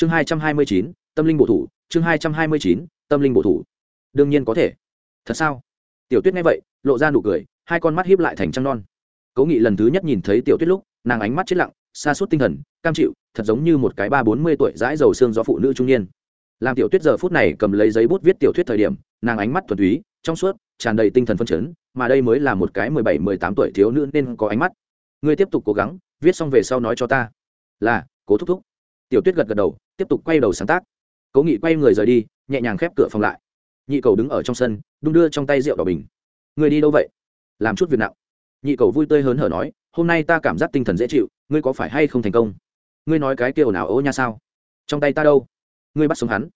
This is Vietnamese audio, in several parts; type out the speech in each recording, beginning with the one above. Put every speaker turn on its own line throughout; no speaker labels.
chương hai trăm hai mươi chín, tâm linh bổ thủ, chương hai trăm hai mươi chín, tâm linh bổ thủ. Đương nhiên có thể. Thật sao? Tiểu tuyết nghe vậy, lộ ra nụ cười, hai con mắt hiếp lại thành trăng non. Cố nghị lần thứ nhất nhìn thấy tiểu tuyết lúc, nàng ánh mắt chết lặng xa suốt tinh thần, cam chịu, thật giống như một cái ba bốn mươi tuổi dãi dầu xương do phụ nữ trung niên. Làm tiểu tuyết giờ phút này cầm lấy giấy bút viết tiểu thuyết thời điểm, nàng ánh mắt thuần túy, trong suốt, tràn đầy tinh thần phân chấn, mà đây mới là một cái mười bảy, mười tám tuổi thiếu nữ nên có ánh mắt. Ngươi tiếp tục cố gắng, viết xong về sau nói cho ta. Là, cố thúc thúc. Tiểu tuyết gật gật đầu tiếp tục quay đầu sáng tác. Cố nghị quay người rời đi, nhẹ nhàng khép cửa phòng lại. Nhị cầu đứng ở trong sân, đung đưa trong tay rượu đỏ bình. Người đi đâu vậy? Làm chút việc nặng. Nhị cầu vui tươi hớn hở nói, hôm nay ta cảm giác tinh thần dễ chịu, ngươi có phải hay không thành công? Ngươi nói cái kia ồn ào ố nha sao? Trong tay ta đâu? Ngươi bắt sống hắn.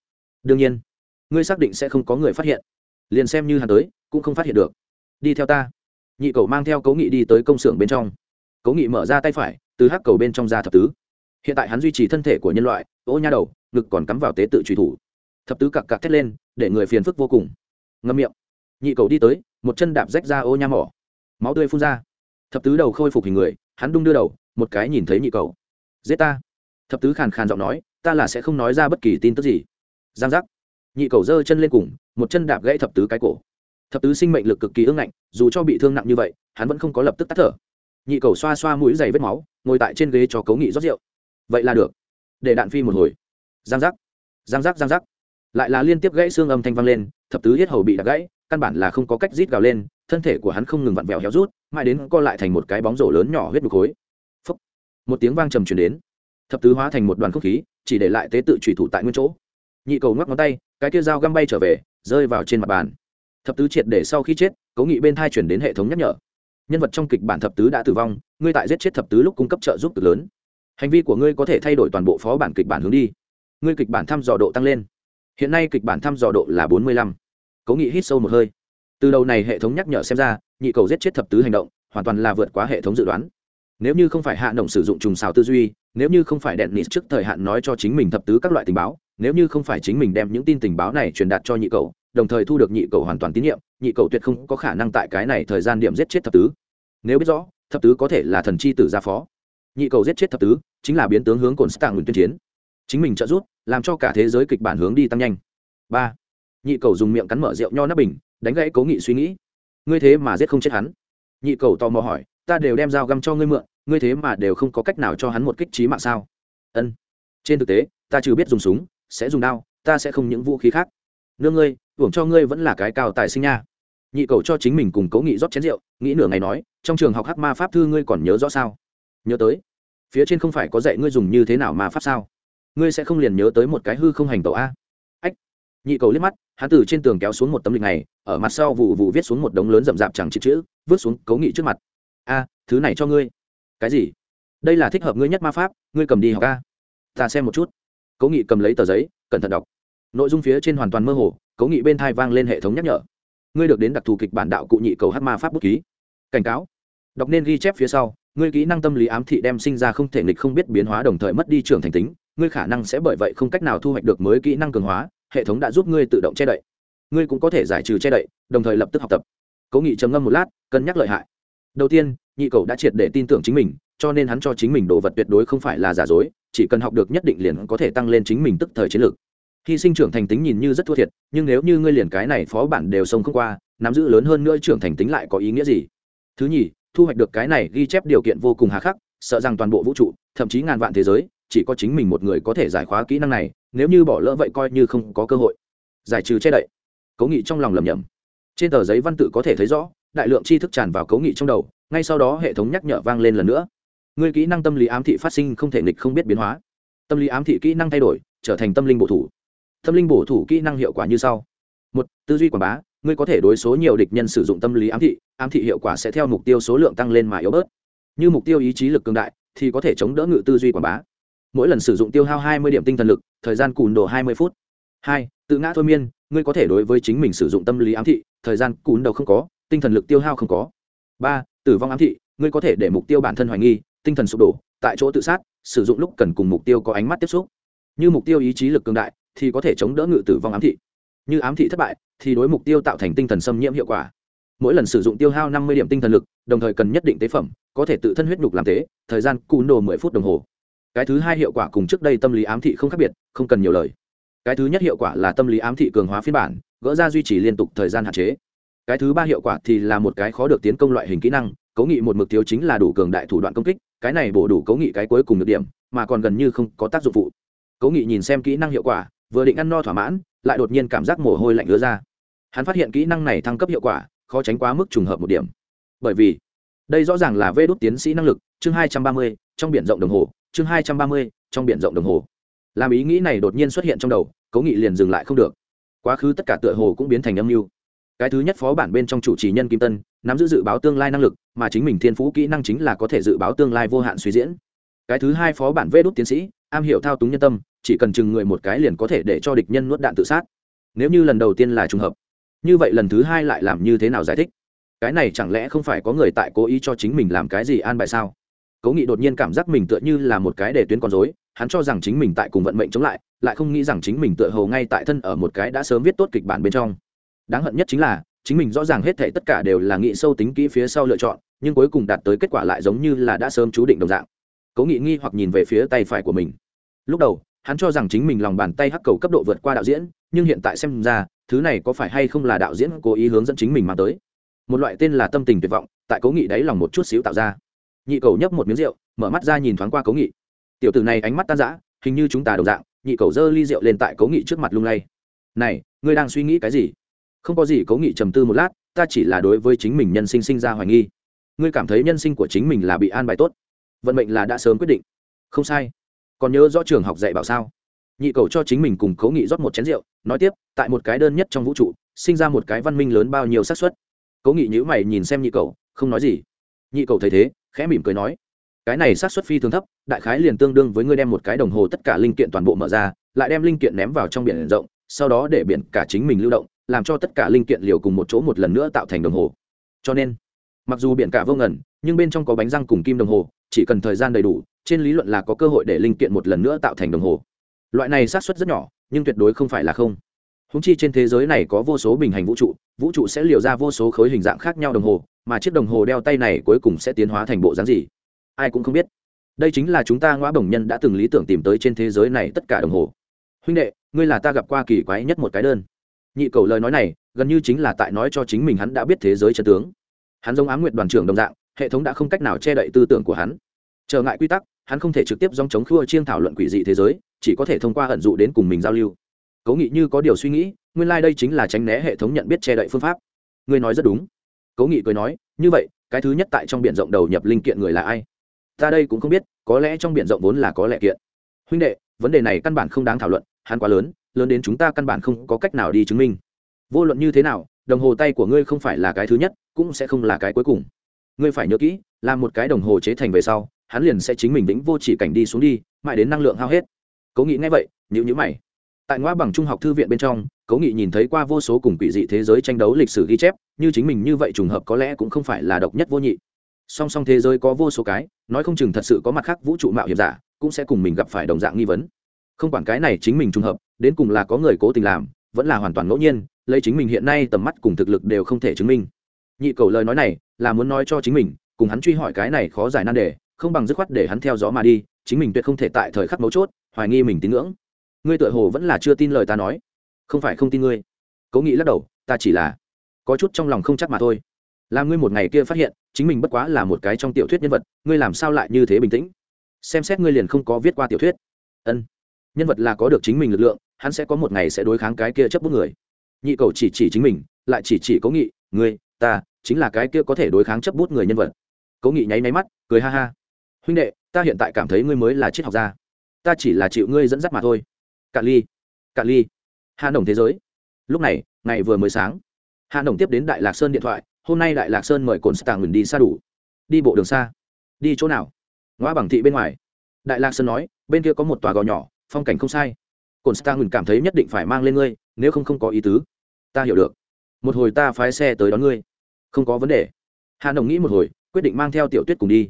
Đương nhiên. Ngươi xác định sẽ không có người phát hiện. Liền xem như hắn tới, cũng không phát hiện được. Đi theo ta. Nhị cầu mang theo cố nghị đi tới công xưởng bên trong. Cố nghị mở ra tay phải, từ hắc cầu bên trong ra thập tứ hiện tại hắn duy trì thân thể của nhân loại, ô nha đầu, ngực còn cắm vào tế tự truy thủ. Thập tứ cặc cặc thét lên, để người phiền phức vô cùng. Ngâm miệng. Nhị cầu đi tới, một chân đạp rách ra ô nha mỏ. Máu tươi phun ra. Thập tứ đầu khôi phục hình người, hắn đung đưa đầu, một cái nhìn thấy nhị cầu. Giết ta. Thập tứ khàn khàn giọng nói, ta là sẽ không nói ra bất kỳ tin tức gì. Giang giác. Nhị cầu giơ chân lên cùng, một chân đạp gãy thập tứ cái cổ. Thập tứ sinh mệnh lực cực kỳ ưng ngạnh, dù cho bị thương nặng như vậy, hắn vẫn không có lập tức tắt thở. Nhị cầu xoa xoa mũi dày vết máu, ngồi tại trên ghế cho cấu nghị rót rượu vậy là được. Để đạn phi một hồi. Giang giác. Giang giác giang giác. Lại là liên tiếp gãy xương âm thanh vang lên, thập tứ hết hầu bị đạp gãy, căn bản là không có cách rít gào lên, thân thể của hắn không ngừng vặn vẹo héo rút, mãi đến co lại thành một cái bóng rổ lớn nhỏ huyết đục khối. Phúc. một tiếng vang trầm truyền đến. Thập tứ hóa thành một đoàn không khí, chỉ để lại tế tự trùy thủ tại nguyên chỗ. Nhị cầu ngoắc ngón tay, cái kia dao găm bay trở về, rơi vào trên mặt bàn. Thập tứ triệt để sau khi chết cố nghị bên thai chuyển đến hệ thống nhắc nhở. Nhân vật trong kịch bản thập tứ đã tử vong, ngươi tại giết chết thập tứ lúc cung cấp trợ giúp cực lớn hành vi của ngươi có thể thay đổi toàn bộ phó bản kịch bản hướng đi. Ngươi kịch bản thăm dò độ tăng lên. Hiện nay kịch bản thăm dò độ là bốn mươi lăm. Cố nghị hít sâu một hơi. Từ đầu này hệ thống nhắc nhở xem ra, nhị cầu giết chết thập tứ hành động, hoàn toàn là vượt quá hệ thống dự đoán. Nếu như không phải hạ động sử dụng trùng xào tư duy, nếu như không phải đèn nịt trước thời hạn nói cho chính mình thập tứ các loại tình báo, nếu như không phải chính mình đem những tin tình báo này truyền đạt cho nhị cầu, đồng thời thu được nhị cầu hoàn toàn tín nhiệm, nhị cầu tuyệt không có khả năng tại cái này thời gian điểm giết chết thập tứ. Nếu biết rõ, thập tứ có thể là thần chi tử gia phó. Nhị cầu giết chết thập tứ chính là biến tướng hướng cồn stạng ngừng tuyên chiến. Chính mình trợ giúp, làm cho cả thế giới kịch bản hướng đi tăng nhanh. Ba, nhị cầu dùng miệng cắn mở rượu nho nắp bình, đánh gãy cố nghị suy nghĩ. Ngươi thế mà giết không chết hắn. Nhị cầu tò mò hỏi, ta đều đem dao găm cho ngươi mượn, ngươi thế mà đều không có cách nào cho hắn một kích trí mạng sao? Ân. Trên thực tế, ta chưa biết dùng súng, sẽ dùng đao, ta sẽ không những vũ khí khác. Nương ngươi, hưởng cho ngươi vẫn là cái cao tài sinh nha. Nhị cầu cho chính mình cùng cố nghị rót chén rượu, nghĩ nửa ngày nói, trong trường học hắc ma pháp thư ngươi còn nhớ rõ sao? Nhớ tới phía trên không phải có dạy ngươi dùng như thế nào mà pháp sao? Ngươi sẽ không liền nhớ tới một cái hư không hành tẩu a? Ách. Nhị cầu liếc mắt, hắn từ trên tường kéo xuống một tấm lịch này, ở mặt sau vụ vụ viết xuống một đống lớn rậm rạp chẳng chữ chữ, vứt xuống cấu nghị trước mặt. A, thứ này cho ngươi. Cái gì? Đây là thích hợp ngươi nhất ma pháp, ngươi cầm đi học a. Ta xem một chút. Cấu nghị cầm lấy tờ giấy, cẩn thận đọc. Nội dung phía trên hoàn toàn mơ hồ, cấu nghị bên thai vang lên hệ thống nhắc nhở. Ngươi được đến đặc thù kịch bản đạo cụ nhị cầu hát ma pháp bút ký. Cảnh cáo. Đọc nên ghi chép phía sau ngươi kỹ năng tâm lý ám thị đem sinh ra không thể nghịch không biết biến hóa đồng thời mất đi trưởng thành tính, ngươi khả năng sẽ bởi vậy không cách nào thu hoạch được mới kỹ năng cường hóa, hệ thống đã giúp ngươi tự động che đậy. Ngươi cũng có thể giải trừ che đậy, đồng thời lập tức học tập. Cố nghị trầm ngâm một lát, cân nhắc lợi hại. Đầu tiên, nhị cầu đã triệt để tin tưởng chính mình, cho nên hắn cho chính mình đồ vật tuyệt đối không phải là giả dối, chỉ cần học được nhất định liền có thể tăng lên chính mình tức thời chiến lược. Hy sinh trưởng thành tính nhìn như rất thua thiệt, nhưng nếu như ngươi liền cái này phó bản đều xông không qua, nắm giữ lớn hơn nữa trưởng thành tính lại có ý nghĩa gì? Thứ nhì thu hoạch được cái này ghi chép điều kiện vô cùng hà khắc, sợ rằng toàn bộ vũ trụ, thậm chí ngàn vạn thế giới, chỉ có chính mình một người có thể giải khóa kỹ năng này, nếu như bỏ lỡ vậy coi như không có cơ hội. Giải trừ che đậy. Cố nghị trong lòng lầm nhầm trên tờ giấy văn tự có thể thấy rõ, đại lượng tri thức tràn vào cố nghị trong đầu, ngay sau đó hệ thống nhắc nhở vang lên lần nữa. Người kỹ năng tâm lý ám thị phát sinh không thể nghịch không biết biến hóa. Tâm lý ám thị kỹ năng thay đổi, trở thành tâm linh bổ thủ. Tâm linh bổ thủ kỹ năng hiệu quả như sau. Một, tư duy quảng bá ngươi có thể đối số nhiều địch nhân sử dụng tâm lý ám thị ám thị hiệu quả sẽ theo mục tiêu số lượng tăng lên mà yếu bớt. Như mục tiêu ý chí lực cường đại, thì có thể chống đỡ ngự tư duy quảng bá. Mỗi lần sử dụng tiêu hao hai mươi điểm tinh thần lực, thời gian cùn đồ hai mươi phút. Hai, tự ngã thôi miên, ngươi có thể đối với chính mình sử dụng tâm lý ám thị, thời gian cùn đầu không có, tinh thần lực tiêu hao không có. Ba, tử vong ám thị, ngươi có thể để mục tiêu bản thân hoài nghi, tinh thần sụp đổ, tại chỗ tự sát, sử dụng lúc cần cùng mục tiêu có ánh mắt tiếp xúc. Như mục tiêu ý chí lực cường đại, thì có thể chống đỡ ngự tử vong ám thị như ám thị thất bại, thì đối mục tiêu tạo thành tinh thần xâm nhiễm hiệu quả. Mỗi lần sử dụng tiêu hao năm mươi điểm tinh thần lực, đồng thời cần nhất định tế phẩm, có thể tự thân huyết nhục làm tế, thời gian cùn đồ mười phút đồng hồ. Cái thứ hai hiệu quả cùng trước đây tâm lý ám thị không khác biệt, không cần nhiều lời. Cái thứ nhất hiệu quả là tâm lý ám thị cường hóa phiên bản, gỡ ra duy trì liên tục thời gian hạn chế. Cái thứ ba hiệu quả thì là một cái khó được tiến công loại hình kỹ năng, cấu nghị một mục tiêu chính là đủ cường đại thủ đoạn công kích, cái này bổ đủ cấu nghị cái cuối cùng được điểm, mà còn gần như không có tác dụng phụ. Cấu nghị nhìn xem kỹ năng hiệu quả, vừa định ăn no thỏa mãn lại đột nhiên cảm giác mồ hôi lạnh ứa ra. Hắn phát hiện kỹ năng này thăng cấp hiệu quả, khó tránh quá mức trùng hợp một điểm. Bởi vì, đây rõ ràng là vê đốt tiến sĩ năng lực, chương hai trăm ba mươi, trong b i ể n rộng đồng hồ, chương hai trăm ba mươi, trong b i ể n rộng đồng hồ. Làm ý nghĩ này đột nhiên xuất hiện trong đầu cố nghị liền dừng lại không được. Quá khứ tất cả tựa hồ cũng biến thành âm mưu. Cái thứ nhất phó bản bên trong chủ trì nhân kim tân, nắm giữ dự báo tương lai năng lực, mà chính mình thiên phú kỹ năng chính là có thể dự báo tương lai vô hạn suy diễn. Cái thứ hai phó bản vê đốt tiến sĩ, am hiểu thao túng nhân tâm chỉ cần chừng người một cái liền có thể để cho địch nhân nuốt đạn tự sát. Nếu như lần đầu tiên là trùng hợp, như vậy lần thứ hai lại làm như thế nào giải thích? Cái này chẳng lẽ không phải có người tại cố ý cho chính mình làm cái gì an bài sao? Cố nghị đột nhiên cảm giác mình tựa như là một cái để tuyến con dối hắn cho rằng chính mình tại cùng vận mệnh chống lại lại không nghĩ rằng chính mình tựa hồ ngay tại thân ở một cái đã sớm viết tốt kịch bản bên trong. Đáng hận nhất chính là, chính mình rõ ràng hết thể tất cả đều là nghị sâu tính kỹ phía sau lựa chọn, nhưng cuối cùng đạt tới kết quả lại giống như là đã sớm chú định đồng dạng. Cố nghị nghi hoặc nhìn về phía tay phải của mình. Lúc đầu hắn cho rằng chính mình lòng bàn tay hắc cầu cấp độ vượt qua đạo diễn, nhưng hiện tại xem ra, thứ này có phải hay không là đạo diễn cố ý hướng dẫn chính mình mang tới. Một loại tên là tâm tình tuyệt vọng, tại cố nghị đáy lòng một chút xíu tạo ra. Nhị cầu nhấp một miếng rượu, mở mắt ra nhìn thoáng qua cố nghị. Tiểu tử này ánh mắt tan rã, hình như chúng ta đồng dạng, nhị cầu giơ ly rượu lên tại cố nghị trước mặt lung lay. Này, ngươi đang suy nghĩ cái gì? Không có gì, cố nghị trầm tư một lát, ta chỉ là đối với chính mình nhân sinh sinh ra hoài nghi. Ngươi cảm thấy nhân sinh của chính mình là bị an bài tốt, vận mệnh là đã sớm quyết định. Không sai còn nhớ rõ trường học dạy bảo sao? Nhị cầu cho chính mình cùng cố nghị rót một chén rượu, nói tiếp, tại một cái đơn nhất trong vũ trụ, sinh ra một cái văn minh lớn bao nhiêu xác suất? Cố nghị nhữ mày nhìn xem nhị cầu, không nói gì. Nhị cầu thấy thế, khẽ mỉm cười nói, cái này xác suất phi thường thấp, đại khái liền tương đương với ngươi đem một cái đồng hồ tất cả linh kiện toàn bộ mở ra, lại đem linh kiện ném vào trong biển rộng, sau đó để biển cả chính mình lưu động, làm cho tất cả linh kiện liều cùng một chỗ một lần nữa tạo thành đồng hồ. Cho nên, mặc dù biển cả vô ngần, nhưng bên trong có bánh răng cùng kim đồng hồ chỉ cần thời gian đầy đủ, trên lý luận là có cơ hội để linh kiện một lần nữa tạo thành đồng hồ. Loại này xác suất rất nhỏ, nhưng tuyệt đối không phải là không. Húng chi trên thế giới này có vô số bình hành vũ trụ vũ trụ sẽ liều ra vô số khối hình dạng khác nhau đồng hồ, mà chiếc đồng hồ đeo tay này cuối cùng sẽ tiến hóa thành bộ dáng gì? Ai cũng không biết. Đây chính là chúng ta ngõ bổng nhân đã từng lý tưởng tìm tới trên thế giới này tất cả đồng hồ. Huynh đệ, ngươi là ta gặp qua kỳ quái nhất một cái đơn. Nhị cầu lời nói này, gần như chính là tại nói cho chính mình hắn đã biết thế giới chân tướng. Hắn giống á m nguyệt đoàn trưởng đồng dạng hệ thống đã không cách nào che đậy tư tưởng của hắn. Trở ngại quy tắc, hắn không thể trực tiếp dòng chống khua chiêng thảo luận quỷ dị thế giới, chỉ có thể thông qua ẩn dụ đến cùng mình giao lưu. Cố nghị như có điều suy nghĩ, nguyên lai、like、đây chính là tránh né hệ thống nhận biết che đậy phương pháp. Ngươi nói rất đúng. Cố nghị cười nói, như vậy, cái thứ nhất tại trong b i ể n rộng đầu nhập linh kiện người là ai? Ta đây cũng không biết, có lẽ trong b i ể n rộng vốn là có lẽ kiện. Huynh đệ, vấn đề này căn bản không đáng thảo luận, hắn quá lớn lớn đến chúng ta căn bản không có cách nào đi chứng minh. Vô luận như thế nào, đồng hồ tay của ngươi không phải là cái thứ nhất, cũng sẽ không là cái cuối cùng ngươi phải nhớ kỹ, làm một cái đồng hồ chế thành về sau, hắn liền sẽ chính mình vĩnh vô chỉ cảnh đi xuống đi, mãi đến năng lượng hao hết. Cố nghị ngay vậy nhữ nhữ mày. Tại ngoa bằng trung học thư viện bên trong, cố nghị nhìn thấy qua vô số cùng quỷ dị thế giới tranh đấu lịch sử ghi chép, như chính mình như vậy trùng hợp có lẽ cũng không phải là độc nhất vô nhị. Song song thế giới có vô số cái, nói không chừng thật sự có mặt khác vũ trụ mạo hiểm giả, cũng sẽ cùng mình gặp phải đồng dạng nghi vấn. Không quản cái này chính mình trùng hợp, đến cùng là có người cố tình làm, vẫn là hoàn toàn ngẫu nhiên, lấy chính mình hiện nay tầm mắt cùng thực lực đều không thể chứng minh nhị cầu lời nói này là muốn nói cho chính mình, cùng hắn truy hỏi cái này khó giải nan đề, không bằng dứt khoát để hắn theo gió mà đi, chính mình tuyệt không thể tại thời khắc mấu chốt, hoài nghi mình tín ngưỡng. Ngươi tựa hồ vẫn là chưa tin lời ta nói. Không phải không tin ngươi. Cố nghĩ lắc đầu, ta chỉ là có chút trong lòng không chắc mà thôi. Làm ngươi một ngày kia phát hiện, chính mình bất quá là một cái trong tiểu thuyết nhân vật, ngươi làm sao lại như thế bình tĩnh? Xem xét ngươi liền không có viết qua tiểu thuyết. Ân. Nhân vật là có được chính mình lực lượng, hắn sẽ có một ngày sẽ đối kháng cái kia chấp bút người. Nhị cầu chỉ chỉ chính mình, lại chỉ chỉ cố nghị, ngươi, ta chính là cái kia có thể đối kháng chấp bút người nhân vật. Cố nghị nháy máy mắt, cười ha ha. Huynh đệ, ta hiện tại cảm thấy ngươi mới là triết học gia. Ta chỉ là chịu ngươi dẫn dắt mà thôi. Cạn ly cạn ly. Hà đồng thế giới. Lúc này, ngày vừa mới sáng. Hà đồng tiếp đến đại lạc sơn điện thoại, hôm nay đại lạc sơn mời cồn stạng ngừng đi xa đủ. Đi bộ đường xa. Đi chỗ nào? Ngoa bằng thị bên ngoài. Đại lạc sơn nói, bên kia có một tòa gò nhỏ, phong cảnh không sai. Cồn stạng ngừng cảm thấy nhất định phải mang lên ngươi, nếu không không có ý tứ. Ta hiểu được. Một hồi ta phái xe tới đón ngươi không có vấn đề. Hà đồng nghĩ một hồi, quyết định mang theo tiểu tuyết cùng đi.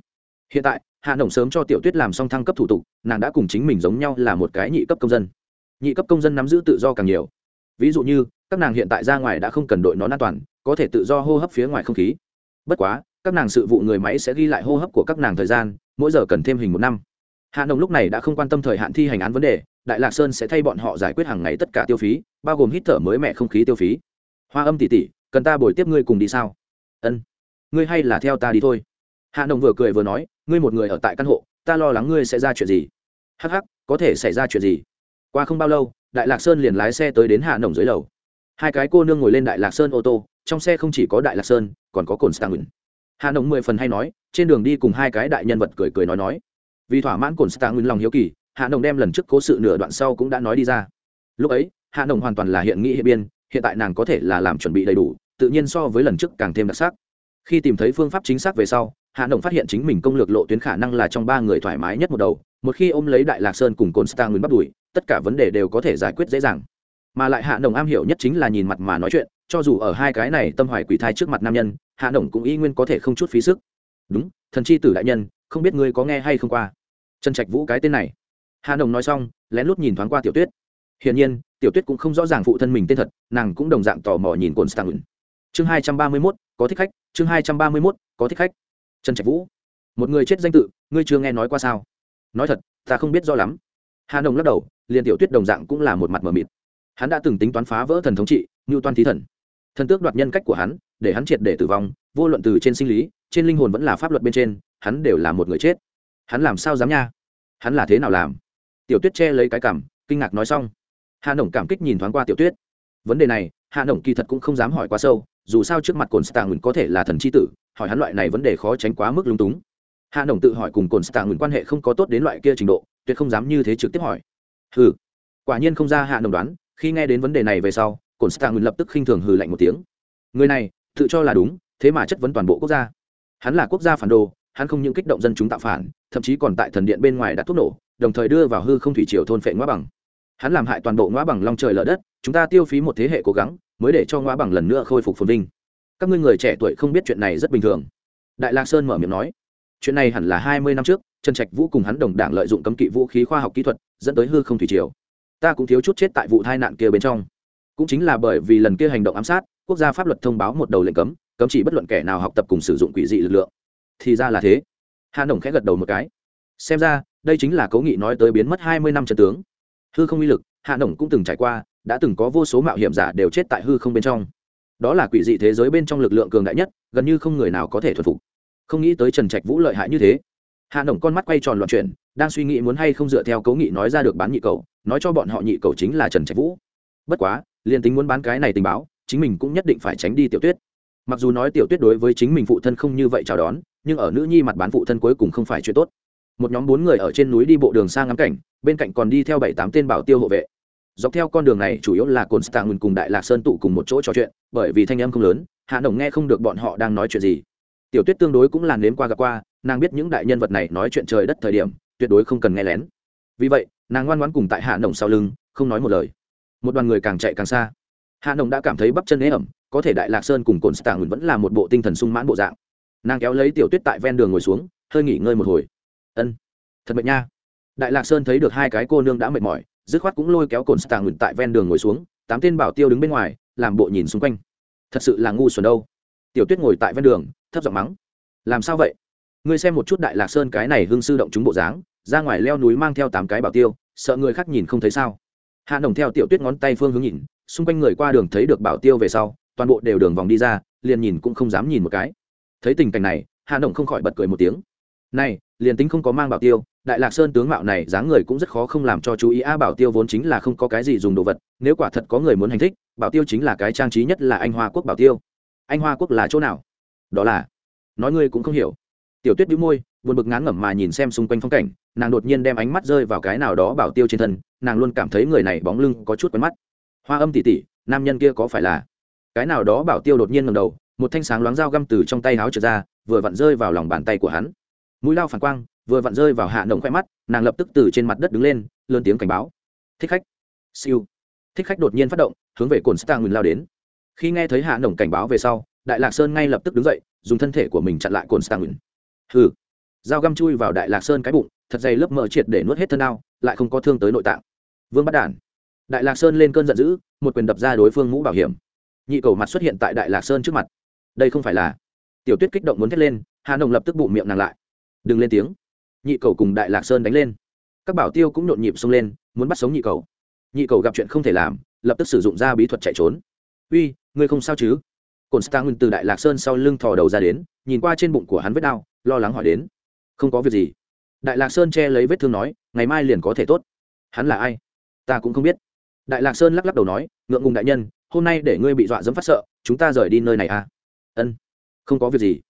Hiện tại Hà nồng sớm cho tiểu tuyết làm xong thăng cấp thủ tục, nàng đã cùng chính mình giống nhau là một cái nhị cấp công dân. Nhị cấp công dân nắm giữ tự do càng nhiều. Ví dụ như, các nàng hiện tại ra ngoài đã không cần đội nón an toàn, có thể tự do hô hấp phía ngoài không khí. Bất quá, các nàng sự vụ người máy sẽ ghi lại hô hấp của các nàng thời gian, mỗi giờ cần thêm hình một năm. Hạ nồng lúc này đã không quan tâm thời hạn thi hành án vấn đề, đại lạc sơn sẽ thay bọn họ giải quyết hàng ngày tất cả tiêu phí, bao gồm hít thở mới mẹ không khí tiêu phí. Hoa âm tỉ tỉ, cần ta bồi tiếp ngươi cùng đi sao? Ân. Ngươi hay là theo ta đi thôi. Hạ nồng vừa cười vừa nói, ngươi một người ở tại căn hộ, ta lo lắng ngươi sẽ ra chuyện gì. Hh có thể xảy ra chuyện gì? Qua không bao lâu, đại lạc sơn liền lái xe tới đến hạ nồng dưới lầu. Hai cái cô nương ngồi lên đại lạc sơn ô tô, trong xe không chỉ có đại lạc sơn, còn có cồn stang hạ nồng mười phần hay nói, trên đường đi cùng hai cái đại nhân vật cười cười nói nói. Vì thỏa mãn cồn stang lòng hiếu kỳ, hạ nồng đem lần trước cố sự nửa đoạn sau cũng đã nói đi ra. Lúc ấy, hạ nồng hoàn toàn là hiện nghĩ hiện biên, hiện tại nàng có thể là làm chuẩn bị đầy đủ tự nhiên so với lần trước càng thêm đặc sắc. Khi tìm thấy phương pháp chính xác về sau, hạ nồng phát hiện chính mình công lược lộ tuyến khả năng là trong ba người thoải mái nhất một đầu, một khi ôm lấy đại lạc sơn cùng cồn star nguyên bắt đuổi, tất cả vấn đề đều có thể giải quyết dễ dàng. Mà lại hạ nồng am hiểu nhất chính là nhìn mặt mà nói chuyện, cho dù ở hai cái này tâm hoài quỷ thai trước mặt nam nhân, hạ nồng cũng y nguyên có thể không chút phí sức. Đúng, thần chi tử đại nhân, không biết ngươi có nghe hay không qua? Trần trạch vũ cái tên này. Hạ nồng nói xong, lén lút nhìn thoáng qua tiểu tuyết. Hiển nhiên, tiểu tuyết cũng không rõ ràng phụ thân mình tên thật, nàng cũng đồng dạng tò mò nhìn cồn stang chương hai trăm ba mươi mốt, có thích khách. Chương hai trăm ba mươi mốt, có thích khách. Trần trạch vũ. Một người chết danh tự, ngươi chưa nghe nói qua sao? Nói thật, ta không biết do lắm. Hà nồng lắc đầu, liền tiểu tuyết đồng dạng cũng là một mặt mờ mịt. Hắn đã từng tính toán phá vỡ thần thống trị như toan thí thần. Thần tước đoạt nhân cách của hắn, để hắn triệt để tử vong, vô luận từ trên sinh lý, trên linh hồn vẫn là pháp luật bên trên, hắn đều là một người chết. Hắn làm sao dám nha? Hắn là thế nào làm? Tiểu tuyết che lấy cái cảm, kinh ngạc nói xong. Hà nồng cảm kích nhìn thoáng qua tiểu tuyết. Vấn đề này, hà nồng kỳ thật cũng không dám hỏi quá sâu dù sao trước mặt cồn stạng có thể là thần c h i tử, hỏi hắn loại này vấn đề khó tránh quá mức lung túng. Hạ nồng tự hỏi cùng cồn stạng quan hệ không có tốt đến loại kia trình độ, tuyệt không dám như thế trực tiếp hỏi. Hừ. Quả nhiên không ra hạ nồng đoán, khi nghe đến vấn đề này về sau cồn stạng lập tức khinh thường hừ lạnh một tiếng. Người này, tự cho là đúng, thế mà chất vấn toàn bộ quốc gia. Hắn là quốc gia phản đồ, hắn không những kích động dân chúng tạo phản, thậm chí còn tại thần điện bên ngoài đặt thuốc nổ, đồng thời đưa vào hư không thủy triều thôn phệ ngoá bằng. Hắn làm hại toàn bộ ngoá bằng long trời lở đất, chúng ta tiêu phí một thế hệ cố gắng mới để cho ngõ bằng lần nữa khôi phục phồn vinh. Các ngươi người trẻ tuổi không biết chuyện này rất bình thường. Đại lạc sơn mở miệng nói, chuyện này hẳn là hai mươi năm trước, trần trạch vũ cùng hắn đồng đảng lợi dụng cấm kỵ vũ khí khoa học kỹ thuật, dẫn tới hư không thủy triều. Ta cũng thiếu chút chết tại vụ tai nạn kia bên trong. Cũng chính là bởi vì lần kia hành động ám sát, quốc gia pháp luật thông báo một đầu lệnh cấm cấm chỉ bất luận kẻ nào học tập cùng sử dụng quỷ dị lực lượng. Thì ra là thế. Hà nồng khẽ gật đầu một cái. Xem ra, đây chính là cố nghị nói tới biến mất hai mươi năm trận tướng. Hư không uy lực, hạ nồng cũng từng trải qua đã từng có vô số mạo hiểm giả đều chết tại hư không bên trong. Đó là quỷ dị thế giới bên trong lực lượng cường đại nhất, gần như không người nào có thể thuần phục. Không nghĩ tới trần trạch vũ lợi hại như thế. Hạ nổng con mắt quay tròn loạn chuyển, đang suy nghĩ muốn hay không dựa theo cấu nghị nói ra được bán nhị cầu, nói cho bọn họ nhị cầu chính là trần trạch vũ. Bất quá, liền tính muốn bán cái này tình báo, chính mình cũng nhất định phải tránh đi tiểu tuyết. Mặc dù nói tiểu tuyết đối với chính mình phụ thân không như vậy chào đón, nhưng ở nữ nhi mặt bán phụ thân cuối cùng không phải chuyện tốt. Một nhóm bốn người ở trên núi đi bộ đường sang ngắm cảnh, bên cạnh còn đi theo bảy tám tên bảo tiêu hộ vệ dọc theo con đường này chủ yếu là cồn stạng cùng đại lạc sơn tụ cùng một chỗ trò chuyện, bởi vì thanh âm không lớn, hạ nồng nghe không được bọn họ đang nói chuyện gì. Tiểu tuyết tương đối cũng là nếm qua gặp qua, nàng biết những đại nhân vật này nói chuyện trời đất thời điểm, tuyệt đối không cần nghe lén. Vì vậy, nàng ngoan ngoãn cùng tại hạ nồng sau lưng, không nói một lời. Một đoàn người càng chạy càng xa. Hạ nồng đã cảm thấy bắp chân ế ẩm, có thể đại lạc sơn cùng cồn stạng vẫn là một bộ tinh thần sung mãn bộ dạng. Nàng kéo lấy tiểu tuyết tại ven đường ngồi xuống, hơi nghỉ ngơi một hồi. Ân, thật mệt nha. Đại lạc sơn thấy được hai cái cô nương đã mệt mỏi dứt khoát cũng lôi kéo cồn stạng ngừng tại ven đường ngồi xuống, tám tên bảo tiêu đứng bên ngoài, làm bộ nhìn xung quanh. Thật sự là ngu xuẩn đâu. Tiểu tuyết ngồi tại ven đường, thấp giọng mắng. Làm sao vậy? Ngươi xem một chút đại lạc sơn cái này hương sư động chúng bộ dáng, ra ngoài leo núi mang theo tám cái bảo tiêu, sợ người khác nhìn không thấy sao? Hạ nồng theo tiểu tuyết ngón tay phương hướng nhìn, xung quanh người qua đường thấy được bảo tiêu về sau, toàn bộ đều đường vòng đi ra, liền nhìn cũng không dám nhìn một cái. Thấy tình cảnh này, hạ nồng không khỏi bật cười một tiếng. Này liền tính không có mang bảo tiêu, đại lạc sơn tướng mạo này dáng người cũng rất khó không làm cho chú ý. A, bảo tiêu vốn chính là không có cái gì dùng đồ vật, nếu quả thật có người muốn hành thích, bảo tiêu chính là cái trang trí nhất là anh hoa quốc bảo tiêu. Anh hoa quốc là chỗ nào? Đó là, nói ngươi cũng không hiểu. Tiểu tuyết đĩu môi, buồn bực ngán ngẩm mà nhìn xem xung quanh phong cảnh, nàng đột nhiên đem ánh mắt rơi vào cái nào đó bảo tiêu trên thân, nàng luôn cảm thấy người này bóng lưng có chút quen mắt. Hoa âm tỉ tỉ, nam nhân kia có phải là cái nào đó bảo tiêu đột nhiên ngầm đầu, một thanh sáng loáng dao găm từ trong tay áo trượt ra, vừa vặn rơi vào lòng bàn tay của hắn mũi lao phản quang, vừa vặn rơi vào hạ nồng khoe mắt, nàng lập tức từ trên mặt đất đứng lên, lớn tiếng cảnh báo. Thích khách. Siêu. Thích khách đột nhiên phát động, hướng về cồn stang ngừng lao đến. Khi nghe thấy hạ nồng cảnh báo về sau, đại lạc sơn ngay lập tức đứng dậy, dùng thân thể của mình chặn lại cồn stang ngừng hừ. Dao găm chui vào đại lạc sơn cái bụng, thật dày lớp mỡ triệt để nuốt hết thân ao, lại không có thương tới nội tạng. Vương bắt đản. Đại lạc sơn lên cơn giận dữ, một quyền đập ra đối phương mũ bảo hiểm. Nhị cầu mặt xuất hiện tại đại lạc sơn trước mặt. Đây không phải là. Tiểu tuyết kích động muốn thét lên, hà nồng lập tức bụng miệng nàng lại đừng lên tiếng. Nhị cầu cùng đại lạc sơn đánh lên. Các bảo tiêu cũng nhộn nhịp xông lên, muốn bắt sống nhị cầu. Nhị cầu gặp chuyện không thể làm, lập tức sử dụng ra bí thuật chạy trốn. Uy, ngươi không sao chứ? Cồn stang từ đại lạc sơn sau lưng thò đầu ra đến, nhìn qua trên bụng của hắn vết đau, lo lắng hỏi đến. Không có việc gì. Đại lạc sơn che lấy vết thương nói, ngày mai liền có thể tốt. Hắn là ai? Ta cũng không biết. Đại lạc sơn lắc lắc đầu nói, ngượng ngùng đại nhân, hôm nay để ngươi bị dọa dẫm phát sợ, chúng ta rời đi nơi này à? Ân, không có việc gì.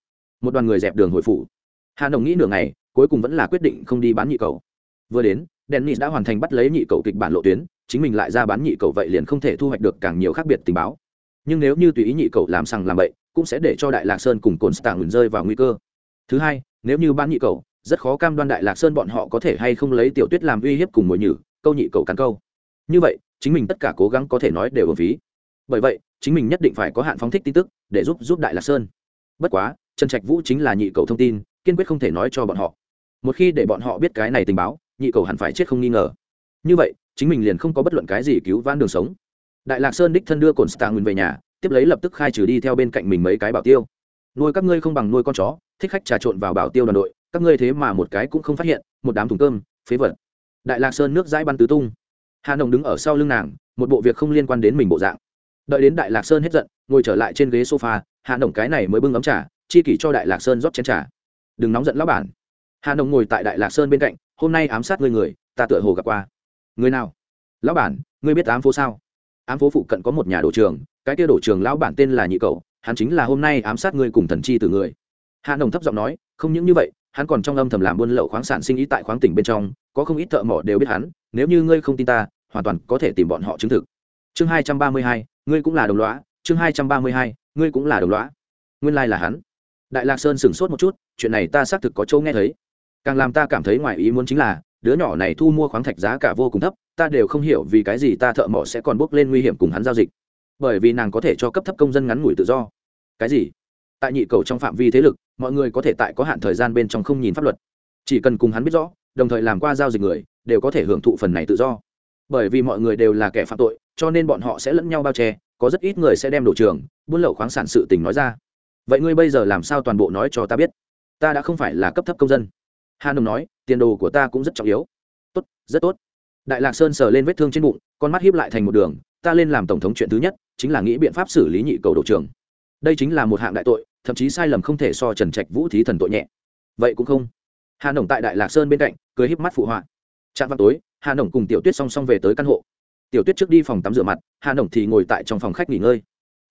Một đoàn người dẹp đường hồi phủ hà nồng nghĩ nửa ngày, cuối cùng vẫn là quyết định không đi bán nhị cầu. Vừa đến, dennis đã hoàn thành bắt lấy nhị cầu kịch bản lộ tuyến, chính mình lại ra bán nhị cầu vậy liền không thể thu hoạch được càng nhiều khác biệt tình báo. Nhưng nếu như tùy ý nhị cầu làm sằng làm bậy, cũng sẽ để cho đại lạc sơn cùng cồn stạng rơi vào nguy cơ. Thứ hai, nếu như bán nhị cầu, rất khó cam đoan đại lạc sơn bọn họ có thể hay không lấy tiểu tuyết làm uy hiếp cùng mồi nhử, câu nhị cầu cắn câu. Như vậy, chính mình tất cả cố gắng có thể nói đều ở phí. Bởi vậy, chính mình nhất định phải có hạn phóng thích tin tức để giúp giúp đại lạc sơn. Bất quá trần trạch vũ chính là nhị cầu thông tin, kiên quyết không thể nói cho bọn họ. Một khi để bọn họ biết cái này tình báo, nhị cầu hẳn phải chết không nghi ngờ. Như vậy, chính mình liền không có bất luận cái gì cứu vãn đường sống. Đại lạc sơn đích thân đưa cồn stạng nguyên về nhà, tiếp lấy lập tức khai trừ đi theo bên cạnh mình mấy cái bảo tiêu. Nuôi các ngươi không bằng nuôi con chó, thích khách trà trộn vào bảo tiêu đoàn đội, các ngươi thế mà một cái cũng không phát hiện, một đám thùng cơm, phế vật. Đại lạc sơn nước dãi bắn tứ tung. Hà nồng đứng ở sau lưng nàng, một bộ việc không liên quan đến mình bộ dạng. Đợi đến đại lạc sơn hết giận, ngồi trở lại trên ghế sofa, hà nồng cái này mới bưng ấm trà chi kỷ cho đại lạc sơn rót chén trà. Đừng nóng giận lão bản. Hà nông ngồi tại đại lạc sơn bên cạnh, hôm nay ám sát ngươi người, ta tựa hồ gặp qua. Người nào? Lão bản, ngươi biết ám phố sao? Ám phố phụ cận có một nhà đổ trường, cái kia đổ trường lão bản tên là nhị cầu hắn chính là hôm nay ám sát ngươi cùng thần chi từ người. Hà nông thấp giọng nói, không những như vậy, hắn còn trong âm thầm làm buôn lậu khoáng sản sinh ý tại khoáng tỉnh bên trong, có không ít thợ mỏ đều biết hắn, nếu như ngươi không tin ta, hoàn toàn có thể tìm bọn họ chứng thực. Chương hai trăm ba mươi hai, ngươi cũng là đồng lõa, chương hai trăm ba mươi hai, ngươi cũng là đồng lõa. Nguyên lai là hắn đại lạc sơn sửng sốt một chút, chuyện này ta xác thực có châu nghe thấy. Càng làm ta cảm thấy ngoài ý muốn chính là, đứa nhỏ này thu mua khoáng thạch giá cả vô cùng thấp, ta đều không hiểu vì cái gì ta thợ mỏ sẽ còn bốc lên nguy hiểm cùng hắn giao dịch. Bởi vì nàng có thể cho cấp thấp công dân ngắn ngủi tự do. Cái gì? Tại nhị cầu trong phạm vi thế lực, mọi người có thể tại có hạn thời gian bên trong không nhìn pháp luật. Chỉ cần cùng hắn biết rõ, đồng thời làm qua giao dịch người, đều có thể hưởng thụ phần này tự do. Bởi vì mọi người đều là kẻ phạm tội, cho nên bọn họ sẽ lẫn nhau bao che, có rất ít người sẽ đem đổ trường, buôn lậu khoáng sản sự tình nói ra vậy ngươi bây giờ làm sao toàn bộ nói cho ta biết? Ta đã không phải là cấp thấp công dân. Hà nồng nói, tiền đồ của ta cũng rất trọng yếu. Tốt, rất tốt. Đại lạc sơn sờ lên vết thương trên bụng, con mắt hiếp lại thành một đường, ta lên làm tổng thống chuyện thứ nhất, chính là nghĩ biện pháp xử lý nhị cầu đổ trường. Đây chính là một hạng đại tội, thậm chí sai lầm không thể so trần trạch vũ thí thần tội nhẹ. Vậy cũng không. Hà nồng tại đại lạc sơn bên cạnh, cười híp mắt phụ họa. Trạm vào tối, hà nồng cùng tiểu tuyết song song về tới căn hộ. Tiểu tuyết trước đi phòng tắm rửa mặt, hà nồng thì ngồi tại trong phòng khách nghỉ ngơi.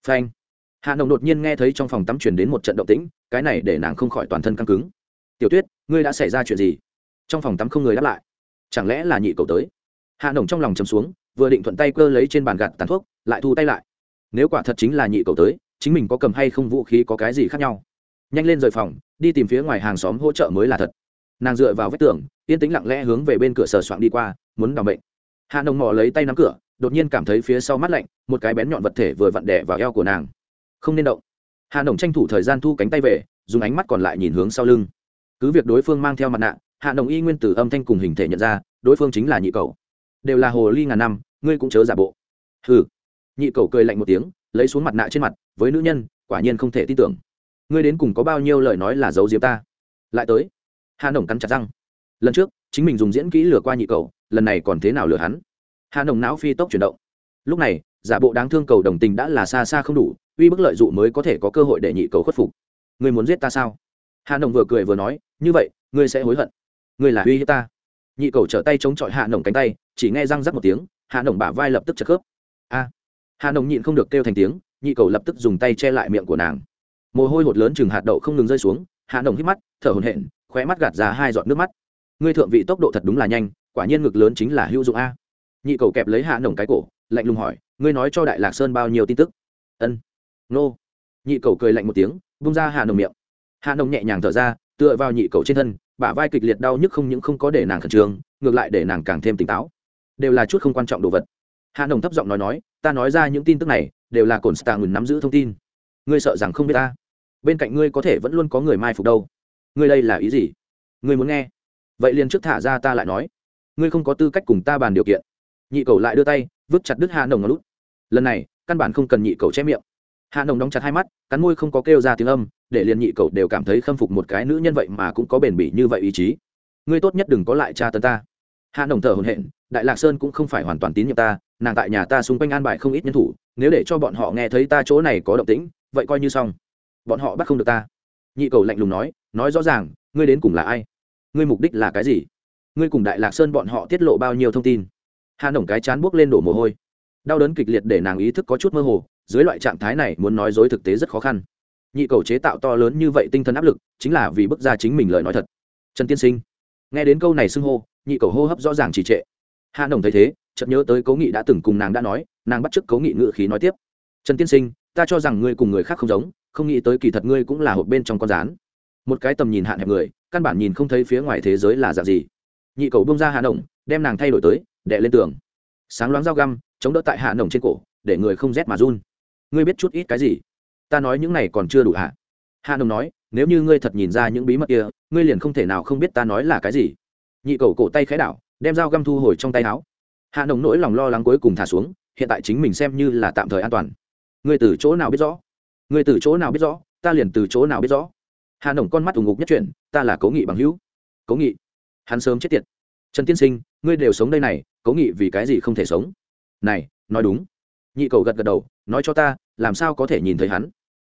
Phanh. Hạ nồng đột nhiên nghe thấy trong phòng tắm chuyển đến một trận động tĩnh, cái này để nàng không khỏi toàn thân căng cứng. Tiểu tuyết, ngươi đã xảy ra chuyện gì? Trong phòng tắm không người đáp lại. Chẳng lẽ là nhị cầu tới? Hạ nồng trong lòng chấm xuống, vừa định thuận tay cơ lấy trên bàn gạt tàn thuốc, lại thu tay lại. Nếu quả thật chính là nhị cầu tới, chính mình có cầm hay không vũ khí có cái gì khác nhau? Nhanh lên rời phòng, đi tìm phía ngoài hàng xóm hỗ trợ mới là thật. Nàng dựa vào vách tường, yên tĩnh lặng lẽ hướng về bên cửa sờ soạn đi qua, muốn đ bệnh hạ nồng mò lấy tay nắm cửa, đột nhiên cảm thấy phía sau mắt lạnh, một cái bén nhọn vật thể vừa vặn đẻ vào eo của nàng không nên động. Hạ nồng tranh thủ thời gian thu cánh tay về, dùng ánh mắt còn lại nhìn hướng sau lưng. Cứ việc đối phương mang theo mặt nạ hạ nồng y nguyên tử âm thanh cùng hình thể nhận ra, đối phương chính là nhị cầu đều là hồ ly ngàn năm, ngươi cũng chớ giả bộ. Hừ. Nhị cầu cười lạnh một tiếng, lấy xuống mặt nạ trên mặt, với nữ nhân, quả nhiên không thể tin tưởng. Ngươi đến cùng có bao nhiêu lời nói là giấu diếm ta? Lại tới. Hà nồng cắn chặt răng. Lần trước, chính mình dùng diễn kỹ lừa qua nhị cầu lần này còn thế nào lừa hắn? Hà nồng não phi tốc chuyển động. Lúc này, giả bộ đáng thương cầu đồng tình đã là xa xa không đủ uy bức lợi dụ mới có thể có cơ hội để nhị cầu khuất phục. Ngươi muốn giết ta sao? Hạ nồng vừa cười vừa nói, như vậy, ngươi sẽ hối hận. Ngươi là uy hiếp ta. Nhị cầu trở tay chống chọi hạ nồng cánh tay, chỉ nghe răng rắc một tiếng, hạ nồng bả vai lập tức chật khớp. A! Hạ nồng nhịn không được kêu thành tiếng, nhị cầu lập tức dùng tay che lại miệng của nàng. Mồ hôi hột lớn chừng hạt đậu không ngừng rơi xuống, hạ nồng hít mắt, thở hồn hện khóe mắt gạt ra hai giọt nước mắt. Ngươi thượng vị tốc độ thật đúng là nhanh, quả nhiên ngực lớn chính là hữu dụng a. Nhị cầu kẹp lấy hạ nồng cái cổ, lạnh lùng hỏi, ngươi nói cho đại lạc sơn bao nhiêu tin tức? Ân nô. Nhị cầu cười lạnh một tiếng bung ra hà nồng miệng. Hà nồng nhẹ nhàng thở ra, tựa vào nhị cầu trên thân, bả vai kịch liệt đau nhức không những không có để nàng khẩn trương, ngược lại để nàng càng thêm tỉnh táo. Đều là chút không quan trọng đồ vật. Hà nồng thấp giọng nói nói, ta nói ra những tin tức này, đều là cồn stạng nắm giữ thông tin. Ngươi sợ rằng không biết ta. Bên cạnh ngươi có thể vẫn luôn có người mai phục đâu. Ngươi đây là ý gì? Ngươi muốn nghe? Vậy liền trước thả ra ta lại nói. Ngươi không có tư cách cùng ta bàn điều kiện. Nhị cầu lại đưa tay, vứt chặt đứt hà nồng lút lần này, căn bản không cần nhị cầu che miệng hạ nồng đóng chặt hai mắt, cắn môi không có kêu ra tiếng âm, để liền nhị cầu đều cảm thấy khâm phục một cái nữ nhân vậy mà cũng có bền bỉ như vậy ý chí. Ngươi tốt nhất đừng có lại cha tân ta. Hạ nồng thở hồn hện đại lạc sơn cũng không phải hoàn toàn tín nhiệm ta, nàng tại nhà ta xung quanh an bài không ít nhân thủ, nếu để cho bọn họ nghe thấy ta chỗ này có động tĩnh, vậy coi như xong. Bọn họ bắt không được ta. Nhị cầu lạnh lùng nói nói rõ ràng, ngươi đến cùng là ai? Ngươi mục đích là cái gì? Ngươi cùng đại lạc sơn bọn họ tiết lộ bao nhiêu thông tin? Hà nổng cái chán buốc lên đổ mồ hôi. Đau đớn kịch liệt để nàng ý thức có chút mơ hồ dưới loại trạng thái này muốn nói dối thực tế rất khó khăn. Nhị cầu chế tạo to lớn như vậy tinh thần áp lực, chính là vì bức ra chính mình lời nói thật. Trần tiên sinh, nghe đến câu này xưng hô, nhị cầu hô hấp rõ ràng trì trệ. Hạ nồng thấy thế, chợt nhớ tới cố nghị đã từng cùng nàng đã nói, nàng bắt t r ư c cố nghị ngự khí nói tiếp. Trần tiên sinh, ta cho rằng ngươi cùng người khác không giống, không nghĩ tới kỳ thật ngươi cũng là hộp bên trong con rán. Một cái tầm nhìn hạn hẹp người, căn bản nhìn không thấy phía ngoài thế giới là dạng gì. Nhị cầu bông ra hạ nồng, đem nàng thay đổi tới, đè lên tường. Sáng loáng dao găm, chống đỡ tại hạ nồng trên cổ, để người không rét mà run ngươi biết chút ít cái gì? Ta nói những này còn chưa đủ hả? Hạ nồng nói, nếu như ngươi thật nhìn ra những bí mật kia, ngươi liền không thể nào không biết ta nói là cái gì. Nhị cầu cổ tay khẽ đảo, đem dao găm thu hồi trong tay áo. Hạ nồng nỗi lòng lo lắng cuối cùng thả xuống, hiện tại chính mình xem như là tạm thời an toàn. Ngươi từ chỗ nào biết rõ? Ngươi từ chỗ nào biết rõ? Ta liền từ chỗ nào biết rõ? Hà nồng con mắt ủng ngục nhất chuyển, ta là cố nghị bằng hữu. Cố nghị, hắn sớm chết tiệt. Trần tiên sinh, ngươi đều sống đây này, cố nghị vì cái gì không thể sống? Này, nói đúng nhị cầu gật gật đầu, nói cho ta, làm sao có thể nhìn thấy hắn?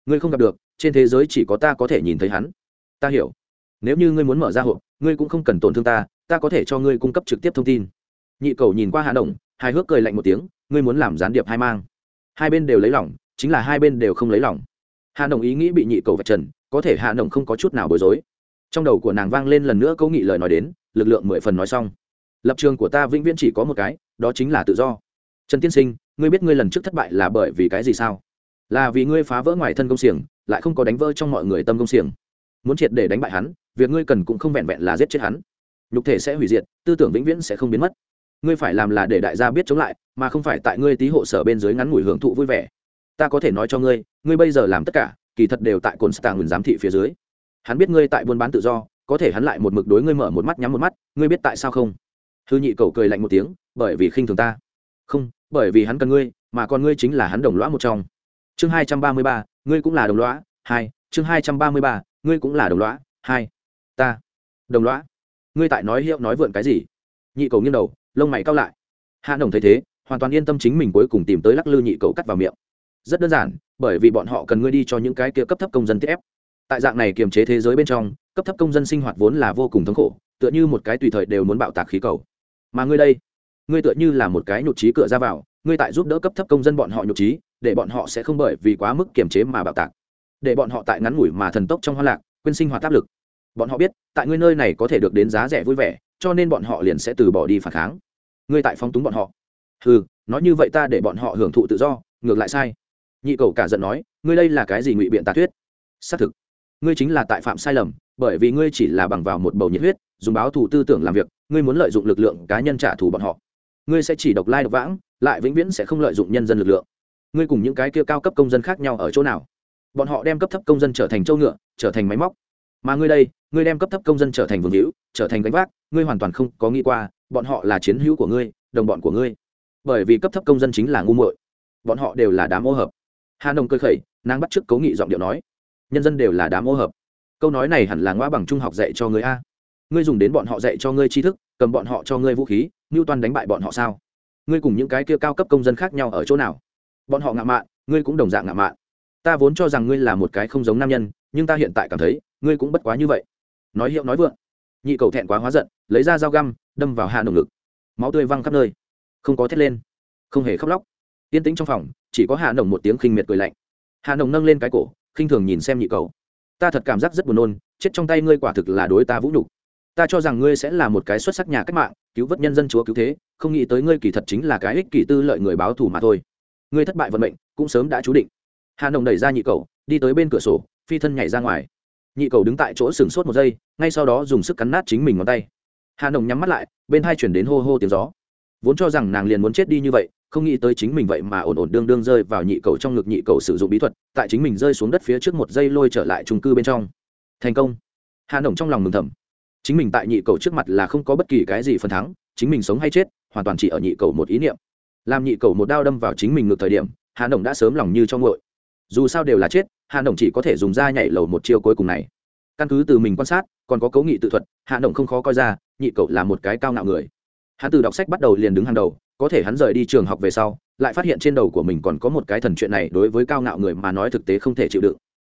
Ngươi không gặp được, trên thế giới chỉ có ta có thể nhìn thấy hắn. Ta hiểu. Nếu như ngươi muốn mở ra hộp, ngươi cũng không cần tổn thương ta ta có thể cho ngươi cung cấp trực tiếp thông tin. Nhị cầu nhìn qua hạ đồng hài hước cười lạnh một tiếng, ngươi muốn làm gián điệp hai mang. Hai bên đều lấy lòng, chính là hai bên đều không lấy lòng. Hạ đồng ý nghĩ bị nhị cầu vạch trần, có thể hạ đồng không có chút nào bối rối. Trong đầu của nàng vang lên lần nữa câu nghị lời nói đến, lực lượng mười phần nói xong. Lập trường của ta vĩnh viễn chỉ có một cái, đó chính là tự do. Trần tiên sinh ngươi biết ngươi lần trước thất bại là bởi vì cái gì sao? Là vì ngươi phá vỡ ngoài thân công xiềng, lại không có đánh vỡ trong mọi người tâm công xiềng. Muốn triệt để đánh bại hắn, việc ngươi cần cũng không vẹn vẹn là giết chết hắn. Nhục thể sẽ hủy diệt, tư tưởng vĩnh viễn sẽ không biến mất. Ngươi phải làm là để đại gia biết chống lại, mà không phải tại ngươi tí hộ sở bên dưới ngắn ngủi hưởng thụ vui vẻ. Ta có thể nói cho ngươi ngươi bây giờ làm tất cả, kỳ thật đều tại cồn stạng ngừng giám thị phía dưới. Hắn biết ngươi tại buôn bán tự do, có thể hắn lại một mực đối ngươi mở một mắt nhắm một mắt, ngươi biết tại sao không? Hư nhị cầu cười lạnh một tiếng, bởi vì khinh thường ta. Không bởi vì hắn cần ngươi, mà còn ngươi chính là hắn đồng lõa một trong. Chương hai trăm ba mươi ba, ngươi cũng là đồng lõa, hai, chương hai trăm ba mươi ba, ngươi cũng là đồng lõa, hai, ta, đồng lõa. Ngươi tại nói hiệu nói vượn cái gì? Nhị cầu nghiêng đầu, lông mày cao lại. Hạ đồng thấy thế, hoàn toàn yên tâm chính mình cuối cùng tìm tới lắc lư nhị cầu cắt vào miệng. Rất đơn giản, bởi vì bọn họ cần ngươi đi cho những cái kia cấp thấp công dân tiếp. Ép tại dạng này kiềm chế thế giới bên trong, cấp thấp công dân sinh hoạt vốn là vô cùng thống khổ, tựa như một cái tùy thời đều muốn bạo tạc khí cầu. Mà ngươi đây ngươi tựa như là một cái nhụt trí cửa ra vào, ngươi tại giúp đỡ cấp thấp công dân bọn họ nhụt trí để bọn họ sẽ không bởi vì quá mức kiềm chế mà bạo tạc. Để bọn họ tại ngắn ngủi mà thần tốc trong hoa lạc, quên sinh hoạt áp lực. Bọn họ biết, tại ngươi nơi này có thể được đến giá rẻ vui vẻ, cho nên bọn họ liền sẽ từ bỏ đi phản kháng. Ngươi tại phong túng bọn họ. Ừ nói như vậy ta để bọn họ hưởng thụ tự do, ngược lại sai. Nhị cầu cả giận nói, ngươi đây là cái gì ngụy biện tà thuyết? Xác thực. Ngươi chính là tại phạm sai lầm, bởi vì ngươi chỉ là bằng vào một bầu nhiệt huyết, dùng báo thù tư tưởng làm việc, ngươi muốn lợi dụng lực lượng cá nhân trả thù bọn họ ngươi sẽ chỉ độc lai độc vãng, lại vĩnh viễn sẽ không lợi dụng nhân dân lực lượng. Ngươi cùng những cái kia cao cấp công dân khác nhau ở chỗ nào? Bọn họ đem cấp thấp công dân trở thành châu ngựa, trở thành máy móc. Mà ngươi đây, ngươi đem cấp thấp công dân trở thành vương hữu, trở thành gánh vác, ngươi hoàn toàn không có nghĩ qua, bọn họ là chiến hữu của ngươi, đồng bọn của ngươi. Bởi vì cấp thấp công dân chính là ngu muội. Bọn họ đều là đám ô hợp. Hà nông cơ khẩy, nàng bắt t cố nghị giọng điệu nói, nhân dân đều là đám ô hợp. Câu nói này hẳn là ngoa bằng trung học dạy cho ngươi a. Ngươi dùng đến bọn họ dạy cho ngươi tri thức, cầm bọn họ cho ngươi vũ khí ngưu toan đánh bại bọn họ sao? Ngươi cùng những cái kia cao cấp công dân khác nhau ở chỗ nào? Bọn họ ngạo mạn, ngươi cũng đồng dạng ngạo mạn. Ta vốn cho rằng ngươi là một cái không giống nam nhân, nhưng ta hiện tại cảm thấy, ngươi cũng bất quá như vậy. Nói hiệu nói vượng. Nhị cầu thẹn quá hóa giận, lấy ra dao găm, đâm vào hạ nồng ngực. Máu tươi văng khắp nơi. Không có thét lên. Không hề khóc lóc. Yên tĩnh trong phòng, chỉ có hạ nồng một tiếng khinh miệt cười lạnh. Hạ nồng nâng lên cái cổ, khinh thường nhìn xem nhị cầu. Ta thật cảm giác rất buồn nôn, chết trong tay ngươi quả thực là đối ta vũ nhục ta cho rằng ngươi sẽ là một cái xuất sắc nhà cách mạng, cứu vớt nhân dân chúa cứu thế, không nghĩ tới ngươi kỳ thật chính là cái ích kỷ tư lợi người báo thù mà thôi. Ngươi thất bại vận mệnh, cũng sớm đã chú định. Hà nồng đẩy ra nhị cầu, đi tới bên cửa sổ, phi thân nhảy ra ngoài. Nhị cầu đứng tại chỗ sừng sốt một giây, ngay sau đó dùng sức cắn nát chính mình ngón tay. Hà nồng nhắm mắt lại, bên hai chuyển đến hô hô tiếng gió. Vốn cho rằng nàng liền muốn chết đi như vậy, không nghĩ tới chính mình vậy mà ổn ổn đương đương rơi vào nhị cầu trong ngực nhị cầu sử dụng bí thuật, tại chính mình rơi xuống đất phía trước một giây lôi trở lại trung cư bên trong. Thành công. Hà nồng trong lòng mừng thầm chính mình tại nhị cầu trước mặt là không có bất kỳ cái gì phần thắng, chính mình sống hay chết, hoàn toàn chỉ ở nhị cầu một ý niệm. Làm nhị cầu một đao đâm vào chính mình ngược thời điểm, hà nồng đã sớm lòng như trong ngội dù sao đều là chết, hà nồng chỉ có thể dùng da nhảy lầu một chiêu cuối cùng này. Căn cứ từ mình quan sát, còn có cấu nghị tự thuật, hà nồng không khó coi ra, nhị cầu là một cái cao ngạo người. Hắn từ đọc sách bắt đầu liền đứng hàng đầu, có thể hắn rời đi trường học về sau, lại phát hiện trên đầu của mình còn có một cái thần chuyện này đối với cao ngạo người mà nói thực tế không thể chịu đựng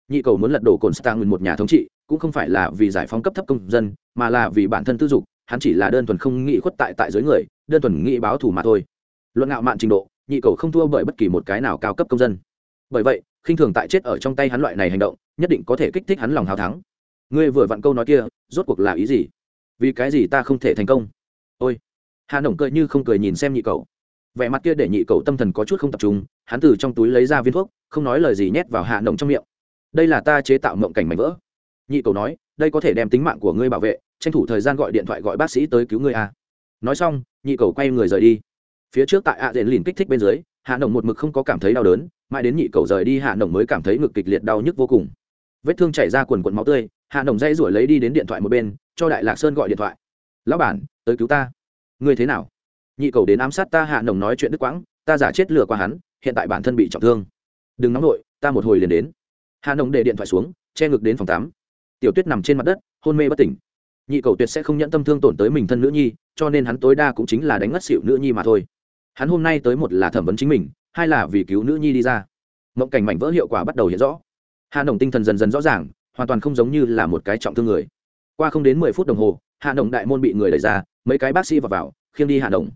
nhị cầu muốn lật đổ cồn stang một nhà thống trị, cũng không phải là vì giải phóng cấp thấp công dân, mà là vì bản thân tư dục, hắn chỉ là đơn thuần không nghĩ khuất tại tại dưới người, đơn thuần nghĩ báo thù mà thôi. Luận ngạo mạn trình độ, nhị cầu không thua bởi bất kỳ một cái nào cao cấp công dân. Bởi vậy, khinh thường tại chết ở trong tay hắn loại này hành động, nhất định có thể kích thích hắn lòng hào thắng. Ngươi vừa vặn câu nói kia, rốt cuộc là ý gì? Vì cái gì ta không thể thành công? Ôi! Hà nổng cười như không cười nhìn xem nhị cầu. Vẻ mặt kia để nhị cầu tâm thần có chút không tập trung, hắn từ trong túi lấy ra viên thuốc, không nói lời gì nhét vào hạ nổng trong miệng đây là ta chế tạo mộng cảnh mảnh vỡ. Nhị cầu nói, đây có thể đem tính mạng của ngươi bảo vệ, tranh thủ thời gian gọi điện thoại gọi bác sĩ tới cứu ngươi a nói xong, nhị cầu quay người rời đi. Phía trước tại ạ à lìn kích thích bên dưới, hạ nồng một mực không có cảm thấy đau đớn, mãi đến nhị cầu rời đi, hạ nồng mới cảm thấy ngực kịch liệt đau nhức vô cùng. Vết thương chảy ra quần quần máu tươi, hạ nồng dây rủi lấy đi đến điện thoại một bên, cho đại lạc sơn gọi điện thoại. Lão bản, tới cứu ta. Ngươi thế nào? Nhị cầu đến ám sát ta, hạ nồng nói chuyện đức quãng, ta giả chết lừa qua hắn, hiện tại bản thân bị trọng thương. Đừng nóng nổi ta một hồi liền đến hạ nồng để điện thoại xuống, che ngực đến phòng tắm. Tiểu tuyết nằm trên mặt đất, hôn mê bất tỉnh. Nhị cầu tuyệt sẽ không nhận tâm thương tổn tới mình thân nữ nhi, cho nên hắn tối đa cũng chính là đánh ngất xịu nữ nhi mà thôi. Hắn hôm nay tới một là thẩm vấn chính mình, hai là vì cứu nữ nhi đi ra. Mộng cảnh mảnh vỡ hiệu quả bắt đầu hiện rõ. Hà nồng tinh thần dần dần rõ ràng, hoàn toàn không giống như là một cái trọng thương người. Qua không đến mười phút đồng hồ, hạ nồng đại môn bị người đẩy ra, mấy cái bác sĩ vào vào, khiêng đi hạ nồng.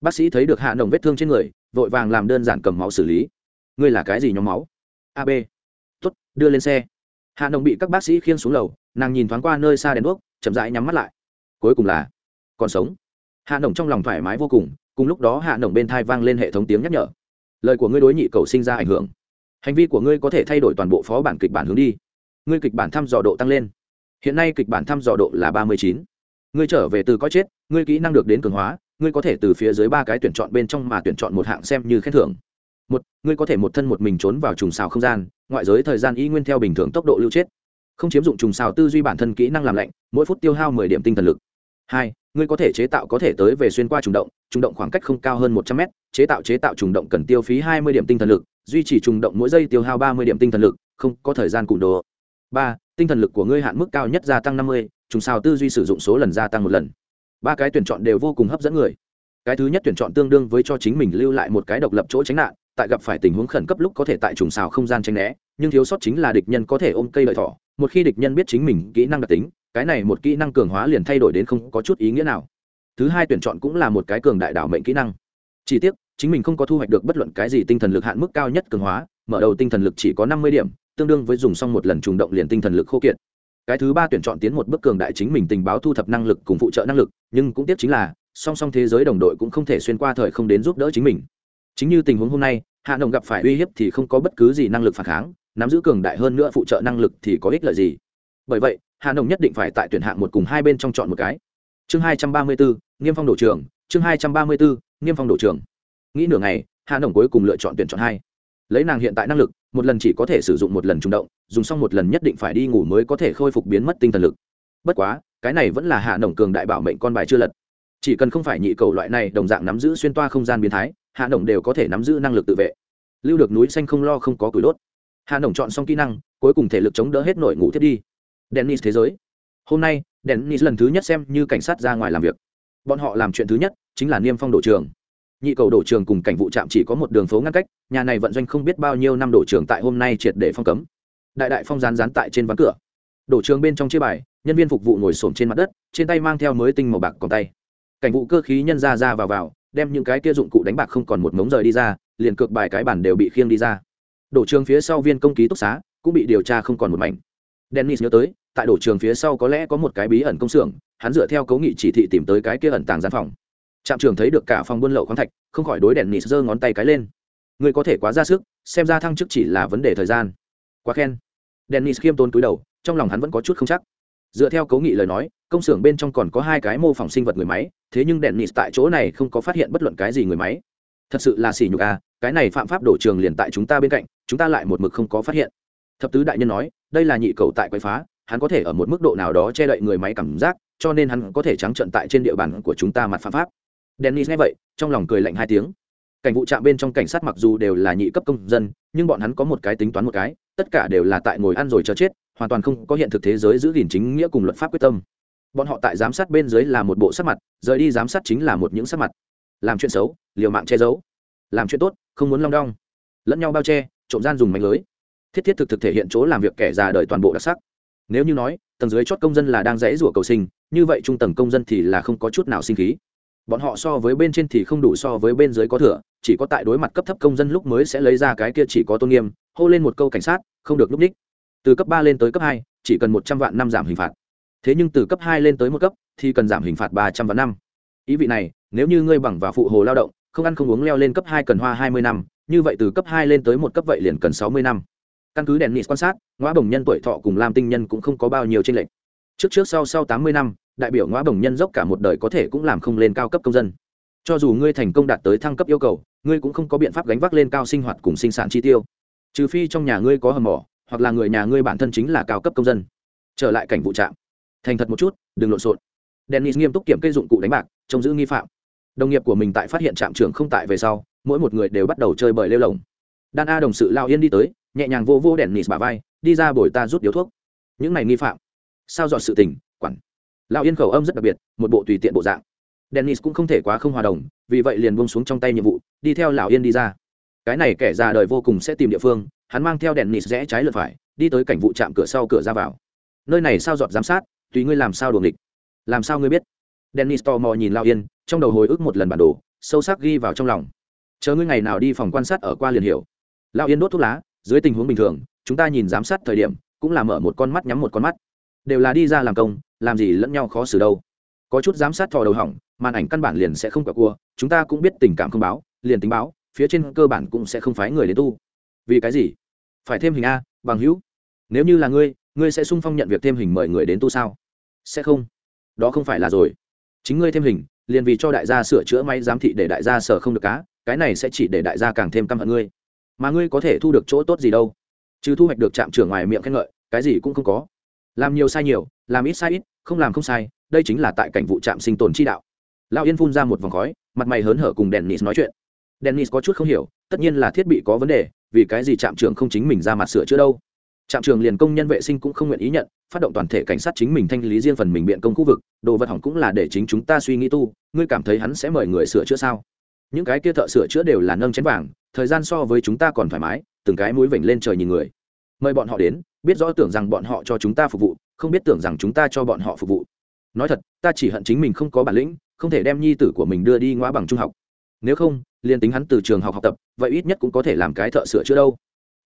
Bác sĩ thấy được hạ nồng vết thương trên người, vội vàng làm đơn giản cầm máu xử lý. Ngươi là cái gì nhóm máu? Ab đưa lên xe. Hạ nồng bị các bác sĩ khiêng xuống lầu, nàng nhìn thoáng qua nơi xa đèn đuốc, chậm rãi nhắm mắt lại. Cuối cùng là, còn sống. Hạ nồng trong lòng thoải mái vô cùng cùng lúc đó hạ nồng bên thai vang lên hệ thống tiếng nhắc nhở. Lời của ngươi đối nhị cầu sinh ra ảnh hưởng. Hành vi của ngươi có thể thay đổi toàn bộ phó bản kịch bản hướng đi. Ngươi kịch bản thăm dò độ tăng lên. Hiện nay kịch bản thăm dò độ là ba mươi chín. Ngươi trở về từ có chết, ngươi kỹ năng được đến cường hóa, ngươi có thể từ phía dưới ba cái tuyển chọn bên trong mà tuyển chọn một hạng xem như khen thưởng. Một, ngươi có thể một thân một mình trốn vào trùng xào không gian ngoại giới thời gian y nguyên theo bình thường tốc độ lưu chết. Không chiếm dụng trùng xào tư duy bản thân kỹ năng làm lạnh, mỗi phút tiêu hao mười điểm tinh thần lực. Hai, ngươi có thể chế tạo có thể tới về xuyên qua trùng động trùng động khoảng cách không cao hơn một trăm mét, chế tạo chế tạo trùng động cần tiêu phí hai mươi điểm tinh thần lực, duy trì trùng động mỗi giây tiêu hao ba mươi điểm tinh thần lực, không có thời gian cụm đồ. Ba, tinh thần lực của ngươi hạn mức cao nhất gia tăng năm mươi, trùng xào tư duy sử dụng số lần gia tăng một lần. Ba cái tuyển chọn đều vô cùng hấp dẫn người. Cái thứ nhất tuyển chọn tương đương với cho chính mình lưu lại một cái độc lập chỗ tránh nạn tại gặp phải tình huống khẩn cấp lúc có thể tại trùng xào không gian tránh né, nhưng thiếu sót chính là địch nhân có thể ôm cây lợi thỏ, một khi địch nhân biết chính mình kỹ năng đặc tính, cái này một kỹ năng cường hóa liền thay đổi đến không có chút ý nghĩa nào. Thứ hai tuyển chọn cũng là một cái cường đại đảo mệnh kỹ năng. Chỉ tiếc, chính mình không có thu hoạch được bất luận cái gì tinh thần lực hạn mức cao nhất cường hóa, mở đầu tinh thần lực chỉ có năm mươi điểm, tương đương với dùng xong một lần trùng động liền tinh thần lực khô kiệt. Cái thứ ba tuyển chọn tiến một bước cường đại chính mình tình báo thu thập năng lực cùng phụ trợ năng lực, nhưng cũng tiếc chính là, song song thế giới đồng đội cũng không thể xuyên qua thời không đến giúp đỡ chính mình chính như tình huống hôm nay, hạ đồng gặp phải uy hiếp thì không có bất cứ gì năng lực phản kháng, nắm giữ cường đại hơn nữa phụ trợ năng lực thì có ích lợi gì? Bởi vậy, hạ đồng nhất định phải tại tuyển hạng một cùng hai bên trong chọn một cái. Chương hai trăm ba mươi bốn nghiêm phong đổ trường, chương hai trăm ba mươi bốn nghiêm phong đổ trường. Nghĩ nửa ngày, hạ đồng cuối cùng lựa chọn tuyển chọn hai. Lấy nàng hiện tại năng lực, một lần chỉ có thể sử dụng một lần trung động, dùng xong một lần nhất định phải đi ngủ mới có thể khôi phục biến mất tinh thần lực. Bất quá, cái này vẫn là hạ nồng cường đại bảo mệnh con bài chưa lật. Chỉ cần không phải nhị cầu loại này đồng dạng nắm giữ xuyên toa không gian biến thái hạ nồng đều có thể nắm giữ năng lực tự vệ. Lưu được núi xanh không lo không có củi đốt. Hạ nồng chọn xong kỹ năng, cuối cùng thể lực chống đỡ hết nổi ngủ thiết đi. Dennis thế giới. Hôm nay, dennis lần thứ nhất xem như cảnh sát ra ngoài làm việc. Bọn họ làm chuyện thứ nhất chính là niêm phong đổ trường. Nhị cầu đổ trường cùng cảnh vụ trạm chỉ có một đường phố ngăn cách, nhà này vận doanh không biết bao nhiêu năm đổ trường tại hôm nay triệt để phong cấm. Đại đại phong rán rán tại trên ván cửa. Đổ trường bên trong chia bài, nhân viên phục vụ ngồi xổm trên mặt đất, trên tay mang theo mới tinh màu bạc còn tay. Cảnh vụ cơ khí nhân ra ra vào vào đem những cái kia dụng cụ đánh bạc không còn một mống rời đi ra, liền cược bài cái bản đều bị khiêng đi ra. Đổ trường phía sau viên công ký túc xá cũng bị điều tra không còn một mảnh. Dennis nhớ tới, tại đổ trường phía sau có lẽ có một cái bí ẩn công xưởng, hắn dựa theo cấu nghị chỉ thị tìm tới cái kia ẩn tàng gian phòng. Trạm trường thấy được cả phòng buôn lậu khoáng thạch, không khỏi đối đèn nịt giơ ngón tay cái lên. Người có thể quá ra sức, xem ra thăng chức chỉ là vấn đề thời gian. Quá khen. Dennis khiêm tôn túi đầu, trong lòng hắn vẫn có chút không chắc. Dựa theo cấu nghị lời nói, công xưởng bên trong còn có hai cái mô phỏng sinh vật người máy thế nhưng dennis tại chỗ này không có phát hiện bất luận cái gì người máy. Thật sự là xỉ nhục à cái này phạm pháp đổ trường liền tại chúng ta bên cạnh, chúng ta lại một mực không có phát hiện. Thập tứ đại nhân nói, đây là nhị cầu tại quậy phá, hắn có thể ở một mức độ nào đó che đậy người máy cảm giác, cho nên hắn có thể trắng trận tại trên địa bàn của chúng ta mặt phạm pháp. Dennis nghe vậy, trong lòng cười lạnh hai tiếng. Cảnh vụ trạm bên trong cảnh sát mặc dù đều là nhị cấp công dân, nhưng bọn hắn có một cái tính toán một cái, tất cả đều là tại ngồi ăn rồi chờ chết, hoàn toàn không có hiện thực thế giới giữ gìn chính nghĩa cùng luật pháp quyết tâm bọn họ tại giám sát bên dưới là một bộ sắc mặt, rời đi giám sát chính là một những sắc mặt. Làm chuyện xấu, liều mạng che giấu. Làm chuyện tốt, không muốn long đong. Lẫn nhau bao che, trộm gian dùng mạnh lưới. Thiết thiết thực thực thể hiện chỗ làm việc kẻ già đời toàn bộ đặc sắc. Nếu như nói, tầng dưới chót công dân là đang rẽ rủa cầu sinh, như vậy trung tầng công dân thì là không có chút nào sinh khí. Bọn họ so với bên trên thì không đủ so với bên dưới có thừa, chỉ có tại đối mặt cấp thấp công dân lúc mới sẽ lấy ra cái kia chỉ có tôn nghiêm, hô lên một câu cảnh sát, không được núp ních từ cấp ba lên tới cấp hai, chỉ cần một trăm vạn năm giảm hình phạt thế nhưng từ cấp hai lên tới một cấp, thì cần giảm hình phạt ba trăm vạn năm. Ý vị này, nếu như ngươi bằng và phụ hồ lao động, không ăn không uống leo lên cấp hai cần hoa hai mươi năm, như vậy từ cấp hai lên tới một cấp vậy liền cần sáu mươi năm. Căn cứ đèn nịt quan sát ngõ bồng nhân tuổi thọ cùng lam tinh nhân cũng không có bao nhiêu tranh lệch. Trước trước sau sau tám mươi năm, đại biểu ngõ bồng nhân dốc cả một đời có thể cũng làm không lên cao cấp công dân. Cho dù ngươi thành công đạt tới thăng cấp yêu cầu, ngươi cũng không có biện pháp gánh vác lên cao sinh hoạt cùng sinh sản chi tiêu. Trừ phi trong nhà ngươi có hầm mỏ, hoặc là người nhà ngươi bản thân chính là cao cấp công dân. Trở lại cảnh vụ trạm thành thật một chút, đừng lộn xộn. Dennis nghiêm túc kiểm kê dụng cụ đánh bạc, trông giữ nghi phạm. Đồng nghiệp của mình tại phát hiện trạm trưởng không tại về sau, mỗi một người đều bắt đầu chơi bời lêu lồng. Đan a đồng sự lao yên đi tới, nhẹ nhàng vô vô Dennis bà vai, đi ra bồi ta rút điếu thuốc. Những này nghi phạm. Sao dọn sự tình, quản. Lao yên khẩu âm rất đặc biệt, một bộ tùy tiện bộ dạng. Dennis cũng không thể quá không hòa đồng, vì vậy liền buông xuống trong tay nhiệm vụ, đi theo lão yên đi ra. Cái này kẻ già đời vô cùng sẽ tìm địa phương, hắn mang theo dennis rẽ trái lượt phải, đi tới cảnh vụ trạm cửa sau cửa ra vào. Nơi này sao dọn giám sát? Tùy ngươi làm sao đuồng địch làm sao ngươi biết? Dennis tò mò nhìn lao yên, trong đầu hồi ức một lần bản đồ, sâu sắc ghi vào trong lòng. Chờ ngươi ngày nào đi phòng quan sát ở qua liền hiểu. Lao yên đốt thuốc lá, dưới tình huống bình thường, chúng ta nhìn giám sát thời điểm, cũng là mở một con mắt nhắm một con mắt. Đều là đi ra làm công, làm gì lẫn nhau khó xử đâu. Có chút giám sát thò đầu hỏng, màn ảnh căn bản liền sẽ không quả cua, chúng ta cũng biết tình cảm không báo, liền tính báo, phía trên cơ bản cũng sẽ không phái người đến tu. Vì cái gì? Phải thêm hình a, bằng hữu. Nếu như là ngươi ngươi sẽ sung phong nhận việc thêm hình mời người đến tu sao? Sẽ không. Đó không phải là rồi. Chính ngươi thêm hình, liền vì cho đại gia sửa chữa máy giám thị để đại gia sở không được cá, cái này sẽ chỉ để đại gia càng thêm căm hận ngươi. Mà ngươi có thể thu được chỗ tốt gì đâu. Chứ thu hoạch được trạm trưởng ngoài miệng khen ngợi, cái gì cũng không có. Làm nhiều sai nhiều, làm ít sai ít, không làm không sai, đây chính là tại cảnh vụ trạm sinh tồn chi đạo. Lao yên phun ra một vòng khói, mặt mày hớn hở cùng dennis nói chuyện. Dennis có chút không hiểu, tất nhiên là thiết bị có vấn đề, vì cái gì trạm trưởng không chính mình ra mặt sửa chữa đâu trạm trường liền công nhân vệ sinh cũng không nguyện ý nhận, phát động toàn thể cảnh sát chính mình thanh lý riêng phần mình biện công khu vực, đồ vật hỏng cũng là để chính chúng ta suy nghĩ tu, ngươi cảm thấy hắn sẽ mời người sửa chữa sao? Những cái kia thợ sửa chữa đều là nâng chén vàng, thời gian so với chúng ta còn thoải mái, từng cái mũi vểnh lên trời nhìn người. Mời bọn họ đến, biết rõ tưởng rằng bọn họ cho chúng ta phục vụ, không biết tưởng rằng chúng ta cho bọn họ phục vụ. Nói thật, ta chỉ hận chính mình không có bản lĩnh, không thể đem nhi tử của mình đưa đi ngoa bằng trung học. Nếu không, liền tính hắn từ trường học học tập, vậy ít nhất cũng có thể làm cái thợ sửa chữa đâu.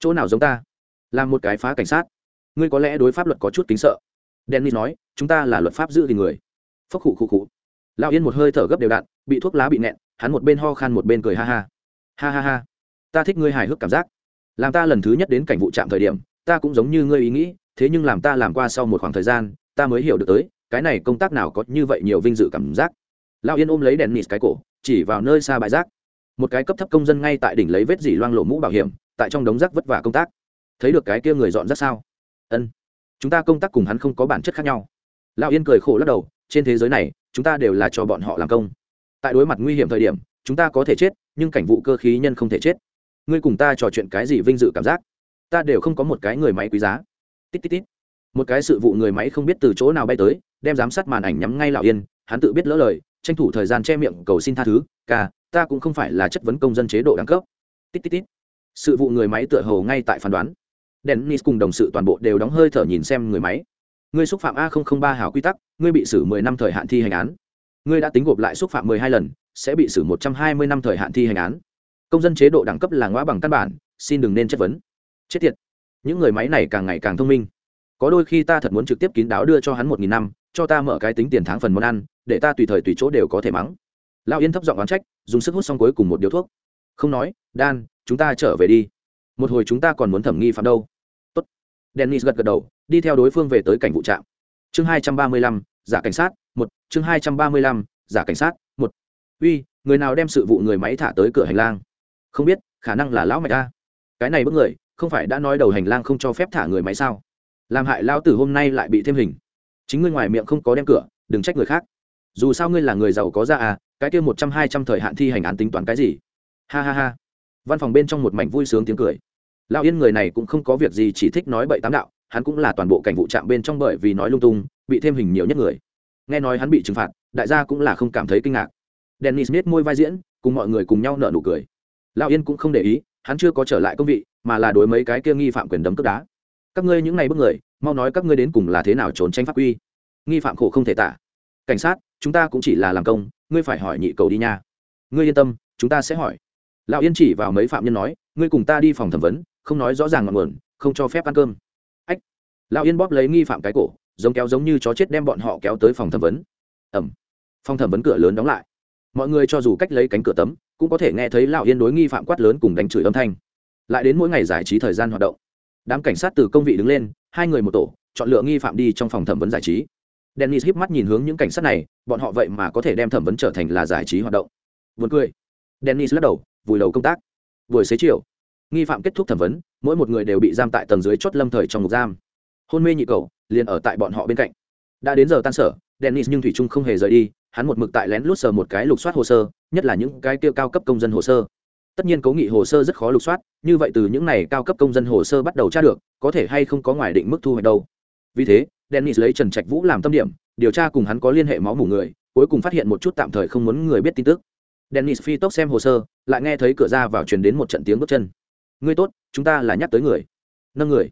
Chỗ nào giống ta? Làm một cái phá cảnh sát. Ngươi có lẽ đối pháp luật có chút kính sợ. Dennis nói, chúng ta là luật pháp giữ thì người. Phốc khụ khụ khụ. Lão yên một hơi thở gấp đều đặn, bị thuốc lá bị nẹn hắn một bên ho khan một bên cười ha ha. Ha ha ha. Ta thích ngươi hài hước cảm giác. Làm ta lần thứ nhất đến cảnh vụ trạm thời điểm, ta cũng giống như ngươi ý nghĩ, thế nhưng làm ta làm qua sau một khoảng thời gian, ta mới hiểu được tới, cái này công tác nào có như vậy nhiều vinh dự cảm giác. Lão yên ôm lấy đèn nịt cái cổ, chỉ vào nơi xa bãi rác. Một cái cấp thấp công dân ngay tại đỉnh lấy vết dỉ loang lộ mũ bảo hiểm, tại trong đống rác vất vả công tác thấy được cái kia người dọn rác sao? Ân, chúng ta công tác cùng hắn không có bản chất khác nhau. Lão yên cười khổ lắc đầu, trên thế giới này, chúng ta đều là cho bọn họ làm công. Tại đối mặt nguy hiểm thời điểm, chúng ta có thể chết, nhưng cảnh vụ cơ khí nhân không thể chết. Ngươi cùng ta trò chuyện cái gì vinh dự cảm giác? Ta đều không có một cái người máy quý giá. Tít tít tít. Một cái sự vụ người máy không biết từ chỗ nào bay tới, đem giám sát màn ảnh nhắm ngay lão yên, hắn tự biết lỡ lời, tranh thủ thời gian che miệng, cầu xin tha thứ, ca, ta cũng không phải là chất vấn công dân chế độ đẳng cấp. Tít tít tít. Sự vụ người máy tựa hồ ngay tại phán đoán dennis cùng đồng sự toàn bộ đều đóng hơi thở nhìn xem người máy. Ngươi xúc phạm a ba hảo quy tắc, ngươi bị xử mười năm thời hạn thi hành án. Ngươi đã tính gộp lại xúc phạm mười hai lần, sẽ bị xử một trăm hai mươi năm thời hạn thi hành án. Công dân chế độ đẳng cấp là ngõ bằng căn bản, xin đừng nên chất vấn. Chết tiệt. Những người máy này càng ngày càng thông minh. Có đôi khi ta thật muốn trực tiếp kín đáo đưa cho hắn một nghìn năm, cho ta mở cái tính tiền tháng phần món ăn, để ta tùy thời tùy chỗ đều có thể mắng. Lao yên thấp giọng oán trách, dùng sức hút xong cuối cùng một điếu thuốc. Không nói, đan, chúng ta trở về đi một hồi chúng ta còn muốn thẩm nghi phạm đâu. Tốt. dennis gật gật đầu, đi theo đối phương về tới cảnh vụ trạm. Chương hai trăm ba mươi lăm, giả cảnh sát, một. Chương hai trăm ba mươi lăm, giả cảnh sát, một. Uy, người nào đem sự vụ người máy thả tới cửa hành lang? Không biết, khả năng là lão mạch ta cái này bức người, không phải đã nói đầu hành lang không cho phép thả người máy sao? Làm hại lao tử hôm nay lại bị thêm hình. Chính ngươi ngoài miệng không có đem cửa, đừng trách người khác. Dù sao ngươi là người giàu có ra à cái kia một trăm, hai trăm thời hạn thi hành án tính toán cái gì? Ha ha ha. Văn phòng bên trong một mảnh vui sướng tiếng cười lão yên người này cũng không có việc gì, chỉ thích nói bậy tám đạo, hắn cũng là toàn bộ cảnh vụ trạm bên trong bởi vì nói lung tung, bị thêm hình nhiều nhất người. Nghe nói hắn bị trừng phạt, đại gia cũng là không cảm thấy kinh ngạc. Dennis biết môi vai diễn, cùng mọi người cùng nhau nợ nụ cười. Lão yên cũng không để ý, hắn chưa có trở lại công vị, mà là đối mấy cái kia nghi phạm quyền đấm cướp đá. Các ngươi những ngày bước người, mau nói các ngươi đến cùng là thế nào trốn tránh pháp quy? Nghi phạm khổ không thể tả. Cảnh sát, chúng ta cũng chỉ là làm công, ngươi phải hỏi nhị cầu đi nha. Ngươi yên tâm, chúng ta sẽ hỏi. Lão yên chỉ vào mấy phạm nhân nói, ngươi cùng ta đi phòng thẩm vấn không nói rõ ràng ngọn nguồn, không cho phép ăn cơm. Ách, lão yên bóp lấy nghi phạm cái cổ, giống kéo giống như chó chết đem bọn họ kéo tới phòng thẩm vấn. Ẩm phòng thẩm vấn cửa lớn đóng lại. Mọi người cho dù cách lấy cánh cửa tấm, cũng có thể nghe thấy lão yên đối nghi phạm quát lớn cùng đánh chửi âm thanh. Lại đến mỗi ngày giải trí thời gian hoạt động. Đám cảnh sát từ công vị đứng lên, hai người một tổ, chọn lựa nghi phạm đi trong phòng thẩm vấn giải trí. Dennis híp mắt nhìn hướng những cảnh sát này, bọn họ vậy mà có thể đem thẩm vấn trở thành là giải trí hoạt động. Buồn cười. Dennis lắc đầu, vùi đầu công tác. Buổi xế chiều nghi phạm kết thúc thẩm vấn, mỗi một người đều bị giam tại tầng dưới chốt lâm thời trong ngục giam. Hôn mê nhị cầu liền ở tại bọn họ bên cạnh. Đã đến giờ tan sở, dennis nhưng thủy trung không hề rời đi, hắn một mực tại lén lút sờ một cái lục soát hồ sơ, nhất là những cái kia cao cấp công dân hồ sơ. Tất nhiên cố nghị hồ sơ rất khó lục soát, như vậy từ những này cao cấp công dân hồ sơ bắt đầu tra được, có thể hay không có ngoài định mức thu hoạch đâu. Vì thế, dennis lấy trần trạch vũ làm tâm điểm, điều tra cùng hắn có liên hệ máu mủ người, cuối cùng phát hiện một chút tạm thời không muốn người biết tin tức. Dennis phi tốc xem hồ sơ, lại nghe thấy cửa ra vào truyền đến một trận tiếng bước chân ngươi tốt, chúng ta là nhắc tới người. Nâng người.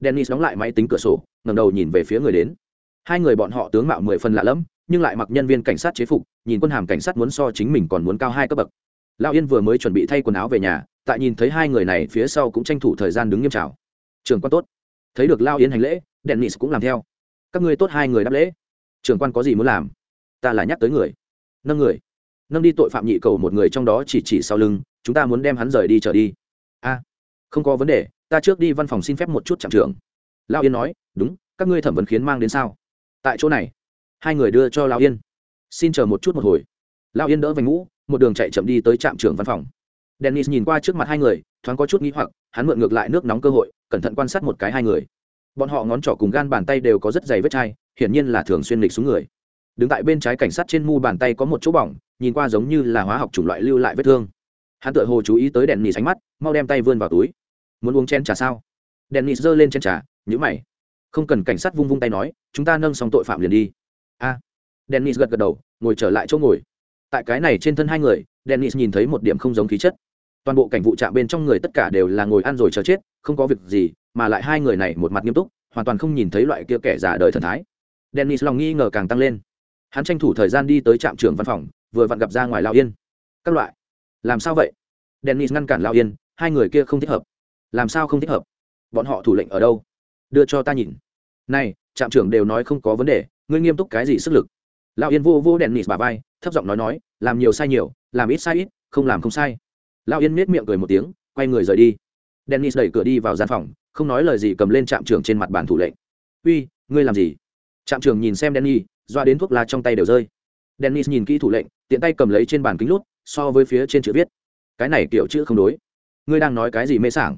Dennis đóng lại máy tính cửa sổ, ngẩng đầu nhìn về phía người đến. Hai người bọn họ tướng mạo mười phần lạ lẫm, nhưng lại mặc nhân viên cảnh sát chế phục, nhìn quân hàm cảnh sát muốn so chính mình còn muốn cao hai cấp bậc. Lão yên vừa mới chuẩn bị thay quần áo về nhà, tại nhìn thấy hai người này phía sau cũng tranh thủ thời gian đứng nghiêm trào trường quan tốt. Thấy được lao yên hành lễ, dennis cũng làm theo. Các ngươi tốt hai người đáp lễ. Trường quan có gì muốn làm? Ta là nhắc tới người. Nâng người. Nâng đi tội phạm nhị cầu một người trong đó chỉ chỉ sau lưng, chúng ta muốn đem hắn rời đi trở đi không có vấn đề, ta trước đi văn phòng xin phép một chút trạm trưởng. Lao yên nói, đúng, các ngươi thẩm vấn khiến mang đến sao? Tại chỗ này. Hai người đưa cho lao yên. Xin chờ một chút một hồi. Lao yên đỡ vành ngũ, một đường chạy chậm đi tới trạm trưởng văn phòng. Dennis nhìn qua trước mặt hai người, thoáng có chút n g h i hoặc, hắn mượn ngược lại nước nóng cơ hội, cẩn thận quan sát một cái hai người. Bọn họ ngón trỏ cùng gan bàn tay đều có rất dày vết chai, hiển nhiên là thường xuyên lịch xuống người. Đứng tại bên trái cảnh sát trên mu bàn tay có một chỗ bỏng, nhìn qua giống như là hóa học chủng loại lưu lại vết thương. Hắn tự hồ chú ý tới đèn nỉ sánh mắt, mau đem tay vươn vào túi muốn uống chén trà sao? Dennis giơ lên chén trà nhữ mày. Không cần cảnh sát vung vung tay nói, chúng ta nâng xong tội phạm liền đi. A. À. dennis gật gật đầu, ngồi trở lại chỗ ngồi. Tại cái này trên thân hai người, dennis nhìn thấy một điểm không giống khí chất. Toàn bộ cảnh vụ trạm bên trong người tất cả đều là ngồi ăn rồi chờ chết, không có việc gì, mà lại hai người này một mặt nghiêm túc, hoàn toàn không nhìn thấy loại kia kẻ giả đời thần thái. Dennis lòng nghi ngờ càng tăng lên. Hắn tranh thủ thời gian đi tới trạm trưởng văn phòng, vừa vặn gặp ra ngoài lao yên. Các loại, làm sao vậy? Dennis ngăn cản lao yên, hai người kia không thích hợp làm sao không thích hợp bọn họ thủ lệnh ở đâu đưa cho ta nhìn này trạm trưởng đều nói không có vấn đề ngươi nghiêm túc cái gì sức lực Lão yên vô vô đèn nịt bà vai thấp giọng nói nói làm nhiều sai nhiều làm ít sai ít không làm không sai Lão yên miết miệng cười một tiếng quay người rời đi dennis đẩy cửa đi vào gian phòng không nói lời gì cầm lên trạm trưởng trên mặt bàn thủ lệnh uy ngươi làm gì trạm trưởng nhìn xem Dennis, doa đến thuốc lá trong tay đều rơi. Dennis nhìn kỹ thủ lệnh, tiện tay cầm lấy trên bàn kính lút, so với phía trên chữ viết. Cái này kiểu chữ không đối. Ngươi đang nói cái gì mê sảng?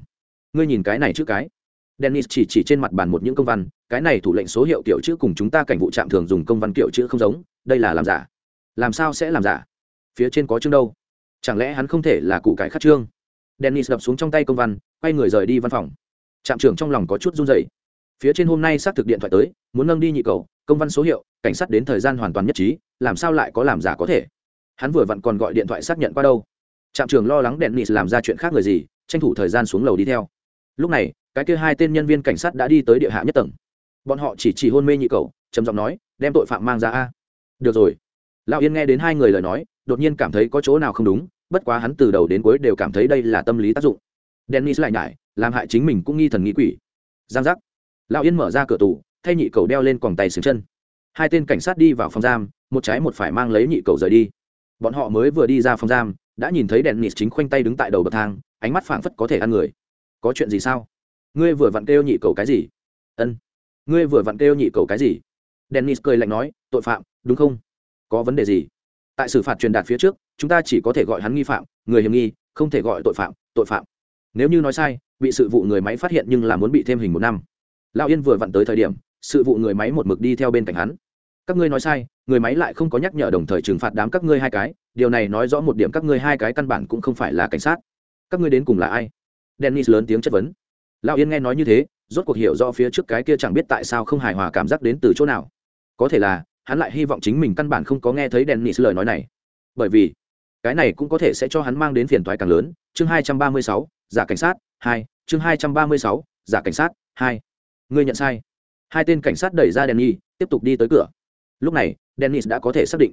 Ngươi nhìn cái này chữ cái. Dennis chỉ chỉ trên mặt bàn một những công văn, cái này thủ lệnh số hiệu kiểu chữ cùng chúng ta cảnh vụ trạm thường dùng công văn kiểu chữ không giống, đây là làm giả. Làm sao sẽ làm giả? Phía trên có chương đâu? Chẳng lẽ hắn không thể là cụ cái khắc chương? Dennis đập xuống trong tay công văn, quay người rời đi văn phòng. Trạm trưởng trong lòng có chút run rẩy phía trên hôm nay xác thực điện thoại tới muốn nâng đi nhị cầu công văn số hiệu cảnh sát đến thời gian hoàn toàn nhất trí làm sao lại có làm giả có thể hắn vừa vặn còn gọi điện thoại xác nhận qua đâu trạm trưởng lo lắng Dennis làm ra chuyện khác người gì tranh thủ thời gian xuống lầu đi theo lúc này, cái kia hai tên nhân viên cảnh sát đã đi tới địa hạ nhất tầng. Bọn họ chỉ chỉ hôn mê nhị cầu trầm giọng nói, đem tội phạm mang ra a. Được rồi. Lão yên nghe đến hai người lời nói, đột nhiên cảm thấy có chỗ nào không đúng, bất quá hắn từ đầu đến cuối đều cảm thấy đây là tâm lý tác dụng. Dennis lại nhải, làm hại chính mình cũng nghi thần nghĩ quỷ. Giang giác. Lão yên mở ra cửa tủ, thay nhị cầu đeo lên còng tay xứng chân. Hai tên cảnh sát đi vào phòng giam, một trái một phải mang lấy nhị cầu rời đi. Bọn họ mới vừa đi ra phòng giam, đã nhìn thấy đèn nịt chính khoanh tay đứng tại đầu bậc thang, ánh mắt phảng phất có thể ăn người có chuyện gì sao? Ngươi vừa vặn kêu nhị cầu cái gì? Ân. Ngươi vừa vặn kêu nhị cầu cái gì? Dennis cười lạnh nói, tội phạm, đúng không? Có vấn đề gì? Tại xử phạt truyền đạt phía trước, chúng ta chỉ có thể gọi hắn nghi phạm, người hiểm nghi, không thể gọi tội phạm tội phạm. Nếu như nói sai, bị sự vụ người máy phát hiện nhưng là muốn bị thêm hình một năm. Lão yên vừa vặn tới thời điểm, sự vụ người máy một mực đi theo bên cạnh hắn. Các ngươi nói sai, người máy lại không có nhắc nhở đồng thời trừng phạt đám các ngươi hai cái, điều này nói rõ một điểm các ngươi hai cái căn bản cũng không phải là cảnh sát. Các ngươi đến cùng là ai? Dennis lớn tiếng chất vấn. Lão yên nghe nói như thế rốt cuộc hiểu rõ phía trước cái kia chẳng biết tại sao không hài hòa cảm giác đến từ chỗ nào. Có thể là hắn lại hy vọng chính mình căn bản không có nghe thấy dennis lời nói này. Bởi vì cái này cũng có thể sẽ cho hắn mang đến phiền toái càng lớn. Chương hai trăm ba mươi sáu giả cảnh sát hai. Chương hai trăm ba mươi sáu giả cảnh sát hai. Ngươi nhận sai. Hai tên cảnh sát đẩy ra Dennis, tiếp tục đi tới cửa. Lúc này dennis đã có thể xác định.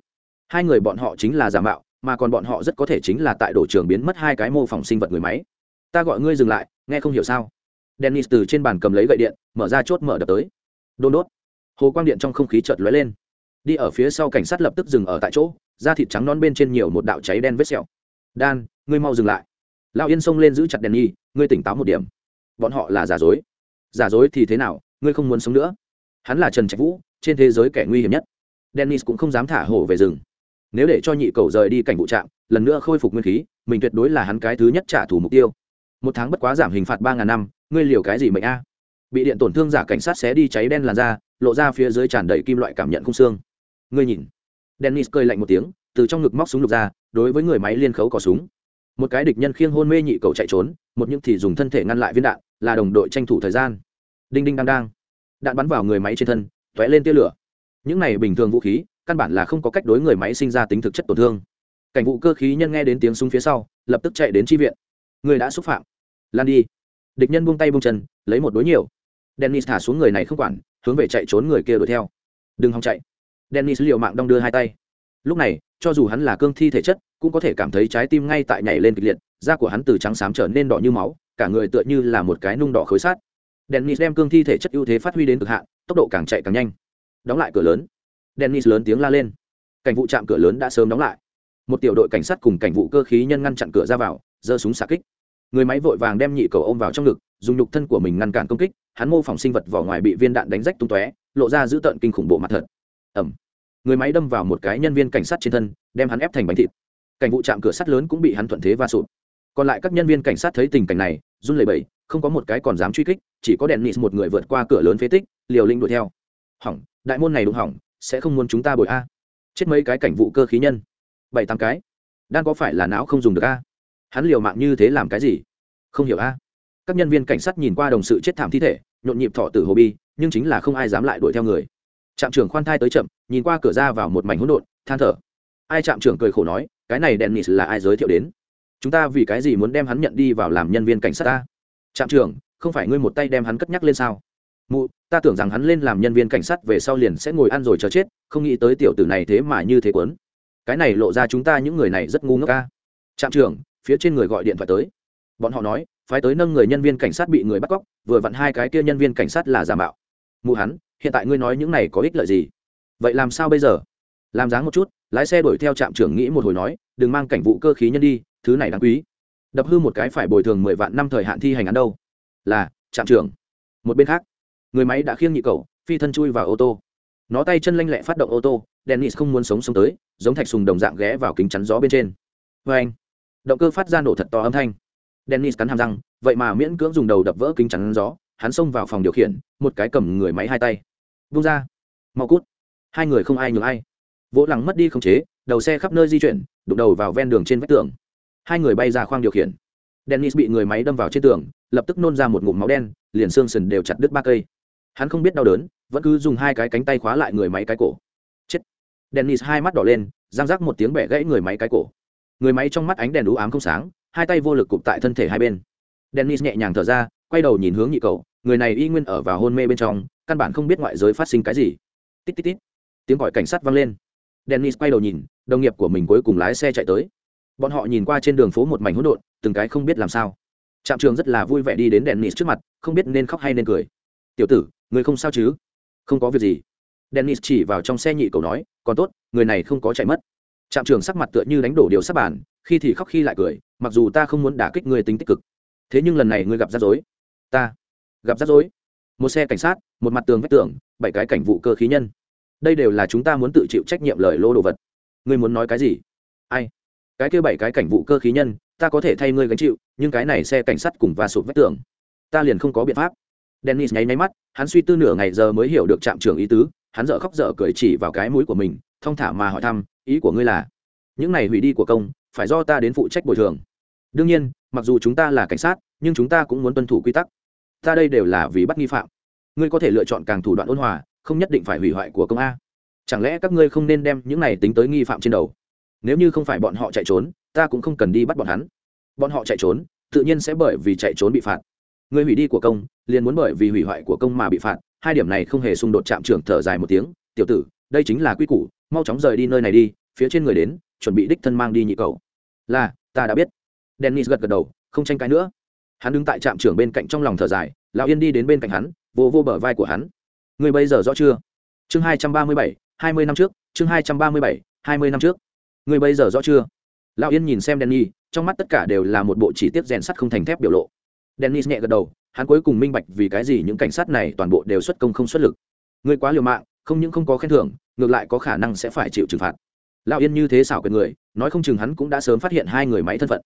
Hai người bọn họ chính là giả mạo mà còn bọn họ rất có thể chính là tại đổ trường biến mất hai cái mô phỏng sinh vật người máy ta gọi ngươi dừng lại, nghe không hiểu sao? Dennis từ trên bàn cầm lấy gậy điện, mở ra chốt mở đập tới. Đôn đốt. Hồ quang điện trong không khí chợt lóe lên. Đi ở phía sau cảnh sát lập tức dừng ở tại chỗ, da thịt trắng non bên trên nhiều một đạo cháy đen vết sẹo. Đan ngươi mau dừng lại. Lao yên xông lên giữ chặt đèn nhi ngươi tỉnh táo một điểm. Bọn họ là giả dối. Giả dối thì thế nào, ngươi không muốn sống nữa? Hắn là trần trạch vũ, trên thế giới kẻ nguy hiểm nhất. Dennis cũng không dám thả hổ về rừng. Nếu để cho nhị cầu rời đi cảnh vụ trạm, lần nữa khôi phục nguyên khí, mình tuyệt đối là hắn cái thứ nhất trả thù mục tiêu một tháng bất quá giảm hình phạt ba ngàn năm, ngươi liều cái gì mệnh a? Bị điện tổn thương giả cảnh sát xé đi cháy đen làn da, lộ ra phía dưới tràn đầy kim loại cảm nhận không xương. Ngươi nhìn. Dennis cười lạnh một tiếng, từ trong ngực móc súng lục ra, đối với người máy liên khấu cỏ súng. Một cái địch nhân khiêng hôn mê nhị cầu chạy trốn, một những thì dùng thân thể ngăn lại viên đạn, là đồng đội tranh thủ thời gian. Đinh đinh đang đang. Đạn bắn vào người máy trên thân t ó é lên tia lửa. Những này bình thường vũ khí, căn bản là không có cách đối người máy sinh ra tính thực chất tổn thương. Cảnh vụ cơ khí nhân nghe đến tiếng súng phía sau, lập tức chạy đến tri viện người đã xúc phạm. Lan đi. Địch nhân buông tay buông chân, lấy một đối nhiều. Dennis thả xuống người này không quản, hướng về chạy trốn người kia đuổi theo. Đừng hòng chạy. Dennis liều mạng đong đưa hai tay. Lúc này, cho dù hắn là cương thi thể chất, cũng có thể cảm thấy trái tim ngay tại nhảy lên kịch liệt, da của hắn từ trắng xám trở nên đỏ như máu, cả người tựa như là một cái nung đỏ khối sát. Dennis đem cương thi thể chất ưu thế phát huy đến cực hạn, tốc độ càng chạy càng nhanh. Đóng lại cửa lớn. Dennis lớn tiếng la lên. Cảnh vụ trạm cửa lớn đã sớm đóng lại. Một tiểu đội cảnh sát cùng cảnh vụ cơ khí nhân ngăn chặn cửa ra vào giơ súng xạ kích. Người máy vội vàng đem nhị cầu ôm vào trong ngực, dùng nhục thân của mình ngăn cản công kích, hắn mô phỏng sinh vật vỏ ngoài bị viên đạn đánh rách tung tóe, lộ ra dữ tợn kinh khủng bộ mặt thật. Ẩm người máy đâm vào một cái nhân viên cảnh sát trên thân, đem hắn ép thành bánh thịt. Cảnh vụ trạm cửa sắt lớn cũng bị hắn thuận thế va sụp. Còn lại các nhân viên cảnh sát thấy tình cảnh này, run lẩy bẩy, không có một cái còn dám truy kích, chỉ có đèn nịt một người vượt qua cửa lớn phế tích, liều linh đuổi theo. Hỏng, đại môn này đúng hỏng, sẽ không muốn chúng ta bồi a. Chết mấy cái cảnh vụ cơ khí nhân. Bảy tám cái. Đang có phải là não không dùng được a? Hắn liều mạng như thế làm cái gì? Không hiểu a. Các nhân viên cảnh sát nhìn qua đồng sự chết thảm thi thể, nhộn nhịp thọ tử hồ bi, nhưng chính là không ai dám lại đuổi theo người. Trạm trưởng khoan thai tới chậm, nhìn qua cửa ra vào một mảnh hỗn độn, than thở. Ai trạm trưởng cười khổ nói, cái này dennis là ai giới thiệu đến? Chúng ta vì cái gì muốn đem hắn nhận đi vào làm nhân viên cảnh sát ta? Trạm trưởng, không phải ngươi một tay đem hắn cất nhắc lên sao? Mụ, ta tưởng rằng hắn lên làm nhân viên cảnh sát về sau liền sẽ ngồi ăn rồi chờ chết, không nghĩ tới tiểu tử này thế mà như thế quấn cái này lộ ra chúng ta những người này rất ngu ngốc ca trạm trưởng phía trên người gọi điện thoại tới. Bọn họ nói, phái tới nâng người nhân viên cảnh sát bị người bắt cóc, vừa vặn hai cái kia nhân viên cảnh sát là giả mạo. Mụ hắn, hiện tại ngươi nói những này có ích lợi gì? Vậy làm sao bây giờ? Làm dáng một chút, lái xe đuổi theo trạm trưởng nghĩ một hồi nói, đừng mang cảnh vụ cơ khí nhân đi, thứ này đáng quý. Đập hư một cái phải bồi thường mười vạn năm thời hạn thi hành án đâu. Là, trạm trưởng. Một bên khác, người máy đã khiêng nhị cầu, phi thân chui vào ô tô. Nó tay chân lanh lẹ phát động ô tô, dennis không muốn sống sống tới, giống thạch sùng đồng dạng ghé vào kính chắn gió bên trên. Vê anh động cơ phát ra nổ thật to âm thanh. Dennis cắn hàm răng, vậy mà miễn cưỡng dùng đầu đập vỡ kính chắn gió, hắn xông vào phòng điều khiển, một cái cầm người máy hai tay. Vung ra. Mau cút. Hai người không ai nhường ai. Vỗ lẳng mất đi không chế, đầu xe khắp nơi di chuyển, đụng đầu vào ven đường trên vách tường. Hai người bay ra khoang điều khiển. Dennis bị người máy đâm vào trên tường, lập tức nôn ra một ngụm máu đen, liền xương sần đều chặt đứt ba cây. Hắn không biết đau đớn, vẫn cứ dùng hai cái cánh tay khóa lại người máy cái cổ. Chết. Dennis hai mắt đỏ lên giang rác một tiếng bẻ gãy người máy cái cổ người máy trong mắt ánh đèn đũ ám không sáng, hai tay vô lực cụp tại thân thể hai bên. Dennis nhẹ nhàng thở ra, quay đầu nhìn hướng nhị cầu người này y nguyên ở vào hôn mê bên trong, căn bản không biết ngoại giới phát sinh cái gì. Tít tít tít, tiếng gọi cảnh sát vang lên. Dennis quay đầu nhìn, đồng nghiệp của mình cuối cùng lái xe chạy tới. Bọn họ nhìn qua trên đường phố một mảnh hỗn độn, từng cái không biết làm sao. Trạm trường rất là vui vẻ đi đến dennis trước mặt, không biết nên khóc hay nên cười. Tiểu tử, người không sao chứ? Không có việc gì. Dennis chỉ vào trong xe nhị cầu nói, còn tốt, người này không có chạy mất trạm trường sắc mặt tựa như đánh đổ điều sắp bàn, khi thì khóc khi lại cười, mặc dù ta không muốn đả kích người tính tích cực. Thế nhưng lần này ngươi gặp rắc rối. Ta gặp rắc rối. Một xe cảnh sát, một mặt tường vách tường, bảy cái cảnh vụ cơ khí nhân. Đây đều là chúng ta muốn tự chịu trách nhiệm lời lô đồ vật. Ngươi muốn nói cái gì? Ai? Cái kia bảy cái cảnh vụ cơ khí nhân, ta có thể thay ngươi gánh chịu, nhưng cái này xe cảnh sát cùng và sụp vách tường, ta liền không có biện pháp. Dennis nháy máy mắt, hắn suy tư nửa ngày giờ mới hiểu được trạm trưởng ý tứ, hắn dở khóc dở cười chỉ vào cái mũi của mình, thong thả mà hỏi thăm ý của ngươi là, những này hủy đi của công, phải do ta đến phụ trách bồi thường. Đương nhiên, mặc dù chúng ta là cảnh sát, nhưng chúng ta cũng muốn tuân thủ quy tắc. Ta đây đều là vì bắt nghi phạm. Ngươi có thể lựa chọn càng thủ đoạn ôn hòa, không nhất định phải hủy hoại của công a. Chẳng lẽ các ngươi không nên đem những này tính tới nghi phạm trên đầu? Nếu như không phải bọn họ chạy trốn, ta cũng không cần đi bắt bọn hắn. Bọn họ chạy trốn, tự nhiên sẽ bởi vì chạy trốn bị phạt. Người hủy đi của công, liền muốn bởi vì hủy hoại của công mà bị phạt. Hai điểm này không hề xung đột, chạm trưởng thở dài một tiếng. Tiểu tử, đây chính là quy củ, mau chóng rời đi nơi này đi phía trên người đến, chuẩn bị đích thân mang đi nhị cầu. Là, ta đã biết. Dennis gật gật đầu, không tranh cãi nữa. Hắn đứng tại trạm trưởng bên cạnh trong lòng thở dài, lão yên đi đến bên cạnh hắn, vô vô bờ vai của hắn. Người bây giờ rõ chưa? Chương hai trăm ba mươi bảy, hai mươi năm trước, chương hai trăm ba mươi bảy, hai mươi năm trước. Người bây giờ rõ chưa? Lão yên nhìn xem denny trong mắt tất cả đều là một bộ chỉ tiết rèn sắt không thành thép biểu lộ. Dennis nhẹ gật đầu, hắn cuối cùng minh bạch vì cái gì những cảnh sát này toàn bộ đều xuất công không xuất lực. Người quá liều mạng, không những không có khen thưởng, ngược lại có khả năng sẽ phải chịu trừng phạt lão yên như thế xảo quyệt người, nói không chừng hắn cũng đã sớm phát hiện hai người máy thân phận.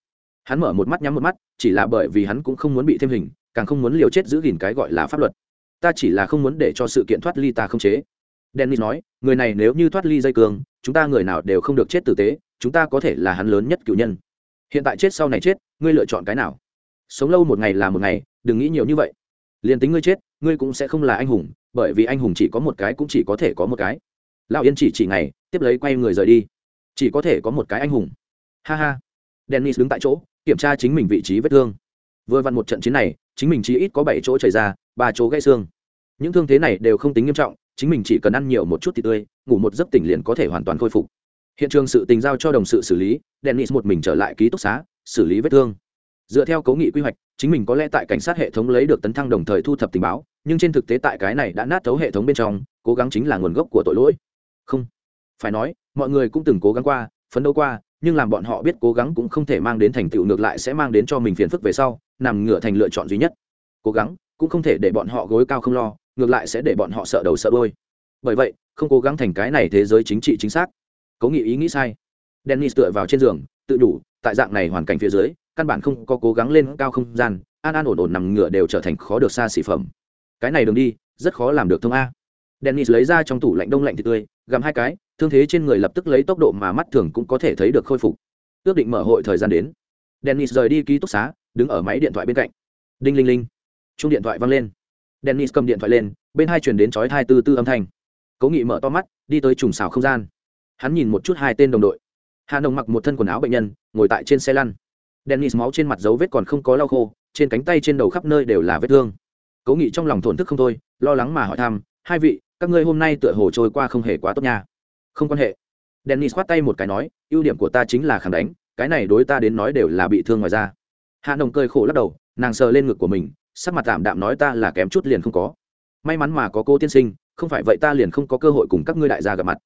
Hắn mở một mắt nhắm một mắt, chỉ là bởi vì hắn cũng không muốn bị thêm hình, càng không muốn liều chết giữ gìn cái gọi là pháp luật. Ta chỉ là không muốn để cho sự kiện thoát ly ta không chế. Dennis nói, người này nếu như thoát ly dây cường chúng ta người nào đều không được chết tử tế, chúng ta có thể là hắn lớn nhất cựu nhân. Hiện tại chết sau này chết, ngươi lựa chọn cái nào? Sống lâu một ngày là một ngày, đừng nghĩ nhiều như vậy. Liền tính ngươi chết, ngươi cũng sẽ không là anh hùng, bởi vì anh hùng chỉ có một cái cũng chỉ có thể có một cái. Lão yên chỉ chỉ ngày, tiếp lấy quay người rời đi chỉ có thể có một cái anh hùng. Ha ha. Dennis đứng tại chỗ, kiểm tra chính mình vị trí vết thương. Vừa vặn một trận chiến này, chính mình chỉ ít có bảy chỗ chảy ra, ba chỗ gãy xương. Những thương thế này đều không tính nghiêm trọng, chính mình chỉ cần ăn nhiều một chút thịt tươi, ngủ một giấc tỉnh liền có thể hoàn toàn khôi phục. Hiện trường sự tình giao cho đồng sự xử lý, dennis một mình trở lại ký túc xá, xử lý vết thương. Dựa theo cấu nghị quy hoạch, chính mình có lẽ tại cảnh sát hệ thống lấy được tấn thăng đồng thời thu thập tình báo, nhưng trên thực tế tại cái này đã nát thấu hệ thống bên trong, cố gắng chính là nguồn gốc của tội lỗi. Không phải nói, mọi người cũng từng cố gắng qua, phấn đấu qua, nhưng làm bọn họ biết cố gắng cũng không thể mang đến thành tựu, ngược lại sẽ mang đến cho mình phiền phức về sau, nằm ngửa thành lựa chọn duy nhất. Cố gắng cũng không thể để bọn họ gối cao không lo, ngược lại sẽ để bọn họ sợ đầu sợ đôi bởi vậy, không cố gắng thành cái này thế giới chính trị chính xác. Cố nghị ý nghĩ sai. Dennis tựa vào trên giường, tự đủ, tại dạng này hoàn cảnh phía dưới, căn bản không có cố gắng lên cao không gian, an an ổn ổn nằm ngửa đều trở thành khó được xa xỉ phẩm. Cái này đường đi, rất khó làm được thông a dennis lấy ra trong tủ lạnh đông lạnh thịt tươi, gặm hai cái, thương thế trên người lập tức lấy tốc độ mà mắt thường cũng có thể thấy được khôi phục. Ước định mở hội thời gian đến. Dennis rời đi ký túc xá, đứng ở máy điện thoại bên cạnh. Đinh linh linh. Chung điện thoại văng lên. Dennis cầm điện thoại lên, bên hai chuyển đến chói thai tư tư âm thanh. Cố nghị mở to mắt, đi tới trùng xào không gian. Hắn nhìn một chút hai tên đồng đội. Hà nồng mặc một thân quần áo bệnh nhân, ngồi tại trên xe lăn. Dennis máu trên mặt dấu vết còn không có lau khô, trên cánh tay trên đầu khắp nơi đều là vết thương. Cố nghị trong lòng thổn thức không thôi, lo lắng mà hỏi thăm, hai vị các ngươi hôm nay tựa hồ trôi qua không hề quá tốt nha. Không quan hệ. Dennis khoát tay một cái nói, ưu điểm của ta chính là khẳng đánh, cái này đối ta đến nói đều là bị thương ngoài ra hạ nồng cười khổ lắc đầu, nàng sờ lên ngực của mình, sắc mặt tạm đạm nói ta là kém chút liền không có. May mắn mà có cô tiên sinh, không phải vậy ta liền không có cơ hội cùng các ngươi đại gia gặp mặt.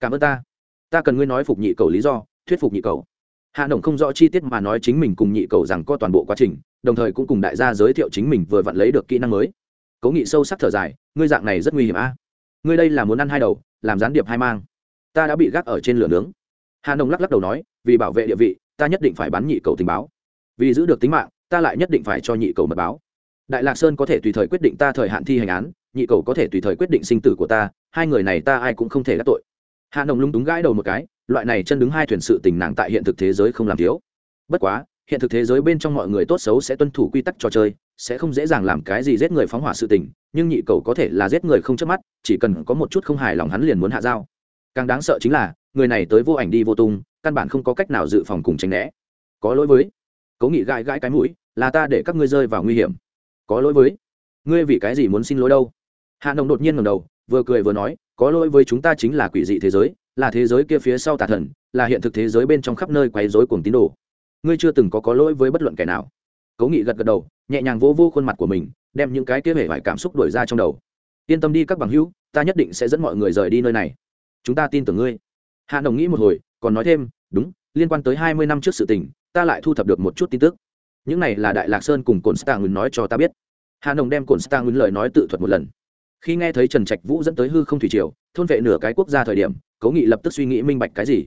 Cảm ơn ta. Ta cần ngươi nói phục nhị cầu lý do, thuyết phục nhị cầu. Hạ nồng không rõ chi tiết mà nói chính mình cùng nhị cầu rằng có toàn bộ quá trình, đồng thời cũng cùng đại gia giới thiệu chính mình vừa vặn lấy được kỹ năng mới. Cố nghị sâu sắc thở dài, ngươi dạng này rất nguy hiểm a ngươi đây là muốn ăn hai đầu, làm gián điệp hai mang. Ta đã bị gác ở trên lửa nướng. Hà nông lắc lắc đầu nói, vì bảo vệ địa vị, ta nhất định phải bắn nhị cầu tình báo. Vì giữ được tính mạng, ta lại nhất định phải cho nhị cầu mật báo. Đại lạc sơn có thể tùy thời quyết định ta thời hạn thi hành án, nhị cầu có thể tùy thời quyết định sinh tử của ta, hai người này ta ai cũng không thể gác tội. Hà nông lung túng gãi đầu một cái, loại này chân đứng hai thuyền sự tình nàng tại hiện thực thế giới không làm thiếu. Bất quá, hiện thực thế giới bên trong mọi người tốt xấu sẽ tuân thủ quy tắc trò chơi sẽ không dễ dàng làm cái gì giết người phóng hỏa sự tình, nhưng nhị cầu có thể là giết người không chớp mắt, chỉ cần có một chút không hài lòng hắn liền muốn hạ dao càng đáng sợ chính là, người này tới vô ảnh đi vô tung, căn bản không có cách nào dự phòng cùng tránh né. Có lỗi với. Cố nghị gãi gãi cái mũi, là ta để các ngươi rơi vào nguy hiểm. Có lỗi với. Ngươi vì cái gì muốn xin lỗi đâu? Hạ nồng đột nhiên ngầm đầu, vừa cười vừa nói, có lỗi với chúng ta chính là quỷ dị thế giới, là thế giới kia phía sau tà thần, là hiện thực thế giới bên trong khắp nơi quấy rối cùng tín đồ. Ngươi chưa từng có có lỗi với bất luận kẻ nào. Cố nghị gật gật đầu nhẹ nhàng vô vô khuôn mặt của mình, đem những cái kia hể vải cảm xúc đổi ra trong đầu. Yên tâm đi các bằng hữu, ta nhất định sẽ dẫn mọi người rời đi nơi này. Chúng ta tin tưởng ngươi. Hạ đồng nghĩ một hồi, còn nói thêm, đúng, liên quan tới hai mươi năm trước sự tình, ta lại thu thập được một chút tin tức. Những này là đại lạc sơn cùng cồn stang nói cho ta biết. Hà Đồng đem cồn stang lời nói tự thuật một lần. Khi nghe thấy trần trạch vũ dẫn tới hư không thủy triều, thôn vệ nửa cái quốc gia thời điểm, cố nghị lập tức suy nghĩ minh bạch cái gì.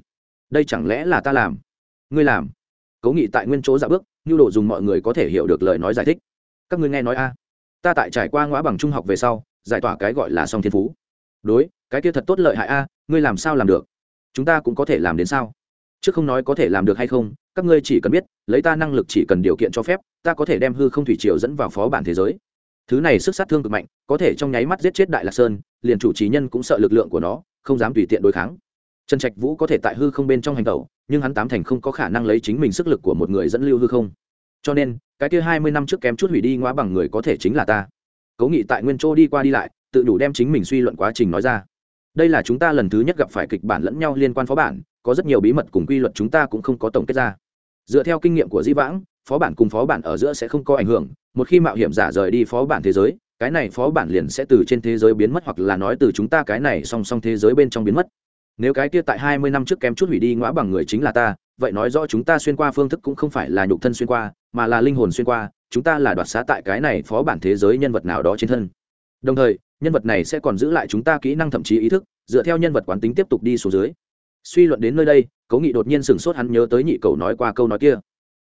Đây chẳng lẽ là ta làm? Ngươi làm. Cố nghị tại nguyên chỗ dạ bước nhu đồ dùng mọi người có thể hiểu được lời nói giải thích. Các ngươi nghe nói a. Ta tại trải qua ngõ bằng trung học về sau, giải tỏa cái gọi là song thiên phú. Đối, cái kia thật tốt lợi hại a, ngươi làm sao làm được? Chúng ta cũng có thể làm đến sao? Chứ không nói có thể làm được hay không, các ngươi chỉ cần biết, lấy ta năng lực chỉ cần điều kiện cho phép, ta có thể đem hư không thủy triều dẫn vào phó bản thế giới. Thứ này sức sát thương cực mạnh, có thể trong nháy mắt giết chết đại lạc sơn, liền chủ trí nhân cũng sợ lực lượng của nó, không dám tùy tiện đối kháng trần trạch vũ có thể tại hư không bên trong hành tẩu, nhưng hắn tám thành không có khả năng lấy chính mình sức lực của một người dẫn lưu hư không. Cho nên, cái kia hai mươi năm trước kém chút hủy đi ngõ bằng người có thể chính là ta. Cố nghị tại nguyên châu đi qua đi lại, tự đủ đem chính mình suy luận quá trình nói ra. Đây là chúng ta lần thứ nhất gặp phải kịch bản lẫn nhau liên quan phó bản, có rất nhiều bí mật cùng quy luật chúng ta cũng không có tổng kết ra. Dựa theo kinh nghiệm của di vãng, phó bản cùng phó bản ở giữa sẽ không có ảnh hưởng, một khi mạo hiểm giả rời đi phó bản thế giới, cái này phó bản liền sẽ từ trên thế giới biến mất hoặc là nói từ chúng ta cái này song song thế giới bên trong biến mất nếu cái kia tại hai mươi năm trước kém chút hủy đi ngõa bằng người chính là ta, vậy nói rõ chúng ta xuyên qua phương thức cũng không phải là nhục thân xuyên qua, mà là linh hồn xuyên qua, chúng ta là đoạt xá tại cái này phó bản thế giới nhân vật nào đó trên thân. Đồng thời, nhân vật này sẽ còn giữ lại chúng ta kỹ năng thậm chí ý thức, dựa theo nhân vật quán tính tiếp tục đi xuống dưới. Suy luận đến nơi đây, cố nghị đột nhiên sửng sốt hắn nhớ tới nhị cầu nói qua câu nói kia.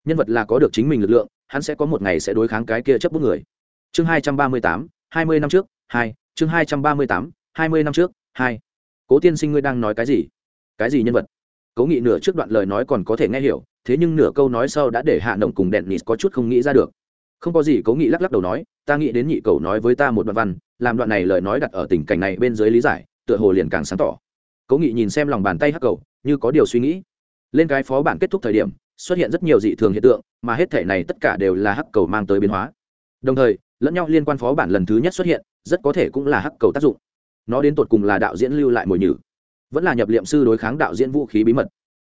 Nhân vật là có được chính mình lực lượng, hắn sẽ có một ngày sẽ đối kháng cái kia chấp bút người. Chương hai trăm ba mươi tám, hai mươi năm trước, hai, chương hai trăm ba mươi tám, hai mươi năm trước, hai cố tiên sinh ngươi đang nói cái gì? Cái gì nhân vật? Cố nghị nửa trước đoạn lời nói còn có thể nghe hiểu, thế nhưng nửa câu nói sau đã để hạ động cùng đèn nịt có chút không nghĩ ra được. Không có gì, cố nghị lắc lắc đầu nói, ta nghĩ đến nhị cầu nói với ta một đoạn văn, làm đoạn này lời nói đặt ở tình cảnh này bên dưới lý giải, tựa hồ liền càng sáng tỏ. Cố nghị nhìn xem lòng bàn tay hắc cầu, như có điều suy nghĩ. Lên cái phó bản kết thúc thời điểm, xuất hiện rất nhiều dị thường hiện tượng, mà hết thể này tất cả đều là hắc cầu mang tới biến hóa. Đồng thời, lẫn nhau liên quan phó bản lần thứ nhất xuất hiện, rất có thể cũng là hắc cầu tác dụng nó đến tột cùng là đạo diễn lưu lại mồi nhử, vẫn là nhập liệm sư đối kháng đạo diễn vũ khí bí mật.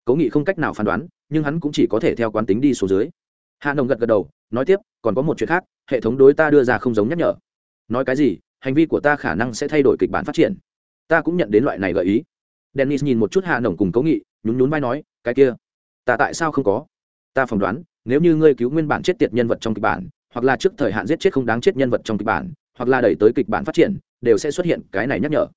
Cố nghị không cách nào phán đoán, nhưng hắn cũng chỉ có thể theo quán tính đi số dưới. Hạ nồng gật gật đầu, nói tiếp, còn có một chuyện khác, hệ thống đối ta đưa ra không giống nhắc nhở. Nói cái gì, hành vi của ta khả năng sẽ thay đổi kịch bản phát triển. Ta cũng nhận đến loại này gợi ý. Dennis nhìn một chút hạ nồng cùng cố nghị, nhún nhún vai nói, cái kia, ta tại sao không có? Ta phỏng đoán, nếu như ngươi cứu nguyên bản chết tiệt nhân vật trong kịch bản, hoặc là trước thời hạn giết chết không đáng chết nhân vật trong kịch bản, hoặc là đẩy tới kịch bản phát triển đều sẽ xuất hiện cái này nhắc nhở.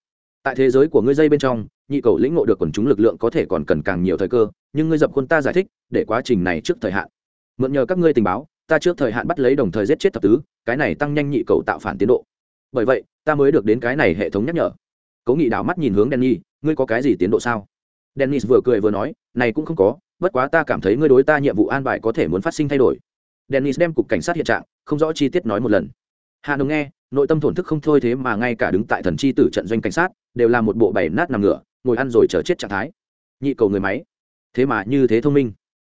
Tại thế giới của ngươi dây bên trong, nhị cầu lĩnh ngộ được quần chúng lực lượng có thể còn cần càng nhiều thời cơ, nhưng ngươi dập khuôn ta giải thích, để quá trình này trước thời hạn. Mượn nhờ các ngươi tình báo, ta trước thời hạn bắt lấy đồng thời giết chết thập tứ, cái này tăng nhanh nhị cầu tạo phản tiến độ. Bởi vậy, ta mới được đến cái này hệ thống nhắc nhở. Cố nghị đảo mắt nhìn hướng denny ngươi có cái gì tiến độ sao? Dennis vừa cười vừa nói, này cũng không có, bất quá ta cảm thấy ngươi đối ta nhiệm vụ an bài có thể muốn phát sinh thay đổi. Dennis đem cục cảnh sát hiện trạng, không rõ chi tiết nói một lần. Hà nông nghe nội tâm thổn thức không thôi thế mà ngay cả đứng tại thần chi tử trận doanh cảnh sát, đều là một bộ bảy nát nằm ngửa, ngồi ăn rồi chờ chết trạng thái. Nhị cầu người máy. Thế mà như thế thông minh.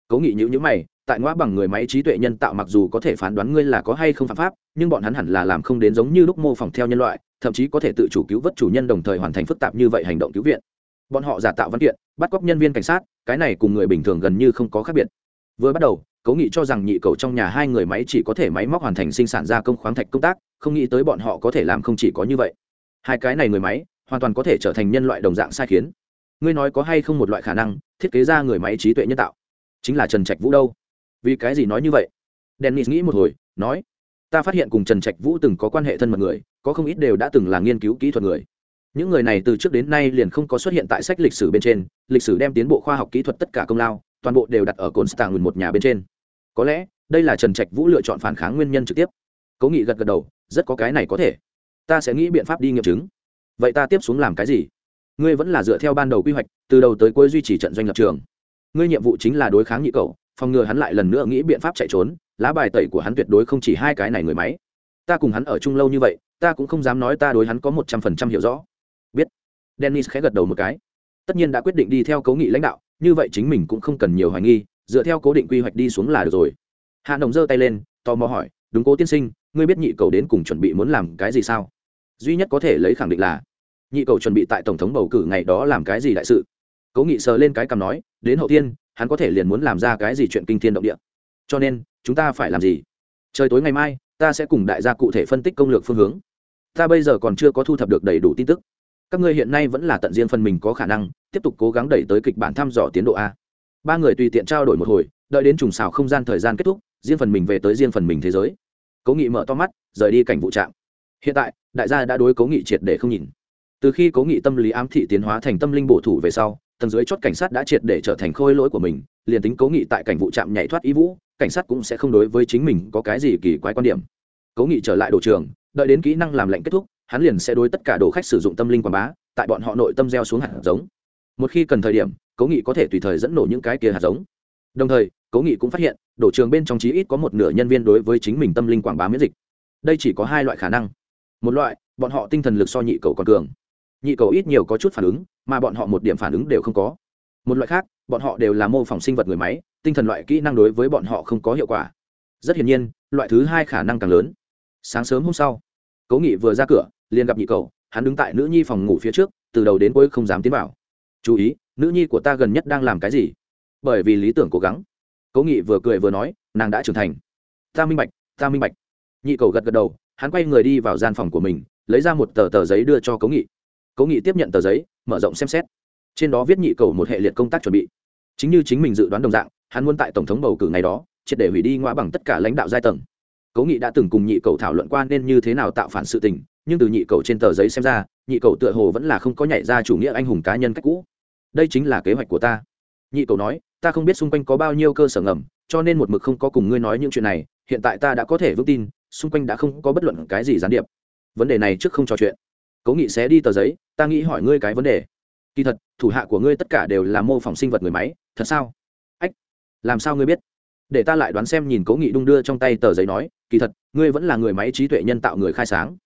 Cố nghị nhữ nhữ mày, tại ngõ bằng người máy trí tuệ nhân tạo mặc dù có thể phán đoán ngươi là có hay không phạm pháp, nhưng bọn hắn hẳn là làm không đến giống như lúc mô phỏng theo nhân loại, thậm chí có thể tự chủ cứu vớt chủ nhân đồng thời hoàn thành phức tạp như vậy hành động cứu viện. Bọn họ giả tạo văn kiện, bắt cóc nhân viên cảnh sát, cái này cùng người bình thường gần như không có khác biệt. Vừa bắt đầu cố nghị cho rằng nhị cầu trong nhà hai người máy chỉ có thể máy móc hoàn thành sinh sản ra công khoáng thạch công tác, không nghĩ tới bọn họ có thể làm không chỉ có như vậy. Hai cái này người máy, hoàn toàn có thể trở thành nhân loại đồng dạng sai khiến. Ngươi nói có hay không một loại khả năng, thiết kế ra người máy trí tuệ nhân tạo? Chính là trần trạch vũ đâu? Vì cái gì nói như vậy? Dennis nghĩ một hồi, nói, ta phát hiện cùng trần trạch vũ từng có quan hệ thân mật người, có không ít đều đã từng là nghiên cứu kỹ thuật người. Những người này từ trước đến nay liền không có xuất hiện tại sách lịch sử bên trên, lịch sử đem tiến bộ khoa học kỹ thuật tất cả công lao, toàn bộ đều đặt ở cồn stạng một nhà bên trên có lẽ, đây là trần trạch vũ lựa chọn phản kháng nguyên nhân trực tiếp. Cố nghị gật gật đầu, rất có cái này có thể. Ta sẽ nghĩ biện pháp đi nghiệm chứng. Vậy ta tiếp xuống làm cái gì? Ngươi vẫn là dựa theo ban đầu quy hoạch, từ đầu tới cuối duy trì trận doanh lập trường. Ngươi nhiệm vụ chính là đối kháng nhị cầu phòng ngừa hắn lại lần nữa nghĩ biện pháp chạy trốn, lá bài tẩy của hắn tuyệt đối không chỉ hai cái này người máy. Ta cùng hắn ở chung lâu như vậy, ta cũng không dám nói ta đối hắn có một trăm phần trăm hiểu rõ. Biết. Dennis khẽ gật đầu một cái. Tất nhiên đã quyết định đi theo cấu nghị lãnh đạo, như vậy chính mình cũng không cần nhiều hoài nghi dựa theo cố định quy hoạch đi xuống là được rồi. Hạ đồng giơ tay lên, tò mò hỏi, đúng cố tiên sinh, ngươi biết nhị cầu đến cùng chuẩn bị muốn làm cái gì sao? Duy nhất có thể lấy khẳng định là, nhị cầu chuẩn bị tại tổng thống bầu cử ngày đó làm cái gì đại sự. Cố nghị sờ lên cái cằm nói, đến hậu tiên, hắn có thể liền muốn làm ra cái gì chuyện kinh thiên động địa. Cho nên, chúng ta phải làm gì? Trời tối ngày mai, ta sẽ cùng đại gia cụ thể phân tích công lược phương hướng. Ta bây giờ còn chưa có thu thập được đầy đủ tin tức. Các ngươi hiện nay vẫn là tận riêng phần mình có khả năng, tiếp tục cố gắng đẩy tới kịch bản thăm dò tiến độ a ba người tùy tiện trao đổi một hồi, đợi đến trùng xào không gian thời gian kết thúc, riêng phần mình về tới riêng phần mình thế giới. Cố nghị mở to mắt, rời đi cảnh vụ trạm. Hiện tại, đại gia đã đối cố nghị triệt để không nhìn. Từ khi cố nghị tâm lý ám thị tiến hóa thành tâm linh bổ thủ về sau, tầng dưới chót cảnh sát đã triệt để trở thành khôi lỗi của mình, liền tính cố nghị tại cảnh vụ trạm nhảy thoát ý vũ, cảnh sát cũng sẽ không đối với chính mình có cái gì kỳ quái quan điểm. Cố nghị trở lại đồ trường, đợi đến kỹ năng làm lệnh kết thúc, hắn liền sẽ đối tất cả đồ khách sử dụng tâm linh quảng bá, tại bọn họ nội tâm gieo xuống hạt giống. Một khi cần thời điểm cố nghị có thể tùy thời dẫn nổ những cái kia hạt giống. Đồng thời cố nghị cũng phát hiện, đổ trường bên trong chí ít có một nửa nhân viên đối với chính mình tâm linh quảng bá miễn dịch. Đây chỉ có hai loại khả năng. Một loại, bọn họ tinh thần lực so nhị cầu còn cường. Nhị cầu ít nhiều có chút phản ứng, mà bọn họ một điểm phản ứng đều không có. Một loại khác, bọn họ đều là mô phỏng sinh vật người máy, tinh thần loại kỹ năng đối với bọn họ không có hiệu quả. Rất hiển nhiên, loại thứ hai khả năng càng lớn. Sáng sớm hôm sau cố nghị vừa ra cửa, liền gặp nhị cầu, hắn đứng tại nữ nhi phòng ngủ phía trước, từ đầu đến cuối không dám tiến vào chú ý, nữ nhi của ta gần nhất đang làm cái gì? Bởi vì lý tưởng cố gắng. Cố nghị vừa cười vừa nói, nàng đã trưởng thành. Ta minh bạch, ta minh bạch. Nhị cầu gật gật đầu, hắn quay người đi vào gian phòng của mình, lấy ra một tờ tờ giấy đưa cho cố nghị. Cố nghị tiếp nhận tờ giấy, mở rộng xem xét. Trên đó viết nhị cầu một hệ liệt công tác chuẩn bị. Chính như chính mình dự đoán đồng dạng, hắn muốn tại tổng thống bầu cử ngày đó, triệt để hủy đi ngoa bằng tất cả lãnh đạo giai tầng. Cố nghị đã từng cùng nhị cầu thảo luận qua nên như thế nào tạo phản sự tình, nhưng từ nhị cầu trên tờ giấy xem ra, nhị cầu tựa hồ vẫn là không có nhảy ra chủ nghĩa anh hùng cá nhân cách cũ đây chính là kế hoạch của ta. Nhị cầu nói, ta không biết xung quanh có bao nhiêu cơ sở ngầm, cho nên một mực không có cùng ngươi nói những chuyện này, hiện tại ta đã có thể vững tin, xung quanh đã không có bất luận cái gì gián điệp. Vấn đề này trước không trò chuyện. Cố nghị sẽ đi tờ giấy, ta nghĩ hỏi ngươi cái vấn đề. Kỳ thật, thủ hạ của ngươi tất cả đều là mô phỏng sinh vật người máy, thật sao? Ách, làm sao ngươi biết? Để ta lại đoán xem nhìn cố nghị đung đưa trong tay tờ giấy nói, kỳ thật, ngươi vẫn là người máy trí tuệ nhân tạo người khai sáng.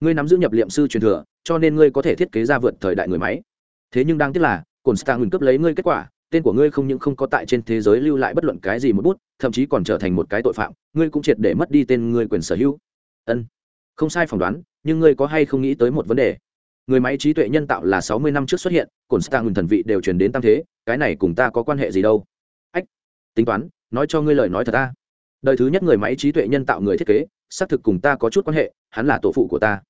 Ngươi nắm giữ nhập liệm sư truyền thừa, cho nên ngươi có thể thiết kế ra vượt thời đại người máy. Thế nhưng đáng tiếc là cồn Star ngừng cấp lấy ngươi kết quả, tên của ngươi không những không có tại trên thế giới lưu lại bất luận cái gì một bút, thậm chí còn trở thành một cái tội phạm, ngươi cũng triệt để mất đi tên ngươi quyền sở hữu. Ân, không sai phỏng đoán, nhưng ngươi có hay không nghĩ tới một vấn đề? Người máy trí tuệ nhân tạo là sáu mươi năm trước xuất hiện cồn Star ngừng thần vị đều truyền đến tam thế, cái này cùng ta có quan hệ gì đâu? Ách, tính toán, nói cho ngươi lời nói thật ta. Đời thứ nhất người máy trí tuệ nhân tạo người thiết kế, xác thực cùng ta có chút quan hệ, hắn là tổ phụ của ta.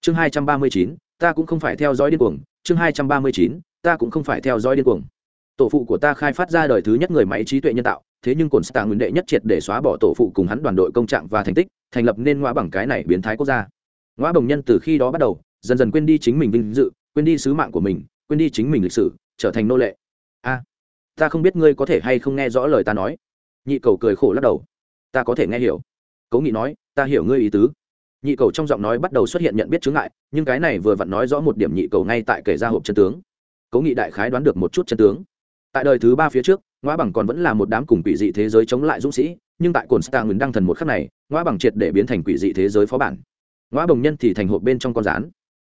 Chương hai trăm ba mươi chín, ta cũng không phải theo dõi điên cuồng, chương hai trăm ba mươi chín ta cũng không phải theo dõi điên cuồng. Tổ phụ của ta khai phát ra đời thứ nhất người máy trí tuệ nhân tạo, thế nhưng cồn stạng nguyên đệ nhất triệt để xóa bỏ tổ phụ cùng hắn đoàn đội công trạng và thành tích, thành lập nên ngõ bằng cái này biến thái quốc gia. Ngõ bồng nhân từ khi đó bắt đầu, dần dần quên đi chính mình vinh dự, quên đi sứ mạng của mình, quên đi chính mình lịch sử, trở thành nô lệ. A, ta không biết ngươi có thể hay không nghe rõ lời ta nói. Nhị cầu cười khổ lắc đầu. Ta có thể nghe hiểu. Cố nghị nói, ta hiểu ngươi ý tứ. Nhị cầu trong giọng nói bắt đầu xuất hiện nhận biết chướng ngại, nhưng cái này vừa vặn nói rõ một điểm nhị cầu ngay tại kể ra hộp chân tướng cố nghị đại khái đoán được một chút chân tướng. Tại đời thứ ba phía trước ngoa bằng còn vẫn là một đám cùng quỷ dị thế giới chống lại dũng sĩ, nhưng tại cồn star ngừng đăng thần một khắc này ngoa bằng triệt để biến thành quỷ dị thế giới phó bản. Ngoa bồng nhân thì thành hộp bên trong con rán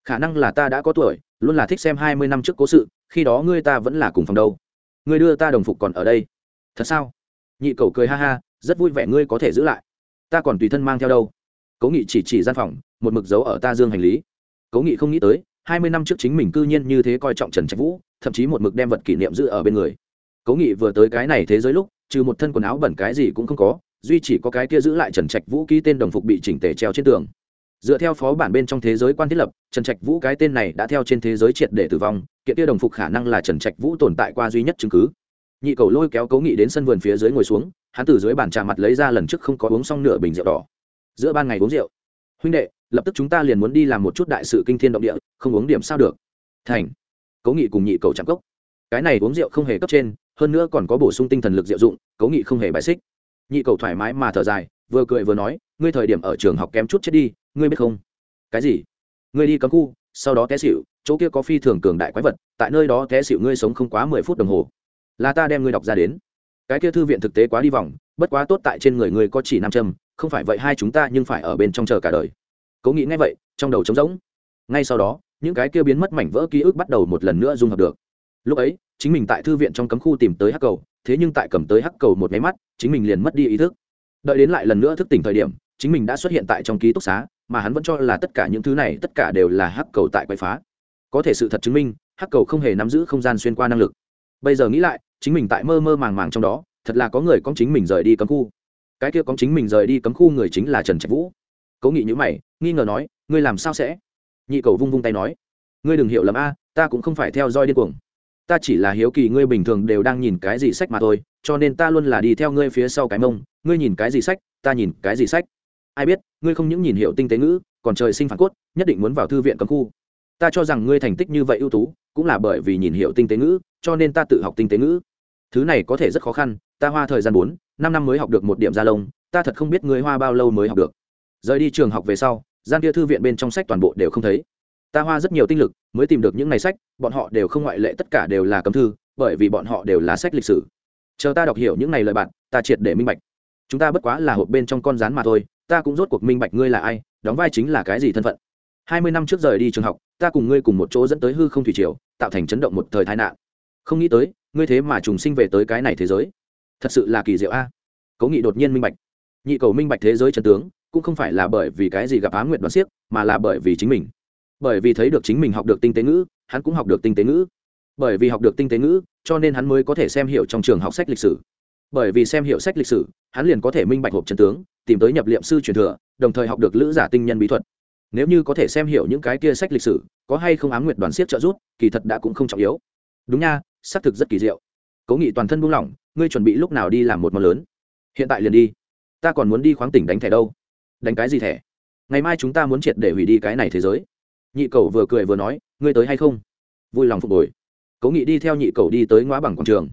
khả năng là ta đã có tuổi, luôn là thích xem hai mươi năm trước cố sự, khi đó ngươi ta vẫn là cùng phòng đâu. Ngươi đưa ta đồng phục còn ở đây. Thật sao? Nhị cầu cười ha ha, rất vui vẻ ngươi có thể giữ lại. Ta còn tùy thân mang theo đâu. Cố nghị chỉ chỉ gian phòng, một mực dấu ở ta dương hành lý. Cố nghị không nghĩ tới hai mươi năm trước chính mình cư nhiên như thế coi trọng trần trạch vũ, thậm chí một mực đem vật kỷ niệm giữ ở bên người. Cố nghị vừa tới cái này thế giới lúc, trừ một thân quần áo bẩn cái gì cũng không có, duy chỉ có cái kia giữ lại trần trạch vũ ký tên đồng phục bị chỉnh tề treo trên tường. Dựa theo phó bản bên trong thế giới quan thiết lập, trần trạch vũ cái tên này đã theo trên thế giới triệt để tử vong, kiện kia đồng phục khả năng là trần trạch vũ tồn tại qua duy nhất chứng cứ. Nhị cầu lôi kéo cố nghị đến sân vườn phía dưới ngồi xuống, hắn từ dưới bàn trà mặt lấy ra lần trước không có uống xong nửa bình rượu đỏ. Giữa ban ngày uống rượu. Huynh đệ lập tức chúng ta liền muốn đi làm một chút đại sự kinh thiên động địa, không uống điểm sao được. Thành cố nghị cùng nhị cầu chạm cốc. Cái này uống rượu không hề cấp trên, hơn nữa còn có bổ sung tinh thần lực diệu dụng cố nghị không hề bài xích. Nhị cầu thoải mái mà thở dài, vừa cười vừa nói, ngươi thời điểm ở trường học kém chút chết đi, ngươi biết không? Cái gì? Ngươi đi cấm khu, sau đó té xịu chỗ kia có phi thường cường đại quái vật, tại nơi đó té xịu ngươi sống không quá mười phút đồng hồ. Là ta đem ngươi đọc ra đến. Cái kia thư viện thực tế quá đi vòng, bất quá tốt tại trên người ngươi có chỉ nam châm, không phải vậy hai chúng ta nhưng phải ở bên trong chờ cả đời cố nghĩ ngay vậy, trong đầu trống rỗng. Ngay sau đó, những cái kia biến mất mảnh vỡ ký ức bắt đầu một lần nữa dung hợp được. Lúc ấy, chính mình tại thư viện trong cấm khu tìm tới hắc cầu, thế nhưng tại cầm tới hắc cầu một máy mắt, chính mình liền mất đi ý thức. Đợi đến lại lần nữa thức tỉnh thời điểm, chính mình đã xuất hiện tại trong ký túc xá, mà hắn vẫn cho là tất cả những thứ này, tất cả đều là hắc cầu tại quậy phá. Có thể sự thật chứng minh, hắc cầu không hề nắm giữ không gian xuyên qua năng lực. Bây giờ nghĩ lại, chính mình tại mơ mơ màng màng trong đó, thật là có người có chính mình rời đi cấm khu. Cái kia có chính mình rời đi cấm khu người chính là trần trạch vũ. Cố nghị nhữ mày nghi ngờ nói, ngươi làm sao sẽ? Nhị cầu vung vung tay nói, ngươi đừng hiểu lầm a, ta cũng không phải theo dõi điên cuồng. Ta chỉ là hiếu kỳ ngươi bình thường đều đang nhìn cái gì sách mà thôi, cho nên ta luôn là đi theo ngươi phía sau cái mông. Ngươi nhìn cái gì sách, ta nhìn cái gì sách. Ai biết, ngươi không những nhìn hiểu tinh tế ngữ, còn trời sinh phản cốt, nhất định muốn vào thư viện cấm khu. Ta cho rằng ngươi thành tích như vậy ưu tú, cũng là bởi vì nhìn hiểu tinh tế ngữ, cho nên ta tự học tinh tế ngữ. Thứ này có thể rất khó khăn, ta hoa thời gian bốn, năm năm mới học được một điểm gia lông, ta thật không biết ngươi hoa bao lâu mới học được rời đi trường học về sau, gian kia thư viện bên trong sách toàn bộ đều không thấy. Ta hoa rất nhiều tinh lực mới tìm được những ngày sách, bọn họ đều không ngoại lệ, tất cả đều là cấm thư, bởi vì bọn họ đều là sách lịch sử. Chờ ta đọc hiểu những ngày lời bạn, ta triệt để minh bạch. Chúng ta bất quá là hộp bên trong con rán mà thôi, ta cũng rốt cuộc minh bạch ngươi là ai, đóng vai chính là cái gì thân phận. Hai mươi năm trước rời đi trường học, ta cùng ngươi cùng một chỗ dẫn tới hư không thủy triều, tạo thành chấn động một thời tai nạn. Không nghĩ tới, ngươi thế mà trùng sinh về tới cái này thế giới. Thật sự là kỳ diệu a. Cố nghị đột nhiên minh bạch. Nhị cầu minh bạch thế giới chân tướng cũng không phải là bởi vì cái gì gặp á nguyện đoán siếc, mà là bởi vì chính mình. Bởi vì thấy được chính mình học được tinh tế ngữ, hắn cũng học được tinh tế ngữ. Bởi vì học được tinh tế ngữ, cho nên hắn mới có thể xem hiểu trong trường học sách lịch sử. Bởi vì xem hiểu sách lịch sử, hắn liền có thể minh bạch hộp chân tướng, tìm tới nhập liệm sư truyền thừa, đồng thời học được lữ giả tinh nhân bí thuật. Nếu như có thể xem hiểu những cái kia sách lịch sử, có hay không ám nguyệt đoàn siết trợ rút kỳ thật đã cũng không trọng yếu. Đúng nha, xác thực rất kỳ diệu. Cố nghị toàn thân buông lỏng, ngươi chuẩn bị lúc nào đi làm một món lớn? Hiện tại liền đi. Ta còn muốn đi khoáng tỉnh đánh thẻ đâu đánh cái gì thẻ? Ngày mai chúng ta muốn triệt để hủy đi cái này thế giới. Nhị cầu vừa cười vừa nói, ngươi tới hay không? Vui lòng phục hồi. Cố nghị đi theo nhị cầu đi tới ngõ bằng quảng trường.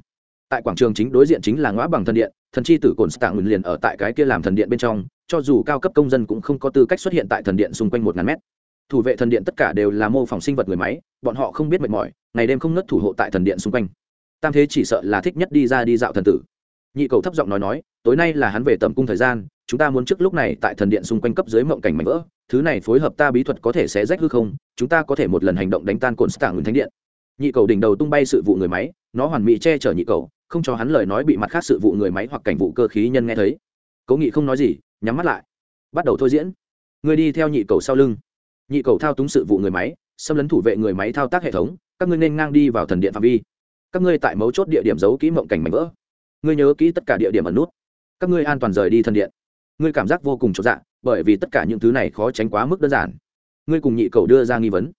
Tại quảng trường chính đối diện chính là ngõ bằng thần điện, thần chi tử cồn stạng liền ở tại cái kia làm thần điện bên trong, cho dù cao cấp công dân cũng không có tư cách xuất hiện tại thần điện xung quanh một ngàn mét. Thủ vệ thần điện tất cả đều là mô phỏng sinh vật người máy, bọn họ không biết mệt mỏi, ngày đêm không ngất thủ hộ tại thần điện xung quanh. Tam thế chỉ sợ là thích nhất đi ra đi dạo thần tử. Nhị cầu thấp giọng nói nói, tối nay là hắn về tầm cung thời gian chúng ta muốn trước lúc này tại thần điện xung quanh cấp dưới mộng cảnh mảnh vỡ, thứ này phối hợp ta bí thuật có thể sẽ rách hư không, chúng ta có thể một lần hành động đánh tan cồn stạng thánh điện. Nhị cầu đỉnh đầu tung bay sự vụ người máy, nó hoàn mỹ che chở nhị cầu, không cho hắn lời nói bị mặt khác sự vụ người máy hoặc cảnh vụ cơ khí nhân nghe thấy. Cố nghị không nói gì, nhắm mắt lại. Bắt đầu thôi diễn. Người đi theo nhị cầu sau lưng. Nhị cầu thao túng sự vụ người máy, xâm lấn thủ vệ người máy thao tác hệ thống, các ngươi nên ngang đi vào thần điện phạm vi. Các ngươi tại mấu chốt địa điểm giấu kỹ mộng cảnh mảnh vỡ. Ngươi nhớ kỹ tất cả địa điểm ẩn nút. Các ngươi an toàn rời đi thần điện ngươi cảm giác vô cùng chột dạ bởi vì tất cả những thứ này khó tránh quá mức đơn giản. Ngươi cùng nhị cầu đưa ra nghi vấn.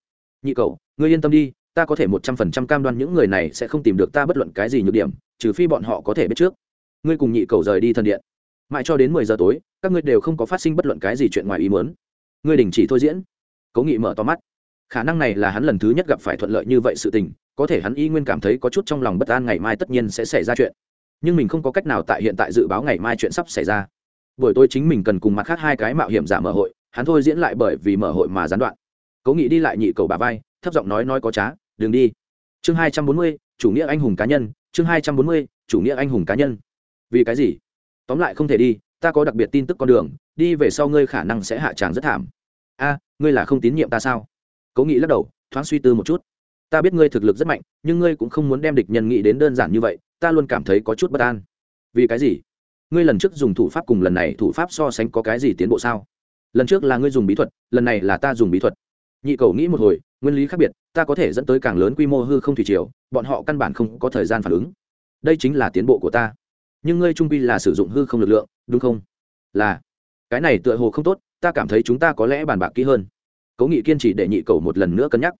Nhị cầu ngươi yên tâm đi, ta có thể một trăm phần trăm cam đoan những người này sẽ không tìm được ta bất luận cái gì nhược điểm, trừ phi bọn họ có thể biết trước. Ngươi cùng nhị cầu rời đi thần điện. Mãi cho đến mười giờ tối, các ngươi đều không có phát sinh bất luận cái gì chuyện ngoài ý muốn. Ngươi đình chỉ thôi diễn. Cố nghị mở to mắt. Khả năng này là hắn lần thứ nhất gặp phải thuận lợi như vậy sự tình, có thể hắn y nguyên cảm thấy có chút trong lòng bất an ngày mai tất nhiên sẽ xảy ra chuyện. Nhưng mình không có cách nào tại hiện tại dự báo ngày mai chuyện sắp xảy ra buổi tối chính mình cần cùng mặt khác hai cái mạo hiểm giả mở hội, hắn thôi diễn lại bởi vì mở hội mà gián đoạn. Cố nghị đi lại nhị cầu bà vai, thấp giọng nói nói có trá, đừng đi. Chương hai trăm bốn mươi, chủ nghĩa anh hùng cá nhân, chương hai trăm bốn mươi, chủ nghĩa anh hùng cá nhân. Vì cái gì? Tóm lại không thể đi, ta có đặc biệt tin tức con đường, đi về sau ngươi khả năng sẽ hạ tràng rất thảm. A, ngươi là không tín nhiệm ta sao? Cố nghị lắc đầu, thoáng suy tư một chút. Ta biết ngươi thực lực rất mạnh, nhưng ngươi cũng không muốn đem địch nhân nghĩ đến đơn giản như vậy, ta luôn cảm thấy có chút bất an. Vì cái gì? Ngươi lần trước dùng thủ pháp cùng lần này thủ pháp so sánh có cái gì tiến bộ sao? Lần trước là ngươi dùng bí thuật, lần này là ta dùng bí thuật. Nhị cầu nghĩ một hồi, nguyên lý khác biệt, ta có thể dẫn tới càng lớn quy mô hư không thủy triều, bọn họ căn bản không có thời gian phản ứng. Đây chính là tiến bộ của ta. Nhưng ngươi trung pi là sử dụng hư không lực lượng, đúng không? Là. Cái này tựa hồ không tốt, ta cảm thấy chúng ta có lẽ bàn bạc kỹ hơn. Cố nghị kiên trì để nhị cầu một lần nữa cân nhắc.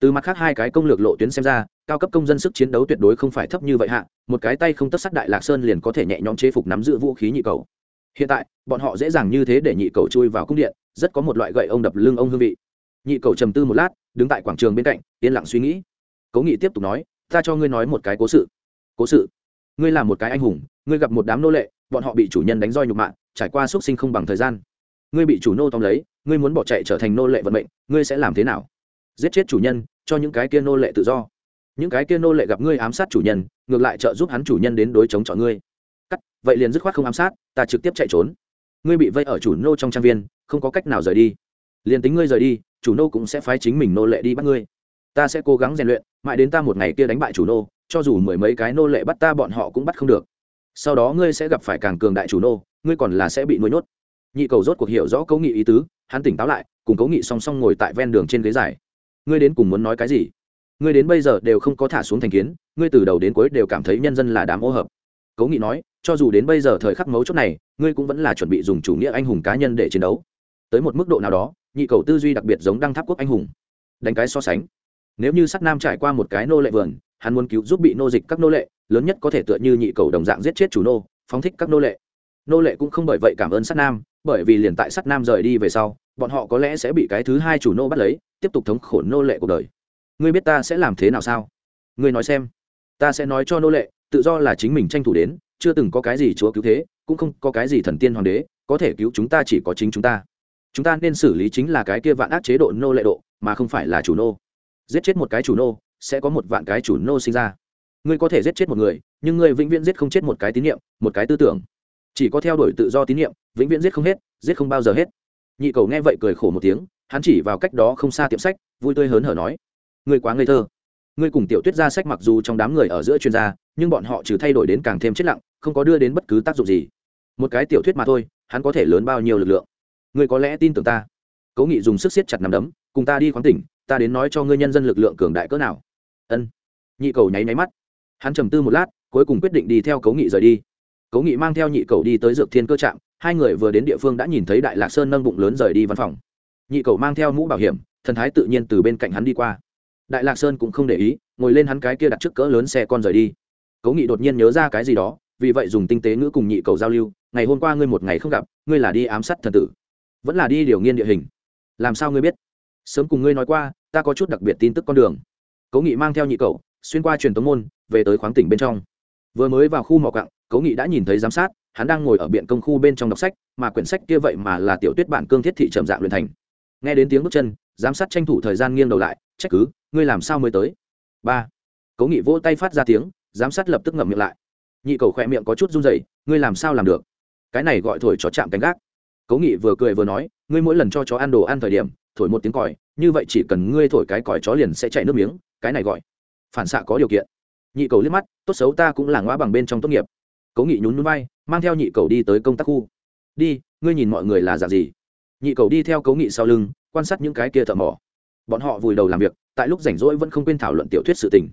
Từ mặt khác hai cái công lược lộ tuyến xem ra cao cấp công dân sức chiến đấu tuyệt đối không phải thấp như vậy hạ, một cái tay không tất sắt đại lạc sơn liền có thể nhẹ nhõm chế phục nắm giữ vũ khí nhị cầu. Hiện tại, bọn họ dễ dàng như thế để nhị cầu chui vào cung điện, rất có một loại gậy ông đập lưng ông hương vị. Nhị cầu trầm tư một lát, đứng tại quảng trường bên cạnh, yên lặng suy nghĩ. Cố nghị tiếp tục nói, ta cho ngươi nói một cái cố sự. Cố sự? Ngươi là một cái anh hùng, ngươi gặp một đám nô lệ, bọn họ bị chủ nhân đánh roi nhục mạng trải qua x sinh không bằng thời gian. Ngươi bị chủ nô tóm lấy, ngươi muốn bỏ chạy trở thành nô lệ vận mệnh, ngươi sẽ làm thế nào? Giết chết chủ nhân, cho những cái kia nô lệ tự do những cái kia nô lệ gặp ngươi ám sát chủ nhân, ngược lại trợ giúp hắn chủ nhân đến đối chống chọn ngươi. Cắt, vậy liền dứt khoát không ám sát, ta trực tiếp chạy trốn. Ngươi bị vây ở chủ nô trong trang viên, không có cách nào rời đi. Liền tính ngươi rời đi, chủ nô cũng sẽ phái chính mình nô lệ đi bắt ngươi. Ta sẽ cố gắng rèn luyện, mãi đến ta một ngày kia đánh bại chủ nô, cho dù mười mấy cái nô lệ bắt ta bọn họ cũng bắt không được. Sau đó ngươi sẽ gặp phải càng cường đại chủ nô, ngươi còn là sẽ bị nuôi nhốt. Nhị cầu rốt cuộc hiểu rõ cấu nghị ý tứ, hắn tỉnh táo lại, cùng cấu nghị song song ngồi tại ven đường trên ghế dài. Ngươi đến cùng muốn nói cái gì? Ngươi đến bây giờ đều không có thả xuống thành kiến, ngươi từ đầu đến cuối đều cảm thấy nhân dân là đám ô hợp. Cố nghị nói, cho dù đến bây giờ thời khắc mấu chốt này, ngươi cũng vẫn là chuẩn bị dùng chủ nghĩa anh hùng cá nhân để chiến đấu. Tới một mức độ nào đó, nhị cầu tư duy đặc biệt giống đăng tháp quốc anh hùng. Đánh cái so sánh. Nếu như sắt nam trải qua một cái nô lệ vườn, hắn muốn cứu giúp bị nô dịch các nô lệ, lớn nhất có thể tựa như nhị cầu đồng dạng giết chết chủ nô, phóng thích các nô lệ. Nô lệ cũng không bởi vậy cảm ơn sắt nam, bởi vì liền tại sắt nam rời đi về sau, bọn họ có lẽ sẽ bị cái thứ hai chủ nô bắt lấy, tiếp tục thống khổ nô lệ cuộc đời ngươi biết ta sẽ làm thế nào sao? Ngươi nói xem. Ta sẽ nói cho nô lệ, tự do là chính mình tranh thủ đến, chưa từng có cái gì chúa cứu thế, cũng không có cái gì thần tiên hoàng đế, có thể cứu chúng ta chỉ có chính chúng ta. Chúng ta nên xử lý chính là cái kia vạn ác chế độ nô lệ độ, mà không phải là chủ nô. Giết chết một cái chủ nô, sẽ có một vạn cái chủ nô sinh ra. Ngươi có thể giết chết một người, nhưng ngươi vĩnh viễn giết không chết một cái tín nhiệm một cái tư tưởng. Chỉ có theo đuổi tự do tín nhiệm vĩnh viễn giết không hết, giết không bao giờ hết. Nhị cầu nghe vậy cười khổ một tiếng, hắn chỉ vào cách đó không xa tiệm sách, vui tươi hớn hở nói ngươi quá ngây thơ. Ngươi cùng tiểu tuyết ra sách mặc dù trong đám người ở giữa chuyên gia, nhưng bọn họ trừ thay đổi đến càng thêm chết lặng, không có đưa đến bất cứ tác dụng gì. Một cái tiểu thuyết mà thôi, hắn có thể lớn bao nhiêu lực lượng? Ngươi có lẽ tin tưởng ta. Cố nghị dùng sức siết chặt nằm đấm, cùng ta đi khoáng tỉnh, ta đến nói cho ngươi nhân dân lực lượng cường đại cỡ nào. Ân. Nhị cầu nháy nháy mắt. Hắn trầm tư một lát, cuối cùng quyết định đi theo cố nghị rời đi. Cố nghị mang theo nhị cầu đi tới dược thiên cơ trạm, hai người vừa đến địa phương đã nhìn thấy đại lạc sơn nâng bụng lớn rời đi văn phòng. Nhị cầu mang theo mũ bảo hiểm, thần thái tự nhiên từ bên cạnh hắn đi qua đại lạc sơn cũng không để ý, ngồi lên hắn cái kia đặt trước cỡ lớn xe con rời đi. Cố nghị đột nhiên nhớ ra cái gì đó, vì vậy dùng tinh tế ngữ cùng nhị cầu giao lưu, ngày hôm qua ngươi một ngày không gặp, ngươi là đi ám sát thần tử, vẫn là đi điều nghiên địa hình. Làm sao ngươi biết? Sớm cùng ngươi nói qua, ta có chút đặc biệt tin tức con đường. Cố nghị mang theo nhị cầu, xuyên qua truyền tống môn, về tới khoáng tỉnh bên trong. Vừa mới vào khu mỏ cặng cố nghị đã nhìn thấy giám sát, hắn đang ngồi ở biện công khu bên trong đọc sách, mà quyển sách kia vậy mà là tiểu tuyết bản cương thiết thị trầm dạng luyện thành. Nghe đến tiếng bước chân giám sát tranh thủ thời gian nghiêng đầu lại, trách cứ, ngươi làm sao mới tới? Ba. Cố nghị vỗ tay phát ra tiếng, giám sát lập tức ngậm miệng lại. Nhị cầu khỏe miệng có chút run rẩy, ngươi làm sao làm được? Cái này gọi thổi chó chạm cánh gác. Cố nghị vừa cười vừa nói, ngươi mỗi lần cho chó ăn đồ ăn thời điểm, thổi một tiếng còi, như vậy chỉ cần ngươi thổi cái còi chó liền sẽ chạy nước miếng, cái này gọi phản xạ có điều kiện. Nhị cầu liếc mắt, tốt xấu ta cũng là ngõ bằng bên trong tốt nghiệp. Cố nghị nhún núi bay mang theo nhị cầu đi tới công tác khu. Đi, ngươi nhìn mọi người là dạng gì? Nhị cầu đi theo cấu nghị sau lưng, quan sát những cái kia thợ mỏ. Bọn họ vùi đầu làm việc, tại lúc rảnh rỗi vẫn không quên thảo luận tiểu thuyết sự tình.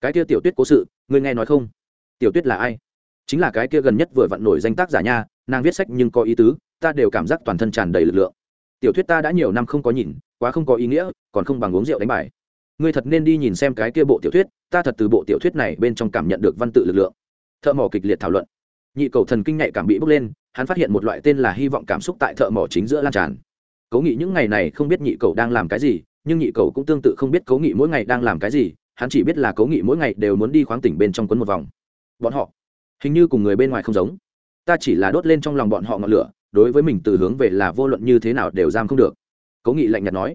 Cái kia tiểu tuyết cố sự, ngươi nghe nói không? Tiểu tuyết là ai? Chính là cái kia gần nhất vừa vặn nổi danh tác giả nha, nàng viết sách nhưng có ý tứ, ta đều cảm giác toàn thân tràn đầy lực lượng. Tiểu thuyết ta đã nhiều năm không có nhìn, quá không có ý nghĩa, còn không bằng uống rượu đánh bài. Ngươi thật nên đi nhìn xem cái kia bộ tiểu thuyết, ta thật từ bộ tiểu thuyết này bên trong cảm nhận được văn tự lực lượng. Thợ mỏ kịch liệt thảo luận nhị cầu thần kinh nhạy cảm bị bốc lên, hắn phát hiện một loại tên là hy vọng cảm xúc tại thợ mỏ chính giữa lan tràn. Cố nghị những ngày này không biết nhị cầu đang làm cái gì, nhưng nhị cầu cũng tương tự không biết cố nghị mỗi ngày đang làm cái gì, hắn chỉ biết là cố nghị mỗi ngày đều muốn đi khoáng tỉnh bên trong quấn một vòng. Bọn họ hình như cùng người bên ngoài không giống. Ta chỉ là đốt lên trong lòng bọn họ ngọn lửa, đối với mình từ hướng về là vô luận như thế nào đều giam không được. Cố nghị lạnh nhạt nói.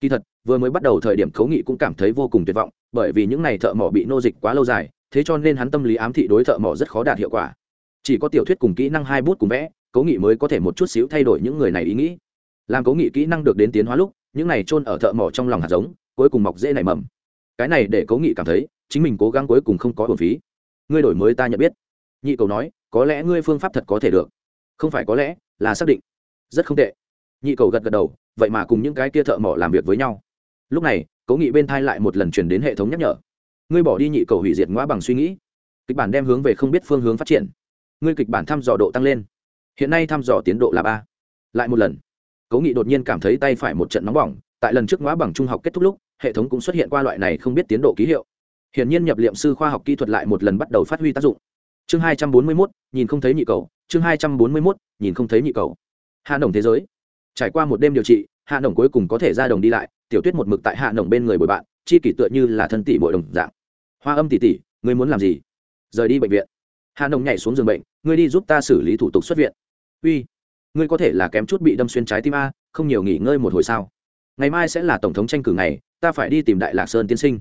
Kỳ thật, vừa mới bắt đầu thời điểm cố nghị cũng cảm thấy vô cùng tuyệt vọng, bởi vì những n à y thợ mỏ bị nô dịch quá lâu dài, thế cho nên hắn tâm lý ám thị đối thợ mỏ rất khó đạt hiệu quả chỉ có tiểu thuyết cùng kỹ năng hai bút cùng vẽ, cố nghị mới có thể một chút xíu thay đổi những người này ý nghĩ. Làm cố nghị kỹ năng được đến tiến hóa lúc, những này chôn ở thợ mỏ trong lòng hạt giống, cuối cùng mọc dễ nảy mầm. Cái này để cố nghị cảm thấy, chính mình cố gắng cuối cùng không có hồn phí. Ngươi đổi mới ta nhận biết. Nhị cầu nói, có lẽ ngươi phương pháp thật có thể được. Không phải có lẽ, là xác định. Rất không tệ. Nhị cầu gật gật đầu, vậy mà cùng những cái kia thợ mỏ làm việc với nhau. Lúc này, cố nghị bên thai lại một lần truyền đến hệ thống nhắc nhở. Ngươi bỏ đi nhị cầu hủy diệt ngõ bằng suy nghĩ. Kịch bản đem hướng về không biết phương hướng phát triển ngươi kịch bản thăm dò độ tăng lên. Hiện nay thăm dò tiến độ là ba. Lại một lần. Cố nghị đột nhiên cảm thấy tay phải một trận nóng bỏng, tại lần trước ngõ bằng trung học kết thúc lúc, hệ thống cũng xuất hiện qua loại này không biết tiến độ ký hiệu. Hiển nhiên nhập liệm sư khoa học kỹ thuật lại một lần bắt đầu phát huy tác dụng. Chương hai trăm bốn mươi mốt, nhìn không thấy nhị cầu. Chương hai trăm bốn mươi mốt, nhìn không thấy nhị cầu. Hạ nồng thế giới. Trải qua một đêm điều trị, hạ nồng cuối cùng có thể ra đồng đi lại, tiểu tuyết một mực tại hạ nồng bên người bồi bạn, chi kỷ tựa như là thân tỷ bội đồng dạng. Hoa âm tỷ tỷ, ngươi muốn làm gì? Rời đi bệnh viện hạ nồng nhảy xuống giường bệnh, ngươi đi giúp ta xử lý thủ tục xuất viện. Uy, ngươi có thể là kém chút bị đâm xuyên trái tim a, không nhiều nghỉ ngơi một hồi sao? Ngày mai sẽ là tổng thống tranh cử ngày, ta phải đi tìm đại lạc sơn tiên sinh.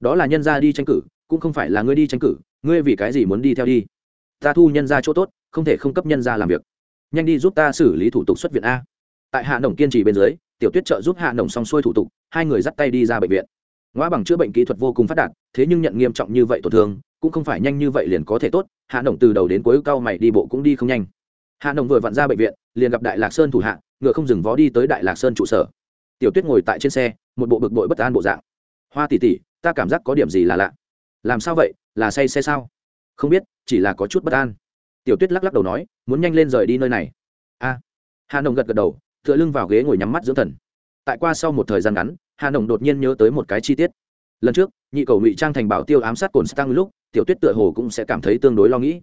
Đó là nhân gia đi tranh cử, cũng không phải là ngươi đi tranh cử, ngươi vì cái gì muốn đi theo đi? Ta thu nhân gia chỗ tốt, không thể không cấp nhân gia làm việc. Nhanh đi giúp ta xử lý thủ tục xuất viện a. Tại hạ nồng kiên trì bên dưới, tiểu tuyết trợ giúp hạ nồng xong xuôi thủ tục, hai người dắt tay đi ra bệnh viện. Ngoa bằng chữa bệnh kỹ thuật vô cùng phát đạt, thế nhưng nhận nghiêm trọng như vậy tổn thương cũng không phải nhanh như vậy liền có thể tốt, hạ nồng từ đầu đến cuối cao mày đi bộ cũng đi không nhanh. Hạ nồng vừa vặn ra bệnh viện, liền gặp đại lạc sơn thủ hạ, ngựa không dừng vó đi tới đại lạc sơn trụ sở. Tiểu tuyết ngồi tại trên xe, một bộ bực bội bất an bộ dạng. Hoa tỉ tỉ ta cảm giác có điểm gì là lạ. Làm sao vậy? Là say xe sao? Không biết, chỉ là có chút bất an. Tiểu tuyết lắc lắc đầu nói, muốn nhanh lên rời đi nơi này. A. Hà nồng gật gật đầu, tựa lưng vào ghế ngồi nhắm mắt dưỡng thần. Tại qua sau một thời gian ngắn hà nồng đột nhiên nhớ tới một cái chi tiết. Lần trước nhị cầu ngụy trang thành bảo tiêu ám sát cồn Stang lúc, tiểu tuyết tựa hồ cũng sẽ cảm thấy tương đối lo nghĩ.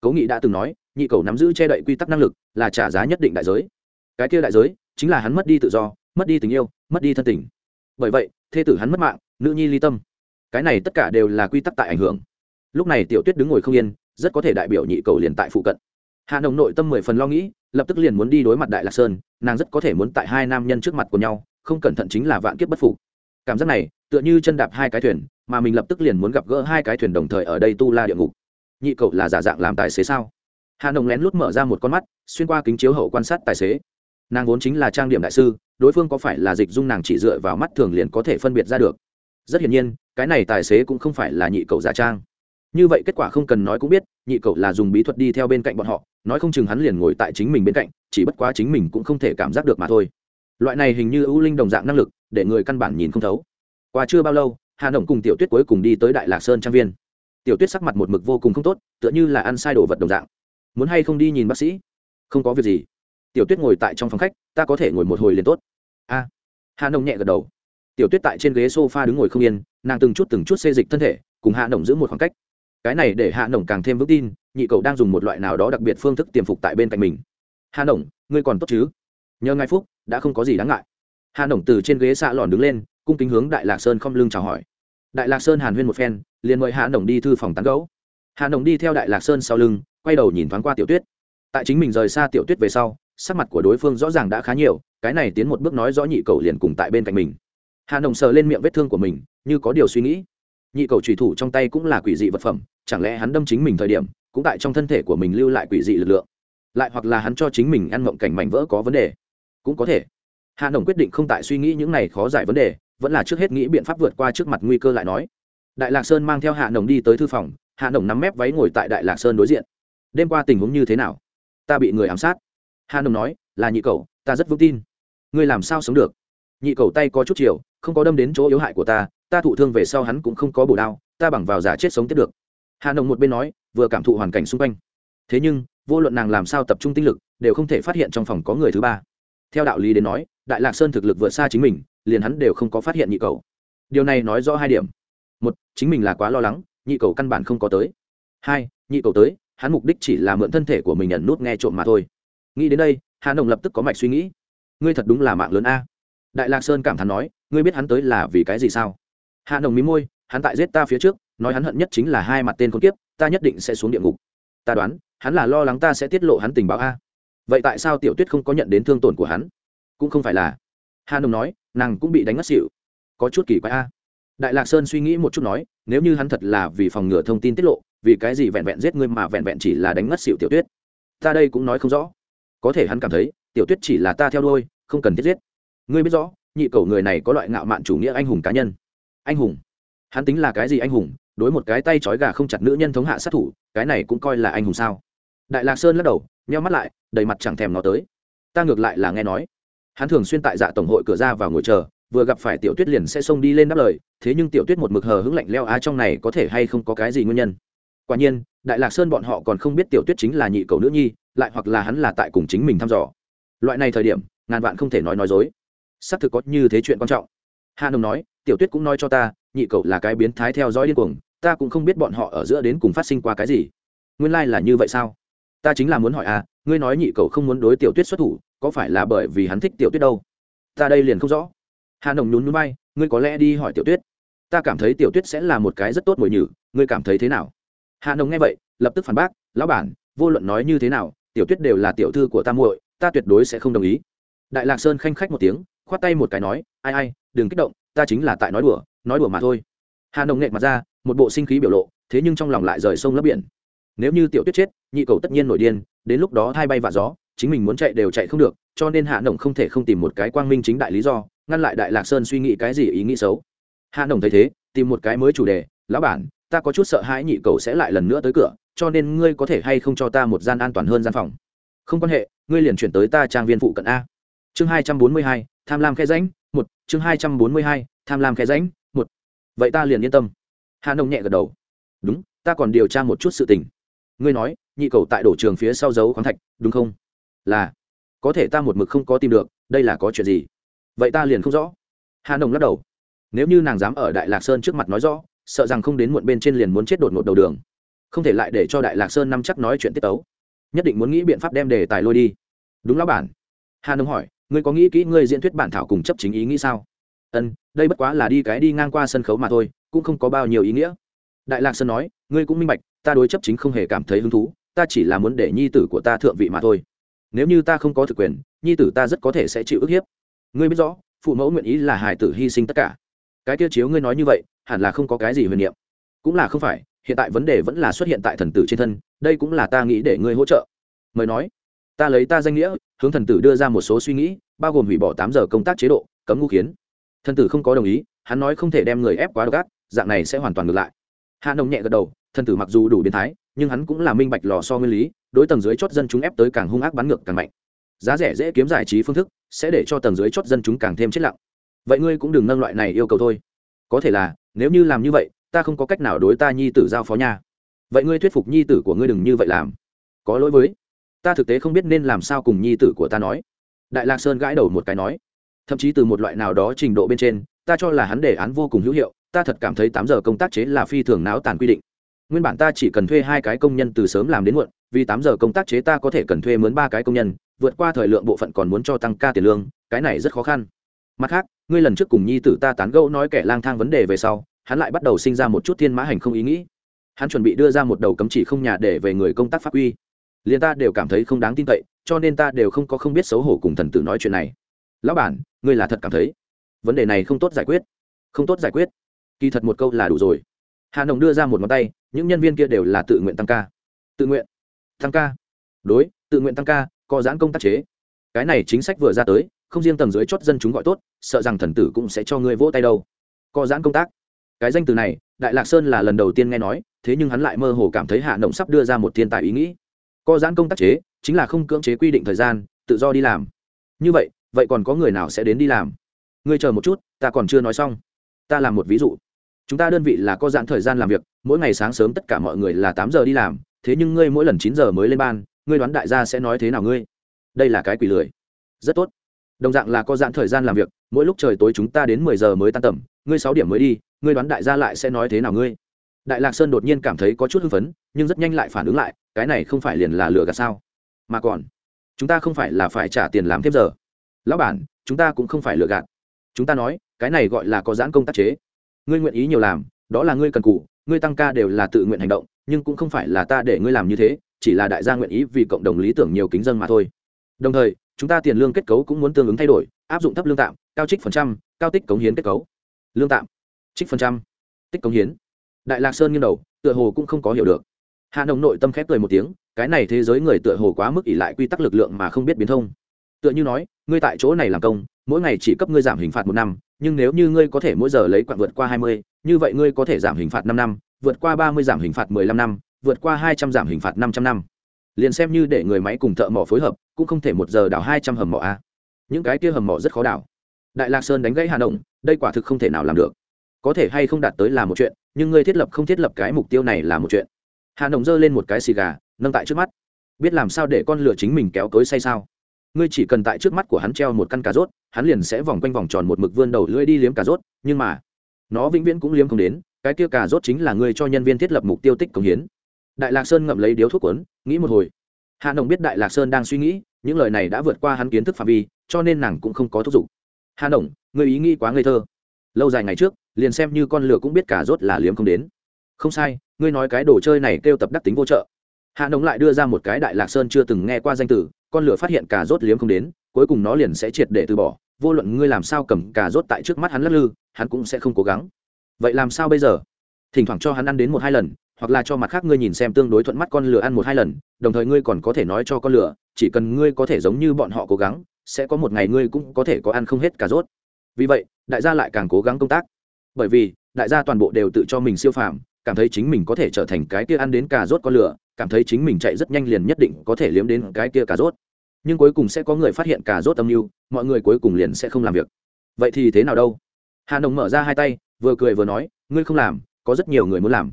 Cố nghị đã từng nói, nhị cầu nắm giữ che đậy quy tắc năng lực là trả giá nhất định đại giới. Cái kia đại giới chính là hắn mất đi tự do, mất đi tình yêu, mất đi thân tình. Bởi vậy, thê tử hắn mất mạng, nữ nhi ly tâm. Cái này tất cả đều là quy tắc tại ảnh hưởng. Lúc này tiểu tuyết đứng ngồi không yên, rất có thể đại biểu nhị cầu liền tại phụ cận. Hạ nồng nội tâm mười phần lo nghĩ, lập tức liền muốn đi đối mặt đại lạc sơn, nàng rất có thể muốn tại hai nam nhân trước mặt của nhau, không cẩn thận chính là vạn kiếp bất phục cảm giác này, tựa như chân đạp hai cái thuyền, mà mình lập tức liền muốn gặp gỡ hai cái thuyền đồng thời ở đây tu la địa ngục. Nhị cậu là giả dạng làm tài xế sao? Hà nồng lén lút mở ra một con mắt, xuyên qua kính chiếu hậu quan sát tài xế. Nàng vốn chính là trang điểm đại sư, đối phương có phải là dịch dung nàng chỉ dựa vào mắt thường liền có thể phân biệt ra được? Rất hiển nhiên, cái này tài xế cũng không phải là nhị cậu giả trang. Như vậy kết quả không cần nói cũng biết, nhị cậu là dùng bí thuật đi theo bên cạnh bọn họ, nói không chừng hắn liền ngồi tại chính mình bên cạnh, chỉ bất quá chính mình cũng không thể cảm giác được mà thôi. Loại này hình như ưu linh đồng dạng năng lực để người căn bản nhìn không thấu. Qua chưa bao lâu, hà nồng cùng tiểu tuyết cuối cùng đi tới đại lạc sơn trang viên. Tiểu tuyết sắc mặt một mực vô cùng không tốt, tựa như là ăn sai đồ vật đồng dạng. Muốn hay không đi nhìn bác sĩ? Không có việc gì. Tiểu tuyết ngồi tại trong phòng khách, ta có thể ngồi một hồi liền tốt. A. Hà nồng nhẹ gật đầu. Tiểu tuyết tại trên ghế s o f a đứng ngồi không yên, nàng từng chút từng chút xê dịch thân thể, cùng hạ nồng giữ một khoảng cách. Cái này để hạ nồng càng thêm vững tin, nhị cậu đang dùng một loại nào đó đặc biệt phương thức tiềm phục tại bên cạnh mình. Hạ nồng ngươi còn tốt chứ? Nhờ ngài phúc, đã không có gì đáng ngại hà nổng từ trên ghế xạ lòn đứng lên, cung kính hướng đại lạc sơn không lưng chào hỏi. Đại lạc sơn hàn huyên một phen, liền mời hà nổng đi thư phòng tán gấu hà nổng đi theo đại lạc sơn sau lưng, quay đầu nhìn thoáng qua tiểu tuyết. Tại chính mình rời xa tiểu tuyết về sau, sắc mặt của đối phương rõ ràng đã khá nhiều, cái này tiến một bước nói rõ nhị cầu liền cùng tại bên cạnh mình. Hà nồng sờ lên miệng vết thương của mình, như có điều suy nghĩ. Nhị cầu trùy thủ trong tay cũng là quỷ dị vật phẩm, chẳng lẽ hắn đâm chính mình thời điểm, cũng tại trong thân thể của mình lưu lại quỷ dị lực lượng? Lại hoặc là hắn cho chính mình ăn mộng cảnh mảnh vỡ có vấn đề? Cũng có thể. Hạ nồng quyết định không tại suy nghĩ những này khó giải vấn đề, vẫn là trước hết nghĩ biện pháp vượt qua trước mặt nguy cơ lại nói. Đại lạc sơn mang theo hạ nồng đi tới thư phòng, hạ nồng nắm mép váy ngồi tại đại lạc sơn đối diện. Đêm qua tình huống như thế nào? Ta bị người ám sát. Hạ nồng nói, là nhị cầu ta rất vững tin. Ngươi làm sao sống được? Nhị cầu tay có chút chiều, không có đâm đến chỗ yếu hại của ta ta thụ thương về sau hắn cũng không có bổ đao, ta bằng vào giả chết sống tiếp được. Hạ nồng một bên nói, vừa cảm thụ hoàn cảnh xung quanh. Thế nhưng, vô luận nàng làm sao tập trung tinh lực, đều không thể phát hiện trong phòng có người thứ ba. Theo đạo lý đến nói đại lạc sơn thực lực vượt xa chính mình, liền hắn đều không có phát hiện nhị cầu. Điều này nói rõ hai điểm. Một, chính mình là quá lo lắng, nhị cầu căn bản không có tới. Hai, nhị cầu tới, hắn mục đích chỉ là mượn thân thể của mình nhận nút nghe trộm mà thôi. Nghĩ đến đây, hà nồng lập tức có mạch suy nghĩ. Ngươi thật đúng là mạng lớn a. Đại lạc sơn cảm thán nói, ngươi biết hắn tới là vì cái gì sao? Hà nồng mí môi, hắn tại giết ta phía trước, nói hắn hận nhất chính là hai mặt tên con kiếp, ta nhất định sẽ xuống địa ngục. Ta đoán, hắn là lo lắng ta sẽ tiết lộ hắn tình báo a. Vậy tại sao tiểu tuyết không có nhận đến thương tổn của hắn? Cũng không phải là. Hà nồng nói, nàng cũng bị đánh ngất xịu có chút kỳ quái a. Đại lạc sơn suy nghĩ một chút nói, nếu như hắn thật là vì phòng ngừa thông tin tiết lộ, vì cái gì vẹn vẹn giết ngươi mà vẹn vẹn chỉ là đánh ngất xịu tiểu tuyết? Ta đây cũng nói không rõ. Có thể hắn cảm thấy, tiểu tuyết chỉ là ta theo đôi không cần thiết giết. Ngươi biết rõ, nhị cầu người này có loại ngạo mạn chủ nghĩa anh hùng cá nhân. Anh hùng? Hắn tính là cái gì anh hùng? Đối một cái tay trói gà không chặt nữ nhân thống hạ sát thủ, cái này cũng coi là anh hùng sao? Đại lạc sơn lắc đầu, nheo mắt lại, đầy mặt chẳng thèm nó tới. Ta ngược lại là nghe nói hắn thường xuyên tại dạ tổng hội cửa ra vào ngồi chờ, vừa gặp phải tiểu tuyết liền sẽ xông đi lên đáp lời, thế nhưng tiểu tuyết một mực hờ hững lạnh leo á, trong này có thể hay không có cái gì nguyên nhân? Quả nhiên, đại lạc sơn bọn họ còn không biết tiểu tuyết chính là nhị cầu nữ nhi, lại hoặc là hắn là tại cùng chính mình thăm dò. Loại này thời điểm, ngàn vạn không thể nói nói dối. Xác thực có như thế chuyện quan trọng. Hà nông nói, tiểu tuyết cũng nói cho ta, nhị cậu là cái biến thái theo dõi điên cuồng, ta cũng không biết bọn họ ở giữa đến cùng phát sinh qua cái gì. Nguyên lai、like、là như vậy sao? Ta chính là muốn hỏi à ngươi nói nhị cậu không muốn đối tiểu tuyết xuất thủ, có phải là bởi vì hắn thích tiểu tuyết đâu? Ta đây liền không rõ. Hà nồng nhún núi bay ngươi có lẽ đi hỏi tiểu tuyết. Ta cảm thấy tiểu tuyết sẽ là một cái rất tốt mồi nhử, ngươi cảm thấy thế nào? Hà nồng nghe vậy, lập tức phản bác, lão bản, vô luận nói như thế nào, tiểu tuyết đều là tiểu thư của ta muội, ta tuyệt đối sẽ không đồng ý. Đại lạc sơn khanh khách một tiếng, khoát tay một cái nói, ai ai, đừng kích động, ta chính là tại nói đùa nói đùa mà thôi. Hà nồng nghệ mặt ra, một bộ sinh khí biểu lộ, thế nhưng trong lòng lại rời sông lấp biển nếu như tiểu tuyết chết, nhị cầu tất nhiên nổi điên, đến lúc đó hai bay vạ gió, chính mình muốn chạy đều chạy không được, cho nên hạ nồng không thể không tìm một cái quang minh chính đại lý do, ngăn lại đại lạc sơn suy nghĩ cái gì ý nghĩ xấu. Hạ nồng thấy thế, tìm một cái mới chủ đề, lão bản, ta có chút sợ hãi nhị cầu sẽ lại lần nữa tới cửa, cho nên ngươi có thể hay không cho ta một gian an toàn hơn gian phòng? Không quan hệ, ngươi liền chuyển tới ta trang viên phụ cận a. Chương hai trăm bốn mươi hai, tham lam khe ránh một. Chương hai trăm bốn mươi hai, tham lam khe ránh một. Vậy ta liền yên tâm. Hạ nông nhẹ gật đầu. Đúng, ta còn điều tra một chút sự tình ngươi nói, nhị cầu tại đổ trường phía sau dấu khoáng thạch, đúng không? Là. Có thể ta một mực không có tìm được, đây là có chuyện gì? Vậy ta liền không rõ. Hà nồng lắc đầu. Nếu như nàng dám ở đại lạc sơn trước mặt nói rõ, sợ rằng không đến muộn bên trên liền muốn chết đột ngột đầu đường. Không thể lại để cho đại lạc sơn năm chắc nói chuyện tiết tấu. Nhất định muốn nghĩ biện pháp đem đề tài lôi đi. Đúng lão bản. Hà nông hỏi, ngươi có nghĩ kỹ ngươi diễn thuyết bản thảo cùng chấp chính ý nghĩ sao? Ân, đây bất quá là đi cái đi ngang qua sân khấu mà thôi, cũng không có bao nhiêu ý nghĩa. Đại lạc sơn nói, ngươi cũng minh bạch ta đối chấp chính không hề cảm thấy hứng thú, ta chỉ là muốn để nhi tử của ta thượng vị mà thôi. Nếu như ta không có thực quyền, nhi tử ta rất có thể sẽ chịu ức hiếp. Ngươi biết rõ, phụ mẫu nguyện ý là hài tử hy sinh tất cả. Cái tiêu chiếu ngươi nói như vậy, hẳn là không có cái gì huyền niệm. Cũng là không phải, hiện tại vấn đề vẫn là xuất hiện tại thần tử trên thân, đây cũng là ta nghĩ để ngươi hỗ trợ. Mời nói. Ta lấy ta danh nghĩa, hướng thần tử đưa ra một số suy nghĩ, bao gồm hủy bỏ tám giờ công tác chế độ, cấm ngũ kiến. thần tử không có đồng ý, hắn nói không thể đem người ép quá độc ác, dạng này sẽ hoàn toàn ngược lại. Hạ nồng nhẹ gật đầu thần tử mặc dù đủ biến thái, nhưng hắn cũng là minh bạch lò so nguyên lý, đối tầng dưới chót dân chúng ép tới càng hung ác bắn ngược càng mạnh. Giá rẻ dễ kiếm giải trí phương thức, sẽ để cho tầng dưới chót dân chúng càng thêm chết lặng. Vậy ngươi cũng đừng nâng loại này yêu cầu thôi. Có thể là, nếu như làm như vậy, ta không có cách nào đối ta nhi tử giao phó nha. Vậy ngươi thuyết phục nhi tử của ngươi đừng như vậy làm. Có lỗi với. Ta thực tế không biết nên làm sao cùng nhi tử của ta nói. Đại lạc sơn gãi đầu một cái nói. Thậm chí từ một loại nào đó trình độ bên trên, ta cho là hắn đề án vô cùng hữu hiệu, ta thật cảm thấy tám giờ công tác chế là phi thường náo tàn quy định nguyên bản ta chỉ cần thuê hai cái công nhân từ sớm làm đến muộn, vì tám giờ công tác chế ta có thể cần thuê mướn ba cái công nhân, vượt qua thời lượng bộ phận còn muốn cho tăng ca tiền lương, cái này rất khó khăn. Mặt khác, ngươi lần trước cùng nhi tử ta tán gẫu nói kẻ lang thang vấn đề về sau, hắn lại bắt đầu sinh ra một chút thiên mã hành không ý nghĩ. Hắn chuẩn bị đưa ra một đầu cấm chỉ không nhà để về người công tác pháp quy. Liền ta đều cảm thấy không đáng tin cậy, cho nên ta đều không có không biết xấu hổ cùng thần tử nói chuyện này. Lão bản, ngươi là thật cảm thấy. Vấn đề này không tốt giải quyết. Không tốt giải quyết. Kỳ thật một câu là đủ rồi. Hà nồng đưa ra một ngón tay những nhân viên kia đều là tự nguyện tăng ca. Tự nguyện. Tăng ca. Đối, tự nguyện tăng ca, có giãn công tác chế. Cái này chính sách vừa ra tới, không riêng tầng dưới chót dân chúng gọi tốt, sợ rằng thần tử cũng sẽ cho ngươi vỗ tay đâu. Có giãn công tác. Cái danh từ này, đại lạc sơn là lần đầu tiên nghe nói, thế nhưng hắn lại mơ hồ cảm thấy hạ động sắp đưa ra một thiên tài ý nghĩ. Co giãn công tác chế, chính là không cưỡng chế quy định thời gian, tự do đi làm. Như vậy vậy còn có người nào sẽ đến đi làm? Ngươi chờ một chút, ta còn chưa nói xong. Ta làm một ví dụ chúng ta đơn vị là có giãn thời gian làm việc, mỗi ngày sáng sớm tất cả mọi người là tám giờ đi làm, thế nhưng ngươi mỗi lần chín giờ mới lên ban, ngươi đoán đại gia sẽ nói thế nào ngươi? Đây là cái quỷ lười. Rất tốt. Đồng dạng là có giãn thời gian làm việc, mỗi lúc trời tối chúng ta đến mười giờ mới tan tầm, ngươi sáu điểm mới đi, ngươi đoán đại gia lại sẽ nói thế nào ngươi? Đại lạc sơn đột nhiên cảm thấy có chút hưng phấn, nhưng rất nhanh lại phản ứng lại, cái này không phải liền là lừa gạt sao? Mà còn, chúng ta không phải là phải trả tiền làm thêm giờ. Lão bản, chúng ta cũng không phải lừa gạt. Chúng ta nói, cái này gọi là có giãn công tác chế ngươi nguyện ý nhiều làm, đó là ngươi cần cụ, ngươi tăng ca đều là tự nguyện hành động, nhưng cũng không phải là ta để ngươi làm như thế, chỉ là đại gia nguyện ý vì cộng đồng lý tưởng nhiều kính dân mà thôi. Đồng thời, chúng ta tiền lương kết cấu cũng muốn tương ứng thay đổi, áp dụng thấp lương tạm, cao trích phần trăm, cao tích cống hiến kết cấu. Lương tạm, trích phần trăm, tích cống hiến. Đại lạc sơn nghiêng đầu, tựa hồ cũng không có hiểu được. Hạ nồng nội tâm khép cười một tiếng, cái này thế giới người tựa hồ quá mức ỉ lại quy tắc lực lượng mà không biết biến thông. Tựa như nói, ngươi tại chỗ này làm công mỗi ngày chỉ cấp ngươi giảm hình phạt một năm, nhưng nếu như ngươi có thể mỗi giờ lấy quạng vượt qua hai mươi, như vậy ngươi có thể giảm hình phạt năm năm, vượt qua ba mươi giảm hình phạt mười lăm năm, vượt qua hai trăm giảm hình phạt năm trăm năm. Liền xem như để người máy cùng thợ mỏ phối hợp, cũng không thể một giờ đào hai trăm hầm mỏ a. Những cái kia hầm mỏ rất khó đào. Đại lạc sơn đánh gãy hà động, đây quả thực không thể nào làm được. Có thể hay không đạt tới là một chuyện, nhưng ngươi thiết lập không thiết lập cái mục tiêu này là một chuyện. Hà động giơ lên một cái xì gà, nâng tại trước mắt. Biết làm sao để con lửa chính mình kéo tối say sao? Ngươi chỉ cần tại trước mắt của hắn treo một căn cà rốt, hắn liền sẽ vòng quanh vòng tròn một mực vươn đầu lưỡi đi liếm cà rốt, nhưng mà, nó vĩnh viễn cũng liếm không đến, cái kia cà rốt chính là ngươi cho nhân viên thiết lập mục tiêu tích công hiến. Đại lạc sơn ngậm lấy điếu thuốc quấn nghĩ một hồi. Hạ nồng biết đại lạc sơn đang suy nghĩ, những lời này đã vượt qua hắn kiến thức phạm vi, cho nên nàng cũng không có thúc giục. Hà nồng người ý nghĩ quá ngây thơ. Lâu dài ngày trước, liền xem như con lửa cũng biết cả rốt là liếm không đến. Không sai, ngươi nói cái đồ chơi này kêu tập đắc tính vô trợ hạ nồng lại đưa ra một cái đại lạc sơn chưa từng nghe qua danh từ, con lửa phát hiện cả rốt liếm không đến, cuối cùng nó liền sẽ triệt để từ bỏ. Vô luận ngươi làm sao cầm cả rốt tại trước mắt hắn lắc lư, hắn cũng sẽ không cố gắng. Vậy làm sao bây giờ? Thỉnh thoảng cho hắn ăn đến một hai lần, hoặc là cho mặt khác ngươi nhìn xem tương đối thuận mắt con lửa ăn một hai lần, đồng thời ngươi còn có thể nói cho con lửa, chỉ cần ngươi có thể giống như bọn họ cố gắng, sẽ có một ngày ngươi cũng có thể có ăn không hết cả rốt. Vì vậy, đại gia lại càng cố gắng công tác. Bởi vì, đại gia toàn bộ đều tự cho mình siêu phàm cảm thấy chính mình có thể trở thành cái kia ăn đến cà rốt con lửa, cảm thấy chính mình chạy rất nhanh liền nhất định có thể liếm đến cái kia cà rốt. Nhưng cuối cùng sẽ có người phát hiện cà rốt âm mưu, mọi người cuối cùng liền sẽ không làm việc. Vậy thì thế nào đâu? Hà nồng mở ra hai tay, vừa cười vừa nói, ngươi không làm, có rất nhiều người muốn làm.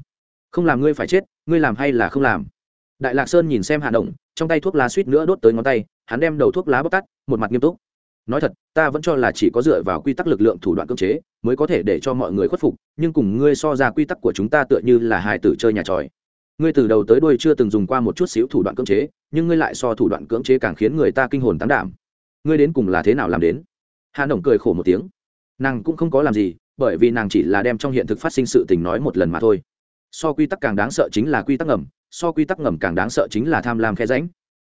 Không làm ngươi phải chết, ngươi làm hay là không làm? Đại lạc sơn nhìn xem hà nồng, trong tay thuốc lá suýt nữa đốt tới ngón tay, hắn đem đầu thuốc lá bóc tắt, một mặt nghiêm túc nói thật, ta vẫn cho là chỉ có dựa vào quy tắc lực lượng thủ đoạn cưỡng chế mới có thể để cho mọi người khuất phục, nhưng cùng ngươi so ra quy tắc của chúng ta tựa như là hài tử chơi nhà tròi. Ngươi từ đầu tới đuôi chưa từng dùng qua một chút xíu thủ đoạn cưỡng chế, nhưng ngươi lại so thủ đoạn cưỡng chế càng khiến người ta kinh hồn tán đảm. Ngươi đến cùng là thế nào làm đến? Hà nổng cười khổ một tiếng. Nàng cũng không có làm gì, bởi vì nàng chỉ là đem trong hiện thực phát sinh sự tình nói một lần mà thôi. So quy tắc càng đáng sợ chính là quy tắc ngầm, so quy tắc ngầm càng đáng sợ chính là tham lam khe ránh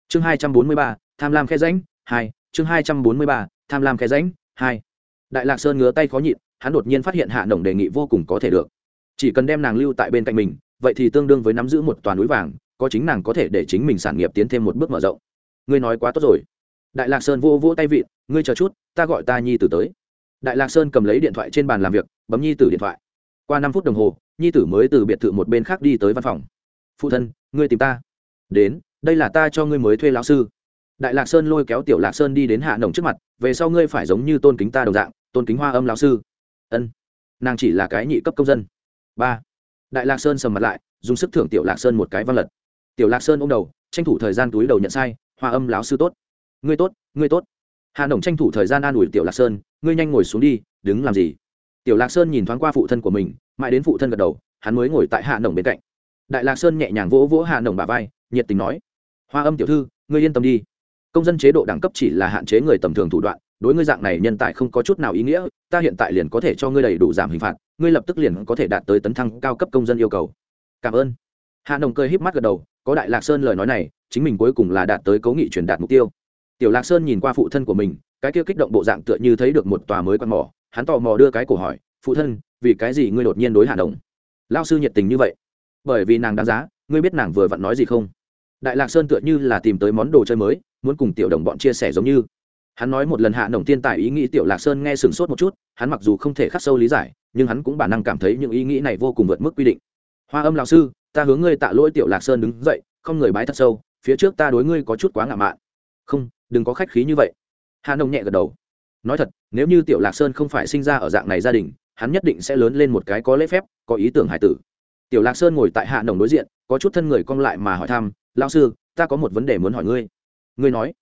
chương hai trăm bốn mươi ba, tham lam khe ránh hai chương hai trăm bốn mươi ba, tham lam khe ránh hai. Đại lạc sơn ngứa tay khó nhịn, hắn đột nhiên phát hiện hạ nồng đề nghị vô cùng có thể được. Chỉ cần đem nàng lưu tại bên cạnh mình, vậy thì tương đương với nắm giữ một toàn núi vàng, có chính nàng có thể để chính mình sản nghiệp tiến thêm một bước mở rộng. Ngươi nói quá tốt rồi. Đại lạc sơn vô vỗ tay vịn, ngươi chờ chút, ta gọi ta nhi tử tới. Đại lạc sơn cầm lấy điện thoại trên bàn làm việc, bấm nhi tử điện thoại. Qua năm phút đồng hồ, nhi tử mới từ biệt thự một bên khác đi tới văn phòng. Phụ thân, ngươi tìm ta. Đến, đây là ta cho ngươi mới thuê lão sư đại lạc sơn lôi kéo tiểu lạc sơn đi đến hạ nồng trước mặt, về sau ngươi phải giống như tôn kính ta đồng dạng, tôn kính hoa âm lão sư. Ân. Nàng chỉ là cái nhị cấp công dân. Ba. Đại lạc sơn sầm mặt lại, dùng sức thưởng tiểu lạc sơn một cái văn lật. Tiểu lạc sơn ô m đầu, tranh thủ thời gian túi đầu nhận sai, hoa âm lão sư tốt. Ngươi tốt ngươi tốt. Hà nồng tranh thủ thời gian an ủi tiểu lạc sơn, ngươi nhanh ngồi xuống đi, đứng làm gì? Tiểu lạc sơn nhìn thoáng qua phụ thân của mình, mãi đến phụ thân gật đầu, hắn mới ngồi tại hạ nồng bên cạnh. Đại lạc sơn nhẹ nhàng vỗ vỗ hạ nồng bà vai, nhiệt tình nói, hoa âm tiểu thư, ngươi yên tâm đi công dân chế độ đẳng cấp chỉ là hạn chế người tầm thường thủ đoạn, đối ngươi dạng này nhân tài không có chút nào ý nghĩa, ta hiện tại liền có thể cho ngươi đầy đủ giảm hình phạt, ngươi lập tức liền có thể đạt tới tấn thăng cao cấp công dân yêu cầu. Cảm ơn. Hạ nồng cười híp mắt gật đầu, có đại lạc sơn lời nói này, chính mình cuối cùng là đạt tới cấu nghị truyền đạt mục tiêu. Tiểu lạc sơn nhìn qua phụ thân của mình, cái kia kích động bộ dạng tựa như thấy được một tòa mới quan mỏ, hắn tò mò đưa cái cổ hỏi, phụ thân, vì cái gì ngươi đột nhiên đối hạ đồng lao sư nhiệt tình như vậy. Bởi vì nàng đáng giá, ngươi biết nàng vừa vặn nói gì không? Đại lạc sơn tựa như là tìm tới món đồ chơi mới muốn cùng tiểu đồng bọn chia sẻ giống như. Hắn nói một lần hạ nồng tiên tài ý nghĩ tiểu lạc sơn nghe sửng sốt một chút, hắn mặc dù không thể khắc sâu lý giải, nhưng hắn cũng bản năng cảm thấy những ý nghĩ này vô cùng vượt mức quy định. Hoa âm lão sư, ta hướng ngươi tạ lỗi tiểu lạc sơn đứng dậy, không người bái thật sâu, phía trước ta đối ngươi có chút quá ngạo mạn. Không, đừng có khách khí như vậy. Hạ nồng nhẹ gật đầu. Nói thật, nếu như tiểu lạc sơn không phải sinh ra ở dạng này gia đình, hắn nhất định sẽ lớn lên một cái có lễ phép, có ý tưởng hải tử. Tiểu lạc sơn ngồi tại hạ nồng đối diện, có chút thân người cong lại mà hỏi thăm, lão sư, ta có một vấn đề muốn hỏi ngươi ngươi nói.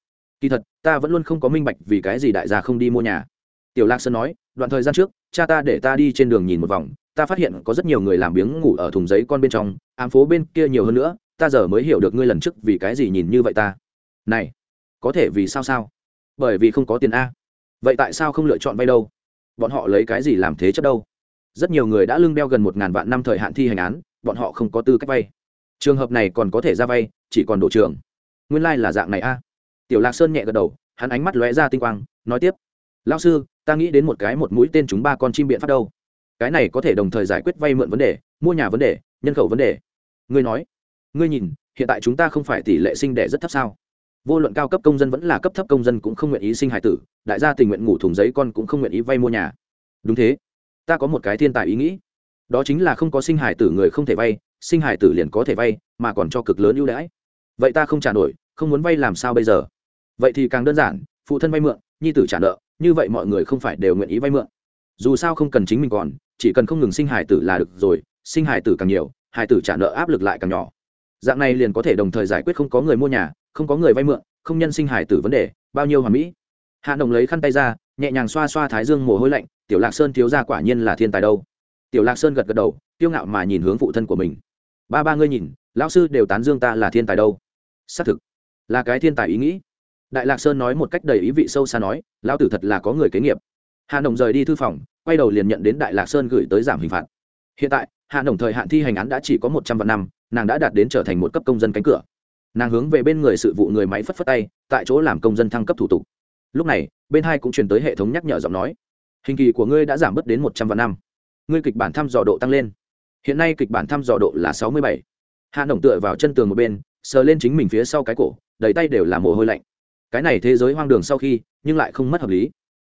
Kỳ thật, ta vẫn luôn không có minh bạch vì cái gì đại gia không đi mua nhà. Tiểu lạc sơn nói, đoạn thời gian trước, cha ta để ta đi trên đường nhìn một vòng, ta phát hiện có rất nhiều người làm biếng ngủ ở thùng giấy con bên trong, ám phố bên kia nhiều hơn nữa, ta giờ mới hiểu được ngươi lần trước vì cái gì nhìn như vậy ta. Này, có thể vì sao sao? Bởi vì không có tiền a. Vậy tại sao không lựa chọn vay đâu? Bọn họ lấy cái gì làm thế chấp đâu? Rất nhiều người đã lưng đeo gần một ngàn vạn năm thời hạn thi hành án, bọn họ không có tư cách vay. Trường hợp này còn có thể ra vay, chỉ còn đổ trường nguyên lai、like、là dạng này a. Tiểu lạc sơn nhẹ gật đầu, hắn ánh mắt lóe ra tinh quang, nói tiếp. Lao sư, ta nghĩ đến một cái một mũi tên chúng ba con chim biện pháp đâu. Cái này có thể đồng thời giải quyết vay mượn vấn đề, mua nhà vấn đề, nhân khẩu vấn đề. Ngươi nói. Ngươi nhìn, hiện tại chúng ta không phải tỷ lệ sinh đẻ rất thấp sao? Vô luận cao cấp công dân vẫn là cấp thấp công dân cũng không nguyện ý sinh hải tử, đại gia tình nguyện ngủ thùng giấy con cũng không nguyện ý vay mua nhà. Đúng thế. Ta có một cái thiên tài ý nghĩ. Đó chính là không có sinh hải tử người không thể vay, sinh hải tử liền có thể vay, mà còn cho cực lớn ưu đãi vậy ta không trả nổi, không muốn vay làm sao bây giờ? Vậy thì càng đơn giản, phụ thân vay mượn, nhi tử trả nợ, như vậy mọi người không phải đều nguyện ý vay mượn. Dù sao không cần chính mình còn, chỉ cần không ngừng sinh hải tử là được rồi, sinh hải tử càng nhiều hải tử trả nợ áp lực lại càng nhỏ. Dạng này liền có thể đồng thời giải quyết không có người mua nhà, không có người vay mượn, không nhân sinh hải tử vấn đề, bao nhiêu hoàn mỹ. Hạ đồng lấy khăn tay ra, nhẹ nhàng xoa xoa thái dương mồ hôi lạnh, tiểu lạc sơn thiếu ra quả nhiên là thiên tài đâu. Tiểu lạc sơn gật gật đầu, kiêu ngạo mà nhìn hướng phụ thân của mình. Ba ba ngươi nhìn, lão sư đều tán dương ta là thiên tài đâu xác thực. Là cái thiên tài ý nghĩ. Đại lạc sơn nói một cách đầy ý vị sâu xa nói, lão tử thật là có người kế nghiệp. Hà nồng rời đi thư phòng, quay đầu liền nhận đến đại lạc sơn gửi tới giảm hình phạt. Hiện tại Hà nồng thời hạn thi hành án đã chỉ có một trăm vạn năm, nàng đã đạt đến trở thành một cấp công dân cánh cửa. Nàng hướng về bên người sự vụ người máy phất phất tay, tại chỗ làm công dân thăng cấp thủ tục. Lúc này, bên hai cũng truyền tới hệ thống nhắc nhở giọng nói, hình kỳ của ngươi đã giảm bớt đến một trăm vạn năm. Ngươi kịch bản thăm dò độ tăng lên. Hiện nay kịch bản thăm dò độ là sáu mươi bảy. Hạ nồng tựa vào chân tường một bên sờ lên chính mình phía sau cái cổ, đầy tay đều là mồ hôi lạnh. Cái này thế giới hoang đường sau khi, nhưng lại không mất hợp lý.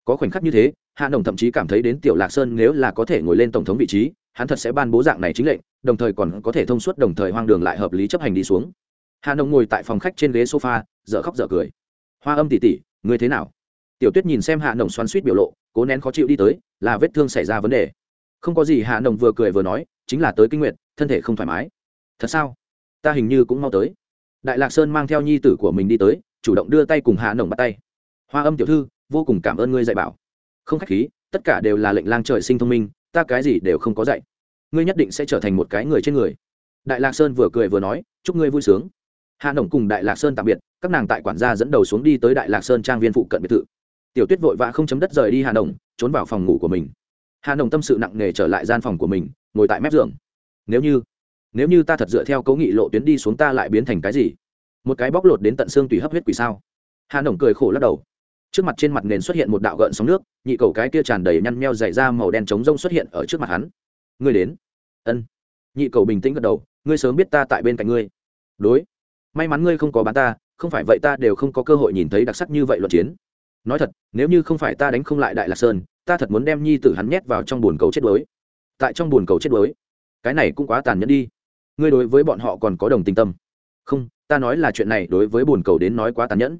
Có khoảnh khắc như thế, hạ nồng thậm chí cảm thấy đến tiểu lạc sơn nếu là có thể ngồi lên tổng thống vị trí, hắn thật sẽ ban bố dạng này chính lệnh, đồng thời còn có thể thông suốt đồng thời hoang đường lại hợp lý chấp hành đi xuống. Hạ nồng ngồi tại phòng khách trên ghế sofa, dở khóc dở cười. Hoa âm tỉ tỉ ngươi thế nào? Tiểu tuyết nhìn xem hạ nồng xoắn suýt biểu lộ, cố nén khó chịu đi tới, là vết thương xảy ra vấn đề. Không có gì, hạ nồng vừa cười vừa nói, chính là tới kinh nguyện thân thể không thoải mái. Thật sao? Ta hình như cũng mau tới đại lạc sơn mang theo nhi tử của mình đi tới, chủ động đưa tay cùng hạ nồng bắt tay. Hoa âm tiểu thư, vô cùng cảm ơn ngươi dạy bảo. Không khách khí, tất cả đều là lệnh lang trời sinh thông minh, ta cái gì đều không có dạy. Ngươi nhất định sẽ trở thành một cái người trên người. Đại lạc sơn vừa cười vừa nói, chúc ngươi vui sướng. Hạ nồng cùng đại lạc sơn tạm biệt, các nàng tại quản gia dẫn đầu xuống đi tới đại lạc sơn trang viên phụ cận biệt thự. Tiểu tuyết vội vã không chấm đất rời đi hà nồng, trốn vào phòng ngủ của mình. Hà nồng tâm sự nặng nề trở lại gian phòng của mình, ngồi tại mép giường. Nếu như nếu như ta thật dựa theo cấu nghị lộ tuyến đi xuống ta lại biến thành cái gì? Một cái bóc lột đến tận xương tùy hấp huyết quỷ sao? Hà nồng cười khổ lắc đầu. Trước mặt trên mặt nền xuất hiện một đạo gợn sóng nước, nhị cầu cái kia tràn đầy nhăn meo dày ra màu đen trống rông xuất hiện ở trước mặt hắn. Ngươi đến. Ân. Nhị cầu bình tĩnh gật đầu, ngươi sớm biết ta tại bên cạnh ngươi. Đối. May mắn ngươi không có bán ta, không phải vậy ta đều không có cơ hội nhìn thấy đặc sắc như vậy luận chiến. Nói thật, nếu như không phải ta đánh không lại đại lạc sơn, ta thật muốn đem nhi tử hắn nhét vào trong bồn cầu chết đuối. Tại trong bồn cầu chết đuối. Cái này cũng quá tàn nhẫn đi ngươi đối với bọn họ còn có đồng tình tâm. Không, ta nói là chuyện này đối với bồn cầu đến nói quá tàn nhẫn.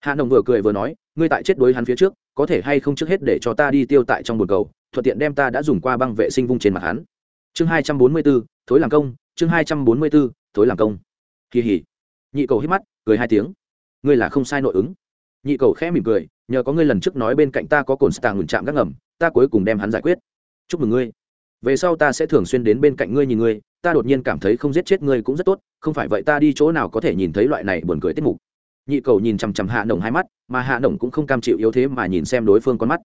Hạ nồng vừa cười vừa nói, ngươi tại chết đuối hắn phía trước, có thể hay không trước hết để cho ta đi tiêu tại trong bồn cầu, thuận tiện đem ta đã dùng qua băng vệ sinh vung trên mặt hắn. Chương hai trăm bốn mươi b ố thối làm công, chương hai trăm bốn mươi b ố thối làm công. Kỳ hỉ. Nhị cầu hít mắt, cười hai tiếng. Ngươi là không sai nội ứng. Nhị cầu khẽ mỉm cười, nhờ có ngươi lần trước nói bên cạnh ta có cồn stạng ngừng chạm gác ngầm, ta cuối cùng đem hắn giải quyết. Chúc mừng ngươi về sau ta sẽ thường xuyên đến bên cạnh ngươi nhìn ngươi, ta đột nhiên cảm thấy không giết chết ngươi cũng rất tốt, không phải vậy ta đi chỗ nào có thể nhìn thấy loại này buồn cười tiết mục. Nhị cầu nhìn chằm chằm hạ nồng hai mắt, mà hạ nồng cũng không cam chịu yếu thế mà nhìn xem đối phương con mắt.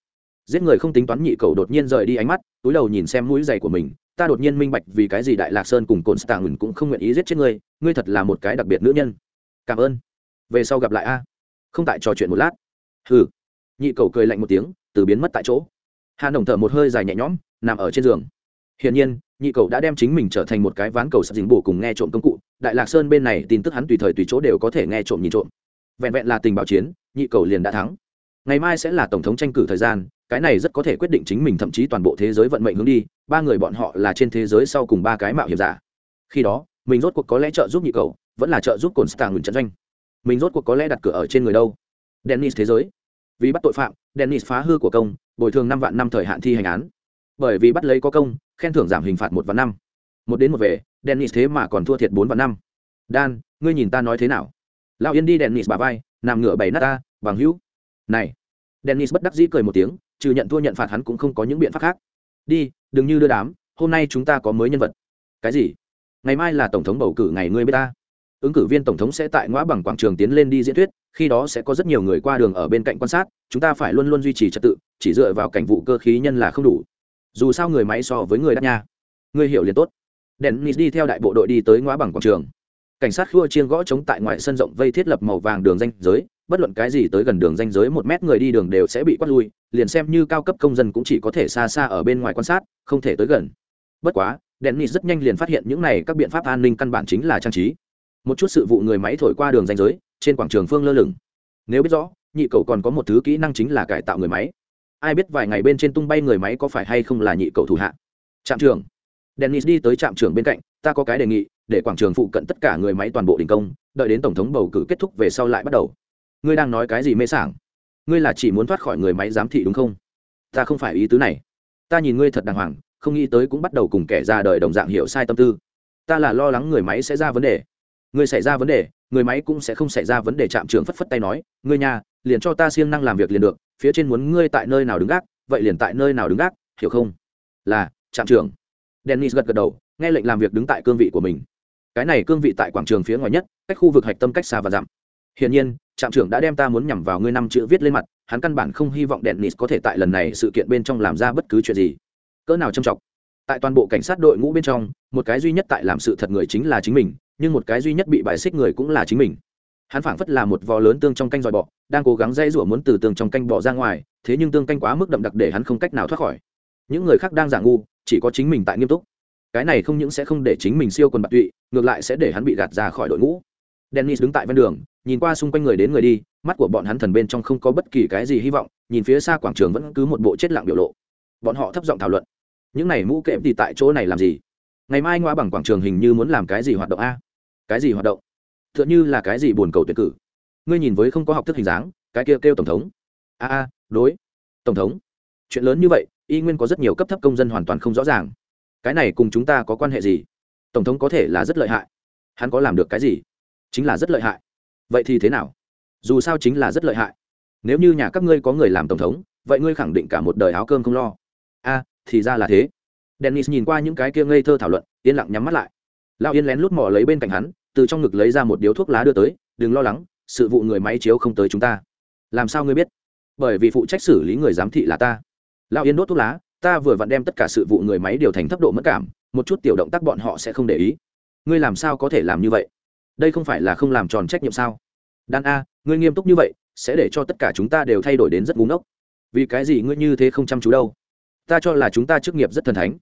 Giết người không tính toán nhị cầu đột nhiên rời đi ánh mắt, túi đầu nhìn xem mũi giày của mình, ta đột nhiên minh bạch vì cái gì đại lạc sơn cùng cồn stạng cũng không nguyện ý giết chết ngươi ngươi thật là một cái đặc biệt nữ nhân. Cảm ơn. Về sau gặp lại a. Không tại trò chuyện một lát. Hừ. Nhị cầu cười lạnh một tiếng, từ biến mất tại chỗ. Hà nồng thở một hơi dài nhẹ nhõm, nằm ở trên giường hiển nhiên, nhị cầu đã đem chính mình trở thành một cái ván cầu sập dính bổ cùng nghe trộm công cụ, đại lạc sơn bên này tin tức hắn tùy thời tùy chỗ đều có thể nghe trộm nhìn trộm. Vẹn vẹn là tình báo chiến, nhị cầu liền đã thắng. Ngày mai sẽ là tổng thống tranh cử thời gian, cái này rất có thể quyết định chính mình thậm chí toàn bộ thế giới vận mệnh hướng đi, ba người bọn họ là trên thế giới sau cùng ba cái mạo hiểm giả. Khi đó, mình rốt cuộc có lẽ trợ giúp nhị cầu, vẫn là trợ giúp cồn star ngừng trận doanh. Mình rốt cuộc có lẽ đặt cửa ở trên người đâu? Dennis thế giới. Vì bắt tội phạm, dennis phá hư của công, bồi thường năm vạn năm thời hạn thi hành án. Bởi vì bắt lấy có công khen thưởng giảm hình phạt một vạn năm. Một đến một về, dennis thế mà còn thua thiệt bốn vạn năm. Dan, ngươi nhìn ta nói thế nào? Lao yên đi dennis bà vai, nằm ngửa bảy nát ta, bằng hữu. Này. Dennis bất đắc dĩ cười một tiếng, trừ nhận thua nhận phạt hắn cũng không có những biện pháp khác. Đi, đừng như đưa đám, hôm nay chúng ta có mới nhân vật. Cái gì? Ngày mai là tổng thống bầu cử ngày ngươi b ta. Ứng cử viên tổng thống sẽ tại ngõ bằng quảng trường tiến lên đi diễn thuyết, khi đó sẽ có rất nhiều người qua đường ở bên cạnh quan sát, chúng ta phải luôn luôn duy trì trật tự, chỉ dựa vào cảnh vụ cơ khí nhân là không đủ dù sao người máy so với người đắt nha. Người hiểu liền tốt. Dennis đi theo đại bộ đội đi tới ngõ bằng quảng trường. Cảnh sát khua chiên gõ chống tại ngoài sân rộng vây thiết lập màu vàng đường danh giới, bất luận cái gì tới gần đường danh giới một mét người đi đường đều sẽ bị quát lui, liền xem như cao cấp công dân cũng chỉ có thể xa xa ở bên ngoài quan sát, không thể tới gần. Bất quá, dennis rất nhanh liền phát hiện những này các biện pháp an ninh căn bản chính là trang trí. Một chút sự vụ người máy thổi qua đường danh giới, trên quảng trường phương lơ lửng. Nếu biết rõ, nhị cầu còn có một thứ kỹ năng chính là cải tạo người máy ai biết vài ngày bên trên tung bay người máy có phải hay không là nhị cầu thủ hạ. Trạm trưởng. Dennis đi tới trạm trưởng bên cạnh, ta có cái đề nghị, để quảng trường phụ cận tất cả người máy toàn bộ đình công, đợi đến tổng thống bầu cử kết thúc về sau lại bắt đầu. Ngươi đang nói cái gì mê sảng? Ngươi là chỉ muốn thoát khỏi người máy giám thị đúng không? Ta không phải ý tứ này. Ta nhìn ngươi thật đàng hoàng, không nghĩ tới cũng bắt đầu cùng kẻ ra đời đồng dạng hiểu sai tâm tư. Ta là lo lắng người máy sẽ ra vấn đề. Người xảy ra vấn đề, người máy cũng sẽ không xảy ra vấn đề, Trạm trưởng phất phất tay nói, ngươi nhà, liền cho ta siêng năng làm việc liền được phía trên muốn ngươi tại nơi nào đứng gác, vậy liền tại nơi nào đứng gác, hiểu không? Là, trạm trưởng. Dennis gật gật đầu, nghe lệnh làm việc đứng tại cương vị của mình. Cái này cương vị tại quảng trường phía ngoài nhất, cách khu vực hạch tâm cách xa và dặm. Hiển nhiên, trạm trưởng đã đem ta muốn nhằm vào ngươi năm chữ viết lên mặt, hắn căn bản không hy vọng dennis có thể tại lần này sự kiện bên trong làm ra bất cứ chuyện gì. Cỡ nào trầm trọng. Tại toàn bộ cảnh sát đội ngũ bên trong, một cái duy nhất tại làm sự thật người chính là chính mình, nhưng một cái duy nhất bị bài xích người cũng là chính mình. Hắn phảng phất là một vò lớn tương trong canh dòi bọ đang cố gắng dây rủa muốn từ tường trong canh bỏ ra ngoài, thế nhưng tương canh quá mức đậm đặc để hắn không cách nào thoát khỏi. Những người khác đang giả ngu, chỉ có chính mình tại nghiêm túc. Cái này không những sẽ không để chính mình siêu quần bạc tụy, ngược lại sẽ để hắn bị gạt ra khỏi đội ngũ. Dennis đứng tại ven đường, nhìn qua xung quanh người đến người đi, mắt của bọn hắn thần bên trong không có bất kỳ cái gì hy vọng, nhìn phía xa quảng trường vẫn cứ một bộ chết lặng biểu lộ. Bọn họ thấp giọng thảo luận. Những này mũ kệm thì tại chỗ này làm gì? Ngày mai ngoa bằng quảng trường hình như muốn làm cái gì hoạt động a? Cái gì hoạt động? T h ư ợ n h ư là cái gì buồn cầu tuyển cử ngươi nhìn với không có học thức hình dáng, cái kia kêu tổng thống. A a, đối. Tổng thống. Chuyện lớn như vậy, y nguyên có rất nhiều cấp thấp công dân hoàn toàn không rõ ràng. Cái này cùng chúng ta có quan hệ gì? Tổng thống có thể là rất lợi hại. Hắn có làm được cái gì? Chính là rất lợi hại. Vậy thì thế nào? Dù sao chính là rất lợi hại. Nếu như nhà các ngươi có người làm tổng thống, vậy ngươi khẳng định cả một đời áo cơm không lo. A, thì ra là thế. Dennis nhìn qua những cái kia ngây thơ thảo luận, yên lặng nhắm mắt lại. Lao yên lén lút mò lấy bên cạnh hắn, từ trong ngực lấy ra một điếu thuốc lá đưa tới, đừng lo lắng sự vụ người máy chiếu không tới chúng ta. Làm sao ngươi biết? Bởi vì phụ trách xử lý người giám thị là ta. Lao yên đốt thuốc lá, ta vừa vặn đem tất cả sự vụ người máy điều thành thấp độ mất cảm, một chút tiểu động tác bọn họ sẽ không để ý. Ngươi làm sao có thể làm như vậy? Đây không phải là không làm tròn trách nhiệm sao? Đan a, ngươi nghiêm túc như vậy, sẽ để cho tất cả chúng ta đều thay đổi đến rất ngu ngốc. Vì cái gì ngươi như thế không chăm chú đâu? Ta cho là chúng ta chức nghiệp rất thần thánh.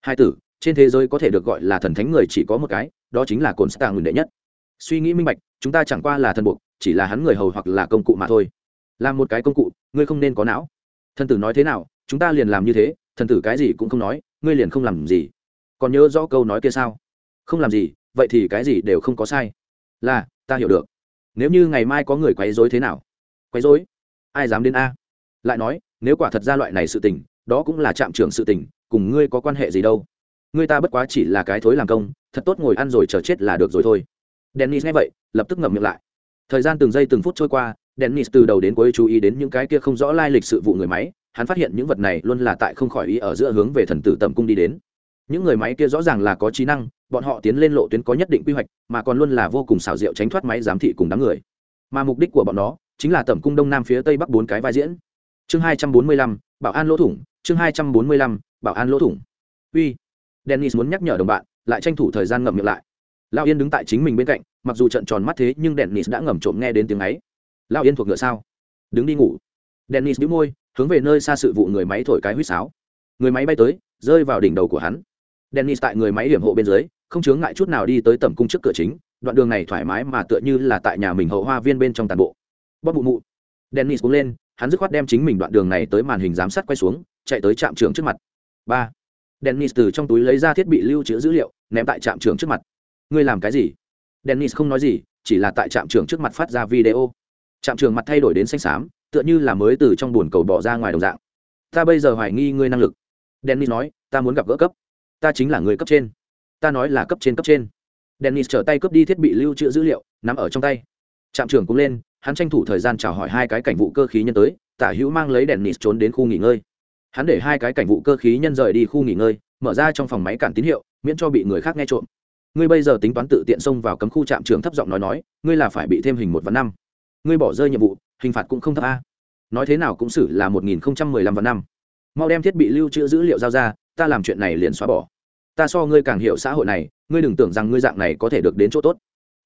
Hai tử, trên thế giới có thể được gọi là thần thánh người chỉ có một cái, đó chính là cồn stạng ngừng đệ nhất. Suy nghĩ minh bạch, chúng ta chẳng qua là thần buộc chỉ là hắn người hầu hoặc là công cụ mà thôi. Làm một cái công cụ, ngươi không nên có não. Thần tử nói thế nào, chúng ta liền làm như thế, thần tử cái gì cũng không nói, ngươi liền không làm gì. Còn nhớ rõ câu nói kia sao? Không làm gì, vậy thì cái gì đều không có sai. Là, ta hiểu được. Nếu như ngày mai có người quấy dối thế nào? Quấy dối ai dám đến a? Lại nói, nếu quả thật ra loại này sự tình, đó cũng là trạm trưởng sự tình, cùng ngươi có quan hệ gì đâu. Ngươi ta bất quá chỉ là cái thối làm công, thật tốt ngồi ăn rồi chờ chết là được rồi thôi. Dennis nghe vậy, lập tức ngậm miệng lại thời gian từng giây từng phút trôi qua, dennis từ đầu đến cuối chú ý đến những cái kia không rõ lai lịch sự vụ người máy, hắn phát hiện những vật này luôn là tại không khỏi ý ở giữa hướng về thần tử tầm cung đi đến. Những người máy kia rõ ràng là có trí năng, bọn họ tiến lên lộ tuyến có nhất định quy hoạch, mà còn luôn là vô cùng xảo diệu tránh thoát máy giám thị cùng đám người. Mà mục đích của bọn nó chính là tầm cung đông nam phía tây bắc bốn cái vai diễn. Chương hai trăm bốn mươi lăm, bảo an lỗ thủng, chương hai trăm bốn mươi lăm, bảo an lỗ thủng. Uy, dennis muốn nhắc nhở đồng bạn, lại tranh thủ thời gian ngậm miệng lại lao yên đứng tại chính mình bên cạnh, mặc dù trận tròn mắt thế, nhưng dennis đã ngầm trộm nghe đến tiếng ấy. Lao yên thuộc ngựa sao? Đứng đi ngủ. Dennis đĩu môi, hướng về nơi xa sự vụ người máy thổi cái huýt sáo. Người máy bay tới, rơi vào đỉnh đầu của hắn. Dennis tại người máy hiểm hộ bên dưới, không chướng ngại chút nào đi tới tầm cung trước cửa chính, đoạn đường này thoải mái mà tựa như là tại nhà mình hậu hoa viên bên trong tàn bộ. Bóp bụ mụ. Dennis cũng lên, hắn dứt khoát đem chính mình đoạn đường này tới màn hình giám sát quay xuống, chạy tới trạm trưởng trước mặt. Ba. Dennis từ trong túi lấy ra thiết bị lưu trữ dữ liệu, ném tại trạm trưởng trước mặt ngươi làm cái gì? Dennis không nói gì, chỉ là tại trạm trưởng trước mặt phát ra video. Trạm trưởng mặt thay đổi đến xanh xám, tựa như là mới từ trong buồn cầu bỏ ra ngoài đồng dạng. Ta bây giờ hoài nghi ngươi năng lực. Dennis nói, ta muốn gặp gỡ cấp. Ta chính là người cấp trên. Ta nói là cấp trên cấp trên. Dennis trở tay cướp đi thiết bị lưu trữ dữ liệu, nắm ở trong tay. Trạm trưởng cũng lên, hắn tranh thủ thời gian chào hỏi hai cái cảnh vụ cơ khí nhân tới, tả hữu mang lấy dennis trốn đến khu nghỉ ngơi. Hắn để hai cái cảnh vụ cơ khí nhân rời đi khu nghỉ ngơi, mở ra trong phòng máy cản tín hiệu, miễn cho bị người khác nghe trộm ngươi bây giờ tính toán tự tiện xông vào cấm khu trạm trường thấp giọng nói nói, ngươi là phải bị thêm hình một vạn năm. Ngươi bỏ rơi nhiệm vụ, hình phạt cũng không thấp a. Nói thế nào cũng xử là một nghìn không trăm mười lăm vạn năm. Mau đem thiết bị lưu trữ dữ liệu giao ra, ta làm chuyện này liền xóa bỏ. Ta so ngươi càng hiểu xã hội này, ngươi đừng tưởng rằng ngươi dạng này có thể được đến chỗ tốt.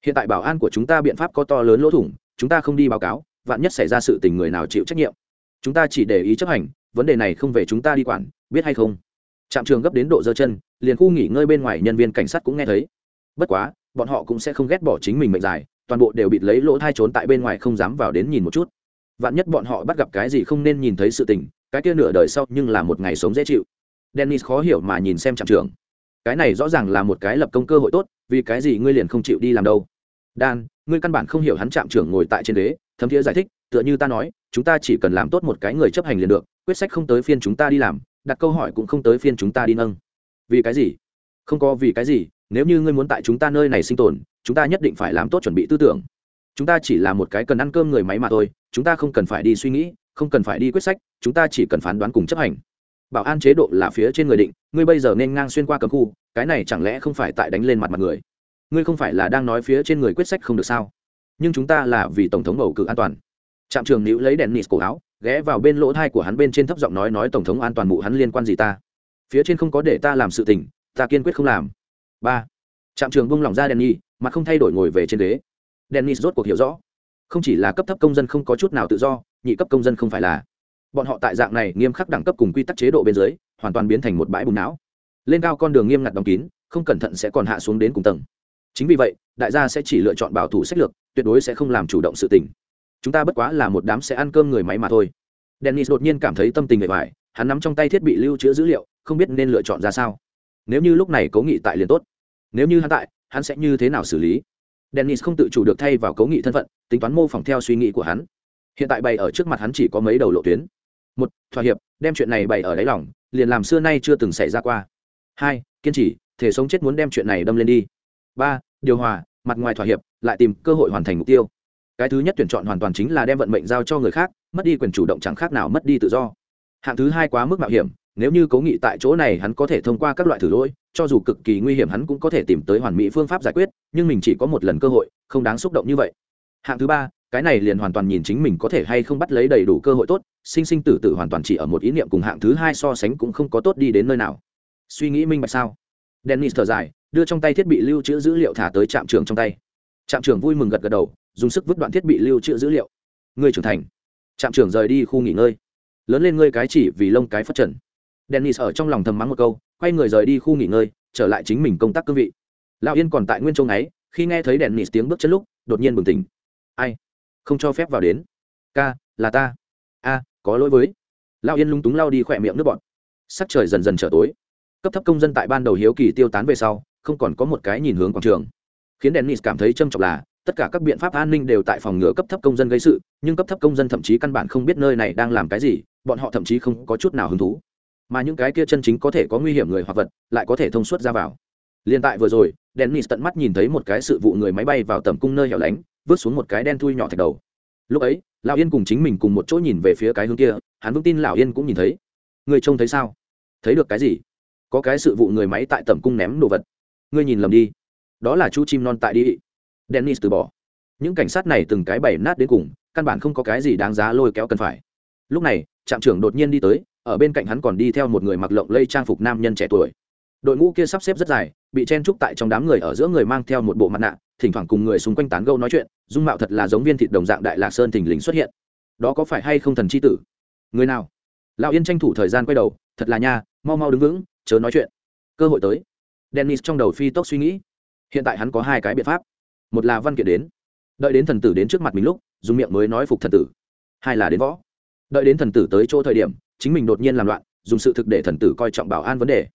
Hiện tại bảo an của chúng ta biện pháp có to lớn lỗ thủng, chúng ta không đi báo cáo, vạn nhất xảy ra sự tình người nào chịu trách nhiệm. Chúng ta chỉ để ý chấp hành, vấn đề này không về chúng ta đi quản, biết hay không? Trạm trường gấp đến độ dơ chân liền khu nghỉ ngơi bên ngoài nhân viên cảnh sát cũng nghe thấy. Bất quá bọn họ cũng sẽ không ghét bỏ chính mình mệnh dài toàn bộ đều bịt lấy lỗ thai trốn tại bên ngoài không dám vào đến nhìn một chút. Vạn nhất bọn họ bắt gặp cái gì không nên nhìn thấy sự tình cái kia nửa đời sau nhưng là một ngày sống dễ chịu. Dennis khó hiểu mà nhìn xem trạm trưởng. Cái này rõ ràng là một cái lập công cơ hội tốt vì cái gì ngươi liền không chịu đi làm đâu? Dan, ngươi căn bản không hiểu hắn trạm trưởng ngồi tại trên đế thấm thiế giải thích tựa như ta nói chúng ta chỉ cần làm tốt một cái người chấp hành liền được quyết sách không tới phiên chúng ta đi làm đặt câu hỏi cũng không tới phiên chúng ta đi nâng. Vì cái gì? Không có vì cái gì, nếu như ngươi muốn tại chúng ta nơi này sinh tồn, chúng ta nhất định phải làm tốt chuẩn bị tư tưởng. Chúng ta chỉ là một cái cần ăn cơm người máy mà thôi, chúng ta không cần phải đi suy nghĩ, không cần phải đi quyết sách, chúng ta chỉ cần phán đoán cùng chấp hành. Bảo an chế độ là phía trên người định, ngươi bây giờ nên ngang xuyên qua cấm khu, cái này chẳng lẽ không phải tại đánh lên mặt mặt người? Ngươi không phải là đang nói phía trên người quyết sách không được sao? Nhưng chúng ta là vì tổng thống bầu cử an toàn. Trạm trường nữ lấy đèn nịt cổ áo ghé vào bên lỗ thai của hắn bên trên thấp giọng nói nói tổng thống an toàn mụ hắn liên quan gì ta? Phía trên không có để ta làm sự tình, ta kiên quyết không làm. Ba. Trạm trường bung lỏng ra đèn nhi mà không thay đổi ngồi về trên ghế. Dennis rốt cuộc hiểu rõ. Không chỉ là cấp thấp công dân không có chút nào tự do, nhị cấp công dân không phải là. Bọn họ tại dạng này nghiêm khắc đẳng cấp cùng quy tắc chế độ bên dưới, hoàn toàn biến thành một bãi bùn não. Lên cao con đường nghiêm ngặt đóng kín, không cẩn thận sẽ còn hạ xuống đến cùng tầng. Chính vì vậy, đại gia sẽ chỉ lựa chọn bảo thủ sách lược, tuyệt đối sẽ không làm chủ động sự tình chúng ta bất quá là một đám sẽ ăn cơm người máy mà thôi. Dennis đột nhiên cảm thấy tâm tình bề bài hắn nắm trong tay thiết bị lưu trữ dữ liệu, không biết nên lựa chọn ra sao. Nếu như lúc này cố nghị tại liền tốt. Nếu như hắn tại, hắn sẽ như thế nào xử lý? Dennis không tự chủ được thay vào cố nghị thân phận, tính toán mô phỏng theo suy nghĩ của hắn. Hiện tại bày ở trước mặt hắn chỉ có mấy đầu lộ tuyến. Một, thỏa hiệp, đem chuyện này bày ở đáy lòng, liền làm xưa nay chưa từng xảy ra qua. Hai, kiên trì, thể sống chết muốn đem chuyện này đâm lên đi. Ba, điều hòa, mặt ngoài thỏa hiệp, lại tìm cơ hội hoàn thành mục tiêu cái thứ nhất tuyển chọn hoàn toàn chính là đem vận mệnh giao cho người khác, mất đi quyền chủ động chẳng khác nào mất đi tự do. Hạng thứ hai quá mức mạo hiểm, nếu như cố nghị tại chỗ này hắn có thể thông qua các loại thử lỗi, cho dù cực kỳ nguy hiểm hắn cũng có thể tìm tới hoàn mỹ phương pháp giải quyết, nhưng mình chỉ có một lần cơ hội, không đáng xúc động như vậy. Hạng thứ ba, cái này liền hoàn toàn nhìn chính mình có thể hay không bắt lấy đầy đủ cơ hội tốt, sinh sinh tử tử hoàn toàn chỉ ở một ý niệm cùng hạng thứ hai so sánh cũng không có tốt đi đến nơi nào. Suy nghĩ minh bạch sao? Dennis thở dài, đưa trong tay thiết bị lưu trữ dữ liệu thả tới trạm trường trong tay. Trạm trưởng vui mừng gật gật đầu dùng sức vứt đoạn thiết bị lưu trữ dữ liệu. Ngươi trưởng thành. Trạm trưởng rời đi khu nghỉ ngơi. Lớn lên ngươi cái chỉ vì lông cái phát trần. Dennis ở trong lòng thầm mắng một câu, quay người rời đi khu nghỉ ngơi, trở lại chính mình công tác cương vị. Lão yên còn tại nguyên châu ấy khi nghe thấy dennis tiếng bước chân lúc, đột nhiên bừng tỉnh. Ai? Không cho phép vào đến. Ca, là ta. A, có lỗi với. Lão yên lung túng lao đi khỏe miệng nước bọt. Sắc trời dần dần trở tối. Cấp thấp công dân tại ban đầu hiếu kỳ tiêu tán về sau, không còn có một cái nhìn hướng quảng trường. Khiến dennis cảm thấy trâm trọng là tất cả các biện pháp an ninh đều tại phòng ngừa cấp thấp công dân gây sự, nhưng cấp thấp công dân thậm chí căn bản không biết nơi này đang làm cái gì, bọn họ thậm chí không có chút nào hứng thú. Mà những cái kia chân chính có thể có nguy hiểm người hoặc vật, lại có thể thông suốt ra vào. Liên tại vừa rồi, dennis tận mắt nhìn thấy một cái sự vụ người máy bay vào tầm cung nơi hẻo lánh, vứt xuống một cái đen thui nhỏ thạch đầu. Lúc ấy, lão yên cùng chính mình cùng một chỗ nhìn về phía cái hướng kia, hắn vững tin lão yên cũng nhìn thấy. Người trông thấy sao? Thấy được cái gì? Có cái sự vụ người máy tại tầm cung ném đồ vật. Ngươi nhìn lầm đi. Đó là chú chim non tại đi dennis từ bỏ. Những cảnh sát này từng cái bảy nát đến cùng, căn bản không có cái gì đáng giá lôi kéo cần phải. Lúc này, trạm trưởng đột nhiên đi tới, ở bên cạnh hắn còn đi theo một người mặc lộng lây trang phục nam nhân trẻ tuổi. Đội ngũ kia sắp xếp rất dài, bị chen trúc tại trong đám người ở giữa người mang theo một bộ mặt nạ, thỉnh thoảng cùng người xung quanh tán gâu nói chuyện, dung mạo thật là giống viên thịt đồng dạng đại lạc sơn thình lình xuất hiện. Đó có phải hay không thần c h i tử? Người nào? Lão yên tranh thủ thời gian quay đầu, thật là nha, mau mau đứng vững, chớ nói chuyện. Cơ hội tới. Dennis trong đầu phi tốc suy nghĩ. Hiện tại hắn có hai cái biện pháp một là văn kiện đến, đợi đến thần tử đến trước mặt mình lúc, dùng miệng mới nói phục thần tử. Hai là đến võ. Đợi đến thần tử tới chỗ thời điểm, chính mình đột nhiên làm loạn, dùng sự thực để thần tử coi trọng bảo an vấn đề.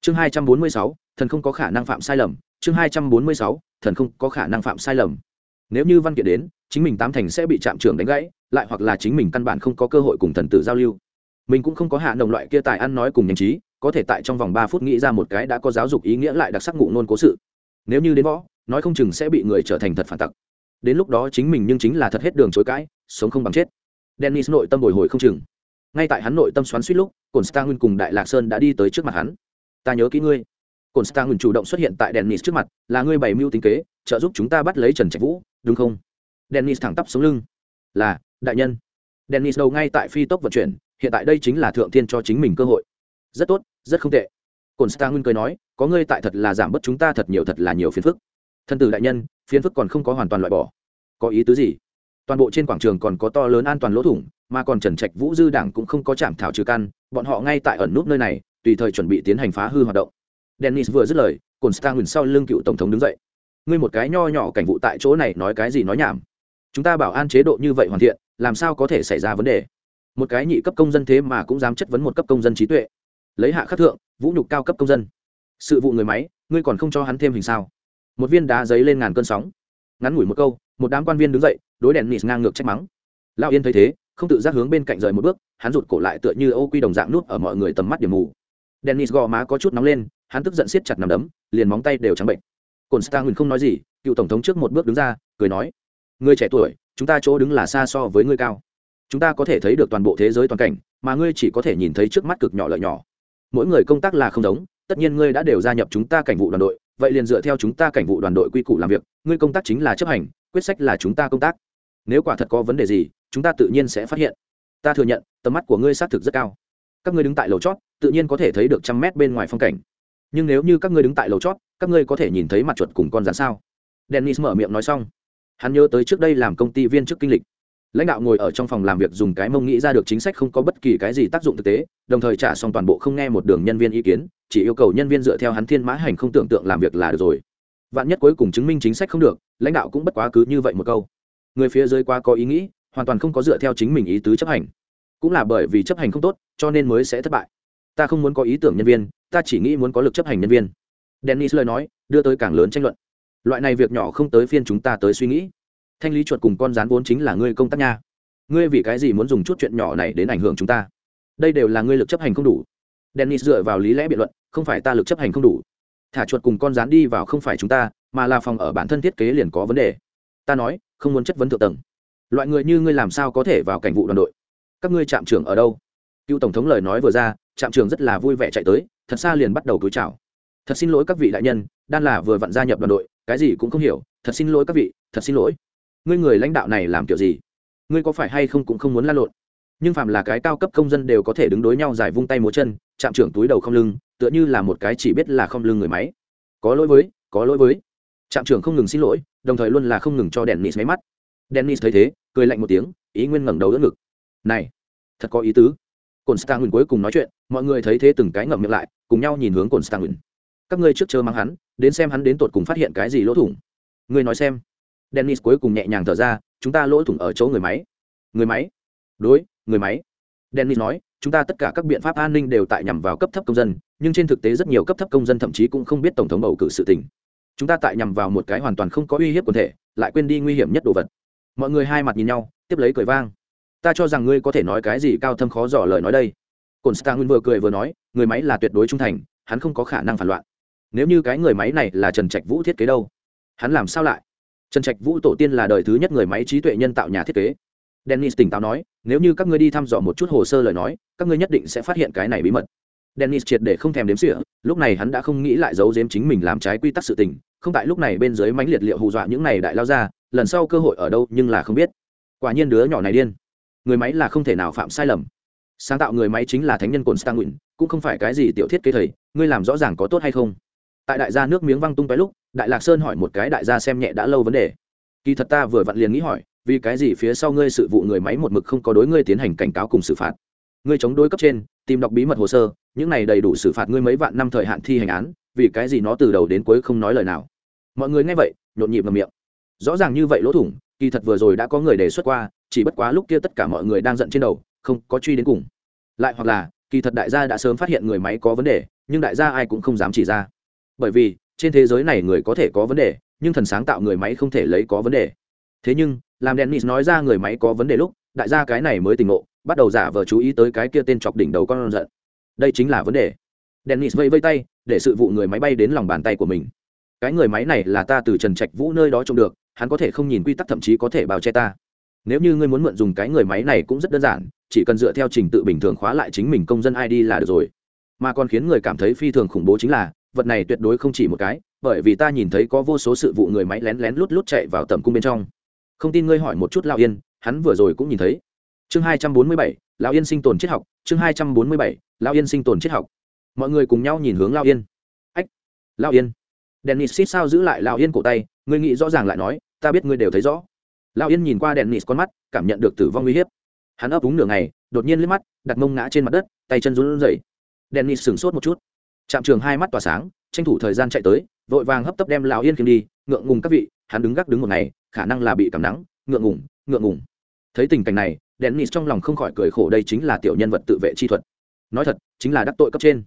Chương hai trăm bốn mươi sáu, thần không có khả năng phạm sai lầm. Chương hai trăm bốn mươi sáu, thần không có khả năng phạm sai lầm. Nếu như văn kiện đến, chính mình tám thành sẽ bị trạm trưởng đánh gãy, lại hoặc là chính mình căn bản không có cơ hội cùng thần tử giao lưu. Mình cũng không có hạ đồng loại kia tài ăn nói cùng nhanh trí, có thể tại trong vòng ba phút nghĩ ra một cái đã có giáo dục ý nghĩa lại đặc sắc ngụ nôn cố sự. Nếu như đến võ nói không chừng sẽ bị người trở thành thật phản tặc. Đến lúc đó chính mình nhưng chính là thật hết đường chối cãi, sống không bằng chết. Dennis nội tâm bồi hồi không chừng. Ngay tại hắn nội tâm xoắn suýt lúc cồn stang cùng đại lạc sơn đã đi tới trước mặt hắn. Ta nhớ kỹ ngươi. Cồn stang chủ động xuất hiện tại dennis trước mặt, là ngươi bày mưu tính kế, trợ giúp chúng ta bắt lấy trần trạch vũ, đúng không? Dennis thẳng tắp xuống lưng. Là, đại nhân. Dennis đầu ngay tại phi tốc vận chuyển, hiện tại đây chính là thượng thiên cho chính mình cơ hội. Rất tốt, rất không tệ. Cồn stang cười nói, có ngươi tại thật là giảm bớt chúng ta thật nhiều thật là nhiều phiền phức thân tử đại nhân, phiến phức còn không có hoàn toàn loại bỏ. Có ý tứ gì? Toàn bộ trên quảng trường còn có to lớn an toàn lỗ thủng, mà còn trần trạch vũ dư đảng cũng không có chạm thảo trừ căn, bọn họ ngay tại ẩn nút nơi này, tùy thời chuẩn bị tiến hành phá hư hoạt động. Dennis vừa dứt lời cồn stang sau lưng cựu tổng thống đứng dậy. Ngươi một cái nho nhỏ cảnh vụ tại chỗ này nói cái gì nói nhảm? Chúng ta bảo an chế độ như vậy hoàn thiện, làm sao có thể xảy ra vấn đề? Một cái nhị cấp công dân thế mà cũng dám chất vấn một cấp công dân trí tuệ. Lấy hạ khắc thượng, vũ nhục cao cấp công dân. Sự vụ người máy, ngươi còn không cho hắn thêm hình sao? Một viên đá giấy lên ngàn cơn sóng. Ngắn ngủi một câu, một đám quan viên đứng dậy, đối đèn nịt ngang ngược trách mắng. Lao yên thấy thế, không tự giác hướng bên cạnh rời một bước, hắn rụt cổ lại tựa như ô quy đồng dạng nuốt ở mọi người tầm mắt điểm mù. Dennis gò má có chút nóng lên, hắn tức giận siết chặt nằm đấm, liền móng tay đều trắng bệnh. Cồn stang không nói gì, cựu tổng thống trước một bước đứng ra, cười nói, người trẻ tuổi, chúng ta chỗ đứng là xa so với ngươi cao. Chúng ta có thể thấy được toàn bộ thế giới toàn cảnh, mà ngươi chỉ có thể nhìn thấy trước mắt cực nhỏ lợi nhỏ. Mỗi người công tác là không giống, tất nhiên ngươi đã đều gia nhập chúng ta cảnh vụ đoàn đội vậy liền dựa theo chúng ta cảnh vụ đoàn đội quy củ làm việc, ngươi công tác chính là chấp hành, quyết sách là chúng ta công tác. Nếu quả thật có vấn đề gì, chúng ta tự nhiên sẽ phát hiện. Ta thừa nhận, tầm mắt của ngươi xác thực rất cao. Các ngươi đứng tại lầu chót, tự nhiên có thể thấy được trăm mét bên ngoài phong cảnh. Nhưng nếu như các ngươi đứng tại lầu chót, các ngươi có thể nhìn thấy mặt chuột cùng con rắn sao? Dennis mở miệng nói xong. Hắn nhớ tới trước đây làm công ty viên chức kinh lịch. Lãnh đạo ngồi ở trong phòng làm việc dùng cái mông nghĩ ra được chính sách không có bất kỳ cái gì tác dụng thực tế, đồng thời trả xong toàn bộ không nghe một đường nhân viên ý kiến chỉ yêu cầu nhân viên dựa theo hắn thiên mã hành không tưởng tượng làm việc là được rồi. Vạn nhất cuối cùng chứng minh chính sách không được, lãnh đạo cũng bất quá cứ như vậy một câu. Người phía dưới quá có ý nghĩ, hoàn toàn không có dựa theo chính mình ý tứ chấp hành. Cũng là bởi vì chấp hành không tốt, cho nên mới sẽ thất bại. Ta không muốn có ý tưởng nhân viên, ta chỉ nghĩ muốn có lực chấp hành nhân viên. Dennis lời nói, đưa tới càng lớn tranh luận. Loại này việc nhỏ không tới phiên chúng ta tới suy nghĩ. Thanh lý chuột cùng con rán vốn chính là ngươi công tác nha. Ngươi vì cái gì muốn dùng chút chuyện nhỏ này đến ảnh hưởng chúng ta? Đây đều là ngươi lực chấp hành không đủ. Dennis dựa vào lý lẽ biện luận không phải ta lực chấp hành không đủ. Thả chuột cùng con rán đi vào không phải chúng ta, mà là phòng ở bản thân thiết kế liền có vấn đề. Ta nói, không muốn chất vấn thượng tầng. Loại người như ngươi làm sao có thể vào cảnh vụ đoàn đội? Các ngươi trạm trưởng ở đâu? Cựu tổng thống lời nói vừa ra, trạm trưởng rất là vui vẻ chạy tới, thật xa liền bắt đầu cúi chào. Thật xin lỗi các vị đại nhân, đan là vừa vặn gia nhập đoàn đội, cái gì cũng không hiểu, thật xin lỗi các vị, thật xin lỗi. Ngươi người lãnh đạo này làm kiểu gì? Ngươi có phải hay không cũng không muốn la lộn? Nhưng phạm là cái cao cấp công dân đều có thể đứng đối nhau giải vung tay múa chân, trạm trưởng túi đầu không lưng tựa như là một cái chỉ biết là không lưng người máy. Có lỗi với, có lỗi với. Trạm trưởng không ngừng xin lỗi, đồng thời luôn là không ngừng cho dennis máy mắt. Dennis thấy thế, cười lạnh một tiếng, ý nguyên ngẩng đầu đỡ ngực. Này, thật có ý tứ. Constantine cuối cùng nói chuyện, mọi người thấy thế từng cái ngậm miệng lại, cùng nhau nhìn hướng Constantine. các ngươi trước chờ mang hắn, đến xem hắn đến tột cùng phát hiện cái gì lỗ thủng. Ngươi nói xem. Dennis cuối cùng nhẹ nhàng thở ra, chúng ta lỗ thủng ở chỗ người máy. Người máy? Đối, người máy. Dennis nói, chúng ta tất cả các biện pháp an ninh đều tại nhằm vào cấp thấp công dân nhưng trên thực tế rất nhiều cấp thấp công dân thậm chí cũng không biết tổng thống bầu cử sự tình. Chúng ta tại nhằm vào một cái hoàn toàn không có uy hiếp quần thể, lại quên đi nguy hiểm nhất đồ vật. Mọi người hai mặt nhìn nhau, tiếp lấy cười vang. Ta cho rằng ngươi có thể nói cái gì cao thâm khó dò lời nói đây. Cồn nguyên vừa cười vừa nói, người máy là tuyệt đối trung thành, hắn không có khả năng phản loạn. Nếu như cái người máy này là trần trạch vũ thiết kế đâu? Hắn làm sao lại? Trần trạch vũ tổ tiên là đời thứ nhất người máy trí tuệ nhân tạo nhà thiết kế. Dennis tỉnh táo nói, nếu như các ngươi đi thăm dò một chút hồ sơ lời nói, các ngươi nhất định sẽ phát hiện cái này bí mật dennis triệt để không thèm đếm xỉa, lúc này hắn đã không nghĩ lại giấu giếm chính mình làm trái quy tắc sự tình, không tại lúc này bên dưới mánh liệt liệu hù dọa những này đại lao ra, lần sau cơ hội ở đâu nhưng là không biết. Quả nhiên đứa nhỏ này điên. Người máy là không thể nào phạm sai lầm. Sáng tạo người máy chính là thánh nhân cồn stang cũng không phải cái gì tiểu thiết kế thầy, ngươi làm rõ ràng có tốt hay không? Tại đại gia nước miếng văng tung cái lúc, đại lạc sơn hỏi một cái đại gia xem nhẹ đã lâu vấn đề. Kỳ thật ta vừa vặn liền nghĩ hỏi, vì cái gì phía sau ngươi sự vụ người máy một mực không có đối ngươi tiến hành cảnh cáo cùng xử phạt? Ngươi chống đối cấp trên, tìm đọc bí mật hồ sơ những này đầy đủ xử phạt ngươi mấy vạn năm thời hạn thi hành án, vì cái gì nó từ đầu đến cuối không nói lời nào? Mọi người nghe vậy, nhộn nhịp vào miệng. Rõ ràng như vậy lỗ thủng, kỳ thật vừa rồi đã có người đề xuất qua, chỉ bất quá lúc kia tất cả mọi người đang giận trên đầu, không có truy đến cùng. Lại hoặc là, kỳ thật đại gia đã sớm phát hiện người máy có vấn đề, nhưng đại gia ai cũng không dám chỉ ra. Bởi vì, trên thế giới này người có thể có vấn đề, nhưng thần sáng tạo người máy không thể lấy có vấn đề. Thế nhưng, làm dennis nói ra người máy có vấn đề lúc, đại gia cái này mới tỉnh ngộ, bắt đầu giả vờ chú ý tới cái kia tên chọc đỉnh đầu con giận đây chính là vấn đề. Dennis vây vây tay, để sự vụ người máy bay đến lòng bàn tay của mình. Cái người máy này là ta từ trần trạch vũ nơi đó trông được, hắn có thể không nhìn quy tắc thậm chí có thể bào che ta. Nếu như ngươi muốn mượn dùng cái người máy này cũng rất đơn giản, chỉ cần dựa theo trình tự bình thường khóa lại chính mình công dân id là được rồi. Mà còn khiến người cảm thấy phi thường khủng bố chính là, vật này tuyệt đối không chỉ một cái, bởi vì ta nhìn thấy có vô số sự vụ người máy lén lén lút lút chạy vào tầm cung bên trong. Không tin ngươi hỏi một chút lao yên, hắn vừa rồi cũng nhìn thấy. Chương hai trăm bốn mươi bảy lão yên sinh tồn triết học, chương hai trăm bốn mươi bảy, lão yên sinh tồn triết học. Mọi người cùng nhau nhìn hướng Lão yên. Ách, Lão yên. Dennis xít sao giữ lại Lão yên cổ tay, ngươi nghĩ rõ ràng lại nói, ta biết ngươi đều thấy rõ. Lão yên nhìn qua dennis con mắt, cảm nhận được tử vong uy hiếp. Hắn ấp úng nửa ngày, đột nhiên liếc mắt, đặt mông ngã trên mặt đất, tay chân run rẩy. Dennis sửng sốt một chút. Trạm trường hai mắt tỏa sáng, tranh thủ thời gian chạy tới, vội vàng hấp tấp đem lão yên kiếm đi, ngượng ngùng các vị, hắn đứng gác đứng một ngày, khả năng là bị cảm nắng, ngượng ngùng ngượng ngùng. Thấy tình cảnh này dennis trong lòng không khỏi cười khổ, đây chính là tiểu nhân vật tự vệ chi thuật. Nói thật, chính là đắc tội cấp trên.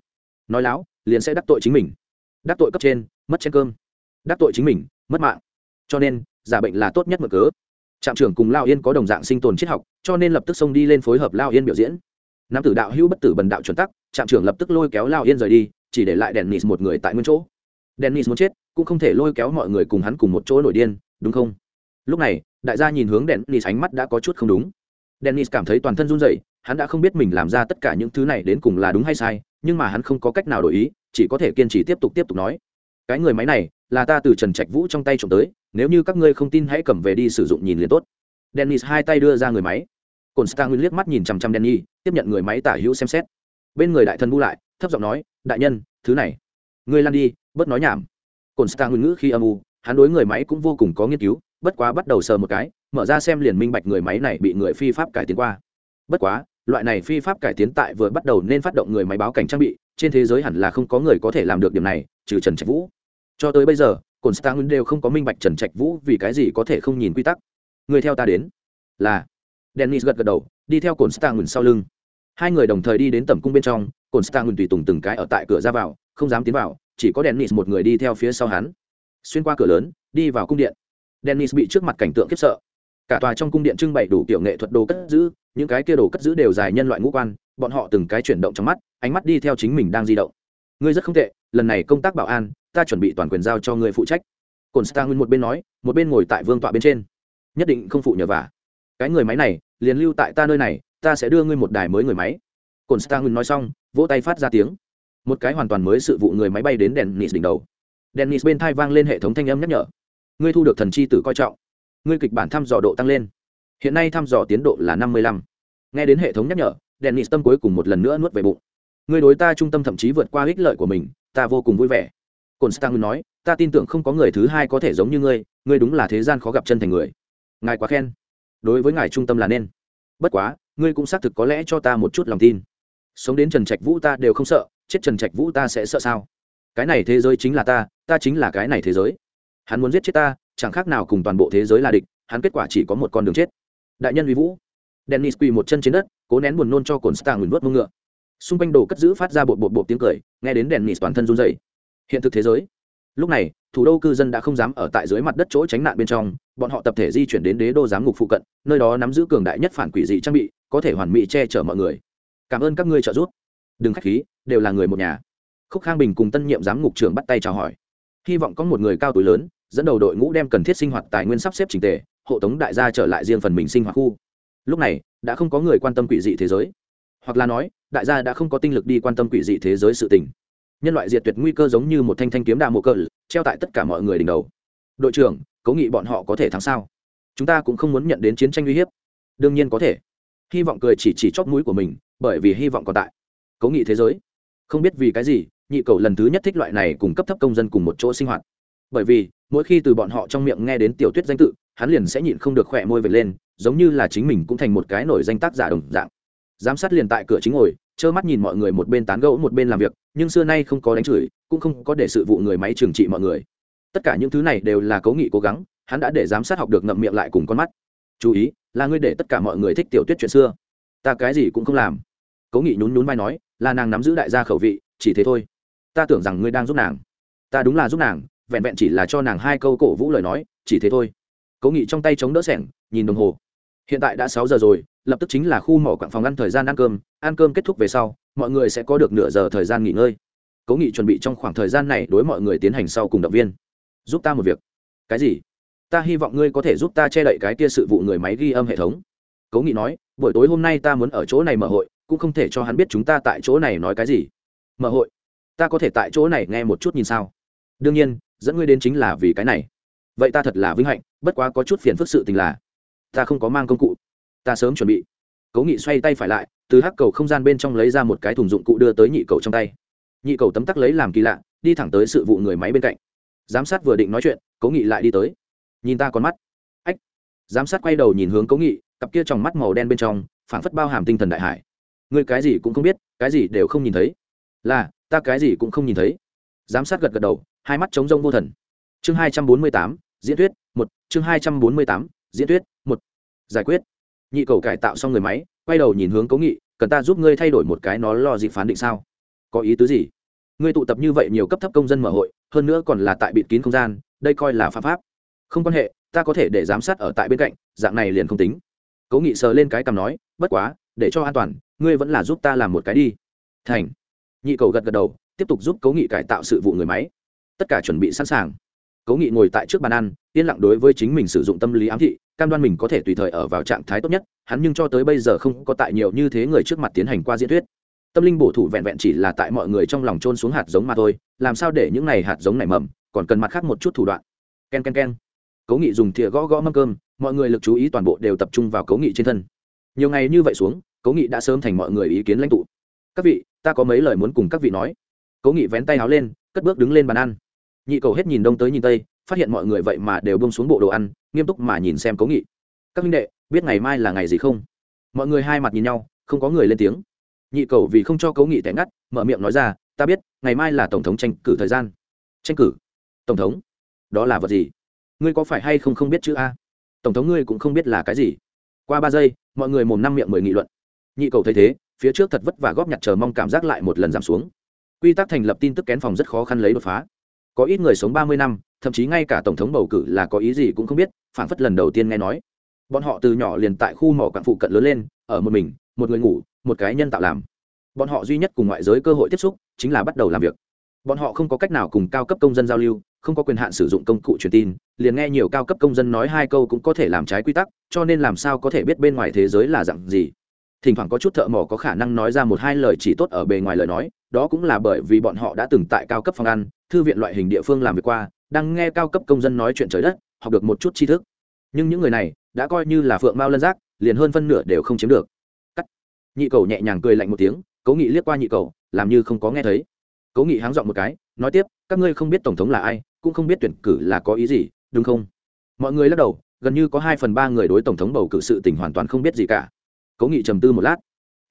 Nói láo, liền sẽ đắc tội chính mình. Đắc tội cấp trên, mất chén cơm. Đắc tội chính mình, mất mạng. Cho nên, giả bệnh là tốt nhất mở cớ. Trạm trưởng cùng lao yên có đồng dạng sinh tồn triết học, cho nên lập tức xông đi lên phối hợp lao yên biểu diễn. Nam tử đạo hữu bất tử bần đạo chuẩn tắc, trạm trưởng lập tức lôi kéo lao yên rời đi, chỉ để lại dennis một người tại nguyên chỗ. Dennis muốn chết, cũng không thể lôi kéo mọi người cùng hắn cùng một chỗ nổi điên, đúng không? Lúc này, đại gia nhìn hướng dennis ánh mắt đã có chút không đúng dennis cảm thấy toàn thân run rẩy, hắn đã không biết mình làm ra tất cả những thứ này đến cùng là đúng hay sai, nhưng mà hắn không có cách nào đổi ý, chỉ có thể kiên trì tiếp tục tiếp tục nói. Cái người máy này, là ta từ trần trạch vũ trong tay trộm tới, nếu như các ngươi không tin hãy cầm về đi sử dụng nhìn liền tốt. Dennis hai tay đưa ra người máy. Cồn stang liếc mắt nhìn chằm chằm denny tiếp nhận người máy tả hữu xem xét. Bên người đại thần bu lại, thấp giọng nói, đại nhân, thứ này, ngươi lăn đi, bớt nói nhảm. Cồn stang ngữ khi âm u, hắn đối người máy cũng vô cùng có nghiên cứu, bất quá bắt đầu sờ một cái mở ra xem liền minh bạch người máy này bị người phi pháp cải tiến qua. Bất quá, loại này phi pháp cải tiến tại vừa bắt đầu nên phát động người máy báo cảnh trang bị, trên thế giới hẳn là không có người có thể làm được điểm này, trừ trần trạch vũ. Cho tới bây giờ cồn stang đều không có minh bạch trần trạch vũ vì cái gì có thể không nhìn quy tắc. Người theo ta đến. Là. Dennis gật gật đầu, đi theo cồn stang sau lưng. Hai người đồng thời đi đến tầm cung bên trong cồn stang tùy tùng từng cái ở tại cửa ra vào, không dám tiến vào, chỉ có dennis một người đi theo phía sau hắn. Xuyên qua cửa lớn, đi vào cung điện. Dennis bị trước mặt cảnh tượng khiếp sợ cả tòa trong cung điện trưng bày đủ kiểu nghệ thuật đồ cất giữ, những cái kia đồ cất giữ đều dài nhân loại ngũ quan, bọn họ từng cái chuyển động trong mắt, ánh mắt đi theo chính mình đang di động. Ngươi rất không tệ, lần này công tác bảo an, ta chuẩn bị toàn quyền giao cho ngươi phụ trách. Cồn nguyên một bên nói, một bên ngồi tại vương tọa bên trên. Nhất định không phụ nhờ vả. Cái người máy này, liền lưu tại ta nơi này, ta sẽ đưa ngươi một đài mới người máy. Cồn nguyên nói xong, vỗ tay phát ra tiếng. Một cái hoàn toàn mới sự vụ người máy bay đến dennis đỉnh đầu. Dennis bên thai vang lên hệ thống thanh âm nhắc nhở. Ngươi thu được thần chi tử coi trọng ngươi kịch bản thăm dò độ tăng lên. Hiện nay thăm dò tiến độ là năm mươi lăm. Nghe đến hệ thống nhắc nhở, dennis tâm cuối cùng một lần nữa nuốt về bụng. Ngươi đối ta trung tâm thậm chí vượt qua ích lợi của mình, ta vô cùng vui vẻ. Cồn stang nói, ta tin tưởng không có người thứ hai có thể giống như ngươi ngươi đúng là thế gian khó gặp chân thành người. Ngài quá khen. Đối với ngài trung tâm là nên. Bất quá, ngươi cũng xác thực có lẽ cho ta một chút lòng tin. Sống đến trần trạch vũ ta đều không sợ, chết trần trạch vũ ta sẽ sợ sao? Cái này thế giới chính là ta ta chính là cái này thế giới. Hắn muốn giết chết ta chẳng khác nào cùng toàn bộ thế giới là địch, hắn kết quả chỉ có một con đường chết. Đại nhân uy vũ. Dennis quỳ một chân trên đất, cố nén buồn nôn cho cồn stang nguyền nuốt mông ngựa. Xung quanh đồ cất giữ phát ra bột bột bột tiếng cười, nghe đến dennis toàn thân run dày hiện thực thế giới. Lúc này, thủ đô cư dân đã không dám ở tại dưới mặt đất chỗ tránh nạn bên trong, bọn họ tập thể di chuyển đến đế đô giám ngục phụ cận, nơi đó nắm giữ cường đại nhất phản quỷ dị trang bị, có thể hoàn mỹ che chở mọi người. Cảm ơn các ngươi trợ giúp. Đừng khách khí, đều là người một nhà. Khúc khang bình cùng tân nhiệm giám ngục trưởng bắt tay chào hỏi. Hy vọng có một người cao tuổi lớn dẫn đầu đội ngũ đem cần thiết sinh hoạt tài nguyên sắp xếp trình tề, hộ tống đại gia trở lại riêng phần mình sinh hoạt khu. Lúc này, đã không có người quan tâm quỷ dị thế giới. Hoặc là nói, đại gia đã không có tinh lực đi quan tâm quỷ dị thế giới sự tình. Nhân loại diệt tuyệt nguy cơ giống như một thanh thanh kiếm đa mộ cơ treo tại tất cả mọi người đỉnh đầu. Đội trưởng, cố nghị bọn họ có thể thắng sao? Chúng ta cũng không muốn nhận đến chiến tranh uy hiếp. Đương nhiên có thể. Hy vọng cười chỉ chỉ chóp mũi của mình, bởi vì hy vọng còn tại. Cố nghị thế giới. Không biết vì cái gì, nhị cầu lần thứ nhất thích loại này cùng cấp thấp công dân cùng một chỗ sinh hoạt. Bởi vì mỗi khi từ bọn họ trong miệng nghe đến tiểu tuyết danh tự, hắn liền sẽ nhịn không được khỏe môi vệt lên, giống như là chính mình cũng thành một cái nổi danh tác giả đồng dạng. Giám sát liền tại cửa chính ngồi, trơ mắt nhìn mọi người một bên tán gẫu một bên làm việc, nhưng xưa nay không có đánh chửi, cũng không có để sự vụ người máy trừng trị mọi người. Tất cả những thứ này đều là cố nghị cố gắng, hắn đã để giám sát học được ngậm miệng lại cùng con mắt. Chú ý, là ngươi để tất cả mọi người thích tiểu tuyết chuyện xưa. Ta cái gì cũng không làm. Cố nghị nhún nhún vai nói, là nàng nắm giữ đại gia khẩu vị, chỉ thế thôi. Ta tưởng rằng ngươi đang giúp nàng. Ta đúng là giúp nàng vẹn vẹn chỉ là cho nàng hai câu cổ vũ lời nói, chỉ thế thôi. Cố nghị trong tay chống đỡ sẻng, nhìn đồng hồ. Hiện tại đã sáu giờ rồi, lập tức chính là khu mỏ quặng phòng ăn thời gian ăn cơm. Ăn cơm kết thúc về sau, mọi người sẽ có được nửa giờ thời gian nghỉ ngơi. Cố nghị chuẩn bị trong khoảng thời gian này đối mọi người tiến hành sau cùng động viên. Giúp ta một việc. Cái gì? Ta hy vọng ngươi có thể giúp ta che đậy cái kia sự vụ người máy ghi âm hệ thống. Cố nghị nói, buổi tối hôm nay ta muốn ở chỗ này mở hội, cũng không thể cho hắn biết chúng ta tại chỗ này nói cái gì. Mở hội? Ta có thể tại chỗ này nghe một chút nhìn sao? Đương nhiên, dẫn ngươi đến chính là vì cái này. Vậy ta thật là vinh hạnh, bất quá có chút phiền phức sự tình là, ta không có mang công cụ. Ta sớm chuẩn bị. Cố nghị xoay tay phải lại, từ hắc cầu không gian bên trong lấy ra một cái thùng dụng cụ đưa tới nhị cầu trong tay. Nhị cầu tấm tắc lấy làm kỳ lạ, đi thẳng tới sự vụ người máy bên cạnh. Giám sát vừa định nói chuyện, cố nghị lại đi tới. Nhìn ta con mắt. Ách. Giám sát quay đầu nhìn hướng cố nghị, cặp kia trong mắt màu đen bên trong, phảng phất bao hàm tinh thần đại hải. Ngươi cái gì cũng không biết, cái gì đều không nhìn thấy. Là, ta cái gì cũng không nhìn thấy. Giám sát gật gật đầu hai mắt trống rông vô thần. Chương hai trăm bốn mươi tám, diễn thuyết, một. Chương hai trăm bốn mươi tám, diễn thuyết, một. Giải quyết. Nhị cầu cải tạo xong người máy, quay đầu nhìn hướng cố nghị, cần ta giúp ngươi thay đổi một cái nó lo gì phán định sao? Có ý tứ gì? Ngươi tụ tập như vậy nhiều cấp thấp công dân mở hội, hơn nữa còn là tại bịt kín không gian, đây coi là pháp pháp. Không quan hệ, ta có thể để giám sát ở tại bên cạnh, dạng này liền không tính. Cố nghị sờ lên cái cằm nói, bất quá, để cho an toàn, ngươi vẫn là giúp ta làm một cái đi. Thành. Nhị cầu gật gật đầu, tiếp tục giúp cố nghị cải tạo sự vụ người máy tất cả chuẩn bị sẵn sàng. Cố nghị ngồi tại trước bàn ăn, yên lặng đối với chính mình sử dụng tâm lý ám thị, cam đoan mình có thể tùy thời ở vào trạng thái tốt nhất, hắn nhưng cho tới bây giờ không có tại nhiều như thế người trước mặt tiến hành qua diễn thuyết. Tâm linh bổ thủ vẹn vẹn chỉ là tại mọi người trong lòng trôn xuống hạt giống mà thôi, làm sao để những này hạt giống nảy mầm, còn cần mặt khác một chút thủ đoạn. K e n k e n k e n cố nghị dùng thìa gõ gõ mâm cơm, mọi người lực chú ý toàn bộ đều tập trung vào cố nghị trên thân. Nhiều ngày như vậy xuống, cố nghị đã sớm thành mọi người ý kiến lãnh tụ. Các vị, ta có mấy lời muốn cùng các vị nói. Cố nghị vén tay áo lên, cất bước đứng lên bàn ăn nhị cầu hết nhìn đông tới nhìn tây, phát hiện mọi người vậy mà đều bông xuống bộ đồ ăn, nghiêm túc mà nhìn xem cố nghị. Các minh đệ, biết ngày mai là ngày gì không? Mọi người hai mặt nhìn nhau, không có người lên tiếng. Nhị cầu vì không cho cố nghị tẻ ngắt, mở miệng nói ra, ta biết, ngày mai là tổng thống tranh cử thời gian. Tranh cử? Tổng thống? Đó là vật gì? Ngươi có phải hay không không biết chữ a? Tổng thống ngươi cũng không biết là cái gì. Qua ba giây, mọi người mồm năm miệng mười nghị luận. Nhị cầu thấy thế, phía trước thật vất và góp nhặt chờ mong cảm giác lại một lần giảm xuống. Quy tắc thành lập tin tức kén phòng rất khó khăn lấy đột phá có ít người sống ba mươi năm, thậm chí ngay cả tổng thống bầu cử là có ý gì cũng không biết phản phất lần đầu tiên nghe nói. Bọn họ từ nhỏ liền tại khu mỏ quạng phụ cận lớn lên, ở một mình, một người ngủ, một cái nhân tạo làm. Bọn họ duy nhất cùng ngoại giới cơ hội tiếp xúc chính là bắt đầu làm việc. Bọn họ không có cách nào cùng cao cấp công dân giao lưu, không có quyền hạn sử dụng công cụ truyền tin, liền nghe nhiều cao cấp công dân nói hai câu cũng có thể làm trái quy tắc, cho nên làm sao có thể biết bên ngoài thế giới là dặn gì thỉnh thoảng có chút thợ mỏ có khả năng nói ra một hai lời chỉ tốt ở bề ngoài lời nói, đó cũng là bởi vì bọn họ đã từng tại cao cấp phòng ăn, thư viện loại hình địa phương làm việc qua, đang nghe cao cấp công dân nói chuyện trời đất, học được một chút tri thức. Nhưng những người này đã coi như là phượng mao lân giác, liền hơn phân nửa đều không chiếm được. Cắt. Nhị cầu nhẹ nhàng cười lạnh một tiếng, cố nghị liếc qua nhị cầu, làm như không có nghe thấy. Cố nghị háng dọn một cái, nói tiếp, các ngươi không biết tổng thống là ai, cũng không biết tuyển cử là có ý gì, đúng không? Mọi người lắc đầu, gần như có hai phần ba người đối tổng thống bầu cử sự tình hoàn toàn không biết gì cả cố nghị trầm tư một lát.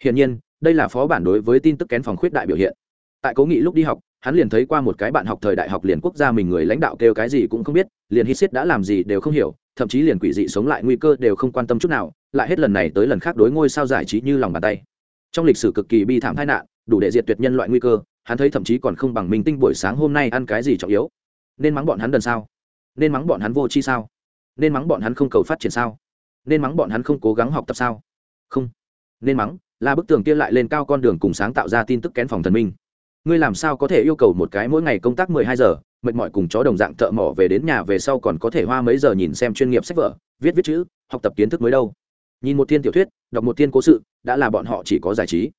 Hiển nhiên, đây là phó bản đối với tin tức kén phòng khuyết đại biểu hiện. Tại cố nghị lúc đi học, hắn liền thấy qua một cái bạn học thời đại học liền quốc gia mình người lãnh đạo kêu cái gì cũng không biết, liền hít xiết đã làm gì đều không hiểu, thậm chí liền quỷ dị sống lại nguy cơ đều không quan tâm chút nào, lại hết lần này tới lần khác đối ngôi sao giải trí như lòng bàn tay. Trong lịch sử cực kỳ bi thảm tai nạn, đủ để diệt tuyệt nhân loại nguy cơ, hắn thấy thậm chí còn không bằng minh tinh buổi sáng hôm nay ăn cái gì trọng yếu. Nên mắng bọn hắn đần sao? Nên mắng bọn hắn vô chi sao? Nên mắng bọn hắn không cầu phát triển sao? Nên mắng bọn hắn không cố gắng học tập sao? Không. Nên mắng, là bức tường kia lại lên cao con đường cùng sáng tạo ra tin tức kén phòng thần minh. Ngươi làm sao có thể yêu cầu một cái mỗi ngày công tác mười hai giờ, mệt mỏi cùng chó đồng dạng thợ mỏ về đến nhà về sau còn có thể hoa mấy giờ nhìn xem chuyên nghiệp sách vở, viết viết chữ, học tập kiến thức mới đâu. Nhìn một thiên tiểu thuyết, đọc một thiên cố sự, đã là bọn họ chỉ có giải trí.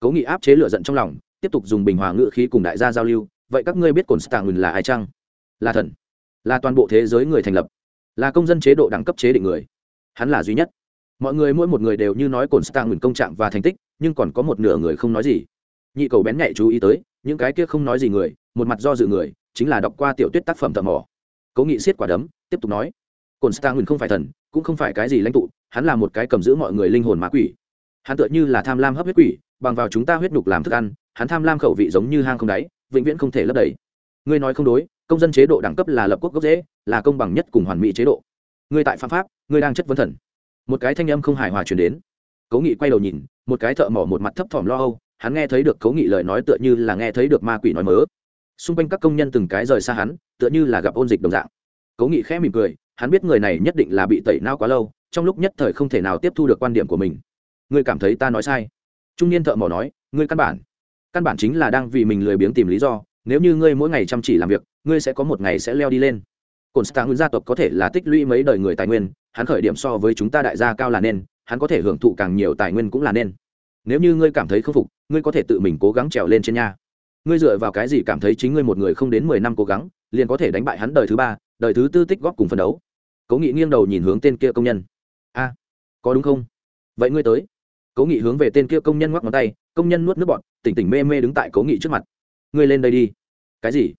Cố nghị áp chế lựa giận trong lòng, tiếp tục dùng bình hòa ngữ khí cùng đại gia giao lưu, vậy các ngươi biết cồn stạng là ai chăng? Là thần. Là toàn bộ thế giới người thành lập. Là công dân chế độ đẳng cấp chế định người. Hắn là duy nhất mọi người mỗi một người đều như nói cồn stạng công trạng và thành tích, nhưng còn có một nửa người không nói gì. Nhị cầu bén nhạy chú ý tới, những cái kia không nói gì người, một mặt do dự người, chính là đọc qua tiểu tuyết tác phẩm thợ mỏ cố nghị siết quả đấm, tiếp tục nói, cồn stạng không phải thần, cũng không phải cái gì lãnh tụ, hắn là một cái cầm giữ mọi người linh hồn ma quỷ. Hắn tựa như là tham lam hấp huyết quỷ, bằng vào chúng ta huyết nhục làm thức ăn, hắn tham lam khẩu vị giống như hang không đáy, vĩnh viễn không thể lấp đầy. Ngươi nói không đối, công dân chế độ đẳng cấp là lập quốc gốc dễ là công bằng nhất cùng hoàn mỹ chế độ. Ngươi tại phạm pháp, ngươi đang chất vấn thần một cái thanh âm không hài hòa chuyển đến. Cố nghị quay đầu nhìn, một cái thợ mỏ một mặt thấp thỏm lo âu, hắn nghe thấy được cố nghị lời nói tựa như là nghe thấy được ma quỷ nói mớ. Xung quanh các công nhân từng cái rời xa hắn, tựa như là gặp ôn dịch đồng dạng. Cố nghị khẽ mỉm cười, hắn biết người này nhất định là bị tẩy nao quá lâu, trong lúc nhất thời không thể nào tiếp thu được quan điểm của mình. Ngươi cảm thấy ta nói sai? Trung niên thợ mỏ nói, ngươi căn bản căn bản chính là đang vì mình lười biếng tìm lý do, nếu như ngươi mỗi ngày chăm chỉ làm việc, ngươi sẽ có một ngày sẽ leo đi lên cồn stạ nguyên gia tộc có thể là tích lũy mấy đời người tài nguyên, hắn khởi điểm so với chúng ta đại gia cao là nên, hắn có thể hưởng thụ càng nhiều tài nguyên cũng là nên. Nếu như ngươi cảm thấy không phục, ngươi có thể tự mình cố gắng trèo lên trên nhà ngươi dựa vào cái gì cảm thấy chính ngươi một người không đến mười năm cố gắng, liền có thể đánh bại hắn đời thứ ba, đời thứ tư tích góp cùng phân đấu? Cố nghị nghiêng đầu nhìn hướng tên kia công nhân. A, có đúng không? Vậy ngươi tới. Cố nghị hướng về tên kia công nhân ngoắc ngón tay, công nhân nuốt nước bọt, tỉnh tỉnh mê mê đứng tại cố nghị trước mặt. Ngươi lên đây đi. Cái gì?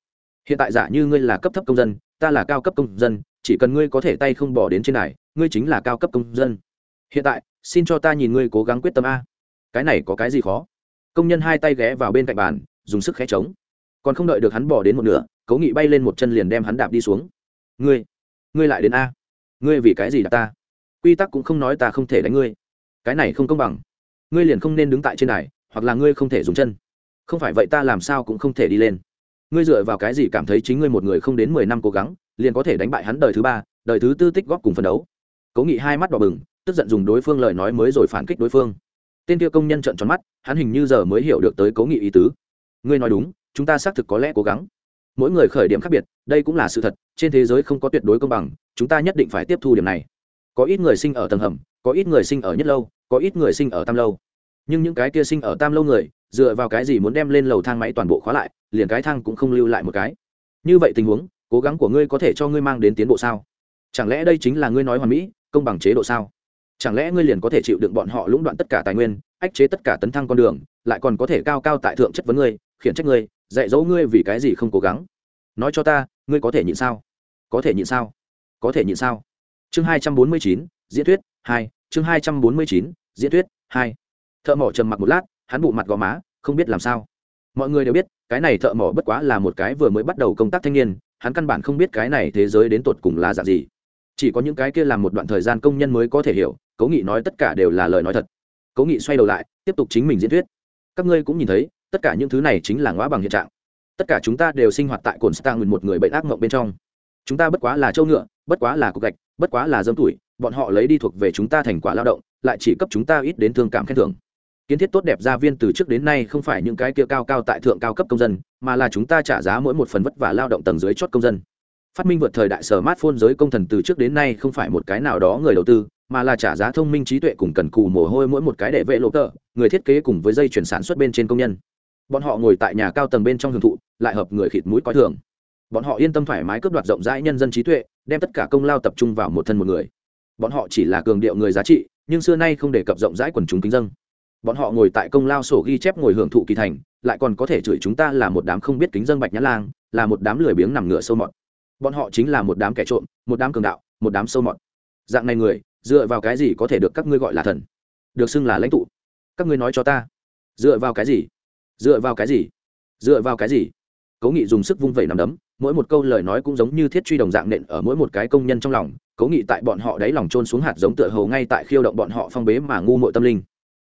Hiện tại giả như ngươi là cấp thấp công dân ta là cao cấp công dân chỉ cần ngươi có thể tay không bỏ đến trên này ngươi chính là cao cấp công dân. Hiện tại xin cho ta nhìn ngươi cố gắng quyết tâm a. Cái này có cái gì khó? Công nhân hai tay ghé vào bên cạnh bàn dùng sức khẽ trống. Còn không đợi được hắn bỏ đến một nửa cố nghị bay lên một chân liền đem hắn đạp đi xuống. Ngươi ngươi lại đến a. Ngươi vì cái gì đạp ta? Quy tắc cũng không nói ta không thể đánh ngươi. Cái này không công bằng. Ngươi liền không nên đứng tại trên này, hoặc là ngươi không thể dùng chân. Không phải vậy ta làm sao cũng không thể đi lên ngươi dựa vào cái gì cảm thấy chính ngươi một người không đến mười năm cố gắng, liền có thể đánh bại hắn đời thứ ba, đời thứ tư tích góp cùng phân đấu? Cố nghị hai mắt đỏ bừng, tức giận dùng đối phương lời nói mới rồi phản kích đối phương. Tên kia công nhân trợn tròn mắt, hắn hình như giờ mới hiểu được tới cố nghị ý tứ. Ngươi nói đúng, chúng ta xác thực có lẽ cố gắng. Mỗi người khởi điểm khác biệt, đây cũng là sự thật, trên thế giới không có tuyệt đối công bằng, chúng ta nhất định phải tiếp thu điểm này. Có ít người sinh ở tầng hầm, có ít người sinh ở nhất lâu, có ít người sinh ở tam lâu nhưng những cái kia sinh ở tam lâu người, dựa vào cái gì muốn đem lên lầu thang máy toàn bộ khóa lại, liền cái thang cũng không lưu lại một cái. Như vậy tình huống, cố gắng của ngươi có thể cho ngươi mang đến tiến bộ sao? Chẳng lẽ đây chính là ngươi nói hoàn mỹ, công bằng chế độ sao? Chẳng lẽ ngươi liền có thể chịu đựng bọn họ lũng đoạn tất cả tài nguyên, ách chế tất cả tấn thăng con đường, lại còn có thể cao cao tại thượng chất vấn ngươi, khiển trách ngươi, dạy dỗ ngươi vì cái gì không cố gắng? Nói cho ta, ngươi có thể nhịn sao? Có thể nhịn sao? Có thể nhịn sao? Chương hai trăm bốn mươi chín, diễn thuyết hai, chương hai trăm bốn mươi chín, diễn thuyết hai thợ mỏ trầm mặc một lát, hắn bụ mặt gò má, không biết làm sao. Mọi người đều biết, cái này thợ mỏ bất quá là một cái vừa mới bắt đầu công tác thanh niên, hắn căn bản không biết cái này thế giới đến tột cùng là dạng gì. Chỉ có những cái kia làm một đoạn thời gian công nhân mới có thể hiểu, cố nghị nói tất cả đều là lời nói thật. Cố nghị xoay đầu lại, tiếp tục chính mình diễn thuyết. Các ngươi cũng nhìn thấy, tất cả những thứ này chính là ngõ bằng hiện trạng. Tất cả chúng ta đều sinh hoạt tại cồn stang một người bệnh ác mộng bên trong. Chúng ta bất quá là châu ngựa, bất quá là cục gạch, bất quá là dâm tuổi, bọn họ lấy đi thuộc về chúng ta thành quả lao động, lại chỉ cấp chúng ta ít đến thương cảm khen thưởng kiến thiết tốt đẹp gia viên từ trước đến nay không phải những cái kia cao cao tại thượng cao cấp công dân, mà là chúng ta trả giá mỗi một phần vất vả lao động tầng dưới chót công dân. Phát minh vượt thời đại sở smartphone giới công thần từ trước đến nay không phải một cái nào đó người đầu tư, mà là trả giá thông minh trí tuệ cùng cần cù mồ hôi mỗi một cái để vệ lộ tợ người thiết kế cùng với dây chuyển sản xuất bên trên công nhân. Bọn họ ngồi tại nhà cao tầng bên trong hưởng thụ, lại hợp người khịt mũi coi thường. Bọn họ yên tâm thoải mái cướp đoạt rộng rãi nhân dân trí tuệ, đem tất cả công lao tập trung vào một thân một người. Bọn họ chỉ là cường điệu người giá trị, nhưng xưa nay không đề cập rộng rãi quần chúng kính dân bọn họ ngồi tại công lao sổ ghi chép ngồi hưởng thụ kỳ thành, lại còn có thể chửi chúng ta là một đám không biết kính dân bạch nhã lang, là một đám lười biếng nằm ngửa sâu mọt. Bọn họ chính là một đám kẻ trộm, một đám cường đạo, một đám sâu mọt. Dạng này người, dựa vào cái gì có thể được các ngươi gọi là thần? Được xưng là lãnh tụ. Các ngươi nói cho ta. Dựa vào cái gì? Dựa vào cái gì? Dựa vào cái gì? Cố nghị dùng sức vung vẩy nằm đấm, mỗi một câu lời nói cũng giống như thiết truy đồng dạng nện ở mỗi một cái công nhân trong lòng. Cố nghị tại bọn họ đáy lòng trôn xuống hạt giống tựa hầu ngay tại khiêu động bọn họ phong bế mà ngu mội tâm linh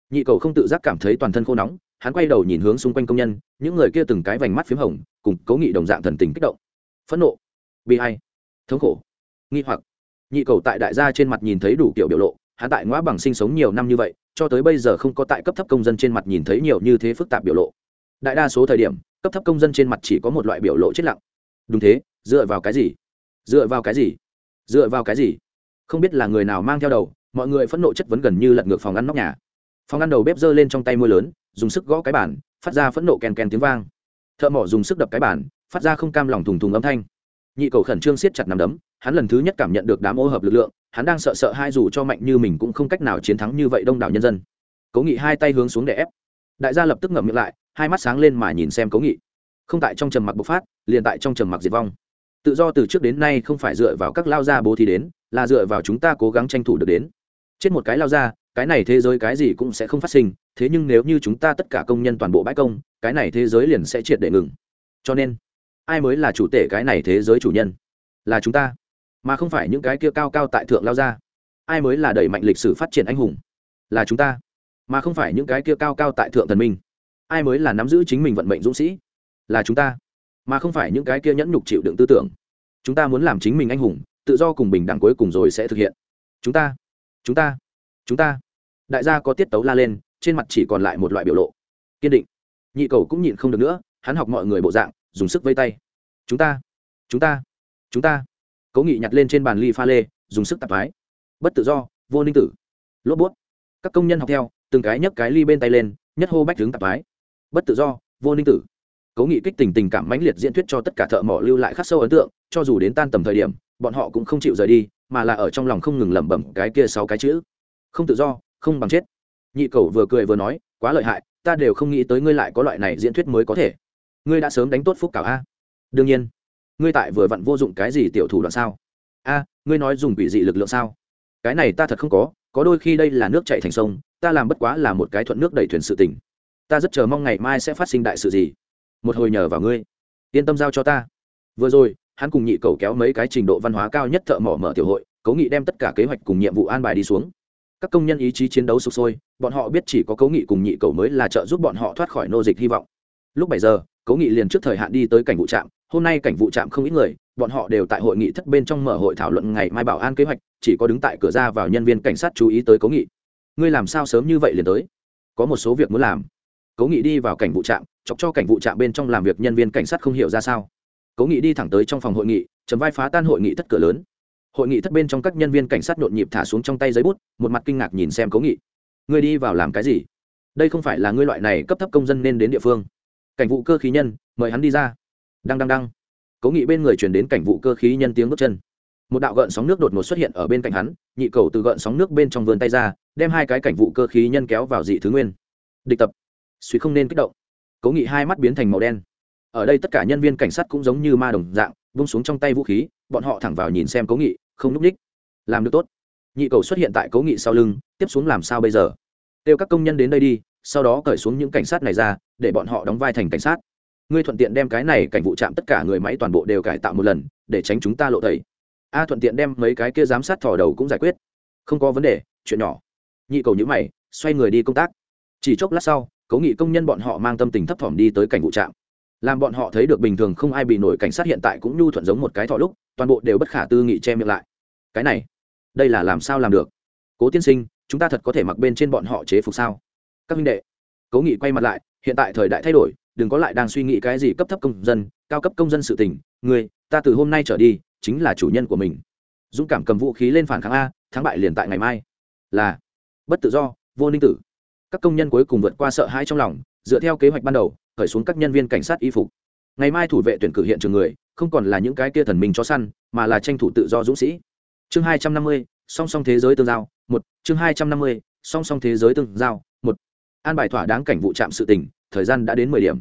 nhị cầu không tự giác cảm thấy toàn thân khô nóng, hắn quay đầu nhìn hướng xung quanh công nhân, những người kia từng cái vành mắt p h í m hồng, cùng cố nghị đồng dạng thần tình kích động. Phẫn nộ, bị hay thống khổ, nghi hoặc. Nhị cầu tại đại gia trên mặt nhìn thấy đủ kiểu biểu lộ, hắn tại ngõ bằng sinh sống nhiều năm như vậy, cho tới bây giờ không có tại cấp thấp công dân trên mặt nhìn thấy nhiều như thế phức tạp biểu lộ. Đại đa số thời điểm, cấp thấp công dân trên mặt chỉ có một loại biểu lộ chết lặng. Đúng thế, dựa vào cái gì? Dựa vào cái gì? Dựa vào cái gì? Không biết là người nào mang theo đầu, mọi người phẫn nộ chất vấn gần như lật ngược phòng ăn nóc nhà phòng ăn đầu bếp giơ lên trong tay mưa lớn, dùng sức gõ cái bản phát ra phẫn nộ kèn kèn tiếng vang. Thợ mỏ dùng sức đập cái bản phát ra không cam lòng thùng thùng âm thanh. Nhị cầu khẩn trương siết chặt nằm đấm, hắn lần thứ nhất cảm nhận được đám ô hợp lực lượng, hắn đang sợ sợ hai dù cho mạnh như mình cũng không cách nào chiến thắng như vậy đông đảo nhân dân. Cố nghị hai tay hướng xuống để ép. Đại gia lập tức ngậm miệng lại, hai mắt sáng lên mà nhìn xem cố nghị. Không tại trong trầm mặc bộc phát, liền tại trong trầm mặc diệt vong. Tự do từ trước đến nay không phải dựa vào các lao gia bố thì đến, là dựa vào chúng ta cố gắng tranh thủ được đến. Chết một cái lao ra cái này thế giới cái gì cũng sẽ không phát sinh, thế nhưng nếu như chúng ta tất cả công nhân toàn bộ bãi công, cái này thế giới liền sẽ triệt để ngừng. Cho nên, ai mới là chủ tể cái này thế giới chủ nhân? Là chúng ta. Mà không phải những cái kia cao cao tại thượng lao ra ai mới là đẩy mạnh lịch sử phát triển anh hùng? Là chúng ta. Mà không phải những cái kia cao cao tại thượng thần minh. Ai mới là nắm giữ chính mình vận mệnh dũng sĩ? Là chúng ta. Mà không phải những cái kia nhẫn nhục chịu đựng tư tưởng. Chúng ta muốn làm chính mình anh hùng, tự do cùng bình đẳng cuối cùng rồi sẽ thực hiện. Chúng ta. Chúng ta. Chúng ta đại gia có tiết tấu la lên, trên mặt chỉ còn lại một loại biểu lộ. Kiên định. Nhị cầu cũng nhịn không được nữa, hắn học mọi người bộ dạng, dùng sức vây tay. Chúng ta chúng ta chúng ta. Cố nghị nhặt lên trên bàn ly pha lê, dùng sức tạp mái. Bất tự do, vô ninh tử. Lốp bút. Các công nhân học theo, từng cái nhấc cái ly bên tay lên, nhất hô bách hướng tạp mái. Bất tự do, vô ninh tử. Cố nghị kích tình tình cảm mãnh liệt diễn thuyết cho tất cả thợ mỏ lưu lại khắc sâu ấn tượng, cho dù đến tan tầm thời điểm, bọn họ cũng không chịu rời đi, mà là ở trong lòng không ngừng lẩm bẩm cái kia sáu cái chữ. Không tự do không bằng chết. Nhị cầu vừa cười vừa nói, quá lợi hại, ta đều không nghĩ tới ngươi lại có loại này diễn thuyết mới có thể. Ngươi đã sớm đánh tốt phúc cảo a. Đương nhiên, ngươi tại vừa vặn vô dụng cái gì tiểu thủ đoạn sao? A, ngươi nói dùng quỷ dị lực lượng sao? Cái này ta thật không có có đôi khi đây là nước chạy thành sông, ta làm bất quá là một cái thuận nước đẩy thuyền sự tình. Ta rất chờ mong ngày mai sẽ phát sinh đại sự gì. Một hồi nhờ vào ngươi. Yên tâm giao cho ta. Vừa rồi, hắn cùng nhị cầu kéo mấy cái trình độ văn hóa cao nhất thợ mỏ mở tiểu hội, cố nghị đem tất cả kế hoạch cùng nhiệm vụ an bài đi xuống các công nhân ý chí chiến đấu sụp sôi, bọn họ biết chỉ có cố nghị cùng nhị cầu mới là trợ giúp bọn họ thoát khỏi nô dịch hy vọng. Lúc bảy giờ, cố nghị liền trước thời hạn đi tới cảnh vụ trạm, hôm nay cảnh vụ trạm không ít người, bọn họ đều tại hội nghị thất bên trong mở hội thảo luận ngày mai bảo an kế hoạch, chỉ có đứng tại cửa ra vào nhân viên cảnh sát chú ý tới cố nghị. Ngươi làm sao sớm như vậy liền tới? Có một số việc muốn làm. Cố nghị đi vào cảnh vụ trạm, chọc cho cảnh vụ trạm bên trong làm việc nhân viên cảnh sát không hiểu ra sao. Cố nghị đi thẳng tới trong phòng hội nghị, chấm vai phá tan hội nghị thất cửa lớn hội nghị thất bên trong các nhân viên cảnh sát nhộn nhịp thả xuống trong tay giấy bút, một mặt kinh ngạc nhìn xem cố nghị. Ngươi đi vào làm cái gì? Đây không phải là ngươi loại này cấp thấp công dân nên đến địa phương. Cảnh vụ cơ khí nhân, mời hắn đi ra. Đăng đăng đăng. Cố nghị bên người chuyển đến cảnh vụ cơ khí nhân tiếng bước chân. Một đạo gợn sóng nước đột ngột xuất hiện ở bên cạnh hắn, nhị cầu từ gợn sóng nước bên trong vườn tay ra, đem hai cái cảnh vụ cơ khí nhân kéo vào dị thứ nguyên. Địch tập. Suy không nên kích động. Cố nghị hai mắt biến thành màu đen. Ở đây tất cả nhân viên cảnh sát cũng giống như ma đồng dạng, vung xuống trong tay vũ khí, bọn họ thẳng vào nhìn xem cố nghị không núp ních. Làm được tốt. Nhị cầu xuất hiện tại cố nghị sau lưng, tiếp xuống làm sao bây giờ? Kêu các công nhân đến đây đi, sau đó cởi xuống những cảnh sát này ra, để bọn họ đóng vai thành cảnh sát. Ngươi thuận tiện đem cái này cảnh vụ chạm tất cả người máy toàn bộ đều cải tạo một lần, để tránh chúng ta lộ tẩy. A thuận tiện đem mấy cái kia giám sát thò đầu cũng giải quyết. Không có vấn đề, chuyện nhỏ. Nhị cầu nhữ mày, xoay người đi công tác. Chỉ chốc lát sau cố nghị công nhân bọn họ mang tâm tình thấp thỏm đi tới cảnh vụ trạm làm bọn họ thấy được bình thường không ai bị nổi cảnh sát hiện tại cũng nhu thuận giống một cái thọ lúc, toàn bộ đều bất khả tư nghị che miệng lại. Cái này, đây là làm sao làm được? Cố tiên sinh, chúng ta thật có thể mặc bên trên bọn họ chế phục sao? Các minh đệ, cố nghị quay mặt lại, hiện tại thời đại thay đổi, đừng có lại đang suy nghĩ cái gì cấp thấp công dân, cao cấp công dân sự tình. Người ta từ hôm nay trở đi, chính là chủ nhân của mình. Dũng cảm cầm vũ khí lên phản kháng a, thắng bại liền tại ngày mai. Là, bất tự do, vô ninh tử. Các công nhân cuối cùng vượt qua sợ hãi trong lòng, dựa theo kế hoạch ban đầu khởi xuống các nhân viên cảnh sát y phục. Ngày mai thủ vệ tuyển cử hiện trường người, không còn là những cái kia thần minh cho săn, mà là tranh thủ tự do dũng sĩ. Chương hai trăm năm mươi, song song thế giới tương giao, một. Chương hai trăm năm mươi, song song thế giới tương giao, một. An bài thỏa đáng cảnh vụ trạm sự tình, thời gian đã đến mười điểm.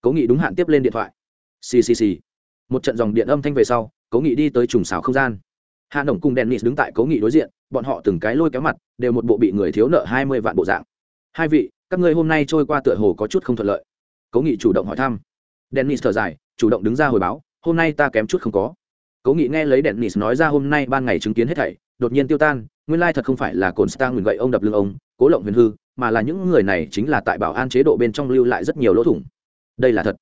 Cố nghị đúng hạn tiếp lên điện thoại. Ccc một trận dòng điện âm thanh về sau, cố nghị đi tới trùng xào không gian. Hạ nổng cùng dennis đứng tại cố nghị đối diện, bọn họ từng cái lôi kéo mặt, đều một bộ bị người thiếu nợ hai mươi vạn bộ dạng. Hai vị, các ngươi hôm nay trôi qua tựa hồ có chút không thuận lợi cố nghị chủ động hỏi thăm. Dennis thở dài, chủ động đứng ra hồi báo, hôm nay ta kém chút không có. Cố nghị nghe lấy Dennis nói ra hôm nay ban ngày chứng kiến hết thảy, đột nhiên tiêu tan, nguyên lai thật không phải là cồn stang nguyền gậy ông đập lưng ông, cố lộng huyền hư, mà là những người này chính là tại bảo an chế độ bên trong lưu lại rất nhiều lỗ thủng. Đây là thật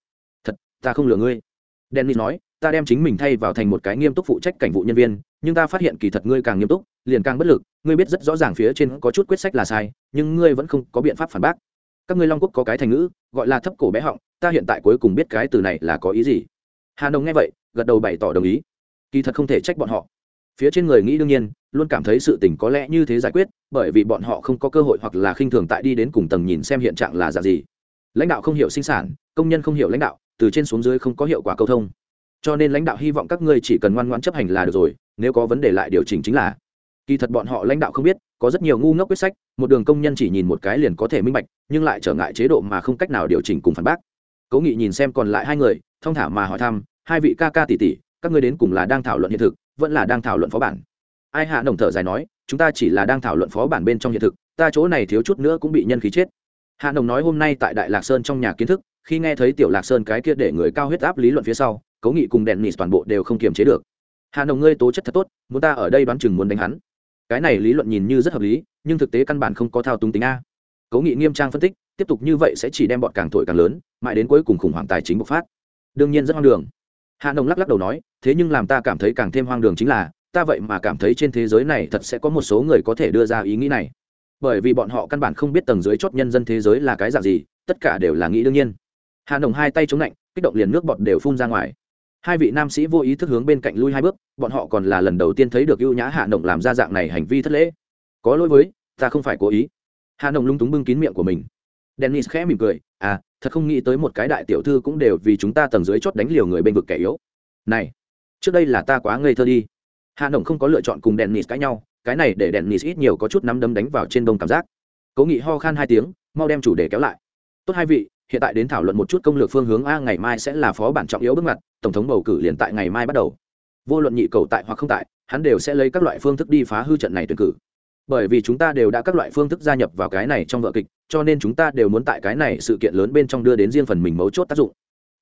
thật, ta không lừa ngươi. Dennis nói, ta đem chính mình thay vào thành một cái nghiêm túc phụ trách cảnh vụ nhân viên, nhưng ta phát hiện kỳ thật ngươi càng nghiêm túc, liền càng bất lực, ngươi biết rất rõ ràng phía trên có chút quyết sách là sai, nhưng ngươi vẫn không có biện pháp phản bác các ngươi long quốc có cái thành ngữ, gọi là thấp cổ bé họng, ta hiện tại cuối cùng biết cái từ này là có ý gì. Hà nông nghe vậy, gật đầu bày tỏ đồng ý. Kỳ thật không thể trách bọn họ. Phía trên người nghĩ đương nhiên, luôn cảm thấy sự tình có lẽ như thế giải quyết, bởi vì bọn họ không có cơ hội hoặc là khinh thường tại đi đến cùng tầng nhìn xem hiện trạng là dạng gì. Lãnh đạo không hiểu sinh sản, công nhân không hiểu lãnh đạo, từ trên xuống dưới không có hiệu quả câu thông. Cho nên lãnh đạo hy vọng các ngươi chỉ cần ngoan ngoãn chấp hành là được rồi, nếu có vấn đề lại điều chỉnh chính là. Kỳ thật bọn họ lãnh đạo không biết có rất nhiều ngu ngốc quyết sách, một đường công nhân chỉ nhìn một cái liền có thể minh bạch, nhưng lại trở ngại chế độ mà không cách nào điều chỉnh cùng phản bác. Cố nghị nhìn xem còn lại hai người thông thả mà hỏi thăm, hai vị ca ca tỷ tỷ, các ngươi đến cùng là đang thảo luận hiện thực, vẫn là đang thảo luận phó bản? Ai hạ đồng thở dài nói, chúng ta chỉ là đang thảo luận phó bản bên trong hiện thực, ta chỗ này thiếu chút nữa cũng bị nhân khí chết. Hạ đồng nói hôm nay tại đại lạc sơn trong nhà kiến thức, khi nghe thấy tiểu lạc sơn cái kia để người cao huyết áp lý luận phía sau, cố nghị cùng đèn nịt toàn bộ đều không kiềm chế được. Hạ đồng ngươi tố chất thật tốt, muốn ta ở đây đoán chừng muốn đánh hắn cái này lý luận nhìn như rất hợp lý, nhưng thực tế căn bản không có thao túng tính a. Cố nghị nghiêm trang phân tích, tiếp tục như vậy sẽ chỉ đem bọn càng thổi càng lớn, mãi đến cuối cùng khủng hoảng tài chính bộc phát. Đương nhiên rất hoang đường. Hạ nồng lắc lắc đầu nói, thế nhưng làm ta cảm thấy càng thêm hoang đường chính là, ta vậy mà cảm thấy trên thế giới này thật sẽ có một số người có thể đưa ra ý nghĩ này. Bởi vì bọn họ căn bản không biết tầng dưới chót nhân dân thế giới là cái dạng gì, tất cả đều là nghĩ đương nhiên. Hạ nồng hai tay chống lạnh, kích động liền nước bọt đều phun ra ngoài hai vị nam sĩ vô ý thức hướng bên cạnh lui hai bước, bọn họ còn là lần đầu tiên thấy được ưu nhã hạ nồng làm ra dạng này hành vi thất lễ. Có lỗi với, ta không phải cố ý. Hạ nồng lung túng bưng kín miệng của mình. Dennis khẽ mỉm cười à thật không nghĩ tới một cái đại tiểu thư cũng đều vì chúng ta tầng dưới chót đánh liều người bên vực kẻ yếu. Này, trước đây là ta quá ngây thơ đi. Hạ nồng không có lựa chọn cùng dennis cãi nhau, cái này để dennis ít nhiều có chút nắm đấm đánh vào trên đông cảm giác. Cố nghị ho khan hai tiếng, mau đem chủ đề kéo lại. Tốt hai vị hiện tại đến thảo luận một chút công lược phương hướng a, ngày mai sẽ là phó bản trọng yếu bước ngoặt, tổng thống bầu cử liền tại ngày mai bắt đầu. Vô luận nhị cầu tại hoặc không tại, hắn đều sẽ lấy các loại phương thức đi phá hư trận này tuyển cử. Bởi vì chúng ta đều đã các loại phương thức gia nhập vào cái này trong vợ kịch, cho nên chúng ta đều muốn tại cái này sự kiện lớn bên trong đưa đến riêng phần mình mấu chốt tác dụng.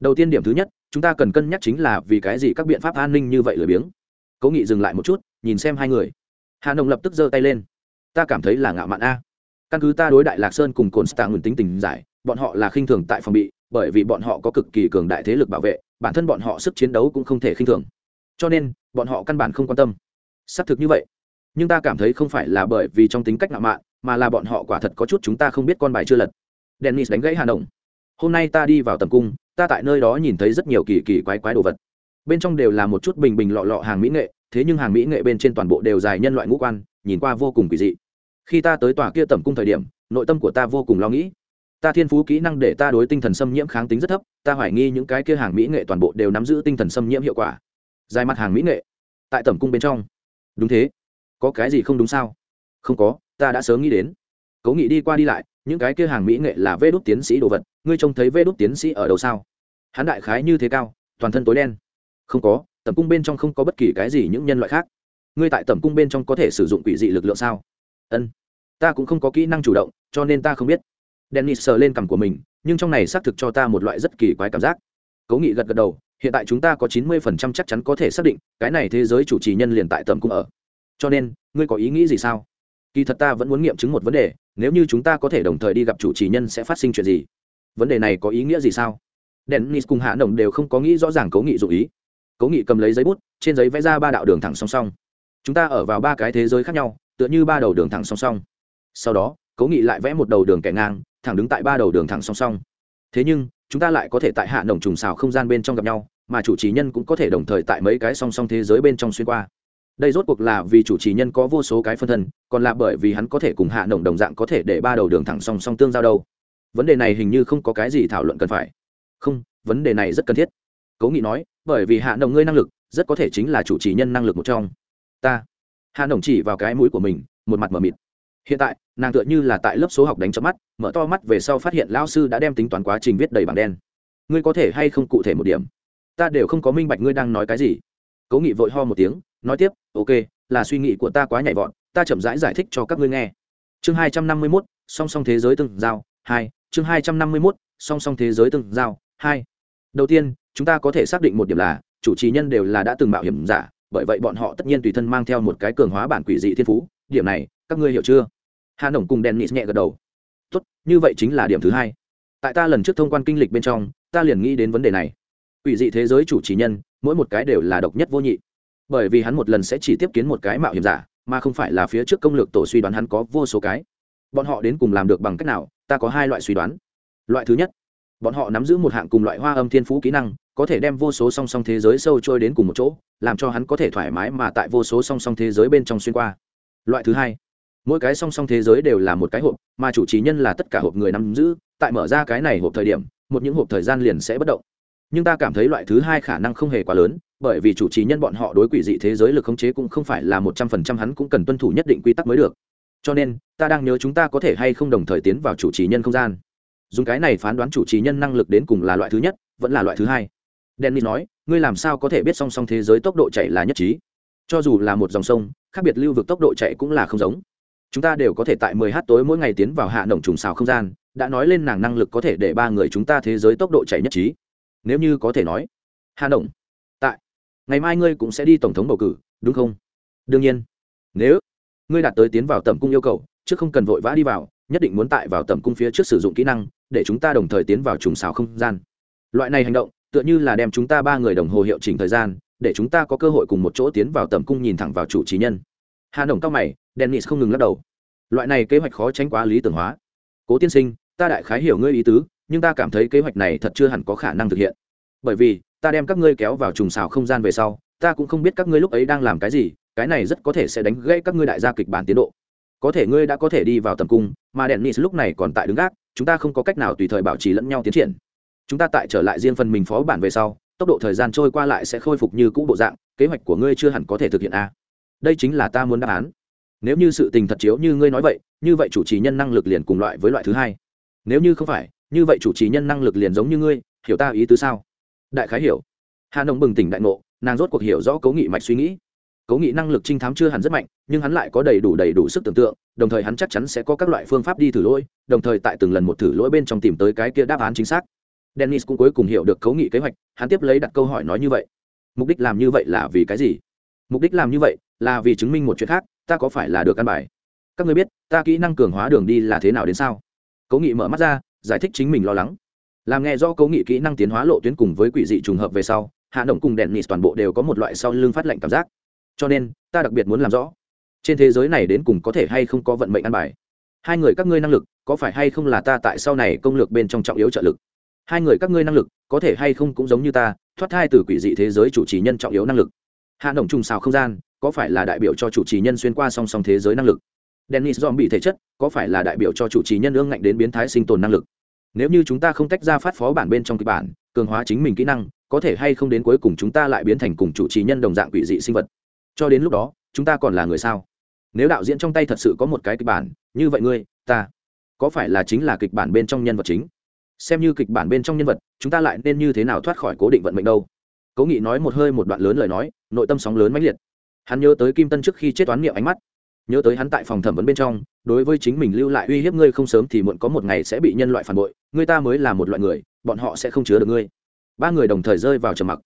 Đầu tiên điểm thứ nhất, chúng ta cần cân nhắc chính là vì cái gì các biện pháp an ninh như vậy lười biếng. Cố nghị dừng lại một chút, nhìn xem hai người. Hà nông lập tức giơ tay lên. Ta cảm thấy là ngạo mạn a. Căn cứ ta đối đại lạc sơn cùng cồn stạng nguồn tính tình giải bọn họ là khinh thường tại phòng bị, bởi vì bọn họ có cực kỳ cường đại thế lực bảo vệ, bản thân bọn họ sức chiến đấu cũng không thể khinh thường. Cho nên, bọn họ căn bản không quan tâm. Xác thực như vậy. Nhưng ta cảm thấy không phải là bởi vì trong tính cách ngạo mạn, mà là bọn họ quả thật có chút chúng ta không biết con bài chưa lật. Dennis đánh gãy hà động hôm nay ta đi vào tầm cung, ta tại nơi đó nhìn thấy rất nhiều kỳ kỳ quái quái đồ vật. Bên trong đều là một chút bình bình lọ lọ hàng mỹ nghệ, thế nhưng hàng mỹ nghệ bên trên toàn bộ đều dài nhân loại ngũ quan, nhìn qua vô cùng kỳ dị. Khi ta tới tòa kia tầm cung thời điểm, nội tâm của ta vô cùng lo nghĩ ta thiên phú kỹ năng để ta đối tinh thần xâm nhiễm kháng tính rất thấp, ta hoài nghi những cái kia hàng mỹ nghệ toàn bộ đều nắm giữ tinh thần xâm nhiễm hiệu quả. Dài mặt hàng mỹ nghệ, tại tẩm cung bên trong. Đúng thế. Có cái gì không đúng sao? Không có, ta đã sớm nghĩ đến. Cố nghị đi qua đi lại, những cái kia hàng mỹ nghệ là vê đốt tiến sĩ đồ vật, ngươi trông thấy vê đốt tiến sĩ ở đâu sao? Hắn đại khái như thế cao, toàn thân tối đen. Không có, tẩm cung bên trong không có bất kỳ cái gì những nhân loại khác. Ngươi tại tẩm cung bên trong có thể sử dụng quỷ dị lực lượng sao? Ân. Ta cũng không có kỹ năng chủ động, cho nên ta không biết dennis sờ lên cằm của mình, nhưng trong này xác thực cho ta một loại rất kỳ quái cảm giác. Cố nghị gật gật đầu, hiện tại chúng ta có chín mươi phần trăm chắc chắn có thể xác định, cái này thế giới chủ trì nhân liền tại tầm cung ở. Cho nên, ngươi có ý nghĩ gì sao? Kỳ thật ta vẫn muốn nghiệm chứng một vấn đề, nếu như chúng ta có thể đồng thời đi gặp chủ trì nhân sẽ phát sinh chuyện gì? Vấn đề này có ý nghĩa gì sao? Dennis cùng hạ nồng đều không có nghĩ rõ ràng cố nghị dụ ý. Cố nghị cầm lấy giấy bút, trên giấy vẽ ra ba đạo đường thẳng song song. Chúng ta ở vào ba cái thế giới khác nhau, tựa như ba đầu đường thẳng song song. Sau đó, cố nghị lại vẽ một đầu đường kẻ ngang thẳng đứng tại ba đầu đường thẳng song song. Thế nhưng, chúng ta lại có thể tại hạ nồng trùng xào không gian bên trong gặp nhau, mà chủ trì nhân cũng có thể đồng thời tại mấy cái song song thế giới bên trong xuyên qua. Đây rốt cuộc là vì chủ trì nhân có vô số cái phân thân, còn là bởi vì hắn có thể cùng hạ nồng đồng dạng có thể để ba đầu đường thẳng song song tương giao đâu. Vấn đề này hình như không có cái gì thảo luận cần phải. Không, vấn đề này rất cần thiết. Cố nghị nói, bởi vì hạ nồng ngươi năng lực, rất có thể chính là chủ trì nhân năng lực một trong. Ta. Hạ nồng chỉ vào cái mũi của mình, một mặt mở mịt hiện tại nàng tựa như là tại lớp số học đánh chớp mắt mở to mắt về sau phát hiện lao sư đã đem tính toán quá trình viết đầy bảng đen. Ngươi có thể hay không cụ thể một điểm? Ta đều không có minh bạch ngươi đang nói cái gì. Cố nghị vội ho một tiếng nói tiếp ok là suy nghĩ của ta quá nhảy vọt ta chậm rãi giải, giải thích cho các ngươi nghe. Chương hai trăm năm mươi mốt song song thế giới từng giao hai chương hai trăm năm mươi mốt song song thế giới từng giao hai. Đầu tiên chúng ta có thể xác định một điểm là chủ trì nhân đều là đã từng mạo hiểm giả bởi vậy bọn họ tất nhiên tùy thân mang theo một cái cường hóa bản quỷ dị thiên phú. Điểm này các ngươi hiểu chưa? Hà nổng cùng dennis nhẹ gật đầu. Tốt, như vậy chính là điểm thứ hai. Tại ta lần trước thông quan kinh lịch bên trong, ta liền nghĩ đến vấn đề này. Quỷ dị thế giới chủ trì nhân, mỗi một cái đều là độc nhất vô nhị. Bởi vì hắn một lần sẽ chỉ tiếp kiến một cái mạo hiểm giả, mà không phải là phía trước công lược tổ suy đoán hắn có vô số cái. Bọn họ đến cùng làm được bằng cách nào, ta có hai loại suy đoán. Loại thứ nhất, bọn họ nắm giữ một hạng cùng loại hoa âm thiên phú kỹ năng, có thể đem vô số song song thế giới sâu trôi đến cùng một chỗ, làm cho hắn có thể thoải mái mà tại vô số song song thế giới bên trong xuyên qua. Loại thứ hai mỗi cái song song thế giới đều là một cái hộp, mà chủ trì nhân là tất cả hộp người nắm giữ, tại mở ra cái này hộp thời điểm, một những hộp thời gian liền sẽ bất động. Nhưng ta cảm thấy loại thứ hai khả năng không hề quá lớn, bởi vì chủ trì nhân bọn họ đối quỷ dị thế giới lực khống chế cũng không phải là một trăm phần trăm hắn cũng cần tuân thủ nhất định quy tắc mới được. Cho nên, ta đang nhớ chúng ta có thể hay không đồng thời tiến vào chủ trì nhân không gian. Dùng cái này phán đoán chủ trì nhân năng lực đến cùng là loại thứ nhất, vẫn là loại thứ hai. Dennis nói, ngươi làm sao có thể biết song song thế giới tốc độ chạy là nhất trí? Cho dù là một dòng sông, khác biệt lưu vực tốc độ chạy cũng là không giống chúng ta đều có thể tại 10 h tối mỗi ngày tiến vào hạ nồng trùng xào không gian, đã nói lên nàng năng lực có thể để ba người chúng ta thế giới tốc độ chạy nhất trí. Nếu như có thể nói hà nồng tại, ngày mai ngươi cũng sẽ đi tổng thống bầu cử, đúng không? Đương nhiên. Nếu ngươi đạt tới tiến vào tầm cung yêu cầu, chứ không cần vội vã đi vào, nhất định muốn tại vào tầm cung phía trước sử dụng kỹ năng, để chúng ta đồng thời tiến vào trùng xào không gian. Loại này hành động, tựa như là đem chúng ta ba người đồng hồ hiệu chỉnh thời gian, để chúng ta có cơ hội cùng một chỗ tiến vào tầm cung nhìn thẳng vào chủ trí nhân. Hà nồng cao mày dennis không ngừng lắc đầu. Loại này kế hoạch khó tránh quá lý tưởng hóa. Cố tiên sinh, ta đại khái hiểu ngươi ý tứ, nhưng ta cảm thấy kế hoạch này thật chưa hẳn có khả năng thực hiện. Bởi vì, ta đem các ngươi kéo vào trùng xào không gian về sau, ta cũng không biết các ngươi lúc ấy đang làm cái gì, cái này rất có thể sẽ đánh gãy các ngươi đại gia kịch bản tiến độ. Có thể ngươi đã có thể đi vào tầm cung, mà dennis lúc này còn tại đứng gác, chúng ta không có cách nào tùy thời bảo trì lẫn nhau tiến triển. Chúng ta tại trở lại riêng phần mình phó bản về sau, tốc độ thời gian trôi qua lại sẽ khôi phục như cũ bộ dạng, kế hoạch của ngươi chưa hẳn có thể thực hiện a. Đây chính là ta muốn đáp án nếu như sự tình thật chiếu như ngươi nói vậy, như vậy chủ trì nhân năng lực liền cùng loại với loại thứ hai. Nếu như không phải, như vậy chủ trì nhân năng lực liền giống như ngươi, hiểu ta ý tứ sao? Đại khái hiểu. Hà nông bừng tỉnh đại ngộ, nàng rốt cuộc hiểu rõ cấu nghị mạch suy nghĩ. Cấu nghị năng lực trinh thám chưa hẳn rất mạnh, nhưng hắn lại có đầy đủ đầy đủ sức tưởng tượng, đồng thời hắn chắc chắn sẽ có các loại phương pháp đi thử lỗi, đồng thời tại từng lần một thử lỗi bên trong tìm tới cái kia đáp án chính xác. Dennis cũng cuối cùng hiểu được cấu nghị kế hoạch, hắn tiếp lấy đặt câu hỏi nói như vậy. Mục đích làm như vậy là vì cái gì? Mục đích làm như vậy là vì chứng minh một chuyện khác ta có phải là được căn bài? Các người biết, ta kỹ năng cường hóa đường đi là thế nào đến sao? Cố nghị mở mắt ra, giải thích chính mình lo lắng. Làm nghe do cố nghị kỹ năng tiến hóa lộ tuyến cùng với quỷ dị trùng hợp về sau, hạ động cùng đèn nịt toàn bộ đều có một loại sau lưng phát lệnh cảm giác. Cho nên, ta đặc biệt muốn làm rõ, trên thế giới này đến cùng có thể hay không có vận mệnh ăn bài? Hai người các ngươi năng lực, có phải hay không là ta tại sau này công lược bên trong trọng yếu trợ lực? Hai người các ngươi năng lực, có thể hay không cũng giống như ta, thoát thai từ quỷ dị thế giới chủ trì nhân trọng yếu năng lực. Hạ động trùng xào không gian có phải là đại biểu cho chủ trì nhân xuyên qua song song thế giới năng lực? Dennis dòm bị thể chất, có phải là đại biểu cho chủ trì nhân ương ngạnh đến biến thái sinh tồn năng lực? Nếu như chúng ta không tách ra phát phó bản bên trong kịch bản, cường hóa chính mình kỹ năng, có thể hay không đến cuối cùng chúng ta lại biến thành cùng chủ trì nhân đồng dạng quỷ dị sinh vật? Cho đến lúc đó, chúng ta còn là người sao? Nếu đạo diễn trong tay thật sự có một cái kịch bản, như vậy ngươi, ta, có phải là chính là kịch bản bên trong nhân vật chính? Xem như kịch bản bên trong nhân vật, chúng ta lại nên như thế nào thoát khỏi cố định vận mệnh đâu? Cố nghị nói một hơi một đoạn lớn lời nói, nội tâm sóng lớn mãnh liệt hắn nhớ tới kim tân trước khi chết toán miệng ánh mắt. Nhớ tới hắn tại phòng thẩm vấn bên trong, đối với chính mình lưu lại uy hiếp ngươi không sớm thì muộn có một ngày sẽ bị nhân loại phản bội, ngươi ta mới là một loại người, bọn họ sẽ không chứa được ngươi. Ba người đồng thời rơi vào trầm mặc.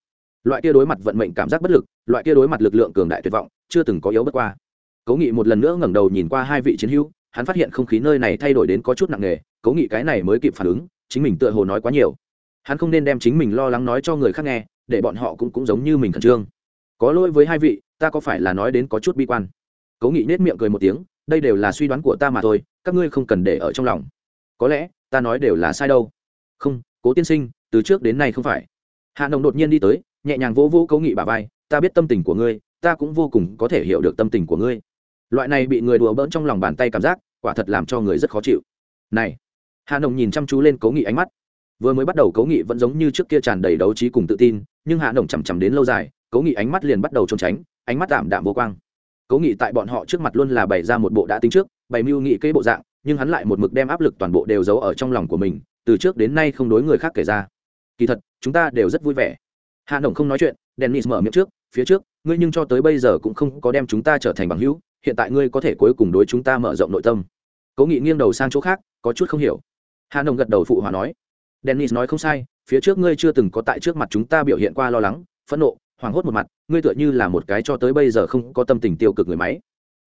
Loại kia đối mặt vận mệnh cảm giác bất lực, loại kia đối mặt lực lượng cường đại tuyệt vọng, chưa từng có yếu bất qua. Cố nghị một lần nữa ngẩng đầu nhìn qua hai vị chiến hữu, hắn phát hiện không khí nơi này thay đổi đến có chút nặng nề, cố nghị cái này mới kịp phản ứng, chính mình tựa hồ nói quá nhiều. Hắn không nên đem chính mình lo lắng nói cho người khác nghe, để bọn họ cũng cũng giống như mình khẩn trương. Có lỗi với hai vị ta có phải là nói đến có chút bi quan? Cố nghị nết miệng cười một tiếng, đây đều là suy đoán của ta mà thôi, các ngươi không cần để ở trong lòng. Có lẽ, ta nói đều là sai đâu. Không, cố tiên sinh, từ trước đến nay không phải. Hạ nồng đột nhiên đi tới, nhẹ nhàng vỗ vỗ cố nghị bà vai, ta biết tâm tình của ngươi, ta cũng vô cùng có thể hiểu được tâm tình của ngươi. Loại này bị người đùa bỡn trong lòng bàn tay cảm giác, quả thật làm cho người rất khó chịu. Này, hạ nồng nhìn chăm chú lên cố nghị ánh mắt. Vừa mới bắt đầu cố nghị vẫn giống như trước kia tràn đầy đấu trí cùng tự tin, nhưng hạ nồng chằm chằm đến lâu dài, cố nghị ánh mắt liền bắt đầu trốn tránh ánh mắt tạm đạm vô quang. Cố nghị tại bọn họ trước mặt luôn là bày ra một bộ đã tính trước, bày mưu nghị kế bộ dạng, nhưng hắn lại một mực đem áp lực toàn bộ đều giấu ở trong lòng của mình, từ trước đến nay không đối người khác kể ra. Kỳ thật, chúng ta đều rất vui vẻ. Hạ nồng không nói chuyện, dennis mở miệng trước, phía trước, ngươi nhưng cho tới bây giờ cũng không có đem chúng ta trở thành bằng hữu, hiện tại ngươi có thể cuối cùng đối chúng ta mở rộng nội tâm. Cố nghị nghiêng đầu sang chỗ khác, có chút không hiểu. Hà nồng gật đầu phụ hòa nói, dennis nói không sai, phía trước ngươi chưa từng có tại trước mặt chúng ta biểu hiện qua lo lắng, phẫn nộ hoảng hốt một mặt, ngươi tựa như là một cái cho tới bây giờ không có tâm tình tiêu cực người máy.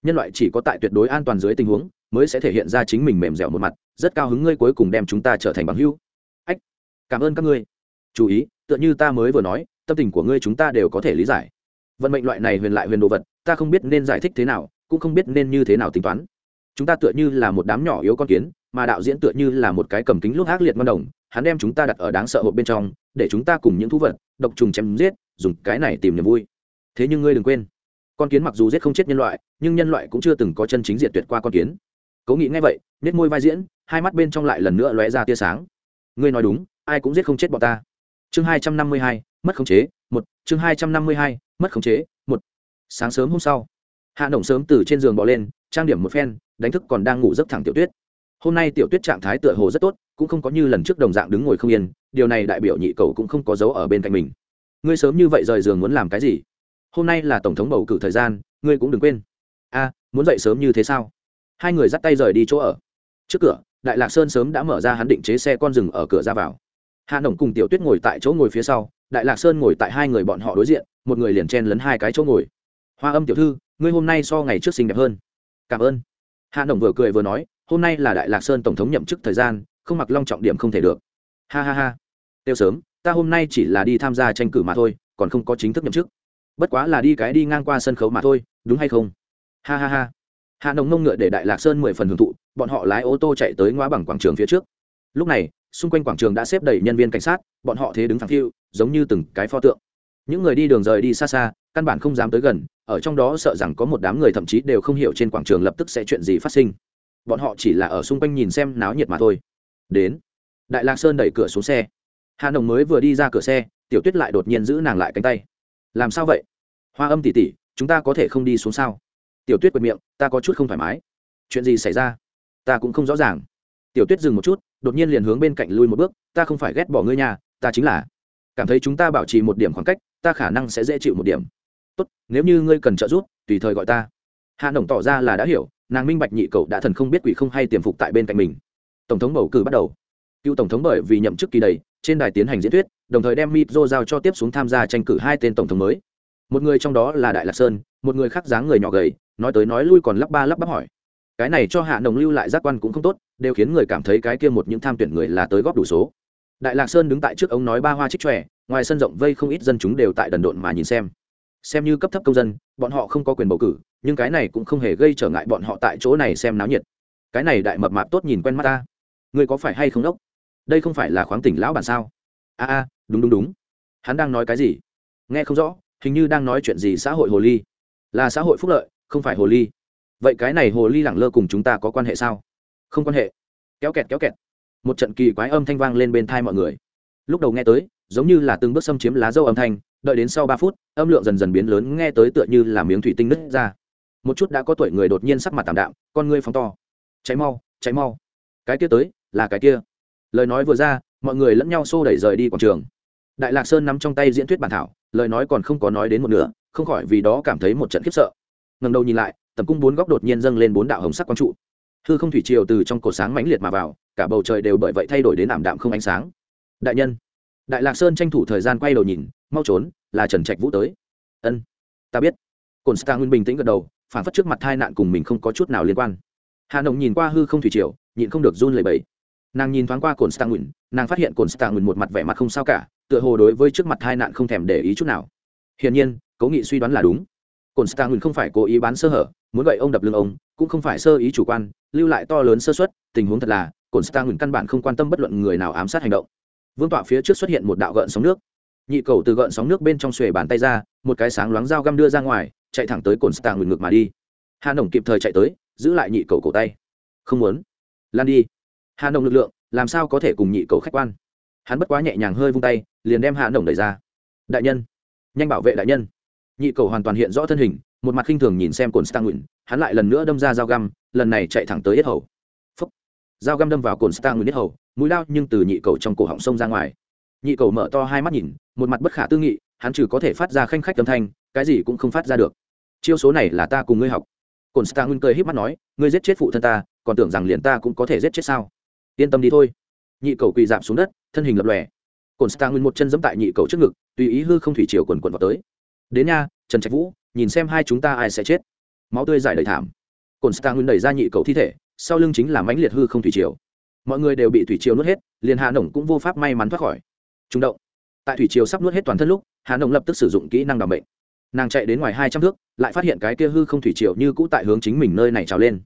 Nhân loại chỉ có tại tuyệt đối an toàn dưới tình huống, mới sẽ thể hiện ra chính mình mềm dẻo một mặt, rất cao hứng ngươi cuối cùng đem chúng ta trở thành bằng hữu. Ách, cảm ơn các ngươi. Chú ý, tựa như ta mới vừa nói, tâm tình của ngươi chúng ta đều có thể lý giải. Vận mệnh loại này huyền lại huyền đồ vật, ta không biết nên giải thích thế nào, cũng không biết nên như thế nào tính toán. Chúng ta tựa như là một đám nhỏ yếu con kiến, mà đạo diễn tựa như là một cái cầm kính lúc ác liệt ngon đồng, hắn đem chúng ta đặt ở đáng sợ hộp bên trong, để chúng ta cùng những thú vật, độc trùng chém giết dùng cái này tìm niềm vui. Thế nhưng ngươi đừng quên, con kiến mặc dù giết không chết nhân loại, nhưng nhân loại cũng chưa từng có chân chính diệt tuyệt qua con kiến. Cố nghĩ ngay vậy nết môi vai diễn, hai mắt bên trong lại lần nữa lóe ra tia sáng. Ngươi nói đúng, ai cũng giết không chết bọn ta. Chương hai trăm năm mươi hai, mất khống chế, một. Chương hai trăm năm mươi hai, mất khống chế, một. Sáng sớm hôm sau, hạ động sớm từ trên giường bỏ lên, trang điểm một phen, đánh thức còn đang ngủ giấc thẳng tiểu tuyết. Hôm nay tiểu tuyết trạng thái tựa hồ rất tốt, cũng không có như lần trước đồng dạng đứng ngồi không yên, điều này đại biểu nhị cầu cũng không có dấu ở bên cạnh mình ngươi sớm như vậy rời giường muốn làm cái gì? Hôm nay là tổng thống bầu cử thời gian, ngươi cũng đừng quên. A, muốn dậy sớm như thế sao? Hai người dắt tay rời đi chỗ ở. Trước cửa, đại lạc sơn sớm đã mở ra hắn định chế xe con rừng ở cửa ra vào. Hạ nồng cùng tiểu tuyết ngồi tại chỗ ngồi phía sau, đại lạc sơn ngồi tại hai người bọn họ đối diện, một người liền chen lấn hai cái chỗ ngồi. Hoa âm tiểu thư, ngươi hôm nay so ngày trước xinh đẹp hơn. Cảm ơn. Hạ nồng vừa cười vừa nói, hôm nay là đại lạc sơn tổng thống nhậm chức thời gian, không mặc long trọng điểm không thể được. Ha ha ha. Tiêu sớm ta hôm nay chỉ là đi tham gia tranh cử mà thôi, còn không có chính thức nhậm chức. Bất quá là đi cái đi ngang qua sân khấu mà thôi, đúng hay không? Ha ha ha. Hạ nồng nông ngựa để đại lạc sơn mười phần hưởng thụ, bọn họ lái ô tô chạy tới ngoa bằng quảng trường phía trước. Lúc này, xung quanh quảng trường đã xếp đầy nhân viên cảnh sát, bọn họ thế đứng phẳng phiu, giống như từng cái pho tượng. Những người đi đường rời đi xa xa, căn bản không dám tới gần, ở trong đó sợ rằng có một đám người thậm chí đều không hiểu trên quảng trường lập tức sẽ chuyện gì phát sinh. Bọn họ chỉ là ở xung quanh nhìn xem náo nhiệt mà thôi. Đến. Đại lạc sơn đẩy cửa xuống xe hà nồng mới vừa đi ra cửa xe, tiểu tuyết lại đột nhiên giữ nàng lại cánh tay. Làm sao vậy? Hoa âm tỉ tỉ, chúng ta có thể không đi xuống sao? Tiểu tuyết quệt miệng, ta có chút không thoải mái. Chuyện gì xảy ra? Ta cũng không rõ ràng. Tiểu tuyết dừng một chút, đột nhiên liền hướng bên cạnh lui một bước, ta không phải ghét bỏ ngươi nhà ta chính là cảm thấy chúng ta bảo trì một điểm khoảng cách, ta khả năng sẽ dễ chịu một điểm. Tốt, nếu như ngươi cần trợ giúp, tùy thời gọi ta. Hạ nồng tỏ ra là đã hiểu, nàng minh bạch nhị cậu đã thần không biết quỷ không hay tiềm phục tại bên cạnh mình. Tổng thống bầu cử bắt đầu. Cựu tổng thống bởi vì nhậm chức kỳ đầy trên đài tiến hành diễn thuyết, đồng thời đem mitro giao cho tiếp xuống tham gia tranh cử hai tên tổng thống mới. Một người trong đó là đại lạc sơn, một người khác dáng người nhỏ gầy, nói tới nói lui còn lắp ba lắp bắp hỏi. Cái này cho hạ nồng lưu lại giác quan cũng không tốt, đều khiến người cảm thấy cái kia một những tham tuyển người là tới góp đủ số. Đại lạc sơn đứng tại trước ông nói ba hoa trích tròe ngoài sân rộng vây không ít dân chúng đều tại đần độn mà nhìn xem. Xem như cấp thấp công dân, bọn họ không có quyền bầu cử, nhưng cái này cũng không hề gây trở ngại bọn họ tại chỗ này xem náo nhiệt. Cái này đại mập mạp tốt nhìn quen mắt ta. Người có phải hay không đốc? Đây không phải là khoáng tỉnh lão bản sao? A a, đúng đúng đúng. Hắn đang nói cái gì? Nghe không rõ, hình như đang nói chuyện gì xã hội hồ ly. Là xã hội phúc lợi, không phải hồ ly. Vậy cái này hồ ly lẳng lơ cùng chúng ta có quan hệ sao? Không quan hệ. Kéo kẹt kéo kẹt. Một trận kỳ quái âm thanh vang lên bên thai mọi người. Lúc đầu nghe tới, giống như là từng bước xâm chiếm lá dâu âm thanh, đợi đến sau ba phút, âm lượng dần dần biến lớn, nghe tới tựa như là miếng thủy tinh nứt ra. Một chút đã có tuổi người đột nhiên sắc mặt tảm đạm, con ngươi phóng to. Cháy mau cháy mau. Cái kia tới, là cái kia lời nói vừa ra, mọi người lẫn nhau xô đẩy rời đi quảng trường. Đại lạc sơn nắm trong tay diễn thuyết bản thảo, lời nói còn không có nói đến một nửa, không khỏi vì đó cảm thấy một trận khiếp sợ. Ngầm đầu nhìn lại, tầm cung bốn góc đột nhiên dâng lên bốn đạo hồng sắc quang trụ. Hư không thủy triều từ trong cổ sáng mãnh liệt mà vào, cả bầu trời đều bởi vậy thay đổi đến ảm đạm không ánh sáng. Đại nhân, đại lạc sơn tranh thủ thời gian quay đầu nhìn, mau trốn, là trần trạch vũ tới. Ân, ta biết. Cồn star nguyên bình tĩnh gật đầu, phản phất trước mặt hai nạn cùng mình không có chút nào liên quan. Hà nồng nhìn qua hư không thủy triều, nhịn không được run lẩy bẩy nàng nhìn thoáng qua cồn Stang nguyên nàng phát hiện cồn Stang nguyên một mặt vẻ mặt không sao cả, tựa hồ đối với trước mặt hai nạn không thèm để ý chút nào. Hiển nhiên, cố nghị suy đoán là đúng. Cồn Stang nguyên không phải cố ý bán sơ hở, muốn gậy ông đập lưng ông, cũng không phải sơ ý chủ quan, lưu lại to lớn sơ suất, tình huống thật là cồn Stang nguyên căn bản không quan tâm bất luận người nào ám sát hành động. Vương tọa phía trước xuất hiện một đạo gợn sóng nước. Nhị cầu từ gợn sóng nước bên trong xuề bàn tay ra, một cái sáng loáng dao găm đưa ra ngoài, chạy thẳng tới cồn Stang ngừng ngược mà đi. Hà nồng kịp thời chạy tới, giữ lại nhị cầu cổ tay. Không muốn. Lan đi hà nồng lực lượng, làm sao có thể cùng nhị cầu khách quan? Hắn bất quá nhẹ nhàng hơi vung tay, liền đem hà nồng đẩy ra. Đại nhân, nhanh bảo vệ đại nhân. Nhị cầu hoàn toàn hiện rõ thân hình, một mặt khinh thường nhìn xem cồn stạng hắn lại lần nữa đâm ra dao găm, lần này chạy thẳng tới yết hầu. Phúc. Dao găm đâm vào cồn stạng ngừng yết hầu, mũi lao nhưng từ nhị cầu trong cổ họng sông ra ngoài. Nhị cầu mở to hai mắt nhìn, một mặt bất khả tư nghị, hắn trừ có thể phát ra khanh khách âm thanh, cái gì cũng không phát ra được. Chiêu số này là ta cùng ngươi học. Cồn star cười h í p mắt nói, ngươi giết chết phụ thân ta, còn tưởng rằng liền ta cũng có thể giết chết sao? Yên tâm đi thôi. Nhị cầu quỳ dạp xuống đất, thân hình lập lòe. Cồn stang nguyên một chân dẫm tại nhị cầu trước ngực, tùy ý hư không thủy chiều quần quần vào tới. Đến nha, trần trạch vũ, nhìn xem hai chúng ta ai sẽ chết. Máu tươi giải đầy thảm. Cồn stang nguyên đẩy ra nhị cầu thi thể, sau lưng chính là mãnh liệt hư không thủy triều. Mọi người đều bị thủy triều nuốt hết, liền hà nổng cũng vô pháp may mắn thoát khỏi. Trung động. Tại thủy triều sắp nuốt hết toàn thân lúc, hà nổng lập tức sử dụng kỹ năng đ ỏ bệnh. Nàng chạy đến ngoài hai trăm thước, lại phát hiện cái kia hư không thủy triều như cũ tại hướng chính mình nơi này trào lên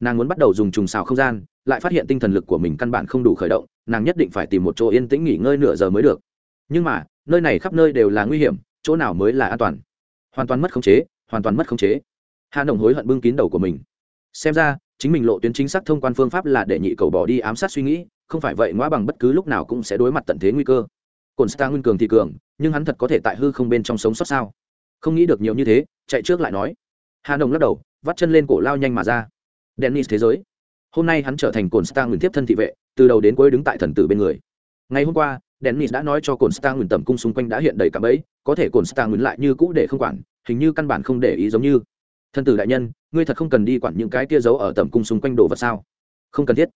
nàng muốn bắt đầu dùng trùng xào không gian, lại phát hiện tinh thần lực của mình căn bản không đủ khởi động, nàng nhất định phải tìm một chỗ yên tĩnh nghỉ ngơi nửa giờ mới được. Nhưng mà, nơi này khắp nơi đều là nguy hiểm, chỗ nào mới là an toàn? Hoàn toàn mất khống chế, hoàn toàn mất khống chế. Hà nồng hối hận bưng kín đầu của mình. Xem ra, chính mình lộ tuyến chính xác thông quan phương pháp là để nhị cầu bỏ đi ám sát suy nghĩ, không phải vậy ngõ bằng bất cứ lúc nào cũng sẽ đối mặt tận thế nguy cơ. Cồn star nguyên cường thì cường, nhưng hắn thật có thể tại hư không bên trong sống sót sao? Không nghĩ được nhiều như thế, chạy trước lại nói. Hà nồng lắc đầu, vắt chân lên cổ lao nhanh mà ra dennis thế giới. Hôm nay hắn trở thành cồn star nguyên tiếp thân thị vệ, từ đầu đến cuối đứng tại thần tử bên người. Ngày hôm qua, dennis đã nói cho cồn star nguyên tầm cung xung quanh đã hiện đầy cả bẫy, có thể cồn star nguyên lại như cũ để không quản, hình như căn bản không để ý giống như. Thần tử đại nhân, ngươi thật không cần đi quản những cái kia giấu ở tầm cung xung quanh đồ vật sao? Không cần thiết.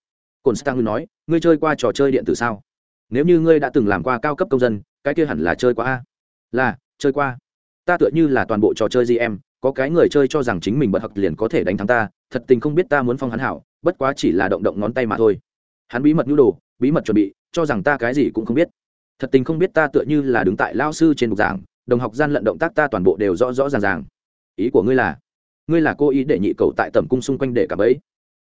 Cồn star nguyên nói, ngươi chơi qua trò chơi điện tử sao? Nếu như ngươi đã từng làm qua cao cấp công dân, cái kia hẳn là chơi qua a. Là, chơi qua. Ta tựa như là toàn bộ trò chơi gì em có cái người chơi cho rằng chính mình bật hặc liền có thể đánh thắng ta, thật tình không biết ta muốn phong hắn hảo, bất quá chỉ là động động ngón tay mà thôi. Hắn bí mật nhu đồ, bí mật chuẩn bị, cho rằng ta cái gì cũng không biết. Thật tình không biết ta tựa như là đứng tại lao sư trên bục giảng, đồng học gian lận động tác ta toàn bộ đều rõ rõ ràng ràng. Ý của ngươi là ngươi là cô ý để nhị cầu tại tầm cung xung quanh để cả bấy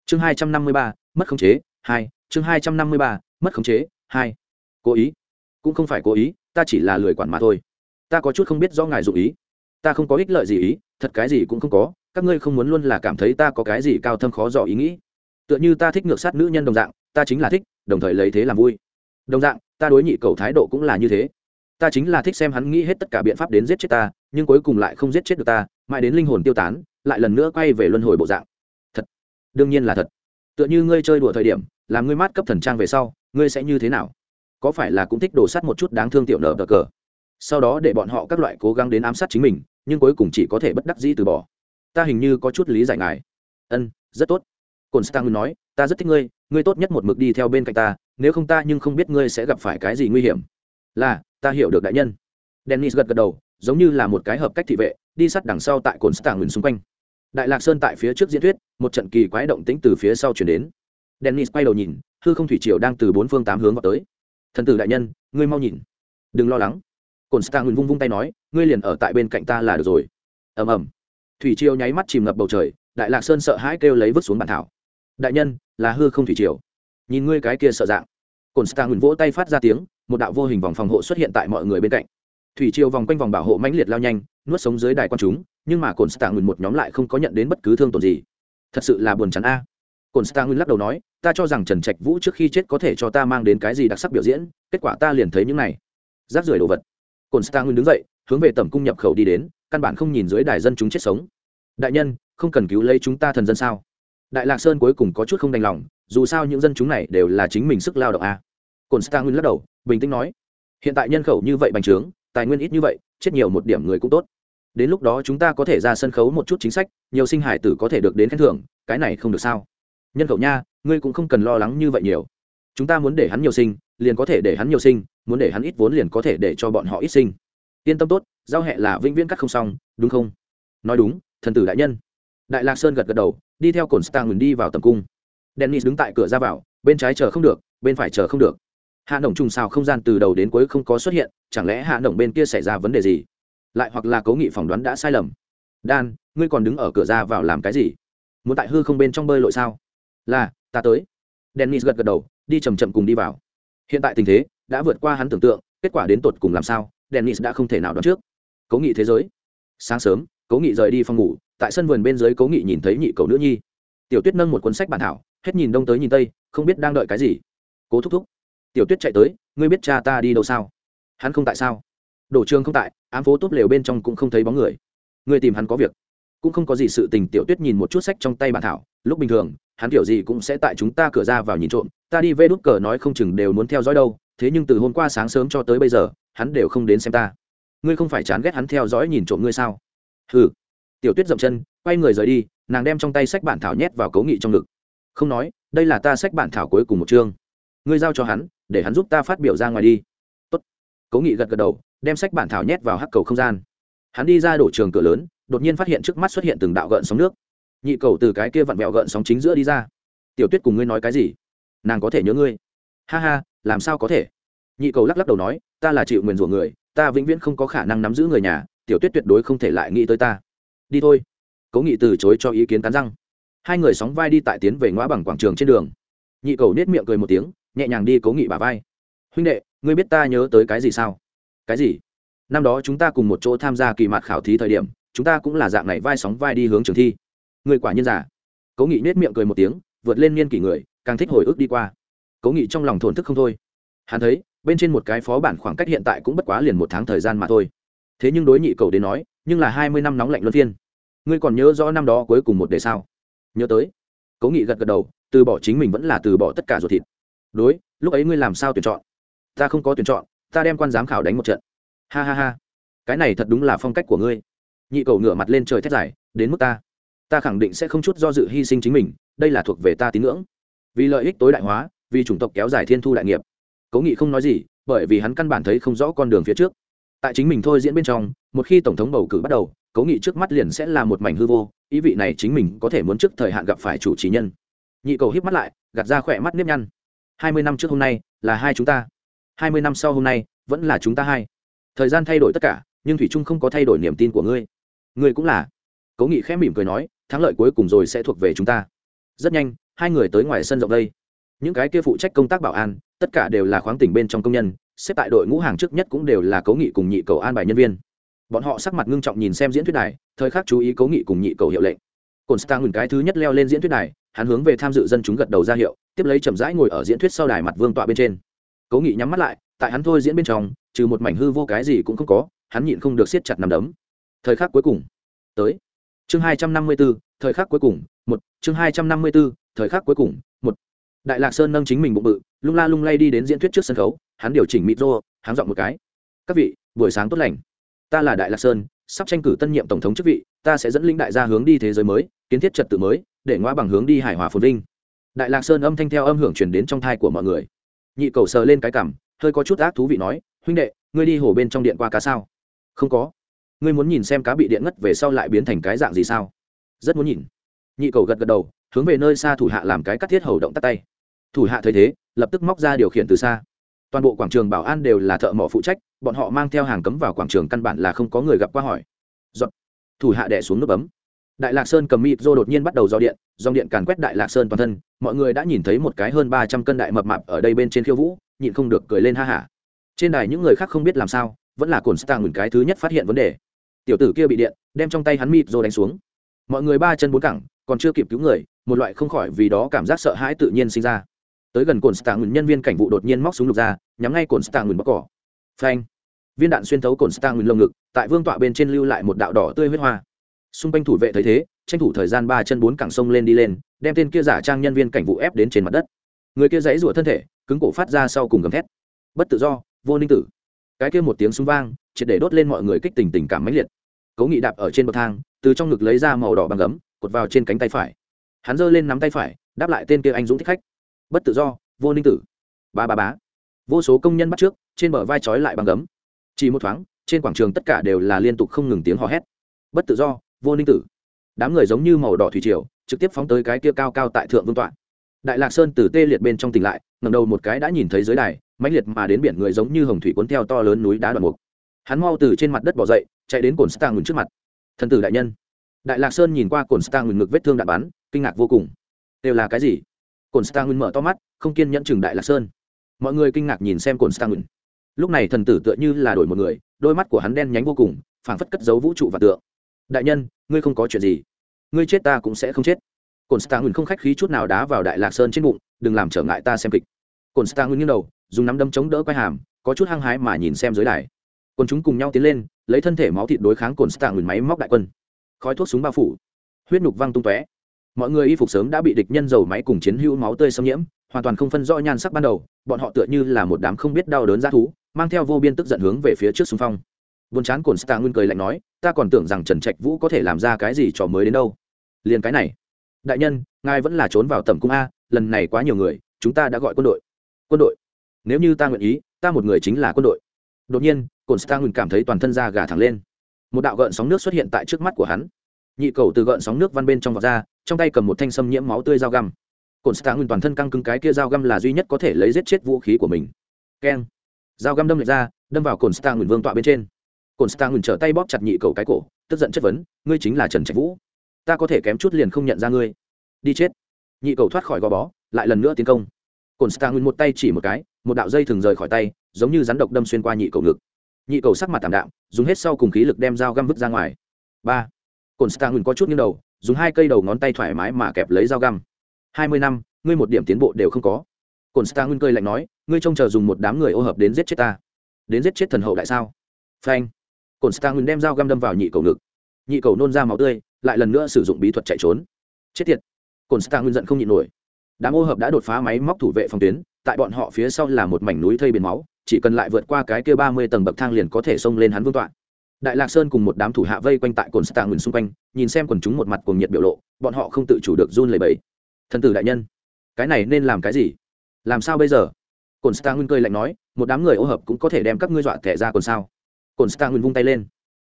chương hai trăm năm mươi ba, mất khống chế, hai. Chương hai trăm năm mươi ba, mất khống chế, hai. Cố ý? Cũng không phải cố ý, ta chỉ là lười quản mà thôi. Ta có chút không biết do ngài dụ ý ta không có ích lợi gì ý, thật cái gì cũng không có, các ngươi không muốn luôn là cảm thấy ta có cái gì cao thâm khó dò ý nghĩ. Tựa như ta thích ngược sát nữ nhân đồng dạng, ta chính là thích, đồng thời lấy thế làm vui. Đồng dạng, ta đối nhị cầu thái độ cũng là như thế. Ta chính là thích xem hắn nghĩ hết tất cả biện pháp đến giết chết ta, nhưng cuối cùng lại không giết chết được ta, mãi đến linh hồn tiêu tán, lại lần nữa quay về luân hồi bộ dạng. Thật, đương nhiên là thật. Tựa như ngươi chơi đùa thời điểm, làm ngươi mát cấp thần trang về sau, ngươi sẽ như thế nào? Có phải là cũng thích đổ sắt một chút đáng thương tiểu nở cờ? Sau đó để bọn họ các loại cố gắng đến ám sát chính mình nhưng cuối cùng chỉ có thể bất đắc dĩ từ bỏ. Ta hình như có chút lý giải ngài. Ân, rất tốt. Cồn stang nói, ta rất thích ngươi ngươi tốt nhất một mực đi theo bên cạnh ta, nếu không ta nhưng không biết ngươi sẽ gặp phải cái gì nguy hiểm. Là, ta hiểu được đại nhân. Dennis gật gật đầu, giống như là một cái hợp cách thị vệ, đi sát đằng sau tại cồn stang xung quanh. Đại lạc sơn tại phía trước diễn thuyết, một trận kỳ quái động tĩnh từ phía sau chuyển đến. Dennis quay đầu nhìn, hư không thủy triều đang từ bốn phương tám hướng vào tới. Thần tử đại nhân, ngươi mau nhìn. Đừng lo lắng cồn stang vung vung tay nói, ngươi liền ở tại bên cạnh ta là được rồi. Ầm ầm. Thủy triều nháy mắt chìm ngập bầu trời, đại lạc sơn sợ hãi kêu lấy vứt xuống bàn thảo. Đại nhân, là hư không thủy triều. Nhìn ngươi cái kia sợ dạng. Cồn stang vỗ tay phát ra tiếng, một đạo vô hình vòng phòng hộ xuất hiện tại mọi người bên cạnh. Thủy triều vòng quanh vòng bảo hộ mãnh liệt lao nhanh, nuốt sống dưới đài quan chúng, nhưng mà cồn stang một nhóm lại không có nhận đến bất cứ thương tổn gì. Thật sự là buồn chán a. Cồn stang lắc đầu nói, ta cho rằng trần trạch vũ trước khi chết có thể cho ta mang đến cái gì đặc sắc biểu diễn, kết quả ta liền thấy những này. Rác rưởi đồ vật cồn stang đứng dậy, hướng về tầm cung nhập khẩu đi đến, căn bản không nhìn dưới đài dân chúng chết sống. Đại nhân, không cần cứu lấy chúng ta thần dân sao? Đại lạc sơn cuối cùng có chút không đành lòng, dù sao những dân chúng này đều là chính mình sức lao động a. Cồn stang lắc đầu, bình tĩnh nói, hiện tại nhân khẩu như vậy bành trướng, tài nguyên ít như vậy, chết nhiều một điểm người cũng tốt. Đến lúc đó chúng ta có thể ra sân khấu một chút chính sách, nhiều sinh hải tử có thể được đến khen thưởng, cái này không được sao? Nhân khẩu nha, ngươi cũng không cần lo lắng như vậy nhiều. Chúng ta muốn để hắn nhiều sinh, liền có thể để hắn nhiều sinh muốn để hắn ít vốn liền có thể để cho bọn họ ít sinh. Yên tâm tốt, giao hẹ là vĩnh viễn cắt không xong, đúng không? Nói đúng, thần tử đại nhân. Đại lạc sơn gật gật đầu, đi theo cồn stang đi vào tầm cung. Dennis đứng tại cửa ra vào, bên trái chờ không được, bên phải chờ không được. Hạ động trùng xào không gian từ đầu đến cuối không có xuất hiện, chẳng lẽ hạ động bên kia xảy ra vấn đề gì? Lại hoặc là cố nghị phỏng đoán đã sai lầm? Đan ngươi còn đứng ở cửa ra vào làm cái gì? Muốn tại hư không bên trong bơi lội sao? Là, ta tới. Dennis gật gật đầu, đi chầm chậm cùng đi vào. Hiện tại tình thế đã vượt qua hắn tưởng tượng, kết quả đến tột cùng làm sao, dennis đã không thể nào đoán trước. Cố nghị thế giới. Sáng sớm, cố nghị rời đi phòng ngủ, tại sân vườn bên dưới cố nghị nhìn thấy nhị cầu nữ nhi. Tiểu tuyết nâng một cuốn sách bản thảo, hết nhìn đông tới nhìn tây, không biết đang đợi cái gì. Cố thúc thúc. Tiểu tuyết chạy tới, ngươi biết cha ta đi đâu sao? Hắn không tại sao? Đổ trường không tại, ám phố tốt lều bên trong cũng không thấy bóng người. Ngươi tìm hắn có việc. Cũng không có gì sự tình, tiểu tuyết nhìn một chút sách trong tay bản thảo. Lúc bình thường, hắn kiểu gì cũng sẽ tại chúng ta cửa ra vào nhìn trộm. Ta đi vê đút cờ nói không chừng đều muốn theo dõi đâu thế nhưng từ hôm qua sáng sớm cho tới bây giờ, hắn đều không đến xem ta. Ngươi không phải chán ghét hắn theo dõi nhìn trộm ngươi sao? Hừ. Tiểu tuyết dậm chân, quay người rời đi, nàng đem trong tay sách bản thảo nhét vào cấu nghị trong ngực. Không nói, đây là ta sách bản thảo cuối cùng một chương. Ngươi giao cho hắn, để hắn giúp ta phát biểu ra ngoài đi. Tốt. cấu nghị gật gật đầu, đem sách bản thảo nhét vào hắc cầu không gian. Hắn đi ra đổ trường cửa lớn, đột nhiên phát hiện trước mắt xuất hiện từng đạo gợn sóng nước. Nhị cầu từ cái kia vặn vẹo gợn sóng chính giữa đi ra. Tiểu tuyết cùng ngươi nói cái gì? Nàng có thể nhớ ngươi. Ha ha làm sao có thể? Nhị cầu lắc lắc đầu nói, ta là chịu nguyền rủa người, ta vĩnh viễn không có khả năng nắm giữ người nhà, tiểu tuyết tuyệt đối không thể lại nghĩ tới ta. Đi thôi. Cố nghị từ chối cho ý kiến tán răng. Hai người sóng vai đi tại tiến về ngõ bằng quảng trường trên đường. Nhị cầu nết miệng cười một tiếng, nhẹ nhàng đi cố nghị bà vai. Huynh đệ, ngươi biết ta nhớ tới cái gì sao? Cái gì? Năm đó chúng ta cùng một chỗ tham gia kỳ mặt khảo thí thời điểm, chúng ta cũng là dạng này vai sóng vai đi hướng trường thi. Người quả nhiên giả cố nghị nết miệng cười một tiếng, vượt lên niên kỷ người, càng thích hồi ức đi qua cố nghị trong lòng thổn thức không thôi. Hắn thấy, bên trên một cái phó bản khoảng cách hiện tại cũng bất quá liền một tháng thời gian mà thôi. Thế nhưng đối nhị cầu đến nói, nhưng là hai mươi năm nóng lạnh luân phiên. Ngươi còn nhớ rõ năm đó cuối cùng một đề sao? Nhớ tới. Cố nghị gật gật đầu, từ bỏ chính mình vẫn là từ bỏ tất cả ruột thịt. Đối, lúc ấy ngươi làm sao tuyển chọn? Ta không có tuyển chọn, ta đem quan giám khảo đánh một trận. Ha ha ha. Cái này thật đúng là phong cách của ngươi. Nhị cầu ngửa mặt lên trời thét dài, đến mức ta. Ta khẳng định sẽ không chút do dự hy sinh chính mình, đây là thuộc về ta tín ngưỡng. Vì lợi ích tối đại hóa vì chủng tộc kéo dài thiên thu đại nghiệp. Cố nghị không nói gì, bởi vì hắn căn bản thấy không rõ con đường phía trước. Tại chính mình thôi diễn bên trong, một khi tổng thống bầu cử bắt đầu, cố nghị trước mắt liền sẽ là một mảnh hư vô, ý vị này chính mình có thể muốn trước thời hạn gặp phải chủ trì nhân. Nhị cầu híp mắt lại, gạt ra khỏe mắt nếp nhăn. Hai mươi năm trước hôm nay, là hai chúng ta. Hai mươi năm sau hôm nay, vẫn là chúng ta hai. Thời gian thay đổi tất cả, nhưng thủy trung không có thay đổi niềm tin của ngươi. Ngươi cũng là. Cố nghị khẽ mỉm cười nói, thắng lợi cuối cùng rồi sẽ thuộc về chúng ta. Rất nhanh, hai người tới ngoài sân rộng đây những cái kia phụ trách công tác bảo an, tất cả đều là khoáng tỉnh bên trong công nhân, xếp tại đội ngũ hàng trước nhất cũng đều là cố nghị cùng nhị cầu an bài nhân viên. Bọn họ sắc mặt ngưng trọng nhìn xem diễn thuyết đài, thời khắc chú ý cố nghị cùng nhị cầu hiệu lệnh. Cồn stang ngừng cái thứ nhất leo lên diễn thuyết đài, hắn hướng về tham dự dân chúng gật đầu ra hiệu, tiếp lấy chậm rãi ngồi ở diễn thuyết sau đài mặt vương tọa bên trên. Cố nghị nhắm mắt lại, tại hắn thôi diễn bên trong, trừ một mảnh hư vô cái gì cũng không có, hắn nhịn không được siết chặt nằm đấm. Thời khắc cuối cùng, tới. Chương hai trăm năm mươi b ố thời khắc cuối cùng, một. Chương hai trăm năm mươi b ố thời khắc cuối cùng, một đại lạc sơn nâng chính mình bụng bự, lung la lung lay đi đến diễn thuyết trước sân khấu, hắn điều chỉnh mịt rô, hắn dọn một cái. Các vị, buổi sáng tốt lành. Ta là đại lạc sơn, sắp tranh cử tân nhiệm tổng thống chức vị, ta sẽ dẫn linh đại gia hướng đi thế giới mới, kiến thiết trật tự mới, để ngoa bằng hướng đi hải hòa phồn vinh. Đại lạc sơn âm thanh theo âm hưởng truyền đến trong thai của mọi người. Nhị cầu sờ lên cái cảm hơi có chút ác thú vị nói, huynh đệ, ngươi đi hồ bên trong điện qua cá sao? Không có. Ngươi muốn nhìn xem cá bị điện ngất về sau lại biến thành cái dạng gì sao? Rất muốn nhìn. Nhị cầu gật gật đầu, hướng về nơi xa thủ hạ làm cái cắt thiết hầu động tắt tay thủ hạ thấy thế, lập tức móc ra điều khiển từ xa. Toàn bộ quảng trường bảo an đều là thợ mỏ phụ trách, bọn họ mang theo hàng cấm vào quảng trường căn bản là không có người gặp qua hỏi. Giọt. thủ hạ đẻ xuống nút bấm. Đại lạc sơn cầm mịp rô đột nhiên bắt đầu do điện, dòng điện càn quét đại lạc sơn toàn thân, mọi người đã nhìn thấy một cái hơn ba trăm cân đại mập mạp ở đây bên trên khiêu vũ, nhịn không được cười lên ha hả. Trên đài những người khác không biết làm sao, vẫn là cồn stang ngừng cái thứ nhất phát hiện vấn đề. Tiểu tử kia bị điện, đem trong tay hắn mịp rô đánh xuống. Mọi người ba chân bốn cẳng, còn chưa kịp cứu người, một loại không khỏi vì đó cảm giác sợ hãi tự nhiên sinh ra tới gần cồn stang nhân viên cảnh vụ đột nhiên móc súng lục ra, nhắm ngay cồn stang bóc cỏ. Phanh. Viên đạn xuyên thấu cồn stang lồng ngực, tại vương tọa bên trên lưu lại một đạo đỏ tươi huyết hoa. Xung quanh thủ vệ thấy thế, tranh thủ thời gian ba chân bốn cẳng sông lên đi lên, đem tên kia giả trang nhân viên cảnh vụ ép đến trên mặt đất. Người kia dãy rủa thân thể, cứng cổ phát ra sau cùng gầm thét. Bất tự do, vô ninh tử. Cái kia một tiếng súng vang, triệt để đốt lên mọi người kích tình tình cảm mãnh liệt. Cố nghị đạp ở trên bậc thang, từ trong ngực lấy ra màu đỏ bằng gấm, cột vào trên cánh tay phải. Hắn giơ lên nắm tay phải, đáp lại tên kia anh dũng thích khách bất tự do, vô ninh tử. Ba ba bá vô số công nhân bắt trước, trên bờ vai trói lại bằng gấm. Chỉ một thoáng, trên quảng trường tất cả đều là liên tục không ngừng tiếng hò hét. Bất tự do, vô ninh tử. Đám người giống như màu đỏ thủy triều, trực tiếp phóng tới cái kia cao cao tại thượng vương tọa. Đại lạc sơn từ tê liệt bên trong tỉnh lại ngầm đầu một cái đã nhìn thấy dưới đài, mãnh liệt mà đến biển người giống như hồng thủy cuốn theo to lớn núi đá đoạn mục. Hắn mau từ trên mặt đất bỏ dậy, chạy đến cồn stang ngừng trước mặt. Thần tử đại nhân. Đại lạc sơn nhìn qua cồn stang ngừng ngực vết thương đạn bắn, kinh ngạc vô cùng. Đều là cái gì? Cồn stangun mở to mắt, không kiên nhẫn chừng đại lạc sơn. Mọi người kinh ngạc nhìn xem cồn stangun lúc này thần tử tựa như là đổi một người, đôi mắt của hắn đen nhánh vô cùng, phảng phất cất giấu vũ trụ và tượng. Đại nhân, ngươi không có chuyện gì. Ngươi chết ta cũng sẽ không chết. Cồn stangun không khách khí chút nào đá vào đại lạc sơn trên bụng, đừng làm trở ngại ta xem kịch. Cồn stangun nghiêng đầu, dùng nắm đấm chống đỡ quai hàm, có chút hăng hái mà nhìn xem dưới đài. Quân chúng cùng nhau tiến lên, lấy thân thể máu thịt đối kháng cồn stangun máy móc đại quân. Khói thuốc súng bao phủ. Huyết nhục văng tung tóe mọi người y phục sớm đã bị địch nhân dầu máy cùng chiến hữu máu tươi xâm nhiễm, hoàn toàn không phân rõ nhan sắc ban đầu, bọn họ tựa như là một đám không biết đau đớn ra thú, mang theo vô biên tức giận hướng về phía trước xung phong. Buồn chán cồn stạng nguyên cười lạnh nói, ta còn tưởng rằng trần trạch vũ có thể làm ra cái gì trò mới đến đâu. Liền cái này. Đại nhân, ngài vẫn là trốn vào tầm cung a, lần này quá nhiều người, chúng ta đã gọi quân đội. Quân đội? Nếu như ta nguyện ý, ta một người chính là quân đội. Đột nhiên cồn stang nguyên cảm thấy toàn thân da gà thẳng lên. Một đạo gợn sóng nước xuất hiện tại trước mắt của hắn. Nhị cầu từ gợn sóng nước văn bên trong vọt ra trong tay cầm một thanh sâm nhiễm máu tươi dao găm. Cồn stang nguyên toàn thân căng cứng cái kia dao găm là duy nhất có thể lấy giết chết vũ khí của mình. Keng. Dao găm đâm lệch ra, đâm vào cồn stang nguyên vương tọa bên trên. Cồn stang nguyên trở tay bóp chặt nhị cầu cái cổ, tức giận chất vấn, ngươi chính là trần trạch vũ. Ta có thể kém chút liền không nhận ra ngươi. Đi chết. Nhị cầu thoát khỏi gò bó, lại lần nữa tiến công. Cồn nguyên một tay chỉ một cái, một đạo dây thường rời khỏi tay, giống như rắn độc đâm xuyên qua nhị cầu ngực. Nhị cầu sắc mặt tảm đạm, dùng hết sau cùng khí lực đem dao găm vứt ra ngoài. Ba. Cồn nguyên có chút nghiêng đầu dùng hai cây đầu ngón tay thoải mái mà kẹp lấy dao găm. Hai mươi năm, ngươi một điểm tiến bộ đều không có. Cồn stang cười lạnh nói, ngươi trông chờ dùng một đám người ô hợp đến giết chết ta. Đến giết chết thần hậu đại sao? Phanh. Cồn stang đem dao găm đâm vào nhị cầu ngực. Nhị cầu nôn ra máu tươi, lại lần nữa sử dụng bí thuật chạy trốn. Chết tiệt. Cồn stang giận không nhịn nổi. Đám ô hợp đã đột phá máy móc thủ vệ phòng tuyến, tại bọn họ phía sau là một mảnh núi thây biển máu, chỉ cần lại vượt qua cái kia ba mươi tầng bậc thang liền có thể xông lên hắn vương tọa đại lạc sơn cùng một đám thủ hạ vây quanh tại cồn stạng ngừng xung quanh, nhìn xem quần chúng một mặt cuồng nhiệt biểu lộ, bọn họ không tự chủ được run lẩy bẩy. Thần tử đại nhân, cái này nên làm cái gì? Làm sao bây giờ? Cồn stạng ngừng cười lạnh nói, một đám người ô hợp cũng có thể đem các ngươi dọa thẻ ra còn sao? Cồn stạng ngừng vung tay lên.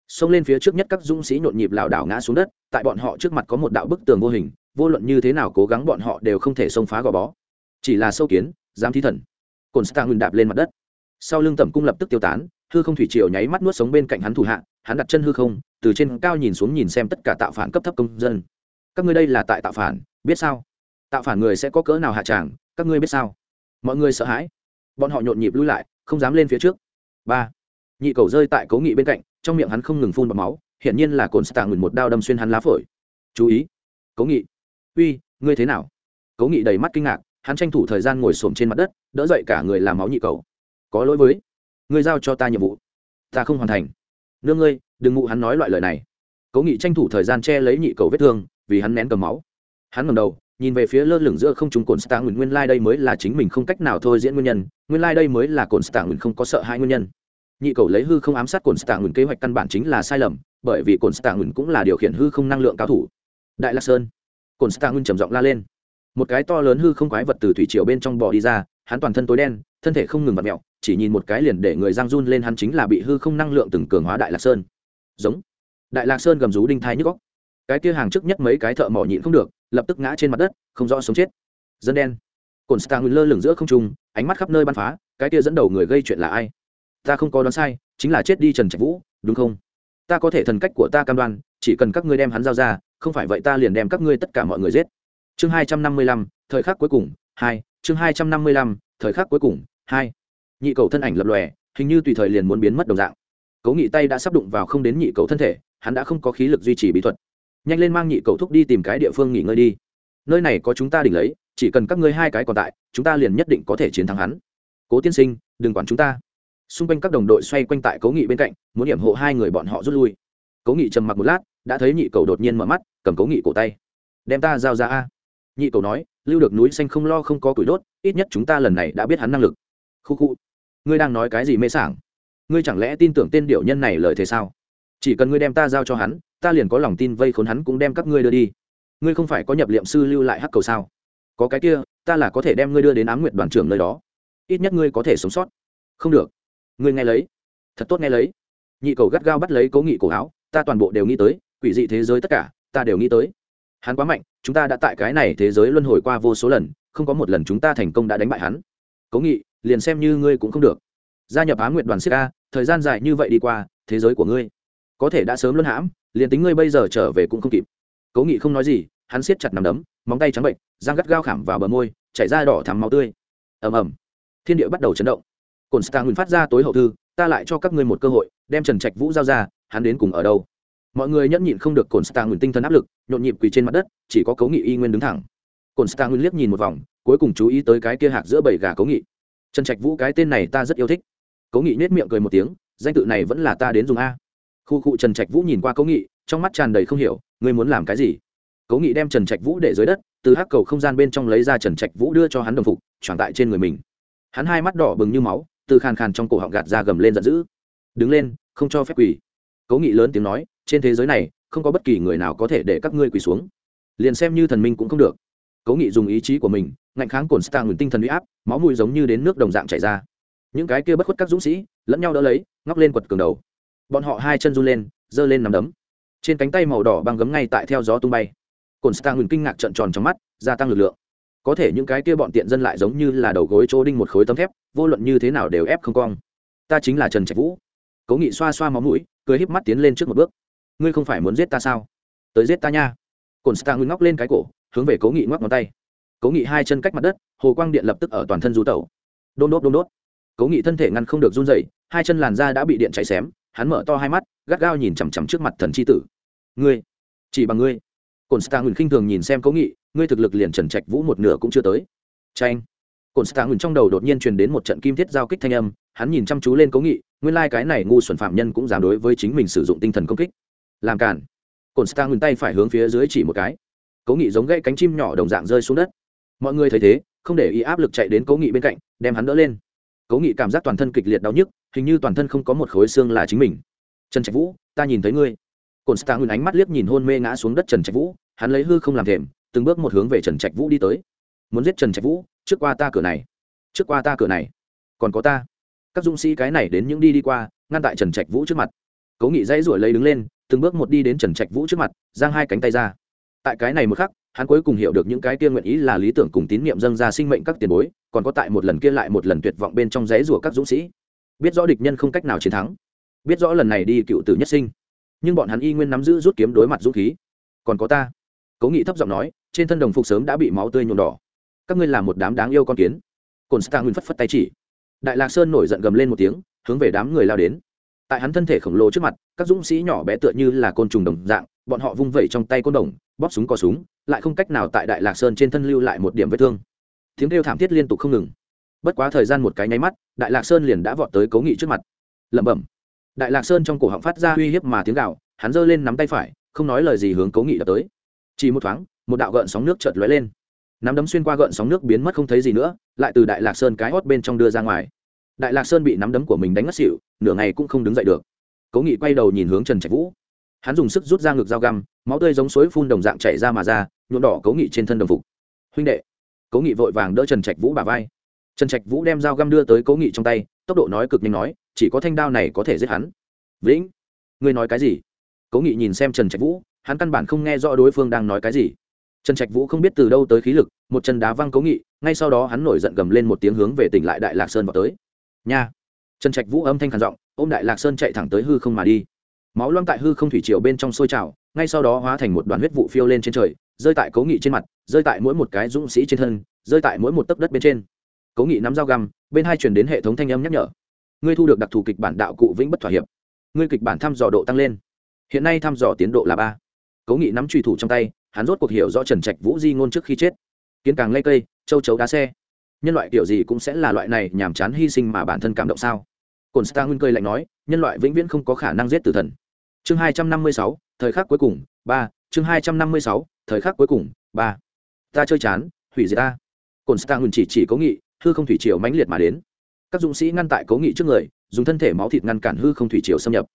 Xông lên phía trước nhất các dũng sĩ nhộn nhịp lảo đảo ngã xuống đất, tại bọn họ trước mặt có một đạo bức tường vô hình, vô luận như thế nào cố gắng bọn họ đều không thể xông phá gò bó. Chỉ là sâu kiến, dám thi thần. Cồn stạng đạp lên mặt đất. Sau lưng tẩm cung lập tức tiêu tán hư không thủy triều nháy mắt nuốt sống bên cạnh hắn thủ hạ, hắn đặt chân hư không, từ trên cao nhìn xuống nhìn xem tất cả tạo phản cấp thấp công dân. Các ngươi đây là tại tạo phản, biết sao? Tạo phản người sẽ có cỡ nào hạ tràng, các ngươi biết sao? Mọi người sợ hãi. Bọn họ nhộn nhịp lui lại, không dám lên phía trước. Ba. Nhị cầu rơi tại cố nghị bên cạnh, trong miệng hắn không ngừng phun bọt máu, hiển nhiên là cồn stạng ngừng một đao đâm xuyên hắn lá phổi. Chú ý. Cố nghị. Uy, ngươi thế nào? Cố nghị đầy mắt kinh ngạc, hắn tranh thủ thời gian ngồi xổm trên mặt đất, đỡ dậy cả người làm máu nhị cầu. Có lỗi với ngươi giao cho ta nhiệm vụ. Ta không hoàn thành. Nương ngươi, đừng ngụ hắn nói loại lời này. Cố nghị tranh thủ thời gian che lấy nhị cầu vết thương, vì hắn nén cầm máu. Hắn ngầm đầu, nhìn về phía lơ lửng giữa không trung cồn stạng nguyên. Lai、like、đây mới là chính mình không cách nào thôi diễn nguyên nhân, nguyên lai、like、đây mới là cồn stạng nguyên không có sợ hai nguyên nhân. Nhị cầu lấy hư không ám sát cồn stạng nguyên kế hoạch căn bản chính là sai lầm, bởi vì cồn stạng nguyên cũng là điều khiển hư không năng lượng cao thủ. Đại lạc sơn. Cồn stạng nguyên trầm giọng la lên một cái to lớn hư không quái vật từ thủy triều bên trong bò đi ra, hắn toàn thân tối đen, thân thể không ngừng vặt mẹo chỉ nhìn một cái liền để người giang run lên hắn chính là bị hư không năng lượng từng cường hóa đại lạc sơn. Giống. Đại lạc sơn gầm rú đinh thai nhức góc cái kia hàng trước nhất mấy cái thợ mỏ nhịn không được, lập tức ngã trên mặt đất, không rõ sống chết. Dân đen. Cồn stang lơ lửng giữa không trung, ánh mắt khắp nơi bắn phá, cái kia dẫn đầu người gây chuyện là ai? Ta không có đoán sai, chính là chết đi trần trạch vũ, đúng không? Ta có thể thần cách của ta cam đoan, chỉ cần các ngươi đem hắn giao ra, không phải vậy ta liền đem các ngươi tất cả mọi người giết chương hai trăm năm mươi lăm, thời khắc cuối cùng, hai, chương hai trăm năm mươi lăm, thời khắc cuối cùng, hai. Nhị cầu thân ảnh lập lòe, hình như tùy thời liền muốn biến mất đồng dạng. Cố nghị tay đã sắp đụng vào không đến nhị cầu thân thể, hắn đã không có khí lực duy trì bí thuật. Nhanh lên mang nhị cầu thúc đi tìm cái địa phương nghỉ ngơi đi. Nơi này có chúng ta đỉnh lấy, chỉ cần các ngươi hai cái còn tại, chúng ta liền nhất định có thể chiến thắng hắn. Cố tiên sinh, đừng quản chúng ta. Xung quanh các đồng đội xoay quanh tại cố nghị bên cạnh, muốn điểm hộ hai người bọn họ rút lui. Cố nghị trầm mặc một lát, đã thấy nhị cầu đột nhiên mở mắt, cầm cố nghị cổ tay. Đem ta giao ra a nhị cầu nói, lưu được núi xanh không lo không có củi đốt, ít nhất chúng ta lần này đã biết hắn năng lực. Khu khu. Ngươi đang nói cái gì mê sảng? Ngươi chẳng lẽ tin tưởng tên điệu nhân này lời thế sao? Chỉ cần ngươi đem ta giao cho hắn, ta liền có lòng tin vây khốn hắn cũng đem các ngươi đưa đi. Ngươi không phải có nhập liệm sư lưu lại hắc cầu sao? Có cái kia, ta là có thể đem ngươi đưa đến ám nguyện đoàn trưởng nơi đó. Ít nhất ngươi có thể sống sót. Không được. Ngươi nghe lấy. Thật tốt nghe lấy. Nhị cầu gắt gao bắt lấy cố nghị cổ áo, ta toàn bộ đều nghĩ tới, quỷ dị thế giới tất cả, ta đều nghĩ tới hắn quá mạnh, chúng ta đã tại cái này thế giới luân hồi qua vô số lần, không có một lần chúng ta thành công đã đánh bại hắn. Cố nghị, liền xem như ngươi cũng không được. Gia nhập á nguyện đoàn siết a, thời gian dài như vậy đi qua, thế giới của ngươi có thể đã sớm luân hãm, liền tính ngươi bây giờ trở về cũng không kịp. Cố nghị không nói gì, hắn siết chặt nằm đấm, móng tay trắng bệnh, răng gắt gao khảm vào bờ môi, chảy ra đỏ thắm máu tươi. Ầm ầm. Thiên địa bắt đầu chấn động. Cồn star nguyên phát ra tối hậu thư, ta lại cho các ngươi một cơ hội, đem trần trạch vũ giao ra, hắn đến cùng ở đâu? Mọi người nhẫn nhịn không được cồn stang nguyên tinh thần áp lực, nhộn nhịp quỳ trên mặt đất, chỉ có cấu nghị y nguyên đứng thẳng. Cồn stang nguyên liếc nhìn một vòng, cuối cùng chú ý tới cái kia hạc giữa bầy gà cấu nghị. Trần trạch vũ, cái tên này ta rất yêu thích. Cấu nghị nết miệng cười một tiếng, danh tự này vẫn là ta đến dùng a. Khu cụ trần trạch vũ nhìn qua cấu nghị, trong mắt tràn đầy không hiểu, ngươi muốn làm cái gì? Cấu nghị đem trần trạch vũ để dưới đất, từ hắc cầu không gian bên trong lấy ra trần trạch vũ đưa cho hắn đồng phục, tròn tại trên người mình. Hắn hai mắt đỏ bừng như máu, từ khàn khàn trong cổ họng gạt ra gầm lên giận dữ. Đứng lên, không cho phép quỳ. Cố nghị lớn tiếng nói trên thế giới này, không có bất kỳ người nào có thể để các ngươi quỳ xuống. Liền xem như thần minh cũng không được. Cố nghị dùng ý chí của mình, ngạnh kháng cồn stang ngừng tinh thần huy áp, máu mùi giống như đến nước đồng dạng chảy ra. Những cái kia bất khuất các dũng sĩ, lẫn nhau đỡ lấy, ngóc lên quật cường đầu. Bọn họ hai chân run lên, giơ lên nằm đấm. Trên cánh tay màu đỏ băng gấm ngay tại theo gió tung bay. Cồn stang ngừng kinh ngạc trợn tròn trong mắt, gia tăng lực lượng. Có thể những cái kia bọn tiện dân lại giống như là đầu gối chỗ đinh một khối tấm thép, vô luận như thế nào đều ép không cong. Ta chính là trần trạch vũ. Cố nghị xoa xoa máu mũi, cười híp mắt tiến lên trước một bước ngươi không phải muốn giết ta sao? Tới giết ta nha. Cồn stang ngừng ngóc lên cái cổ, hướng về cố nghị ngoắc ngón tay. Cố nghị hai chân cách mặt đất, hồ quang điện lập tức ở toàn thân du tẩu. Đôn đốt đôn đốt. Cố nghị thân thể ngăn không được run dậy hai chân làn da đã bị điện cháy xém, hắn mở to hai mắt, gắt gao nhìn chằm chằm trước mặt thần c h i tử. Ngươi, chỉ bằng ngươi. Cồn stang ngừng khinh thường nhìn xem cố nghị, ngươi thực lực liền trần trạch vũ một nửa cũng chưa tới. Tranh cồn stang ngừng trong đầu đột nhiên truyền đến một trận kim thiết giao kích thanh âm, hắn nhìn chăm chú lên cố nghị, nguyên lai、like、cái này ngu xuẩn phạm nhân cũng dám đối với chính mình sử dụng tinh thần công kích làm cản cồn stang ngừng tay phải hướng phía dưới chỉ một cái. Cố nghị giống gãy cánh chim nhỏ đồng dạng rơi xuống đất. Mọi người thấy thế, không để ý áp lực chạy đến cố nghị bên cạnh, đem hắn đỡ lên. Cố nghị cảm giác toàn thân kịch liệt đau nhức, hình như toàn thân không có một khối xương là chính mình. Trần trạch vũ, ta nhìn thấy ngươi. Cồn stạ ngừng ánh mắt liếc nhìn hôn mê ngã xuống đất trần trạch vũ, hắn lấy hư không làm thềm, từng bước một hướng về trần trạch vũ đi tới. Muốn giết trần trạch vũ, trước qua ta cửa này. Trước qua ta cửa này. Còn có ta. Các dũng sĩ cái này đến những đi đi qua, ngăn tại trần trạch vũ trước mặt. Cố nghị dãy ruổi lấy đứng lên từng bước một đi đến trần trạch vũ trước mặt, giang hai cánh tay ra. Tại cái này một khắc, hắn cuối cùng hiểu được những cái kia nguyện ý là lý tưởng cùng tín nhiệm dâng ra sinh mệnh các tiền bối, còn có tại một lần kia lại một lần tuyệt vọng bên trong rẽ rủa các dũng sĩ. Biết rõ địch nhân không cách nào chiến thắng, biết rõ lần này đi cựu tử nhất sinh, nhưng bọn hắn y nguyên nắm giữ rút kiếm đối mặt dũng khí. Còn có ta, cố nghị thấp giọng nói, trên thân đồng phục sớm đã bị máu tươi nhuộm đỏ. Các ngươi là một đám đáng yêu con kiến. Cồn stang nguyên phất phất tay chỉ. Đại lạc sơn nổi giận gầm lên một tiếng, hướng về đám người lao đến tại hắn thân thể khổng lồ trước mặt, các dũng sĩ nhỏ bé tựa như là côn trùng đồng dạng, bọn họ vung vẩy trong tay côn đồng, bóp súng có súng, lại không cách nào tại đại lạc sơn trên thân lưu lại một điểm vết thương. Tiếng kêu thảm thiết liên tục không ngừng. Bất quá thời gian một cái nháy mắt, đại lạc sơn liền đã vọt tới cố nghị trước mặt. Lẩm bẩm. Đại lạc sơn trong cổ họng phát ra uy hiếp mà tiếng gạo hắn giơ lên nắm tay phải, không nói lời gì hướng cố nghị đập tới. Chỉ một thoáng, một đạo gợn sóng nước chợt lóe lên. Nắm đấm xuyên qua gợn sóng nước biến mất không thấy gì nữa, lại từ đại lạc sơn cái hót bên trong đưa ra ngoài đại lạc sơn bị nắm đấm của mình đánh ngất xỉu, nửa ngày cũng không đứng dậy được. Cố nghị quay đầu nhìn hướng trần trạch vũ. Hắn dùng sức rút ra ngực dao găm, máu tươi giống suối phun đồng dạng chảy ra mà ra, nhuộm đỏ cố nghị trên thân đồng phục. Huynh đệ. Cố nghị vội vàng đỡ trần trạch vũ bà vai. Trần trạch vũ đem dao găm đưa tới cố nghị trong tay, tốc độ nói cực nhanh nói, chỉ có thanh đao này có thể giết hắn. Vĩnh, ngươi nói cái gì? Cố nghị nhìn xem trần trạch vũ, hắn căn bản không nghe rõ đối phương đang nói cái gì. Trần trạch vũ không biết từ đâu tới khí lực, một chân đá văng cố nghị, ngay sau đó hắn nổi giận gầm lên một tiếng hướng về tỉnh lại đại lạc sơn vào tới nha. Trần trạch vũ âm thanh khản giọng, ôm đại lạc sơn chạy thẳng tới hư không mà đi. Máu loang tại hư không thủy triều bên trong sôi trào, ngay sau đó hóa thành một đoàn huyết vụ phiêu lên trên trời, rơi tại cố nghị trên mặt, rơi tại mỗi một cái dũng sĩ trên thân, rơi tại mỗi một tấc đất bên trên. Cố nghị nắm dao găm, bên hai chuyển đến hệ thống thanh âm nhắc nhở. Ngươi thu được đặc thù kịch bản đạo cụ vĩnh bất thỏa hiệp. Ngươi kịch bản thăm dò độ tăng lên. Hiện nay thăm dò tiến độ là ba. Cố nghị nắm truy thủ trong tay, hắn rốt cuộc hiểu rõ trần trạch vũ di ngôn trước khi chết. Kiến càng lây cây, châu chấu đá xe nhân loại kiểu gì cũng sẽ là loại này nhàm chán hy sinh mà bản thân cảm động sao? Cồn star nguyên cười lạnh nói, nhân loại vĩnh viễn không có khả năng giết tử thần. Chương hai trăm năm mươi sáu, thời khắc cuối cùng, ba. Chương hai trăm năm mươi sáu, thời khắc cuối cùng, ba. Ta chơi chán, hủy diệt ta. Cồn star nguyên chỉ chỉ cố nghị, hư không thủy triều mãnh liệt mà đến. Các dũng sĩ ngăn tại cố nghị trước người, dùng thân thể máu thịt ngăn cản hư không thủy triều xâm nhập.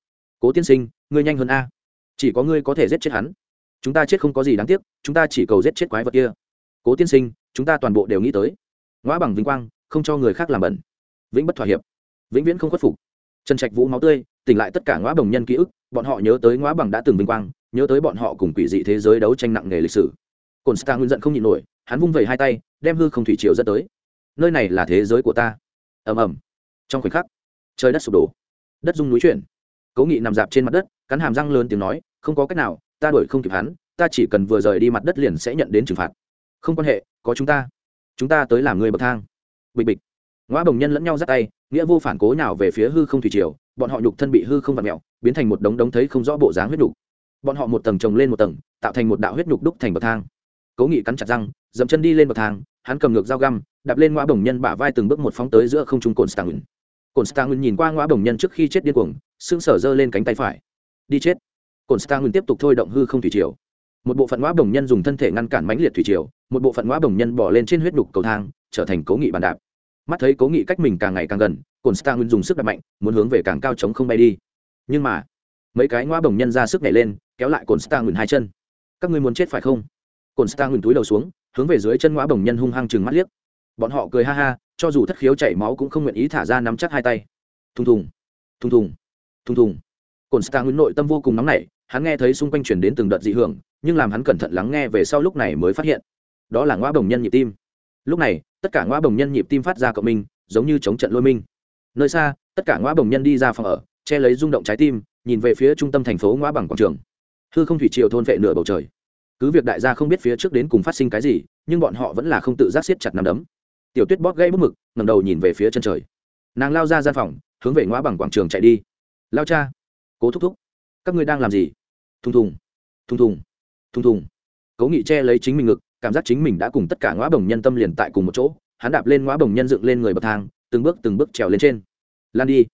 Cố tiên sinh, ngươi nhanh hơn a. Chỉ có ngươi có thể giết chết hắn. Chúng ta chết không có gì đáng tiếc, chúng ta chỉ cầu giết chết quái vật kia. Cố tiên sinh, chúng ta toàn bộ đều nghĩ tới ngõ bằng vinh quang, không cho người khác làm bẩn. Vĩnh bất thỏa hiệp. Vĩnh viễn không khuất phục. Trần trạch vũ máu tươi, tỉnh lại tất cả ngõ bồng nhân ký ức, bọn họ nhớ tới ngõ bằng đã từng vinh quang, nhớ tới bọn họ cùng quỷ dị thế giới đấu tranh nặng nề lịch sử. Cồn star nguyên giận không nhịn nổi, hắn vung vẩy hai tay, đem hư không thủy triều dẫn tới. Nơi này là thế giới của ta. Ầm ầm. Trong khoảnh khắc, trời đất sụp đổ. Đất rung núi chuyển. Cố nghị nằm dạp trên mặt đất, cắn hàm răng lớn tiếng nói, không có cách nào, ta đuổi không kịp hắn, ta chỉ cần vừa rời đi mặt đất liền sẽ nhận đến trừng phạt. Không quan hệ, có chúng ta chúng ta tới làm người bậc thang. Bịch bịch. Ngõ bồng nhân lẫn nhau dắt tay, nghĩa vô phản cố nào về phía hư không thủy triều, bọn họ nhục thân bị hư không vặt mẹo biến thành một đống đống thấy không rõ bộ dáng huyết nhục. Bọn họ một tầng trồng lên một tầng, tạo thành một đạo huyết nhục đúc thành bậc thang. Cố nghị cắn chặt răng, dậm chân đi lên bậc thang, hắn cầm ngược dao găm, đạp lên ngõ bồng nhân bả vai từng bước một phóng tới giữa không trung cồn stang cồn stang nhìn qua ngõ bồng nhân trước khi chết điên cuồng, sững sờ giơ lên cánh tay phải. Đi chết. Cồn stang tiếp tục thôi động hư không thủy triều. Một bộ phận ngõ bồng nhân dùng thân thể ngăn cản mãnh liệt thủy triều một bộ phận ngõ bồng nhân bỏ lên trên huyết đục cầu thang, trở thành cố nghị bàn đạp. Mắt thấy cố nghị cách mình càng ngày càng gần cồn stang dùng sức đạp mạnh, muốn hướng về càng cao chống không bay đi. Nhưng mà, mấy cái ngõ bồng nhân ra sức nhảy lên, kéo lại cồn stang hai chân. Các ngươi muốn chết phải không? Cồn stang túi đầu xuống, hướng về dưới chân ngõ bồng nhân hung hăng chừng mắt liếc. Bọn họ cười ha ha, cho dù thất khiếu chảy máu cũng không nguyện ý thả ra nắm chắc hai tay. Thùng thùng thùng thùng thùng thùng. Cồn stang nguyên nội tâm vô cùng nóng nảy, hắn nghe thấy xung quanh chuyển đến từng đợt dị hưởng, nhưng làm hắn cẩn thận lắng nghe về sau lúc này mới phát hiện đó là ngõ bồng nhân nhịp tim. Lúc này, tất cả ngõ bồng nhân nhịp tim phát ra cộng minh, giống như chống trận lôi minh. Nơi xa, tất cả ngõ bồng nhân đi ra phòng ở, che lấy rung động trái tim, nhìn về phía trung tâm thành phố ngõ bằng quảng trường. Hư không thủy triều thôn vệ nửa bầu trời. Cứ việc đại gia không biết phía trước đến cùng phát sinh cái gì, nhưng bọn họ vẫn là không tự giác siết chặt nằm đấm. Tiểu tuyết bóp gây bút mực ngầm đầu nhìn về phía chân trời. Nàng lao ra gian phòng, hướng về ngõ bằng quảng trường chạy đi. Lao cha, cố thúc thúc, các ngươi đang làm gì? Thùng thùng thùng thùng thùng thùng. Cố nghị che lấy chính mình ngực cảm giác chính mình đã cùng tất cả ngõ bồng nhân tâm liền tại cùng một chỗ, hắn đạp lên ngõ bồng nhân dựng lên người bậc thang, từng bước từng bước trèo lên trên. Lan đi.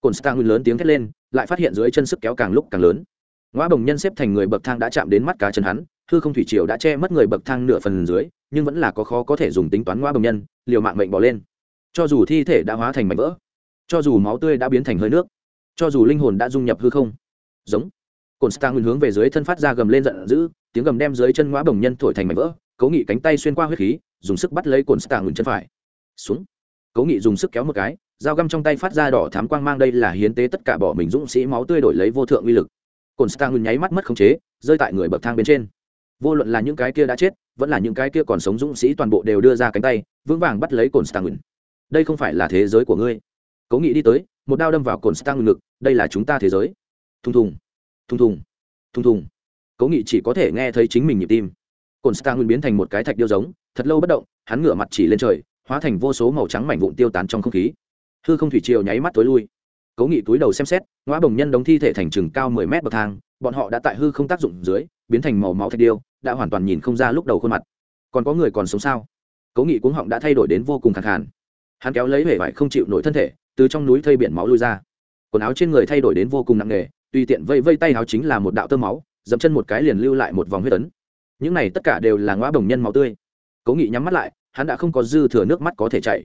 Cồn stang lớn tiếng thét lên, lại phát hiện dưới chân sức kéo càng lúc càng lớn. Ngõ bồng nhân xếp thành người bậc thang đã chạm đến mắt cá chân hắn, hư không thủy triều đã che mất người bậc thang nửa phần dưới, nhưng vẫn là có khó có thể dùng tính toán ngõ bồng nhân, liều mạng mệnh bỏ lên. Cho dù thi thể đã hóa thành mảnh vỡ, cho dù máu tươi đã biến thành hơi nước, cho dù linh hồn đã dung nhập hư không, giống. Cồn stang hướng về dưới thân phát ra gầm lên giận dữ, tiếng gầm đem dưới chân ngõ bồng nhân thổi thành mảnh vỡ cố nghị cánh tay xuyên qua huyết khí, dùng sức bắt lấy cồn stang chân phải. Xuống. Cố nghị dùng sức kéo một cái, dao găm trong tay phát ra đỏ thám quang mang đây là hiến tế tất cả bỏ mình dũng sĩ máu tươi đổi lấy vô thượng uy lực. Cồn stang nháy mắt mất khống chế, rơi tại người bậc thang bên trên. Vô luận là những cái kia đã chết, vẫn là những cái kia còn sống dũng sĩ toàn bộ đều đưa ra cánh tay, vững vàng bắt lấy cồn stang đây không phải là thế giới của ngươi. Cố nghị đi tới, một đao đâm vào cồn stang ngực, đây là chúng ta thế giới. Thùng thùng. Thùng thùng. Thùng thùng. Cố nghị chỉ có thể nghe thấy chính mình nhịp tim cồn stang biến thành một cái thạch điêu giống, thật lâu bất động, hắn ngửa mặt chỉ lên trời, hóa thành vô số màu trắng mảnh vụn tiêu tán trong không khí. Hư không thủy triều nháy mắt tối lui. Cố nghị túi đầu xem xét, ngõa bồng nhân đóng thi thể thành chừng cao mười mét bậc thang, bọn họ đã tại hư không tác dụng dưới, biến thành màu máu thạch điêu, đã hoàn toàn nhìn không ra lúc đầu khuôn mặt. Còn có người còn sống sao? Cố nghị cuống họng đã thay đổi đến vô cùng khẳng khàn. Hắn kéo lấy vẻ vải không chịu nổi thân thể, từ trong núi thây biển máu lui ra. Quần áo trên người thay đổi đến vô cùng nặng nề, tùy tiện vây vây tay áo chính là một đạo tơ máu, dẫm chân một cái liền lưu lại một vòng huyết tấn những này tất cả đều là ngõ bồng nhân máu tươi. Cố nghị nhắm mắt lại, hắn đã không có dư thừa nước mắt có thể chảy.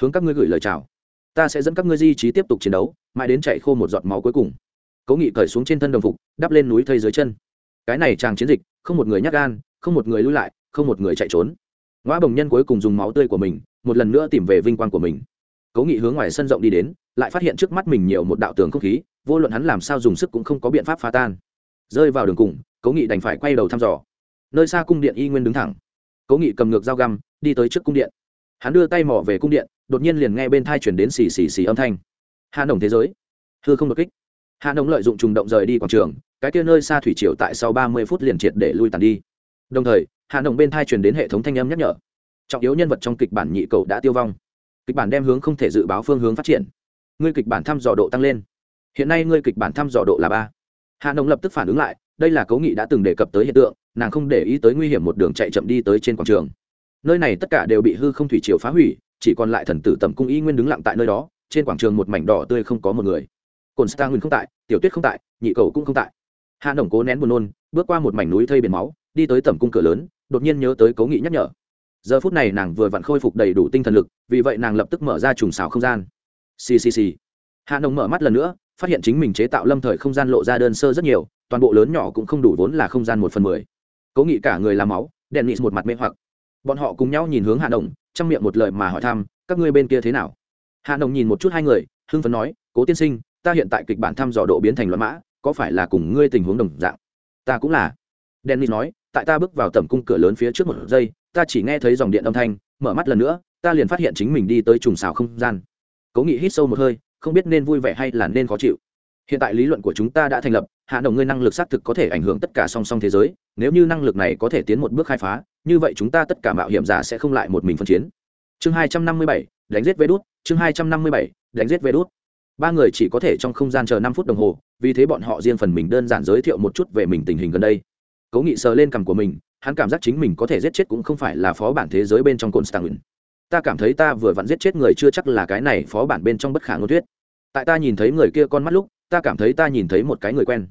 Hướng các ngươi gửi lời chào. Ta sẽ dẫn các ngươi di trí tiếp tục chiến đấu, mãi đến chạy khô một giọt máu cuối cùng. Cố nghị cởi xuống trên thân đồng phục, đắp lên núi thây dưới chân. Cái này chàng chiến dịch, không một người nhắc gan, không một người lưu lại, không một người chạy trốn. Ngõ bồng nhân cuối cùng dùng máu tươi của mình, một lần nữa tìm về vinh quang của mình. Cố nghị hướng ngoài sân rộng đi đến, lại phát hiện trước mắt mình nhiều một đạo tường không khí, vô luận hắn làm sao dùng sức cũng không có biện pháp phá tan. Rơi vào đường cùng, cố nghị đành phải quay đầu thăm dò nơi xa cung điện y nguyên đứng thẳng. Cố nghị cầm ngược dao găm, đi tới trước cung điện. Hắn đưa tay mỏ về cung điện, đột nhiên liền nghe bên thai chuyển đến xì xì xì âm thanh. Hà nồng thế giới. Hư không đột kích. Hà nồng lợi dụng trùng động rời đi quảng trường, cái kia nơi xa thủy triều tại sau ba mươi phút liền triệt để lui tàn đi. Đồng thời hà nồng bên thai truyền đến hệ thống thanh âm nhắc nhở. Trọng yếu nhân vật trong kịch bản nhị cầu đã tiêu vong. Kịch bản đem hướng không thể dự báo phương hướng phát triển. Ngươi kịch bản thăm dò độ tăng lên. Hiện nay ngươi kịch bản thăm dò độ là ba. Hà nồng lập tức phản ứng lại, đây là cố nghị đã từng đề cập tới hiện tượng nàng không để ý tới nguy hiểm một đường chạy chậm đi tới trên quảng trường. Nơi này tất cả đều bị hư không thủy triều phá hủy, chỉ còn lại thần tử tầm cung y nguyên đứng lặng tại nơi đó, trên quảng trường một mảnh đỏ tươi không có một người. Cồn star nguyên không tại, tiểu tuyết không tại, nhị cầu cũng không tại. Hạ nồng cố nén buồn nôn, bước qua một mảnh núi thây biển máu, đi tới tầm cung cửa lớn, đột nhiên nhớ tới cố nghị nhắc nhở. Giờ phút này nàng vừa vặn khôi phục đầy đủ tinh thần lực, vì vậy nàng lập tức mở ra trùng xào không gian. Ccc hạ nồng mở mắt lần nữa, phát hiện chính mình chế tạo lâm thời không gian lộ ra đơn sơ rất nhiều, toàn bộ lớn nhỏ cũng không đủ vốn là không gian một phần mười cố nghị cả người làm máu đèn nịt một mặt mê hoặc. Bọn họ cùng nhau nhìn hướng hạ đồng, trong miệng một lời mà hỏi thăm các ngươi bên kia thế nào? Hạ đồng nhìn một chút hai người hưng phấn nói cố tiên sinh ta hiện tại kịch bản thăm dò độ biến thành loạn mã có phải là cùng ngươi tình huống đồng dạng? Ta cũng là. Dennis nói tại ta bước vào tầm cung cửa lớn phía trước một giây ta chỉ nghe thấy dòng điện âm thanh mở mắt lần nữa ta liền phát hiện chính mình đi tới trùng xào không gian. Cố nghị hít sâu một hơi không biết nên vui vẻ hay là nên khó chịu. Hiện tại lý luận của chúng ta đã thành lập hạ đồng ngươi năng lực xác thực có thể ảnh hưởng tất cả song song thế giới, nếu như năng lực này có thể tiến một bước khai phá, như vậy chúng ta tất cả mạo hiểm giả sẽ không lại một mình phân chiến. Chương hai trăm năm mươi bảy, đánh giết vê đốt chương hai trăm năm mươi bảy, đánh giết vê đốt ba người chỉ có thể trong không gian chờ năm phút đồng hồ, vì thế bọn họ riêng phần mình đơn giản giới thiệu một chút về mình tình hình gần đây. Cố nghị sờ lên cằm của mình, hắn cảm giác chính mình có thể giết chết cũng không phải là phó bản thế giới bên trong cồn stangin ta cảm thấy ta vừa vặn giết chết người chưa chắc là cái này phó bản bên trong bất khả ngôn thuyết. Tại ta nhìn thấy người kia con mắt lúc, ta cảm thấy ta nhìn thấy một cái người quen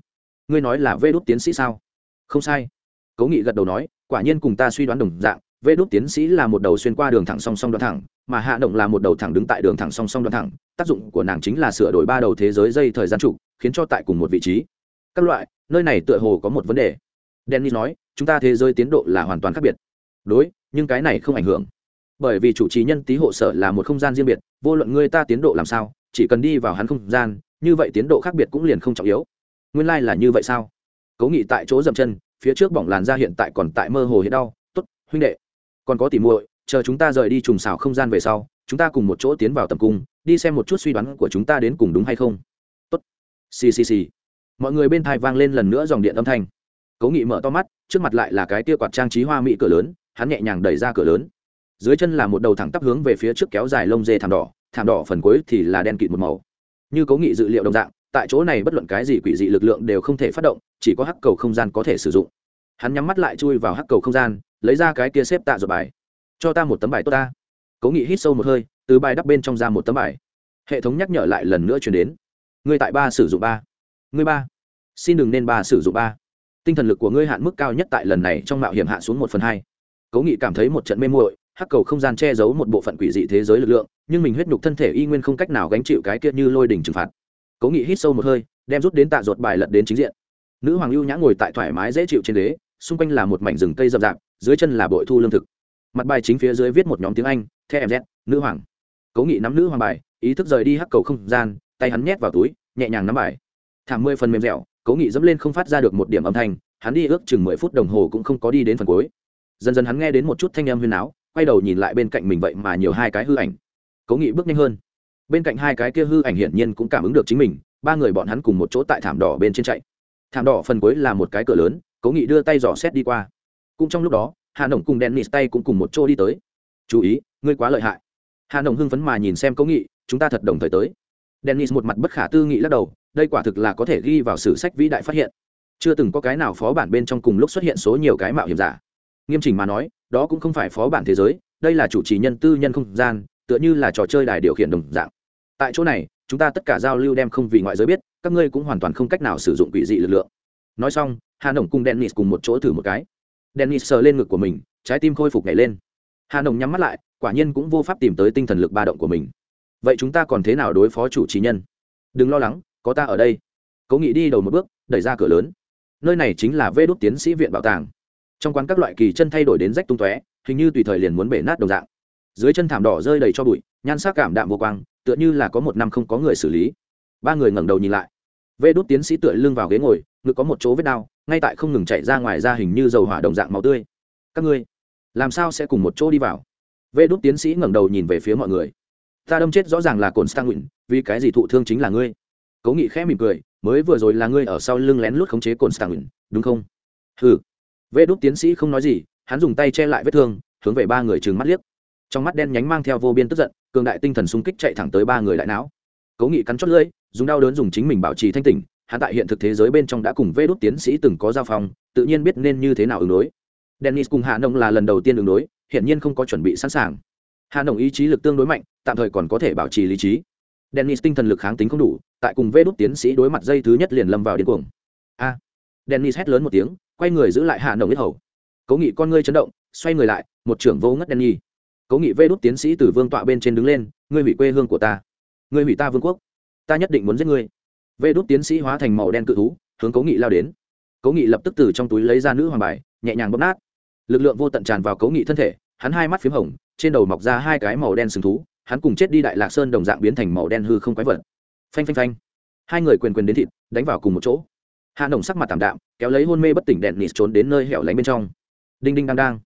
ngươi nói là vê đốt tiến sĩ sao? Không sai. Cố nghị gật đầu nói, quả nhiên cùng ta suy đoán đồng dạng, vê đốt tiến sĩ là một đầu xuyên qua đường thẳng song song đoạn thẳng, mà hạ động là một đầu thẳng đứng tại đường thẳng song song đoạn thẳng, tác dụng của nàng chính là sửa đổi ba đầu thế giới dây thời gian trụ, khiến cho tại cùng một vị trí. Các loại, nơi này tựa hồ có một vấn đề. Dennis nói, chúng ta thế giới tiến độ là hoàn toàn khác biệt. Đối, nhưng cái này không ảnh hưởng. Bởi vì chủ trì nhân tý hộ sở là một không gian riêng biệt, vô luận ngươi ta tiến độ làm sao, chỉ cần đi vào hắn không gian, như vậy tiến độ khác biệt cũng liền không trọng yếu nguyên lai là như vậy sao? Cố nghị tại chỗ dậm chân, phía trước bỏng làn da hiện tại còn tại mơ hồ hiện đau. T ố t huynh đệ, còn có tỉ muội, chờ chúng ta rời đi trùng xào không gian về sau, chúng ta cùng một chỗ tiến vào tầm cung, đi xem một chút suy đoán của chúng ta đến cùng đúng hay không. Tốt. Xì xì xì. Mọi người bên thai vang lên lần nữa dòng điện âm thanh. Cố nghị mở to mắt, trước mặt lại là cái tia quạt trang trí hoa mỹ cửa lớn, hắn nhẹ nhàng đẩy ra cửa lớn. Dưới chân là một đầu thẳng tắp hướng về phía trước kéo dài lông dê thảm đỏ thảm đỏ phần cuối thì là đen kịt một màu. Như cố nghị dự liệu đồng dạng tại chỗ này bất luận cái gì quỷ dị lực lượng đều không thể phát động, chỉ có hắc cầu không gian có thể sử dụng. Hắn nhắm mắt lại chui vào hắc cầu không gian, lấy ra cái kia xếp tạ rồi bài. Cho ta một tấm bài tốt ta. Cố nghị hít sâu một hơi, từ bài đắp bên trong ra một tấm bài. Hệ thống nhắc nhở lại lần nữa chuyển đến. Ngươi tại ba sử dụng ba. Ngươi ba. Xin đừng nên ba sử dụng ba. Tinh thần lực của ngươi hạn mức cao nhất tại lần này trong mạo hiểm hạ xuống một phần hai. Cố nghị cảm thấy một trận mê muội, hắc cầu không gian che giấu một bộ phận quỷ dị thế giới lực lượng, nhưng mình huyết nhục thân thể y nguyên không cách nào gánh chịu cái kia như lôi đỉnh trừng phạt cố nghị hít sâu một hơi, đem rút đến tạ ruột bài lật đến chính diện. Nữ hoàng ưu nhã ngồi tại thoải mái dễ chịu trên ghế, xung quanh là một mảnh rừng cây rậm rạp, dưới chân là bội thu lương thực. Mặt bài chính phía dưới viết một nhóm tiếng anh theo em z, nữ hoàng. Cố nghị nắm nữ hoàng bài, ý thức rời đi hắc cầu không gian, tay hắn nhét vào túi, nhẹ nhàng nắm bài. Thảm mười phần mềm dẻo, cố nghị dẫm lên không phát ra được một điểm âm thanh, hắn đi ước chừng mười phút đồng hồ cũng không có đi đến phần cuối. Dần dần hắn nghe đến một chút thanh âm huyền áo, quay đầu nhìn lại bên cạnh mình vậy mà nhiều hai cái hư ảnh. Cố nghị bước nhanh hơn bên cạnh hai cái kia hư ảnh hiển nhiên cũng cảm ứng được chính mình, ba người bọn hắn cùng một chỗ tại thảm đỏ bên trên chạy. Thảm đỏ phần cuối là một cái cửa lớn, cố nghị đưa tay dò xét đi qua. Cũng trong lúc đó, hà nồng cùng dennis tay cũng cùng một chỗ đi tới. Chú ý, ngươi quá lợi hại. Hà nồng hưng phấn mà nhìn xem cố nghị, chúng ta thật đồng thời tới. Dennis một mặt bất khả tư nghị lắc đầu, đây quả thực là có thể ghi vào sử sách vĩ đại phát hiện. Chưa từng có cái nào phó bản bên trong cùng lúc xuất hiện số nhiều cái mạo hiểm giả. Nghiêm chỉnh mà nói, đó cũng không phải phó bản thế giới, đây là chủ trì nhân tư nhân không gian, tựa như là trò chơi đài điều khiển đồng dạng tại chỗ này, chúng ta tất cả giao lưu đem không vì ngoại giới biết, các ngươi cũng hoàn toàn không cách nào sử dụng quỷ dị lực lượng. Nói xong, hà nồng cùng dennis cùng một chỗ thử một cái. Dennis sờ lên ngực của mình, trái tim khôi phục nhảy lên. Hà nồng nhắm mắt lại, quả nhiên cũng vô pháp tìm tới tinh thần lực ba động của mình. Vậy chúng ta còn thế nào đối phó chủ trí nhân? Đừng lo lắng, có ta ở đây. Cố nghị đi đầu một bước, đẩy ra cửa lớn. Nơi này chính là vê đốt tiến sĩ viện bảo tàng. Trong quán các loại kỳ chân thay đổi đến rách tung tóe, hình như tùy thời liền muốn bể nát đồng dạng dưới chân thảm đỏ rơi đầy cho bụi, nhan sắc cảm đạm vô quang, tựa như là có một năm không có người xử lý. Ba người ngẩng đầu nhìn lại. Vê đốt tiến sĩ tựa lưng vào ghế ngồi, ngực có một chỗ vết đau, ngay tại không ngừng chạy ra ngoài ra hình như dầu hỏa đồng dạng màu tươi. Các ngươi, làm sao sẽ cùng một chỗ đi vào? Vê đốt tiến sĩ ngẩng đầu nhìn về phía mọi người. Ta đâm chết rõ ràng là cồn stang nguyện, vì cái gì thụ thương chính là ngươi? Cố nghị khẽ mỉm cười, mới vừa rồi là ngươi ở sau lưng lén lút khống chế cồn stang nguyện, đúng không? Ừ vê đốt tiến sĩ không nói gì, hắn dùng tay che lại vết thương, hướng về ba người trừng mắt liếc trong mắt đen nhánh mang theo vô biên tức giận, cường đại tinh thần xung kích chạy thẳng tới ba người đại não. Cố nghị cắn chót lưỡi, dùng đau đớn dùng chính mình bảo trì thanh tỉnh, hắn tại hiện thực thế giới bên trong đã cùng vê đốt tiến sĩ từng có giao phong, tự nhiên biết nên như thế nào ứng đối. Dennis cùng hạ nông là lần đầu tiên ứng đối, hiển nhiên không có chuẩn bị sẵn sàng. Hạ nông ý chí lực tương đối mạnh, tạm thời còn có thể bảo trì lý trí. Dennis tinh thần lực kháng tính không đủ, tại cùng vê đốt tiến sĩ đối mặt dây thứ nhất liền lâm vào điên cuồng. A! Dennis hét lớn một tiếng, quay người giữ lại hạ nông nhất hầu. Cố nghị con ngươi chấn động, xoay người lại, một trưởng vô ngất Dennis cố nghị vê đốt tiến sĩ từ vương tọa bên trên đứng lên, ngươi hủy quê hương của ta. Ngươi hủy ta vương quốc. Ta nhất định muốn giết ngươi. Vê đốt tiến sĩ hóa thành màu đen cự thú, hướng cố nghị lao đến. Cố nghị lập tức từ trong túi lấy ra nữ hoàng bài, nhẹ nhàng bóp nát. Lực lượng vô tận tràn vào cố nghị thân thể, hắn hai mắt p h í m hồng, trên đầu mọc ra hai cái màu đen sừng thú, hắn cùng chết đi đại lạc sơn đồng dạng biến thành màu đen hư không quái vật. Phanh phanh phanh. Hai người quyền quyền đến thịt, đánh vào cùng một chỗ. Hạ nồng sắc mặt tảm đạm, kéo lấy hôn mê bất tỉnh đèn nịt trốn đến nơi hẻo lánh bên trong. Đinh đinh đang đang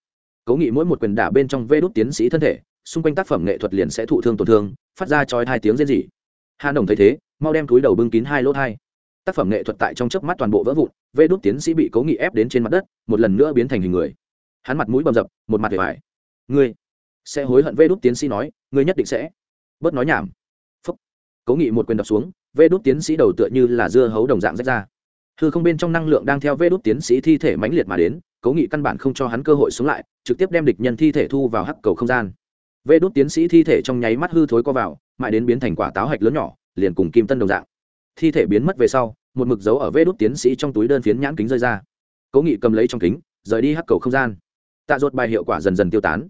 cố nghị mỗi một quyền đả bên trong vê đốt tiến sĩ thân thể, xung quanh tác phẩm nghệ thuật liền sẽ thụ thương tổn thương, phát ra chói hai tiếng rên rỉ. Hà đồng thấy thế, mau đem túi đầu bưng kín hai lỗ thai tác phẩm nghệ thuật tại trong chớp mắt toàn bộ vỡ vụn, vê đốt tiến sĩ bị cố nghị ép đến trên mặt đất, một lần nữa biến thành hình người. Hắn mặt mũi bầm dập, một mặt vẻ vải ngươi sẽ hối hận vê đốt tiến sĩ nói, ngươi nhất định sẽ bớt nói nhảm. Phúc. Cố nghị một quyền đập xuống, vê đốt tiến sĩ đầu tựa như là dưa hấu đồng dạng rách ra hư không bên trong năng lượng đang theo vê đốt tiến sĩ thi thể mãnh liệt mà đến cố nghị căn bản không cho hắn cơ hội sống lại, trực tiếp đem địch nhân thi thể thu vào hắc cầu không gian. Vê đốt tiến sĩ thi thể trong nháy mắt hư thối co vào, mãi đến biến thành quả táo hạch lớn nhỏ, liền cùng kim tân đồng dạng. Thi thể biến mất về sau, một mực dấu ở vê đốt tiến sĩ trong túi đơn phiến nhãn kính rơi ra. Cố nghị cầm lấy trong kính, rời đi hắc cầu không gian. Tạ ruột bài hiệu quả dần dần tiêu tán.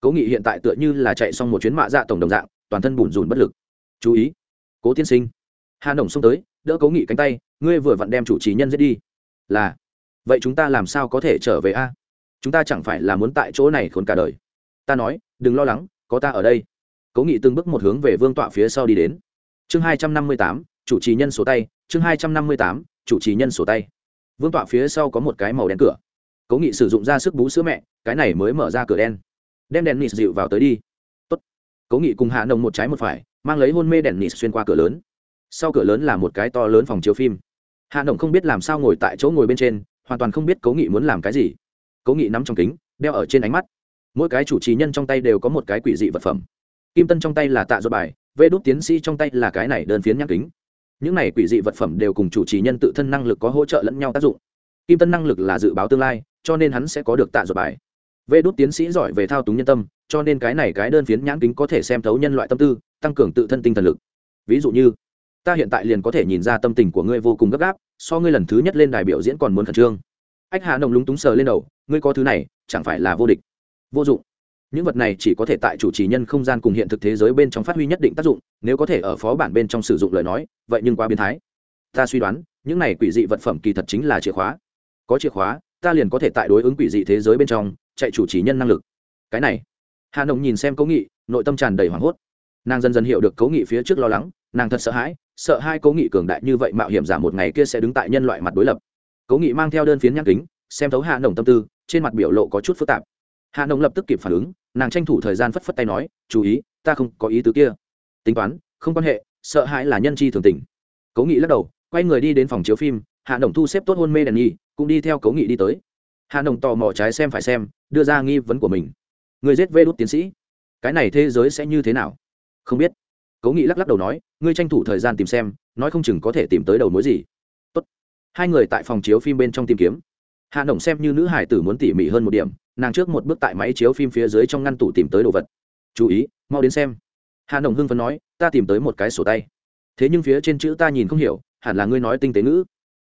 Cố nghị hiện tại tựa như là chạy xong một chuyến mạ dạ tổng đồng dạng, toàn thân bùn rùn bất lực. Chú ý, cố tiên sinh. Hà nổng xông tới đỡ cố nghị cánh tay, ngươi vừa vặn đem chủ trì nhân giết đi. Là, vậy chúng ta làm sao có thể trở về a? Chúng ta chẳng phải là muốn tại chỗ này khốn cả đời. Ta nói, đừng lo lắng, có ta ở đây. Cố nghị từng bước một hướng về vương tọa phía sau đi đến. Chương hai trăm năm mươi tám, chủ trì nhân sổ tay, chương hai trăm năm mươi tám, chủ trì nhân sổ tay. Vương tọa phía sau có một cái màu đen cửa. Cố nghị sử dụng ra sức bú sữa mẹ, cái này mới mở ra cửa đen. Đem đèn nịt dịu vào tới đi. Tốt. cố nghị cùng hạ nồng một trái một phải, mang lấy hôn mê đèn nịt xuyên qua cửa lớn sau cửa lớn là một cái to lớn phòng chiếu phim. Hạ động không biết làm sao ngồi tại chỗ ngồi bên trên, hoàn toàn không biết cố nghị muốn làm cái gì. Cố nghị nắm trong kính, đeo ở trên ánh mắt. Mỗi cái chủ trì nhân trong tay đều có một cái quỷ dị vật phẩm. Kim tân trong tay là tạ do bài, vê đốt tiến sĩ trong tay là cái này đơn phiến nhãn kính. Những này quỷ dị vật phẩm đều cùng chủ trì nhân tự thân năng lực có hỗ trợ lẫn nhau tác dụng. Kim tân năng lực là dự báo tương lai, cho nên hắn sẽ có được tạ dột bài. Vê đốt tiến sĩ giỏi về thao túng nhân tâm, cho nên cái này cái đơn phiến nhãn kính có thể xem thấu nhân loại tâm tư, tăng cường tự thân tinh thần lực. Ví dụ như ta hiện tại liền có thể nhìn ra tâm tình của ngươi vô cùng gấp gáp, so ngươi lần thứ nhất lên đài biểu diễn còn muốn khẩn trương. Ách hạ nồng lúng túng sờ lên đầu, ngươi có thứ này, chẳng phải là vô địch. Vô dụng. Những vật này chỉ có thể tại chủ trì nhân không gian cùng hiện thực thế giới bên trong phát huy nhất định tác dụng, nếu có thể ở phó bản bên trong sử dụng lời nói, vậy nhưng quá biến thái. Ta suy đoán, những này quỷ dị vật phẩm kỳ thật chính là chìa khóa. Có chìa khóa, ta liền có thể tại đối ứng quỷ dị thế giới bên trong, chạy chủ trì nhân năng lực. Cái này. Hà nồng nhìn xem cố nghị, nội tâm tràn đầy hoảng hốt. Nàng dần dần hiểu được cố nghị phía trước lo lắng, nàng thật sợ hãi sợ hai cố nghị cường đại như vậy mạo hiểm giả một ngày kia sẽ đứng tại nhân loại mặt đối lập. Cố nghị mang theo đơn phiến nhắc kính, xem thấu hạ nồng tâm tư, trên mặt biểu lộ có chút phức tạp. Hạ nồng lập tức kịp phản ứng, nàng tranh thủ thời gian phất phất tay nói, chú ý, ta không có ý tứ kia. Tính toán, không quan hệ, sợ hãi là nhân chi thường tình. Cố nghị lắc đầu, quay người đi đến phòng chiếu phim, hạ nồng thu xếp tốt hôn mê đèn nhi cũng đi theo cố nghị đi tới. Hạ nồng tò mò trái xem phải xem, đưa ra nghi vấn của mình. Người giết vê đốt tiến sĩ, cái này thế giới sẽ như thế nào? Không biết cố nghị lắc lắc đầu nói, ngươi tranh thủ thời gian tìm xem, nói không chừng có thể tìm tới đầu mối gì. Tốt. hai người tại phòng chiếu phim bên trong tìm kiếm. Hạ nổng xem như nữ hải tử muốn tỉ mỉ hơn một điểm, nàng trước một bước tại máy chiếu phim phía dưới trong ngăn tủ tìm tới đồ vật. Chú ý, mau đến xem. Hà nổng hưng phấn nói, ta tìm tới một cái sổ tay. Thế nhưng phía trên chữ ta nhìn không hiểu, hẳn là ngươi nói tinh tế ngữ.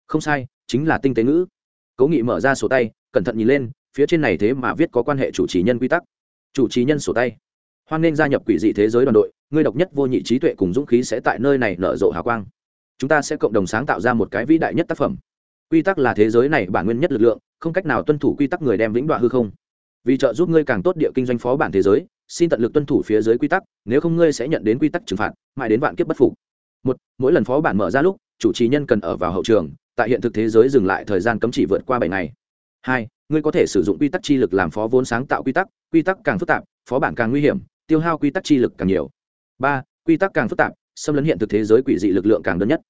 Không sai, chính là tinh tế ngữ. Cố nghị mở ra sổ tay, cẩn thận nhìn lên, phía trên này thế mà viết có quan hệ chủ trì nhân quy tắc. Chủ trì nhân sổ tay. Hoan nên gia nhập quỷ dị thế giới đoàn đội ngươi độc nhất vô nhị trí tuệ cùng dũng khí sẽ tại nơi này nở rộ hào quang. Chúng ta sẽ cộng đồng sáng tạo ra một cái vĩ đại nhất tác phẩm. Quy tắc là thế giới này bản nguyên nhất lực lượng, không cách nào tuân thủ quy tắc người đem vĩnh đoạn hư không. Vì trợ giúp ngươi càng tốt địa kinh doanh phó bản thế giới, xin tận lực tuân thủ phía dưới quy tắc, nếu không ngươi sẽ nhận đến quy tắc trừng phạt, mãi đến vạn kiếp bất phục. Một, mỗi lần phó bản mở ra lúc, chủ trì nhân cần ở vào hậu trường, tại hiện thực thế giới dừng lại thời gian cấm chỉ vượt qua bảy ngày. Hai, ngươi có thể sử dụng quy tắc chi lực làm phó vốn sáng tạo quy tắc quy tắc càng phức tạp, phó bản càng nguy hiểm, tiêu hao quy tắc chi lực càng nhiều ba, quy tắc càng phức tạp, xâm lấn hiện thực thế giới quỷ dị lực lượng càng đơn nhất.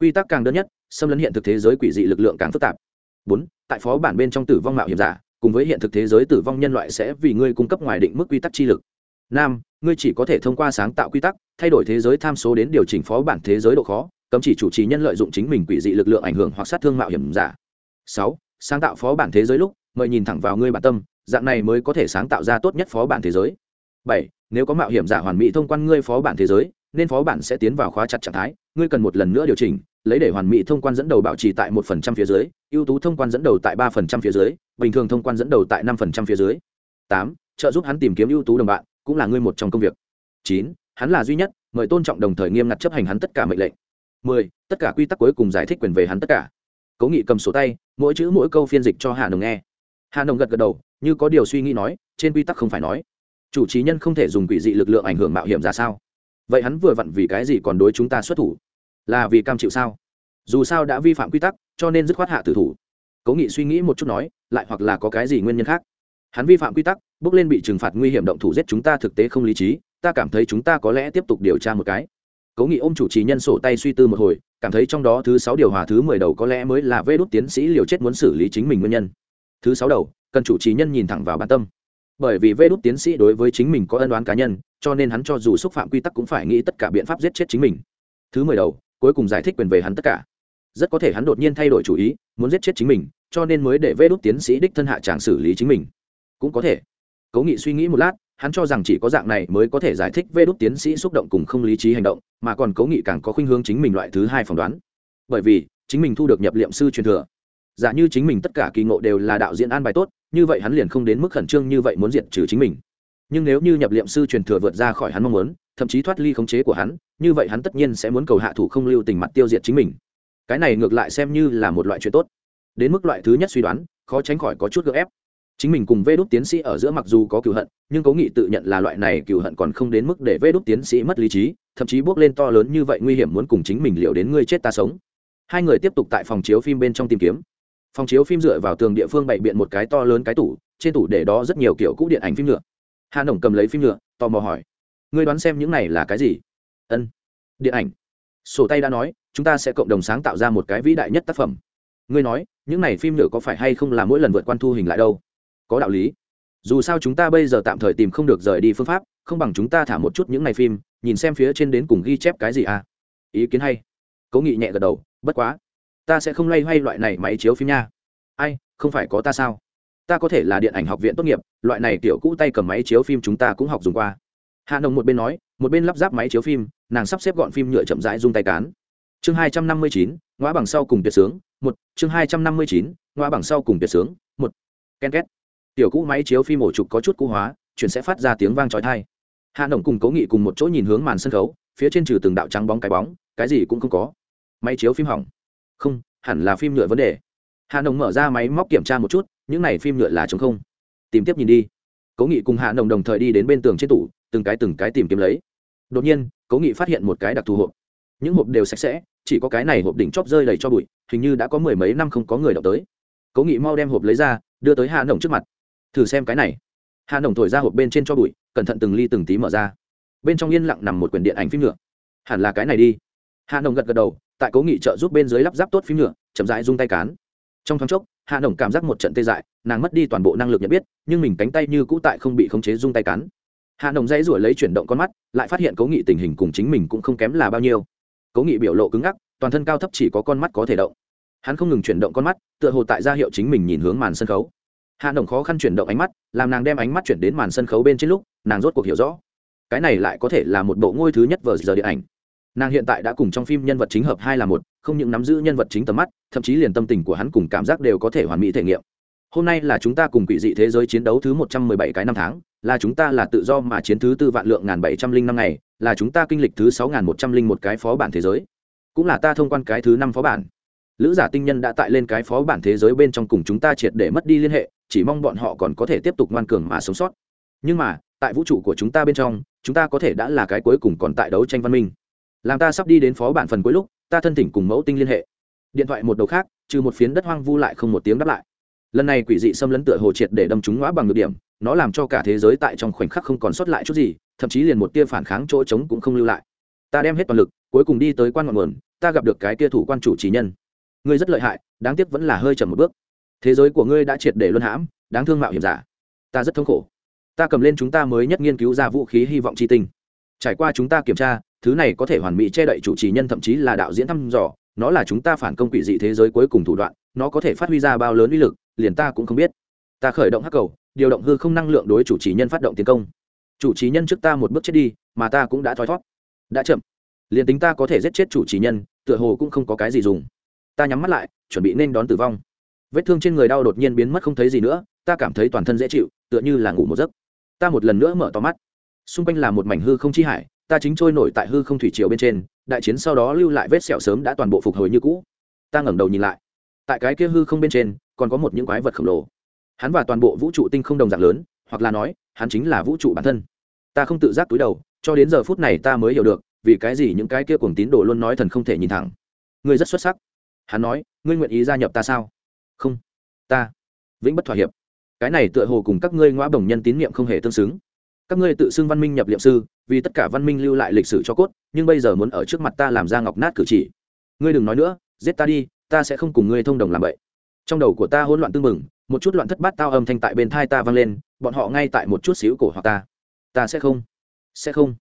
Quy tắc càng đơn nhất, xâm lấn hiện thực thế giới quỷ dị lực lượng càng phức tạp. Bốn, tại phó bản bên trong tử vong mạo hiểm giả, cùng với hiện thực thế giới tử vong nhân loại sẽ vì ngươi cung cấp ngoài định mức quy tắc chi lực. Năm ngươi chỉ có thể thông qua sáng tạo quy tắc, thay đổi thế giới tham số đến điều chỉnh phó bản thế giới độ khó, cấm chỉ chủ trì nhân lợi dụng chính mình quỷ dị lực lượng ảnh hưởng hoặc sát thương mạo hiểm giả. Sáu, sáng tạo phó bản thế giới lúc, mời nhìn thẳng vào ngươi bản tâm, dạng này mới có thể sáng tạo ra tốt nhất phó bản thế giới bảy, nếu có mạo hiểm giả hoàn mỹ thông quan ngươi phó bản thế giới, nên phó bản sẽ tiến vào khóa chặt trạng thái, ngươi cần một lần nữa điều chỉnh, lấy để hoàn mỹ thông quan dẫn đầu bảo trì tại một phần trăm phía dưới, ưu tú thông quan dẫn đầu tại ba phần trăm phía dưới, bình thường thông quan dẫn đầu tại năm phần trăm phía dưới. Tám, trợ giúp hắn tìm kiếm ưu tú đồng bạn, cũng là ngươi một trong công việc. Chín, hắn là duy nhất, mời tôn trọng đồng thời nghiêm ngặt chấp hành hắn tất cả mệnh lệnh. Mười, tất cả quy tắc cuối cùng giải thích quyền về hắn tất cả. Cố nghị cầm sổ tay, mỗi chữ mỗi câu phiên dịch cho hà nồng nghe. Hà nồng gật gật đầu, như có điều suy nghĩ nói, trên quy tắc không phải nói chủ trí nhân không thể dùng quỷ dị lực lượng ảnh hưởng mạo hiểm ra sao? Vậy hắn vừa vặn vì cái gì còn đối chúng ta xuất thủ? Là vì cam chịu sao? Dù sao đã vi phạm quy tắc, cho nên dứt khoát hạ tử thủ. Cố nghị suy nghĩ một chút nói, lại hoặc là có cái gì nguyên nhân khác? Hắn vi phạm quy tắc, bước lên bị trừng phạt nguy hiểm động thủ giết chúng ta thực tế không lý trí, ta cảm thấy chúng ta có lẽ tiếp tục điều tra một cái. Cố nghị ôm chủ trì nhân sổ tay suy tư một hồi, cảm thấy trong đó thứ sáu điều hòa thứ mười đầu có lẽ mới là vê đốt tiến sĩ liều chết muốn xử lý chính mình nguyên nhân. Thứ sáu đầu, cần chủ trì nhân nhìn thẳng vào bản tâm bởi vì vê đút tiến sĩ đối với chính mình có ân đoán cá nhân, cho nên hắn cho dù xúc phạm quy tắc cũng phải nghĩ tất cả biện pháp giết chết chính mình. Thứ mười đầu, cuối cùng giải thích quyền về hắn tất cả. Rất có thể hắn đột nhiên thay đổi chủ ý, muốn giết chết chính mình, cho nên mới để vê đút tiến sĩ đích thân hạ tràng xử lý chính mình. Cũng có thể. Cố nghị suy nghĩ một lát, hắn cho rằng chỉ có dạng này mới có thể giải thích vê đút tiến sĩ xúc động cùng không lý trí hành động, mà còn cố nghị càng có khuynh hướng chính mình loại thứ hai phỏng đoán. Bởi vì, chính mình thu được nhập liệm sư truyền thừa. Giả như chính mình tất cả kỳ ngộ đều là đạo diễn an bài tốt như vậy hắn liền không đến mức khẩn trương như vậy muốn diệt trừ chính mình. Nhưng nếu như nhập liệm sư truyền thừa vượt ra khỏi hắn mong muốn, thậm chí thoát ly khống chế của hắn, như vậy hắn tất nhiên sẽ muốn cầu hạ thủ không lưu tình mặt tiêu diệt chính mình. Cái này ngược lại xem như là một loại chuyện tốt. Đến mức loại thứ nhất suy đoán, khó tránh khỏi có chút gợ ép. Chính mình cùng vê đốt tiến sĩ ở giữa mặc dù có cựu hận, nhưng cố nghị tự nhận là loại này cựu hận còn không đến mức để vê đốt tiến sĩ mất lý trí, thậm chí bước lên to lớn như vậy nguy hiểm muốn cùng chính mình liệu đến ngươi chết ta sống. Hai người tiếp tục tại phòng chiếu phim bên trong tìm kiếm phòng chiếu phim dựa vào tường địa phương bày biện một cái to lớn cái tủ, trên tủ để đó rất nhiều kiểu cũ điện ảnh phim nhựa hà nổng cầm lấy phim nhựa tò mò hỏi, ngươi đoán xem những này là cái gì? Ân, điện ảnh. Sổ tay đã nói, chúng ta sẽ cộng đồng sáng tạo ra một cái vĩ đại nhất tác phẩm. Ngươi nói, những này phim nhựa có phải hay không là mỗi lần vượt quan thu hình lại đâu? Có đạo lý. Dù sao chúng ta bây giờ tạm thời tìm không được rời đi phương pháp, không bằng chúng ta thả một chút những này phim, nhìn xem phía trên đến cùng ghi chép cái gì à? Ý kiến hay. Cố nghị nhẹ gật đầu, bất quá ta sẽ không loay hoay loại này máy chiếu phim nha. Ai, không phải có ta sao? Ta có thể là điện ảnh học viện tốt nghiệp, loại này tiểu cũ tay cầm máy chiếu phim chúng ta cũng học dùng qua. Hạ nồng một bên nói, một bên lắp ráp máy chiếu phim, nàng sắp xếp gọn phim nhựa chậm rãi rung tay cán. Chương hai trăm năm mươi chín, ngõ bằng sau cùng tuyệt sướng, một. Chương hai trăm năm mươi chín, ngõ bằng sau cùng tuyệt sướng, một. Ken két. Tiểu cũ máy chiếu phim ổ trục có chút cũ hóa, chuyển sẽ phát ra tiếng vang trói thai hạ nồng cùng cố nghị cùng một chỗ nhìn hướng màn sân khấu, phía trên trừ từng đạo trắng bóng cái bóng, cái gì cũng không có. Máy chiếu phim hỏng không, hẳn là phim nhựa vấn đề. Hà nồng mở ra máy móc kiểm tra một chút, những này phim nhựa là chống không. Tìm tiếp nhìn đi. Cố nghị cùng Hà nồng đồng thời đi đến bên tường trên tủ, từng cái từng cái tìm kiếm lấy. Đột nhiên, cố nghị phát hiện một cái đặc thù hộp. Những hộp đều sạch sẽ, chỉ có cái này hộp đỉnh chóp rơi đầy cho bụi, hình như đã có mười mấy năm không có người đọc tới. Cố nghị mau đem hộp lấy ra, đưa tới Hà nồng trước mặt. Thử xem cái này. Hà nồng thổi ra hộp bên trên cho bụi, cẩn thận từng ly từng tí mở ra. Bên trong yên lặng nằm một quyển điện ảnh phim nhựa. Hẳn là cái này đi. Hà nồng gật gật đầu tại cố nghị trợ giúp bên dưới lắp ráp tốt phím nhựa, chậm rãi rung tay cán. Trong thoáng chốc, hạ nổng cảm giác một trận tê dại, nàng mất đi toàn bộ năng lực nhận biết, nhưng mình cánh tay như cũ tại không bị khống chế rung tay cán. Hạ nồng dãy ruổi lấy chuyển động con mắt, lại phát hiện cố nghị tình hình cùng chính mình cũng không kém là bao nhiêu. Cố nghị biểu lộ cứng ngắc, toàn thân cao thấp chỉ có con mắt có thể động. Hắn không ngừng chuyển động con mắt, tựa hồ tại ra hiệu chính mình nhìn hướng màn sân khấu. Hạ nồng khó khăn chuyển động ánh mắt, làm nàng đem ánh mắt chuyển đến màn sân khấu bên trên lúc, nàng rốt cuộc hiểu rõ. Cái này lại có thể là một bộ ngôi thứ nhất vờ giờ điện ảnh nàng hiện tại đã cùng trong phim nhân vật chính hợp hai là một, không những nắm giữ nhân vật chính tầm mắt, thậm chí liền tâm tình của hắn cùng cảm giác đều có thể hoàn mỹ thể nghiệm. Hôm nay là chúng ta cùng quỷ dị thế giới chiến đấu thứ một trăm mười bảy cái năm tháng, là chúng ta là tự do mà chiến thứ tư vạn lượng ngàn bảy trăm linh năm ngày, là chúng ta kinh lịch thứ sáu ngàn một trăm linh một cái phó bản thế giới. Cũng là ta thông quan cái thứ năm phó bản. Lữ giả tinh nhân đã tại lên cái phó bản thế giới bên trong cùng chúng ta triệt để mất đi liên hệ, chỉ mong bọn họ còn có thể tiếp tục ngoan cường mà sống sót. Nhưng mà, tại vũ trụ của chúng ta bên trong, chúng ta có thể đã là cái cuối cùng còn tại đấu tranh văn minh làm ta sắp đi đến phó bản phần cuối lúc, ta thân thỉnh cùng mẫu tinh liên hệ. Điện thoại một đầu khác, trừ một phiến đất hoang vu lại không một tiếng đáp lại. Lần này quỷ dị xâm lấn tựa hồ triệt để đâm chúng ngõ bằng ngược điểm, nó làm cho cả thế giới tại trong khoảnh khắc không còn sót lại chút gì, thậm chí liền một tia phản kháng chỗ trống cũng không lưu lại. Ta đem hết toàn lực, cuối cùng đi tới quan ngọn nguồn, ta gặp được cái tia thủ quan chủ trí nhân. Ngươi rất lợi hại, đáng tiếc vẫn là hơi chậm một bước. Thế giới của ngươi đã triệt để luân hãm, đáng thương mạo hiểm giả. Ta rất thống khổ. Ta cầm lên chúng ta mới nhất nghiên cứu ra vũ khí hy vọng tri tinh. Trải qua chúng ta kiểm tra thứ này có thể hoàn mỹ che đậy chủ trì nhân thậm chí là đạo diễn thăm dò, nó là chúng ta phản công quỷ dị thế giới cuối cùng thủ đoạn, nó có thể phát huy ra bao lớn uy lực, liền ta cũng không biết. Ta khởi động hắc cầu, điều động hư không năng lượng đối chủ trì nhân phát động tiến công. Chủ trì nhân trước ta một bước chết đi, mà ta cũng đã thoi thót đã chậm. Liền tính ta có thể giết chết chủ trì nhân, tựa hồ cũng không có cái gì dùng. Ta nhắm mắt lại, chuẩn bị nên đón tử vong. Vết thương trên người đau đột nhiên biến mất không thấy gì nữa, ta cảm thấy toàn thân dễ chịu, tựa như là ngủ một giấc. Ta một lần nữa mở to mắt. Xung quanh là một mảnh hư không chi hải ta chính trôi nổi tại hư không thủy triều bên trên, đại chiến sau đó lưu lại vết sẹo sớm đã toàn bộ phục hồi như cũ. Ta ngẩng đầu nhìn lại. Tại cái kia hư không bên trên, còn có một những quái vật khổng lồ. Hắn và toàn bộ vũ trụ tinh không đồng dạng lớn, hoặc là nói, hắn chính là vũ trụ bản thân. Ta không tự giác túi đầu, cho đến giờ phút này ta mới hiểu được, vì cái gì những cái kia cùng tín đồ luôn nói thần không thể nhìn thẳng. Ngươi rất xuất sắc. Hắn nói, ngươi nguyện ý gia nhập ta sao? Không. Ta. Vĩnh bất thỏa hiệp. Cái này tựa hồ cùng các ngươi ngoã bồng nhân tín nhiệm không hề tương xứng các ngươi tự xưng văn minh nhập liệm sư, vì tất cả văn minh lưu lại lịch sử cho cốt, nhưng bây giờ muốn ở trước mặt ta làm ra ngọc nát cử chỉ. Ngươi đừng nói nữa, giết ta đi, ta sẽ không cùng ngươi thông đồng làm vậy. Trong đầu của ta hỗn loạn tưng mừng một chút loạn thất bát tao âm thanh tại bên thai ta vang lên, bọn họ ngay tại một chút xíu cổ hoặc ta. Ta sẽ không sẽ không.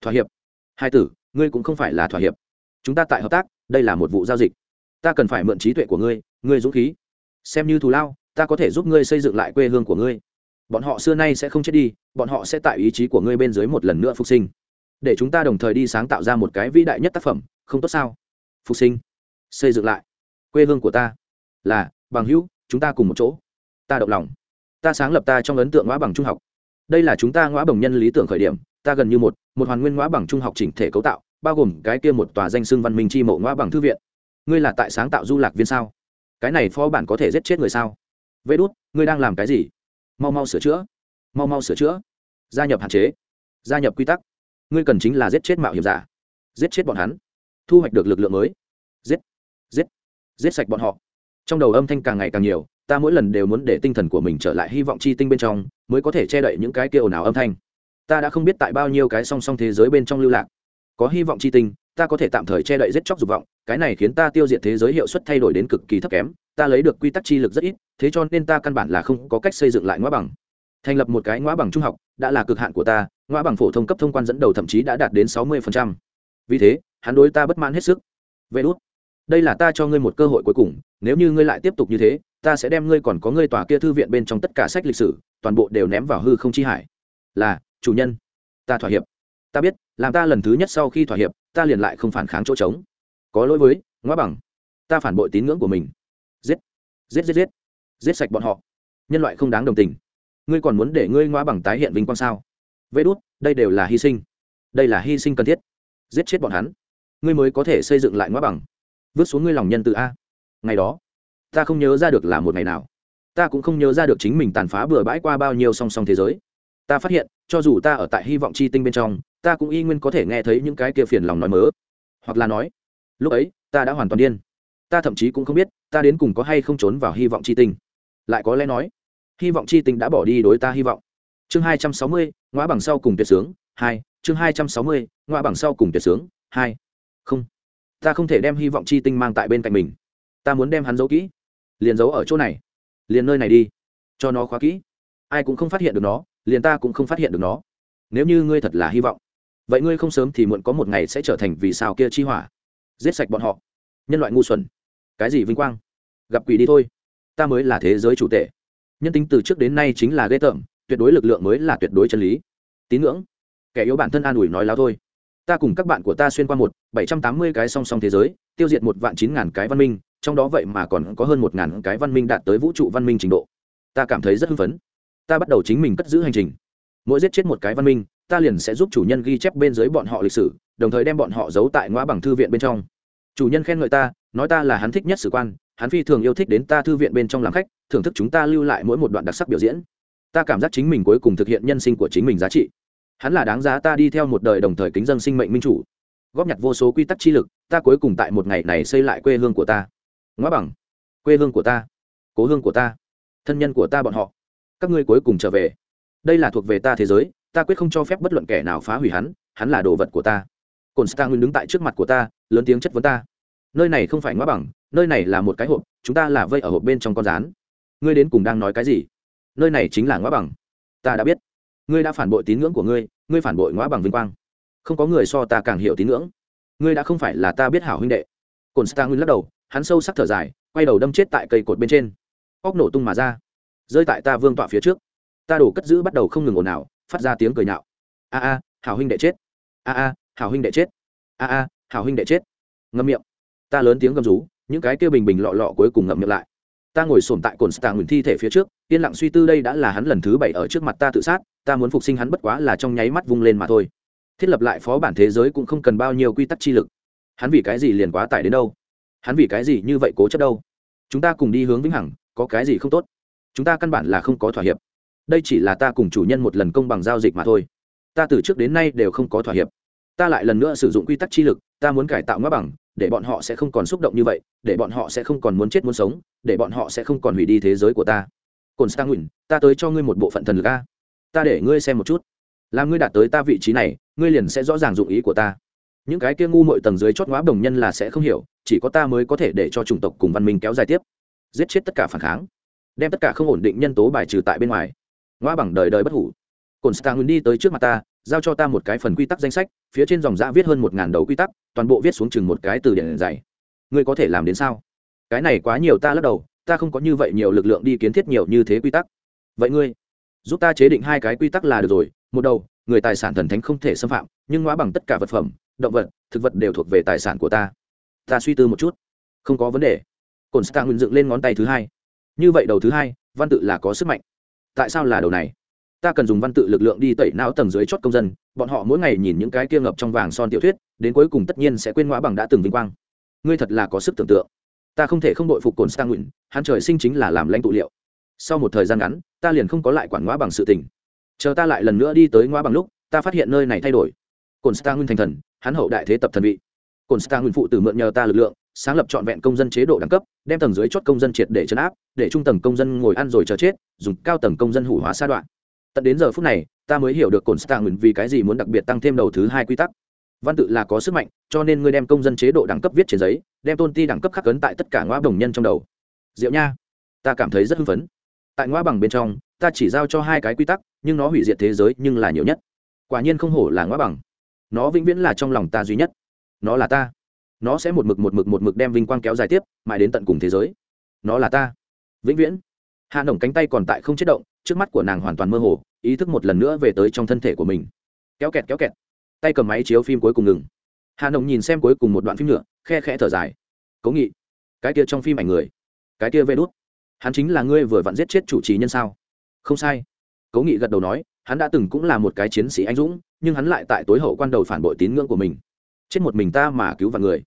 Thỏa hiệp. Hai tử, ngươi cũng không phải là thỏa hiệp. Chúng ta tại hợp tác, đây là một vụ giao dịch. Ta cần phải mượn trí tuệ của ngươi ngươi dũng khí. Xem như thù lao, ta có thể giúp ngươi xây dựng lại quê hương của ngươi bọn họ xưa nay sẽ không chết đi, bọn họ sẽ tại ý chí của ngươi bên dưới một lần nữa phục sinh. Để chúng ta đồng thời đi sáng tạo ra một cái vĩ đại nhất tác phẩm, không tốt sao? Phục sinh. Xây dựng lại. Quê hương của ta là bằng hữu, chúng ta cùng một chỗ. Ta động lòng. Ta sáng lập ta trong ấn tượng ngõ bằng trung học. Đây là chúng ta ngõ bằng nhân lý tưởng khởi điểm. Ta gần như một một hoàn nguyên ngõ bằng trung học chỉnh thể cấu tạo, bao gồm cái kia một tòa danh xưng văn minh chi mộ ngõ bằng thư viện. Ngươi là tại sáng tạo du lạc viên sao? Cái này phó bản có thể giết chết người sao? Vê đốt ngươi đang làm cái gì? Mau mau sửa chữa, mau mau sửa chữa, gia nhập hạn chế, gia nhập quy tắc. Ngươi cần chính là giết chết mạo hiểm giả, giết chết bọn hắn, thu hoạch được lực lượng mới. Giết giết giết sạch bọn họ. Trong đầu âm thanh càng ngày càng nhiều, ta mỗi lần đều muốn để tinh thần của mình trở lại hy vọng chi tinh bên trong, mới có thể che đậy những cái kia ồn ào âm thanh. Ta đã không biết tại bao nhiêu cái song song thế giới bên trong lưu lạc. Có hy vọng chi tinh, ta có thể tạm thời che đậy giết chóc dục vọng cái này khiến ta tiêu diệt thế giới hiệu suất thay đổi đến cực kỳ thấp kém, ta lấy được quy tắc chi lực rất ít, thế cho nên ta căn bản là không có cách xây dựng lại ngõ bằng. Thành lập một cái ngõ bằng trung học, đã là cực hạn của ta, ngõ bằng phổ thông cấp thông quan dẫn đầu thậm chí đã đạt đến sáu mươi vì thế, hắn đối ta bất mãn hết sức. Vê đốt đây là ta cho ngươi một cơ hội cuối cùng, nếu như ngươi lại tiếp tục như thế, ta sẽ đem ngươi còn có ngươi tòa kia thư viện bên trong tất cả sách lịch sử, toàn bộ đều ném vào hư không chi hải. Là, chủ nhân, ta thỏa hiệp. Ta biết, làm ta lần thứ nhất sau khi thỏa hiệp, ta liền lại không phản kháng chỗ trống có lỗi với ngõ bằng. Ta phản bội tín ngưỡng của mình. Giết giết giết giết. Giết sạch bọn họ. Nhân loại không đáng đồng tình. Ngươi còn muốn để ngươi ngõ bằng tái hiện vinh quang sao? Vê đốt đây đều là hy sinh. Đây là hy sinh cần thiết. Giết chết bọn hắn. Ngươi mới có thể xây dựng lại ngõ bằng. Vứt xuống ngươi lòng nhân từ a. Ngày đó, ta không nhớ ra được là một ngày nào. Ta cũng không nhớ ra được chính mình tàn phá bừa bãi qua bao nhiêu song song thế giới. Ta phát hiện, cho dù ta ở tại hy vọng chi tinh bên trong, ta cũng y nguyên có thể nghe thấy những cái kia phiền lòng nói mớ. Hoặc là nói lúc ấy, ta đã hoàn toàn điên. Ta thậm chí cũng không biết, ta đến cùng có hay không trốn vào hy vọng c h i tinh lại có lẽ nói, hy vọng c h i tinh đã bỏ đi đối ta hy vọng. Chương hai trăm sáu mươi ngõ bằng sau cùng tuyệt sướng, hai, chương hai trăm sáu mươi ngõ bằng sau cùng tuyệt sướng, hai. Không, ta không thể đem hy vọng c h i tinh mang tại bên cạnh mình. Ta muốn đem hắn giấu kỹ, liền giấu ở chỗ này, liền nơi này đi, cho nó khóa kỹ. Ai cũng không phát hiện được nó, liền ta cũng không phát hiện được nó. Nếu như ngươi thật là hy vọng, vậy ngươi không sớm thì muộn có một ngày sẽ trở thành vì sao kia chi hỏa giết sạch bọn họ. Nhân loại ngu xuẩn. Cái gì vinh quang? Gặp quỷ đi thôi. Ta mới là thế giới chủ tệ nhân tính từ trước đến nay chính là ghê tởm, tuyệt đối lực lượng mới là tuyệt đối chân lý. Tín ngưỡng. Kẻ yếu bản thân an ủi nói láo thôi. Ta cùng các bạn của ta xuyên qua một, bảy trăm tám mươi cái song song thế giới, tiêu diệt một vạn chín ngàn cái văn minh, trong đó vậy mà còn có hơn một ngàn cái văn minh đạt tới vũ trụ văn minh trình độ. Ta cảm thấy rất hưng phấn. Ta bắt đầu chính mình cất giữ hành trình. Mỗi giết chết một cái văn minh, ta liền sẽ giúp chủ nhân ghi chép bên dưới bọn họ lịch sử đồng thời đem bọn họ giấu tại ngõ bằng thư viện bên trong. Chủ nhân khen ngợi ta, nói ta là hắn thích nhất sử quan, hắn phi thường yêu thích đến ta thư viện bên trong làm khách, thưởng thức chúng ta lưu lại mỗi một đoạn đặc sắc biểu diễn. Ta cảm giác chính mình cuối cùng thực hiện nhân sinh của chính mình giá trị. Hắn là đáng giá ta đi theo một đời đồng thời kính dân sinh mệnh minh chủ. Góp nhặt vô số quy tắc chi lực, ta cuối cùng tại một ngày này xây lại quê hương của ta. Ngõ bằng. Quê hương của ta. Cố hương của ta. Thân nhân của ta bọn họ. Các ngươi cuối cùng trở về. Đây là thuộc về ta thế giới, ta quyết không cho phép bất luận kẻ nào phá hủy hắn hắn là đồ vật của ta cồn star nguyên đứng tại trước mặt của ta, lớn tiếng chất vấn ta. Nơi này không phải ngõ bằng, nơi này là một cái hộp, chúng ta là vây ở hộp bên trong con rán. Ngươi đến cùng đang nói cái gì? Nơi này chính là ngõ bằng. Ta đã biết. Ngươi đã phản bội tín ngưỡng của ngươi ngươi phản bội ngõ bằng vinh quang. Không có người so ta càng hiểu tín ngưỡng. Ngươi đã không phải là ta biết hảo huynh đệ. Cồn star nguyên lắc đầu, hắn sâu sắc thở dài, quay đầu đâm chết tại cây cột bên trên. Óc nổ tung mà ra. Rơi tại ta vương tọa phía trước. Ta đổ cất giữ bắt đầu không ngừng ồn ào, phát ra tiếng cười nhạo. A a, hảo huynh đệ chết. A a Hảo huynh đệ chết. A a, hảo huynh đệ chết. Ngậm miệng. Ta lớn tiếng gầm rú, những cái kia bình bình lọ lọ cuối cùng ngậm miệng lại. Ta ngồi sồn tại cồn stạng nguyền thi thể phía trước, yên lặng suy tư đây đã là hắn lần thứ bảy ở trước mặt ta tự sát, ta muốn phục sinh hắn bất quá là trong nháy mắt vung lên mà thôi. Thiết lập lại phó bản thế giới cũng không cần bao nhiêu quy tắc chi lực. Hắn vì cái gì liền quá tải đến đâu? Hắn vì cái gì như vậy cố chấp đâu? Chúng ta cùng đi hướng vĩnh hằng, có cái gì không tốt? Chúng ta căn bản là không có thỏa hiệp. Đây chỉ là ta cùng chủ nhân một lần công bằng giao dịch mà thôi. Ta từ trước đến nay đều không có thỏa hiệp ta lại lần nữa sử dụng quy tắc chi lực, ta muốn cải tạo ngã bằng, để bọn họ sẽ không còn xúc động như vậy, để bọn họ sẽ không còn muốn chết muốn sống, để bọn họ sẽ không còn hủy đi thế giới của ta. Cồn stang nguyện ta tới cho ngươi một bộ phận thần lực a. Ta để ngươi xem một chút. Là ngươi đạt tới ta vị trí này, ngươi liền sẽ rõ ràng dụng ý của ta. Những cái kia ngu mội tầng dưới chót ngõ đồng nhân là sẽ không hiểu, chỉ có ta mới có thể để cho chủng tộc cùng văn minh kéo dài tiếp. Giết chết tất cả phản kháng. Đem tất cả không ổn định nhân tố bài trừ tại bên ngoài. Ngoa bằng đời đời bất hủ. Cồn stang đi tới trước mặt ta giao cho ta một cái phần quy tắc danh sách, phía trên dòng giã viết hơn một ngàn đầu quy tắc, toàn bộ viết xuống chừng một cái từ điển dày. Ngươi có thể làm đến sao? Cái này quá nhiều ta lắc đầu, ta không có như vậy nhiều lực lượng đi kiến thiết nhiều như thế quy tắc. Vậy ngươi, giúp ta chế định hai cái quy tắc là được rồi, một đầu, người tài sản thần thánh không thể xâm phạm, nhưng ngõ bằng tất cả vật phẩm, động vật, thực vật đều thuộc về tài sản của ta. Ta suy tư một chút, không có vấn đề. Cồn stang dựng lên ngón tay thứ hai. Như vậy đầu thứ hai, văn tự là có sức mạnh. Tại sao là đầu này? Ta cần dùng văn tự lực lượng đi tẩy não tầng dưới chót công dân, bọn họ mỗi ngày nhìn những cái kia ngập trong vàng son tiểu thuyết, đến cuối cùng tất nhiên sẽ quên ngõ bằng đã từng vinh quang. Ngươi thật là có sức tưởng tượng. Ta không thể không đội phục cồn sang nguyện, hắn trời sinh chính là làm lãnh tụ liệu. Sau một thời gian ngắn, ta liền không có lại quản ngõ bằng sự tình. Chờ ta lại lần nữa đi tới ngõ bằng lúc, ta phát hiện nơi này thay đổi. Cồn star nguyện thành thần, hắn hậu đại thế tập thần vị. Cồn star nguyện phụ tử mượn nhờ ta lực lượng, sáng lập trọn vẹn công dân chế độ đẳng cấp, đem tầng dưới chốt công dân triệt để chấn áp, để trung tầng công dân ngồi ăn rồi chờ chết, dùng cao tầng công dân hủ hóa sa đoạn tận đến giờ phút này, ta mới hiểu được cồn star vì cái gì muốn đặc biệt tăng thêm đầu thứ hai quy tắc. Văn tự là có sức mạnh, cho nên ngươi đem công dân chế độ đẳng cấp viết trên giấy, đem tôn ti đẳng cấp khắc cấn tại tất cả ngõ đồng nhân trong đầu. Diệu nha, ta cảm thấy rất hưng phấn. Tại ngõ bằng bên trong, ta chỉ giao cho hai cái quy tắc, nhưng nó hủy diệt thế giới nhưng là nhiều nhất. Quả nhiên không hổ là ngõ bằng. Nó vĩnh viễn là trong lòng ta duy nhất. Nó là ta. Nó sẽ một mực một mực một mực đem vinh quang kéo dài tiếp, mãi đến tận cùng thế giới. Nó là ta. Vĩnh viễn. Hạ nổng cánh tay còn tại không chết động, trước mắt của nàng hoàn toàn mơ hồ ý thức một lần nữa về tới trong thân thể của mình. Kéo kẹt kéo kẹt. Tay cầm máy chiếu phim cuối cùng ngừng. Hà nồng nhìn xem cuối cùng một đoạn phim nhựa khe khẽ thở dài. Cố nghị, cái kia trong phim ảnh người, cái kia vê đốt hắn chính là ngươi vừa vặn giết chết chủ trì nhân sao? Không sai. Cố nghị gật đầu nói, hắn đã từng cũng là một cái chiến sĩ anh dũng, nhưng hắn lại tại tối hậu quan đầu phản bội tín ngưỡng của mình. Chết một mình ta mà cứu vạn người.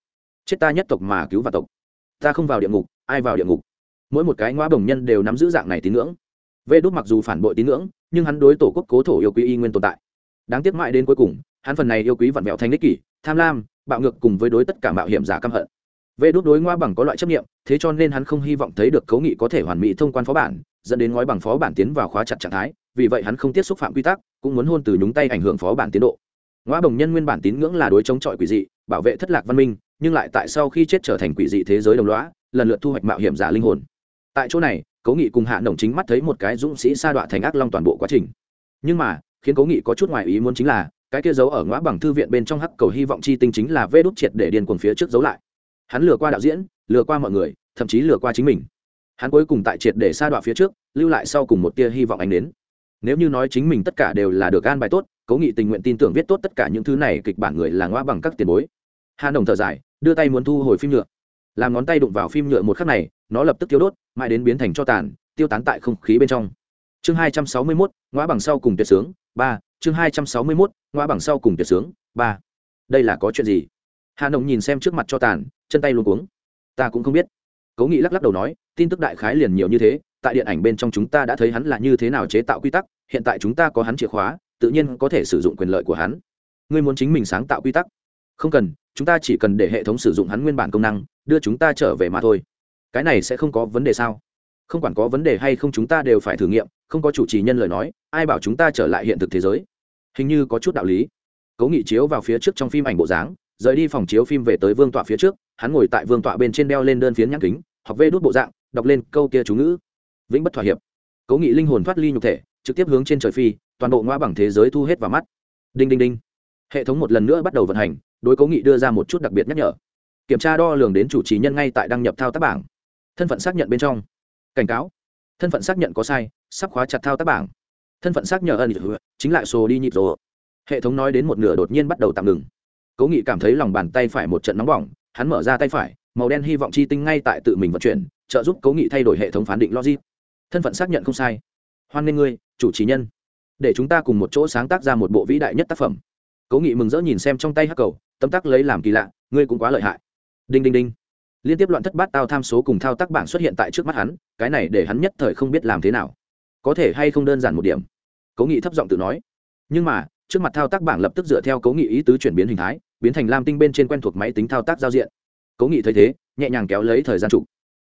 Chết ta nhất tộc mà cứu vạn tộc. Ta không vào địa ngục, ai vào địa ngục? Mỗi một cái ngoa đồng nhân đều nắm giữ dạng này tín ngưỡng. Vệ đốt mặc dù phản bội tín ngưỡng nhưng hắn đối tổ quốc cố thổ yêu quý y nguyên tồn tại. Đáng tiếc mãi đến cuối cùng hắn phần này yêu quý vặn vẹo thành đích kỷ tham lam bạo ngược cùng với đối tất cả mạo hiểm giả căm hận. Vệ đốt đối ngoa bằng có loại chấp niệm, thế cho nên hắn không hy vọng thấy được cấu nghị có thể hoàn mỹ thông quan phó bản dẫn đến ngói bằng phó bản tiến vào khóa chặt trạng thái vì vậy hắn không tiếp xúc phạm quy tắc cũng muốn hôn từ nhúng tay ảnh hưởng phó bản tiến độ. Ngoa bồng nhân nguyên bản tín ngưỡng là đối chống chọi quỷ dị bảo vệ thất lạc văn minh nhưng lại tại sau khi chết trở thành quỷ dị thế giới đồng lõa, lần lượt thu hoạch mạo hiểm giả linh hồn. Tại chỗ này cố nghị cùng hạ đồng chính mắt thấy một cái dũng sĩ sa đọa thành ác long toàn bộ quá trình. Nhưng mà, khiến cố nghị có chút ngoài ý muốn chính là, cái kia giấu ở ngõ bằng thư viện bên trong hắc cầu hy vọng chi tinh chính là vê Đốt triệt để điên cuồng phía trước giấu lại. Hắn lừa qua đạo diễn, lừa qua mọi người, thậm chí lừa qua chính mình. Hắn cuối cùng tại triệt để sa đọa phía trước, lưu lại sau cùng một tia hy vọng anh đến nếu như nói chính mình tất cả đều là được gan bài tốt, cố nghị tình nguyện tin tưởng viết tốt tất cả những thứ này, kịch bản người là ngõ bằng các tiền bối. Hà đồng thở dài, đưa tay muốn thu hồi phim nhựa. Làm ngón tay đụng vào phim nhựa một khắc này nó lập tức tiêu đốt, mãi đến biến thành cho tàn, tiêu tán tại không khí bên trong. Chương hai trăm sáu mươi mốt ngõ bằng sau cùng tuyệt sướng, ba. Chương hai trăm sáu mươi mốt ngõ bằng sau cùng tuyệt sướng, ba. Đây là có chuyện gì? Hà nồng nhìn xem trước mặt cho tàn, chân tay luôn cuống. Ta cũng không biết. Cố nghị lắc lắc đầu nói, tin tức đại khái liền nhiều như thế, tại điện ảnh bên trong chúng ta đã thấy hắn là như thế nào chế tạo quy tắc, hiện tại chúng ta có hắn chìa khóa, tự nhiên có thể sử dụng quyền lợi của hắn. Ngươi muốn chính mình sáng tạo quy tắc? Không cần, chúng ta chỉ cần để hệ thống sử dụng hắn nguyên bản công năng, đưa chúng ta trở về mà thôi cái này sẽ không có vấn đề sao? Không quản có vấn đề hay không chúng ta đều phải thử nghiệm, không có chủ trì nhân lời nói, ai bảo chúng ta trở lại hiện thực thế giới? Hình như có chút đạo lý. Cố nghị chiếu vào phía trước trong phim ảnh bộ dáng, rời đi phòng chiếu phim về tới vương tọa phía trước, hắn ngồi tại vương tọa bên trên đeo lên đơn phiến nhãn kính, học vê đốt bộ dạng, đọc lên câu kia chú ngữ. Vĩnh bất thỏa hiệp. Cố nghị linh hồn thoát ly nhục thể, trực tiếp hướng trên trời phi, toàn bộ ngoa bằng thế giới thu hết vào mắt. Đinh đinh đinh. Hệ thống một lần nữa bắt đầu vận hành, đối cố nghị đưa ra một chút đặc biệt nhắc nhở. Kiểm tra đo lường đến chủ trì nhân ngay tại đăng nhập thao tác bảng thân phận xác nhận bên trong. Cảnh cáo. Thân phận xác nhận có sai, sắp khóa chặt thao tác bảng. Thân phận xác nhận ân chính lại sổ đi nhịp rồi hệ thống nói đến một nửa đột nhiên bắt đầu tạm ngừng. Cố nghị cảm thấy lòng bàn tay phải một trận nóng bỏng, hắn mở ra tay phải, màu đen hy vọng chi tinh ngay tại tự mình vận chuyển, trợ giúp cố nghị thay đổi hệ thống phán định logic. Thân phận xác nhận không sai. Hoan nghênh ngươi, chủ trì nhân. Để chúng ta cùng một chỗ sáng tác ra một bộ vĩ đại nhất tác phẩm. Cố nghị mừng rỡ nhìn xem trong tay hắc cầu tấm tác lấy làm kỳ lạ, ngươi cũng quá lợi hại. Đinh đinh đinh liên tiếp loạn thất bát tao tham số cùng thao tác bảng xuất hiện tại trước mắt hắn, cái này để hắn nhất thời không biết làm thế nào. Có thể hay không đơn giản một điểm? Cố nghị thấp giọng tự nói. Nhưng mà, trước mặt thao tác bảng lập tức dựa theo cố nghị ý tứ chuyển biến hình thái, biến thành lam tinh bên trên quen thuộc máy tính thao tác giao diện. Cố nghị thấy thế, nhẹ nhàng kéo lấy thời gian trục.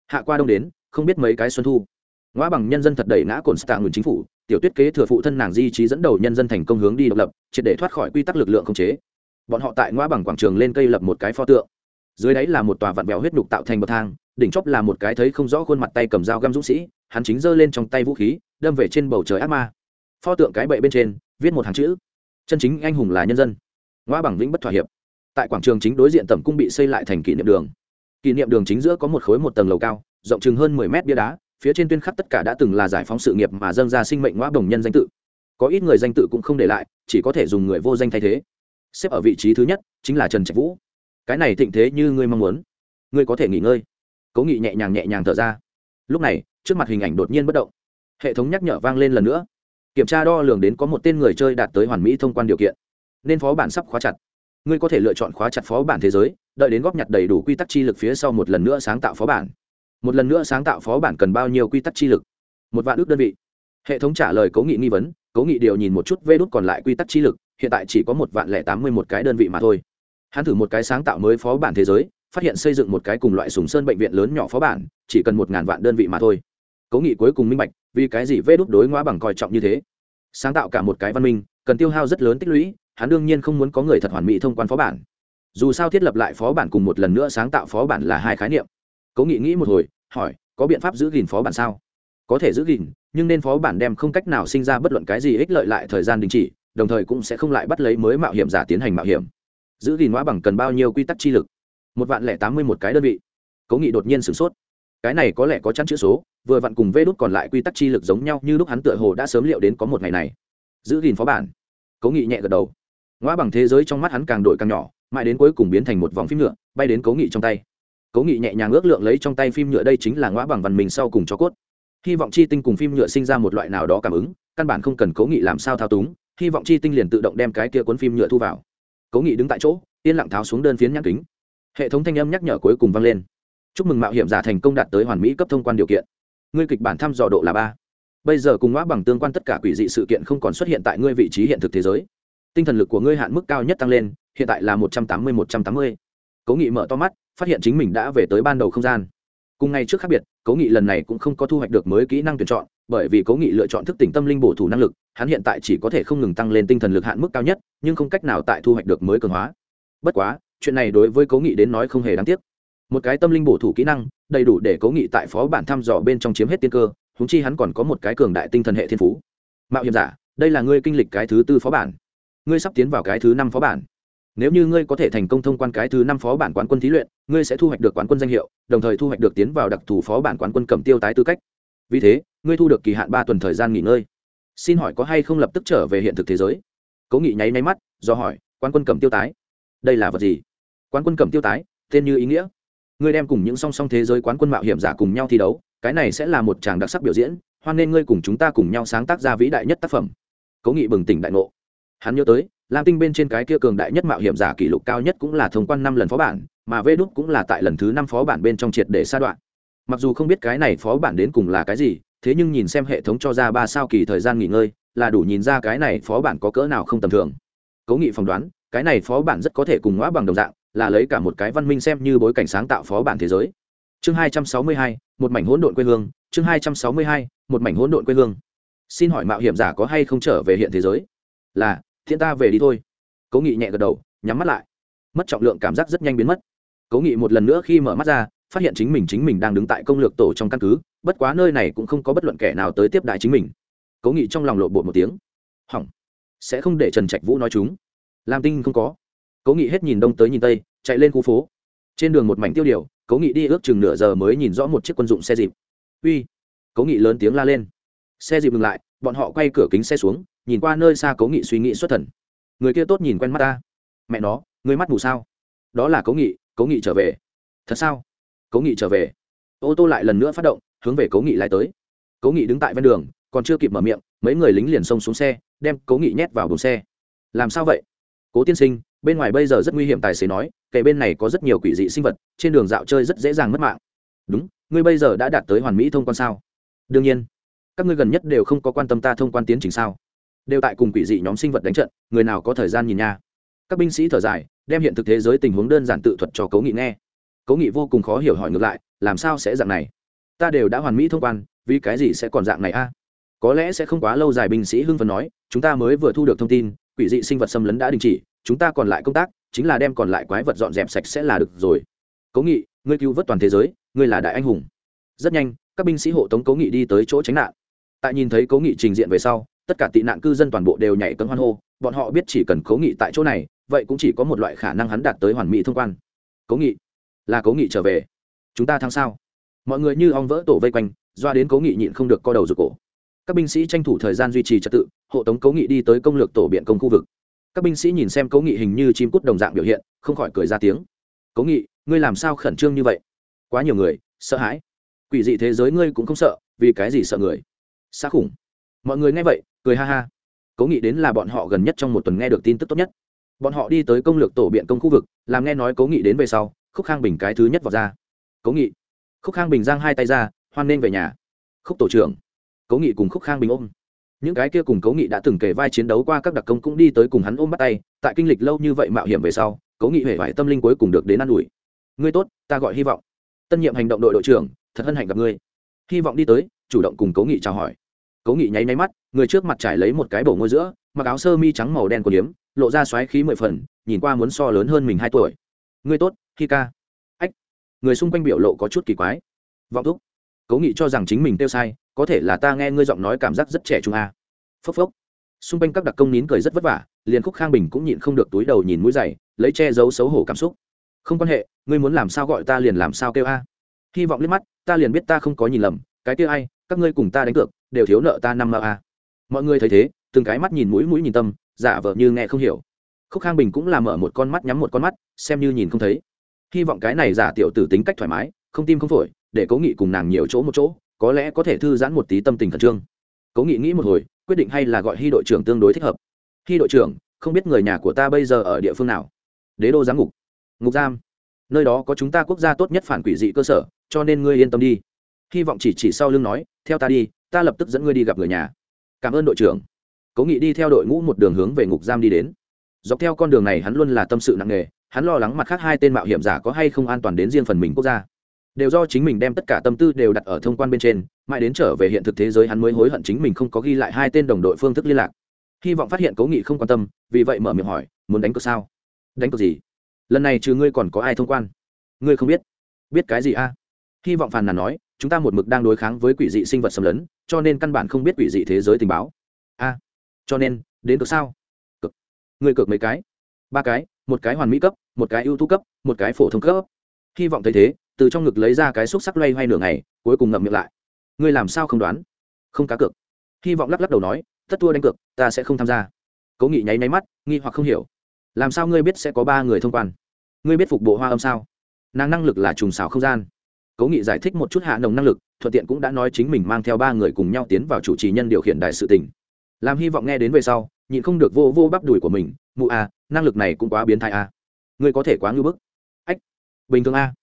Hạ qua đông đến, không biết mấy cái xuân thu. Ngõ bằng nhân dân thật đẩy ngã cồn stạng nguồn chính phủ, tiểu tuyết kế thừa phụ thân nàng di trí dẫn đầu nhân dân thành công hướng đi độc lập, triệt để thoát khỏi quy tắc lực lượng không chế. Bọn họ tại ngõ bằng quảng trường lên cây lập một cái pho tượng dưới đáy là một tòa vặn vẹo huyết đục tạo thành bậc thang, đỉnh chóp là một cái thấy không rõ khuôn mặt tay cầm dao găm dũng sĩ, hắn chính giơ lên trong tay vũ khí, đâm về trên bầu trời ác ma. Pho tượng cái bậy bên trên, viết một hàng chữ. Chân chính anh hùng là nhân dân. Ngoa bằng vĩnh bất thỏa hiệp. Tại quảng trường chính đối diện tầm cung bị xây lại thành kỷ niệm đường. Kỷ niệm đường chính giữa có một khối một tầng lầu cao, rộng chừng hơn mười mét bia đá, phía trên tuyên khắc tất cả đã từng là giải phóng sự nghiệp mà dâng ra sinh mệnh ngoa đồng nhân danh tự. Có ít người danh tự cũng không để lại, chỉ có thể dùng người vô danh thay thế. Xếp ở vị trí thứ nhất chính là trần trạch vũ cái này thịnh thế như ngươi mong muốn. Ngươi có thể nghỉ ngơi. Cố nghị nhẹ nhàng nhẹ nhàng thở ra. Lúc này, trước mặt hình ảnh đột nhiên bất động. Hệ thống nhắc nhở vang lên lần nữa. Kiểm tra đo lường đến có một tên người chơi đạt tới hoàn mỹ thông quan điều kiện. Nên phó bản sắp khóa chặt. Ngươi có thể lựa chọn khóa chặt phó bản thế giới, đợi đến góp nhặt đầy đủ quy tắc chi lực phía sau một lần nữa sáng tạo phó bản. Một lần nữa sáng tạo phó bản cần bao nhiêu quy tắc chi lực? Một vạn ước đơn vị. Hệ thống trả lời cố nghị nghi vấn. Cố nghị điều nhìn một chút vê đốt còn lại quy tắc chi lực, hiện tại chỉ có một vạn lẻ tám mươi một cái đơn vị mà thôi hắn thử một cái sáng tạo mới phó bản thế giới, phát hiện xây dựng một cái cùng loại sùng sơn bệnh viện lớn nhỏ phó bản, chỉ cần một ngàn vạn đơn vị mà thôi. Cố nghị cuối cùng minh bạch, vì cái gì vê đốt đối ngoã bằng coi trọng như thế. Sáng tạo cả một cái văn minh, cần tiêu hao rất lớn tích lũy, hắn đương nhiên không muốn có người thật hoàn mỹ thông quan phó bản. Dù sao thiết lập lại phó bản cùng một lần nữa sáng tạo phó bản là hai khái niệm. Cố nghị nghĩ một hồi, hỏi, có biện pháp giữ gìn phó bản sao? Có thể giữ gìn, nhưng nên phó bản đem không cách nào sinh ra bất luận cái gì ích lợi lại thời gian đình chỉ, đồng thời cũng sẽ không lại bắt lấy mới mạo hiểm giả tiến hành mạo hiểm giữ gìn hóa bằng cần bao nhiêu quy tắc chi lực? Một vạn lẻ tám mươi một cái đơn vị. Cố nghị đột nhiên sửng sốt. Cái này có lẽ có chắn chữ số, vừa vặn cùng vê đốt còn lại quy tắc chi lực giống nhau như lúc hắn tựa hồ đã sớm liệu đến có một ngày này. Giữ gìn phó bản. Cố nghị nhẹ gật đầu. Ngõ bằng thế giới trong mắt hắn càng đổi càng nhỏ, mãi đến cuối cùng biến thành một vòng phim nhựa, bay đến cố nghị trong tay. Cố nghị nhẹ nhàng ước lượng lấy trong tay phim nhựa đây chính là ngõ bằng văn mình sau cùng cho cốt. Hy vọng chi tinh cùng phim nhựa sinh ra một loại nào đó cảm ứng, căn bản không cần cố nghị làm sao thao túng, hy vọng chi tinh liền tự động đem cái kia cuốn phim nhựa thu vào cố nghị đứng tại chỗ, yên lặng tháo xuống đơn phiến nhãn kính. Hệ thống thanh âm nhắc nhở cuối cùng vang lên. Chúc mừng mạo hiểm giả thành công đạt tới hoàn mỹ cấp thông quan điều kiện. Ngươi kịch bản thăm dò độ là ba. Bây giờ cùng ngõ bằng tương quan tất cả quỷ dị sự kiện không còn xuất hiện tại ngươi vị trí hiện thực thế giới. Tinh thần lực của ngươi hạn mức cao nhất tăng lên, hiện tại là một trăm tám mươi, một trăm tám mươi. Cố nghị mở to mắt, phát hiện chính mình đã về tới ban đầu không gian. Cùng ngày trước khác biệt, cố nghị lần này cũng không có thu hoạch được mới kỹ năng tuyển chọn bởi vì cố nghị lựa chọn thức tỉnh tâm linh bổ thủ năng lực, hắn hiện tại chỉ có thể không ngừng tăng lên tinh thần lực hạn mức cao nhất, nhưng không cách nào tại thu hoạch được mới cường hóa. Bất quá, chuyện này đối với cố nghị đến nói không hề đáng tiếc. Một cái tâm linh bổ thủ kỹ năng, đầy đủ để cố nghị tại phó bản thăm dò bên trong chiếm hết tiên cơ húng chi hắn còn có một cái cường đại tinh thần hệ thiên phú. Mạo hiểm giả, đây là ngươi kinh lịch cái thứ tư phó bản. Ngươi sắp tiến vào cái thứ năm phó bản. Nếu như ngươi có thể thành công thông quan cái thứ năm phó bản quán quân thí luyện, ngươi sẽ thu hoạch được quán quân danh hiệu, đồng thời thu hoạch được tiến vào đặc thù phó bản quán quân cầm tiêu tái tư cách. Vì thế ngươi thu được kỳ hạn ba tuần thời gian nghỉ ngơi. Xin hỏi có hay không lập tức trở về hiện thực thế giới? Cố nghị nháy máy mắt, do hỏi, quán quân cầm tiêu tái. Đây là vật gì? Quán quân cầm tiêu tái, tên như ý nghĩa. Ngươi đem cùng những song song thế giới quán quân mạo hiểm giả cùng nhau thi đấu, cái này sẽ là một tràng đặc sắc biểu diễn, hoan nên ngươi cùng chúng ta cùng nhau sáng tác ra vĩ đại nhất tác phẩm. Cố nghị bừng tỉnh đại ngộ. Hắn nhớ tới, lam tinh bên trên cái kia cường đại nhất mạo hiểm giả kỷ lục cao nhất cũng là thông quan năm lần phó bản, mà vê đúc cũng là tại lần thứ năm phó bản bên trong triệt để sa đoạn. Mặc dù không biết cái này phó bản đến cùng là cái gì thế nhưng nhìn xem hệ thống cho ra ba sao kỳ thời gian nghỉ ngơi, là đủ nhìn ra cái này phó bản có cỡ nào không tầm thường. Cố nghị phỏng đoán, cái này phó bản rất có thể cùng ngõ bằng đồng dạng, là lấy cả một cái văn minh xem như bối cảnh sáng tạo phó bản thế giới. Chương hai trăm sáu mươi hai, một mảnh hỗn độn quê hương, chương hai trăm sáu mươi hai, một mảnh hỗn độn quê hương. Xin hỏi mạo hiểm giả có hay không trở về hiện thế giới? Là thiên ta về đi thôi. Cố nghị nhẹ gật đầu, nhắm mắt lại. Mất trọng lượng cảm giác rất nhanh biến mất. Cố nghị một lần nữa khi mở mắt ra, phát hiện chính mình chính mình đang đứng tại công lược tổ trong căn cứ bất quá nơi này cũng không có bất luận kẻ nào tới tiếp đại chính mình. Cố nghị trong lòng lộ bột một tiếng. Hỏng. Sẽ không để trần trạch vũ nói chúng. Làm tinh không có. Cố nghị hết nhìn đông tới nhìn tây, chạy lên khu phố. Trên đường một mảnh tiêu điều, cố nghị đi ước chừng nửa giờ mới nhìn rõ một chiếc quân dụng xe dịp. Uy. Cố nghị lớn tiếng la lên. Xe dịp ngừng lại, bọn họ quay cửa kính xe xuống, nhìn qua nơi xa cố nghị suy nghĩ xuất thần. Người kia tốt nhìn quen mắt ta. Mẹ nó, người mắt mù sao? Đó là cố nghị cố nghị trở về. Thật sao? Cố nghị trở về. Ô tô lại lần nữa phát động hướng về cố nghị lại tới. Cố nghị đứng tại ven đường, còn chưa kịp mở miệng, mấy người lính liền xông xuống xe, đem cố nghị nhét vào đồn xe. Làm sao vậy? Cố tiên sinh, bên ngoài bây giờ rất nguy hiểm, tài xế nói kể bên này có rất nhiều quỷ dị sinh vật, trên đường dạo chơi rất dễ dàng mất mạng. Đúng, ngươi bây giờ đã đạt tới hoàn mỹ thông quan sao? Đương nhiên. Các ngươi gần nhất đều không có quan tâm ta thông quan tiến trình sao? Đều tại cùng quỷ dị nhóm sinh vật đánh trận, người nào có thời gian nhìn nha? Các binh sĩ thở dài, đem hiện thực thế giới tình huống đơn giản tự thuật cho cố nghị nghe. Cố nghị vô cùng khó hiểu hỏi ngược lại, làm sao sẽ dạng này? Ta đều đã hoàn mỹ thông quan, vì cái gì sẽ còn dạng này a? Có lẽ sẽ không quá lâu dài binh sĩ hưng phần nói, chúng ta mới vừa thu được thông tin, quỷ dị sinh vật xâm lấn đã đình chỉ, chúng ta còn lại công tác, chính là đem còn lại quái vật dọn dẹp sạch sẽ là được rồi. Cố nghị, ngươi cứu vớt toàn thế giới, ngươi là đại anh hùng. Rất nhanh, các binh sĩ hộ tống cố nghị đi tới chỗ tránh nạn. Tại nhìn thấy cố nghị trình diện về sau, tất cả tị nạn cư dân toàn bộ đều nhảy cấm hoan hô, bọn họ biết chỉ cần cố nghị tại chỗ này, vậy cũng chỉ có một loại khả năng hắn đạt tới hoàn mỹ thông quan. Cố nghị, là cố nghị trở về. Chúng ta thắng sao? Mọi người như ong vỡ tổ vây quanh, doa đến cố nghị nhịn không được co đầu rụt cổ. Các binh sĩ tranh thủ thời gian duy trì trật tự, hộ tống cố nghị đi tới công lược tổ biện công khu vực. Các binh sĩ nhìn xem cố nghị hình như chim cút đồng dạng biểu hiện, không khỏi cười ra tiếng. Cố nghị, ngươi làm sao khẩn trương như vậy? Quá nhiều người, sợ hãi. Quỷ dị thế giới ngươi cũng không sợ, vì cái gì sợ người? Xa khủng. Mọi người nghe vậy, cười ha ha. Cố nghị đến là bọn họ gần nhất trong một tuần nghe được tin tức tốt nhất. Bọn họ đi tới công lược tổ biện công khu vực, làm nghe nói cố nghị đến về sau, khúc khang bình cái thứ nhất vào ra. Cố nghị khúc khang bình giang hai tay ra, hoan nên về nhà. Khúc tổ trưởng. Cố nghị cùng khúc khang bình ôm. Những cái kia cùng cố nghị đã từng kể vai chiến đấu qua các đặc công cũng đi tới cùng hắn ôm bắt tay, tại kinh lịch lâu như vậy mạo hiểm về sau, cố nghị huệ vải tâm linh cuối cùng được đến ă n ủi. Ngươi tốt, ta gọi hy vọng. Tân nhiệm hành động đội đội trưởng, thật hân hạnh gặp ngươi. Hy vọng đi tới, chủ động cùng cố nghị chào hỏi. Cố nghị nháy máy mắt, người trước mặt trải lấy một cái bổ ngôi giữa, mặc áo sơ mi trắng màu đen của liếm, lộ ra xoáy khí mười phần, nhìn qua muốn so lớn hơn mình hai tuổi. Ngươi tốt khi ca người xung quanh biểu lộ có chút kỳ quái. Vọng thúc, cố nghị cho rằng chính mình tiêu sai, có thể là ta nghe ngươi giọng nói cảm giác rất trẻ trung a. À. phốc phốc. Xung quanh các đặc công nín cười rất vất vả, liền khúc khang bình cũng nhịn không được túi đầu nhìn mũi dày lấy che giấu xấu hổ cảm xúc. Không quan hệ, ngươi muốn làm sao gọi ta liền làm sao kêu a. Hy vọng liếc mắt, ta liền biết ta không có nhìn lầm, cái kia ai, các ngươi cùng ta đánh cược, đều thiếu nợ ta năm mơ a. Mọi người thấy thế, từng cái mắt nhìn mũi mũi nhìn tâm, giả vờ như nghe không hiểu. Khúc khang bình cũng làm mở một con mắt nhắm một con mắt, xem như nhìn không thấy hy vọng cái này giả tiểu tử tính cách thoải mái, không tim không phổi, để cố nghị cùng nàng nhiều chỗ một chỗ, có lẽ có thể thư giãn một tí tâm tình khẩn trương. Cố nghị nghĩ một hồi, quyết định hay là gọi hy đội trưởng tương đối thích hợp. Hy đội trưởng, không biết người nhà của ta bây giờ ở địa phương nào? Đế đô giám ngục. Ngục giam. Nơi đó có chúng ta quốc gia tốt nhất phản quỷ dị cơ sở, cho nên ngươi yên tâm đi. Hy vọng chỉ chỉ sau lưng nói, theo ta đi, ta lập tức dẫn ngươi đi gặp người nhà. Cảm ơn đội trưởng. Cố nghị đi theo đội ngũ một đường hướng về ngục giam đi đến dọc theo con đường này hắn luôn là tâm sự nặng nề, hắn lo lắng mặt khác hai tên mạo hiểm giả có hay không an toàn đến riêng phần mình quốc gia. Đều do chính mình đem tất cả tâm tư đều đặt ở thông quan bên trên, mãi đến trở về hiện thực thế giới hắn mới hối hận chính mình không có ghi lại hai tên đồng đội phương thức liên lạc. Hy vọng phát hiện cố nghị không quan tâm, vì vậy mở miệng hỏi, muốn đánh cược sao? Đánh cược gì? Lần này trừ ngươi còn có ai thông quan? Ngươi không biết. Biết cái gì a? Hy vọng phàn nàn nói, chúng ta một mực đang đối kháng với quỷ dị sinh vật xâm lấn, cho nên căn bản không biết quỷ dị thế giới tình báo. A, cho nên, đến cược sao? Người ngươi mấy cái? Ba cái, một cái hoàn mỹ cấp, một cái ưu tú cấp, một cái phổ thông cấp. Hy vọng thấy thế, từ trong ngực lấy ra cái xúc sắc loay hoay nửa ngày, cuối cùng ngậm miệng lại. Ngươi làm sao không đoán? Không cá cược. Hy vọng lắc lắc đầu nói, tất tua đánh cược, ta sẽ không tham gia. Cố nghị nháy nháy mắt, nghi hoặc không hiểu. Làm sao ngươi biết sẽ có ba người thông quan? Ngươi biết phục bộ hoa âm sao? Nàng năng lực là trùng xảo không gian. Cố nghị giải thích một chút hạ nồng năng lực, thuận tiện cũng đã nói chính mình mang theo ba người cùng nhau tiến vào chủ trì nhân điều khiển đại sự tình. Làm hy vọng nghe đến về sau nhịn không được vô vô bắp đùi của mình, mụ a năng lực này cũng quá biến thái a ngươi có thể quá ngưỡng bức. Ách, bình thường a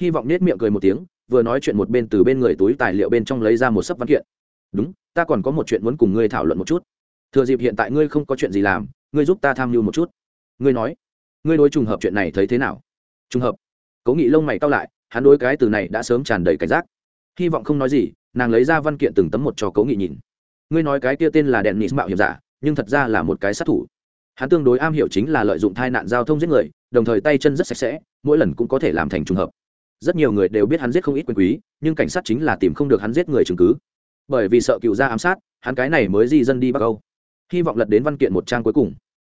hy vọng nết miệng cười một tiếng, vừa nói chuyện một bên từ bên người túi tài liệu bên trong lấy ra một sấp văn kiện. Đúng, ta còn có một chuyện muốn cùng ngươi thảo luận một chút. Thừa dịp hiện tại ngươi không có chuyện gì làm, ngươi giúp ta tham mưu một chút. Ngươi nói, ngươi đối trùng hợp chuyện này thấy thế nào? Trùng hợp. Cố nghị lông mày cao lại, hắn đối cái từ này đã sớm tràn đầy cảnh giác. Hy vọng không nói gì, nàng lấy ra văn kiện từng tấm một cho cố nghị nhìn. Ngươi nói cái kia tên là đèn nịt mạo hiểm giả nhưng thật ra là một cái sát thủ. Hắn tương đối am hiểu chính là lợi dụng tai nạn giao thông giết người, đồng thời tay chân rất sạch sẽ, mỗi lần cũng có thể làm thành trùng hợp. Rất nhiều người đều biết hắn giết không ít quyền quý, nhưng cảnh sát chính là tìm không được hắn giết người chứng cứ. Bởi vì sợ cựu gia ám sát, hắn cái này mới di dân đi bắc âu. Hy vọng lật đến văn kiện một trang cuối cùng.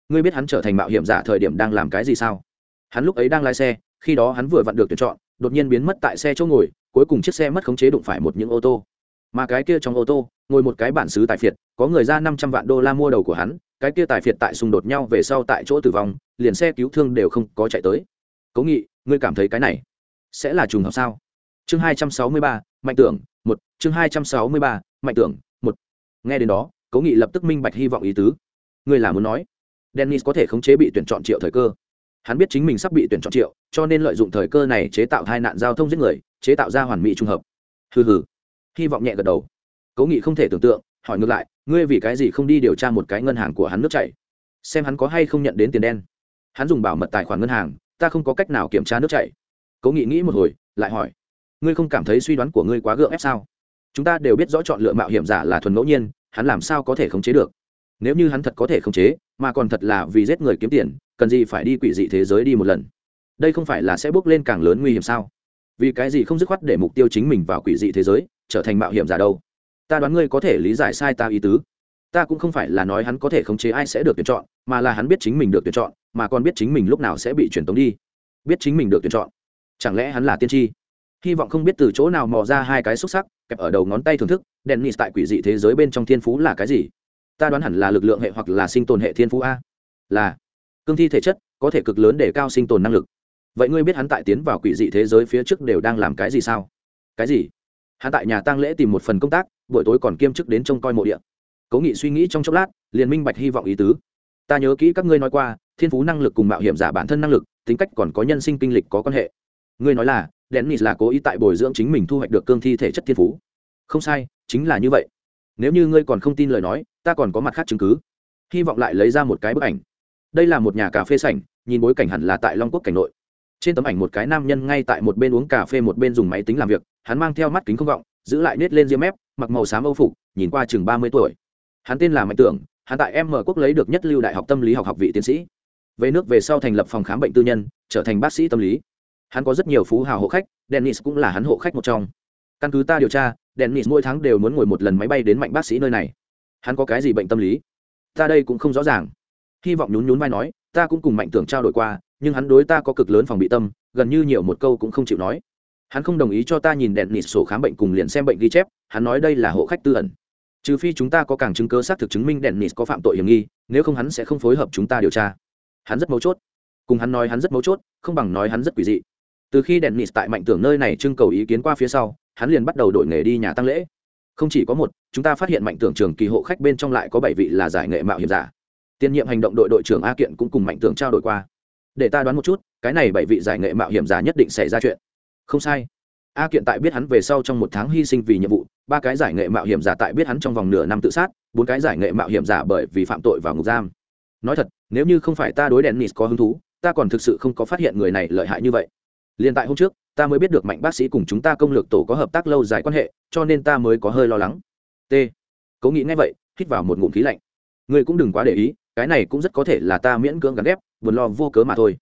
Ngươi biết hắn trở thành mạo hiểm giả thời điểm đang làm cái gì sao? Hắn lúc ấy đang lái xe, khi đó hắn vừa vặn được tuyển chọn, đột nhiên biến mất tại xe chỗ ngồi, cuối cùng chiếc xe mất khống chế đụng phải một những ô tô. Mà cái kia trong ô tô ngồi một cái bản xứ tài phiệt, có người ra năm trăm vạn đô la mua đầu của hắn, cái kia tài phiệt tại xung đột nhau về sau tại chỗ tử vong, liền xe cứu thương đều không có chạy tới. Cố nghị, ngươi cảm thấy cái này sẽ là trùng hợp sao? Chương hai trăm sáu mươi ba, mạnh tưởng, một, chương hai trăm sáu mươi ba, mạnh tưởng, một. Nghe đến đó, cố nghị lập tức minh bạch hy vọng ý tứ. Ngươi là muốn nói, dennis có thể khống chế bị tuyển chọn triệu thời cơ. Hắn biết chính mình sắp bị tuyển chọn triệu, cho nên lợi dụng thời cơ này chế tạo hai nạn giao thông giết người, chế tạo ra hoàn mỹ trùng hợp. Hừ hừ. Hy vọng nhẹ gật đầu cố nghị không thể tưởng tượng, hỏi ngược lại, ngươi vì cái gì không đi điều tra một cái ngân hàng của hắn nước chảy? Xem hắn có hay không nhận đến tiền đen. Hắn dùng bảo mật tài khoản ngân hàng, ta không có cách nào kiểm tra nước chảy. Cố nghị nghĩ một hồi, lại hỏi, ngươi không cảm thấy suy đoán của ngươi quá gượng ép sao? Chúng ta đều biết rõ chọn lựa mạo hiểm giả là thuần ngẫu nhiên, hắn làm sao có thể khống chế được? Nếu như hắn thật có thể khống chế, mà còn thật là vì giết người kiếm tiền, cần gì phải đi quỷ dị thế giới đi một lần? Đây không phải là sẽ bước lên càng lớn nguy hiểm sao? Vì cái gì không dứt khoát để mục tiêu chính mình vào quỷ dị thế giới, trở thành mạo hiểm giả đâu? Ta đoán ngươi có thể lý giải sai ta ý tứ. Ta cũng không phải là nói hắn có thể khống chế ai sẽ được tuyển chọn, mà là hắn biết chính mình được tuyển chọn, mà còn biết chính mình lúc nào sẽ bị truyền tống đi. Biết chính mình được tuyển chọn. Chẳng lẽ hắn là tiên tri? Hy vọng không biết từ chỗ nào mò ra hai cái xúc sắc, kẹp ở đầu ngón tay thưởng thức, đèn nịt tại quỷ dị thế giới bên trong thiên phú là cái gì? Ta đoán hẳn là lực lượng hệ hoặc là sinh tồn hệ thiên phú a. Là. Cương thi thể chất, có thể cực lớn để cao sinh tồn năng lực. Vậy ngươi biết hắn tại tiến vào quỷ dị thế giới phía trước đều đang làm cái gì sao? Cái gì? Hắn tại nhà tang lễ tìm một phần công tác, buổi tối còn kiêm chức đến trông coi mộ địa. Cố nghị suy nghĩ trong chốc lát, liền minh bạch hy vọng ý tứ. Ta nhớ kỹ các ngươi nói qua, thiên phú năng lực cùng mạo hiểm giả bản thân năng lực, tính cách còn có nhân sinh kinh lịch có quan hệ. Ngươi nói là, dennis là cố ý tại bồi dưỡng chính mình thu hoạch được cương thi thể chất thiên phú. Không sai, chính là như vậy. Nếu như ngươi còn không tin lời nói, ta còn có mặt khác chứng cứ. Hy vọng lại lấy ra một cái bức ảnh. Đây là một nhà cà phê sảnh, nhìn bối cảnh hẳn là tại long quốc cảnh nội trên tấm ảnh một cái nam nhân ngay tại một bên uống cà phê một bên dùng máy tính làm việc, hắn mang theo mắt kính không vọng giữ lại nết lên diêm mép mặc màu xám âu phục, nhìn qua chừng ba mươi tuổi. Hắn tên là mạnh tưởng, hắn tại m quốc lấy được nhất lưu đại học tâm lý học học vị tiến sĩ. Về nước về sau thành lập phòng khám bệnh tư nhân, trở thành bác sĩ tâm lý. Hắn có rất nhiều phú hào hộ khách, dennis cũng là hắn hộ khách một trong. Căn cứ ta điều tra, dennis mỗi tháng đều muốn ngồi một lần máy bay đến mạnh bác sĩ nơi này. Hắn có cái gì bệnh tâm lý? Ta đây cũng không rõ ràng hy vọng nhún nhún vai nói, ta cũng cùng mạnh tưởng trao đổi qua, nhưng hắn đối ta có cực lớn phòng bị tâm, gần như nhiều một câu cũng không chịu nói. Hắn không đồng ý cho ta nhìn đèn nịt sổ khám bệnh cùng liền xem bệnh ghi chép, hắn nói đây là hộ khách tư ẩn. Trừ phi chúng ta có càng chứng cớ xác thực chứng minh đèn nịt có phạm tội hiểm nghi, nếu không hắn sẽ không phối hợp chúng ta điều tra. Hắn rất mấu chốt. Cùng hắn nói hắn rất mấu chốt, không bằng nói hắn rất quỷ dị. Từ khi đèn nịt tại mạnh tưởng nơi này trưng cầu ý kiến qua phía sau, hắn liền bắt đầu đổi nghề đi nhà tăng lễ. Không chỉ có một, chúng ta phát hiện mạnh tưởng trường kỳ hộ khách bên trong lại có bảy vị là giải nghệ mạo hiểm giả tiên nhiệm hành động đội đội trưởng a kiện cũng cùng mạnh tưởng trao đổi qua. Để ta đoán một chút, cái này bảy vị giải nghệ mạo hiểm giả nhất định xảy ra chuyện. Không sai. A kiện tại biết hắn về sau trong một tháng hy sinh vì nhiệm vụ, ba cái giải nghệ mạo hiểm giả tại biết hắn trong vòng nửa năm tự sát, bốn cái giải nghệ mạo hiểm giả bởi vì phạm tội vào ngục giam. Nói thật, nếu như không phải ta đối đèn nis có hứng thú, ta còn thực sự không có phát hiện người này lợi hại như vậy. Liền tại hôm trước, ta mới biết được mạnh bác sĩ cùng chúng ta công lược tổ có hợp tác lâu dài quan hệ, cho nên ta mới có hơi lo lắng. T. Cố nghĩ ngay vậy, hít vào một ngụm khí lạnh. Ngươi cũng đừng quá để ý cái này cũng rất có thể là ta miễn cưỡng gắn ghép, buồn lo vô cớ mà thôi.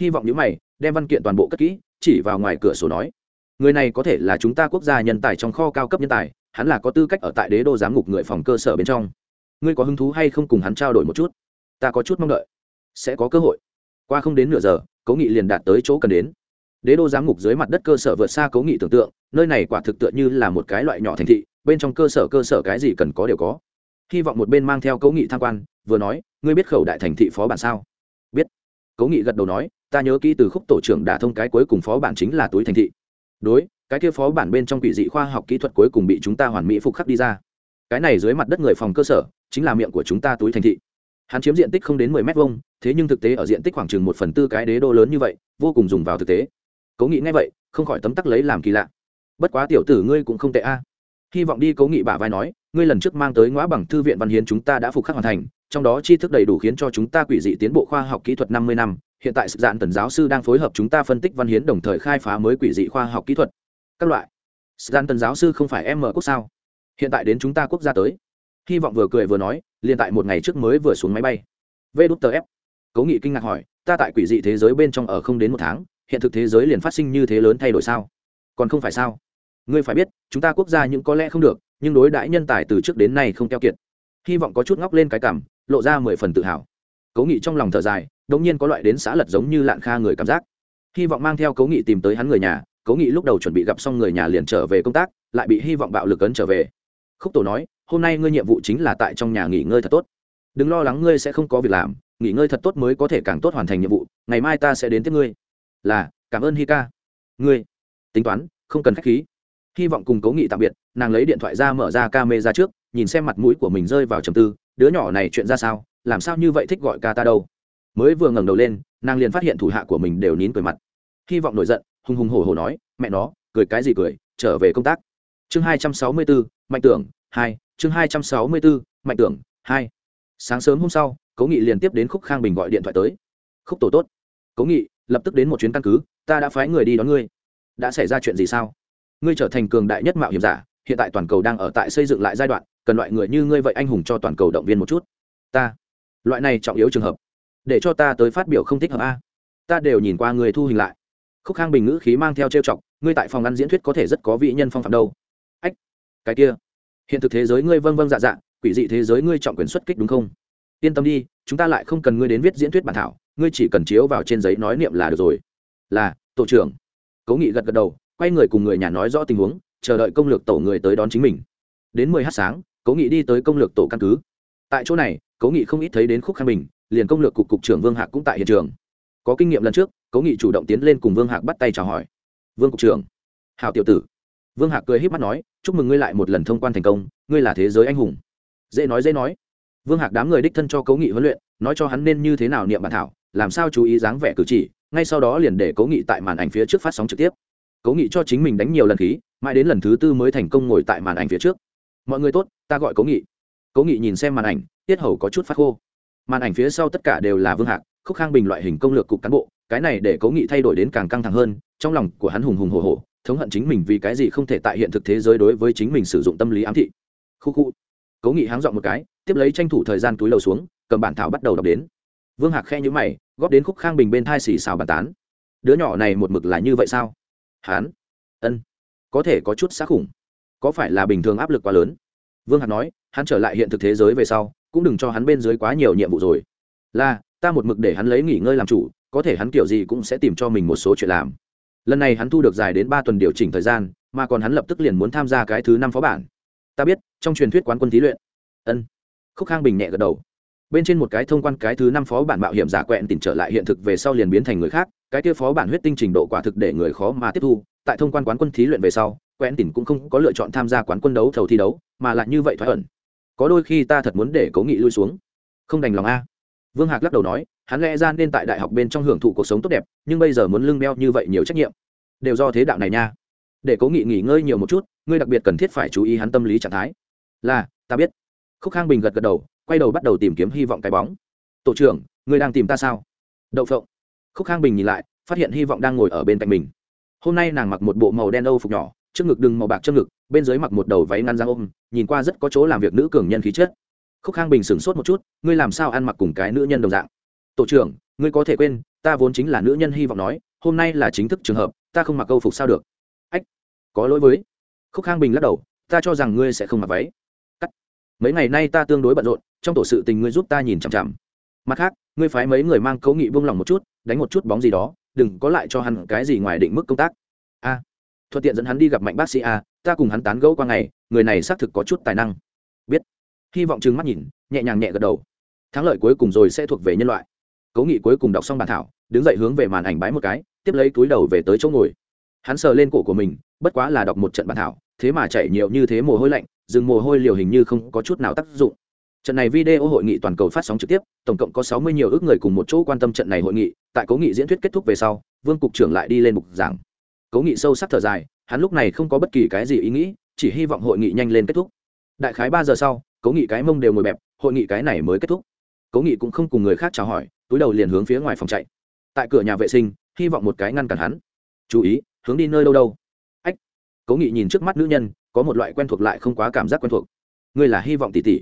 Hy vọng những mày, đem văn kiện toàn bộ cất kỹ, chỉ vào ngoài cửa sổ nói. Người này có thể là chúng ta quốc gia nhân tài trong kho cao cấp nhân tài, hắn là có tư cách ở tại đế đô giám ngục người phòng cơ sở bên trong. Ngươi có hứng thú hay không cùng hắn trao đổi một chút? Ta có chút mong đợi. Sẽ có cơ hội. Qua không đến nửa giờ cố nghị liền đạt tới chỗ cần đến. Đế đô giám ngục dưới mặt đất cơ sở vượt xa cố nghị tưởng tượng, nơi này quả thực tựa như là một cái loại nhỏ thành thị, bên trong cơ sở cơ sở cái gì cần có đều có. Hy vọng một bên mang theo cố nghị tham quan vừa nói, ngươi biết khẩu đại thành thị phó bản sao? Biết. Cố nghị gật đầu nói, ta nhớ kỹ từ khúc tổ trưởng đã thông cái cuối cùng phó bản chính là túi thành thị. Đối, cái kia phó bản bên trong quỷ dị khoa học kỹ thuật cuối cùng bị chúng ta hoàn mỹ phục khắc đi ra. Cái này dưới mặt đất người phòng cơ sở, chính là miệng của chúng ta túi thành thị. Hắn chiếm diện tích không đến mười mét vuông, thế nhưng thực tế ở diện tích khoảng chừng một phần tư cái đế đô lớn như vậy, vô cùng dùng vào thực tế. Cố nghị ngay vậy, không khỏi tấm tắc lấy làm kỳ lạ. Bất quá tiểu tử ngươi cũng không tệ a. Hy vọng đi cố nghị bả vai nói, ngươi lần trước mang tới ngõ bằng thư viện văn hiến chúng ta đã phục khắc hoàn thành trong đó tri thức đầy đủ khiến cho chúng ta quỷ dị tiến bộ khoa học kỹ thuật năm mươi năm, hiện tại sự dạn tần giáo sư đang phối hợp chúng ta phân tích văn hiến đồng thời khai phá mới quỷ dị khoa học kỹ thuật. Các loại. Sự dạn tần giáo sư không phải em mở quốc sao? Hiện tại đến chúng ta quốc gia tới. Hy vọng vừa cười vừa nói, liền tại một ngày trước mới vừa xuống máy bay. Vê đút tờ ép. Cố nghị kinh ngạc hỏi, ta tại quỷ dị thế giới bên trong ở không đến một tháng, hiện thực thế giới liền phát sinh như thế lớn thay đổi sao? Còn không phải sao? Ngươi phải biết, chúng ta quốc gia những có lẽ không được, nhưng đối đãi nhân tài từ trước đến nay không keo kiệt. Hy vọng có chút ngóc lên cái cảm lộ ra mười phần tự hào. Cố nghị trong lòng thở dài đống nhiên có loại đến xã lật giống như lạn kha người cảm giác. Hy vọng mang theo cố nghị tìm tới hắn người nhà, cố nghị lúc đầu chuẩn bị gặp xong người nhà liền trở về công tác, lại bị hy vọng bạo lực ấn trở về. Khúc tổ nói, hôm nay ngươi nhiệm vụ chính là tại trong nhà nghỉ ngơi thật tốt. Đừng lo lắng ngươi sẽ không có việc làm, nghỉ ngơi thật tốt mới có thể càng tốt hoàn thành nhiệm vụ, ngày mai ta sẽ đến tiếp ngươi. Là, cảm ơn hi ca ngươi, tính toán, không cần k h á c h khí. Hy vọng cùng cố nghị tạm biệt, nàng lấy điện thoại ra mở ra ca mê ra trước nhìn xem mặt mũi của mình rơi vào trầm tư, đứa nhỏ này chuyện ra sao? Làm sao như vậy thích gọi ca ta đâu? Mới vừa ngẩng đầu lên, nàng liền phát hiện thủ hạ của mình đều nín cười mặt. Hy vọng nổi giận, hùng hùng hổ hổ nói, mẹ nó, cười cái gì cười, trở về công tác. Chương hai trăm sáu mươi bốn, mạnh tưởng, hai. Chương hai trăm sáu mươi bốn, mạnh tưởng, hai. Sáng sớm hôm sau, cố nghị liền tiếp đến khúc khang bình gọi điện thoại tới. Khúc tổ tốt. Cố nghị, lập tức đến một chuyến căn cứ, ta đã phái người đi đón ngươi. Đã xảy ra chuyện gì sao? Ngươi trở thành cường đại nhất mạo hiểm giả, hiện tại toàn cầu đang ở tại xây dựng lại giai đoạn cần loại người như ngươi vậy anh hùng cho toàn cầu động viên một chút. Ta, loại này trọng yếu trường hợp, để cho ta tới phát biểu không thích hợp a. Ta đều nhìn qua người thu hình lại. Khúc khang bình ngữ khí mang theo trêu chọc, ngươi tại phòng ăn diễn thuyết có thể rất có vị nhân phong phạm đâu. Ách, cái kia. Hiện thực thế giới ngươi vâng vâng dạ dạ quỷ dị thế giới ngươi trọng quyền xuất kích đúng không? Yên tâm đi, chúng ta lại không cần ngươi đến viết diễn thuyết bản thảo, ngươi chỉ cần chiếu vào trên giấy nói niệm là được rồi. Là, tổ trưởng. Cố nghị gật gật đầu, quay người cùng người nhà nói rõ tình huống, chờ đợi công lược tổ người tới đón chính mình. Đến mười h sáng cố nghị đi tới công lược tổ căn cứ. Tại chỗ này, cố nghị không ít thấy đến khúc khang bình, liền công lược cục cục trưởng vương hạc cũng tại hiện trường. Có kinh nghiệm lần trước, cố nghị chủ động tiến lên cùng vương hạc bắt tay chào hỏi. Vương cục trưởng. Hào tiểu tử. Vương hạc cười h í p mắt nói, chúc mừng ngươi lại một lần thông quan thành công, ngươi là thế giới anh hùng. Dễ nói dễ nói. Vương hạc đám người đích thân cho cố nghị huấn luyện, nói cho hắn nên như thế nào niệm bản thảo, làm sao chú ý dáng vẻ cử chỉ, ngay sau đó liền để cố nghị tại màn ảnh phía trước phát sóng trực tiếp. Cố nghị cho chính mình đánh nhiều lần khí, mãi đến lần thứ tư mới thành công ngồi tại màn ảnh phía trước. Mọi người tốt ta gọi cố nghị. Cố nghị nhìn xem màn ảnh, tiết hầu có chút phát khô. Màn ảnh phía sau tất cả đều là vương hạc, khúc khang bình loại hình công lược cục cán bộ, cái này để cố nghị thay đổi đến càng căng thẳng hơn, trong lòng của hắn hùng hùng hồ hồ thống hận chính mình vì cái gì không thể tại hiện thực thế giới đối với chính mình sử dụng tâm lý ám thị. Khu khu. Cố nghị háng dọn một cái, tiếp lấy tranh thủ thời gian túi lầu xuống, cầm bản thảo bắt đầu đọc đến. Vương hạc khe nhữ mày, góp đến khúc khang bình bên thai xì xào bàn tán. Đứa nhỏ này một mực là như vậy sao? Hán. Ân. Có thể có chút xác khủng. Có phải là bình thường áp lực quá lớn? Vương hạc nói, hắn trở lại hiện thực thế giới về sau, cũng đừng cho hắn bên dưới quá nhiều nhiệm vụ rồi. Là, ta một mực để hắn lấy nghỉ ngơi làm chủ, có thể hắn kiểu gì cũng sẽ tìm cho mình một số chuyện làm. Lần này hắn thu được dài đến ba tuần điều chỉnh thời gian, mà còn hắn lập tức liền muốn tham gia cái thứ năm phó bản. Ta biết, trong truyền thuyết quán quân thí luyện. Ân. Khúc khang bình nhẹ gật đầu. Bên trên một cái thông quan cái thứ năm phó bản mạo hiểm giả quẹn tìm trở lại hiện thực về sau liền biến thành người khác, cái kia phó bản huyết tinh trình độ quả thực để người khó mà tiếp thu. Tại thông quan quán quân thí luyện về sau quẹn tìm cũng không có lựa chọn tham gia quán quân đấu thầu thi đấu, mà lại như vậy thoái ẩn. Có đôi khi ta thật muốn để cố nghị lui xuống. Không đành lòng a. Vương hạc lắc đầu nói, hắn lẽ ra nên tại đại học bên trong hưởng thụ cuộc sống tốt đẹp, nhưng bây giờ muốn lưng beo như vậy nhiều trách nhiệm. Đều do thế đạo này nha. Để cố nghị nghỉ ngơi nhiều một chút, ngươi đặc biệt cần thiết phải chú ý hắn tâm lý trạng thái. Là, ta biết. Khúc khang bình gật gật đầu, quay đầu bắt đầu tìm kiếm hy vọng cái bóng. Tổ trưởng, ngươi đang tìm ta sao? Đậu phộng. Khúc khang bình nhìn lại, phát hiện hy vọng đang ngồi ở bên cạnh mình. Hôm nay nàng mặc một bộ màu đen âu phục nhỏ trước ngực đừng màu bạc châm ngực, bên dưới mặc một đầu váy ngăn ra ôm, nhìn qua rất có chỗ làm việc nữ cường nhân khí chất. Khúc khang bình sửng sốt một chút, ngươi làm sao ăn mặc cùng cái nữ nhân đồng dạng? Tổ trưởng, ngươi có thể quên, ta vốn chính là nữ nhân hy vọng nói, hôm nay là chính thức trường hợp, ta không mặc câu phục sao được? Ách, có lỗi với. Khúc khang bình lắc đầu, ta cho rằng ngươi sẽ không mặc váy. Cắt. Mấy ngày nay ta tương đối bận rộn, trong tổ sự tình ngươi giúp ta nhìn chằm chằm. Mặt khác, ngươi phái mấy người mang cấu nghị buông lòng một chút, đánh một chút bóng gì đó, đừng có lại cho hắn cái gì ngoài định mức công tác thuận tiện dẫn hắn đi gặp mạnh bác sĩ a, ta cùng hắn tán gẫu qua ngày, người này xác thực có chút tài năng. Biết. Hy vọng chừng mắt nhìn, nhẹ nhàng nhẹ gật đầu. Thắng lợi cuối cùng rồi sẽ thuộc về nhân loại. Cố nghị cuối cùng đọc xong bản thảo, đứng dậy hướng về màn ảnh bái một cái, tiếp lấy túi đầu về tới chỗ ngồi. Hắn sờ lên cổ của mình, bất quá là đọc một trận bản thảo, thế mà chạy nhiều như thế mồ hôi lạnh dừng mồ hôi liều hình như không có chút nào tác dụng. Trận này video hội nghị toàn cầu phát sóng trực tiếp, tổng cộng có sáu mươi nhiều ước người cùng một chỗ quan tâm trận này hội nghị, tại cố nghị diễn thuyết kết thúc về sau, vương cục trưởng lại đi lên mục giảng cố nghị sâu sắc thở dài, hắn lúc này không có bất kỳ cái gì ý nghĩ, chỉ hy vọng hội nghị nhanh lên kết thúc. Đại khái ba giờ sau cố nghị cái mông đều ngồi bẹp, hội nghị cái này mới kết thúc. Cố nghị cũng không cùng người khác chào hỏi, túi đầu liền hướng phía ngoài phòng chạy. Tại cửa nhà vệ sinh, hy vọng một cái ngăn cản hắn. Chú ý, hướng đi nơi đâu đâu. Ách. Cố nghị nhìn trước mắt nữ nhân, có một loại quen thuộc lại không quá cảm giác quen thuộc. Ngươi là hy vọng tỉ tỉ.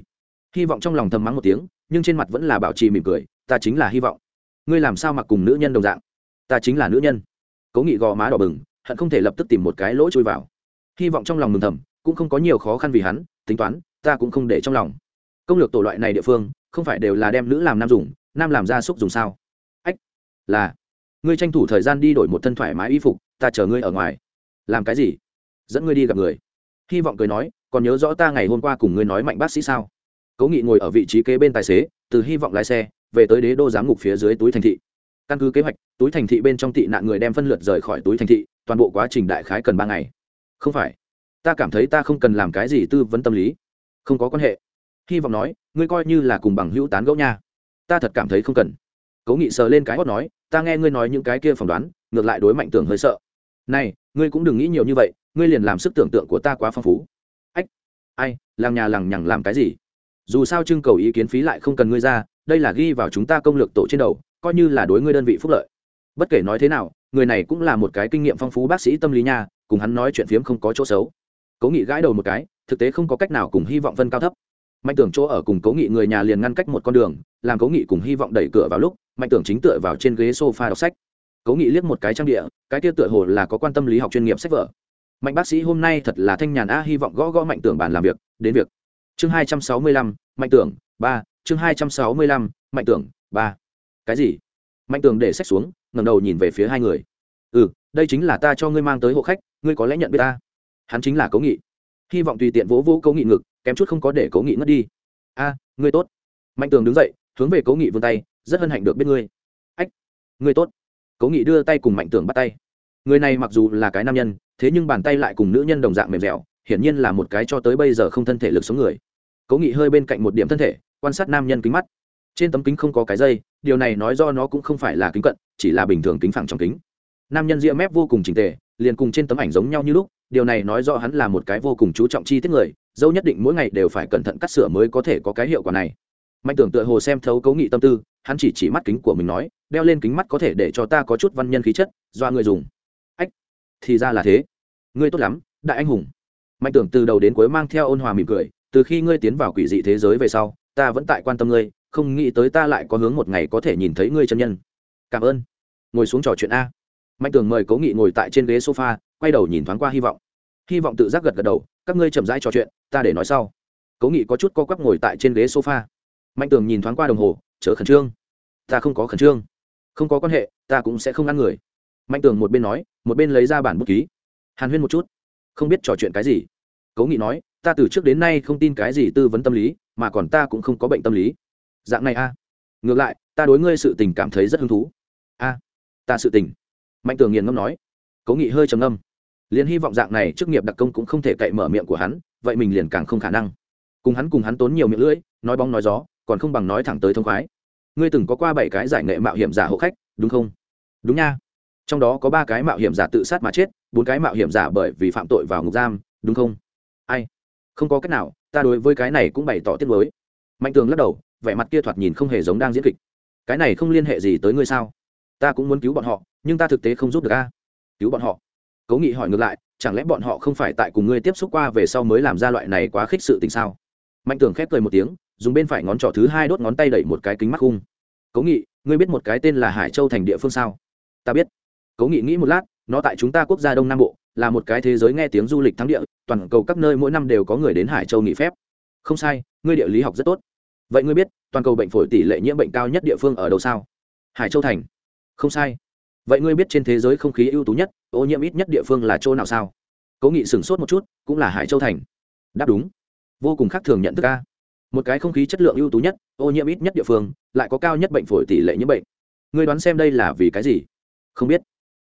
Hy vọng trong lòng thầm mắng một tiếng, nhưng trên mặt vẫn là bảo trì mỉm cười, ta chính là hy vọng. Ngươi làm sao mặc cùng nữ nhân đồng dạng? Ta chính là nữ nhân. Cố nghị gò má đỏ bừng hận không thể lập tức tìm một cái lỗ chui vào. Hy vọng trong lòng mừng thầm, cũng không có nhiều khó khăn vì hắn, tính toán, ta cũng không để trong lòng. Công lược tổ loại này địa phương, không phải đều là đem nữ làm nam dùng, nam làm gia súc dùng sao? Ách, là. Ngươi tranh thủ thời gian đi đổi một thân thoải mái y phục, ta chờ ngươi ở ngoài. Làm cái gì? Dẫn ngươi đi gặp người. Hy vọng cười nói, còn nhớ rõ ta ngày hôm qua cùng ngươi nói mạnh bác sĩ sao? Cố nghị ngồi ở vị trí kế bên tài xế, từ hy vọng lái xe, về tới đế đô giám ngục phía dưới túi thành thị. Căn cứ kế hoạch, túi thành thị bên trong tị nạn người đem phân lượt rời khỏi túi thành thị toàn bộ quá trình đại khái cần ba ngày. Không phải. Ta cảm thấy ta không cần làm cái gì tư vấn tâm lý. Không có quan hệ. Hy vọng nói, ngươi coi như là cùng bằng hữu tán gẫu nha. Ta thật cảm thấy không cần. Cố nghị sờ lên cái hót nói, ta nghe ngươi nói những cái kia phỏng đoán, ngược lại đối mạnh tưởng hơi sợ. Này, ngươi cũng đừng nghĩ nhiều như vậy, ngươi liền làm sức tưởng tượng của ta quá phong phú. Ách, ai, làng nhà làng nhằng làm cái gì? Dù sao trưng cầu ý kiến phí lại không cần ngươi ra, đây là ghi vào chúng ta công lược tổ trên đầu, coi như là đối ngươi đơn vị phúc lợi bất kể nói thế nào, người này cũng là một cái kinh nghiệm phong phú bác sĩ tâm lý nha, cùng hắn nói chuyện phiếm không có chỗ xấu. Cố nghị gãi đầu một cái, thực tế không có cách nào cùng hy vọng phân cao thấp. Mạnh tưởng chỗ ở cùng cố nghị người nhà liền ngăn cách một con đường, làm cố nghị cùng hy vọng đẩy cửa vào lúc, mạnh tưởng chính tựa vào trên ghế s o f a đọc sách. Cố nghị liếc một cái trang địa, cái kia tựa hồ là có quan tâm lý học chuyên nghiệp sách vở. Mạnh bác sĩ hôm nay thật là thanh nhàn a hy vọng gõ gõ mạnh tưởng bàn làm việc, đến việc. Chương hai trăm sáu mươi lăm, mạnh tưởng, ba, chương hai trăm sáu mươi lăm, mạnh tưởng, ba. Cái gì? Mạnh tưởng để sách xuống ngẩng đầu nhìn về phía hai người. Ừ đây chính là ta cho ngươi mang tới hộ khách, ngươi có lẽ nhận biết ta. Hắn chính là cố nghị. Hy vọng tùy tiện vỗ vỗ cố nghị ngực, kém chút không có để cố nghị ngất đi. A, ngươi tốt. Mạnh tường đứng dậy, hướng về cố nghị vươn tay, rất hân hạnh được biết ngươi. Ách, ngươi tốt. Cố nghị đưa tay cùng mạnh tường bắt tay. Người này mặc dù là cái nam nhân, thế nhưng bàn tay lại cùng nữ nhân đồng dạng mềm dẻo, hiển nhiên là một cái cho tới bây giờ không thân thể lực sống người. Cố nghị hơi bên cạnh một điểm thân thể, quan sát nam nhân kính mắt trên tấm kính không có cái dây, điều này nói do nó cũng không phải là kính cận, chỉ là bình thường kính phẳng trong kính. Nam nhân ria mép vô cùng trình tề, liền cùng trên tấm ảnh giống nhau như lúc, điều này nói do hắn là một cái vô cùng chú trọng chi tiết người, dâu nhất định mỗi ngày đều phải cẩn thận cắt sửa mới có thể có cái hiệu quả này. Mạnh tưởng tựa hồ xem thấu cấu nghị tâm tư, hắn chỉ chỉ mắt kính của mình nói, đeo lên kính mắt có thể để cho ta có chút văn nhân khí chất, do người dùng. Ách, thì ra là thế. Ngươi tốt lắm, đại anh hùng. Mạnh tưởng từ đầu đến cuối mang theo ôn hòa mỉm cười, từ khi ngươi tiến vào quỷ dị thế giới về sau, ta vẫn tại quan tâm ngươi không nghĩ tới ta lại có hướng một ngày có thể nhìn thấy ngươi chân nhân. Cảm ơn. Ngồi xuống trò chuyện a. Mạnh Tường mời cố nghị ngồi tại trên ghế sofa, quay đầu nhìn thoáng qua hy vọng. Hy vọng tự giác gật gật đầu, các ngươi chậm rãi trò chuyện, ta để nói sau. Cố nghị có chút co quắp ngồi tại trên ghế sofa. Mạnh Tường nhìn thoáng qua đồng hồ, chớ khẩn trương. Ta không có khẩn trương. Không có quan hệ, ta cũng sẽ không ngăn người. Mạnh Tường một bên nói, một bên lấy ra bản bút ký. Hàn huyên một chút. Không biết trò chuyện cái gì. Cố nghị nói, ta từ trước đến nay không tin cái gì tư vấn tâm lý, mà còn ta cũng không có bệnh tâm lý dạng này a. Ngược lại, ta đối ngươi sự tình cảm thấy rất hứng thú. A, ta sự tình. Mạnh tường nghiền ngâm nói. Cố nghị hơi trầm ngâm. Liền hy vọng dạng này chức nghiệp đặc công cũng không thể cậy mở miệng của hắn, vậy mình liền càng không khả năng. Cùng hắn cùng hắn tốn nhiều miệng lưỡi, nói bóng nói gió, còn không bằng nói thẳng tới thông khoái. Ngươi từng có qua bảy cái giải nghệ mạo hiểm giả hộ khách, đúng không? Đúng nha. Trong đó có ba cái mạo hiểm giả tự sát mà chết, bốn cái mạo hiểm giả bởi vì phạm tội vào ngục giam, đúng không? Ai? Không có cách nào, ta đối với cái này cũng bày tỏ tiết mới mạnh tường lắc đầu vẻ mặt kia thoạt nhìn không hề giống đang diễn kịch. Cái này không liên hệ gì tới ngươi sao? Ta cũng muốn cứu bọn họ, nhưng ta thực tế không giúp được a. Cứu bọn họ? Cố nghị hỏi ngược lại, chẳng lẽ bọn họ không phải tại cùng ngươi tiếp xúc qua về sau mới làm ra loại này quá khích sự tình sao? Mạnh tường khép cười một tiếng, dùng bên phải ngón trỏ thứ hai đốt ngón tay đẩy một cái kính mắt khung cố nghị, ngươi biết một cái tên là hải châu thành địa phương sao? Ta biết. Cố nghị nghĩ một lát, nó tại chúng ta quốc gia đông nam bộ, là một cái thế giới nghe tiếng du lịch thắng địa, toàn cầu các nơi mỗi năm đều có người đến hải châu nghỉ phép. Không sai, ngươi địa lý học rất tốt vậy ngươi biết, toàn cầu bệnh phổi tỷ lệ nhiễm bệnh cao nhất địa phương ở đâu sao? Hải châu thành. Không sai. Vậy ngươi biết trên thế giới không khí ưu tú nhất, ô nhiễm ít nhất địa phương là chỗ nào sao? Cố nghị sửng sốt một chút, cũng là hải châu thành. Đáp đúng. Vô cùng khác thường nhận thức ca một cái không khí chất lượng ưu tú nhất, ô nhiễm ít nhất địa phương, lại có cao nhất bệnh phổi tỷ lệ nhiễm bệnh. Ngươi đoán xem đây là vì cái gì? Không biết.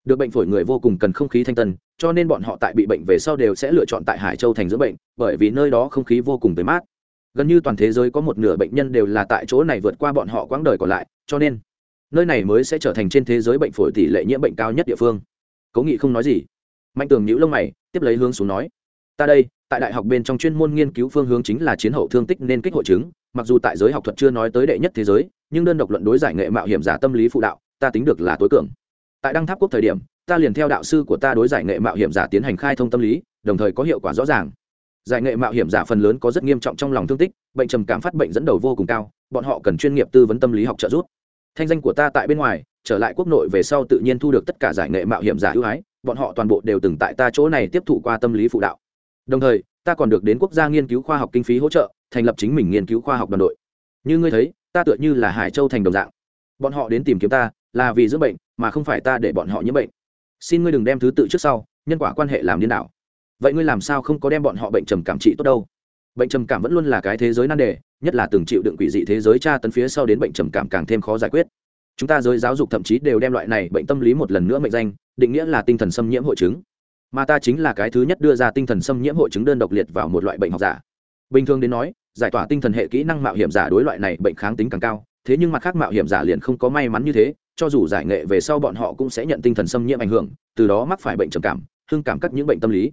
Được bệnh phổi người vô cùng cần không khí thanh tân, cho nên bọn họ tại bị bệnh về sau đều sẽ lựa chọn tại hải châu thành dưỡng bệnh, bởi vì nơi đó không khí vô cùng tới mát gần như toàn thế giới có một nửa bệnh nhân đều là tại chỗ này vượt qua bọn họ quãng đời còn lại, cho nên nơi này mới sẽ trở thành trên thế giới bệnh phổi tỷ lệ nhiễm bệnh cao nhất địa phương. Cố nghị không nói gì. Mạnh tường nhữ lông mày, tiếp lấy hướng xuống nói, ta đây, tại đại học bên trong chuyên môn nghiên cứu phương hướng chính là chiến hậu thương tích nên kích hội chứng, mặc dù tại giới học thuật chưa nói tới đệ nhất thế giới, nhưng đơn độc luận đối giải nghệ mạo hiểm giả tâm lý phụ đạo, ta tính được là tối cường. Tại đăng tháp quốc thời điểm, ta liền theo đạo sư của ta đối giải nghệ mạo hiểm giả tiến hành khai thông tâm lý, đồng thời có hiệu quả rõ ràng giải nghệ mạo hiểm giả phần lớn có rất nghiêm trọng trong lòng thương tích, bệnh trầm cảm phát bệnh dẫn đầu vô cùng cao, bọn họ cần chuyên nghiệp tư vấn tâm lý học trợ giúp. Thanh danh của ta tại bên ngoài, trở lại quốc nội về sau tự nhiên thu được tất cả giải nghệ mạo hiểm giả ưu ái, bọn họ toàn bộ đều từng tại ta chỗ này tiếp thụ qua tâm lý phụ đạo. Đồng thời, ta còn được đến quốc gia nghiên cứu khoa học kinh phí hỗ trợ, thành lập chính mình nghiên cứu khoa học đoàn đội. Như ngươi thấy, ta tựa như là hải châu thành đồng dạng. Bọn họ đến tìm kiếm ta, là vì dưỡng bệnh, mà không phải ta để bọn họ nhiễm bệnh. Xin ngươi đừng đem thứ tự trước sau, nhân quả quan hệ làm điên đảo vậy ngươi làm sao không có đem bọn họ bệnh trầm cảm trị tốt đâu? Bệnh trầm cảm vẫn luôn là cái thế giới nan đề, nhất là từng chịu đựng quỷ dị thế giới tra tấn phía sau đến bệnh trầm cảm càng thêm khó giải quyết. Chúng ta giới giáo dục thậm chí đều đem loại này bệnh tâm lý một lần nữa mệnh danh, định nghĩa là tinh thần xâm nhiễm hội chứng. Mà ta chính là cái thứ nhất đưa ra tinh thần xâm nhiễm hội chứng đơn độc liệt vào một loại bệnh học giả. Bình thường đến nói, giải tỏa tinh thần hệ kỹ năng mạo hiểm giả đối loại này bệnh kháng tính càng cao, thế nhưng mặt khác mạo hiểm giả liền không có may mắn như thế, cho dù giải nghệ về sau bọn họ cũng sẽ nhận tinh thần xâm nhiễm ảnh hưởng, từ đó mắc phải bệnh trầm cảm, hưng cảm các những bệnh tâm lý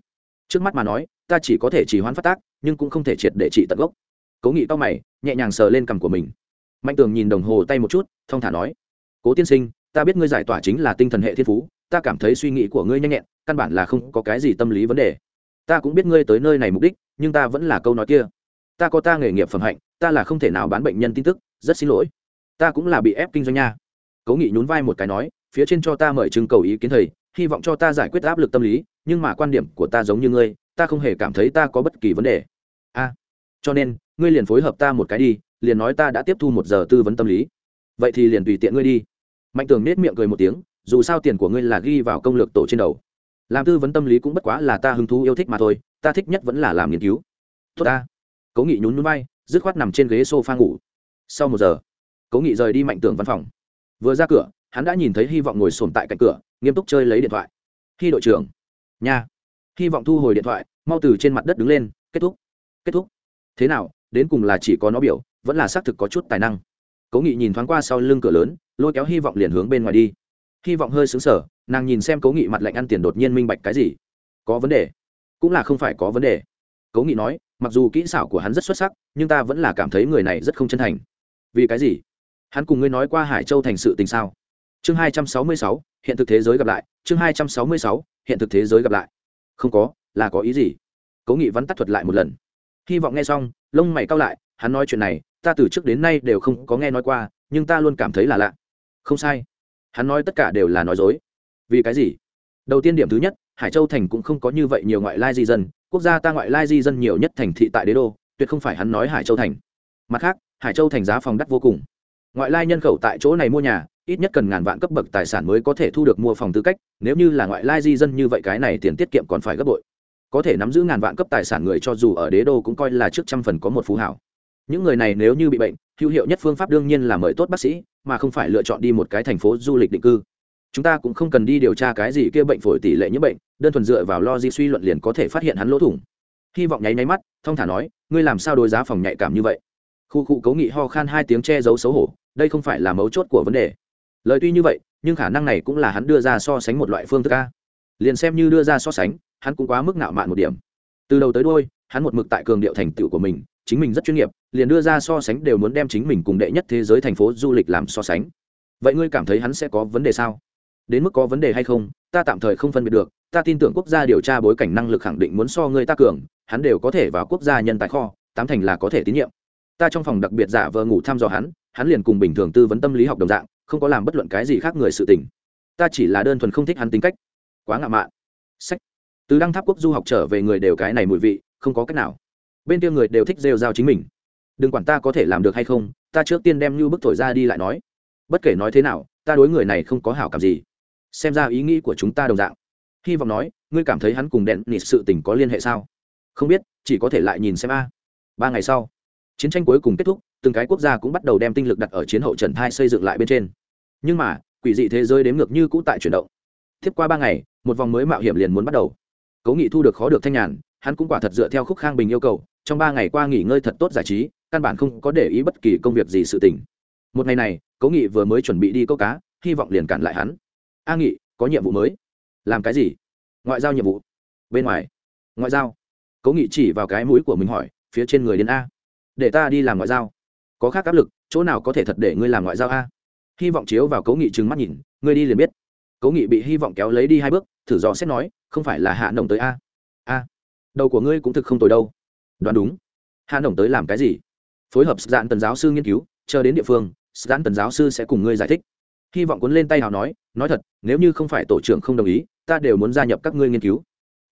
trước mắt mà nói, ta chỉ có thể chỉ hoãn phát tác, nhưng cũng không thể triệt để trị tận gốc. Cố nghị to mày, nhẹ nhàng sờ lên cằm của mình. Mạnh tường nhìn đồng hồ tay một chút, thong thả nói, cố tiên sinh, ta biết ngươi giải tỏa chính là tinh thần hệ thiên phú, ta cảm thấy suy nghĩ của ngươi nhanh nhẹn, căn bản là không có cái gì tâm lý vấn đề. Ta cũng biết ngươi tới nơi này mục đích, nhưng ta vẫn là câu nói kia. Ta có ta nghề nghiệp phẩm hạnh, ta là không thể nào bán bệnh nhân tin tức, rất xin lỗi. Ta cũng là bị ép kinh doanh nha. Cố nghị nhún vai một cái nói, phía trên cho ta mời trưng cầu ý kiến thầy hy vọng cho ta giải quyết áp lực tâm lý, nhưng mà quan điểm của ta giống như ngươi, ta không hề cảm thấy ta có bất kỳ vấn đề. A, cho nên, ngươi liền phối hợp ta một cái đi, liền nói ta đã tiếp thu một giờ tư vấn tâm lý. Vậy thì liền tùy tiện ngươi đi. Mạnh tường nết miệng cười một tiếng, dù sao tiền của ngươi là ghi vào công lược tổ trên đầu. Làm tư vấn tâm lý cũng bất quá là ta hứng thú yêu thích mà thôi, ta thích nhất vẫn là làm nghiên cứu. Tốt ta. Cố nghị nhún núi bay dứt khoát nằm trên ghế s o f a ngủ. Sau một giờ, cố nghị rời đi mạnh tường văn phòng. Vừa ra cửa, hắn đã nhìn thấy hy vọng ngồi sồn tại cạnh cửa nghiêm túc chơi lấy điện thoại. Khi đội trưởng, nha, hy vọng thu hồi điện thoại, mau từ trên mặt đất đứng lên, kết thúc. Kết thúc. Thế nào, đến cùng là chỉ có nó biểu, vẫn là xác thực có chút tài năng. Cố nghị nhìn thoáng qua sau lưng cửa lớn, lôi kéo hy vọng liền hướng bên ngoài đi. Hy vọng hơi xứng sở nàng nhìn xem cố nghị mặt lạnh ăn tiền đột nhiên minh bạch cái gì. Có vấn đề. Cũng là không phải có vấn đề. Cố nghị nói, mặc dù kỹ xảo của hắn rất xuất sắc, nhưng ta vẫn là cảm thấy người này rất không chân thành. Vì cái gì? Hắn cùng ngươi nói qua hải châu thành sự tình sao? Chương hai trăm sáu mươi sáu, hiện thực thế giới gặp lại. Chương hai trăm sáu mươi sáu, hiện thực thế giới gặp lại. Không có, là có ý gì? Cố nghị văn tắt thuật lại một lần. Hy vọng nghe xong, lông mày cao lại, hắn nói chuyện này, ta từ trước đến nay đều không có nghe nói qua, nhưng ta luôn cảm thấy là lạ. Không sai. Hắn nói tất cả đều là nói dối. Vì cái gì? Đầu tiên điểm thứ nhất, hải châu thành cũng không có như vậy nhiều ngoại lai di dân. Quốc gia ta ngoại lai di dân nhiều nhất thành thị tại đế đô, tuyệt không phải hắn nói hải châu thành. Mặt khác, hải châu thành giá phòng đắt vô cùng. Ngoại lai nhân khẩu tại chỗ này mua nhà ít nhất cần ngàn vạn cấp bậc tài sản mới có thể thu được mua phòng tư cách, nếu như là ngoại lai di dân như vậy cái này tiền tiết kiệm còn phải gấp bội. Có thể nắm giữ ngàn vạn cấp tài sản người cho dù ở đế đô cũng coi là trước trăm phần có một phú hảo. Những người này nếu như bị bệnh, hữu hiệu nhất phương pháp đương nhiên là mời tốt bác sĩ, mà không phải lựa chọn đi một cái thành phố du lịch định cư. Chúng ta cũng không cần đi điều tra cái gì kia bệnh phổi tỷ lệ nhiễm bệnh, đơn thuần dựa vào lo di suy luận liền có thể phát hiện hắn lỗ thủng. Hy vọng nháy nháy mắt, thông thả nói, ngươi làm sao đối giá phòng nhạy cảm như vậy? Khu cụ cấu nghị ho khan hai tiếng che giấu xấu hổ, đây không phải là mấu chốt của vấn đề lời tuy như vậy, nhưng khả năng này cũng là hắn đưa ra so sánh một loại phương thức a. Liền xem như đưa ra so sánh, hắn cũng quá mức nạo mạn một điểm. Từ đầu tới đôi hắn một mực tại cường điệu thành tựu của mình, chính mình rất chuyên nghiệp, liền đưa ra so sánh đều muốn đem chính mình cùng đệ nhất thế giới thành phố du lịch làm so sánh. Vậy ngươi cảm thấy hắn sẽ có vấn đề sao? Đến mức có vấn đề hay không, ta tạm thời không phân biệt được, ta tin tưởng quốc gia điều tra bối cảnh năng lực khẳng định muốn so ngươi ta cường, hắn đều có thể vào quốc gia nhân tài kho, tám thành là có thể tín nhiệm. Ta trong phòng đặc biệt giả vờ ngủ thăm dò hắn hắn liền cùng bình thường tư vấn tâm lý học đồng dạng không có làm bất luận cái gì khác người sự tình. Ta chỉ là đơn thuần không thích hắn tính cách. Quá ngạo mạn. Sách. Từ đăng tháp quốc du học trở về người đều cái này mùi vị, không có cách nào. Bên kia người đều thích rêu rao chính mình. Đừng quản ta có thể làm được hay không, ta trước tiên đem như bức thổi ra đi lại nói. Bất kể nói thế nào, ta đối người này không có hảo cảm gì. Xem ra ý nghĩ của chúng ta đồng dạng. Hy vọng nói, ngươi cảm thấy hắn cùng đèn nịt sự tình có liên hệ sao? Không biết, chỉ có thể lại nhìn xem a. Ba ngày sau, chiến tranh cuối cùng kết thúc, từng cái quốc gia cũng bắt đầu đem tinh lực đặt ở chiến hậu trần thai xây dựng lại bên trên nhưng mà, quỷ dị thế giới đếm ngược như cũ tại chuyển động. Tiếp qua ba ngày, một vòng mới mạo hiểm liền muốn bắt đầu. Cố nghị thu được khó được thanh nhàn, hắn cũng quả thật dựa theo khúc khang bình yêu cầu, trong ba ngày qua nghỉ ngơi thật tốt giải trí, căn bản không có để ý bất kỳ công việc gì sự tình. Một ngày này, cố nghị vừa mới chuẩn bị đi câu cá, hy vọng liền cản lại hắn. A nghị, có nhiệm vụ mới. Làm cái gì? Ngoại giao nhiệm vụ. Bên ngoài. Ngoại giao? Cố nghị chỉ vào cái mũi của mình hỏi, phía trên người đến a. Để ta đi làm ngoại giao. Có khác áp lực, chỗ nào có thể thật để ngươi làm ngoại giao a? Hy vọng chiếu vào cố nghị trừng mắt nhìn, ngươi đi liền biết. Cố nghị bị hy vọng kéo lấy đi hai bước, thử dò xét nói, không phải là hạ nồng tới a? A. Đầu của ngươi cũng thực không tồi đâu. Đoán đúng. Hạ nồng tới làm cái gì? Phối hợp dạn tần giáo sư nghiên cứu, chờ đến địa phương dạn tần giáo sư sẽ cùng ngươi giải thích. Hy vọng cuốn lên tay hào nói nói thật, nếu như không phải tổ trưởng không đồng ý, ta đều muốn gia nhập các ngươi nghiên cứu.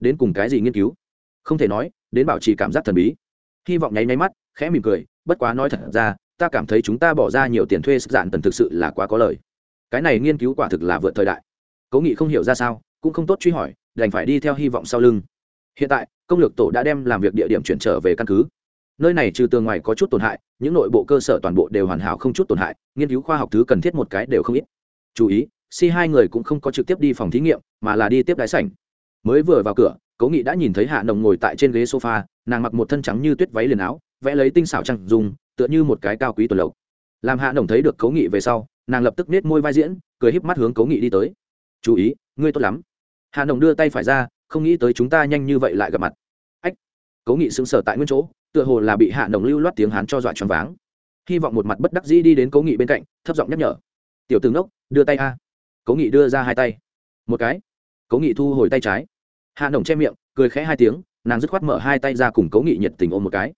Đến cùng cái gì nghiên cứu? Không thể nói, đến bảo trì cảm giác thần bí. Hy vọng nháy nháy mắt, khẽ mỉm cười, bất quá nói thật ra ta cảm thấy chúng ta bỏ ra nhiều tiền thuê sức dạn tần thực sự là quá có lời. Cái này nghiên cứu quả thực là vượt thời đại. Cố nghị không hiểu ra sao, cũng không tốt truy hỏi, đành phải đi theo hy vọng sau lưng. Hiện tại, công lược tổ đã đem làm việc địa điểm chuyển trở về căn cứ. Nơi này trừ tường ngoài có chút tổn hại, những nội bộ cơ sở toàn bộ đều hoàn hảo không chút tổn hại, nghiên cứu khoa học thứ cần thiết một cái đều không ít. Chú ý, si hai người cũng không có trực tiếp đi phòng thí nghiệm, mà là đi tiếp đáy sảnh. Mới vừa vào cửa, cố nghị đã nhìn thấy hạ nồng ngồi tại trên ghế sofa, nàng mặc một thân trắng như tuyết váy liền áo, vẽ lấy tinh xảo trăng dùng tựa như một cái cao quý tuần lộc. Làm hạ nồng thấy được cố nghị về sau, nàng lập tức nết môi vai diễn, cười híp mắt hướng cố nghị đi tới. Chú ý, ngươi tốt lắm. Hạ nồng đưa tay phải ra, không nghĩ tới chúng ta nhanh như vậy lại gặp mặt. Ách! Cố nghị sững sờ tại nguyên chỗ, tựa hồ là bị hạ nồng lưu loát tiếng hán cho dọa choáng váng. Hy vọng một mặt bất đắc dĩ đi đến cố nghị bên cạnh, thấp giọng nhắc nhở. Tiểu tướng đốc đưa tay a. Cố nghị đưa ra hai tay. Một cái. Cố nghị thu hồi tay trái. Hạ nồng che miệng, cười khẽ hai tiếng, nàng dứt khoát mở hai tay ra cùng cố nghị nhiệt tình ôm một cái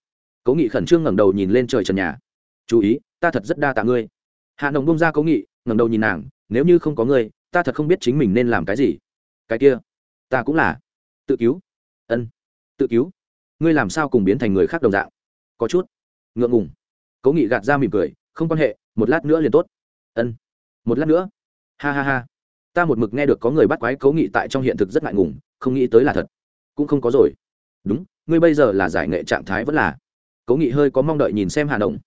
cố nghị khẩn trương ngẩng đầu nhìn lên trời trần nhà. Chú ý, ta thật rất đa tạ ngươi. Hạ nồng bông ra cố nghị, ngẩng đầu nhìn nàng, nếu như không có ngươi, ta thật không biết chính mình nên làm cái gì. Cái kia, ta cũng là. Tự cứu. Ân, tự cứu. Ngươi làm sao cùng biến thành người khác đồng dạng? Có chút. Ngượng ngùng. Cố nghị gạt ra mỉm cười, không quan hệ, một lát nữa liền tốt. Ân, một lát nữa. Ha ha ha. Ta một mực nghe được có người bắt quái cố nghị tại trong hiện thực rất ngại ngùng, không nghĩ tới là thật. Cũng không có rồi. Đúng, ngươi bây giờ là giải nghệ trạng thái vẫn là cố nghị hơi có mong đợi nhìn xem hà nồng.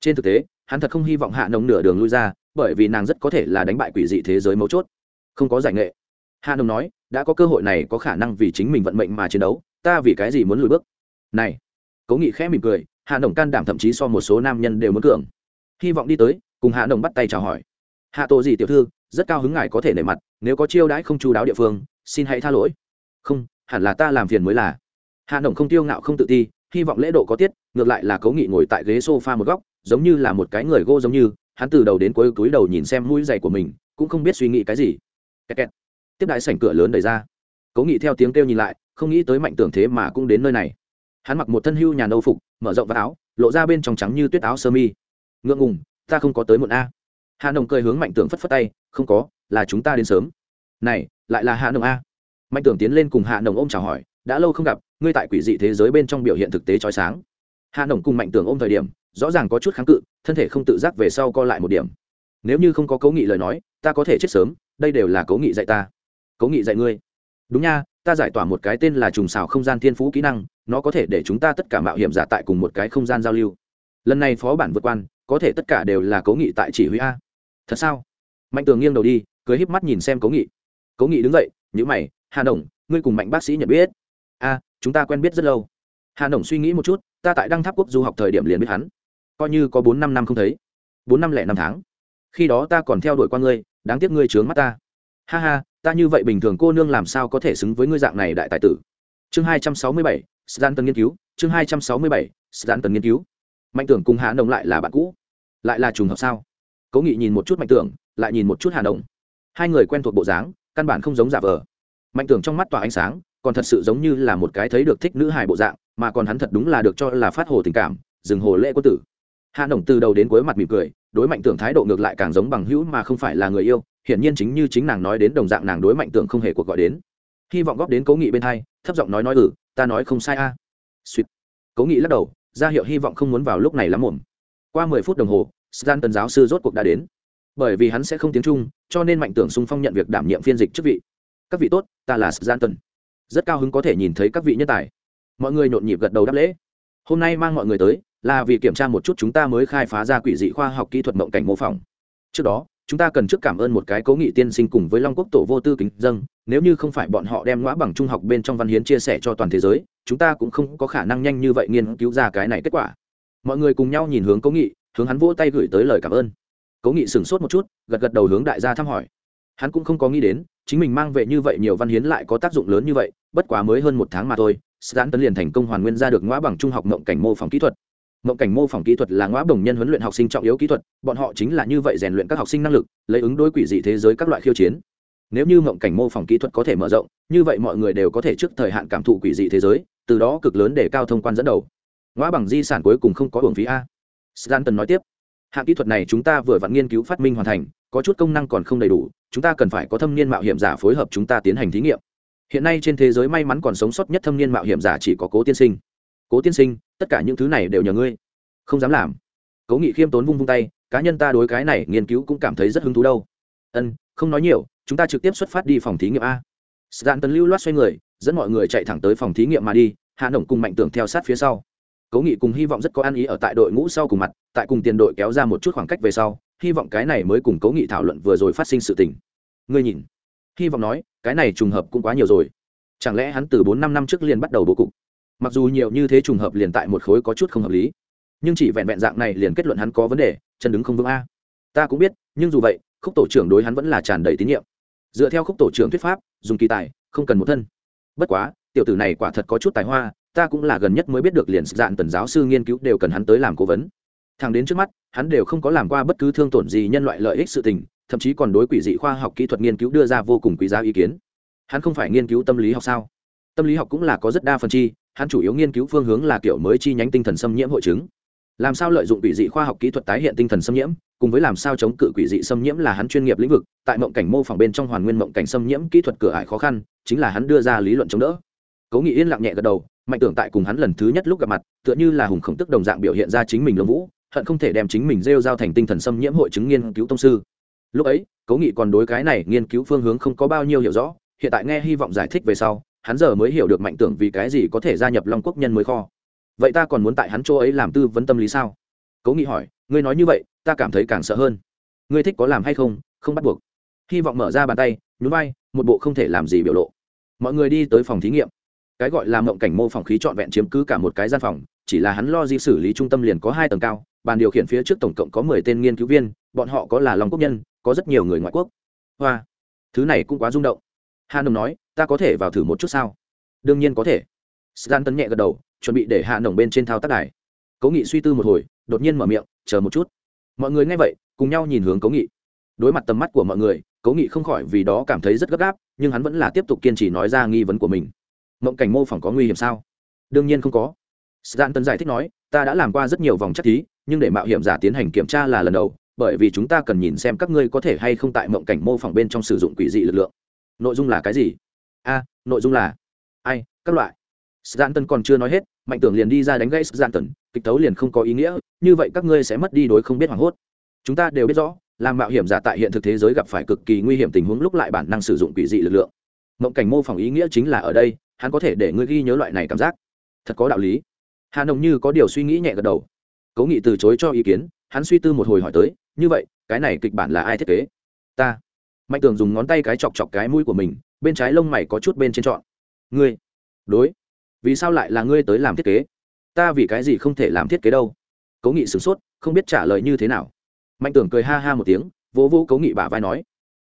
Trên thực tế, hắn thật không hy vọng hạ nồng nửa đường lui ra, bởi vì nàng rất có thể là đánh bại quỷ dị thế giới mấu chốt. Không có giải nghệ. Hạ nồng nói, đã có cơ hội này có khả năng vì chính mình vận mệnh mà chiến đấu, ta vì cái gì muốn lùi bước? Này, cố nghị khẽ mỉm cười, hạ nồng can đảm thậm chí so một số nam nhân đều muốn cường. Hy vọng đi tới, cùng hạ nồng bắt tay chào hỏi. Hạ tổ gì tiểu thư, rất cao hứng ngài có thể nể mặt, nếu có chiêu đãi không chú đáo địa phương, xin hãy tha lỗi. Không, hẳn là ta làm phiền mới là. Hạ nồng không tiêu ngạo không tự ti hy vọng lễ độ có tiết, ngược lại là cố nghị ngồi tại ghế s o f a một góc, giống như là một cái người gô giống như, hắn từ đầu đến cuối cúi đầu nhìn xem mũi giày của mình, cũng không biết suy nghĩ cái gì. Kẹt kẹt. tiếp đại sảnh cửa lớn đẩy ra. Cố nghị theo tiếng kêu nhìn lại, không nghĩ tới mạnh tưởng thế mà cũng đến nơi này. Hắn mặc một thân hưu nhà nâu phục, mở rộng vác áo, lộ ra bên trong trắng như tuyết áo sơ mi. Ngượng ngùng, ta không có tới muộn a. Hà nồng cười hướng mạnh tưởng phất phất tay, không có, là chúng ta đến sớm. Này, lại là hạ nồng a. Mạnh tưởng tiến lên cùng hạ nồng ôm chào hỏi đã lâu không gặp, ngươi tại quỷ dị thế giới bên trong biểu hiện thực tế trói sáng. Hạ nồng cùng mạnh tưởng ôm thời điểm, rõ ràng có chút kháng cự, thân thể không tự giác về sau co lại một điểm. Nếu như không có cố nghị lời nói, ta có thể chết sớm, đây đều là cố nghị dạy ta. Cố nghị dạy ngươi. Đúng nha, ta giải tỏa một cái tên là trùng xào không gian thiên phú kỹ năng, nó có thể để chúng ta tất cả mạo hiểm giả tại cùng một cái không gian giao lưu. Lần này phó bản vượt quan, có thể tất cả đều là cố nghị tại chỉ huy a. Thật sao? Mạnh tường nghiêng đầu đi cưới híp mắt nhìn xem cố nghị. Cố nghị đứng dậy nhữ mày hà đồng ngươi cùng mạnh bác sĩ nhận biết? A, chúng ta quen biết rất lâu. Hà đồng suy nghĩ một chút, ta tại đăng tháp quốc du học thời điểm liền biết hắn. Coi như có bốn năm năm không thấy. Bốn năm lẻ năm tháng. Khi đó ta còn theo đuổi qua ngươi, đáng tiếc ngươi trướng mắt ta. Ha ha, ta như vậy bình thường cô nương làm sao có thể xứng với ngươi dạng này đại tài tử? Chương hai trăm sáu mươi bảy sdan tân nghiên cứu. Chương hai trăm sáu mươi bảy sdan tân nghiên cứu. Mạnh tưởng cùng hà nông lại là bạn cũ. Lại là trùng hợp sao? Cố nghị nhìn một chút mạnh tưởng, lại nhìn một chút hà nông hai người quen thuộc bộ dáng, căn bản không giống giả vờ. Mạnh tưởng trong mắt tỏa ánh sáng còn thật sự giống như là một cái thấy được thích nữ hài bộ dạng, mà còn hắn thật đúng là được cho là phát hồ tình cảm, dừng hồ lễ quân tử. Hạ nồng từ đầu đến cuối mặt mỉm cười, đối mạnh tưởng thái độ ngược lại càng giống bằng hữu mà không phải là người yêu, hiển nhiên chính như chính nàng nói đến đồng dạng nàng đối mạnh tưởng không hề cuộc gọi đến. Hy vọng góp đến cố nghị bên hai, thấp giọng nói nói ừ ta nói không sai a. À. suýt cố nghị lắc đầu, ra hiệu hy vọng không muốn vào lúc này lắm muộn. Qua mười phút đồng hồ, stan tần giáo sư rốt cuộc đã đến. Bởi vì hắn sẽ không tiếng trung, cho nên mạnh tưởng sung phong nhận việc đảm nhiệm phiên dịch chức vị. Các vị tốt, ta là stan tần rất cao hứng có thể nhìn thấy các vị nhân tài. Mọi người nhộn nhịp gật đầu đáp lễ. Hôm nay mang mọi người tới là vì kiểm tra một chút chúng ta mới khai phá ra quỷ dị khoa học kỹ thuật mộng cảnh mô phỏng. Trước đó, chúng ta cần trước cảm ơn một cái cố nghị tiên sinh cùng với long quốc tổ vô tư kính dân. Nếu như không phải bọn họ đem ngõ bằng trung học bên trong văn hiến chia sẻ cho toàn thế giới, chúng ta cũng không có khả năng nhanh như vậy nghiên cứu ra cái này kết quả. Mọi người cùng nhau nhìn hướng cố nghị, hướng hắn vỗ tay gửi tới lời cảm ơn. Cố nghị sửng sốt một chút, gật gật đầu hướng đại gia thăm hỏi. Hắn cũng không có nghĩ đến chính mình mang về như vậy nhiều văn hiến lại có tác dụng lớn như vậy, bất quá mới hơn một tháng mà thôi sán tấn liền thành công hoàn nguyên ra được ngõ bằng trung học mộng cảnh mô phỏng kỹ thuật. Mộng cảnh mô phỏng kỹ thuật là ngõ đồng nhân huấn luyện học sinh trọng yếu kỹ thuật, bọn họ chính là như vậy rèn luyện các học sinh năng lực, lấy ứng đối quỷ dị thế giới các loại khiêu chiến. Nếu như mộng cảnh mô phỏng kỹ thuật có thể mở rộng, như vậy mọi người đều có thể trước thời hạn cảm thụ quỷ dị thế giới, từ đó cực lớn để cao thông quan dẫn đầu. Ngõ bằng di sản cuối cùng không có hưởng phí a. Stanton nói tiếp, hạng kỹ thuật này chúng ta vừa vặn nghiên cứu phát minh hoàn thành có chút công năng còn không đầy đủ, chúng ta cần phải có thâm niên mạo hiểm giả phối hợp chúng ta tiến hành thí nghiệm. Hiện nay trên thế giới may mắn còn sống sót nhất thâm niên mạo hiểm giả chỉ có cố tiên sinh. Cố tiên sinh, tất cả những thứ này đều nhờ ngươi. Không dám làm. Cố nghị khiêm tốn vung vung tay, cá nhân ta đối cái này nghiên cứu cũng cảm thấy rất hứng thú đâu. Ân, không nói nhiều, chúng ta trực tiếp xuất phát đi phòng thí nghiệm a. Sgan tấn lưu loát xoay người, dẫn mọi người chạy thẳng tới phòng thí nghiệm mà đi, hạ nổng cùng mạnh tưởng theo sát phía sau. Cố nghị cùng hy vọng rất có ăn ý ở tại đội ngũ sau cùng mặt, tại cùng tiền đội kéo ra một chút khoảng cách về sau hy vọng cái này mới cùng cố nghị thảo luận vừa rồi phát sinh sự tình. Ngươi nhìn. Hy vọng nói, cái này trùng hợp cũng quá nhiều rồi. Chẳng lẽ hắn từ bốn năm năm trước liền bắt đầu bố cục? Mặc dù nhiều như thế trùng hợp liền tại một khối có chút không hợp lý, nhưng chỉ vẹn vẹn dạng này liền kết luận hắn có vấn đề, chân đứng không vững a. Ta cũng biết, nhưng dù vậy, khúc tổ trưởng đối hắn vẫn là tràn đầy tín nhiệm. Dựa theo khúc tổ trưởng thuyết pháp, dùng kỳ tài, không cần một thân. Bất quá, tiểu tử này quả thật có chút tài hoa, ta cũng là gần nhất mới biết được liền dạng tần giáo sư nghiên cứu đều cần hắn tới làm cố vấn thằng đến trước mắt, hắn đều không có làm qua bất cứ thương tổn gì nhân loại lợi ích sự tình, thậm chí còn đối quỷ dị khoa học kỹ thuật nghiên cứu đưa ra vô cùng quý giá ý kiến. Hắn không phải nghiên cứu tâm lý học sao? Tâm lý học cũng là có rất đa phần chi, hắn chủ yếu nghiên cứu phương hướng là kiểu mới chi nhánh tinh thần xâm nhiễm hội chứng. Làm sao lợi dụng quỷ dị khoa học kỹ thuật tái hiện tinh thần xâm nhiễm, cùng với làm sao chống cự quỷ dị xâm nhiễm là hắn chuyên nghiệp lĩnh vực, tại mộng cảnh mô phỏng bên trong hoàn nguyên mộng cảnh xâm nhiễm kỹ thuật cửa ải khó khăn, chính là hắn đưa ra lý luận chống đỡ. Cố nghị yên lặng nhẹ gật đầu, mạnh tưởng tại cùng hắn lần thứ nhất lúc gặp mặt, tựa như là hùng khổng tức đồng dạng biểu hiện ra chính mình lông vũ hận không thể đem chính mình rêu giao thành tinh thần xâm nhiễm hội chứng nghiên cứu tông sư. Lúc ấy, cố nghị còn đối cái này nghiên cứu phương hướng không có bao nhiêu hiểu rõ, hiện tại nghe hy vọng giải thích về sau, hắn giờ mới hiểu được mạnh tưởng vì cái gì có thể gia nhập long quốc nhân mới kho. Vậy ta còn muốn tại hắn chỗ ấy làm tư vấn tâm lý sao? Cố nghị hỏi, ngươi nói như vậy, ta cảm thấy càng sợ hơn. Ngươi thích có làm hay không không bắt buộc. Hy vọng mở ra bàn tay, nhún vai, một bộ không thể làm gì biểu lộ. Mọi người đi tới phòng thí nghiệm. Cái gọi là mộng cảnh mô phỏng khí trọn vẹn chiếm cứ cả một cái gian phòng, chỉ là hắn lo di xử lý trung tâm liền có hai tầng cao bàn điều khiển phía trước tổng cộng có mười tên nghiên cứu viên, bọn họ có là lòng quốc nhân, có rất nhiều người ngoại quốc. Hoa, thứ này cũng quá rung động. Hà nồng nói, ta có thể vào thử một chút sao? Đương nhiên có thể. Stan tấn nhẹ gật đầu, chuẩn bị để hạ nồng bên trên thao tác đài. Cố nghị suy tư một hồi, đột nhiên mở miệng, chờ một chút. Mọi người nghe vậy, cùng nhau nhìn hướng cố nghị. Đối mặt tầm mắt của mọi người, cố nghị không khỏi vì đó cảm thấy rất gấp gáp, nhưng hắn vẫn là tiếp tục kiên trì nói ra nghi vấn của mình. Mộng cảnh mô phỏng có nguy hiểm sao? Đương nhiên không có. Stan Tấn giải thích nói, ta đã làm qua rất nhiều vòng chắc thí nhưng để mạo hiểm giả tiến hành kiểm tra là lần đầu bởi vì chúng ta cần nhìn xem các ngươi có thể hay không tại mộng cảnh mô phỏng bên trong sử dụng quỷ dị lực lượng nội dung là cái gì a nội dung là ai các loại Stanton còn chưa nói hết, Mạnh Tưởng liền đi ra đánh gãy Stanton, kịch tấu liền không có ý nghĩa, như vậy các ngươi sẽ mất đi đối không biết hoảng hốt. Chúng ta đều biết rõ, làm mạo hiểm giả tại hiện thực thế giới gặp phải cực kỳ nguy hiểm tình huống lúc lại bản năng sử dụng quỷ dị lực lượng. Mộng cảnh mô phỏng ý nghĩa chính là ở đây, hắn có thể để ngươi ghi nhớ loại này cảm giác. Thật có đạo lý. Hà Nông như có điều suy nghĩ nhẹ gật đầu. Cố Nghị từ chối cho ý kiến, hắn suy tư một hồi hỏi tới, như vậy, cái này kịch bản là ai thiết kế? Ta. Mạnh Tường dùng ngón tay cái chọc chọc cái mũi của mình, bên trái lông mày có chút bên trên trọn. Ngươi. Đối vì sao lại là ngươi tới làm thiết kế ta vì cái gì không thể làm thiết kế đâu cố nghị sửng sốt không biết trả lời như thế nào mạnh tưởng cười ha ha một tiếng vỗ vỗ cố nghị bả vai nói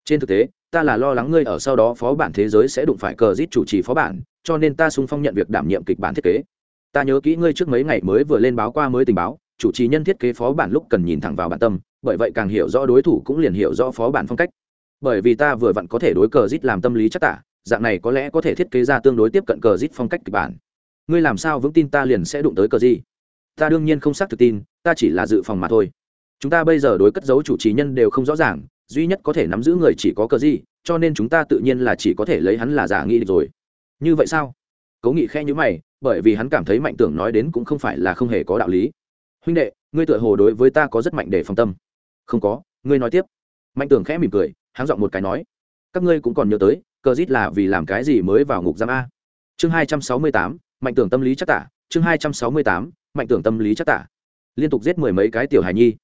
trên thực tế ta là lo lắng ngươi ở sau đó phó bản thế giới sẽ đụng phải cờ rít chủ trì phó bản cho nên ta sung phong nhận việc đảm nhiệm kịch bản thiết kế ta nhớ kỹ ngươi trước mấy ngày mới vừa lên báo qua mới tình báo chủ trì nhân thiết kế phó bản lúc cần nhìn thẳng vào bản tâm, bởi vậy càng hiểu rõ đối thủ cũng liền hiểu rõ phó bản phong cách. Bởi vì ta vừa vặn có thể đối cờ rít làm tâm lý chắc tả, dạng này có lẽ có thể thiết kế ra tương đối tiếp cận cờ rít phong cách kịch bản. Ngươi làm sao vững tin ta liền sẽ đụng tới cờ gì? Ta đương nhiên không xác thực tin, ta chỉ là dự phòng mà thôi. Chúng ta bây giờ đối cất dấu chủ trì nhân đều không rõ ràng, duy nhất có thể nắm giữ người chỉ có cờ gì, cho nên chúng ta tự nhiên là chỉ có thể lấy hắn là giả nghĩ được rồi. Như vậy sao? Cố nghị khe nhữ mày, bởi vì hắn cảm thấy mạnh tưởng nói đến cũng không phải là không hề có đạo lý huynh đệ, ngươi tựa hồ đối với ta có rất mạnh để phòng tâm. Không có, ngươi nói tiếp. Mạnh Tường khẽ mỉm cười, háng giọng một cái nói. Các ngươi cũng còn nhớ tới, cờ rít là vì làm cái gì mới vào ngục giam a? Chương hai trăm sáu mươi tám, mạnh tưởng tâm lý chắc tả. Chương hai trăm sáu mươi tám, mạnh tưởng tâm lý chắc tả. Liên tục giết mười mấy cái tiểu hài nhi.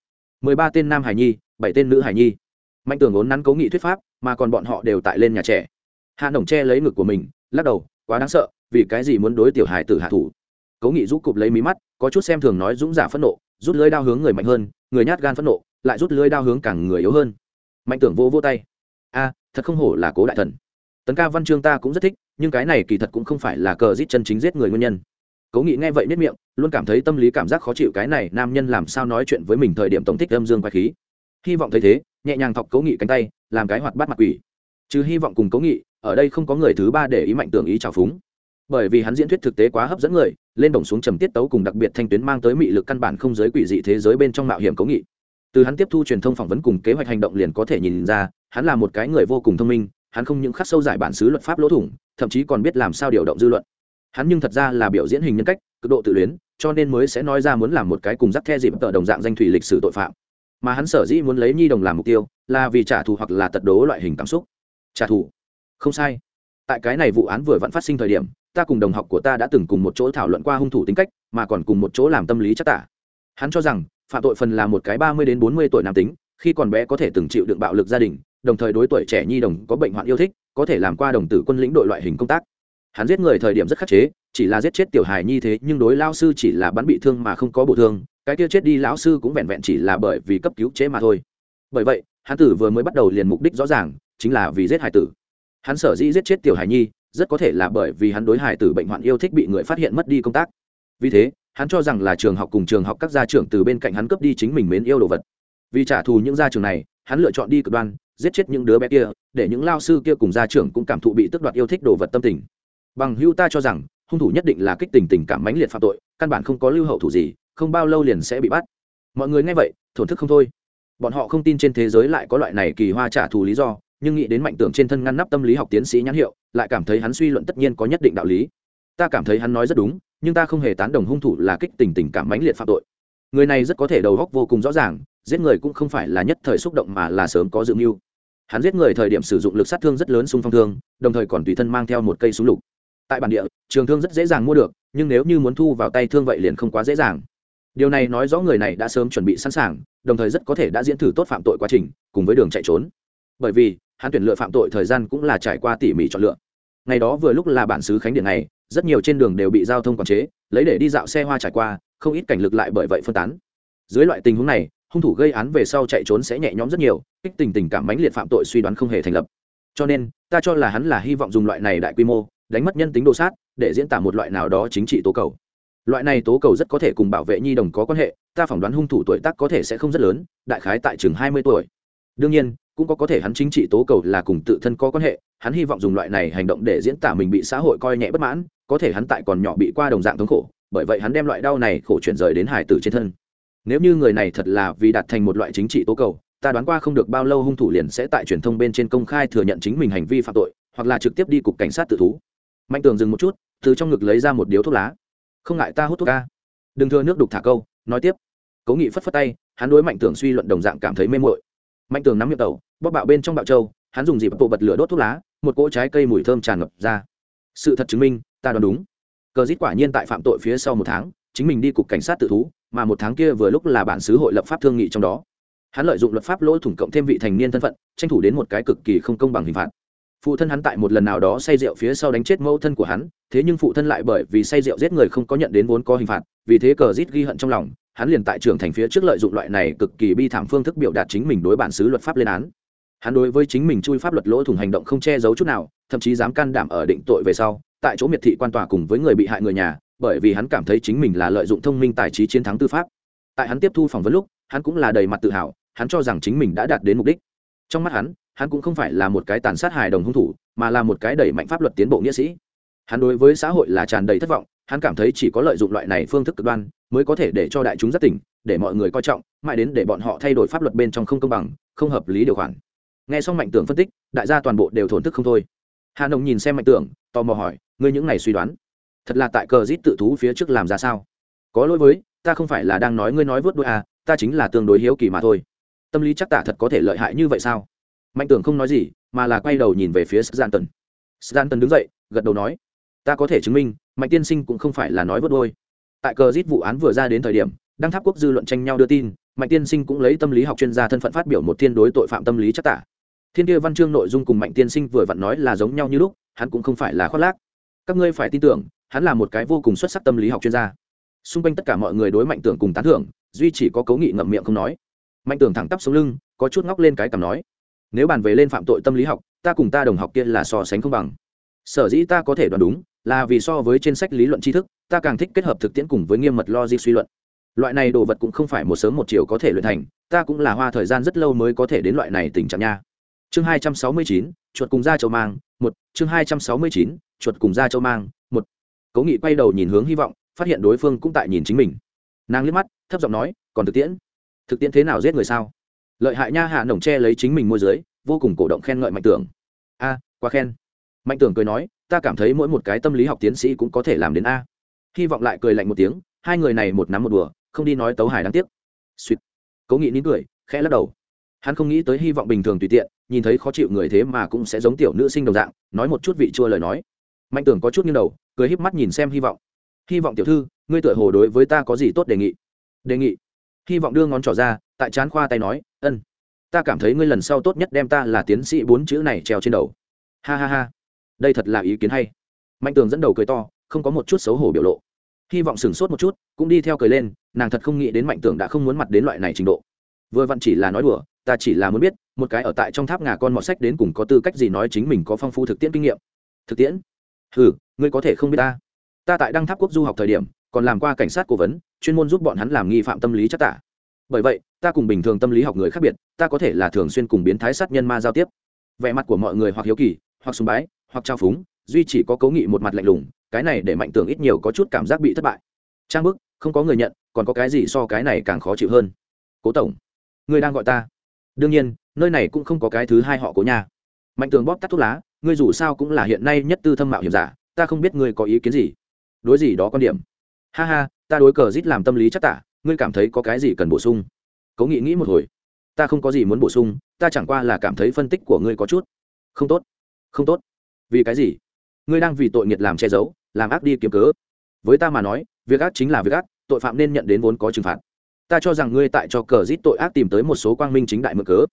Mười ba tên nam hài nhi, bảy tên nữ hài nhi. Mạnh tưởng ốn nắn cố nghị thuyết pháp, mà còn bọn họ đều tại lên nhà trẻ. Hạ nổng che lấy ngực của mình, lắc đầu, quá đáng sợ, vì cái gì muốn đối tiểu hài tử hạ thủ? Cố nghị rũ cụp lấy mí mắt, có chút xem thường nói dũng giả phẫn nộ, rút lưới đao hướng người mạnh hơn, người nhát gan phẫn nộ, lại rút lưới đao hướng càng người yếu hơn. Mạnh tưởng vô vô tay. A, thật không hổ là cố đại thần. Tấn ca văn chương ta cũng rất thích, nhưng cái này kỳ thật cũng không phải là cờ giết chân chính giết người nguyên nhân. Cố nghị nghe vậy nết miệng, luôn cảm thấy tâm lý cảm giác khó chịu cái này nam nhân làm sao nói chuyện với mình thời điểm tổng thích âm dương quái khí. Hy vọng thấy thế, nhẹ nhàng thọc cố nghị cánh tay, làm cái hoạt bắt mặt quỷ. Chứ hy vọng cùng cố nghị, ở đây không có người thứ ba để ý mạnh tưởng ý trào phúng bởi vì hắn diễn thuyết thực tế quá hấp dẫn người, lên đồng xuống trầm tiết tấu cùng đặc biệt thanh tuyến mang tới mị lực căn bản không giới quỷ dị thế giới bên trong mạo hiểm cố nghị. Từ hắn tiếp thu truyền thông phỏng vấn cùng kế hoạch hành động liền có thể nhìn ra, hắn là một cái người vô cùng thông minh, hắn không những khắc sâu giải bản xứ luật pháp lỗ thủng, thậm chí còn biết làm sao điều động dư luận. Hắn nhưng thật ra là biểu diễn hình nhân cách, cực độ tự luyến, cho nên mới sẽ nói ra muốn làm một cái cùng dắt the dịp tờ đồng dạng danh thủy lịch sử tội phạm. Mà hắn sở dĩ muốn lấy nhi đồng làm mục tiêu, là vì trả thù hoặc là tật đố loại hình cảm xúc. Trả thù? Không sai. Tại cái này vụ án vừa vẫn phát sinh thời điểm ta cùng đồng học của ta đã từng cùng một chỗ thảo luận qua hung thủ tính cách, mà còn cùng một chỗ làm tâm lý chắc tả. Hắn cho rằng, phạm tội phần là một cái ba mươi đến bốn mươi tuổi nam tính, khi còn bé có thể từng chịu đựng bạo lực gia đình, đồng thời đối tuổi trẻ nhi đồng có bệnh hoạn yêu thích, có thể làm qua đồng tử quân lĩnh đội loại hình công tác. Hắn giết người thời điểm rất khắc chế, chỉ là giết chết tiểu hài nhi thế, nhưng đối lao sư chỉ là bắn bị thương mà không có bổ thương, cái kia chết đi lão sư cũng vẹn vẹn chỉ là bởi vì cấp cứu chế mà thôi. Bởi vậy, hắn tử vừa mới bắt đầu liền mục đích rõ ràng, chính là vì giết hải tử. Hắn sở dĩ giết chết tiểu hài nhi rất có thể là bởi vì hắn đối hải tử bệnh hoạn yêu thích bị người phát hiện mất đi công tác. Vì thế, hắn cho rằng là trường học cùng trường học các gia trưởng từ bên cạnh hắn cướp đi chính mình mến yêu đồ vật. Vì trả thù những gia trường này, hắn lựa chọn đi cực đoan, giết chết những đứa bé kia, để những lao sư kia cùng gia trưởng cũng cảm thụ bị tức đoạt yêu thích đồ vật tâm tình. Bằng hưu ta cho rằng, hung thủ nhất định là kích tình tình cảm mãnh liệt phạm tội, căn bản không có lưu hậu thủ gì, không bao lâu liền sẽ bị bắt. Mọi người nghe vậy, thổn thức không thôi. Bọn họ không tin trên thế giới lại có loại này kỳ hoa trả thù lý do nhưng nghĩ đến mạnh tưởng trên thân ngăn nắp tâm lý học tiến sĩ nhãn hiệu, lại cảm thấy hắn suy luận tất nhiên có nhất định đạo lý. Ta cảm thấy hắn nói rất đúng, nhưng ta không hề tán đồng hung thủ là kích tình tình cảm mãnh liệt phạm tội. Người này rất có thể đầu góc vô cùng rõ ràng, giết người cũng không phải là nhất thời xúc động mà là sớm có dự mưu. Hắn giết người thời điểm sử dụng lực sát thương rất lớn xung phong thương, đồng thời còn tùy thân mang theo một cây súng lục. Tại bản địa, trường thương rất dễ dàng mua được, nhưng nếu như muốn thu vào tay thương vậy liền không quá dễ dàng. Điều này nói rõ người này đã sớm chuẩn bị sẵn sàng, đồng thời rất có thể đã diễn thử tốt phạm tội quá trình, cùng với đường chạy trốn. Bởi vì hắn tuyển lựa phạm tội thời gian cũng là trải qua tỉ mỉ chọn lựa. Ngày đó vừa lúc là bản xứ khánh điện này rất nhiều trên đường đều bị giao thông quản chế, lấy để đi dạo xe hoa trải qua, không ít cảnh lực lại bởi vậy phân tán. Dưới loại tình huống này, hung thủ gây án về sau chạy trốn sẽ nhẹ nhõm rất nhiều, kích tình tình cảm mãnh liệt phạm tội suy đoán không hề thành lập. Cho nên, ta cho là hắn là hy vọng dùng loại này đại quy mô, đánh mất nhân tính đồ sát, để diễn tả một loại nào đó chính trị tố cầu. Loại này tố cầu rất có thể cùng bảo vệ nhi đồng có quan hệ, ta phỏng đoán hung thủ tuổi tác có thể sẽ không rất lớn, đại khái tại chừng hai mươi tuổi. Đương nhiên cũng có có thể hắn chính trị tố cầu là cùng tự thân có quan hệ, hắn hy vọng dùng loại này hành động để diễn tả mình bị xã hội coi nhẹ bất mãn, có thể hắn tại còn nhỏ bị qua đồng dạng thống khổ, bởi vậy hắn đem loại đau này khổ chuyển rời đến hải tử trên thân. Nếu như người này thật là vì đạt thành một loại chính trị tố cầu, ta đoán qua không được bao lâu hung thủ liền sẽ tại truyền thông bên trên công khai thừa nhận chính mình hành vi phạm tội, hoặc là trực tiếp đi cục cảnh sát tự thú. Mạnh tường dừng một chút, từ trong ngực lấy ra một điếu thuốc lá. Không ngại ta hút thuốc ca. Đừng thưa nước đục thả câu, nói tiếp. Cố nghị phất phất tay, hắn đối mạnh tường suy luận đồng dạng cảm thấy mê mội mạnh tường nắm miệng tàu bóc bạo bên trong bạo trâu hắn dùng dịp bộ bật lửa đốt thuốc lá, một cỗ trái cây mùi thơm tràn ngập ra. Sự thật chứng minh, ta đoán đúng. Cờ dít quả nhiên tại phạm tội phía sau một tháng, chính mình đi cục cảnh sát tự thú, mà một tháng kia vừa lúc là bản xứ hội lập pháp thương nghị trong đó. Hắn lợi dụng luật pháp lỗ thủng cộng thêm vị thành niên thân phận, tranh thủ đến một cái cực kỳ không công bằng hình phạt phụ thân hắn tại một lần nào đó say rượu phía sau đánh chết mẫu thân của hắn, thế nhưng phụ thân lại bởi vì say rượu giết người không có nhận đến vốn có hình phạt, vì thế cờ rít ghi hận trong lòng, hắn liền tại trường thành phía trước lợi dụng loại này cực kỳ bi thảm phương thức biểu đạt chính mình đối bản xứ luật pháp lên án. Hắn đối với chính mình chui pháp luật lỗ thủng hành động không che giấu chút nào, thậm chí dám can đảm ở định tội về sau, tại chỗ miệt thị quan tòa cùng với người bị hại người nhà, bởi vì hắn cảm thấy chính mình là lợi dụng thông minh tài trí chiến thắng tư pháp. Tại hắn tiếp thu phỏng vấn lúc, hắn cũng là đầy mặt tự hào, hắn cho rằng chính mình đã đạt đến mục đích. Trong mắt hắn hắn cũng không phải là một cái tàn sát hài đồng hung thủ, mà là một cái đẩy mạnh pháp luật tiến bộ nghĩa sĩ. Hắn đối với xã hội là tràn đầy thất vọng, hắn cảm thấy chỉ có lợi dụng loại này phương thức cực đoan mới có thể để cho đại chúng rất tỉnh, để mọi người coi trọng, mãi đến để bọn họ thay đổi pháp luật bên trong không công bằng, không hợp lý điều khoản. Nghe xong mạnh tưởng phân tích, đại gia toàn bộ đều thổn thức không thôi. Hà nông nhìn xem mạnh tưởng, tò mò hỏi, ngươi những này suy đoán, thật là tại cờ rít tự thú phía trước làm ra sao? Có lỗi với, ta không phải là đang nói ngươi nói vớt đôi à ta chính là tương đối hiếu kỳ mà thôi. Tâm lý chắc tả thật có thể lợi hại như vậy sao? Mạnh tưởng không nói gì, mà là quay đầu nhìn về phía stanton. Stanton đứng dậy, gật đầu nói, ta có thể chứng minh, mạnh tiên sinh cũng không phải là nói vớt đôi tại cờ rít vụ án vừa ra đến thời điểm, đăng tháp quốc dư luận tranh nhau đưa tin, mạnh tiên sinh cũng lấy tâm lý học chuyên gia thân phận phát biểu một thiên đối tội phạm tâm lý chắc tả. Thiên kia văn chương nội dung cùng mạnh tiên sinh vừa vặn nói là giống nhau như lúc, hắn cũng không phải là khoác lác. Các ngươi phải tin tưởng, hắn là một cái vô cùng xuất sắc tâm lý học chuyên gia. Xung quanh tất cả mọi người đối mạnh tưởng cùng tán thưởng, duy chỉ có cấu nghị ngậm miệng không nói. Mạnh tưởng thẳng tắp xuống lưng, có chút ngóc lên cái cằm nói nếu bàn về lên phạm tội tâm lý học, ta cùng ta đồng học kia là so sánh không bằng. Sở dĩ ta có thể đoán đúng, là vì so với trên sách lý luận tri thức, ta càng thích kết hợp thực tiễn cùng với nghiêm mật logic suy luận. Loại này đồ vật cũng không phải một sớm một chiều có thể luyện thành, ta cũng là hoa thời gian rất lâu mới có thể đến loại này tình trạng nha. Chương hai trăm sáu mươi chín, chuột cùng da châu mang, một. Chương hai trăm sáu mươi chín, chuột cùng da châu mang, một. Cố nghị quay đầu nhìn hướng hy vọng, phát hiện đối phương cũng tại nhìn chính mình. Nàng liếc mắt, thấp giọng nói, còn thực tiễn? Thực tiễn thế nào giết người sao? Lợi hại nha hạ nồng che lấy chính mình môi giới vô cùng cổ động khen ngợi mạnh tưởng. A, quá khen. Mạnh tưởng cười nói, ta cảm thấy mỗi một cái tâm lý học tiến sĩ cũng có thể làm đến a. Hy vọng lại cười lạnh một tiếng, hai người này một nắm một đùa, không đi nói tấu hài đáng tiếc. Suýt cố nghị nín cười, khẽ lắc đầu. Hắn không nghĩ tới hy vọng bình thường tùy tiện, nhìn thấy khó chịu người thế mà cũng sẽ giống tiểu nữ sinh đồng dạng, nói một chút vị chua lời nói. Mạnh tưởng có chút như đầu, cười híp mắt nhìn xem hy vọng. Hy vọng tiểu thư, ngươi tựa hồ đối với ta có gì tốt đề nghị? Đề nghị. Hy vọng đưa ngón trỏ ra, tại chán khoa tay nói ân, ta cảm thấy ngươi lần sau tốt nhất đem ta là tiến sĩ bốn chữ này treo trên đầu. Ha ha ha, đây thật là ý kiến hay. Mạnh tường dẫn đầu cười to, không có một chút xấu hổ biểu lộ. Hy vọng sửng sốt một chút, cũng đi theo cười lên, nàng thật không nghĩ đến mạnh tường đã không muốn mặt đến loại này trình độ. Vừa vặn chỉ là nói đùa, ta chỉ là muốn biết, một cái ở tại trong tháp ngà con mọt sách đến cùng có tư cách gì nói chính mình có phong phú thực tiễn kinh nghiệm. Thực tiễn? Ừ ngươi có thể không biết ta. Ta tại đăng tháp quốc du học thời điểm, còn làm qua cảnh sát cố vấn, chuyên môn giúp bọn hắn làm nghi phạm tâm lý chắc tả bởi vậy, ta cùng bình thường tâm lý học người khác biệt, ta có thể là thường xuyên cùng biến thái sát nhân ma giao tiếp. Vẻ mặt của mọi người hoặc hiếu kỳ, hoặc sùng bái, hoặc trao phúng, duy chỉ có cố nghị một mặt lạnh lùng, cái này để mạnh tưởng ít nhiều có chút cảm giác bị thất bại. Trang bức, không có người nhận, còn có cái gì so cái này càng khó chịu hơn? Cố tổng, người đang gọi ta. Đương nhiên, nơi này cũng không có cái thứ hai họ cố nhà mạnh tường bóp tắt thuốc lá, ngươi dù sao cũng là hiện nay nhất tư thâm mạo hiểm giả, ta không biết ngươi có ý kiến gì. Đối gì đó quan điểm. Ha ha, ta đối cờ rít làm tâm lý chắc tả ngươi cảm thấy có cái gì cần bổ sung? Cố nghị nghĩ một hồi. Ta không có gì muốn bổ sung, ta chẳng qua là cảm thấy phân tích của ngươi có chút không tốt. Không tốt? Vì cái gì? Ngươi đang vì tội nghiệt làm che giấu, làm ác đi kiếm cớ. Với ta mà nói, việc ác chính là việc ác, tội phạm nên nhận đến vốn có trừng phạt. Ta cho rằng ngươi tại cho cờ giết tội ác tìm tới một số quang minh chính đại mượn cớ.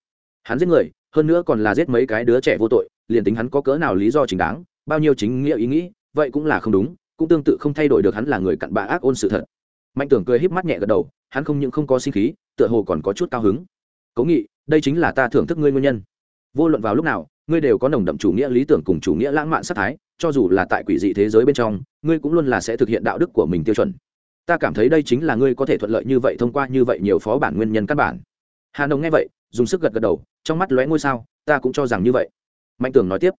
Hắn giết người, hơn nữa còn là giết mấy cái đứa trẻ vô tội, liền tính hắn có cớ nào lý do chính đáng, bao nhiêu chính nghĩa ý nghĩ, vậy cũng là không đúng, cũng tương tự không thay đổi được hắn là người cặn bạ ác ôn sự thật mạnh tưởng cười híp mắt nhẹ gật đầu, hắn không những không có sinh khí, tựa hồ còn có chút cao hứng. Cố nghị, đây chính là ta thưởng thức ngươi nguyên nhân. Vô luận vào lúc nào, ngươi đều có nồng đậm chủ nghĩa lý tưởng cùng chủ nghĩa lãng mạn sát thái, cho dù là tại quỷ dị thế giới bên trong, ngươi cũng luôn là sẽ thực hiện đạo đức của mình tiêu chuẩn. Ta cảm thấy đây chính là ngươi có thể thuận lợi như vậy thông qua như vậy nhiều phó bản nguyên nhân căn bản. Hà nông nghe vậy, dùng sức gật gật đầu, trong mắt lóe ngôi sao, ta cũng cho rằng như vậy. Mạnh tưởng nói tiếp,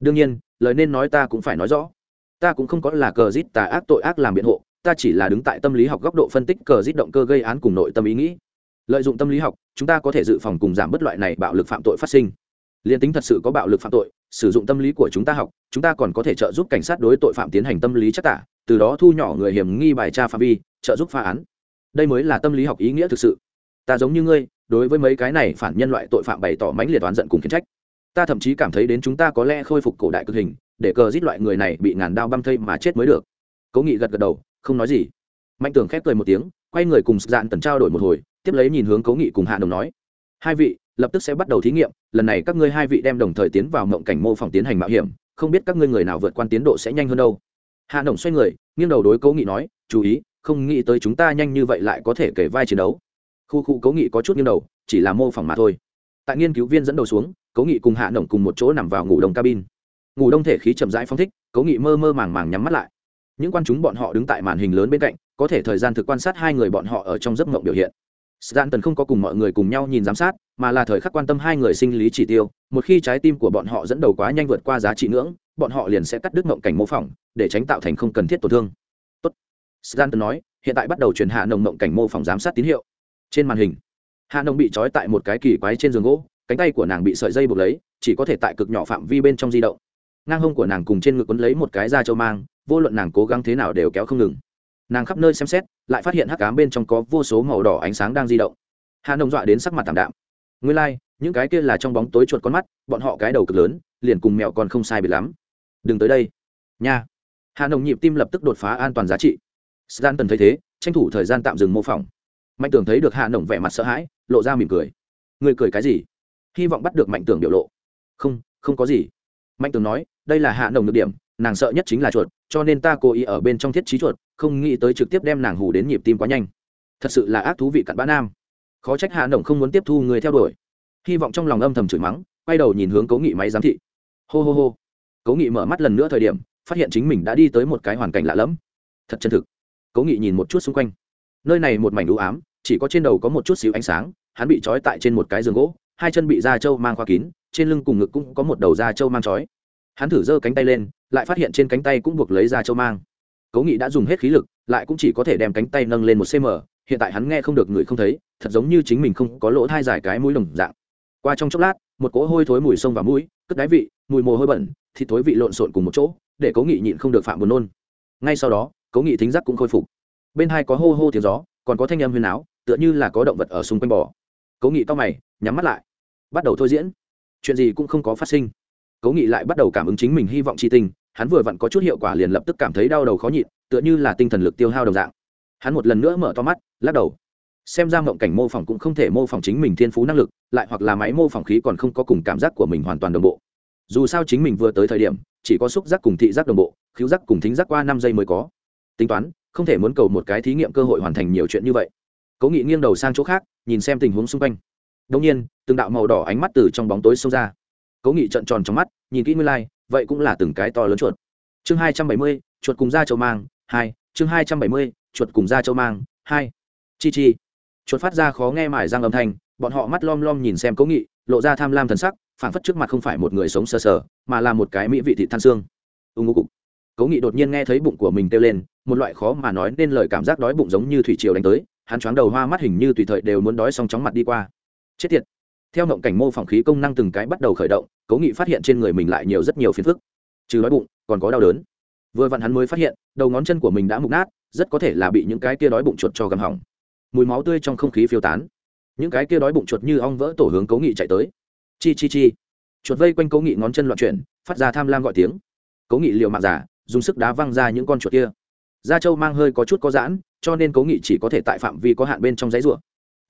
đương nhiên, lời nên nói ta cũng phải nói rõ. Ta cũng không có là cờ rít tà ác tội ác làm biện hộ ta chỉ là đứng tại tâm lý học góc độ phân tích cờ giết động cơ gây án cùng nội tâm ý nghĩ. Lợi dụng tâm lý học, chúng ta có thể dự phòng cùng giảm bớt loại này bạo lực phạm tội phát sinh. Liên tính thật sự có bạo lực phạm tội, sử dụng tâm lý của chúng ta học, chúng ta còn có thể trợ giúp cảnh sát đối tội phạm tiến hành tâm lý chắc tả, từ đó thu nhỏ người hiểm nghi bài tra phạm vi, trợ giúp phá án. Đây mới là tâm lý học ý nghĩa thực sự. Ta giống như ngươi, đối với mấy cái này phản nhân loại tội phạm bày tỏ mãnh liệt oán giận cùng khiến trách. Ta thậm chí cảm thấy đến chúng ta có lẽ khôi phục cổ đại cực hình, để cờ giết loại người này bị ngàn đao băm thây mà chết mới được. Cố nghị gật gật đầu không nói gì. Mạnh tưởng khép cười một tiếng, quay người cùng dạn tần trao đổi một hồi, tiếp lấy nhìn hướng cố nghị cùng hạ đồng nói, hai vị, lập tức sẽ bắt đầu thí nghiệm, lần này các ngươi hai vị đem đồng thời tiến vào mộng cảnh mô phỏng tiến hành mạo hiểm, không biết các ngươi người nào vượt qua tiến độ sẽ nhanh hơn đâu. Hạ đồng xoay người, nghiêng đầu đối cố nghị nói, chú ý, không nghĩ tới chúng ta nhanh như vậy lại có thể kể vai chiến đấu. Khu khu cố nghị có chút nghiêng đầu, chỉ là mô phỏng mà thôi. Tại nghiên cứu viên dẫn đầu xuống, cố nghị cùng hạ đồng cùng một chỗ nằm vào ngủ đông cabin. Ngủ đông thể khí chậm rãi phong thích, cố nghị mơ mơ màng màng nhắm mắt lại những quan chúng bọn họ đứng tại màn hình lớn bên cạnh, có thể thời gian thực quan sát hai người bọn họ ở trong giấc mộng biểu hiện. Gian tần không có cùng mọi người cùng nhau nhìn giám sát, mà là thời khắc quan tâm hai người sinh lý chỉ tiêu, một khi trái tim của bọn họ dẫn đầu quá nhanh vượt qua giá trị ngưỡng, bọn họ liền sẽ cắt đứt mộng cảnh mô phỏng, để tránh tạo thành không cần thiết tổn thương. Tốt. gian tần nói, hiện tại bắt đầu truyền hạ nồng mộng cảnh mô phỏng giám sát tín hiệu. Trên màn hình, hạ nồng bị trói tại một cái kỳ quái trên giường gỗ, cánh tay của nàng bị sợi dây buộc lấy, chỉ có thể tại cực nhỏ phạm vi bên trong di động. Ngang hông của nàng cùng trên ngực quấn lấy một cái da châu mang vô luận nàng cố gắng thế nào đều kéo không ngừng. Nàng khắp nơi xem xét lại phát hiện hắc cám bên trong có vô số màu đỏ ánh sáng đang di động. Hà nông dọa đến sắc mặt tảm đạm. Nguyên lai、like, những cái kia là trong bóng tối chuột con mắt bọn họ cái đầu cực lớn liền cùng mẹo còn không sai bị lắm. Đừng tới đây. Nha. Hà nông nhịp tim lập tức đột phá an toàn giá trị. Stan tần thấy thế tranh thủ thời gian tạm dừng mô phỏng. Mạnh tưởng thấy được hà nông vẻ mặt sợ hãi lộ ra mỉm cười. Người cười cái gì? Hy vọng bắt được mạnh tưởng biểu lộ. Không không có gì. Mạnh tưởng nói đây là hạ nồng được điểm nàng sợ nhất chính là chuột, cho nên ta cố ý ở bên trong thiết trí chuột, không nghĩ tới trực tiếp đem nàng hù đến nhịp tim quá nhanh. Thật sự là ác thú vị cặn bã nam. Khó trách hạ nồng không muốn tiếp thu người theo đuổi. Hy vọng trong lòng âm thầm chửi mắng, quay đầu nhìn hướng cố nghị máy giám thị. Hô hô hô. Cố nghị mở mắt lần nữa thời điểm, phát hiện chính mình đã đi tới một cái hoàn cảnh lạ lẫm. Thật chân thực. Cố nghị nhìn một chút xung quanh. Nơi này một mảnh đũ ám, chỉ có trên đầu có một chút xíu ánh sáng, hắn bị trói tại trên một cái giường gỗ, hai chân bị da trâu mang khoa kín, trên lưng cùng ngực cũng có một đầu da trâu mang trói hắn thử giơ cánh tay lên, lại phát hiện trên cánh tay cũng buộc lấy ra châu mang. Cố nghị đã dùng hết khí lực, lại cũng chỉ có thể đem cánh tay nâng lên một cm hiện tại hắn nghe không được người không thấy, thật giống như chính mình không có lỗ thai dài cái mũi đồng dạng. Qua trong chốc lát, một cỗ hôi thối mùi sông và mũi, cất đáy vị, mùi mồ hôi bẩn thì thối vị lộn xộn cùng một chỗ, để cố nghị nhịn không được phạm buồn nôn. Ngay sau đó, cố nghị thính giác cũng khôi phục. Bên hai có hô hô tiếng gió, còn có thanh âm huyền áo, tựa như là có động vật ở xung quanh bò. Cố nghị to mày, nhắm mắt lại, bắt đầu thôi diễn. Chuyện gì cũng không có phát sinh cố nghị lại bắt đầu cảm ứng chính mình hy vọng chi tinh, hắn vừa vặn có chút hiệu quả liền lập tức cảm thấy đau đầu khó nhịn, tựa như là tinh thần lực tiêu hao đồng dạng. Hắn một lần nữa mở to mắt, lắc đầu. Xem ra mộng cảnh mô phỏng cũng không thể mô phỏng chính mình thiên phú năng lực, lại hoặc là máy mô phỏng khí còn không có cùng cảm giác của mình hoàn toàn đồng bộ. Dù sao chính mình vừa tới thời điểm, chỉ có xúc giác cùng thị giác đồng bộ, khiếu giác cùng thính giác qua năm giây mới có. Tính toán, không thể muốn cầu một cái thí nghiệm cơ hội hoàn thành nhiều chuyện như vậy. Cố nghị nghiêng đầu sang chỗ khác, nhìn xem tình huống xung quanh. Đông nhiên, từng đạo màu đỏ ánh mắt từ trong bóng tối xông ra cố nghị trận tròn trong mắt nhìn kỹ nguyên lai、like, vậy cũng là từng cái to lớn chuột. Chương hai trăm bảy mươi chuột cùng da châu mang hai chương hai trăm bảy mươi chuột cùng da châu mang hai. Chi chi. Chuột phát ra khó nghe mải răng âm thanh bọn họ mắt lom lom nhìn xem cố nghị lộ ra tham lam thần sắc phảng phất trước mặt không phải một người sống sờ sờ mà là một cái mỹ vị thị than xương. Ưng ngô cục. Cố nghị đột nhiên nghe thấy bụng của mình kêu lên một loại khó mà nói nên lời cảm giác đói bụng giống như thủy triều đánh tới hắn choáng đầu hoa mắt hình như tùy thời đều muốn đói xong chóng mặt đi qua. Chết tiệt theo mộng cảnh mô phỏng khí công năng từng cái bắt đầu khởi động, cố nghị phát hiện trên người mình lại nhiều rất nhiều phiền phức. Trừ đói bụng, còn có đau đớn. Vừa vặn hắn mới phát hiện, đầu ngón chân của mình đã mục nát, rất có thể là bị những cái kia đói bụng chuột cho gầm hỏng. Mùi máu tươi trong không khí phiêu tán. Những cái kia đói bụng chuột như ong vỡ tổ hướng cố nghị chạy tới. Chi chi chi. Chuột vây quanh cố nghị ngón chân loạn chuyển, phát ra tham lam gọi tiếng. Cố nghị liều mạng giả, dùng sức đá văng ra những con chuột kia. Da châu mang hơi có chút có giãn, cho nên cố nghị chỉ có thể tại phạm vi có hạn bên trong giấy rùa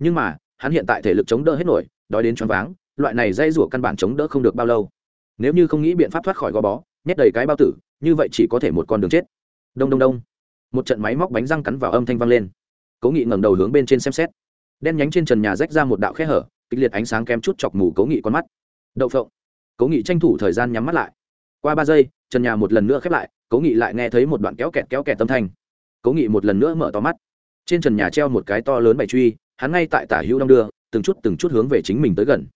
nhưng mà hắn hiện tại thể lực chống đỡ hết nổi, đói đến choáng váng, loại này dây rủa căn bản chống đỡ không được bao lâu. Nếu như không nghĩ biện pháp thoát khỏi gò bó, nhét đầy cái bao tử, như vậy chỉ có thể một con đường chết. Đông đông đông. Một trận máy móc bánh răng cắn vào âm thanh vang lên. Cố nghị ngẩng đầu hướng bên trên xem xét. Đen nhánh trên trần nhà rách ra một đạo khe hở, kịch liệt ánh sáng kém chút chọc mù cố nghị con mắt. Đậu phộng. Cố nghị tranh thủ thời gian nhắm mắt lại. Qua ba giây, trần nhà một lần nữa khép lại, cố nghị lại nghe thấy một đoạn kéo kẹt kéo kẹt tâm thanh. Cố nghị một lần nữa mở to mắt. Trên trần nhà treo một cái to lớn bày truy hắn ngay tại tả hữu đong đưa, từng chút từng chút hướng về chính mình tới gần.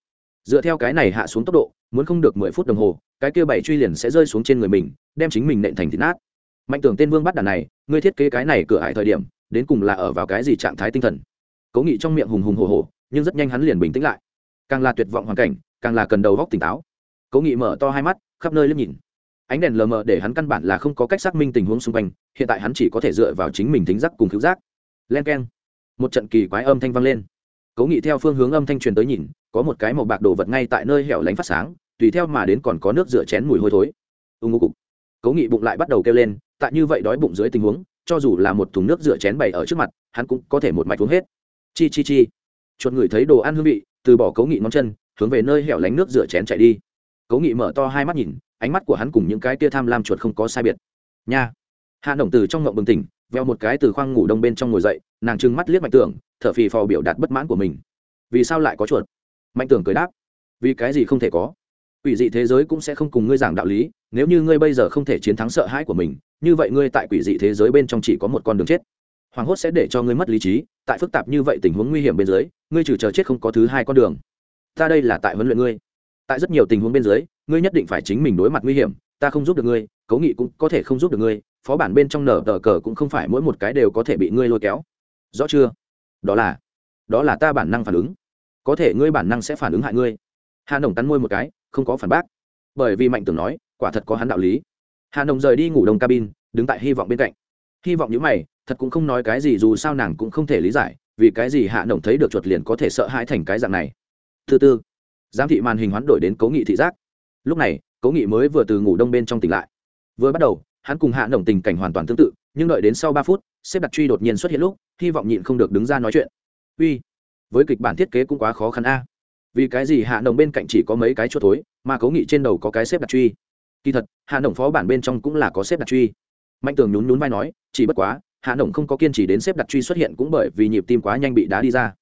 Dựa theo cái này hạ xuống tốc độ, muốn không được mười phút đồng hồ, cái kia bảy truy liền sẽ rơi xuống trên người mình, đem chính mình nện thành thịt nát. Mạnh tưởng tên vương bắt đàn này, ngươi thiết kế cái này cửa hải thời điểm, đến cùng là ở vào cái gì trạng thái tinh thần? Cố nghị trong miệng hùng hùng hồ hồ nhưng rất nhanh hắn liền bình tĩnh lại. Càng là tuyệt vọng hoàn cảnh, càng là cần đầu góc tỉnh táo. Cố nghị mở to hai mắt, khắp nơi liếc nhìn. Ánh đèn lờ mờ để hắn căn bản là không có cách xác minh tình huống xung quanh, hiện tại hắn chỉ có thể dựa vào chính mình thính giác cùng cứu giác. Len k e n một trận kỳ quái âm thanh vang lên. Cố nghị theo phương hướng âm thanh truyền tới nhìn, có một cái màu bạc đồ vật ngay tại nơi hẻo lánh phát sáng, tùy theo mà đến còn có nước rửa chén mùi hôi thối. Ưng ngô cục. Cố nghị bụng lại bắt đầu kêu lên, tại như vậy đói bụng dưới tình huống, cho dù là một thùng nước rửa chén bày ở trước mặt, hắn cũng có thể một mạch uống hết. Chi chi chi. Chuột người thấy đồ ăn hương vị, từ bỏ cố nghị ngón chân, hướng về nơi hẻo lánh nước rửa chén chạy đi. Cố nghị mở to hai mắt nhìn, ánh mắt của hắn cùng những cái tia tham lam chuột không có sai biệt. Nha. Hạ động từ trong ngộng bừng tỉnh, veo một cái từ khoang ngủ đông bên trong ngồi dậy nàng trừng mắt liếc mạnh tưởng, thở phì phò biểu đạt bất mãn của mình. Vì sao lại có chuột? Mạnh tưởng cười đáp. Vì cái gì không thể có? Quỷ dị thế giới cũng sẽ không cùng ngươi giảng đạo lý, nếu như ngươi bây giờ không thể chiến thắng sợ hãi của mình, như vậy ngươi tại quỷ dị thế giới bên trong chỉ có một con đường chết. Hoàng hốt sẽ để cho ngươi mất lý trí, tại phức tạp như vậy tình huống nguy hiểm bên dưới, ngươi trừ chờ chết không có thứ hai con đường. Ta đây là tại huấn luyện ngươi. Tại rất nhiều tình huống bên dưới, ngươi nhất định phải chính mình đối mặt nguy hiểm, ta không giúp được ngươi, cấu nghị cũng có thể không giúp được ngươi, phó bản bên trong nở tờ cờ cũng không phải mỗi một cái đều có thể bị ngươi lôi kéo rõ chưa? Đó là đó là ta bản năng phản ứng. Có thể ngươi bản năng sẽ phản ứng hại ngươi. Hà nồng cắn môi một cái, không có phản bác. Bởi vì mạnh tưởng nói, quả thật có hắn đạo lý. Hà nồng rời đi ngủ đông cabin, đứng tại hy vọng bên cạnh. Hy vọng những mày, thật cũng không nói cái gì dù sao nàng cũng không thể lý giải, vì cái gì hạ nồng thấy được chuột liền có thể sợ hãi thành cái dạng này. Thứ tư giám thị màn hình hoán đổi đến cố nghị thị giác. Lúc này cố nghị mới vừa từ ngủ đông bên trong tỉnh lại. Vừa bắt đầu, hắn cùng hạ nồng tình cảnh hoàn toàn tương tự, nhưng đợi đến sau ba phút, xếp đặt truy đột nhiên xuất hiện lúc hy vọng nhịn không được đứng ra nói chuyện. Uy, với kịch bản thiết kế cũng quá khó khăn a. Vì cái gì hạ nồng bên cạnh chỉ có mấy cái chỗ thối, mà cố nghị trên đầu có cái xếp đặt truy? Kỳ thật, hạ nồng phó bản bên trong cũng là có xếp đặt truy. Mạnh tường nhún nhún vai nói, chỉ bất quá, hạ nồng không có kiên trì đến xếp đặt truy xuất hiện cũng bởi vì nhịp tim quá nhanh bị đá đi ra.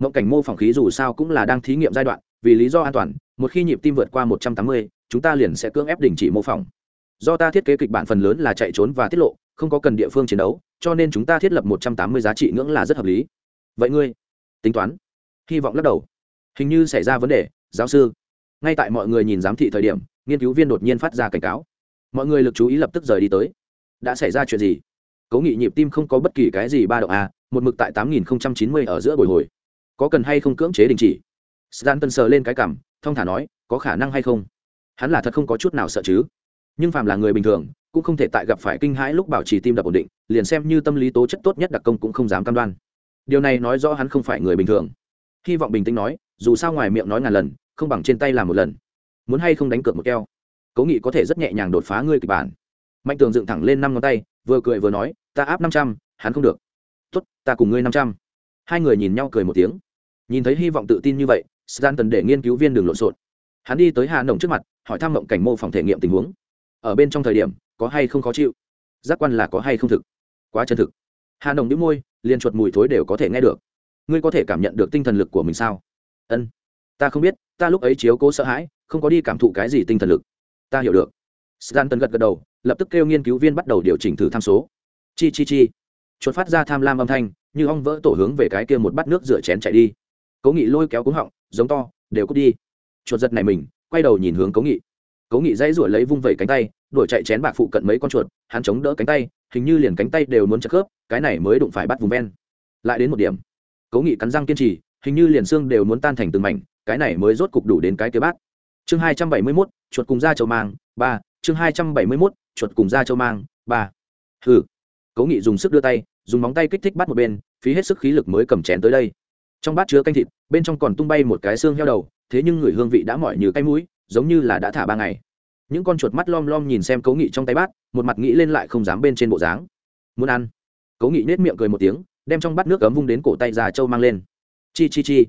Mộng cảnh mô phỏng khí dù sao cũng là đang thí nghiệm giai đoạn, vì lý do an toàn, một khi nhịp tim vượt qua một trăm tám mươi, chúng ta liền sẽ cưỡng ép đình chỉ mô phỏng. Do ta thiết kế kịch bản phần lớn là chạy trốn và tiết lộ, không có cần địa phương chiến đấu cho nên chúng ta thiết lập một trăm tám mươi giá trị ngưỡng là rất hợp lý. Vậy ngươi, tính toán, hy vọng lắc đầu. Hình như xảy ra vấn đề, giáo sư. Ngay tại mọi người nhìn giám thị thời điểm, nghiên cứu viên đột nhiên phát ra cảnh cáo. Mọi người lực chú ý lập tức rời đi tới. Đã xảy ra chuyện gì? Cố nghị nhịp tim không có bất kỳ cái gì ba độ a à, một mực tại tám nghìn chín mươi ở giữa bồi hồi. Có cần hay không cưỡng chế đình chỉ? Stan tân sờ lên cái cảm thong thả nói, có khả năng hay không? Hắn là thật không có chút nào sợ chứ. Nhưng phàm là người bình thường cũng không thể tại gặp phải kinh hãi lúc bảo trì tim đập ổn định, liền xem như tâm lý tố chất tốt nhất đặc công cũng không dám cam đoan. Điều này nói rõ hắn không phải người bình thường. Hy vọng bình tĩnh nói, dù sao ngoài miệng nói ngàn lần, không bằng trên tay làm một lần. Muốn hay không đánh cược một keo. Cố nghị có thể rất nhẹ nhàng đột phá ngươi kịch bản. Mạnh tường dựng thẳng lên năm ngón tay, vừa cười vừa nói, ta áp năm trăm, hắn không được. Tốt, ta cùng ngươi năm trăm. Hai người nhìn nhau cười một tiếng. Nhìn thấy hy vọng tự tin như vậy stan tần để nghiên cứu viên đường lộn xộn. Hắn đi tới hà nồng trước mặt, hỏi thăm mộng cảnh mô phòng thể nghiệm tình huống. Ở bên trong thời điểm có hay không khó chịu? Giác quan là có hay không thực? Quá chân thực. Hà nồng đĩu môi, liền chuột mùi thối đều có thể nghe được. Ngươi có thể cảm nhận được tinh thần lực của mình sao? Ân. Ta không biết, ta lúc ấy chiếu cố sợ hãi, không có đi cảm thụ cái gì tinh thần lực. Ta hiểu được. Gian tần gật gật đầu, lập tức kêu nghiên cứu viên bắt đầu điều chỉnh thử tham số. Chi chi chi. Chuột phát ra tham lam âm thanh, như ong vỡ tổ hướng về cái kia một bát nước rửa chén chạy đi. Cố nghị lôi kéo cúng họng, giống to, đều cút đi. Chuột giật này mình, quay đầu nhìn hướng cố nghị. Cố nghị dãy rủa lấy vung vẩy cánh tay đuổi chạy chén bạc phụ cận mấy con chuột, hắn chống đỡ cánh tay, hình như liền cánh tay đều muốn chặt khớp, cái này mới đụng phải bắt vùng ven. Lại đến một điểm cố nghị cắn răng kiên trì, hình như liền xương đều muốn tan thành từng mảnh, cái này mới rốt cục đủ đến cái kế bát. Chương hai trăm bảy mươi mốt, chuột cùng da châu mang, ba, chương hai trăm bảy mươi mốt, chuột cùng da châu mang, ba. Hừ. Cố nghị dùng sức đưa tay, dùng móng tay kích thích bắt một bên, phí hết sức khí lực mới cầm chén tới đây. Trong bát chứa canh thịt, bên trong còn tung bay một cái xương heo đầu, thế nhưng người hương vị đã mỏi như cái mũi, giống như là đã thả ba ngày những con chuột mắt lom lom nhìn xem cố nghị trong tay bát, một mặt nghĩ lên lại không dám bên trên bộ dáng. Muốn ăn. Cố nghị nết miệng cười một tiếng, đem trong bát nước cấm vung đến cổ tay già trâu mang lên. Chi chi chi.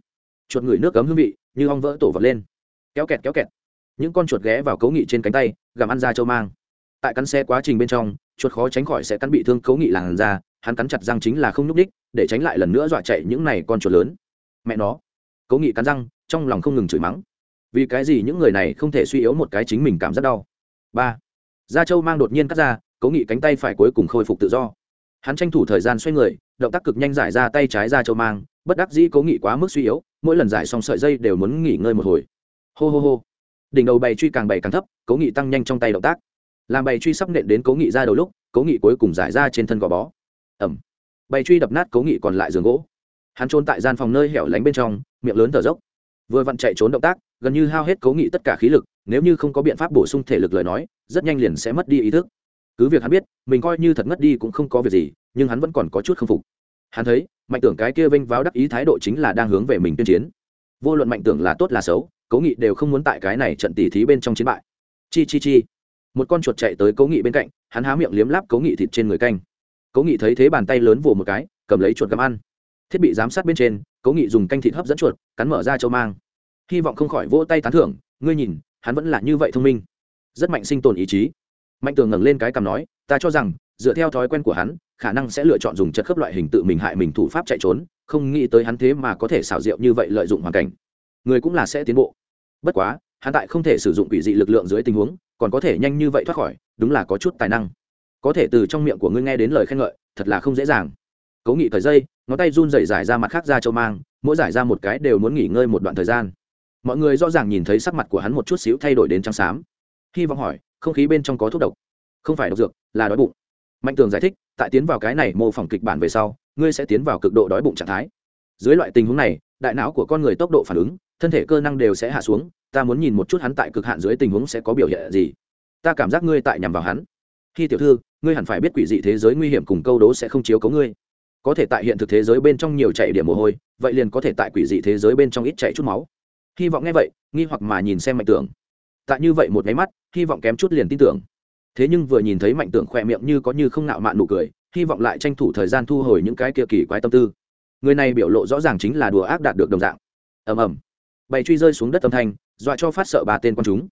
Chuột ngửi nước cấm hương vị, như ong vỡ tổ vật lên. Kéo kẹt kéo kẹt. Những con chuột ghé vào cố nghị trên cánh tay, gặm ăn da trâu mang. Tại cắn xe quá trình bên trong, chuột khó tránh khỏi sẽ cắn bị thương cố nghị làn da, hắn cắn chặt răng chính là không nhúc đích để tránh lại lần nữa dọa chạy những này con chuột lớn. Mẹ nó. Cố nghị cắn răng, trong lòng không ngừng chửi mắng vì cái gì những người này không thể suy yếu một cái chính mình cảm giác đau? Ba, gia châu mang đột nhiên cắt ra, cố nghị cánh tay phải cuối cùng khôi phục tự do. Hắn tranh thủ thời gian xoay người, động tác cực nhanh giải ra tay trái gia châu mang, bất đắc dĩ cố nghị quá mức suy yếu, mỗi lần giải xong sợi dây đều muốn nghỉ ngơi một hồi. Hô hô hô. Đỉnh đầu bày truy càng bày càng thấp, cố nghị tăng nhanh trong tay động tác. Làm bày truy sắp nện đến cố nghị ra đầu lúc, cố nghị cuối cùng giải ra trên thân gò bó. Ẩm. Bày truy đập nát cố nghị còn lại giường gỗ. Hắn trốn tại gian phòng nơi hẻo lánh bên trong, miệng lớn thở dốc. Vừa vặn chạy trốn động tác gần như hao hết cố nghị tất cả khí lực, nếu như không có biện pháp bổ sung thể lực lời nói, rất nhanh liền sẽ mất đi ý thức. Cứ việc hắn biết, mình coi như thật ngất đi cũng không có việc gì, nhưng hắn vẫn còn có chút k phục. Hắn thấy, mạnh tưởng cái kia vênh váo đắc ý thái độ chính là đang hướng về mình tuyên chiến. Vô luận mạnh tưởng là tốt là xấu cố nghị đều không muốn tại cái này trận tỉ thí bên trong chiến bại. Chi chi chi. Một con chuột chạy tới cố nghị bên cạnh, hắn há miệng liếm láp cố nghị thịt trên người canh. Cố nghị thấy thế bàn tay lớn vồ một cái, cầm lấy chuột gắm ăn. Thiết bị giám sát bên trên cố nghị dùng canh thịt hấp dẫn chuột, cắn mở ra châu mang hy vọng không khỏi vỗ tay tán thưởng, ngươi nhìn, hắn vẫn là như vậy thông minh. Rất mạnh sinh tồn ý chí. Mạnh tường ngẩng lên cái cằm nói, ta cho rằng, dựa theo thói quen của hắn, khả năng sẽ lựa chọn dùng chất khớp loại hình tự mình hại mình thủ pháp chạy trốn, không nghĩ tới hắn thế mà có thể xảo diệu như vậy lợi dụng hoàn cảnh. Người cũng là sẽ tiến bộ. Bất quá, hắn tại không thể sử dụng quỷ dị lực lượng dưới tình huống, còn có thể nhanh như vậy thoát khỏi, đúng là có chút tài năng. Có thể từ trong miệng của ngươi nghe đến lời khen ngợi, thật là không dễ dàng. Cố nghị thời dây ngón tay run rẩy giải ra mặt khác ra châu mang, mỗi giải ra một cái đều muốn nghỉ ngơi một đoạn thời gian mọi người rõ ràng nhìn thấy sắc mặt của hắn một chút xíu thay đổi đến trắng xám. Hy vọng hỏi, không khí bên trong có thuốc độc? Không phải độc dược, là đói bụng. Mạnh tường giải thích, tại tiến vào cái này mô phỏng kịch bản về sau, ngươi sẽ tiến vào cực độ đói bụng trạng thái. Dưới loại tình huống này, đại não của con người tốc độ phản ứng, thân thể cơ năng đều sẽ hạ xuống, ta muốn nhìn một chút hắn tại cực hạn dưới tình huống sẽ có biểu hiện gì. Ta cảm giác ngươi tại nhằm vào hắn. Khi tiểu thư, ngươi hẳn phải biết quỷ dị thế giới nguy hiểm cùng câu đố sẽ không chiếu cấu ngươi. Có thể tại hiện thực thế giới bên trong nhiều chạy điểm mồ hôi, vậy liền có thể tại quỷ dị thế giới bên trong ít chạy chút máu hy vọng nghe vậy, nghi hoặc mà nhìn xem mạnh tưởng. Tại như vậy một máy mắt, hy vọng kém chút liền tin tưởng. Thế nhưng vừa nhìn thấy mạnh tưởng khỏe miệng như có như không nạo mạn nụ cười, hy vọng lại tranh thủ thời gian thu hồi những cái kia kỳ quái tâm tư. Người này biểu lộ rõ ràng chính là đùa ác đạt được đồng dạng. Ầm ầm. Bầy truy rơi xuống đất âm thanh, dọa cho phát sợ ba tên con chúng.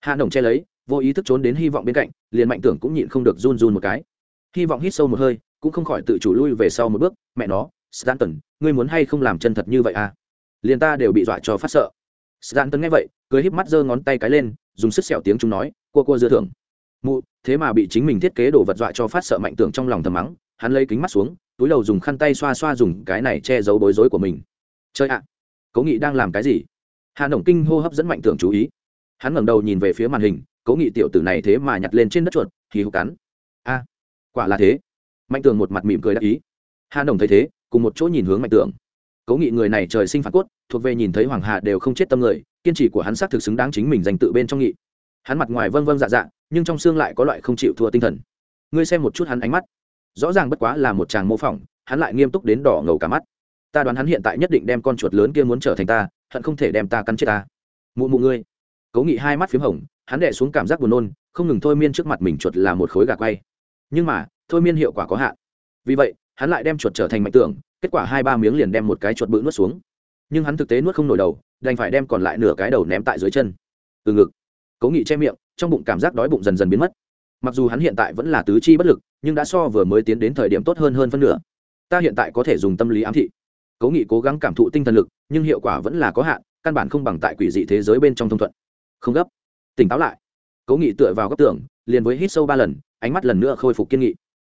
Hạ nồng che lấy, vô ý thức trốn đến hy vọng bên cạnh, liền mạnh tưởng cũng nhịn không được run run một cái. Hy vọng hít sâu một hơi, cũng không khỏi tự chủ lui về sau một bước, mẹ nó, stanton, ngươi muốn hay không làm chân thật như vậy à? Liền ta đều bị dọa cho phát sợ stanton nghe vậy cười híp mắt giơ ngón tay cái lên dùng sức sẹo tiếng chúng nói cua cua dưa thưởng. Mụ thế mà bị chính mình thiết kế đồ vật dọa cho phát sợ mạnh tưởng trong lòng thầm mắng hắn lấy kính mắt xuống túi đầu dùng khăn tay xoa xoa dùng cái này che giấu bối rối của mình. Chơi ạ à, cố nghị đang làm cái gì? Hà nổng kinh hô hấp dẫn mạnh tưởng chú ý. Hắn ngẩng đầu nhìn về phía màn hình cố nghị tiểu tử này thế mà nhặt lên trên đất chuột thì hụt cắn. A quả là thế. Mạnh tường một mặt mỉm cười đáp ý. Hà nổng thấy thế cùng một chỗ nhìn hướng mạnh tường cố nghị người này trời sinh phản cốt, thuộc về nhìn thấy hoàng hà đều không chết tâm người, kiên trì của hắn xác thực xứng đáng chính mình dành tự bên trong nghị. Hắn mặt ngoài vâng vâng dạ dạ nhưng trong xương lại có loại không chịu thua tinh thần. Ngươi xem một chút hắn ánh mắt. Rõ ràng bất quá là một chàng mô phỏng, hắn lại nghiêm túc đến đỏ ngầu cả mắt. Ta đoán hắn hiện tại nhất định đem con chuột lớn kia muốn trở thành ta, hận không thể đem ta cắn chết ta. Mụ mụ ngươi. Cố nghị hai mắt p h í m hồng, hắn đẻ xuống cảm giác buồn nôn, không ngừng thôi miên trước mặt mình chuột là một khối gà quay. Nhưng mà, thôi miên hiệu quả có hạn. Vì vậy, hắn lại đem chuột trở thành mạnh tưởng kết quả hai ba miếng liền đem một cái chuột bự nuốt xuống. Nhưng hắn thực tế nuốt không nổi đầu, đành phải đem còn lại nửa cái đầu ném tại dưới chân. Từ ngực, cố nghị che miệng, trong bụng cảm giác đói bụng dần dần biến mất. Mặc dù hắn hiện tại vẫn là tứ chi bất lực, nhưng đã so vừa mới tiến đến thời điểm tốt hơn hơn phân nửa. Ta hiện tại có thể dùng tâm lý ám thị. Cố nghị cố gắng cảm thụ tinh thần lực, nhưng hiệu quả vẫn là có hạn, căn bản không bằng tại quỷ dị thế giới bên trong thông thuận. Không gấp. Tỉnh táo lại. Cố nghị tựa vào góc tường, liền với hít sâu ba lần, ánh mắt lần nữa khôi phục kiên nghị.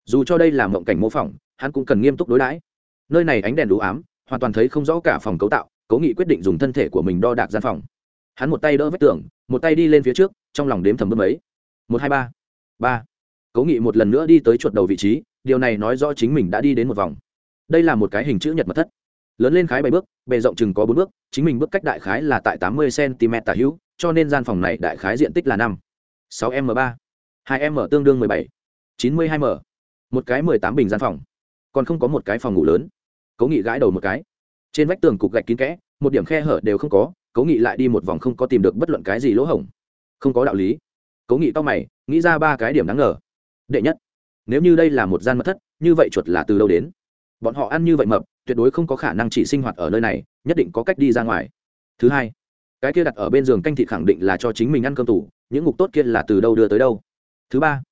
Dù cho đây là mộng cảnh mô phỏng, hắn cũng cần nghiêm túc đối đãi nơi này ánh đèn đủ ám, hoàn toàn thấy không rõ cả phòng cấu tạo, cố nghị quyết định dùng thân thể của mình đo đạc gian phòng. Hắn một tay đỡ vách tường, một tay đi lên phía trước, trong lòng đếm thầm bước mấy. Một, hai, ba. Ba. Cố nghị một lần nữa đi tới chuột đầu vị trí, điều này nói rõ chính mình đã đi đến một vòng. Đây là một cái hình chữ nhật mật thất. Lớn lên khái bảy bước, bề rộng chừng có bốn bước, chính mình bước cách đại khái là tại tám mươi cm tả hữu, cho nên gian phòng này đại khái diện tích là năm. Sáu m ba. Hai m tương đương mười bảy. Chín mươi hai m một cái mười tám bình gian phòng. Còn không có một cái phòng ngủ lớn cố nghị gãi đầu một cái. Trên vách tường cục gạch kín kẽ, một điểm khe hở đều không có cố nghị lại đi một vòng không có tìm được bất luận cái gì lỗ hổng. Không có đạo lý. Cố nghị to mày, nghĩ ra ba cái điểm đáng ngờ. Đệ nhất, nếu như đây là một gian mật thất, như vậy chuột là từ đâu đến? Bọn họ ăn như vậy mập, tuyệt đối không có khả năng chỉ sinh hoạt ở nơi này, nhất định có cách đi ra ngoài. Thứ hai, cái kia đặt ở bên giường canh thịt khẳng định là cho chính mình ăn cơm tủ, những ngục tốt kia là từ đâu đưa tới đâu? Thứ ba,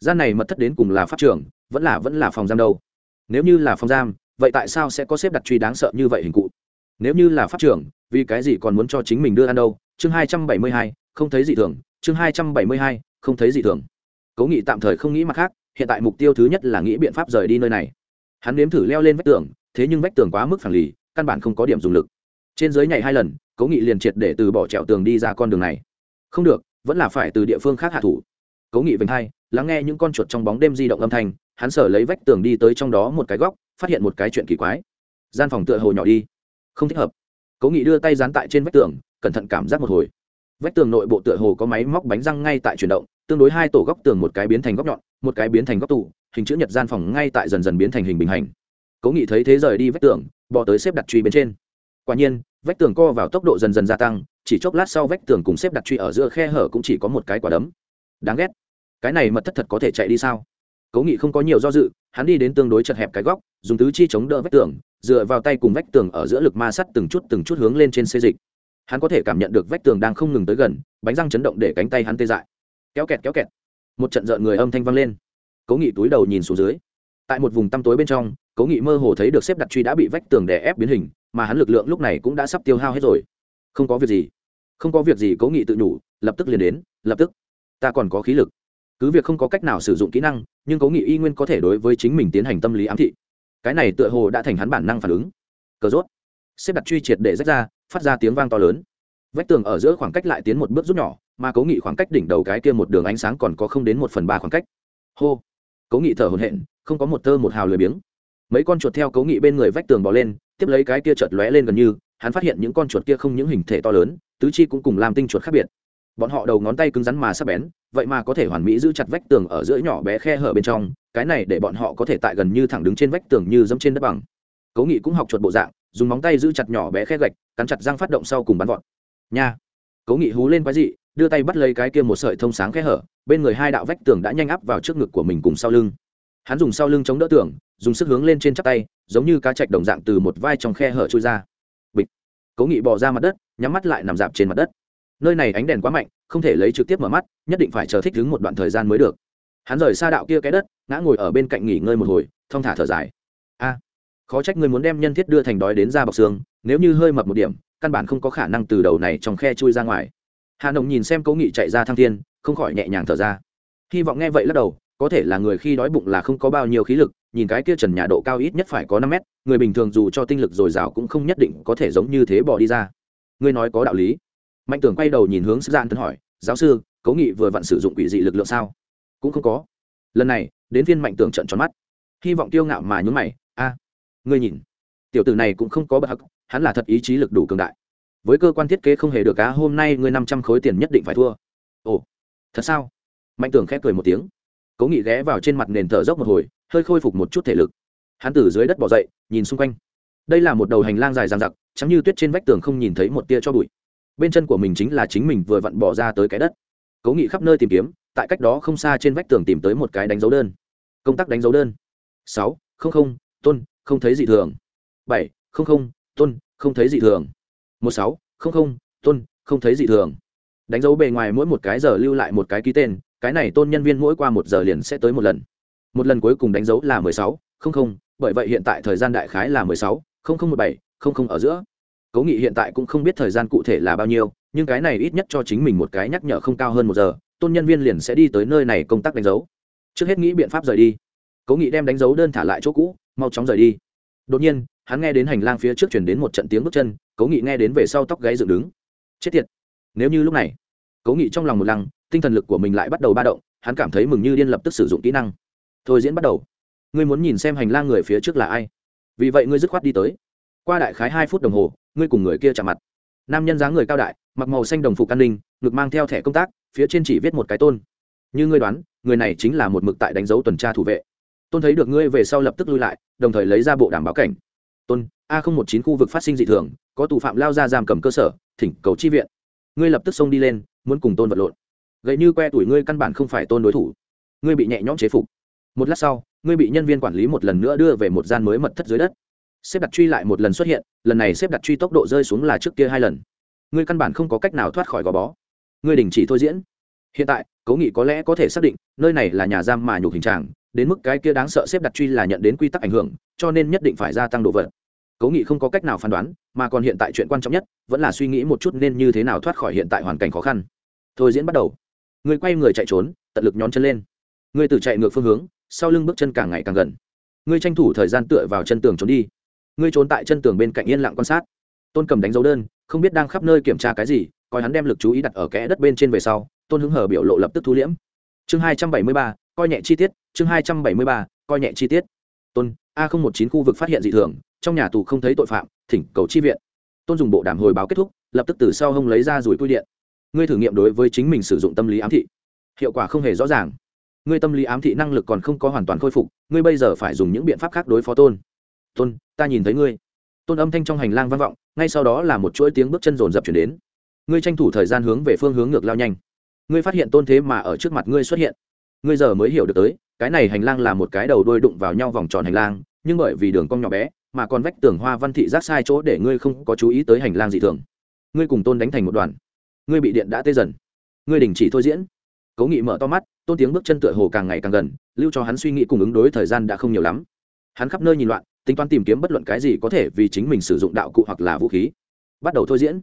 gian này mật thất đến cùng là pháp trường, vẫn là vẫn là phòng giam đâu? Nếu như là phòng giam vậy tại sao sẽ có xếp đặt truy đáng sợ như vậy hình cụ? Nếu như là pháp trưởng, vì cái gì còn muốn cho chính mình đưa ăn đâu? Chương hai trăm bảy mươi hai không thấy gì thường. Chương hai trăm bảy mươi hai không thấy gì thường. Cố nghị tạm thời không nghĩ mặt khác hiện tại mục tiêu thứ nhất là nghĩ biện pháp rời đi nơi này. Hắn nếm thử leo lên vách tường thế nhưng vách tường quá mức phản lì căn bản không có điểm dùng lực. Trên dưới nhảy hai lần cố nghị liền triệt để từ bỏ trèo tường đi ra con đường này. Không được vẫn là phải từ địa phương khác hạ thủ. Cố nghị vành hai lắng nghe những con chuột trong bóng đêm di động âm thanh hắn sở lấy vách tường đi tới trong đó một cái góc phát hiện một cái chuyện kỳ quái. Gian phòng tựa hồ nhỏ đi. Không thích hợp. Cố nghị đưa tay dán tại trên vách tường, cẩn thận cảm giác một hồi. Vách tường nội bộ tựa hồ có máy móc bánh răng ngay tại chuyển động, tương đối hai tổ góc tường một cái biến thành góc nhọn, một cái biến thành góc tủ, hình chữ nhật gian phòng ngay tại dần dần biến thành hình bình hành. Cố nghị thấy thế rời đi vách tường bỏ tới xếp đặt truy bên trên. Quả nhiên, vách tường co vào tốc độ dần dần gia tăng, chỉ chốc lát sau vách tường cùng xếp đặt truy ở giữa khe hở cũng chỉ có một cái quả đấm. Đáng ghét. Cái này mật thất thật có thể chạy đi sao? Cố nghị không có nhiều do dự hắn đi đến tương đối chật hẹp cái góc, dùng tứ chi chống đỡ vách tường, dựa vào tay cùng vách tường ở giữa lực ma sắt từng chút từng chút hướng lên trên xê dịch. Hắn có thể cảm nhận được vách tường đang không ngừng tới gần, bánh răng chấn động để cánh tay hắn tê dại. Kéo kẹt kéo kẹt. Một trận rợn người âm thanh vang lên. Cố nghị túi đầu nhìn xuống dưới. Tại một vùng tăm tối bên trong, cố nghị mơ hồ thấy được xếp đặt truy đã bị vách tường đè ép biến hình, mà hắn lực lượng lúc này cũng đã sắp tiêu hao hết rồi. Không có việc gì. Không có việc gì, cố nghị tự nhủ, lập tức liền đến, lập tức. Ta còn có khí lực cứ việc không có cách nào sử dụng kỹ năng, nhưng cố nghị y nguyên có thể đối với chính mình tiến hành tâm lý ám thị. Cái này tựa hồ đã thành hắn bản năng phản ứng. Cờ rốt. Xếp đặt truy triệt để rách ra, phát ra tiếng vang to lớn. Vách tường ở giữa khoảng cách lại tiến một bước rút nhỏ, mà cố nghị khoảng cách đỉnh đầu cái kia một đường ánh sáng còn có không đến một phần ba khoảng cách. Hô. Cố nghị thở hồn hện không có một tơ một hào lười biếng. Mấy con chuột theo cố nghị bên người vách tường bỏ lên, tiếp lấy cái kia chợt lóe lên gần như, hắn phát hiện những con chuột kia không những hình thể to lớn, tứ chi cũng cùng làm tinh chuột khác biệt bọn họ đầu ngón tay cứng rắn mà sắp bén, vậy mà có thể hoàn mỹ giữ chặt vách tường ở giữa nhỏ bé khe hở bên trong, cái này để bọn họ có thể tại gần như thẳng đứng trên vách tường như dẫm trên đất bằng. Cố nghị cũng học chuột bộ dạng, dùng móng tay giữ chặt nhỏ bé khe gạch, cắn chặt răng phát động sau cùng bắn vọt. Nha! Cố nghị hú lên quái dị, đưa tay bắt lấy cái kia một sợi thông sáng khe hở, bên người hai đạo vách tường đã nhanh áp vào trước ngực của mình cùng sau lưng. Hắn dùng sau lưng chống đỡ tường, dùng sức hướng lên trên chắp tay, giống như cá chạch đồng dạng từ một vai trong khe hở trôi ra. Bịch! Cố nghị bỏ ra mặt đất, nhắm mắt lại nằm dạp trên mặt đất nơi này ánh đèn quá mạnh, không thể lấy trực tiếp mở mắt, nhất định phải chờ thích đứng một đoạn thời gian mới được. Hắn rời xa đạo kia cái đất, ngã ngồi ở bên cạnh nghỉ ngơi một hồi, thong thả thở dài. A, khó trách người muốn đem nhân thiết đưa thành đói đến ra bọc xương, nếu như hơi mập một điểm, căn bản không có khả năng từ đầu này trong khe chui ra ngoài. Hà nồng nhìn xem cố nghị chạy ra thăng thiên, không khỏi nhẹ nhàng thở ra. Hy vọng nghe vậy lắc đầu, có thể là người khi đói bụng là không có bao nhiêu khí lực, nhìn cái kia trần nhà độ cao ít nhất phải có năm mét, người bình thường dù cho tinh lực dồi dào cũng không nhất định có thể giống như thế bỏ đi ra. Ngươi nói có đạo lý mạnh tưởng quay đầu nhìn hướng sức gian tân hỏi, giáo sư cố nghị vừa vặn sử dụng quỷ dị lực lượng sao? Cũng không có. Lần này, đến viên mạnh tưởng trận tròn mắt. Hy vọng tiêu ngạo mà nhún mày, a, ngươi nhìn, tiểu tử này cũng không có bậc hắc, hắn là thật ý chí lực đủ cường đại. Với cơ quan thiết kế không hề được cá hôm nay ngươi năm trăm khối tiền nhất định phải thua. Ồ, thật sao? Mạnh tưởng khép cười một tiếng. Cố nghị ghé vào trên mặt nền thở dốc một hồi, hơi khôi phục một chút thể lực. Hắn từ dưới đất bỏ dậy, nhìn xung quanh. Đây là một đầu hành lang dài dang dặc chắm như tuyết trên vách tường không nhìn thấy một tia cho bụi bên chân của mình chính là chính mình vừa vặn bỏ ra tới cái đất. Cố nghị khắp nơi tìm kiếm, tại cách đó không xa trên vách tường tìm tới một cái đánh dấu đơn. Công tác đánh dấu đơn. Sáu, không không, tôn, không thấy gì thường. Bảy, không không, tôn, không thấy gì thường. Một sáu, không không, tôn, không thấy gì thường. Đánh dấu bề ngoài mỗi một cái giờ lưu lại một cái ký tên, cái này tôn nhân viên mỗi qua một giờ liền sẽ tới một lần. Một lần cuối cùng đánh dấu là mười sáu, không không, bởi vậy hiện tại thời gian đại khái là mười sáu, không không một bảy, không không ở giữa cố nghị hiện tại cũng không biết thời gian cụ thể là bao nhiêu, nhưng cái này ít nhất cho chính mình một cái nhắc nhở không cao hơn một giờ, tôn nhân viên liền sẽ đi tới nơi này công tác đánh dấu. Trước hết nghĩ biện pháp rời đi. Cố nghị đem đánh dấu đơn thả lại chỗ cũ, mau chóng rời đi. Đột nhiên, hắn nghe đến hành lang phía trước chuyển đến một trận tiếng bước chân, cố nghị nghe đến về sau tóc gáy dựng đứng. Chết tiệt! Nếu như lúc này, cố nghị trong lòng một lăng, tinh thần lực của mình lại bắt đầu ba động, hắn cảm thấy mừng như điên lập tức sử dụng kỹ năng. Thôi diễn bắt đầu. Ngươi muốn nhìn xem hành lang người phía trước là ai? Vì vậy ngươi dứt khoát đi tới. Qua đại khái hai phút đồng hồ ngươi cùng người kia chạm mặt. Nam nhân dáng người cao đại, mặc màu xanh đồng phục an ninh, ngực mang theo thẻ công tác, phía trên chỉ viết một cái tôn. Như ngươi đoán, người này chính là một mực tại đánh dấu tuần tra thủ vệ. Tôn thấy được ngươi về sau lập tức lui lại, đồng thời lấy ra bộ đảm báo cảnh. Tôn, a không một chín khu vực phát sinh dị thường, có tù phạm lao ra giam cầm cơ sở, thỉnh cầu chi viện. Ngươi lập tức xông đi lên, muốn cùng tôn vật lộn. Gậy như que tuổi ngươi căn bản không phải tôn đối thủ. Ngươi bị nhẹ nhõm chế phục. Một lát sau, ngươi bị nhân viên quản lý một lần nữa đưa về một gian mới mật thất dưới đất xếp đặt truy lại một lần xuất hiện, lần này xếp đặt truy tốc độ rơi xuống là trước kia hai lần. Ngươi căn bản không có cách nào thoát khỏi gò bó. Ngươi đình chỉ thôi diễn. Hiện tại cố nghị có lẽ có thể xác định, nơi này là nhà giam mà nhục hình tràng, đến mức cái kia đáng sợ xếp đặt truy là nhận đến quy tắc ảnh hưởng, cho nên nhất định phải gia tăng độ vật cố nghị không có cách nào phán đoán, mà còn hiện tại chuyện quan trọng nhất, vẫn là suy nghĩ một chút nên như thế nào thoát khỏi hiện tại hoàn cảnh khó khăn. Thôi diễn bắt đầu. Ngươi quay người chạy trốn, tận lực nhón chân lên. Ngươi từ chạy ngược phương hướng, sau lưng bước chân càng ngày càng gần. Ngươi tranh thủ thời gian tựa vào chân tường trốn đi ngươi trốn tại chân tường bên cạnh yên lặng quan sát. Tôn cầm đánh dấu đơn, không biết đang khắp nơi kiểm tra cái gì, coi hắn đem lực chú ý đặt ở kẽ đất bên trên về sau, tôn hứng hờ biểu lộ lập tức thu liễm. Chương hai trăm bảy mươi ba, coi nhẹ chi tiết, chương hai trăm bảy mươi ba, coi nhẹ chi tiết. Tôn, a không một chín khu vực phát hiện dị thường, trong nhà tù không thấy tội phạm, thỉnh cầu chi viện. Tôn dùng bộ đàm hồi báo kết thúc, lập tức từ sau hông lấy ra rủi quy điện. Ngươi thử nghiệm đối với chính mình sử dụng tâm lý ám thị. Hiệu quả không hề rõ ràng. Ngươi tâm lý ám thị năng lực còn không có hoàn toàn khôi phục, ngươi bây giờ phải dùng những biện pháp khác đối phó tôn tôn, ta nhìn thấy ngươi. Tôn âm thanh trong hành lang vang vọng, ngay sau đó là một chuỗi tiếng bước chân rồn rập chuyển đến. Ngươi tranh thủ thời gian hướng về phương hướng ngược lao nhanh. Ngươi phát hiện tôn thế mà ở trước mặt ngươi xuất hiện. Ngươi giờ mới hiểu được tới, cái này hành lang là một cái đầu đôi đụng vào nhau vòng tròn hành lang, nhưng bởi vì đường cong nhỏ bé, mà còn vách tường hoa văn thị giác sai chỗ để ngươi không có chú ý tới hành lang dị thường. Ngươi cùng tôn đánh thành một đoàn. Ngươi bị điện đã tê dần. Ngươi đình chỉ thôi diễn. Cố nghị mở to mắt, tôn tiếng bước chân tựa hồ càng ngày càng gần, lưu cho hắn suy nghĩ cùng ứng đối thời gian đã không nhiều lắm. Hắn khắp nơi nhìn loạn tính toán tìm kiếm bất luận cái gì có thể vì chính mình sử dụng đạo cụ hoặc là vũ khí. Bắt đầu thôi diễn.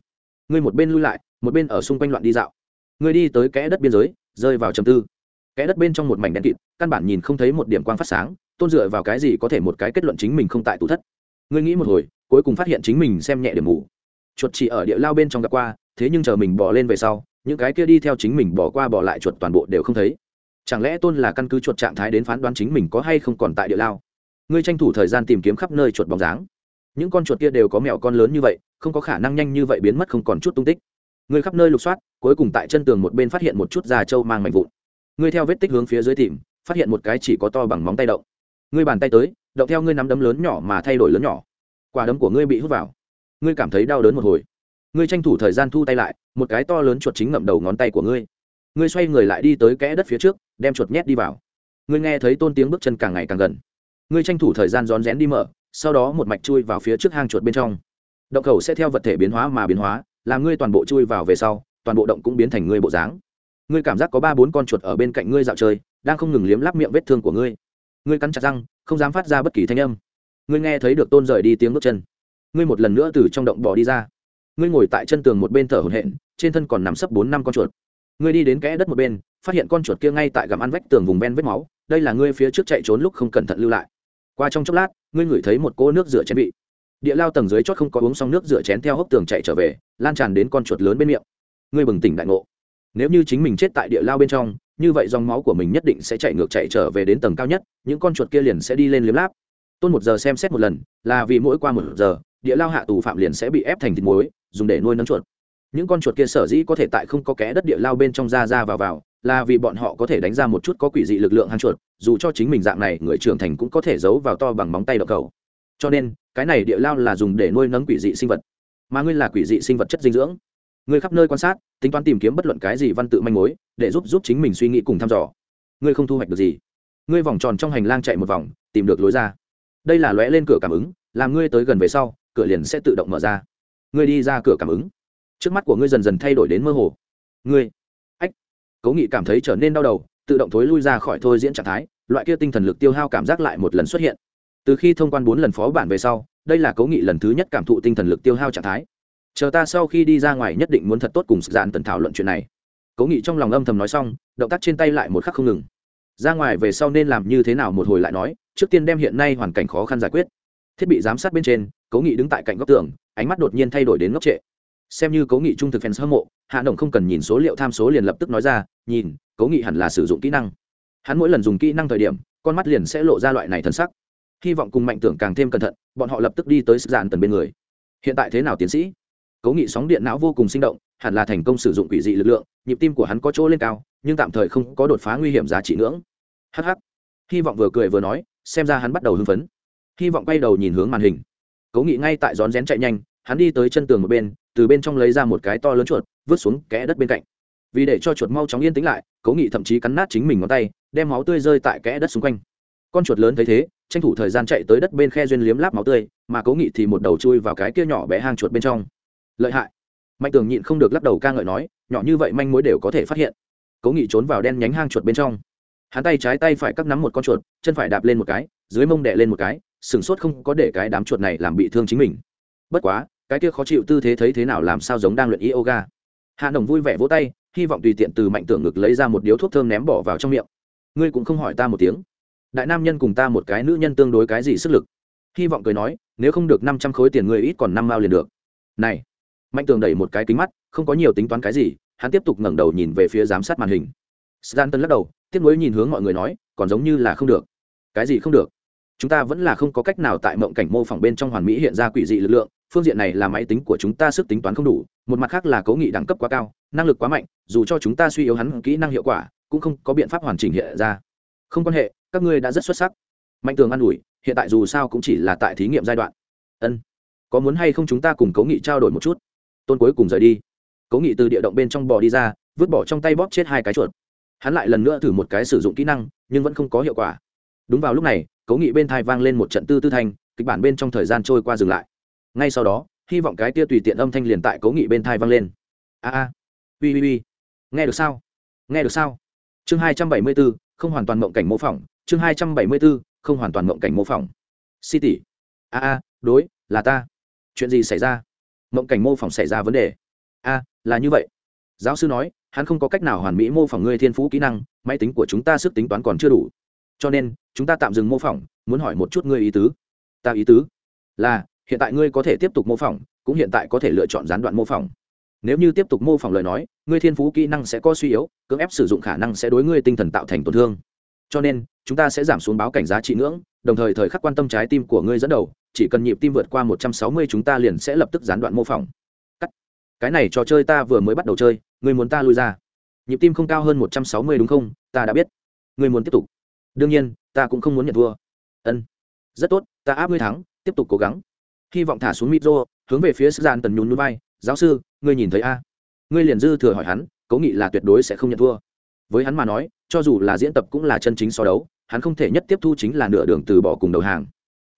Ngươi một bên lui lại, một bên ở xung quanh loạn đi dạo. Ngươi đi tới kẽ đất biên giới, rơi vào trầm tư. Kẽ đất bên trong một mảnh đen kịt, căn bản nhìn không thấy một điểm quang phát sáng, tôn dựa vào cái gì có thể một cái kết luận chính mình không tại tủ thất. Ngươi nghĩ một hồi, cuối cùng phát hiện chính mình xem nhẹ điểm mù. Chuột chỉ ở địa lao bên trong gặp qua, thế nhưng chờ mình bỏ lên về sau, những cái kia đi theo chính mình bỏ qua bỏ lại chuột toàn bộ đều không thấy. Chẳng lẽ tôn là căn cứ chuột trạng thái đến phán đoán chính mình có hay không còn tại địa lao? Ngươi tranh thủ thời gian tìm kiếm khắp nơi chuột bóng dáng. Những con chuột kia đều có mẹo con lớn như vậy, không có khả năng nhanh như vậy biến mất không còn chút tung tích. Ngươi khắp nơi lục soát, cuối cùng tại chân tường một bên phát hiện một chút da trâu mang mảnh vụn. Ngươi theo vết tích hướng phía dưới tìm, phát hiện một cái chỉ có to bằng móng tay động. Ngươi bàn tay tới, động theo ngươi nắm đấm lớn nhỏ mà thay đổi lớn nhỏ. Quả đấm của ngươi bị hút vào. Ngươi cảm thấy đau đớn một hồi. Ngươi tranh thủ thời gian thu tay lại, một cái to lớn chuột chính ngậm đầu ngón tay của ngươi. Ngươi xoay người lại đi tới kẽ đất phía trước, đem chuột nhét đi vào. Ngươi nghe thấy tôn tiếng bước chân càng ngày càng gần ngươi tranh thủ thời gian rón rén đi mở, sau đó một mạch chui vào phía trước hang chuột bên trong. Động khẩu sẽ theo vật thể biến hóa mà biến hóa, làm ngươi toàn bộ chui vào về sau, toàn bộ động cũng biến thành ngươi bộ dáng. Ngươi cảm giác có ba bốn con chuột ở bên cạnh ngươi dạo chơi, đang không ngừng liếm lắp miệng vết thương của ngươi. Ngươi cắn chặt răng, không dám phát ra bất kỳ thanh âm. Ngươi nghe thấy được tôn rời đi tiếng bước chân. Ngươi một lần nữa từ trong động bỏ đi ra. Ngươi ngồi tại chân tường một bên thở hổn hển, trên thân còn nằm sấp bốn năm con chuột. Ngươi đi đến kẽ đất một bên, phát hiện con chuột kia ngay tại gầm ăn vách tường vùng ven vết máu, đây là ngươi phía trước chạy trốn lúc không cẩn thận lưu lại qua trong chốc lát, ngươi ngửi thấy một cỗ nước rửa chén bị địa lao tầng dưới chót không có uống xong nước rửa chén theo hốc tường chạy trở về, lan tràn đến con chuột lớn bên miệng. Ngươi bừng tỉnh đại ngộ. Nếu như chính mình chết tại địa lao bên trong, như vậy dòng máu của mình nhất định sẽ chạy ngược chạy trở về đến tầng cao nhất, những con chuột kia liền sẽ đi lên liếm láp. Tôn một giờ xem xét một lần, là vì mỗi qua một giờ, địa lao hạ tù phạm liền sẽ bị ép thành thịt muối, dùng để nuôi nấng chuột. Những con chuột kia sở dĩ có thể tại không có kẽ đất địa lao bên trong ra ra vào vào là vì bọn họ có thể đánh ra một chút có quỷ dị lực lượng hang chuột, dù cho chính mình dạng này, người trưởng thành cũng có thể giấu vào to bằng móng tay đậu cầu. Cho nên, cái này địa lao là dùng để nuôi nấng quỷ dị sinh vật. Mà ngươi là quỷ dị sinh vật chất dinh dưỡng. Ngươi khắp nơi quan sát, tính toán tìm kiếm bất luận cái gì văn tự manh mối, để giúp giúp chính mình suy nghĩ cùng thăm dò. Ngươi không thu hoạch được gì. Ngươi vòng tròn trong hành lang chạy một vòng, tìm được lối ra. Đây là lóe lên cửa cảm ứng, làm ngươi tới gần về sau, cửa liền sẽ tự động mở ra. Ngươi đi ra cửa cảm ứng. Trước mắt của ngươi dần dần thay đổi đến mơ hồ. Ngươi cố nghị cảm thấy trở nên đau đầu, tự động thối lui ra khỏi thôi diễn trạng thái, loại kia tinh thần lực tiêu hao cảm giác lại một lần xuất hiện. Từ khi thông quan bốn lần phó bản về sau, đây là cố nghị lần thứ nhất cảm thụ tinh thần lực tiêu hao trạng thái. Chờ ta sau khi đi ra ngoài nhất định muốn thật tốt cùng dạn tần thảo luận chuyện này. Cố nghị trong lòng âm thầm nói xong, động tác trên tay lại một khắc không ngừng. Ra ngoài về sau nên làm như thế nào một hồi lại nói, trước tiên đem hiện nay hoàn cảnh khó khăn giải quyết. Thiết bị giám sát bên trên, cố nghị đứng tại cạnh góc tường, ánh mắt đột nhiên thay đổi đến ngốc trệ xem như cố nghị trung thực fans hâm mộ, hạ đồng không cần nhìn số liệu tham số liền lập tức nói ra, nhìn, cố nghị hẳn là sử dụng kỹ năng. Hắn mỗi lần dùng kỹ năng thời điểm, con mắt liền sẽ lộ ra loại này thân sắc. Hy vọng cùng mạnh tưởng càng thêm cẩn thận, bọn họ lập tức đi tới sức dạn tần bên người. Hiện tại thế nào tiến sĩ? Cố nghị sóng điện não vô cùng sinh động, hẳn là thành công sử dụng quỷ dị lực lượng, nhịp tim của hắn có chỗ lên cao, nhưng tạm thời không có đột phá nguy hiểm giá trị ngưỡng. Hh hy vọng vừa cười vừa nói, xem ra hắn bắt đầu hưng phấn. Hy vọng quay đầu nhìn hướng màn hình. Cố nghị ngay tại rón rén chạy nhanh hắn đi tới chân tường một bên, từ bên trong lấy ra một cái to lớn chuột, vứt xuống kẽ đất bên cạnh. Vì để cho chuột mau chóng yên tĩnh lại, cố nghị thậm chí cắn nát chính mình ngón tay, đem máu tươi rơi tại kẽ đất xung quanh. Con chuột lớn thấy thế, tranh thủ thời gian chạy tới đất bên khe duyên liếm láp máu tươi, mà cố nghị thì một đầu chui vào cái kia nhỏ bé hang chuột bên trong. Lợi hại. Mạnh tường nhịn không được lắc đầu ca ngợi nói, nhỏ như vậy manh mối đều có thể phát hiện. Cố nghị trốn vào đen nhánh hang chuột bên trong. Hắn tay trái tay phải cắt nắm một con chuột, chân phải đạp lên một cái, dưới mông đè lên một cái sửng sốt không có để cái đám chuột này làm bị thương chính mình. Bất quá cái kia khó chịu tư thế thấy thế nào làm sao giống đang luyện yoga. Hạ đồng vui vẻ vỗ tay, hy vọng tùy tiện từ mạnh tưởng ngực lấy ra một điếu thuốc thơm ném bỏ vào trong miệng. Ngươi cũng không hỏi ta một tiếng. Đại nam nhân cùng ta một cái, nữ nhân tương đối cái gì sức lực? Hy vọng cười nói, nếu không được năm trăm khối tiền người ít còn năm mao liền được. Này, mạnh tường đẩy một cái kính mắt, không có nhiều tính toán cái gì, hắn tiếp tục ngẩng đầu nhìn về phía giám sát màn hình. Stanton lắc đầu tiếp nối nhìn hướng mọi người nói, còn giống như là không được. Cái gì không được? Chúng ta vẫn là không có cách nào tại mộng cảnh mô phỏng bên trong hoàn mỹ hiện ra quỷ dị lực lượng phương diện này là máy tính của chúng ta sức tính toán không đủ, một mặt khác là cố nghị đẳng cấp quá cao, năng lực quá mạnh, dù cho chúng ta suy yếu hắn kỹ năng hiệu quả, cũng không có biện pháp hoàn chỉnh hiện ra. Không quan hệ, các ngươi đã rất xuất sắc. Mạnh tường an ủi, hiện tại dù sao cũng chỉ là tại thí nghiệm giai đoạn. Ân. Có muốn hay không chúng ta cùng cố nghị trao đổi một chút? Tôn cuối cùng rời đi. Cố nghị từ địa động bên trong bò đi ra, vứt bỏ trong tay bóp chết hai cái chuột. Hắn lại lần nữa thử một cái sử dụng kỹ năng, nhưng vẫn không có hiệu quả. Đúng vào lúc này cố nghị bên thai vang lên một trận tư tư thanh, kịch bản bên trong thời gian trôi qua dừng lại ngay sau đó, hy vọng cái tia tùy tiện âm thanh liền tại cố nghị bên thai vang lên. A a. Ui ui ui nghe được sao? Nghe được sao? Chương hai trăm bảy mươi bốn, không hoàn toàn mộng cảnh mô phỏng. Chương hai trăm bảy mươi bốn, không hoàn toàn mộng cảnh mô phỏng. Si tỷ a a, đối, là ta. Chuyện gì xảy ra? Mộng cảnh mô phỏng xảy ra vấn đề. A, là như vậy. Giáo sư nói, hắn không có cách nào hoàn mỹ mô phỏng ngươi thiên phú kỹ năng, máy tính của chúng ta sức tính toán còn chưa đủ. Cho nên, chúng ta tạm dừng mô phỏng, muốn hỏi một chút ngươi ý tứ. Ta ý tứ là hiện tại ngươi có thể tiếp tục mô phỏng, cũng hiện tại có thể lựa chọn gián đoạn mô phỏng. Nếu như tiếp tục mô phỏng lời nói, ngươi thiên phú kỹ năng sẽ có suy yếu, cưỡng ép sử dụng khả năng sẽ đối ngươi tinh thần tạo thành tổn thương. Cho nên, chúng ta sẽ giảm xuống báo cảnh giá trị ngưỡng, đồng thời thời khắc quan tâm trái tim của ngươi dẫn đầu, chỉ cần nhịp tim vượt qua một trăm sáu mươi chúng ta liền sẽ lập tức gián đoạn mô phỏng. Cắt. Cái này trò chơi ta vừa mới bắt đầu chơi, ngươi muốn ta lui ra. Nhịp tim không cao hơn một trăm sáu mươi đúng không? Ta đã biết. Ngươi muốn tiếp tục. Đương nhiên, ta cũng không muốn nhận thua. Ân. Rất tốt, ta áp ngươi thắng, tiếp tục cố gắng hy vọng thả xuống micro hướng về phía sức gian tần nhún núi bay. Giáo sư, ngươi nhìn thấy a? Ngươi liền dư thừa hỏi hắn, cố nghị là tuyệt đối sẽ không nhận thua. Với hắn mà nói, cho dù là diễn tập cũng là chân chính so đấu, hắn không thể nhất tiếp thu chính là nửa đường từ bỏ cùng đầu hàng.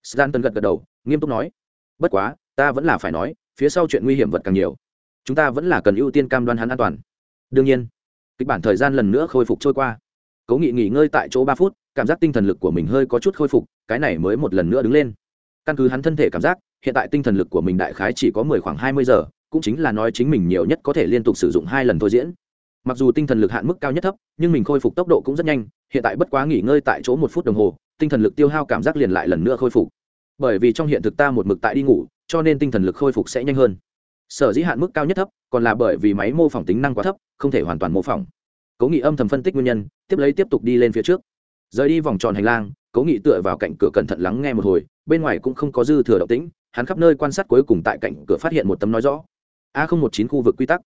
Stanton gật gật đầu, nghiêm túc nói, bất quá, ta vẫn là phải nói, phía sau chuyện nguy hiểm vật càng nhiều. Chúng ta vẫn là cần ưu tiên cam đoan hắn an toàn. Đương nhiên, kịch bản thời gian lần nữa khôi phục trôi qua. Cố nghị nghỉ ngơi tại chỗ ba phút, cảm giác tinh thần lực của mình hơi có chút khôi phục, cái này mới một lần nữa đứng lên. Căn cứ hắn thân thể cảm giác hiện tại tinh thần lực của mình đại khái chỉ có mười khoảng hai mươi giờ, cũng chính là nói chính mình nhiều nhất có thể liên tục sử dụng hai lần thôi diễn. Mặc dù tinh thần lực hạn mức cao nhất thấp, nhưng mình khôi phục tốc độ cũng rất nhanh, hiện tại bất quá nghỉ ngơi tại chỗ một phút đồng hồ, tinh thần lực tiêu hao cảm giác liền lại lần nữa khôi phục. Bởi vì trong hiện thực ta một mực tại đi ngủ, cho nên tinh thần lực khôi phục sẽ nhanh hơn. Sở dĩ hạn mức cao nhất thấp, còn là bởi vì máy mô phỏng tính năng quá thấp, không thể hoàn toàn mô phỏng. Cố nghị âm thầm phân tích nguyên nhân, tiếp lấy tiếp tục đi lên phía trước. Rời đi vòng tròn hành lang, cố nghị tựa vào cạnh cửa cẩn thận lắng nghe một hồi, bên ngoài cũng không có dư thừa động tĩnh hắn khắp nơi quan sát cuối cùng tại cạnh cửa phát hiện một tấm nói rõ. A không một chín khu vực quy tắc.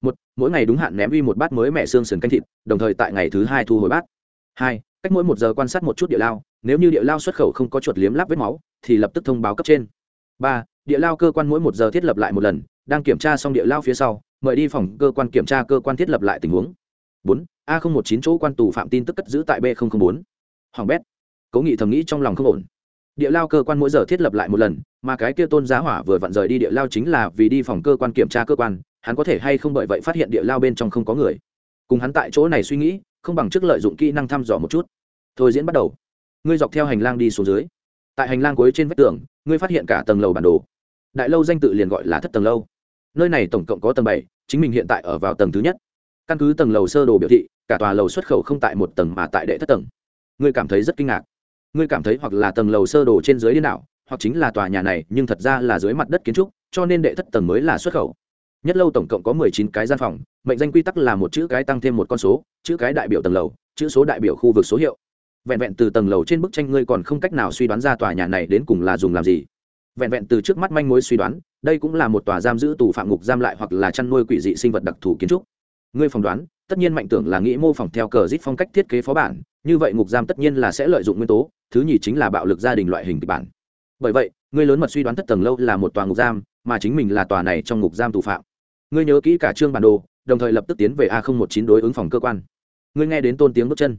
Một, mỗi ngày đúng hạn ném uy một bát mới mẹ xương sườn canh thịt, đồng thời tại ngày thứ hai thu hồi bát. Hai, cách mỗi một giờ quan sát một chút địa lao, nếu như địa lao xuất khẩu không có chuột liếm lắp vết máu, thì lập tức thông báo cấp trên. Ba, địa lao cơ quan mỗi một giờ thiết lập lại một lần, đang kiểm tra xong địa lao phía sau, mời đi phòng cơ quan kiểm tra cơ quan thiết lập lại tình huống. Bốn, a không một chín chỗ quan tù phạm tin tức cất giữ tại b bốn. Hoàng bét. Cố nghị thầm nghĩ trong lòng không ổn địa lao cơ quan mỗi giờ thiết lập lại một lần, mà cái kia tôn giá hỏa vừa vặn rời đi địa lao chính là vì đi phòng cơ quan kiểm tra cơ quan, hắn có thể hay không bởi vậy phát hiện địa lao bên trong không có người. Cùng hắn tại chỗ này suy nghĩ, không bằng trước lợi dụng kỹ năng thăm dò một chút. Thôi diễn bắt đầu. Ngươi dọc theo hành lang đi xuống dưới. Tại hành lang cuối trên vách tường, ngươi phát hiện cả tầng lầu bản đồ. Đại lâu danh tự liền gọi là thất tầng lâu. Nơi này tổng cộng có tầng bảy, chính mình hiện tại ở vào tầng thứ nhất. Căn cứ tầng lầu sơ đồ biểu thị, cả tòa lầu xuất khẩu không tại một tầng mà tại đệ thất tầng. Ngươi cảm thấy rất kinh ngạc ngươi cảm thấy hoặc là tầng lầu sơ đồ trên dưới đi nào hoặc chính là tòa nhà này, nhưng thật ra là dưới mặt đất kiến trúc, cho nên đệ thất tầng mới là xuất khẩu. Nhất lâu tổng cộng có mười chín cái gian phòng, mệnh danh quy tắc là một chữ cái tăng thêm một con số, chữ cái đại biểu tầng lầu, chữ số đại biểu khu vực số hiệu. Vẹn vẹn từ tầng lầu trên bức tranh ngươi còn không cách nào suy đoán ra tòa nhà này đến cùng là dùng làm gì. Vẹn vẹn từ trước mắt manh mối suy đoán, đây cũng là một tòa giam giữ tù phạm ngục giam lại hoặc là chăn nuôi quỷ dị sinh vật đặc thù kiến trúc. Ngươi phỏng đoán, tất nhiên mạnh tưởng là nghĩ mô phỏng theo cờ rít phong cách thiết kế phó bản, như vậy ngục giam tất nhiên là sẽ lợi dụng nguyên tố thứ nhì chính là bạo lực gia đình loại hình kịch bản. Bởi vậy ngươi lớn mật suy đoán thất tầng lâu là một tòa ngục giam, mà chính mình là tòa này trong ngục giam tù phạm. Ngươi nhớ kỹ cả chương bản đồ, đồng thời lập tức tiến về a một chín đối ứng phòng cơ quan. Ngươi nghe đến tôn tiếng bước chân.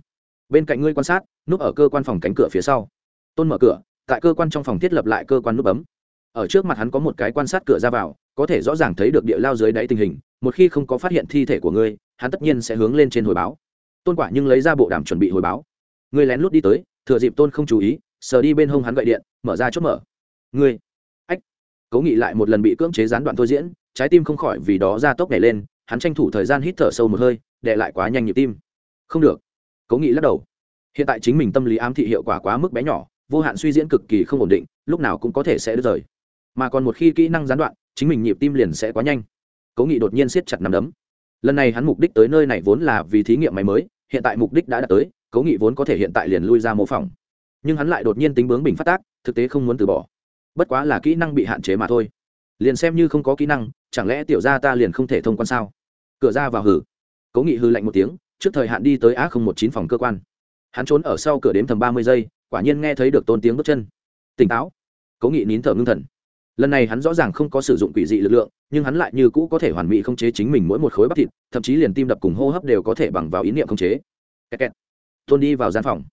Bên cạnh ngươi quan sát, núp ở cơ quan phòng cánh cửa phía sau. Tôn mở cửa, tại cơ quan trong phòng thiết lập lại cơ quan nút bấm. Ở trước mặt hắn có một cái quan sát cửa ra vào, có thể rõ ràng thấy được địa lao dưới đáy tình hình, một khi không có phát hiện thi thể của ngươi, hắn tất nhiên sẽ hướng lên trên hồi báo. Tôn quả nhưng lấy ra bộ đàm chuẩn bị hồi báo. Ngươi lén lút đi tới thừa dịp tôn không chú ý, sờ đi bên hông hắn gậy điện, mở ra chốt mở. Ngươi. Ách. Cố nghị lại một lần bị cưỡng chế gián đoạn thôi diễn, trái tim không khỏi vì đó ra tốc nhảy lên, hắn tranh thủ thời gian hít thở sâu một hơi, để lại quá nhanh nhịp tim. Không được. Cố nghị lắc đầu. Hiện tại chính mình tâm lý ám thị hiệu quả quá mức bé nhỏ, vô hạn suy diễn cực kỳ không ổn định, lúc nào cũng có thể sẽ đứt rời. Mà còn một khi kỹ năng gián đoạn, chính mình nhịp tim liền sẽ quá nhanh. Cố nghị đột nhiên siết chặt nằm đấm. Lần này hắn mục đích tới nơi này vốn là vì thí nghiệm máy mới, hiện tại mục đích đã đạt tới cố nghị vốn có thể hiện tại liền lui ra mô phỏng. Nhưng hắn lại đột nhiên tính bướng bình phát tác, thực tế không muốn từ bỏ. Bất quá là kỹ năng bị hạn chế mà thôi. Liền xem như không có kỹ năng, chẳng lẽ tiểu ra ta liền không thể thông quan sao? Cửa ra vào hử. Cố nghị hư lạnh một tiếng, trước thời hạn đi tới a không một chín phòng cơ quan. Hắn trốn ở sau cửa đếm thầm ba mươi giây, quả nhiên nghe thấy được tôn tiếng bước chân. Tỉnh táo. Cố nghị nín thở ngưng thần. Lần này hắn rõ ràng không có sử dụng quỷ dị lực lượng, nhưng hắn lại như cũ có thể hoàn mỹ không chế chính mình mỗi một khối bắp thịt, thậm chí liền tim đập cùng hô hấp đều có thể bằng vào ý niệm không chế. Kẹt kẹt tôn đi vào gian phòng.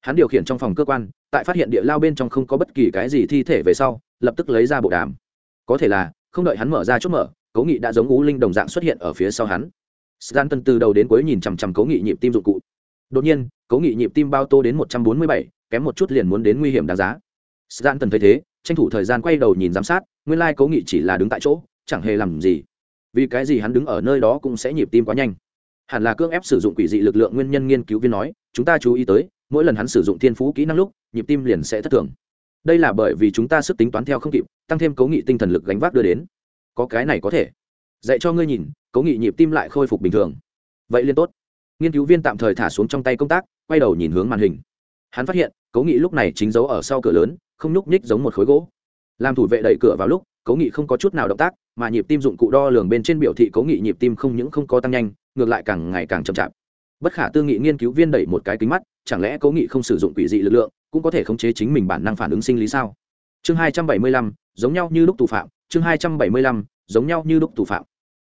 Hắn điều khiển trong phòng cơ quan, tại phát hiện địa lao bên trong không có bất kỳ cái gì thi thể về sau, lập tức lấy ra bộ đàm. Có thể là, không đợi hắn mở ra chốt mở, cố nghị đã giống ú linh đồng dạng xuất hiện ở phía sau hắn. Sgan tân từ đầu đến cuối nhìn chằm chằm cố nghị nhịp tim dụng cụ. Đột nhiên, cố nghị nhịp tim bao tô đến một trăm bốn mươi bảy, kém một chút liền muốn đến nguy hiểm đáng giá. Sgan tân thấy thế, tranh thủ thời gian quay đầu nhìn giám sát, nguyên lai cố nghị chỉ là đứng tại chỗ, chẳng hề làm gì. Vì cái gì hắn đứng ở nơi đó cũng sẽ nhịp tim quá nhanh. Hẳn là cưỡng ép sử dụng quỷ dị lực lượng nguyên nhân nghiên cứu viên nói chúng ta chú ý tới, mỗi lần hắn sử dụng thiên phú kỹ năng lúc, nhịp tim liền sẽ thất thường. Đây là bởi vì chúng ta sức tính toán theo không kịp, tăng thêm cố nghị tinh thần lực gánh vác đưa đến. Có cái này có thể. Dạy cho ngươi nhìn cố nghị nhịp tim lại khôi phục bình thường. Vậy liên tốt. Nghiên cứu viên tạm thời thả xuống trong tay công tác, quay đầu nhìn hướng màn hình. Hắn phát hiện cố nghị lúc này chính giấu ở sau cửa lớn, không nhúc nhích giống một khối gỗ. Làm thủ vệ đẩy cửa vào lúc cố nghị không có chút nào động tác, mà nhịp tim dụng cụ đo lường bên trên biểu thị cố nghị nhịp tim không những không có tăng nhanh, ngược lại càng ngày càng chậm chạp bất khả tư nghị nghiên cứu viên đẩy một cái kính mắt, chẳng lẽ cố nghị không sử dụng quỷ dị lực lượng, cũng có thể khống chế chính mình bản năng phản ứng sinh lý sao? Chương hai trăm bảy mươi lăm, giống nhau như lúc tù phạm, chương hai trăm bảy mươi lăm, giống nhau như lúc tù phạm.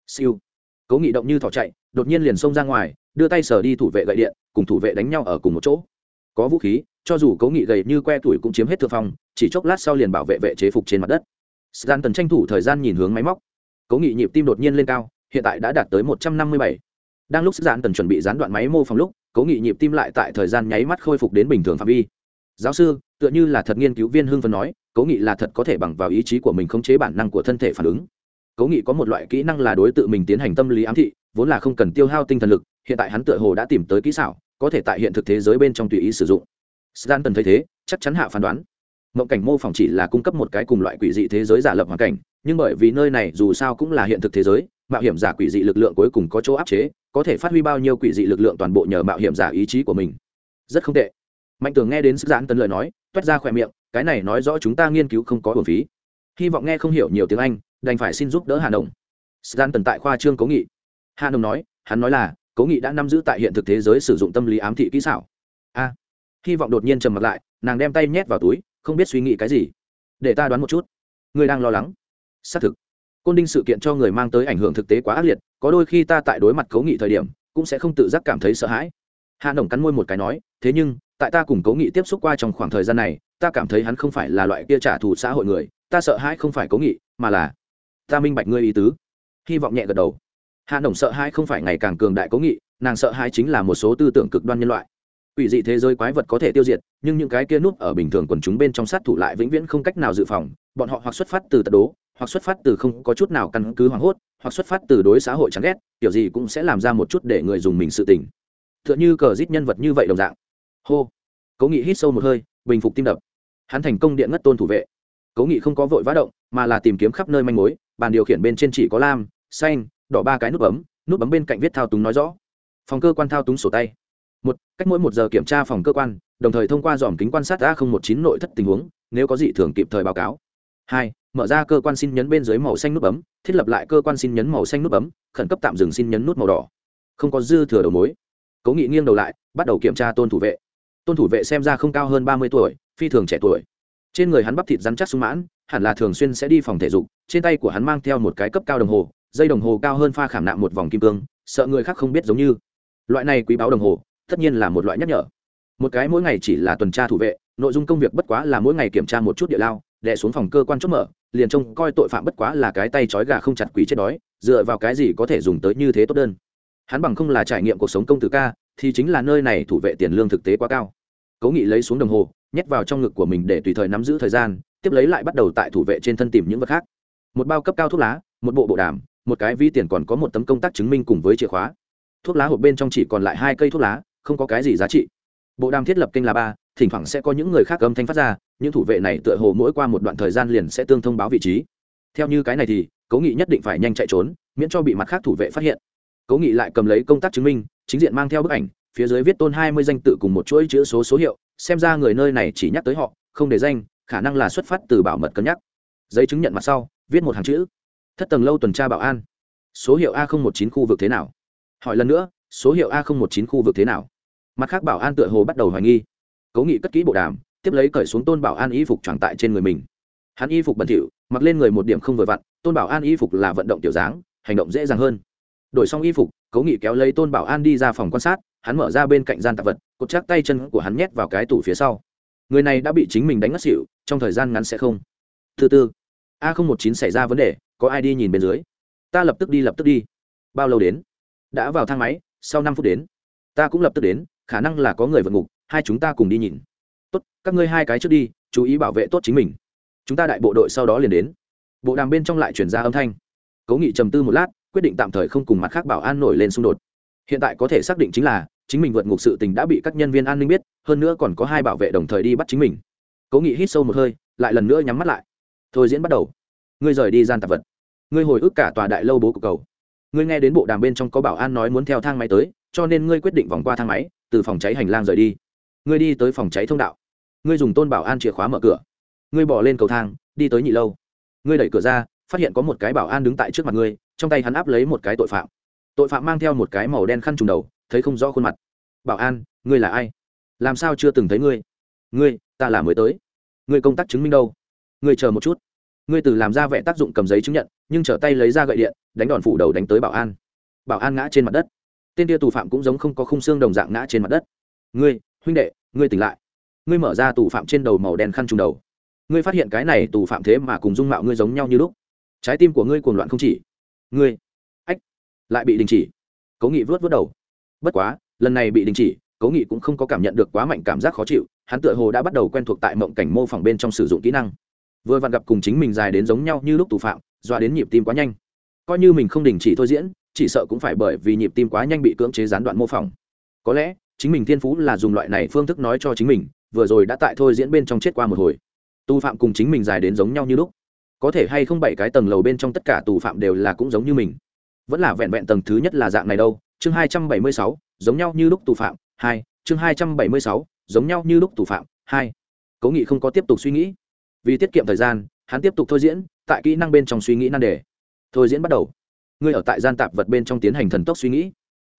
Siêu. Cố nghị động như thỏ chạy, đột nhiên liền xông ra ngoài, đưa tay sờ đi thủ vệ gậy điện, cùng thủ vệ đánh nhau ở cùng một chỗ. Có vũ khí, cho dù cố nghị gầy như que tuổi cũng chiếm hết thượng phong, chỉ chốc lát sau liền bảo vệ vệ chế phục trên mặt đất. Sgan tần tranh thủ thời gian nhìn hướng máy móc. Cố nghị nhịp tim đột nhiên lên cao, hiện tại đã đạt tới một trăm năm mươi bảy đang lúc giãn tần chuẩn bị gián đoạn máy mô phỏng lúc, cố nghị nhịp tim lại tại thời gian nháy mắt khôi phục đến bình thường phạm vi. Giáo sư, tựa như là thật nghiên cứu viên hưng phần nói, cố nghị là thật có thể bằng vào ý chí của mình khống chế bản năng của thân thể phản ứng. Cố nghị có một loại kỹ năng là đối tượng mình tiến hành tâm lý ám thị, vốn là không cần tiêu hao tinh thần lực, hiện tại hắn tựa hồ đã tìm tới kỹ xảo, có thể tại hiện thực thế giới bên trong tùy ý sử dụng. Stan tần thấy thế, chắc chắn hạ phán đoán. Mộng cảnh mô phỏng chỉ là cung cấp một cái cùng loại quỷ dị thế giới giả lập hoàn cảnh, nhưng bởi vì nơi này dù sao cũng là hiện thực thế giới mạo hiểm giả quỷ dị lực lượng cuối cùng có chỗ áp chế, có thể phát huy bao nhiêu quỷ dị lực lượng toàn bộ nhờ mạo hiểm giả ý chí của mình. Rất không tệ. Mạnh tường nghe đến sức giãn tấn lời nói, toét ra khỏe miệng, cái này nói rõ chúng ta nghiên cứu không có hồn phí. Hy vọng nghe không hiểu nhiều tiếng anh, đành phải xin giúp đỡ hà đồng giãn tần tại khoa trương cố nghị. Hà đồng nói, hắn nói là, cố nghị đã nắm giữ tại hiện thực thế giới sử dụng tâm lý ám thị kỹ xảo. A. Hy vọng đột nhiên trầm mặt lại, nàng đem tay nhét vào túi, không biết suy nghĩ cái gì. Để ta đoán một chút. Người đang lo lắng. Xác thực côn đinh sự kiện cho người mang tới ảnh hưởng thực tế quá ác liệt có đôi khi ta tại đối mặt cấu nghị thời điểm cũng sẽ không tự giác cảm thấy sợ hãi. Hạ nồng cắn môi một cái nói thế nhưng tại ta cùng cấu nghị tiếp xúc qua trong khoảng thời gian này ta cảm thấy hắn không phải là loại kia trả thù xã hội người ta sợ hãi không phải cấu nghị mà là ta minh bạch ngươi ý tứ. Hy vọng nhẹ gật đầu. Hạ nồng sợ hãi không phải ngày càng cường đại cấu nghị nàng sợ hãi chính là một số tư tưởng cực đoan nhân loại. Quỷ dị thế giới quái vật có thể tiêu diệt, nhưng những cái kia núp ở bình thường quần chúng bên trong sát thủ lại vĩnh viễn không cách nào dự phòng, bọn họ hoặc xuất phát từ tật đố, hoặc xuất phát từ không có chút nào căn cứ hoảng hốt, hoặc xuất phát từ đối xã hội chán ghét, kiểu gì cũng sẽ làm ra một chút để người dùng mình sự tình. Tựa như cờ giết nhân vật như vậy đồng dạng. Hô. Cố Nghị hít sâu một hơi, bình phục tim đập. Hắn thành công điện ngất tôn thủ vệ. Cố Nghị không có vội vã động, mà là tìm kiếm khắp nơi manh mối, bàn điều khiển bên trên chỉ có lam, xanh, đỏ ba cái nút bấm, nút bấm bên cạnh viết thao túng nói rõ. Phòng cơ quan thao túng sổ tay một cách mỗi một giờ kiểm tra phòng cơ quan đồng thời thông qua dòm kính quan sát a một chín nội thất tình huống nếu có dị thường kịp thời báo cáo hai, mở ra cơ quan xin nhấn bên dưới màu xanh nút bấm, thiết lập lại cơ quan xin nhấn màu xanh nút bấm, khẩn cấp tạm dừng xin nhấn nút màu đỏ. Không có dư thừa đầu mối. Cố nghị nghiêng đầu lại, bắt đầu kiểm tra tôn thủ vệ. Tôn thủ vệ xem ra không cao hơn ba mươi tuổi, phi thường trẻ tuổi. Trên người hắn bắp thịt rắn chắc sung mãn, hẳn là thường xuyên sẽ đi phòng thể dục, trên tay của hắn mang theo một cái cấp cao đồng hồ, dây đồng hồ cao hơn pha khảm nạm một vòng kim cương, sợ người khác không biết giống như. Loại này quý báo đồng hồ, tất nhiên là một loại nhắc nhở. Một cái mỗi ngày chỉ là tuần tra thủ vệ, nội dung công việc bất quá là mỗi ngày kiểm tra một chút địa lao đè xuống phòng cơ quan chốt mở, liền trông coi tội phạm bất quá là cái tay trói gà không chặt quỷ chết đói, dựa vào cái gì có thể dùng tới như thế tốt đơn. Hắn bằng không là trải nghiệm cuộc sống công tử ca, thì chính là nơi này thủ vệ tiền lương thực tế quá cao. Cố nghị lấy xuống đồng hồ, nhét vào trong ngực của mình để tùy thời nắm giữ thời gian, tiếp lấy lại bắt đầu tại thủ vệ trên thân tìm những vật khác. Một bao cấp cao thuốc lá, một bộ bộ đàm, một cái vi tiền còn có một tấm công tác chứng minh cùng với chìa khóa. Thuốc lá hộp bên trong chỉ còn lại hai cây thuốc lá, không có cái gì giá trị. Bộ đàm thiết lập kênh là ba, thỉnh thoảng sẽ có những người khác âm thanh phát ra những thủ vệ này tựa hồ mỗi qua một đoạn thời gian liền sẽ tương thông báo vị trí. Theo như cái này thì, cố nghị nhất định phải nhanh chạy trốn, miễn cho bị mặt khác thủ vệ phát hiện. Cố nghị lại cầm lấy công tác chứng minh, chính diện mang theo bức ảnh, phía dưới viết tôn hai mươi danh tự cùng một chuỗi chữ số số hiệu, xem ra người nơi này chỉ nhắc tới họ, không để danh, khả năng là xuất phát từ bảo mật cân nhắc. Giấy chứng nhận mặt sau, viết một hàng chữ. Thất tầng lâu tuần tra bảo an. Số hiệu a một chín khu vực thế nào? Hỏi lần nữa, số hiệu a một chín khu vực thế nào? Mặt khác bảo an tựa hồ bắt đầu hoài nghi. Cố nghị cất kỹ bộ đàm tiếp lấy cởi xuống tôn bảo an y phục tròn tại trên người mình. Hắn y phục bẩn thỉu, mặc lên người một điểm không vừa vặn, tôn bảo an y phục là vận động tiểu dáng, hành động dễ dàng hơn. Đổi xong y phục, cố nghị kéo lấy tôn bảo an đi ra phòng quan sát, hắn mở ra bên cạnh gian tạp vật, cột chắc tay chân của hắn nhét vào cái tủ phía sau. Người này đã bị chính mình đánh ngất xỉu, trong thời gian ngắn sẽ không. Thứ tư, a một chín xảy ra vấn đề, có ai đi nhìn bên dưới? Ta lập tức đi, lập tức đi. Bao lâu đến? Đã vào thang máy, sau năm phút đến. Ta cũng lập tức đến, khả năng là có người vượt ngục, hai chúng ta cùng đi nhìn tốt, các ngươi hai cái trước đi, chú ý bảo vệ tốt chính mình. Chúng ta đại bộ đội sau đó liền đến. Bộ đàm bên trong lại chuyển ra âm thanh. Cố nghị trầm tư một lát, quyết định tạm thời không cùng mặt khác bảo an nổi lên xung đột. Hiện tại có thể xác định chính là, chính mình vượt ngục sự tình đã bị các nhân viên an ninh biết, hơn nữa còn có hai bảo vệ đồng thời đi bắt chính mình. Cố nghị hít sâu một hơi, lại lần nữa nhắm mắt lại. Thôi diễn bắt đầu. Ngươi rời đi gian tạp vật. Ngươi hồi ức cả tòa đại lâu bố của cầu. Ngươi nghe đến bộ đàm bên trong có bảo an nói muốn theo thang máy tới, cho nên ngươi quyết định vòng qua thang máy, từ phòng cháy hành lang rời đi. Ngươi đi tới phòng cháy thông đạo ngươi dùng tôn bảo an chìa khóa mở cửa. Ngươi bỏ lên cầu thang, đi tới nhị lâu. Ngươi đẩy cửa ra, phát hiện có một cái bảo an đứng tại trước mặt ngươi, trong tay hắn áp lấy một cái tội phạm. Tội phạm mang theo một cái màu đen khăn trùng đầu, thấy không rõ khuôn mặt. Bảo an, ngươi là ai? Làm sao chưa từng thấy ngươi? Ngươi, ta là mới tới. Ngươi công tác chứng minh đâu? Ngươi chờ một chút. Ngươi từ làm ra vẻ tác dụng cầm giấy chứng nhận, nhưng trở tay lấy ra gậy điện, đánh đòn phủ đầu đánh tới bảo an. Bảo an ngã trên mặt đất. Tên tia tù phạm cũng giống không có khung xương đồng dạng ngã trên mặt đất. Ngươi, huynh đệ, ngươi tỉnh lại ngươi mở ra tù phạm trên đầu màu đen khăn trùng đầu. Ngươi phát hiện cái này tù phạm thế mà cùng dung mạo ngươi giống nhau như lúc. Trái tim của ngươi cuồng loạn không chỉ. Ngươi, ách, lại bị đình chỉ. Cố nghị vớt vớt đầu. Bất quá, lần này bị đình chỉ, cố nghị cũng không có cảm nhận được quá mạnh cảm giác khó chịu, hắn tựa hồ đã bắt đầu quen thuộc tại mộng cảnh mô phỏng bên trong sử dụng kỹ năng. Vừa vặn gặp cùng chính mình dài đến giống nhau như lúc tù phạm, dọa đến nhịp tim quá nhanh. Coi như mình không đình chỉ thôi diễn, chỉ sợ cũng phải bởi vì nhịp tim quá nhanh bị cưỡng chế gián đoạn mô phỏng. Có lẽ, chính mình thiên phú là dùng loại này phương thức nói cho chính mình vừa rồi đã tại thôi diễn bên trong chết qua một hồi. Tù phạm cùng chính mình dài đến giống nhau như lúc. Có thể hay không bảy cái tầng lầu bên trong tất cả tù phạm đều là cũng giống như mình. Vẫn là vẹn vẹn tầng thứ nhất là dạng này đâu. Chương hai trăm bảy mươi sáu, giống nhau như lúc tù phạm, hai. Chương hai trăm bảy mươi sáu, giống nhau như lúc tù phạm, hai. Cố nghị không có tiếp tục suy nghĩ. Vì tiết kiệm thời gian, hắn tiếp tục thôi diễn, tại kỹ năng bên trong suy nghĩ nan đề. Thôi diễn bắt đầu. Ngươi ở tại gian tạp vật bên trong tiến hành thần tốc suy nghĩ.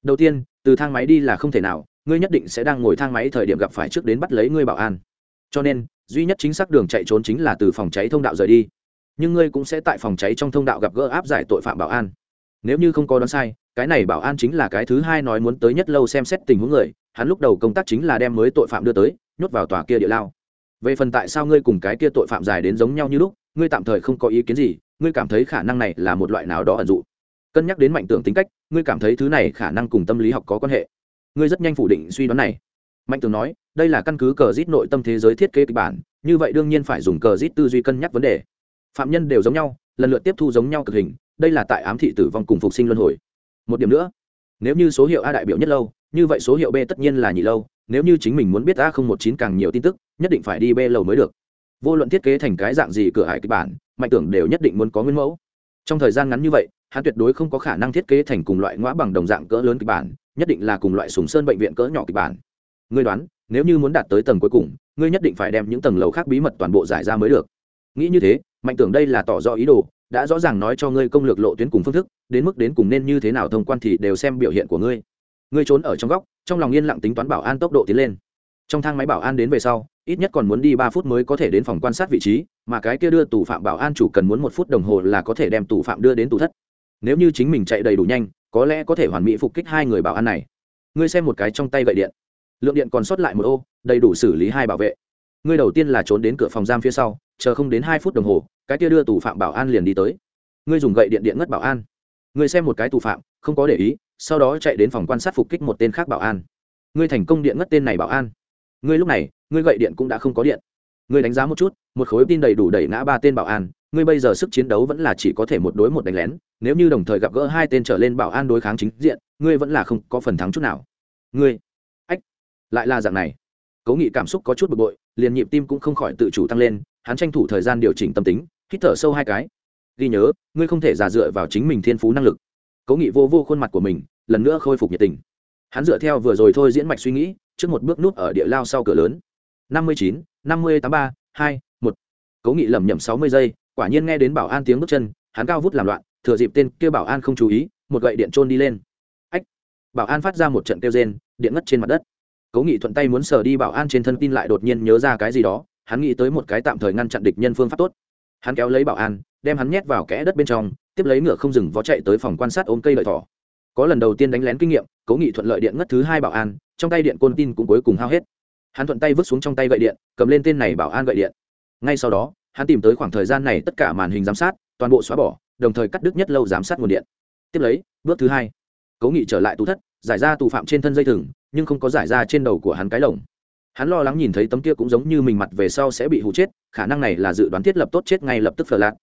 Đầu tiên, từ thang máy đi là không thể nào ngươi nhất định sẽ đang ngồi thang máy thời điểm gặp phải trước đến bắt lấy ngươi bảo an. Cho nên, duy nhất chính xác đường chạy trốn chính là từ phòng cháy thông đạo rời đi. Nhưng ngươi cũng sẽ tại phòng cháy trong thông đạo gặp gỡ áp giải tội phạm bảo an. Nếu như không có đoán sai, cái này bảo an chính là cái thứ hai nói muốn tới nhất lâu xem xét tình huống người, hắn lúc đầu công tác chính là đem mới tội phạm đưa tới, nhốt vào tòa kia địa lao. Về phần tại sao ngươi cùng cái kia tội phạm dài đến giống nhau như lúc, ngươi tạm thời không có ý kiến gì, ngươi cảm thấy khả năng này là một loại nào đó ẩn dụ. Cân nhắc đến mạnh tưởng tính cách, ngươi cảm thấy thứ này khả năng cùng tâm lý học có quan hệ ngươi rất nhanh phủ định suy đoán này. Mạnh tưởng nói, đây là căn cứ cờ rít nội tâm thế giới thiết kế kịch bản, như vậy đương nhiên phải dùng cờ rít tư duy cân nhắc vấn đề. Phạm nhân đều giống nhau, lần lượt tiếp thu giống nhau cực hình, đây là tại ám thị tử vong cùng phục sinh luân hồi. Một điểm nữa, nếu như số hiệu a đại biểu nhất lâu, như vậy số hiệu b tất nhiên là nhị lâu, nếu như chính mình muốn biết a không một chín càng nhiều tin tức, nhất định phải đi b lầu mới được. Vô luận thiết kế thành cái dạng gì cửa hải kịch bản, mạnh tưởng đều nhất định muốn có nguyên mẫu. Trong thời gian ngắn như vậy, hắn tuyệt đối không có khả năng thiết kế thành cùng loại ngõ bằng đồng dạng cỡ lớn kịch bản nhất định là cùng loại sùng sơn bệnh viện cỡ nhỏ kịch bản. Ngươi đoán, nếu như muốn đạt tới tầng cuối cùng, ngươi nhất định phải đem những tầng lầu khác bí mật toàn bộ giải ra mới được. Nghĩ như thế, mạnh tưởng đây là tỏ rõ ý đồ, đã rõ ràng nói cho ngươi công lược lộ tuyến cùng phương thức, đến mức đến cùng nên như thế nào thông quan thì đều xem biểu hiện của ngươi. Ngươi trốn ở trong góc, trong lòng yên lặng tính toán bảo an tốc độ tiến lên. Trong thang máy bảo an đến về sau, ít nhất còn muốn đi ba phút mới có thể đến phòng quan sát vị trí, mà cái kia đưa tù phạm bảo an chủ cần muốn một phút đồng hồ là có thể đem tù phạm đưa đến tù thất. Nếu như chính mình chạy đầy đủ nhanh có lẽ có thể hoàn mỹ phục kích hai người bảo an này. Ngươi xem một cái trong tay gậy điện. Lượng điện còn sót lại một ô, đầy đủ xử lý hai bảo vệ. Ngươi đầu tiên là trốn đến cửa phòng giam phía sau, chờ không đến hai phút đồng hồ, cái kia đưa tù phạm bảo an liền đi tới. Ngươi dùng gậy điện điện ngất bảo an. Ngươi xem một cái tù phạm, không có để ý, sau đó chạy đến phòng quan sát phục kích một tên khác bảo an. Ngươi thành công điện ngất tên này bảo an. Ngươi lúc này, ngươi gậy điện cũng đã không có điện ngươi đánh giá một chút, một khối tin đầy đủ đẩy ngã ba tên bảo an, ngươi bây giờ sức chiến đấu vẫn là chỉ có thể một đối một đánh lén, nếu như đồng thời gặp gỡ hai tên trở lên bảo an đối kháng chính diện, ngươi vẫn là không có phần thắng chút nào. Ngươi, ách, lại là dạng này. Cố nghị cảm xúc có chút bực bội, liền nhịp tim cũng không khỏi tự chủ tăng lên, hắn tranh thủ thời gian điều chỉnh tâm tính, hít thở sâu hai cái. Ghi nhớ, ngươi không thể giả dựa vào chính mình thiên phú năng lực. Cố nghị vô vô khuôn mặt của mình, lần nữa khôi phục nhiệt tình. Hắn dựa theo vừa rồi thôi diễn mạch suy nghĩ, trước một bước nút ở địa lao sau cửa lớn năm mươi chín, năm mươi tám ba, hai, một. Cố nghị lẩm nhẩm sáu mươi giây, quả nhiên nghe đến bảo an tiếng bước chân, hắn cao vút làm loạn, thừa dịp tên kêu bảo an không chú ý, một gậy điện trôn đi lên. Ách! Bảo an phát ra một trận kêu rên, điện ngất trên mặt đất. Cố nghị thuận tay muốn sờ đi bảo an trên thân tin lại đột nhiên nhớ ra cái gì đó, hắn nghĩ tới một cái tạm thời ngăn chặn địch nhân phương pháp tốt. Hắn kéo lấy bảo an, đem hắn nhét vào kẽ đất bên trong, tiếp lấy ngựa không dừng vó chạy tới phòng quan sát ôm cây lợi thỏ. Có lần đầu tiên đánh lén kinh nghiệm, cố nghị thuận lợi điện ngất thứ hai bảo an, trong tay điện côn tin cũng cuối cùng hao hết hắn thuận tay vứt xuống trong tay gậy điện, cầm lên tên này bảo an gậy điện. Ngay sau đó, hắn tìm tới khoảng thời gian này tất cả màn hình giám sát, toàn bộ xóa bỏ, đồng thời cắt đứt nhất lâu giám sát nguồn điện. Tiếp lấy, bước thứ hai, cố nghị trở lại tù thất, giải ra tù phạm trên thân dây thừng, nhưng không có giải ra trên đầu của hắn cái lồng. Hắn lo lắng nhìn thấy tấm kia cũng giống như mình mặt về sau sẽ bị hụ chết, khả năng này là dự đoán thiết lập tốt chết ngay lập tức phờ lạc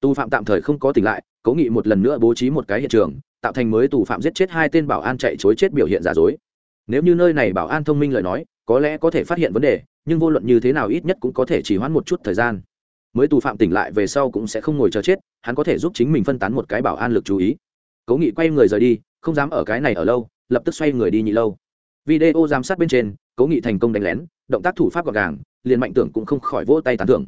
tù phạm tạm thời không có tỉnh lại, cố nghị một lần nữa bố trí một cái hiện trường, tạo thành mới tù phạm giết chết hai tên bảo an chạy chối chết biểu hiện giả dối nếu như nơi này bảo an thông minh lời nói, có lẽ có thể phát hiện vấn đề, nhưng vô luận như thế nào ít nhất cũng có thể chỉ hoãn một chút thời gian. Mới tù phạm tỉnh lại về sau cũng sẽ không ngồi chờ chết, hắn có thể giúp chính mình phân tán một cái bảo an lực chú ý. Cố nghị quay người rời đi, không dám ở cái này ở lâu, lập tức xoay người đi nhị lâu. Video giám sát bên trên, cố nghị thành công đánh lén, động tác thủ pháp gọn gàng, liền mạnh tưởng cũng không khỏi vỗ tay tán thưởng.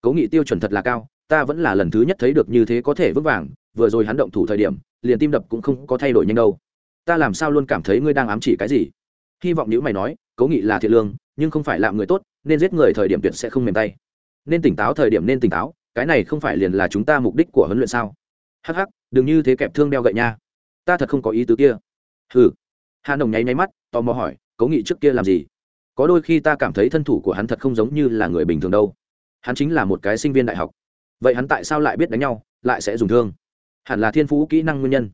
Cố nghị tiêu chuẩn thật là cao, ta vẫn là lần thứ nhất thấy được như thế có thể vững vàng, vừa rồi hắn động thủ thời điểm, liền tim đập cũng không có thay đổi nhanh đâu ta làm sao luôn cảm thấy ngươi đang ám chỉ cái gì? Hy vọng nữ mày nói cố nghị là thiện lương, nhưng không phải làm người tốt, nên giết người thời điểm tuyệt sẽ không mềm tay. Nên tỉnh táo thời điểm nên tỉnh táo, cái này không phải liền là chúng ta mục đích của huấn luyện sao? Hắc hắc, đừng như thế kẹp thương đeo gậy nha. Ta thật không có ý tứ kia. Hừ. Hà nồng nháy nháy mắt, tò mò hỏi cố nghị trước kia làm gì? Có đôi khi ta cảm thấy thân thủ của hắn thật không giống như là người bình thường đâu. Hắn chính là một cái sinh viên đại học. Vậy hắn tại sao lại biết đánh nhau, lại sẽ dùng thương? Hẳn là thiên phú kỹ năng nguyên nhân.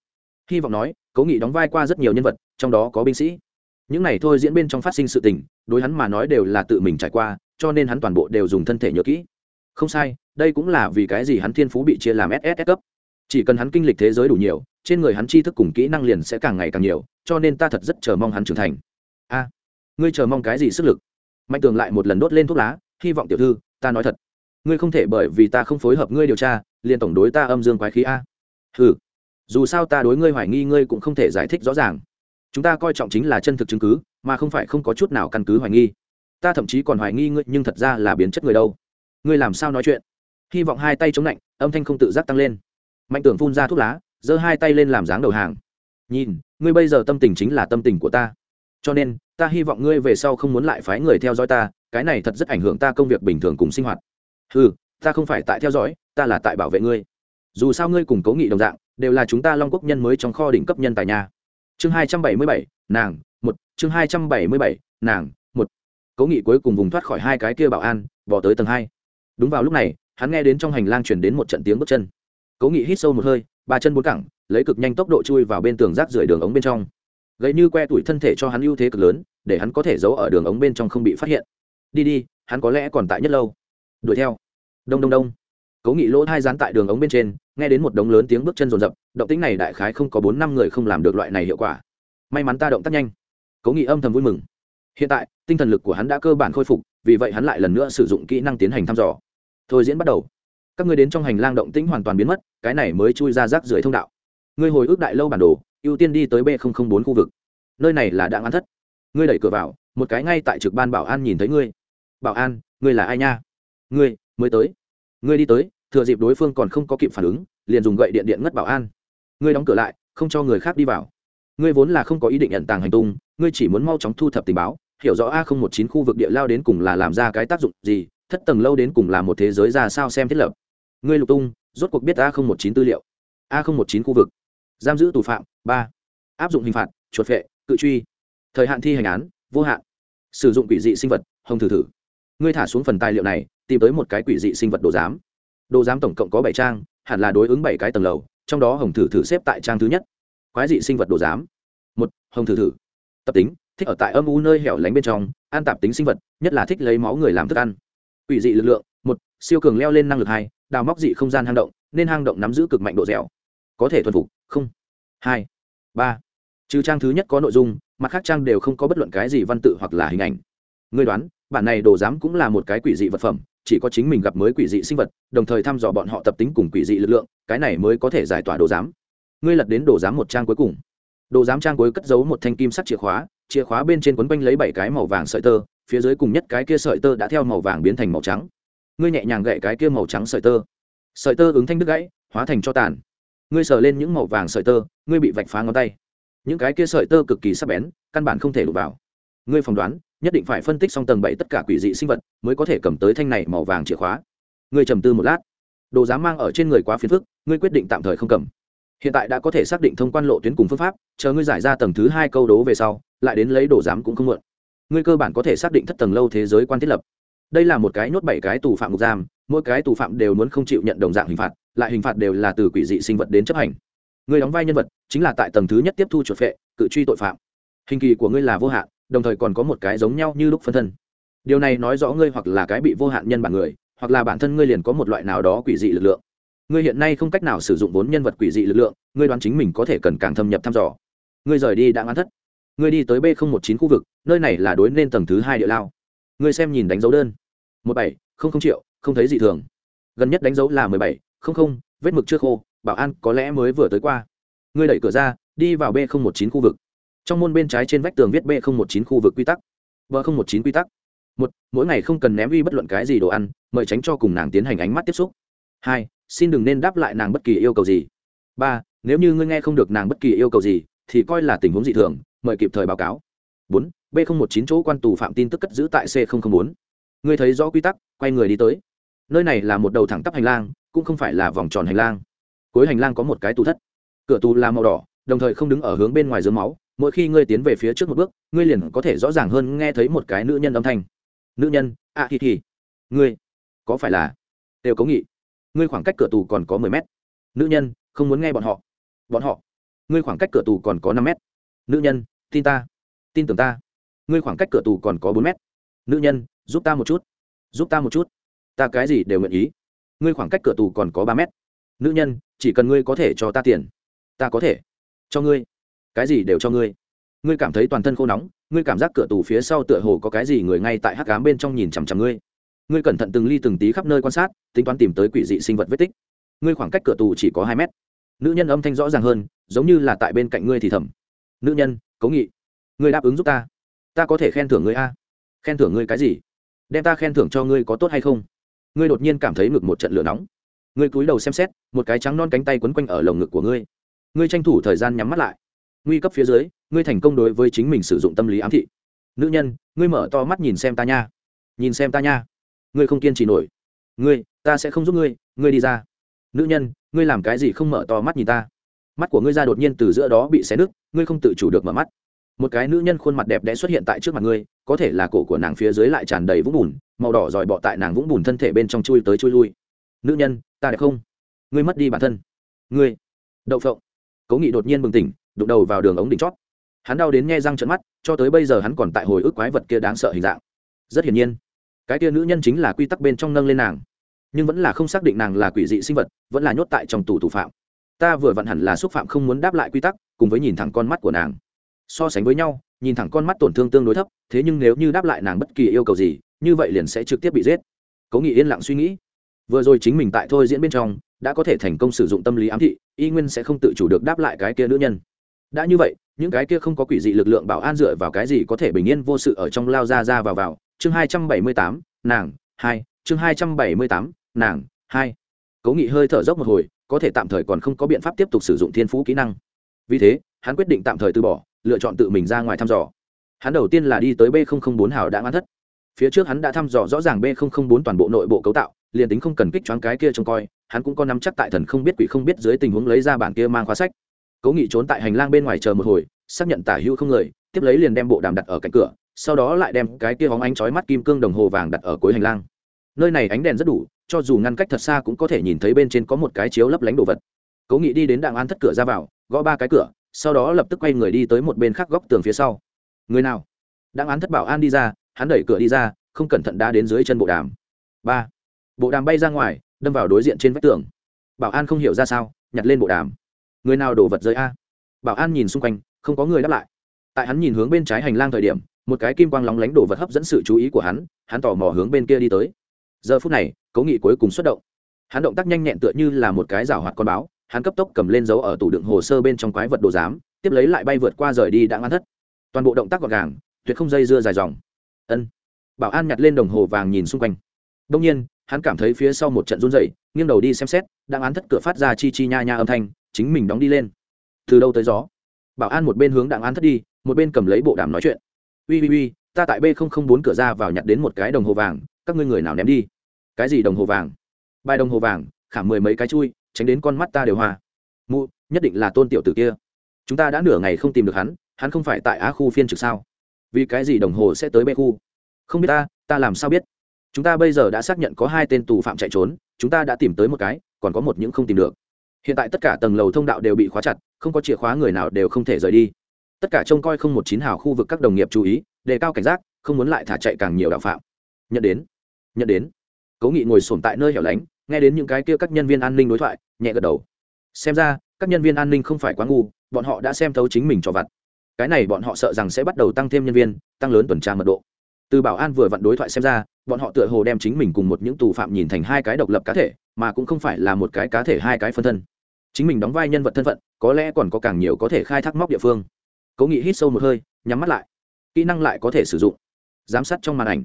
Hy vọng nói cố nghị đóng vai qua rất nhiều nhân vật, trong đó có binh sĩ. Những này thôi diễn bên trong phát sinh sự tình, đối hắn mà nói đều là tự mình trải qua, cho nên hắn toàn bộ đều dùng thân thể nhớ kỹ. Không sai, đây cũng là vì cái gì hắn thiên phú bị chia làm ss cấp. Chỉ cần hắn kinh lịch thế giới đủ nhiều, trên người hắn tri thức cùng kỹ năng liền sẽ càng ngày càng nhiều, cho nên ta thật rất chờ mong hắn trưởng thành. A, ngươi chờ mong cái gì sức lực? Mạnh tường lại một lần đốt lên thuốc lá, hy vọng tiểu thư, ta nói thật. Ngươi không thể bởi vì ta không phối hợp ngươi điều tra, liền tổng đối ta âm dương quái khí a. Ừ dù sao ta đối ngươi hoài nghi ngươi cũng không thể giải thích rõ ràng. Chúng ta coi trọng chính là chân thực chứng cứ, mà không phải không có chút nào căn cứ hoài nghi. Ta thậm chí còn hoài nghi ngươi, nhưng thật ra là biến chất người đâu. Ngươi làm sao nói chuyện? Hy vọng hai tay chống lạnh, âm thanh không tự giác tăng lên. Mạnh tưởng phun ra thuốc lá, giơ hai tay lên làm dáng đầu hàng. Nhìn, ngươi bây giờ tâm tình chính là tâm tình của ta. Cho nên, ta hy vọng ngươi về sau không muốn lại phái người theo dõi ta, cái này thật rất ảnh hưởng ta công việc bình thường cùng sinh hoạt. Ừ ta không phải tại theo dõi, ta là tại bảo vệ ngươi. Dù sao ngươi cùng cố nghị đồng dạng đều là chúng ta long quốc nhân mới trong kho đỉnh cấp nhân tài nhà chương hai trăm bảy mươi bảy, nàng, một. Chương hai trăm bảy mươi bảy, nàng, một. Cố nghị cuối cùng vùng thoát khỏi hai cái kia bảo an, bỏ tới tầng hai. Đúng vào lúc này, hắn nghe đến trong hành lang chuyển đến một trận tiếng bước chân. Cố nghị hít sâu một hơi, ba chân bốn cẳng, lấy cực nhanh tốc độ chui vào bên tường rác rưởi đường ống bên trong. Gậy như que tuổi thân thể cho hắn ưu thế cực lớn, để hắn có thể giấu ở đường ống bên trong không bị phát hiện. Đi đi, hắn có lẽ còn tại nhất lâu. Đuổi theo. Đông đông đông cố nghị lỗ hai dán tại đường ống bên trên, nghe đến một đống lớn tiếng bước chân rồn rập động tính này đại khái không có bốn năm người không làm được loại này hiệu quả. May mắn ta động tác nhanh. Cố nghị âm thầm vui mừng. Hiện tại, tinh thần lực của hắn đã cơ bản khôi phục, vì vậy hắn lại lần nữa sử dụng kỹ năng tiến hành thăm dò. Thôi diễn bắt đầu. Các ngươi đến trong hành lang động tĩnh hoàn toàn biến mất, cái này mới chui ra rác rưởi thông đạo. Ngươi hồi ức đại lâu bản đồ, ưu tiên đi tới b bốn khu vực. Nơi này là đặng an thất. Ngươi đẩy cửa vào, một cái ngay tại trực ban bảo an nhìn thấy ngươi. Bảo an, ngươi là ai nha? Ngươi, mới tới ngươi đi tới, thừa dịp đối phương còn không có kịp phản ứng, liền dùng gậy điện điện ngất bảo an. Ngươi đóng cửa lại, không cho người khác đi vào. Ngươi vốn là không có ý định nhận tàng hành tung, ngươi chỉ muốn mau chóng thu thập tình báo, hiểu rõ a một chín khu vực địa lao đến cùng là làm ra cái tác dụng gì, thất tầng lâu đến cùng là một thế giới ra sao xem thiết lập. Ngươi lục tung, rốt cuộc biết a một chín tư liệu. A một chín khu vực. Giam giữ tù phạm, ba. Áp dụng hình phạt, chuột vệ cự truy. Thời hạn thi hành án, vô hạn. Sử dụng quỷ dị sinh vật, hồng thử thử. Ngươi thả xuống phần tài liệu này tìm tới một cái quỷ dị sinh vật đồ giám. Đồ giám tổng cộng có bảy trang, hẳn là đối ứng bảy cái tầng lầu, trong đó hồng thử thử xếp tại trang thứ nhất. Quái dị sinh vật đồ giám. Một, hồng thử thử. Tập tính, thích ở tại âm u nơi hẻo lánh bên trong an tạp tính sinh vật, nhất là thích lấy máu người làm thức ăn. Quỷ dị lực lượng. Một, siêu cường leo lên năng lực hai, đào móc dị không gian hang động, nên hang động nắm giữ cực mạnh độ dẻo. Có thể thuần phục, không. Hai, ba. Trừ trang thứ nhất có nội dung, mặt khác trang đều không có bất luận cái gì văn tự hoặc là hình ảnh. Ngươi đoán bản này đồ giám cũng là một cái quỷ dị vật phẩm, chỉ có chính mình gặp mới quỷ dị sinh vật, đồng thời thăm dò bọn họ tập tính cùng quỷ dị lực lượng, cái này mới có thể giải tỏa đồ giám. Ngươi lật đến đồ giám một trang cuối cùng. Đồ giám trang cuối cất giấu một thanh kim sắt chìa khóa chìa khóa bên trên quấn quanh lấy bảy cái màu vàng sợi tơ, phía dưới cùng nhất cái kia sợi tơ đã theo màu vàng biến thành màu trắng. Ngươi nhẹ nhàng gậy cái kia màu trắng sợi tơ. Sợi tơ ứng thanh đứt gãy, hóa thành cho tàn. Ngươi sờ lên những màu vàng sợi tơ, ngươi bị vạch phá ngón tay. Những cái kia sợi tơ cực kỳ sắc bén, căn bản không thể đụng vào. Ngươi phỏng đoán nhất định phải phân tích xong tầng bảy tất cả quỷ dị sinh vật, mới có thể cầm tới thanh này màu vàng chìa khóa. Ngươi trầm tư một lát. Đồ dám mang ở trên người quá phiền phức, ngươi quyết định tạm thời không cầm. Hiện tại đã có thể xác định thông quan lộ tuyến cùng phương pháp, chờ ngươi giải ra tầng thứ hai câu đố về sau, lại đến lấy đồ giám cũng không muộn. Ngươi cơ bản có thể xác định thất tầng lâu thế giới quan thiết lập. Đây là một cái nhốt bảy cái tù phạm ngục giam, mỗi cái tù phạm đều muốn không chịu nhận đồng dạng hình phạt, lại hình phạt đều là từ quỷ dị sinh vật đến chấp hành. Ngươi đóng vai nhân vật, chính là tại tầng thứ nhất tiếp thu chuột phệ, cự truy tội phạm. Hình kỳ của ngươi là vô hạn đồng thời còn có một cái giống nhau như lúc phân thân. Điều này nói rõ ngươi hoặc là cái bị vô hạn nhân bản người, hoặc là bản thân ngươi liền có một loại nào đó quỷ dị lực lượng. Ngươi hiện nay không cách nào sử dụng vốn nhân vật quỷ dị lực lượng, ngươi đoán chính mình có thể cần càng thâm nhập thăm dò. Ngươi rời đi đã ngắn thất. Ngươi đi tới b một chín khu vực, nơi này là đối nên tầng thứ hai địa lao. Ngươi xem nhìn đánh dấu đơn. Một bảy, không không triệu, không thấy gì thường. Gần nhất đánh dấu là mười bảy, không không, vết mực chưa khô, bảo an có lẽ mới vừa tới qua. Ngươi đẩy cửa ra, đi vào b một chín khu vực trong môn bên trái trên vách tường viết b không một chín khu vực quy tắc. B không một chín quy tắc. Một, mỗi ngày không cần ném uy bất luận cái gì đồ ăn, mời tránh cho cùng nàng tiến hành ánh mắt tiếp xúc. Hai, xin đừng nên đáp lại nàng bất kỳ yêu cầu gì. Ba, nếu như ngươi nghe không được nàng bất kỳ yêu cầu gì, thì coi là tình huống dị thường, mời kịp thời báo cáo. Bốn b không một chín chỗ quan tù phạm tin tức cất giữ tại c bốn ngươi thấy rõ quy tắc, quay người đi tới. Nơi này là một đầu thẳng tắp hành lang, cũng không phải là vòng tròn hành lang. Cuối hành lang có một cái tù thất. Cửa tù là màu đỏ, đồng thời không đứng ở hướng bên ngoài dưới máu mỗi khi ngươi tiến về phía trước một bước ngươi liền có thể rõ ràng hơn nghe thấy một cái nữ nhân âm thanh. Nữ nhân ạ à, thì thì ngươi có phải là đều cố nghị? Ngươi khoảng cách cửa tù còn có mười mét. Nữ nhân không muốn nghe bọn họ. Bọn họ ngươi khoảng cách cửa tù còn có năm mét. Nữ nhân tin ta tin tưởng ta. Ngươi khoảng cách cửa tù còn có bốn mét. Nữ nhân giúp ta một chút giúp ta một chút. Ta cái gì đều nguyện ý. Ngươi khoảng cách cửa tù còn có ba mét. Nữ nhân chỉ cần ngươi có thể cho ta tiền ta có thể cho ngươi cái gì đều cho ngươi. Ngươi cảm thấy toàn thân khô nóng, ngươi cảm giác cửa tù phía sau tựa hồ có cái gì người ngay tại hắc cám bên trong nhìn chằm chằm ngươi. Ngươi cẩn thận từng ly từng tí khắp nơi quan sát, tính toán tìm tới quỷ dị sinh vật vết tích. Ngươi khoảng cách cửa tù chỉ có hai mét. Nữ nhân âm thanh rõ ràng hơn, giống như là tại bên cạnh ngươi thì thầm. Nữ nhân, cố nghị. Ngươi đáp ứng giúp ta. Ta có thể khen thưởng ngươi a. Khen thưởng ngươi cái gì? Đem ta khen thưởng cho ngươi có tốt hay không? Ngươi đột nhiên cảm thấy ngực một trận lửa nóng. Ngươi cúi đầu xem xét, một cái trắng non cánh tay quấn quanh ở lồng ngực của ngươi. Ngươi tranh thủ thời gian nhắm mắt lại nguy cấp phía dưới, ngươi thành công đối với chính mình sử dụng tâm lý ám thị. Nữ nhân, ngươi mở to mắt nhìn xem ta nha. Nhìn xem ta nha. Ngươi không kiên trì nổi. Ngươi, ta sẽ không giúp ngươi ngươi đi ra. Nữ nhân, ngươi làm cái gì không mở to mắt nhìn ta? Mắt của ngươi ra đột nhiên từ giữa đó bị xé nứt, ngươi không tự chủ được mở mắt. Một cái nữ nhân khuôn mặt đẹp đẽ xuất hiện tại trước mặt ngươi, có thể là cổ của nàng phía dưới lại tràn đầy vũng bùn, màu đỏ dòi bọ tại nàng vũng bùn thân thể bên trong chui tới chui lui. Nữ nhân, ta đẹp không? Ngươi mất đi bản thân. Ngươi. Đậu phộng. Cố nghị đột nhiên bừng tỉnh đụng đầu vào đường ống đỉnh chót. Hắn đau đến nghe răng trận mắt, cho tới bây giờ hắn còn tại hồi ức quái vật kia đáng sợ hình dạng. Rất hiển nhiên, cái kia nữ nhân chính là quy tắc bên trong nâng lên nàng, nhưng vẫn là không xác định nàng là quỷ dị sinh vật, vẫn là nhốt tại trong tù thủ phạm. Ta vừa vặn hẳn là xúc phạm không muốn đáp lại quy tắc, cùng với nhìn thẳng con mắt của nàng. So sánh với nhau, nhìn thẳng con mắt tổn thương tương đối thấp, thế nhưng nếu như đáp lại nàng bất kỳ yêu cầu gì, như vậy liền sẽ trực tiếp bị giết. Cố nghị yên lặng suy nghĩ. Vừa rồi chính mình tại thôi diễn bên trong, đã có thể thành công sử dụng tâm lý ám thị, y nguyên sẽ không tự chủ được đáp lại cái kia nữ nhân đã như vậy, những cái kia không có quỷ dị lực lượng bảo an dựa vào cái gì có thể bình yên vô sự ở trong lao ra ra vào vào. Chương hai trăm bảy mươi tám, nàng, hai. Chương hai trăm bảy mươi tám, nàng, hai. Cố nghị hơi thở dốc một hồi, có thể tạm thời còn không có biện pháp tiếp tục sử dụng thiên phú kỹ năng. Vì thế, hắn quyết định tạm thời từ bỏ, lựa chọn tự mình ra ngoài thăm dò. Hắn đầu tiên là đi tới b bốn hào đã ngăn thất. Phía trước hắn đã thăm dò rõ ràng b bốn toàn bộ nội bộ cấu tạo, liền tính không cần kích choáng cái kia trông coi, hắn cũng có nắm chắc tại thần không biết quỷ không biết dưới tình huống lấy ra bản kia mang khóa sách cố nghị trốn tại hành lang bên ngoài chờ một hồi, xác nhận tả hữu không người, tiếp lấy liền đem bộ đàm đặt ở cạnh cửa, sau đó lại đem cái kia hóng ánh chói mắt kim cương đồng hồ vàng đặt ở cuối hành lang. Nơi này ánh đèn rất đủ, cho dù ngăn cách thật xa cũng có thể nhìn thấy bên trên có một cái chiếu lấp lánh đồ vật. Cố nghị đi đến đặng an thất cửa ra vào, gõ ba cái cửa, sau đó lập tức quay người đi tới một bên khác góc tường phía sau. Người nào? Đặng án thất bảo an đi ra, hắn đẩy cửa đi ra, không cẩn thận đã đến dưới chân bộ đàm. Ba. Bộ đàm bay ra ngoài, đâm vào đối diện trên vách tường. Bảo an không hiểu ra sao, nhặt lên bộ đàm người nào đổ vật rơi a? Bảo an nhìn xung quanh, không có người đáp lại. Tại hắn nhìn hướng bên trái hành lang thời điểm, một cái kim quang lóng lánh đổ vật hấp dẫn sự chú ý của hắn hắn tò mò hướng bên kia đi tới. Giờ phút này cố nghị cuối cùng xuất động. Hắn động tác nhanh nhẹn tựa như là một cái rào hoạt con báo, hắn cấp tốc cầm lên dấu ở tủ đựng hồ sơ bên trong quái vật đồ giám, tiếp lấy lại bay vượt qua rời đi đã ngăn thất. Toàn bộ động tác gọn gàng, tuyệt không dây dưa dài dòng. Ân. Bảo an nhặt lên đồng hồ vàng nhìn xung quanh. Đông nhiên, hắn cảm thấy phía sau một trận run dậy nghiêng đầu đi xem xét đang án thất cửa phát ra chi chi nha nha âm thanh chính mình đóng đi lên. Từ đâu tới gió? Bảo an một bên hướng đặng an thất đi, một bên cầm lấy bộ đàm nói chuyện. Ui ui ui ta tại b bốn cửa ra vào nhặt đến một cái đồng hồ vàng, các ngươi người nào ném đi? Cái gì đồng hồ vàng? Bài đồng hồ vàng, khả mười mấy cái chui, tránh đến con mắt ta đều hoa mụ, nhất định là tôn tiểu tử kia. Chúng ta đã nửa ngày không tìm được hắn hắn không phải tại á khu phiên trực sao? Vì cái gì đồng hồ sẽ tới b khu? Không biết ta ta làm sao biết? Chúng ta bây giờ đã xác nhận có hai tên tù phạm chạy trốn, chúng ta đã tìm tới một cái, còn có một những không tìm được hiện tại tất cả tầng lầu thông đạo đều bị khóa chặt, không có chìa khóa người nào đều không thể rời đi. Tất cả trông coi không một chín hào khu vực các đồng nghiệp chú ý, đề cao cảnh giác, không muốn lại thả chạy càng nhiều đạo phạm. Nhận đến nhận đến. Cố nghị ngồi sổm tại nơi hẻo lánh, nghe đến những cái kia các nhân viên an ninh đối thoại, nhẹ gật đầu. Xem ra, các nhân viên an ninh không phải quá ngu, bọn họ đã xem thấu chính mình cho vặt. Cái này bọn họ sợ rằng sẽ bắt đầu tăng thêm nhân viên, tăng lớn tuần tra mật độ từ bảo an vừa vặn đối thoại xem ra, bọn họ tựa hồ đem chính mình cùng một những tù phạm nhìn thành hai cái độc lập cá thể, mà cũng không phải là một cái cá thể hai cái phân thân. Chính mình đóng vai nhân vật thân phận, có lẽ còn có càng nhiều có thể khai thác móc địa phương. Cố nghị hít sâu một hơi, nhắm mắt lại. Kỹ năng lại có thể sử dụng. Giám sát trong màn ảnh.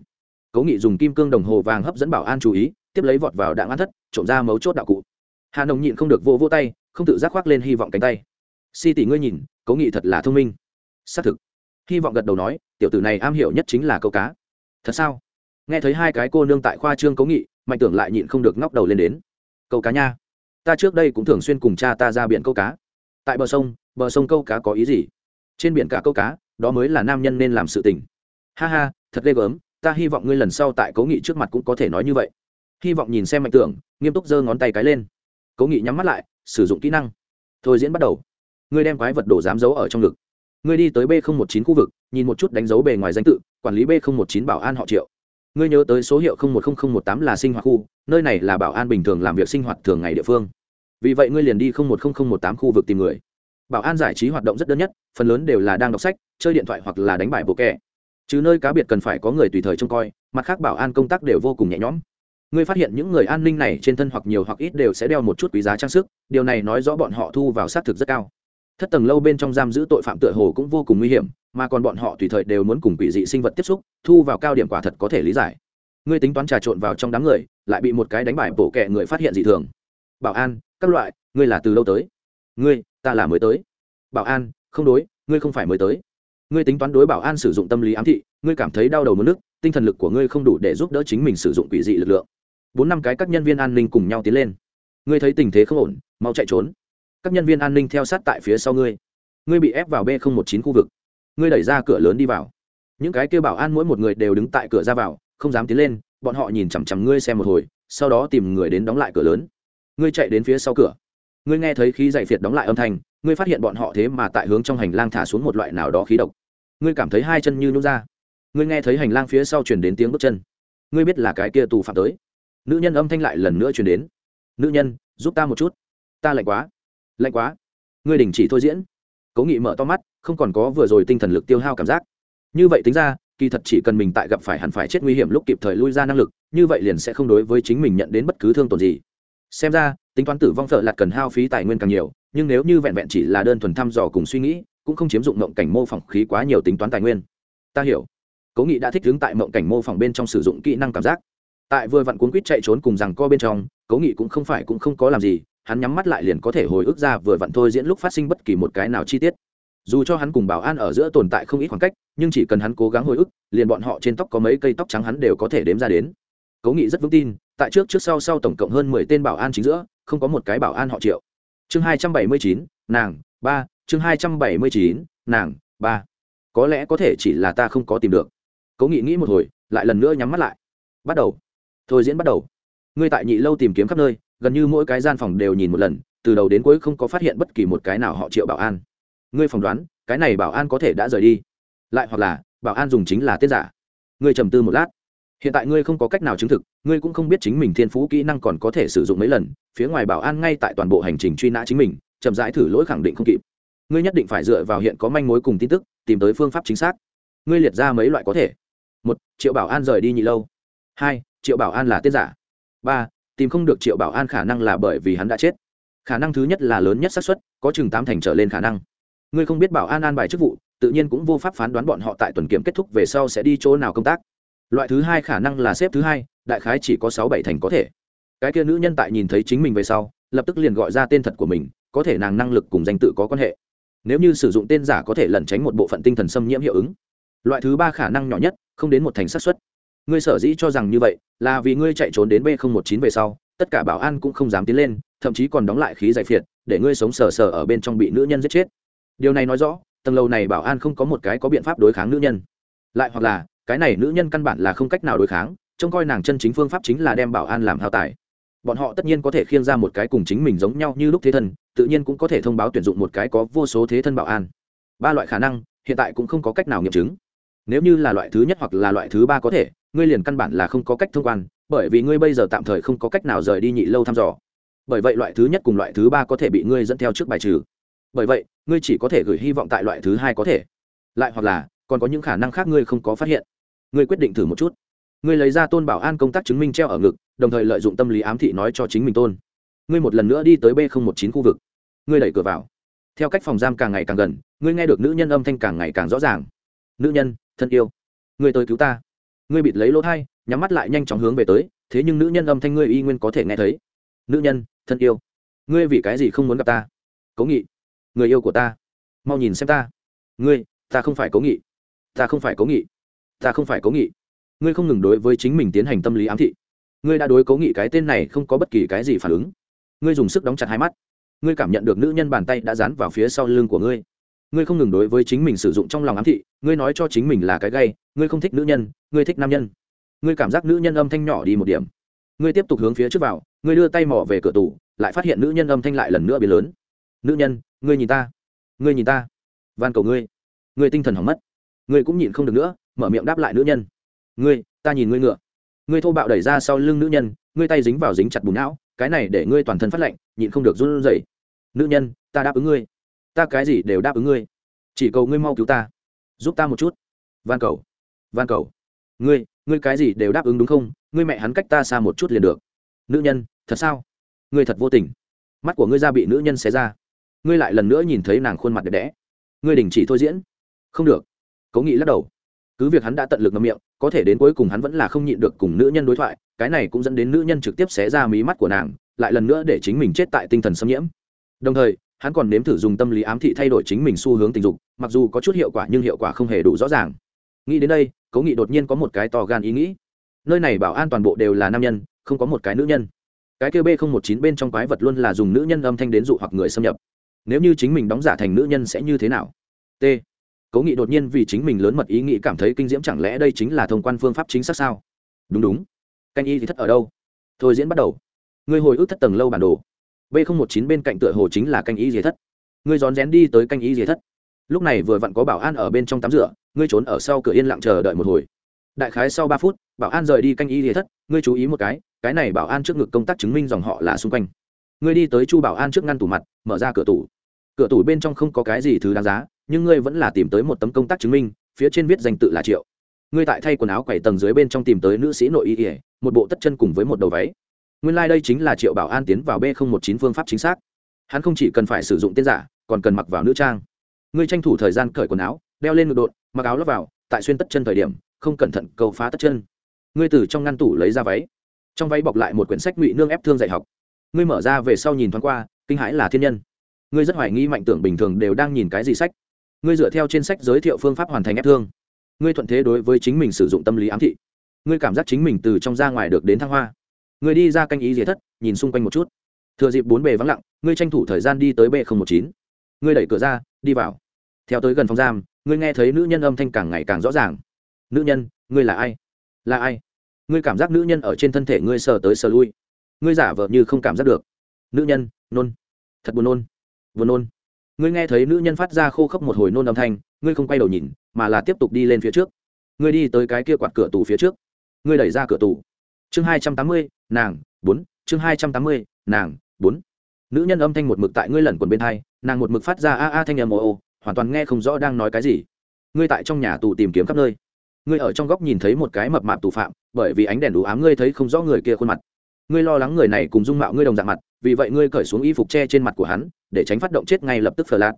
Cố nghị dùng kim cương đồng hồ vàng hấp dẫn bảo an chú ý, tiếp lấy vọt vào đạn ăn thất, trộm ra mấu chốt đạo cụ. Hà nồng nhịn không được vô vô tay, không tự giác khoác lên hy vọng cánh tay. Si tỷ ngươi nhìn, cố nghị thật là thông minh. Xác thực hy vọng gật đầu nói, tiểu tử này am hiểu nhất chính là câu cá. Thật sao? Nghe thấy hai cái cô nương tại khoa trương cố nghị, mạnh tưởng lại nhịn không được ngóc đầu lên đến. Câu cá nha. Ta trước đây cũng thường xuyên cùng cha ta ra biển câu cá. Tại bờ sông bờ sông câu cá có ý gì? Trên biển cả câu cá, đó mới là nam nhân nên làm sự tình. Ha ha, thật ghê gớm, ta hy vọng ngươi lần sau tại cố nghị trước mặt cũng có thể nói như vậy. Hy vọng nhìn xem mạnh tưởng, nghiêm túc giơ ngón tay cái lên. Cố nghị nhắm mắt lại, sử dụng kỹ năng. Thôi diễn bắt đầu. Ngươi đem quái vật đổ dám giấu ở trong ngực ngươi đi tới b một chín khu vực, nhìn một chút đánh dấu bề ngoài danh tự, quản lý b một chín bảo an họ triệu. Ngươi nhớ tới số hiệu một nghìn một tám là sinh hoạt khu, nơi này là bảo an bình thường làm việc sinh hoạt thường ngày địa phương. Vì vậy ngươi liền đi một nghìn một tám khu vực tìm người. Bảo an giải trí hoạt động rất đơn nhất, phần lớn đều là đang đọc sách, chơi điện thoại hoặc là đánh bài bộ kẹ chứ nơi cá biệt cần phải có người tùy thời trông coi, mặt khác bảo an công tác đều vô cùng nhẹ nhõm. Ngươi phát hiện những người an ninh này trên thân hoặc nhiều hoặc ít đều sẽ đeo một chút quý giá trang sức, điều này nói rõ bọn họ thu vào xác thực rất cao thất tầng lâu bên trong giam giữ tội phạm tựa hồ cũng vô cùng nguy hiểm, mà còn bọn họ tùy thời đều muốn cùng quỷ dị sinh vật tiếp xúc, thu vào cao điểm quả thật có thể lý giải. Ngươi tính toán trà trộn vào trong đám người, lại bị một cái đánh bại bổ kẹ người phát hiện dị thường. Bảo an, các loại, ngươi là từ lâu tới? Ngươi, ta là mới tới. Bảo an, không đối, ngươi không phải mới tới. Ngươi tính toán đối bảo an sử dụng tâm lý ám thị, ngươi cảm thấy đau đầu mất nước, tinh thần lực của ngươi không đủ để giúp đỡ chính mình sử dụng quỷ dị lực lượng. Bốn năm cái các nhân viên an ninh cùng nhau tiến lên. Ngươi thấy tình thế không ổn, mau chạy trốn các nhân viên an ninh theo sát tại phía sau ngươi. Ngươi bị ép vào b một chín khu vực. Ngươi đẩy ra cửa lớn đi vào. Những cái kêu bảo an mỗi một người đều đứng tại cửa ra vào, không dám tiến lên, bọn họ nhìn chằm chằm ngươi xem một hồi, sau đó tìm người đến đóng lại cửa lớn. Ngươi chạy đến phía sau cửa. Ngươi nghe thấy khí dày phiệt đóng lại âm thanh, ngươi phát hiện bọn họ thế mà tại hướng trong hành lang thả xuống một loại nào đó khí độc. Ngươi cảm thấy hai chân như nút ra. Ngươi nghe thấy hành lang phía sau chuyển đến tiếng bước chân. Ngươi biết là cái kia tù phạm tới. Nữ nhân âm thanh lại lần nữa chuyển đến. Nữ nhân, giúp ta một chút. Ta lạnh quá lạnh quá. Ngươi đình chỉ thôi diễn. Cố nghị mở to mắt, không còn có vừa rồi tinh thần lực tiêu hao cảm giác. Như vậy tính ra, kỳ thật chỉ cần mình tại gặp phải hẳn phải chết nguy hiểm lúc kịp thời lui ra năng lực, như vậy liền sẽ không đối với chính mình nhận đến bất cứ thương tổn gì. Xem ra, tính toán tử vong thợ lạt cần hao phí tài nguyên càng nhiều, nhưng nếu như vẹn vẹn chỉ là đơn thuần thăm dò cùng suy nghĩ, cũng không chiếm dụng mộng cảnh mô phỏng khí quá nhiều tính toán tài nguyên. Ta hiểu. Cố nghị đã thích ứng tại mộng cảnh mô phỏng bên trong sử dụng kỹ năng cảm giác. Tại vừa vặn cuốn quýt chạy trốn cùng rằng co bên trong, cố nghị cũng không phải cũng không có làm gì hắn nhắm mắt lại liền có thể hồi ức ra vừa vặn thôi diễn lúc phát sinh bất kỳ một cái nào chi tiết. Dù cho hắn cùng bảo an ở giữa tồn tại không ít khoảng cách, nhưng chỉ cần hắn cố gắng hồi ức, liền bọn họ trên tóc có mấy cây tóc trắng hắn đều có thể đếm ra đến. Cố nghị rất vững tin, tại trước trước sau sau tổng cộng hơn mười tên bảo an chính giữa, không có một cái bảo an họ triệu. Chương hai trăm bảy mươi chín, nàng, ba, chương hai trăm bảy mươi chín, nàng, ba. Có lẽ có thể chỉ là ta không có tìm được. Cố nghị nghĩ một hồi, lại lần nữa nhắm mắt lại. Bắt đầu. Thôi diễn bắt đầu. Ngươi tại nhị lâu tìm kiếm khắp nơi gần như mỗi cái gian phòng đều nhìn một lần, từ đầu đến cuối không có phát hiện bất kỳ một cái nào họ triệu bảo an. Ngươi phỏng đoán, cái này bảo an có thể đã rời đi. Lại hoặc là, bảo an dùng chính là tiết giả. Ngươi trầm tư một lát. Hiện tại ngươi không có cách nào chứng thực, ngươi cũng không biết chính mình thiên phú kỹ năng còn có thể sử dụng mấy lần, phía ngoài bảo an ngay tại toàn bộ hành trình truy nã chính mình, chậm rãi thử lỗi khẳng định không kịp. Ngươi nhất định phải dựa vào hiện có manh mối cùng tin tức, tìm tới phương pháp chính xác. Ngươi liệt ra mấy loại có thể. Một, triệu bảo an rời đi nhị lâu. Hai, triệu bảo an là tiết giả. Ba tìm không được triệu bảo an khả năng là bởi vì hắn đã chết. Khả năng thứ nhất là lớn nhất xác suất, có chừng tám thành trở lên khả năng. Ngươi không biết bảo an an bài chức vụ, tự nhiên cũng vô pháp phán đoán bọn họ tại tuần kiểm kết thúc về sau sẽ đi chỗ nào công tác. Loại thứ hai khả năng là xếp thứ hai, đại khái chỉ có sáu bảy thành có thể. Cái kia nữ nhân tại nhìn thấy chính mình về sau, lập tức liền gọi ra tên thật của mình, có thể nàng năng lực cùng danh tự có quan hệ. Nếu như sử dụng tên giả có thể lẩn tránh một bộ phận tinh thần xâm nhiễm hiệu ứng. Loại thứ ba khả năng nhỏ nhất, không đến một thành xác suất ngươi sở dĩ cho rằng như vậy là vì ngươi chạy trốn đến b không một chín về sau, tất cả bảo an cũng không dám tiến lên, thậm chí còn đóng lại khí giải phiệt, để ngươi sống sờ sờ ở bên trong bị nữ nhân giết chết. Điều này nói rõ, tầng lầu này bảo an không có một cái có biện pháp đối kháng nữ nhân. Lại hoặc là, cái này nữ nhân căn bản là không cách nào đối kháng, trông coi nàng chân chính phương pháp chính là đem bảo an làm hao tài. Bọn họ tất nhiên có thể khiêng ra một cái cùng chính mình giống nhau như lúc thế thân, tự nhiên cũng có thể thông báo tuyển dụng một cái có vô số thế thân bảo an. Ba loại khả năng, hiện tại cũng không có cách nào nghiệm chứng. Nếu như là loại thứ nhất hoặc là loại thứ ba có thể ngươi liền căn bản là không có cách thông quan, bởi vì ngươi bây giờ tạm thời không có cách nào rời đi nhị lâu thăm dò. Bởi vậy loại thứ nhất cùng loại thứ ba có thể bị ngươi dẫn theo trước bài trừ. Bởi vậy, ngươi chỉ có thể gửi hy vọng tại loại thứ hai có thể. Lại hoặc là, còn có những khả năng khác ngươi không có phát hiện. Ngươi quyết định thử một chút. Ngươi lấy ra tôn bảo an công tác chứng minh treo ở ngực, đồng thời lợi dụng tâm lý ám thị nói cho chính mình tôn. Ngươi một lần nữa đi tới b một chín khu vực. Ngươi đẩy cửa vào. Theo cách phòng giam càng ngày càng gần, ngươi nghe được nữ nhân âm thanh càng ngày càng rõ ràng. Nữ nhân, thân yêu. Ngươi tới cứu ta ngươi bịt lấy lỗ thai, nhắm mắt lại nhanh chóng hướng về tới, thế nhưng nữ nhân âm thanh ngươi y nguyên có thể nghe thấy. Nữ nhân, thân yêu, ngươi vì cái gì không muốn gặp ta? Cố nghị, người yêu của ta, mau nhìn xem ta. Ngươi, ta không phải cố nghị, ta không phải cố nghị, ta không phải cố nghị. Ngươi không ngừng đối với chính mình tiến hành tâm lý ám thị. Ngươi đã đối cố nghị cái tên này không có bất kỳ cái gì phản ứng. Ngươi dùng sức đóng chặt hai mắt. Ngươi cảm nhận được nữ nhân bàn tay đã dán vào phía sau lưng của ngươi ngươi không ngừng đối với chính mình sử dụng trong lòng ám thị, ngươi nói cho chính mình là cái gay, ngươi không thích nữ nhân, ngươi thích nam nhân. Ngươi cảm giác nữ nhân âm thanh nhỏ đi một điểm. Ngươi tiếp tục hướng phía trước vào, ngươi đưa tay mỏ về cửa tủ, lại phát hiện nữ nhân âm thanh lại lần nữa biến lớn. Nữ nhân, ngươi nhìn ta. Ngươi nhìn ta. Van cầu ngươi. Ngươi tinh thần hỏng mất. Ngươi cũng nhịn không được nữa, mở miệng đáp lại nữ nhân. Ngươi, ta nhìn ngươi ngựa. Ngươi thô bạo đẩy ra sau lưng nữ nhân, ngươi tay dính vào dính chặt bùn não, cái này để ngươi toàn thân phát lạnh, nhịn không được run rẩy. Nữ nhân, ta đáp ứng ngươi ta cái gì đều đáp ứng ngươi. Chỉ cầu ngươi mau cứu ta. Giúp ta một chút. Van cầu. Van cầu. Ngươi ngươi cái gì đều đáp ứng đúng không? Ngươi mẹ hắn cách ta xa một chút liền được. Nữ nhân, thật sao? Ngươi thật vô tình. Mắt của ngươi ra bị nữ nhân xé ra. Ngươi lại lần nữa nhìn thấy nàng khuôn mặt đẹp đẽ. Ngươi đình chỉ thôi diễn. Không được. Cố nghị lắc đầu. Cứ việc hắn đã tận lực ngậm miệng, có thể đến cuối cùng hắn vẫn là không nhịn được cùng nữ nhân đối thoại, cái này cũng dẫn đến nữ nhân trực tiếp xé ra mí mắt của nàng, lại lần nữa để chính mình chết tại tinh thần xâm nhiễm. Đồng thời hắn còn nếm thử dùng tâm lý ám thị thay đổi chính mình xu hướng tình dục, mặc dù có chút hiệu quả nhưng hiệu quả không hề đủ rõ ràng. Nghĩ đến đây, cố nghị đột nhiên có một cái to gan ý nghĩ. Nơi này bảo an toàn bộ đều là nam nhân, không có một cái nữ nhân. Cái kêu b không một chín bên trong quái vật luôn là dùng nữ nhân âm thanh đến dụ hoặc người xâm nhập. Nếu như chính mình đóng giả thành nữ nhân sẽ như thế nào? T. Cố nghị đột nhiên vì chính mình lớn mật ý nghĩ cảm thấy kinh diễm chẳng lẽ đây chính là thông quan phương pháp chính xác sao? Đúng đúng. Canh y thì thất ở đâu? Thôi diễn bắt đầu. Người hồi ức thất tầng lâu bản đồ b không một chín bên cạnh tựa hồ chính là canh y dế thất. Ngươi rón rén đi tới canh y dế thất. Lúc này vừa vặn có bảo an ở bên trong tắm rửa, ngươi trốn ở sau cửa yên lặng chờ đợi một hồi. Đại khái sau ba phút, bảo an rời đi canh y dế thất, ngươi chú ý một cái cái này bảo an trước ngực công tác chứng minh dòng họ là xung quanh. Ngươi đi tới chu bảo an trước ngăn tủ mặt, mở ra cửa tủ. Cửa tủ bên trong không có cái gì thứ đáng giá, nhưng ngươi vẫn là tìm tới một tấm công tác chứng minh, phía trên viết danh tự là triệu. Ngươi tại thay quần áo quầy tầng dưới bên trong tìm tới nữ sĩ nội y ỉa một bộ tất chân cùng với một đầu váy nguyên lai、like、đây chính là triệu bảo an tiến vào b một chín phương pháp chính xác. Hắn không chỉ cần phải sử dụng tên giả, còn cần mặc vào nữ trang. Ngươi tranh thủ thời gian cởi quần áo, đeo lên ngực đột mặc áo lấp vào, tại xuyên tất chân thời điểm, không cẩn thận cầu phá tất chân. Ngươi từ trong ngăn tủ lấy ra váy. Trong váy bọc lại một quyển sách ngụy nương ép thương dạy học. Ngươi mở ra về sau nhìn thoáng qua, kinh hãi là thiên nhân. Ngươi rất hoài nghi mạnh tưởng bình thường đều đang nhìn cái gì sách. Ngươi dựa theo trên sách giới thiệu phương pháp hoàn thành ép thương. Ngươi thuận thế đối với chính mình sử dụng tâm lý ám thị. Ngươi cảm giác chính mình từ trong ra ngoài được đến thăng hoa ngươi đi ra canh ý dĩa thất, nhìn xung quanh một chút. Thừa dịp bốn bề vắng lặng, ngươi tranh thủ thời gian đi tới b một chín. Ngươi đẩy cửa ra, đi vào. Theo tới gần phòng giam, ngươi nghe thấy nữ nhân âm thanh càng ngày càng rõ ràng. Nữ nhân, ngươi là ai? Là ai? Ngươi cảm giác nữ nhân ở trên thân thể ngươi sờ tới sờ lui. Ngươi giả vờ như không cảm giác được. Nữ nhân, nôn. Thật buồn nôn. Buồn nôn. Ngươi nghe thấy nữ nhân phát ra khô khốc một hồi nôn âm thanh, ngươi không quay đầu nhìn, mà là tiếp tục đi lên phía trước. Ngươi đi tới cái kia quạt cửa tủ phía trước. Ngươi đẩy ra cửa tủ chương hai trăm tám mươi nàng bốn chương hai trăm tám mươi nàng bốn. Nữ nhân âm thanh một mực tại ngươi lẩn quần bên hai nàng một mực phát ra a a thanh âm ô ô hoàn toàn nghe không rõ đang nói cái gì. Ngươi tại trong nhà tù tìm kiếm khắp nơi. Ngươi ở trong góc nhìn thấy một cái mập mạp tù phạm bởi vì ánh đèn đủ ám ngươi thấy không rõ người kia khuôn mặt. Ngươi lo lắng người này cùng dung mạo ngươi đồng dạng mặt vì vậy ngươi cởi xuống y phục che trên mặt của hắn để tránh phát động chết ngay lập tức phờ lạt.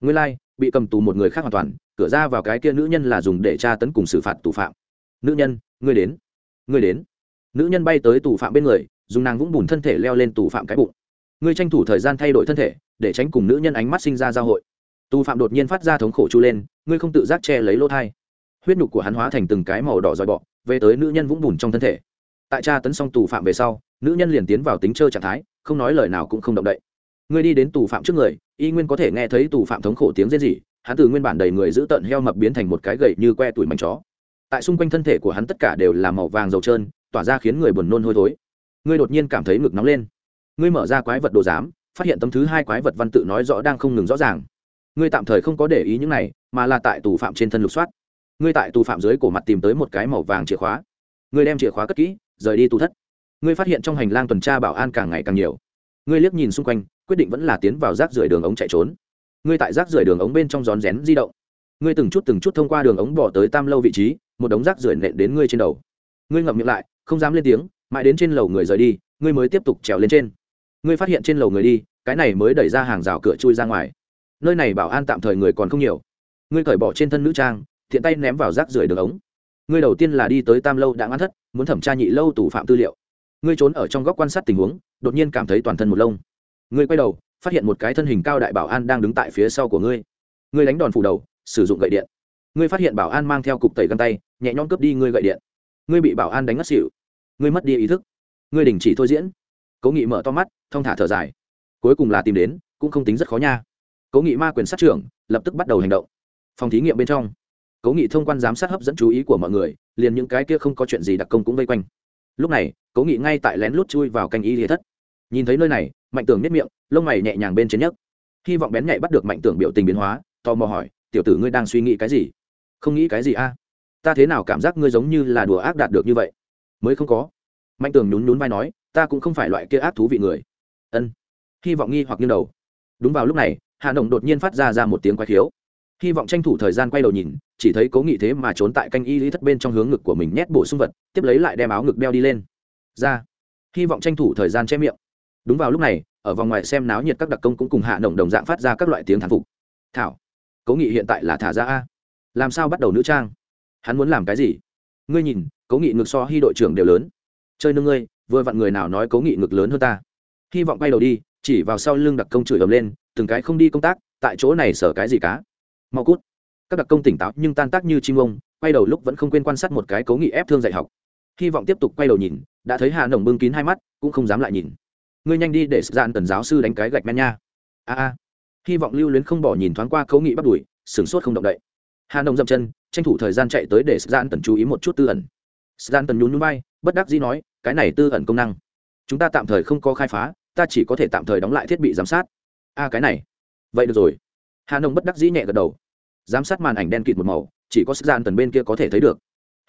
Ngươi lai、like, bị cầm tù một người khác hoàn toàn cửa ra vào cái kia nữ nhân là dùng để tra tấn cùng xử phạt tù phạm. Nữ nhân ngươi đến. Ngươi đến nữ nhân bay tới tù phạm bên người, dùng nàng vũng bùn thân thể leo lên tù phạm cái bụng. Ngươi tranh thủ thời gian thay đổi thân thể, để tránh cùng nữ nhân ánh mắt sinh ra giao hội. Tù phạm đột nhiên phát ra thống khổ chu lên, ngươi không tự giác che lấy lỗ thai. Huyết nhục của hắn hóa thành từng cái màu đỏ dòi bọ, về tới nữ nhân vũng bùn trong thân thể. Tại tra tấn xong tù phạm về sau, nữ nhân liền tiến vào tính chơi trạng thái, không nói lời nào cũng không động đậy. Ngươi đi đến tù phạm trước người, y nguyên có thể nghe thấy tù phạm thống khổ tiếng rên rỉ, hắn từ nguyên bản đầy người giữ tợn heo mập biến thành một cái gậy như que tuổi mảnh chó. Tại xung quanh thân thể của hắn tất cả đều là màu vàng dầu trơn tỏa ra khiến người buồn nôn hôi thối. Ngươi đột nhiên cảm thấy ngực nóng lên. Ngươi mở ra quái vật đồ giám, phát hiện tấm thứ hai quái vật văn tự nói rõ đang không ngừng rõ ràng. Ngươi tạm thời không có để ý những này, mà là tại tù phạm trên thân lục soát. Ngươi tại tù phạm dưới cổ mặt tìm tới một cái màu vàng chìa khóa. Ngươi đem chìa khóa cất kỹ, rời đi tù thất. Ngươi phát hiện trong hành lang tuần tra bảo an càng ngày càng nhiều. Ngươi liếc nhìn xung quanh, quyết định vẫn là tiến vào rác rưởi đường ống chạy trốn. Ngươi tại rác rưởi đường ống bên trong rón rén di động. Ngươi từng chút từng chút thông qua đường ống bỏ tới tam lâu vị trí, một đống rác rưởi nện đến ngươi trên đầu. Ngươi ngậm miệng lại không dám lên tiếng, mãi đến trên lầu người rời đi, ngươi mới tiếp tục trèo lên trên. Ngươi phát hiện trên lầu người đi, cái này mới đẩy ra hàng rào cửa chui ra ngoài. Nơi này bảo an tạm thời người còn không nhiều. Ngươi cởi bỏ trên thân nữ trang, thiện tay ném vào rác rưởi đường ống. Ngươi đầu tiên là đi tới tam lâu đã ngăn thất, muốn thẩm tra nhị lâu tù phạm tư liệu. Ngươi trốn ở trong góc quan sát tình huống, đột nhiên cảm thấy toàn thân một lông. Ngươi quay đầu, phát hiện một cái thân hình cao đại bảo an đang đứng tại phía sau của ngươi. Ngươi đánh đòn phủ đầu, sử dụng gậy điện. Ngươi phát hiện bảo an mang theo cục tẩy găng tay, nhẹ nhõm cướp đi ngươi gậy điện. Ngươi bị bảo an đánh ngất xỉu ngươi mất đi ý thức. Ngươi đình chỉ thôi diễn. Cố nghị mở to mắt, thong thả thở dài. Cuối cùng là tìm đến, cũng không tính rất khó nha. Cố nghị ma quyền sát trưởng, lập tức bắt đầu hành động. Phòng thí nghiệm bên trong, cố nghị thông quan giám sát hấp dẫn chú ý của mọi người, liền những cái kia không có chuyện gì đặc công cũng vây quanh. Lúc này, cố nghị ngay tại lén lút chui vào canh y lý thất. Nhìn thấy nơi này, mạnh tưởng nếp miệng, lông mày nhẹ nhàng bên trên nhấc. Hy vọng bén nhạy bắt được mạnh tưởng biểu tình biến hóa, tò mò hỏi, tiểu tử ngươi đang suy nghĩ cái gì? Không nghĩ cái gì a. Ta thế nào cảm giác ngươi giống như là đùa ác đạt được như vậy? Mới không có. Mạnh tường nhún nhún vai nói, ta cũng không phải loại kia ác thú vị người. Ân. Hy vọng nghi hoặc nghiêng đầu. Đúng vào lúc này hà nồng đột nhiên phát ra ra một tiếng quái khiếu. Hy vọng tranh thủ thời gian quay đầu nhìn, chỉ thấy cố nghị thế mà trốn tại canh y lý thất bên trong hướng ngực của mình nhét bổ sung vật, tiếp lấy lại đem áo ngực đeo đi lên. Ra. Hy vọng tranh thủ thời gian che miệng. Đúng vào lúc này, ở vòng ngoài xem náo nhiệt các đặc công cũng cùng hạ nồng đồng dạng phát ra các loại tiếng thán phục. Thảo, cố nghị hiện tại là thả ra a. Làm sao bắt đầu nữ trang? Hắn muốn làm cái gì? Ngươi nhìn cố nghị ngực so hy đội trưởng đều lớn. Chơi nương ngươi, vừa vặn người nào nói cố nghị ngực lớn hơn ta? Hy vọng bay đầu đi, chỉ vào sau lưng đặc công chửi ầm lên, từng cái không đi công tác, tại chỗ này sở cái gì cá? Mau cút. Các đặc công tỉnh táo nhưng tan tác như chim ông, quay đầu lúc vẫn không quên quan sát một cái cố nghị ép thương dạy học. Hy vọng tiếp tục quay đầu nhìn, đã thấy hà nồng bưng kín hai mắt, cũng không dám lại nhìn. Ngươi nhanh đi để dạn tần giáo sư đánh cái gạch men nha. A a. Hy vọng lưu luyến không bỏ nhìn thoáng qua cố nghị bắt đùi sửng sốt không động đậy. Hà nồng dậm chân, tranh thủ thời gian chạy tới để dạn tần chú ý một chút tư ẩn dạn tần nhún nhún bay bất đắc dĩ nói, cái này tư ẩn công năng. Chúng ta tạm thời không có khai phá, ta chỉ có thể tạm thời đóng lại thiết bị giám sát. A, cái này. Vậy được rồi. Hà nông bất đắc dĩ nhẹ gật đầu. Giám sát màn ảnh đen kịt một màu, chỉ có gian tần bên kia có thể thấy được.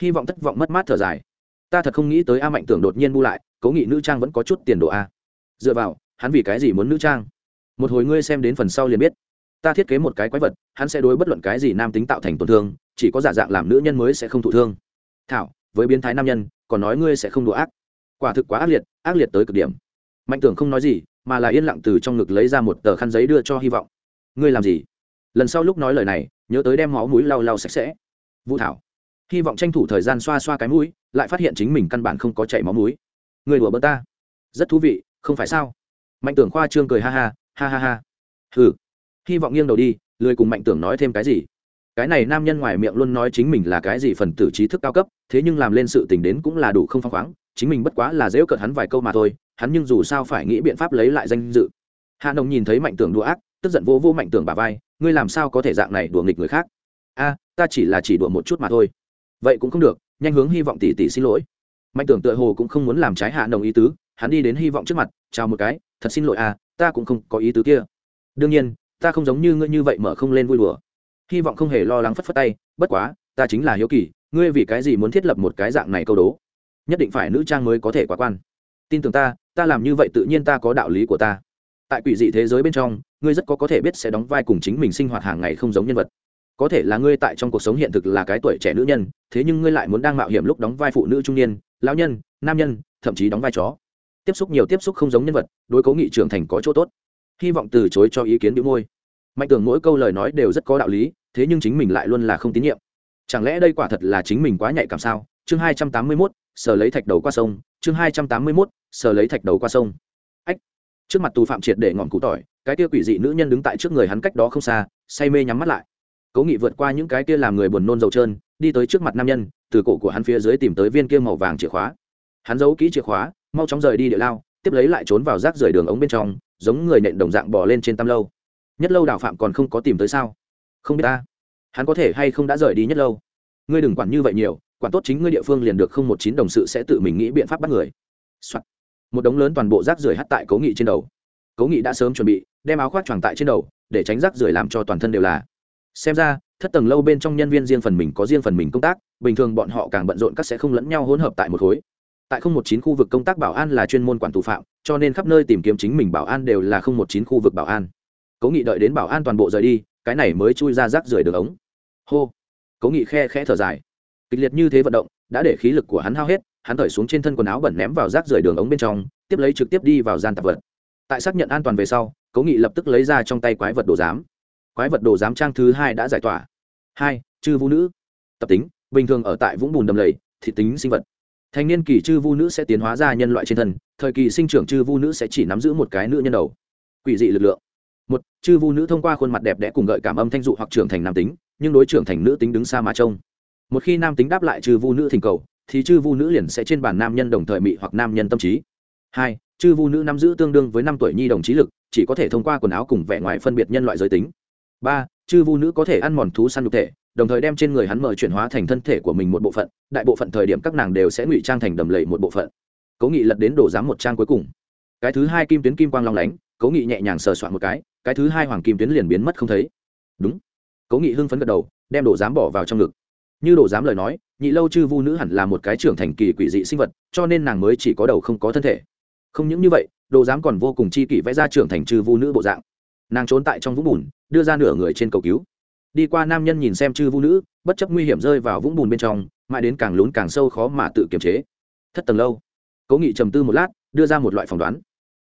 Hy vọng thất vọng mất mát thở dài. Ta thật không nghĩ tới a mạnh tưởng đột nhiên bu lại, cố nghị nữ trang vẫn có chút tiền đồ a. Dựa vào, hắn vì cái gì muốn nữ trang? Một hồi ngươi xem đến phần sau liền biết. Ta thiết kế một cái quái vật, hắn sẽ đối bất luận cái gì nam tính tạo thành tổn thương, chỉ có giả dạng làm nữ nhân mới sẽ không thụ thương. Thảo với biến thái nam nhân, còn nói ngươi sẽ không đùa ác. Quả thực quá ác liệt ác liệt tới cực điểm. Mạnh tưởng không nói gì, mà là yên lặng từ trong ngực lấy ra một tờ khăn giấy đưa cho hy vọng. Ngươi làm gì? Lần sau lúc nói lời này, nhớ tới đem máu mũi lau lau sạch sẽ. Vũ thảo. Hy vọng tranh thủ thời gian xoa xoa cái mũi, lại phát hiện chính mình căn bản không có chảy máu mũi. Người đùa bớt ta. Rất thú vị, không phải sao? Mạnh tưởng khoa trương cười ha ha ha ha ha. Hừ. Hy vọng nghiêng đầu đi, lười cùng mạnh tưởng nói thêm cái gì cái này nam nhân ngoài miệng luôn nói chính mình là cái gì phần tử trí thức cao cấp thế nhưng làm lên sự tình đến cũng là đủ không phăng khoáng chính mình bất quá là dễ cợt hắn vài câu mà thôi hắn nhưng dù sao phải nghĩ biện pháp lấy lại danh dự. Hạ nồng nhìn thấy mạnh tưởng đùa ác tức giận vô vô mạnh tưởng bà vai ngươi làm sao có thể dạng này đùa nghịch người khác? A ta chỉ là chỉ đùa một chút mà thôi. Vậy cũng không được nhanh hướng hy vọng tỷ tỷ xin lỗi. Mạnh tưởng tựa hồ cũng không muốn làm trái hạ nồng ý tứ hắn đi đến hy vọng trước mặt chào một cái thật xin lỗi a, ta cũng không có ý tứ kia. Đương nhiên ta không giống như ngươi như vậy mở không lên vui đùa hy vọng không hề lo lắng phất phất tay, bất quá, ta chính là hiếu kỳ, ngươi vì cái gì muốn thiết lập một cái dạng này câu đố? Nhất định phải nữ trang mới có thể quá quan. Tin tưởng ta ta làm như vậy tự nhiên ta có đạo lý của ta. Tại quỷ dị thế giới bên trong, ngươi rất có có thể biết sẽ đóng vai cùng chính mình sinh hoạt hàng ngày không giống nhân vật. Có thể là ngươi tại trong cuộc sống hiện thực là cái tuổi trẻ nữ nhân, thế nhưng ngươi lại muốn đang mạo hiểm lúc đóng vai phụ nữ trung niên, lão nhân, nam nhân, thậm chí đóng vai chó. Tiếp xúc nhiều tiếp xúc không giống nhân vật, đối cố nghị trưởng thành có chỗ tốt. Hy vọng từ chối cho ý kiến bị môi mạnh tưởng mỗi câu lời nói đều rất có đạo lý, thế nhưng chính mình lại luôn là không tín nhiệm. Chẳng lẽ đây quả thật là chính mình quá nhạy cảm sao? Chương hai trăm tám mươi mốt sờ lấy thạch đầu qua sông. Chương hai trăm tám mươi mốt sờ lấy thạch đầu qua sông. Ách. Trước mặt tù phạm triệt để ngọn cụ tỏi, cái kia quỷ dị nữ nhân đứng tại trước người hắn cách đó không xa, say mê nhắm mắt lại. Cố nghị vượt qua những cái kia làm người buồn nôn dầu trơn, đi tới trước mặt nam nhân, từ cổ của hắn phía dưới tìm tới viên kia màu vàng chìa khóa. Hắn giấu kỹ chìa khóa, mau chóng rời đi địa lao, tiếp lấy lại trốn vào rác rời đường ống bên trong, giống người nện đồng dạng bỏ lên trên tam lâu nhất lâu đào phạm còn không có tìm tới sao? Không biết ta. Hắn có thể hay không đã rời đi nhất lâu? Ngươi đừng quản như vậy nhiều, quản tốt chính ngươi địa phương liền được không một chín đồng sự sẽ tự mình nghĩ biện pháp bắt người、Soạn. một đống lớn toàn bộ rác rưởi hắt tại cố nghị trên đầu. Cố nghị đã sớm chuẩn bị, đem áo khoác tròn tại trên đầu, để tránh rác rưởi làm cho toàn thân đều là. Xem ra, thất tầng lâu bên trong nhân viên riêng phần mình có riêng phần mình công tác, bình thường bọn họ càng bận rộn các sẽ không lẫn nhau hỗn hợp tại một khối. Tại không một chín khu vực công tác bảo an là chuyên môn quản tù phạm, cho nên khắp nơi tìm kiếm chính mình bảo an đều là không một chín khu vực bảo an cố nghị đợi đến bảo an toàn bộ rời đi, cái này mới chui ra rác rưởi đường ống. Hô. Cố nghị khe khẽ thở dài. Kịch liệt như thế vận động, đã để khí lực của hắn hao hết, hắn thởi xuống trên thân quần áo bẩn ném vào rác rưởi đường ống bên trong, tiếp lấy trực tiếp đi vào gian tạp vật. Tại xác nhận an toàn về sau, cố nghị lập tức lấy ra trong tay quái vật đồ giám. Quái vật đồ giám trang thứ hai đã giải tỏa. Hai, chư vũ nữ. Tập tính, bình thường ở tại vũng bùn đầm lầy, thị tính sinh vật. Thành niên kỳ chư vu nữ sẽ tiến hóa ra nhân loại trên thân, thời kỳ sinh trưởng chư vu nữ sẽ chỉ nắm giữ một cái nữ nhân đầu. Quỷ dị lực lượng một, chư vu nữ thông qua khuôn mặt đẹp đẽ cùng gợi cảm âm thanh dụ hoặc trưởng thành nam tính, nhưng đối trưởng thành nữ tính đứng xa mà trông. Một khi nam tính đáp lại chư vu nữ thỉnh cầu, thì chư vu nữ liền sẽ trên bàn nam nhân đồng thời mị hoặc nam nhân tâm trí. Hai, chư vu nữ nắm giữ tương đương với năm tuổi nhi đồng trí lực, chỉ có thể thông qua quần áo cùng vẻ ngoài phân biệt nhân loại giới tính. Ba, chư vu nữ có thể ăn mòn thú săn nhục thể, đồng thời đem trên người hắn mời chuyển hóa thành thân thể của mình một bộ phận, đại bộ phận thời điểm các nàng đều sẽ ngụy trang thành đầm lầy một bộ phận. Cố nghị lật đến đổ giám một trang cuối cùng. Cái thứ hai kim tuyến kim quang long lánh, cố nghị nhẹ nhàng sờ soạn một cái cái thứ hai hoàng kim tuyến liền biến mất không thấy. Đúng. Cố nghị hưng phấn gật đầu, đem đồ giám bỏ vào trong ngực. Như đồ giám lời nói, nhị lâu chư vu nữ hẳn là một cái trưởng thành kỳ quỷ dị sinh vật, cho nên nàng mới chỉ có đầu không có thân thể. Không những như vậy, đồ giám còn vô cùng chi kỷ vẽ ra trưởng thành chư vu nữ bộ dạng. Nàng trốn tại trong vũng bùn, đưa ra nửa người trên cầu cứu. Đi qua nam nhân nhìn xem chư vu nữ, bất chấp nguy hiểm rơi vào vũng bùn bên trong, mãi đến càng lún càng sâu khó mà tự kiềm chế. Thất tầng lâu. Cố nghị trầm tư một lát, đưa ra một loại phỏng đoán.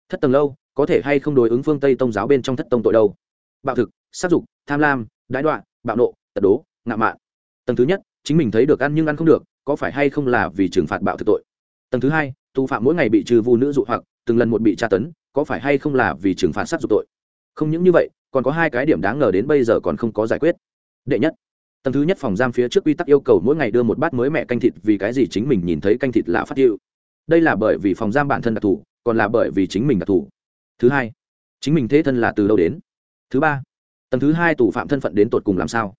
Thất tầng lâu có thể hay không đối ứng phương tây tông giáo bên trong thất tông tội đâu? Bạo thực, sát dục, tham lam đái đoạn bạo nộ, tật đố ngạ mạn. Tầng thứ nhất, chính mình thấy được ăn nhưng ăn không được, có phải hay không là vì trừng phạt bạo thực tội? Tầng thứ hai, tù phạm mỗi ngày bị trừ vu nữ dụ hoặc, từng lần một bị tra tấn, có phải hay không là vì trừng phạt sát dục tội? Không những như vậy, còn có hai cái điểm đáng ngờ đến bây giờ còn không có giải quyết. Đệ nhất, tầng thứ nhất phòng giam phía trước quy tắc yêu cầu mỗi ngày đưa một bát mới mẹ canh thịt vì cái gì chính mình nhìn thấy canh thịt là phát hiệu đây là bởi vì phòng giam bản thân đặc thù, còn là bởi vì chính mình đặc thù thứ hai, chính mình thế thân là từ đâu đến? Thứ ba, tầng thứ hai tù phạm thân phận đến tột cùng làm sao?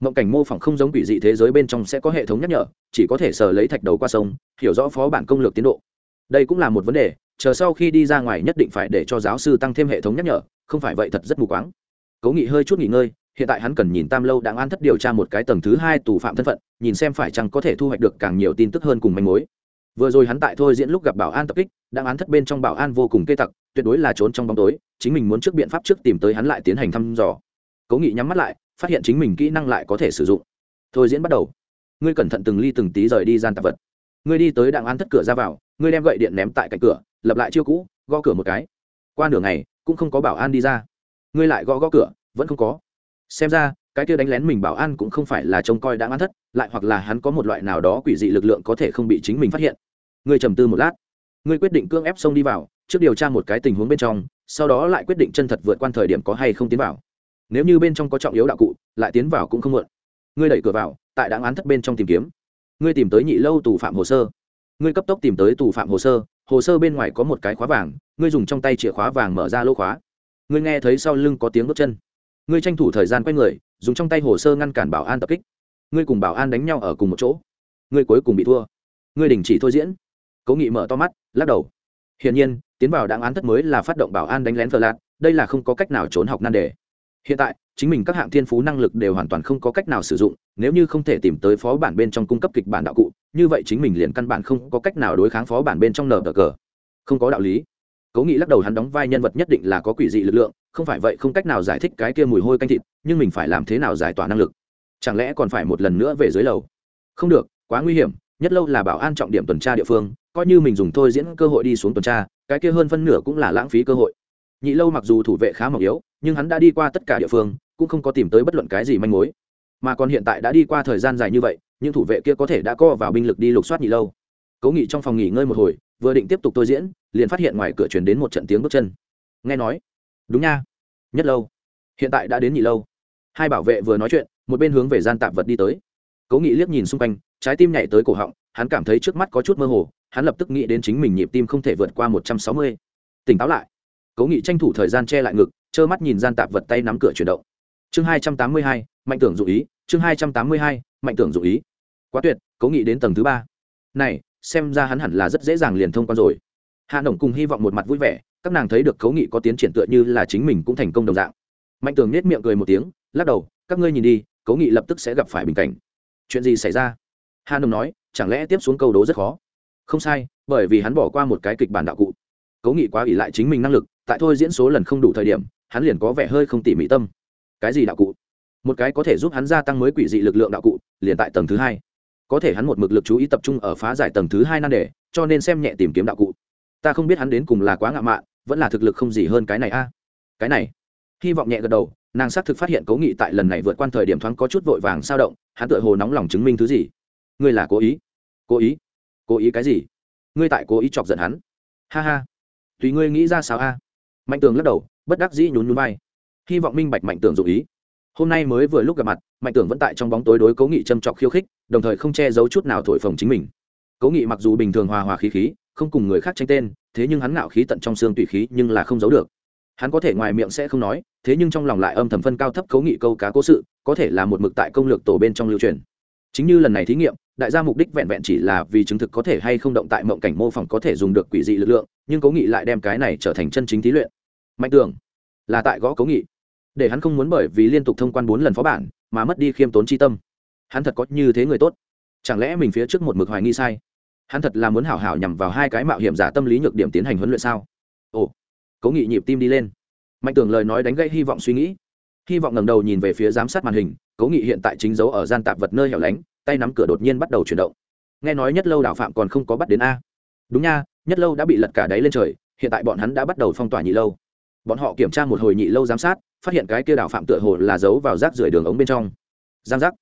Mộng cảnh mô phỏng không giống quỷ dị thế giới bên trong sẽ có hệ thống nhắc nhở, chỉ có thể sờ lấy thạch đầu qua sông, hiểu rõ phó bản công lược tiến độ. Đây cũng là một vấn đề, chờ sau khi đi ra ngoài nhất định phải để cho giáo sư tăng thêm hệ thống nhắc nhở, không phải vậy thật rất mù quáng. Cố nghị hơi chút nghỉ ngơi, hiện tại hắn cần nhìn tam lâu đang an thất điều tra một cái tầng thứ hai tù phạm thân phận, nhìn xem phải chăng có thể thu hoạch được càng nhiều tin tức hơn cùng manh mối vừa rồi hắn tại thôi diễn lúc gặp bảo an tập kích, đang án thất bên trong bảo an vô cùng kê tặc, tuyệt đối là trốn trong bóng tối, chính mình muốn trước biện pháp trước tìm tới hắn lại tiến hành thăm dò. Cố nghị nhắm mắt lại, phát hiện chính mình kỹ năng lại có thể sử dụng. Thôi diễn bắt đầu. Ngươi cẩn thận từng ly từng tí rời đi gian tạp vật. Ngươi đi tới đặng án thất cửa ra vào, ngươi đem gậy điện ném tại cạnh cửa, lập lại chiêu cũ, gõ cửa một cái. Qua nửa ngày, cũng không có bảo an đi ra. Ngươi lại gõ gõ cửa, vẫn không có. Xem ra cái kia đánh lén mình bảo an cũng không phải là trông coi đã ngăn thất, lại hoặc là hắn có một loại nào đó quỷ dị lực lượng có thể không bị chính mình phát hiện. Ngươi trầm tư một lát. Ngươi quyết định cưỡng ép xông đi vào, trước điều tra một cái tình huống bên trong, sau đó lại quyết định chân thật vượt qua thời điểm có hay không tiến vào. Nếu như bên trong có trọng yếu đạo cụ, lại tiến vào cũng không muộn. Ngươi đẩy cửa vào, tại đáng án thất bên trong tìm kiếm. Ngươi tìm tới nhị lâu tù phạm hồ sơ. Ngươi cấp tốc tìm tới tù phạm hồ sơ hồ sơ bên ngoài có một cái khóa vàng ngươi dùng trong tay chìa khóa vàng mở ra lỗ khóa. Ngươi nghe thấy sau lưng có tiếng bước chân ngươi tranh thủ thời gian quay người, dùng trong tay hồ sơ ngăn cản bảo an tập kích. Ngươi cùng bảo an đánh nhau ở cùng một chỗ. Ngươi cuối cùng bị thua. Ngươi đình chỉ thôi diễn. Cố nghị mở to mắt, lắc đầu. Hiển nhiên, tiến vào đáng án thất mới là phát động bảo an đánh lén phờ lạc đây là không có cách nào trốn học nan đề. Hiện tại, chính mình các hạng thiên phú năng lực đều hoàn toàn không có cách nào sử dụng, nếu như không thể tìm tới phó bản bên trong cung cấp kịch bản đạo cụ, như vậy chính mình liền căn bản không có cách nào đối kháng phó bản bên trong nở cờ. Không có đạo lý. Cố nghị lắc đầu hắn đóng vai nhân vật nhất định là có quỷ dị lực lượng không phải vậy không cách nào giải thích cái kia mùi hôi canh thịt, nhưng mình phải làm thế nào giải tỏa năng lực? Chẳng lẽ còn phải một lần nữa về dưới lầu? Không được, quá nguy hiểm, nhất lâu là bảo an trọng điểm tuần tra địa phương, coi như mình dùng thôi diễn cơ hội đi xuống tuần tra, cái kia hơn phân nửa cũng là lãng phí cơ hội. Nhị lâu mặc dù thủ vệ khá mỏng yếu, nhưng hắn đã đi qua tất cả địa phương, cũng không có tìm tới bất luận cái gì manh mối. Mà còn hiện tại đã đi qua thời gian dài như vậy, những thủ vệ kia có thể đã co vào binh lực đi lục soát nhị lâu. Cố nghị trong phòng nghỉ ngơi một hồi, vừa định tiếp tục tôi diễn, liền phát hiện ngoài cửa chuyển đến một trận tiếng bước chân. Nghe nói đúng nha. Nhất lâu. Hiện tại đã đến nhị lâu. Hai bảo vệ vừa nói chuyện, một bên hướng về gian tạp vật đi tới. Cố nghị liếc nhìn xung quanh, trái tim nhảy tới cổ họng, hắn cảm thấy trước mắt có chút mơ hồ, hắn lập tức nghĩ đến chính mình nhịp tim không thể vượt qua một trăm sáu mươi. Tỉnh táo lại. Cố nghị tranh thủ thời gian che lại ngực, trơ mắt nhìn gian tạp vật tay nắm cửa chuyển động. Chương hai trăm tám mươi hai, mạnh tưởng dụ ý, chương hai trăm tám mươi hai, mạnh tưởng dụ ý. Quá tuyệt, cố nghị đến tầng thứ ba. Này, xem ra hắn hẳn là rất dễ dàng liền thông quan rồi. Hạ nổng cùng hy vọng một mặt vui vẻ các nàng thấy được cấu nghị có tiến triển tựa như là chính mình cũng thành công đồng dạng. Mạnh tường nết miệng cười một tiếng, lắc đầu, các ngươi nhìn đi, cấu nghị lập tức sẽ gặp phải bình cảnh. Chuyện gì xảy ra? Hà nông nói, chẳng lẽ tiếp xuống câu đố rất khó? Không sai, bởi vì hắn bỏ qua một cái kịch bản đạo cụ. Cấu nghị quá ỷ lại chính mình năng lực, tại thôi diễn số lần không đủ thời điểm, hắn liền có vẻ hơi không tỉ mỉ tâm. Cái gì đạo cụ? Một cái có thể giúp hắn gia tăng mới quỷ dị lực lượng đạo cụ, liền tại tầng thứ hai. Có thể hắn một mực lực chú ý tập trung ở phá giải tầng thứ hai nan đề, cho nên xem nhẹ tìm kiếm đạo cụ. Ta không biết hắn đến cùng là quá ngạo mạn vẫn là thực lực không gì hơn cái này a. Cái này. Hy vọng nhẹ gật đầu, nàng xác thực phát hiện cố nghị tại lần này vượt qua thời điểm thoáng có chút vội vàng sao động, hắn tựa hồ nóng lòng chứng minh thứ gì. Ngươi là cố ý. Cố ý? Cố ý cái gì? Ngươi tại cố ý chọc giận hắn. Ha ha. Tùy ngươi nghĩ ra sao a? Mạnh tường lắc đầu, bất đắc dĩ nhún nhún vai. Hy vọng minh bạch mạnh tường dụ ý. Hôm nay mới vừa lúc gặp mặt, mạnh tường vẫn tại trong bóng tối đối cố nghị châm trọc khiêu khích, đồng thời không che giấu chút nào thổi phồng chính mình. Cố nghị mặc dù bình thường hòa hòa khí khí không cùng người khác tranh tên, thế nhưng hắn ngạo khí tận trong xương tùy khí nhưng là không giấu được. Hắn có thể ngoài miệng sẽ không nói, thế nhưng trong lòng lại âm thầm phân cao thấp cấu nghị câu cá cố sự, có thể là một mực tại công lược tổ bên trong lưu truyền. Chính như lần này thí nghiệm, đại gia mục đích vẹn vẹn chỉ là vì chứng thực có thể hay không động tại mộng cảnh mô phỏng có thể dùng được quỷ dị lực lượng, nhưng cố nghị lại đem cái này trở thành chân chính thí luyện. Mạnh tưởng là tại gõ cố nghị. Để hắn không muốn bởi vì liên tục thông quan bốn lần phó bản, mà mất đi khiêm tốn tri tâm. Hắn thật có như thế người tốt. Chẳng lẽ mình phía trước một mực hoài nghi sai? Hắn thật là muốn hảo hảo nhằm vào hai cái mạo hiểm giả tâm lý nhược điểm tiến hành huấn luyện sao? Ồ, cố nghị nhịp tim đi lên. Mạnh tưởng lời nói đánh gây hy vọng suy nghĩ. Hy vọng ngẩng đầu nhìn về phía giám sát màn hình, cố nghị hiện tại chính giấu ở gian tạp vật nơi hẻo lánh, tay nắm cửa đột nhiên bắt đầu chuyển động. Nghe nói nhất lâu đảo phạm còn không có bắt đến a. Đúng nha, nhất lâu đã bị lật cả đáy lên trời, hiện tại bọn hắn đã bắt đầu phong tỏa nhị lâu. Bọn họ kiểm tra một hồi nhị lâu giám sát, phát hiện cái kia đảo phạm tựa hồ là giấu vào rác rưởi đường ống bên trong. Giang rác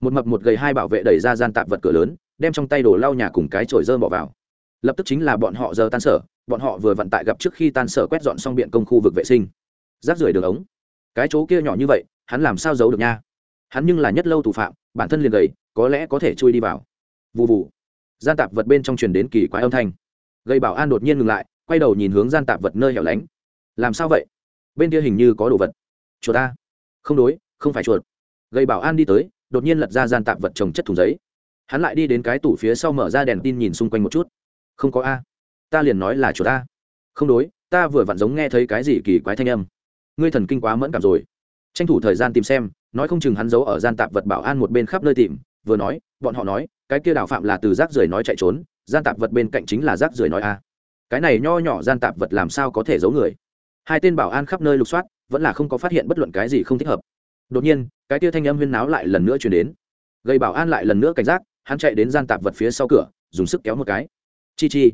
một mập một gầy hai bảo vệ đẩy ra gian tạp vật cửa lớn đem trong tay đồ lau nhà cùng cái chổi dơ bỏ vào. Lập tức chính là bọn họ giờ tan sở, bọn họ vừa vận tại gặp trước khi tan sở quét dọn xong biện công khu vực vệ sinh. Rác rưởi đường ống. Cái chỗ kia nhỏ như vậy, hắn làm sao giấu được nha? Hắn nhưng là nhất lâu thủ phạm, bản thân liền gầy, có lẽ có thể chui đi vào. Vụ vụ gian tạp vật bên trong truyền đến kỳ quái âm thanh. Gây bảo an đột nhiên ngừng lại, quay đầu nhìn hướng gian tạp vật nơi hẻo lánh. Làm sao vậy? Bên kia hình như có đồ vật. Chuột ta. Không đối, không phải chuột. Gây bảo an đi tới, đột nhiên lật ra gian tạp vật trồng chất thùng giấy hắn lại đi đến cái tủ phía sau mở ra đèn tin nhìn xung quanh một chút. Không có a. Ta liền nói là chuột a. Không đối, ta vừa vặn giống nghe thấy cái gì kỳ quái thanh âm. Ngươi thần kinh quá mẫn cảm rồi. Tranh thủ thời gian tìm xem, nói không chừng hắn giấu ở gian tạp vật bảo an một bên khắp nơi tìm, vừa nói, bọn họ nói, cái kia đào phạm là từ rác rưởi nói chạy trốn, gian tạp vật bên cạnh chính là rác rưởi nói a. Cái này nho nhỏ gian tạp vật làm sao có thể giấu người? Hai tên bảo an khắp nơi lục soát, vẫn là không có phát hiện bất luận cái gì không thích hợp. Đột nhiên, cái kia thanh âm huyên náo lại lần nữa chuyển đến. Gây bảo an lại lần nữa cảnh giác hắn chạy đến gian tạp vật phía sau cửa, dùng sức kéo một cái. Chi chi.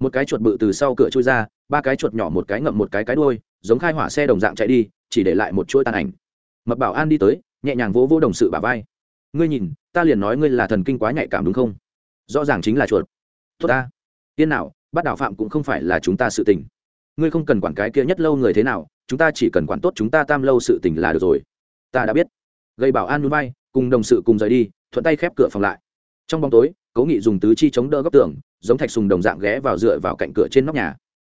Một cái chuột bự từ sau cửa trôi ra, ba cái chuột nhỏ một cái ngậm một cái cái đuôi, giống khai hỏa xe đồng dạng chạy đi, chỉ để lại một chuỗi tàn ảnh. Mập bảo an đi tới, nhẹ nhàng vỗ vỗ đồng sự bà vai. Ngươi nhìn, ta liền nói ngươi là thần kinh quá nhạy cảm đúng không? Rõ ràng chính là chuột. Tốt ta. Tiên nào bắt đào phạm cũng không phải là chúng ta sự tình. Ngươi không cần quản cái kia nhất lâu người thế nào, chúng ta chỉ cần quản tốt chúng ta tam lâu sự tình là được rồi. Ta đã biết. Gây bảo an núi bay cùng đồng sự cùng rời đi, thuận tay khép cửa phòng lại trong bóng tối, cố nghị dùng tứ chi chống đỡ góc tường, giống thạch sùng đồng dạng ghé vào dựa vào cạnh cửa trên nóc nhà.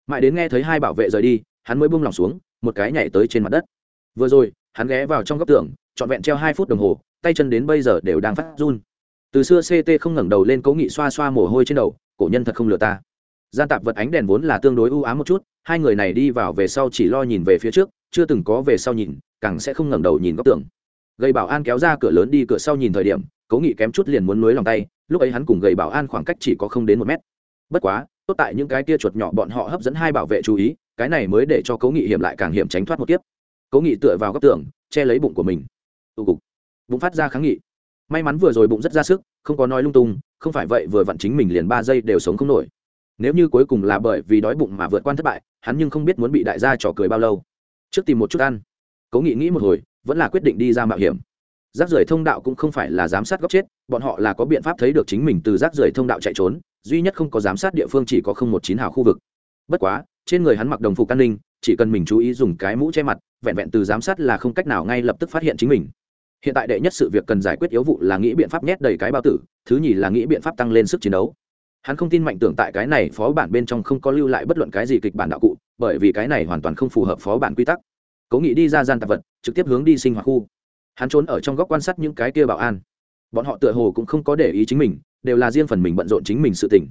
Mãi đến nghe thấy hai bảo vệ rời đi, hắn mới buông lòng xuống, một cái nhảy tới trên mặt đất. Vừa rồi, hắn ghé vào trong góc tường, trọn vẹn treo hai phút đồng hồ, tay chân đến bây giờ đều đang phát run. Từ xưa ct không ngẩng đầu lên cố nghị xoa xoa mồ hôi trên đầu, cổ nhân thật không lừa ta. Gian tạp vật ánh đèn vốn là tương đối ưu ám một chút, hai người này đi vào về sau chỉ lo nhìn về phía trước, chưa từng có về sau nhìn, càng sẽ không ngẩng đầu nhìn góc tường gây bảo an kéo ra cửa lớn đi cửa sau nhìn thời điểm, cố nghị kém chút liền muốn nối lòng tay, lúc ấy hắn cùng gầy bảo an khoảng cách chỉ có không đến một mét. Bất quá, tốt tại những cái tia chuột nhỏ bọn họ hấp dẫn hai bảo vệ chú ý, cái này mới để cho cố nghị hiểm lại càng hiểm tránh thoát một kiếp. Cố nghị tựa vào góc tường, che lấy bụng của mình. Tụ cục. Bụng phát ra kháng nghị. May mắn vừa rồi bụng rất ra sức, không có nói lung tung, không phải vậy vừa vặn chính mình liền ba giây đều sống không nổi. Nếu như cuối cùng là bởi vì đói bụng mà vượt qua thất bại, hắn nhưng không biết muốn bị đại gia trò cười bao lâu. Trước tìm một chút ăn. Cố nghị nghĩ một hồi vẫn là quyết định đi ra mạo hiểm. Rác rưởi thông đạo cũng không phải là giám sát góc chết, bọn họ là có biện pháp thấy được chính mình từ rác rưởi thông đạo chạy trốn, duy nhất không có giám sát địa phương chỉ có không một chín hào khu vực. Bất quá, trên người hắn mặc đồng phục an ninh, chỉ cần mình chú ý dùng cái mũ che mặt, vẹn vẹn từ giám sát là không cách nào ngay lập tức phát hiện chính mình. Hiện tại đệ nhất sự việc cần giải quyết yếu vụ là nghĩ biện pháp nhét đầy cái bao tử, thứ nhì là nghĩ biện pháp tăng lên sức chiến đấu. Hắn không tin mạnh tưởng tại cái này phó bản bên trong không có lưu lại bất luận cái gì kịch bản đạo cụ, bởi vì cái này hoàn toàn không phù hợp phó bản quy tắc cố nghị đi ra gian tạp vật, trực tiếp hướng đi sinh hoạt khu. Hắn trốn ở trong góc quan sát những cái kia bảo an. Bọn họ tựa hồ cũng không có để ý chính mình, đều là riêng phần mình bận rộn chính mình sự tỉnh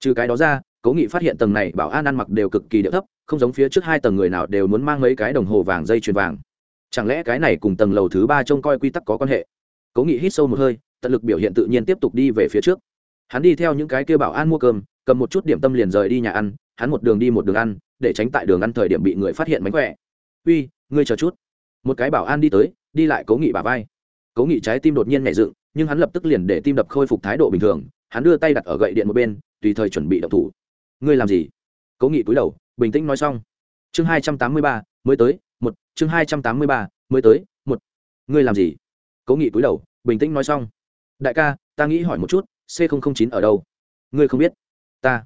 trừ cái đó ra, cố nghị phát hiện tầng này bảo an ăn mặc đều cực kỳ điệu thấp, không giống phía trước hai tầng người nào đều muốn mang mấy cái đồng hồ vàng dây chuyền vàng. Chẳng lẽ cái này cùng tầng lầu thứ ba trông coi quy tắc có quan hệ? Cố nghị hít sâu một hơi, tận lực biểu hiện tự nhiên tiếp tục đi về phía trước. Hắn đi theo những cái kia bảo an mua cơm, cầm một chút điểm tâm liền rời đi nhà ăn, hắn một đường đi một đường ăn, để tránh tại đường ăn thời điểm bị người phát hiện mánh khỏe. Uy ngươi chờ chút. Một cái bảo an đi tới, đi lại cố nghị bà vai. Cố nghị trái tim đột nhiên nhảy dựng, nhưng hắn lập tức liền để tim đập khôi phục thái độ bình thường, hắn đưa tay đặt ở gậy điện một bên, tùy thời chuẩn bị đập thủ. Ngươi làm gì? Cố nghị cúi đầu, bình tĩnh nói xong. Chương hai trăm tám mươi ba, mới tới, một, chương hai trăm tám mươi ba, mới tới, một. Ngươi làm gì? Cố nghị cúi đầu, bình tĩnh nói xong. Đại ca, ta nghĩ hỏi một chút, c chín ở đâu? Ngươi không biết. Ta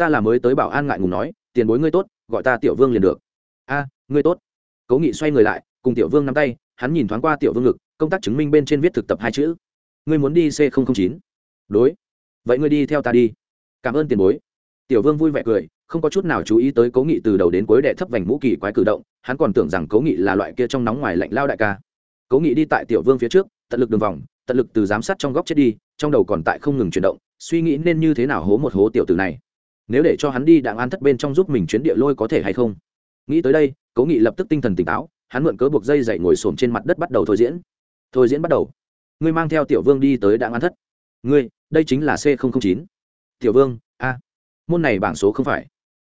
ta là mới tới bảo an ngại ngùng nói, tiền bối ngươi tốt, gọi ta tiểu vương liền được. A, ngươi tốt cố nghị xoay người lại, cùng tiểu vương nắm tay, hắn nhìn thoáng qua tiểu vương ngực, công tác chứng minh bên trên viết thực tập hai chữ. Ngươi muốn đi c chín? Đối. Vậy ngươi đi theo ta đi. Cảm ơn tiền bối. Tiểu vương vui vẻ cười, không có chút nào chú ý tới cố nghị từ đầu đến cuối đệ thấp vành mũ kỳ quái cử động, hắn còn tưởng rằng cố nghị là loại kia trong nóng ngoài lạnh lao đại ca. Cố nghị đi tại tiểu vương phía trước, tận lực đường vòng, tận lực từ giám sát trong góc chết đi, trong đầu còn tại không ngừng chuyển động, suy nghĩ nên như thế nào hố một hố tiểu tử này. Nếu để cho hắn đi đặng an thất bên trong giúp mình chuyến địa lôi có thể hay không? Nghĩ tới đây cố nghị lập tức tinh thần tỉnh táo, hắn mượn cớ buộc dây dậy ngồi xổm trên mặt đất bắt đầu thôi diễn. Thôi diễn bắt đầu. Ngươi mang theo tiểu vương đi tới đặng an thất. Ngươi, đây chính là c chín. Tiểu vương, a. Môn này bảng số không phải.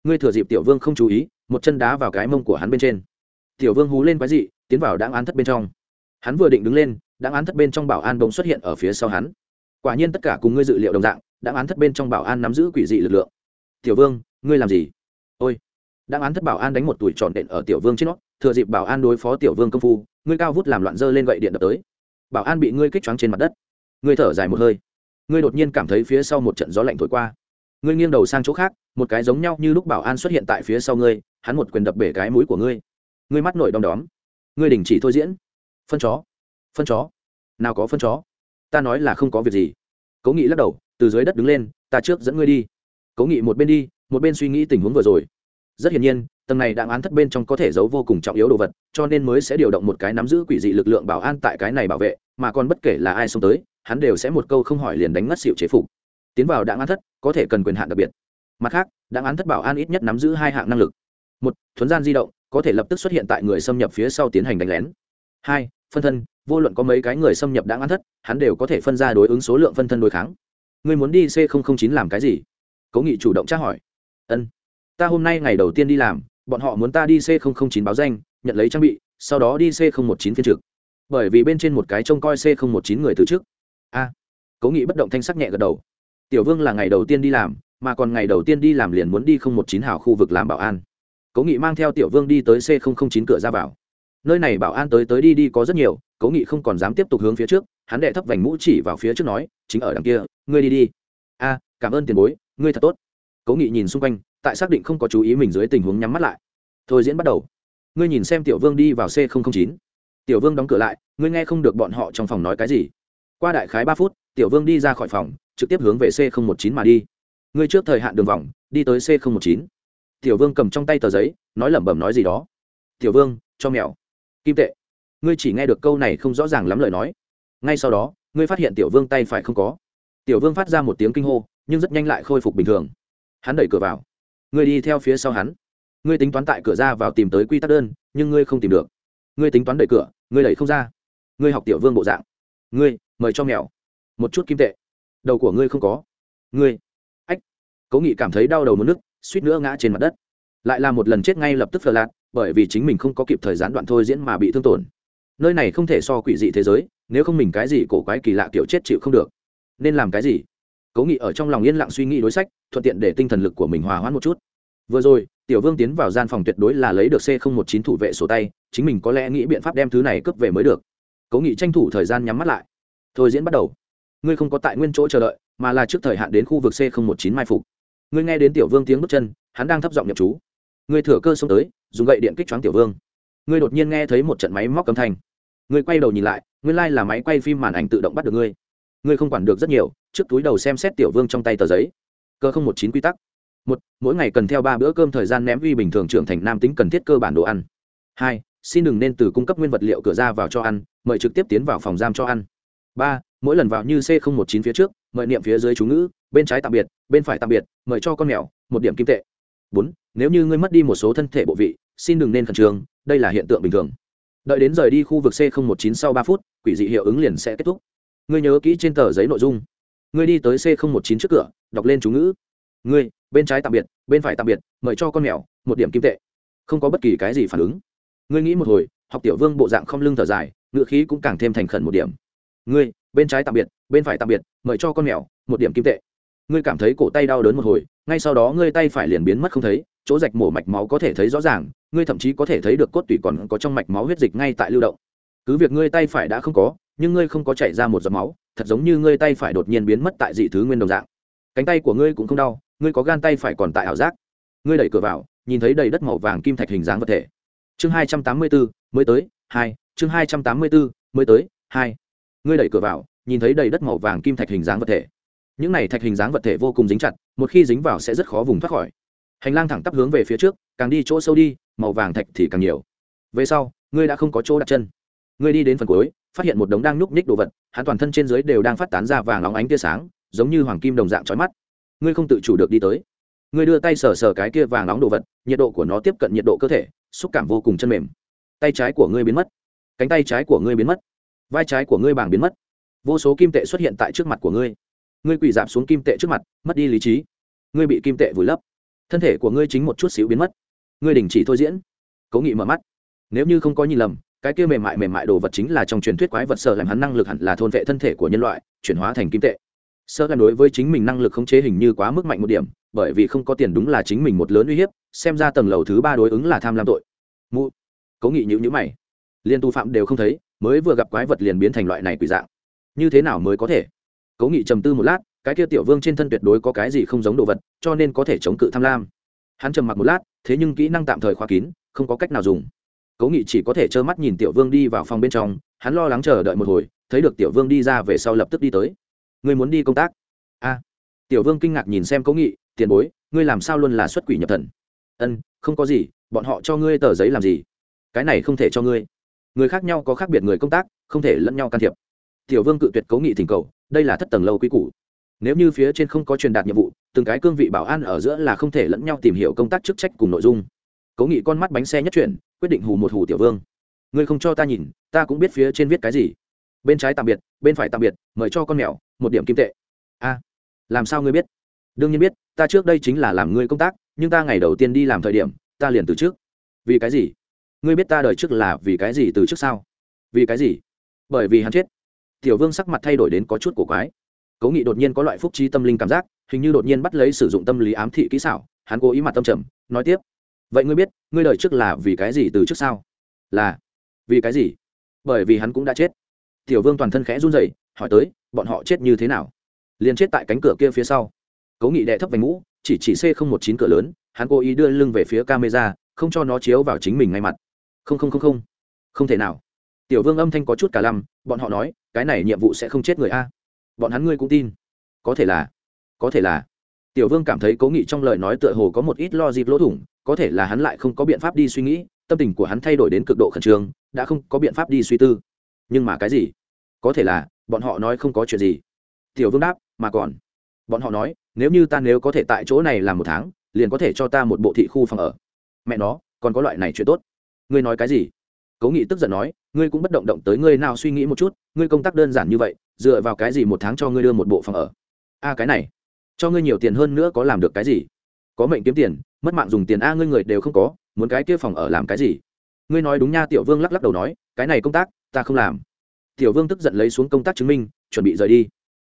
Ngươi thừa dịp tiểu vương không chú ý, một chân đá vào cái mông của hắn bên trên. Tiểu vương hú lên quái dị, tiến vào đáng án thất bên trong. Hắn vừa định đứng lên đáng án thất bên trong bảo an bỗng xuất hiện ở phía sau hắn. Quả nhiên tất cả cùng ngươi dự liệu đồng dạng đáng án thất bên trong bảo an nắm giữ quỷ dị lực lượng. Tiểu vương, ngươi làm gì? Ôi đang án thất bảo an đánh một tuổi tròn đện ở tiểu vương trên nó, thừa dịp bảo an đối phó tiểu vương công phu, ngươi cao vút làm loạn dơ lên gậy điện đập tới. Bảo an bị ngươi kích choáng trên mặt đất. Ngươi thở dài một hơi. Ngươi đột nhiên cảm thấy phía sau một trận gió lạnh thổi qua. Ngươi nghiêng đầu sang chỗ khác, một cái giống nhau như lúc bảo an xuất hiện tại phía sau ngươi, hắn một quyền đập bể cái mũi của ngươi. Ngươi mắt nổi đom đóm. Ngươi đình chỉ thôi diễn. Phân chó. Phân chó. Nào có phân chó. Ta nói là không có việc gì. Cố nghị lắc đầu, từ dưới đất đứng lên, ta trước dẫn ngươi đi. Cố nghị một bên đi, một bên suy nghĩ tình huống vừa rồi rất hiển nhiên, tầng này đạn án thất bên trong có thể giấu vô cùng trọng yếu đồ vật, cho nên mới sẽ điều động một cái nắm giữ quỷ dị lực lượng bảo an tại cái này bảo vệ, mà còn bất kể là ai xông tới, hắn đều sẽ một câu không hỏi liền đánh ngất xịu chế phục. Tiến vào đạn án thất, có thể cần quyền hạn đặc biệt. Mặt khác đạn án thất bảo an ít nhất nắm giữ hai hạng năng lực. Một, thuấn gian di động, có thể lập tức xuất hiện tại người xâm nhập phía sau tiến hành đánh lén. Hai, phân thân, vô luận có mấy cái người xâm nhập đạn án thất, hắn đều có thể phân ra đối ứng số lượng phân thân đối kháng. Người muốn đi c chín làm cái gì? Cố nghị chủ động tra hỏi. Ân ta hôm nay ngày đầu tiên đi làm, bọn họ muốn ta đi c chín báo danh, nhận lấy trang bị, sau đó đi c một chín phiên trực. Bởi vì bên trên một cái trông coi c một chín người từ trước. A, cố nghị bất động thanh sắc nhẹ gật đầu. Tiểu vương là ngày đầu tiên đi làm, mà còn ngày đầu tiên đi làm liền muốn đi không một chín hào khu vực làm bảo an. Cố nghị mang theo tiểu vương đi tới c chín cửa ra vào. Nơi này bảo an tới tới đi đi có rất nhiều, cố nghị không còn dám tiếp tục hướng phía trước, hắn đệ thấp vành mũ chỉ vào phía trước nói, chính ở đằng kia, ngươi đi đi. A, cảm ơn tiền bối, ngươi thật tốt. Cố nghị nhìn xung quanh tại xác định không có chú ý mình dưới tình huống nhắm mắt lại. Thôi diễn bắt đầu. Ngươi nhìn xem tiểu vương đi vào c chín. Tiểu vương đóng cửa lại, ngươi nghe không được bọn họ trong phòng nói cái gì. Qua đại khái ba phút, tiểu vương đi ra khỏi phòng, trực tiếp hướng về c một chín mà đi. Ngươi trước thời hạn đường vòng, đi tới c một chín. Tiểu vương cầm trong tay tờ giấy, nói lẩm bẩm nói gì đó. Tiểu vương, cho mèo kim tệ, ngươi chỉ nghe được câu này không rõ ràng lắm lời nói. Ngay sau đó, ngươi phát hiện tiểu vương tay phải không có. Tiểu vương phát ra một tiếng kinh hô, nhưng rất nhanh lại khôi phục bình thường. Hắn đẩy cửa vào ngươi đi theo phía sau hắn. Ngươi tính toán tại cửa ra vào tìm tới quy tắc đơn, nhưng ngươi không tìm được. Ngươi tính toán đẩy cửa, ngươi đẩy không ra. Ngươi học tiểu vương bộ dạng. Ngươi, mời cho mèo. Một chút kim tệ. Đầu của ngươi không có. Ngươi. Ách. Cố nghị cảm thấy đau đầu mất nước, suýt nữa ngã trên mặt đất. Lại là một lần chết ngay lập tức phờ lạc bởi vì chính mình không có kịp thời gián đoạn thôi diễn mà bị thương tổn. Nơi này không thể so quỷ dị thế giới, nếu không mình cái gì cổ quái kỳ lạ kiểu chết chịu không được. Nên làm cái gì? Cố nghị ở trong lòng yên lặng suy nghĩ đối sách thuận tiện để tinh thần lực của mình hòa hoãn một chút. Vừa rồi, tiểu vương tiến vào gian phòng tuyệt đối là lấy được c một chín thủ vệ sổ tay, chính mình có lẽ nghĩ biện pháp đem thứ này cướp về mới được. Cố nghị tranh thủ thời gian nhắm mắt lại. Thôi diễn bắt đầu. Ngươi không có tại nguyên chỗ chờ đợi, mà là trước thời hạn đến khu vực c một chín mai phục. Ngươi nghe đến tiểu vương tiếng bước chân, hắn đang thấp giọng nhậm chú. Ngươi thừa cơ xông tới, dùng gậy điện kích choáng tiểu vương. Ngươi đột nhiên nghe thấy một trận máy móc cấm thanh. Ngươi quay đầu nhìn lại, nguyên lai、like、là máy quay phim màn ảnh tự động bắt được ngươi. Ngươi không quản được rất nhiều, trước túi đầu xem xét tiểu vương trong tay tờ giấy cơ không một chín quy tắc. Một, mỗi ngày cần theo ba bữa cơm thời gian ném vi bình thường trưởng thành nam tính cần thiết cơ bản đồ ăn. Hai, xin đừng nên từ cung cấp nguyên vật liệu cửa ra vào cho ăn, mời trực tiếp tiến vào phòng giam cho ăn. Ba, mỗi lần vào như c một chín phía trước, mời niệm phía dưới chú ngữ, bên trái tạm biệt, bên phải tạm biệt, mời cho con mèo, một điểm kim tệ. Bốn, nếu như ngươi mất đi một số thân thể bộ vị, xin đừng nên khẩn trương, đây là hiện tượng bình thường. Đợi đến rời đi khu vực c một chín sau ba phút, quỷ dị hiệu ứng liền sẽ kết thúc. Ngươi nhớ kỹ trên tờ giấy nội dung. Ngươi đi tới c một chín trước cửa đọc lên chú ngữ. Ngươi, bên trái tạm biệt, bên phải tạm biệt, mời cho con mèo, một điểm kim tệ. Không có bất kỳ cái gì phản ứng. Ngươi nghĩ một hồi, học tiểu vương bộ dạng không lưng thở dài, ngựa khí cũng càng thêm thành khẩn một điểm. Ngươi, bên trái tạm biệt, bên phải tạm biệt, mời cho con mèo, một điểm kim tệ. Ngươi cảm thấy cổ tay đau đớn một hồi, ngay sau đó ngươi tay phải liền biến mất không thấy, chỗ rạch mổ mạch máu có thể thấy rõ ràng, ngươi thậm chí có thể thấy được cốt tủy còn có trong mạch máu huyết dịch ngay tại lưu động. Cứ việc ngươi tay phải đã không có, nhưng ngươi không có chảy ra một giọt máu, thật giống như ngươi tay phải đột nhiên biến mất tại dị thứ nguyên đồng dạng cánh tay của ngươi cũng không đau, ngươi có gan tay phải còn tại ảo giác. Ngươi đẩy cửa vào, nhìn thấy đầy đất màu vàng kim thạch hình dáng vật thể. Chương hai trăm tám mươi bốn mới tới, hai, chương hai trăm tám mươi bốn mới tới, hai. Ngươi đẩy cửa vào, nhìn thấy đầy đất màu vàng kim thạch hình dáng vật thể. Những này thạch hình dáng vật thể vô cùng dính chặt, một khi dính vào sẽ rất khó vùng thoát khỏi. Hành lang thẳng tắp hướng về phía trước, càng đi chỗ sâu đi, màu vàng thạch thì càng nhiều. Về sau, ngươi đã không có chỗ đặt chân. Ngươi đi đến phần cuối, phát hiện một đống đang nhúc nhích đồ vật, hắn toàn thân trên dưới đều đang phát tán ra vàng óng ánh tia sáng giống như hoàng kim đồng dạng trói mắt. Ngươi không tự chủ được đi tới. Ngươi đưa tay sờ sờ cái kia vàng nóng đồ vật, nhiệt độ của nó tiếp cận nhiệt độ cơ thể, xúc cảm vô cùng chân mềm. Tay trái của ngươi biến mất. Cánh tay trái của ngươi biến mất. Vai trái của ngươi bàng biến mất. Vô số kim tệ xuất hiện tại trước mặt của ngươi. Ngươi quỳ dạp xuống kim tệ trước mặt, mất đi lý trí. Ngươi bị kim tệ vùi lấp. Thân thể của ngươi chính một chút xíu biến mất. Ngươi đình chỉ thôi diễn. Cố nghị mở mắt. Nếu như không có nhìn lầm, cái kia mềm mại mềm mại đồ vật chính là trong truyền thuyết quái vật sợ làm hắn năng lực hẳn là thôn vệ thân thể của nhân loại, chuyển hóa thành kim tệ sơ làm đối với chính mình năng lực khống chế hình như quá mức mạnh một điểm, bởi vì không có tiền đúng là chính mình một lớn uy hiếp, xem ra tầng lầu thứ ba đối ứng là tham lam tội. Mụ, cố nghị nhữ nhữ mày. Liên tu phạm đều không thấy, mới vừa gặp quái vật liền biến thành loại này quỷ dạng. Như thế nào mới có thể? Cố nghị trầm tư một lát, cái kia tiểu vương trên thân tuyệt đối có cái gì không giống đồ vật, cho nên có thể chống cự tham lam. Hắn trầm mặc một lát, thế nhưng kỹ năng tạm thời khóa kín, không có cách nào dùng. Cố nghị chỉ có thể trơ mắt nhìn tiểu vương đi vào phòng bên trong, hắn lo lắng chờ đợi một hồi, thấy được tiểu vương đi ra về sau lập tức đi tới ngươi muốn đi công tác? A. Tiểu vương kinh ngạc nhìn xem cố nghị, tiền bối, ngươi làm sao luôn là xuất quỷ nhập thần? Ân, không có gì, bọn họ cho ngươi tờ giấy làm gì? Cái này không thể cho ngươi. Người khác nhau có khác biệt người công tác, không thể lẫn nhau can thiệp. Tiểu vương cự tuyệt cố nghị thỉnh cầu, đây là thất tầng lâu quý cũ nếu như phía trên không có truyền đạt nhiệm vụ, từng cái cương vị bảo an ở giữa là không thể lẫn nhau tìm hiểu công tác chức trách cùng nội dung. Cố nghị con mắt bánh xe nhất chuyển, quyết định hù một hù tiểu vương. Ngươi không cho ta nhìn, ta cũng biết phía trên viết cái gì. Bên trái tạm biệt, bên phải tạm biệt, mời cho con mèo một điểm kim tệ. A, làm sao ngươi biết? Đương nhiên biết, ta trước đây chính là làm ngươi công tác, nhưng ta ngày đầu tiên đi làm thời điểm, ta liền từ trước. Vì cái gì? Ngươi biết ta đời trước là vì cái gì từ trước sao? Vì cái gì? Bởi vì hắn chết. Tiểu vương sắc mặt thay đổi đến có chút cổ quái. Cố nghị đột nhiên có loại phúc trí tâm linh cảm giác, hình như đột nhiên bắt lấy sử dụng tâm lý ám thị kỹ xảo, hắn cố ý mặt tâm trầm, nói tiếp. Vậy ngươi biết, ngươi đời trước là vì cái gì từ trước sao? Là vì cái gì? Bởi vì hắn cũng đã chết. Tiểu vương toàn thân khẽ run rẩy, hỏi tới bọn họ chết như thế nào? Liền chết tại cánh cửa kia phía sau. Cố nghị đệ thấp vành mũ, chỉ chỉ c không một chín cửa lớn, hắn cố ý đưa lưng về phía camera, không cho nó chiếu vào chính mình ngay mặt. Không không không không. Không thể nào. Tiểu vương âm thanh có chút cả lăm, bọn họ nói, cái này nhiệm vụ sẽ không chết người a. Bọn hắn ngươi cũng tin. Có thể là, có thể là. Tiểu vương cảm thấy cố nghị trong lời nói tựa hồ có một ít lo dịp lỗ thủng, có thể là hắn lại không có biện pháp đi suy nghĩ, tâm tình của hắn thay đổi đến cực độ khẩn trương, đã không có biện pháp đi suy tư. Nhưng mà cái gì? Có thể là bọn họ nói không có chuyện gì. Tiểu vương đáp, mà còn. Bọn họ nói, nếu như ta nếu có thể tại chỗ này làm một tháng, liền có thể cho ta một bộ thị khu phòng ở. Mẹ nó, còn có loại này chuyện tốt. Ngươi nói cái gì? Cố nghị tức giận nói, ngươi cũng bất động động tới ngươi nào suy nghĩ một chút, ngươi công tác đơn giản như vậy, dựa vào cái gì một tháng cho ngươi đưa một bộ phòng ở? A, cái này, cho ngươi nhiều tiền hơn nữa có làm được cái gì? Có mệnh kiếm tiền, mất mạng dùng tiền a ngươi người đều không có, muốn cái kia phòng ở làm cái gì? Ngươi nói đúng nha, tiểu vương lắc lắc đầu nói, cái này công tác, ta không làm tiểu vương tức giận lấy xuống công tác chứng minh, chuẩn bị rời đi.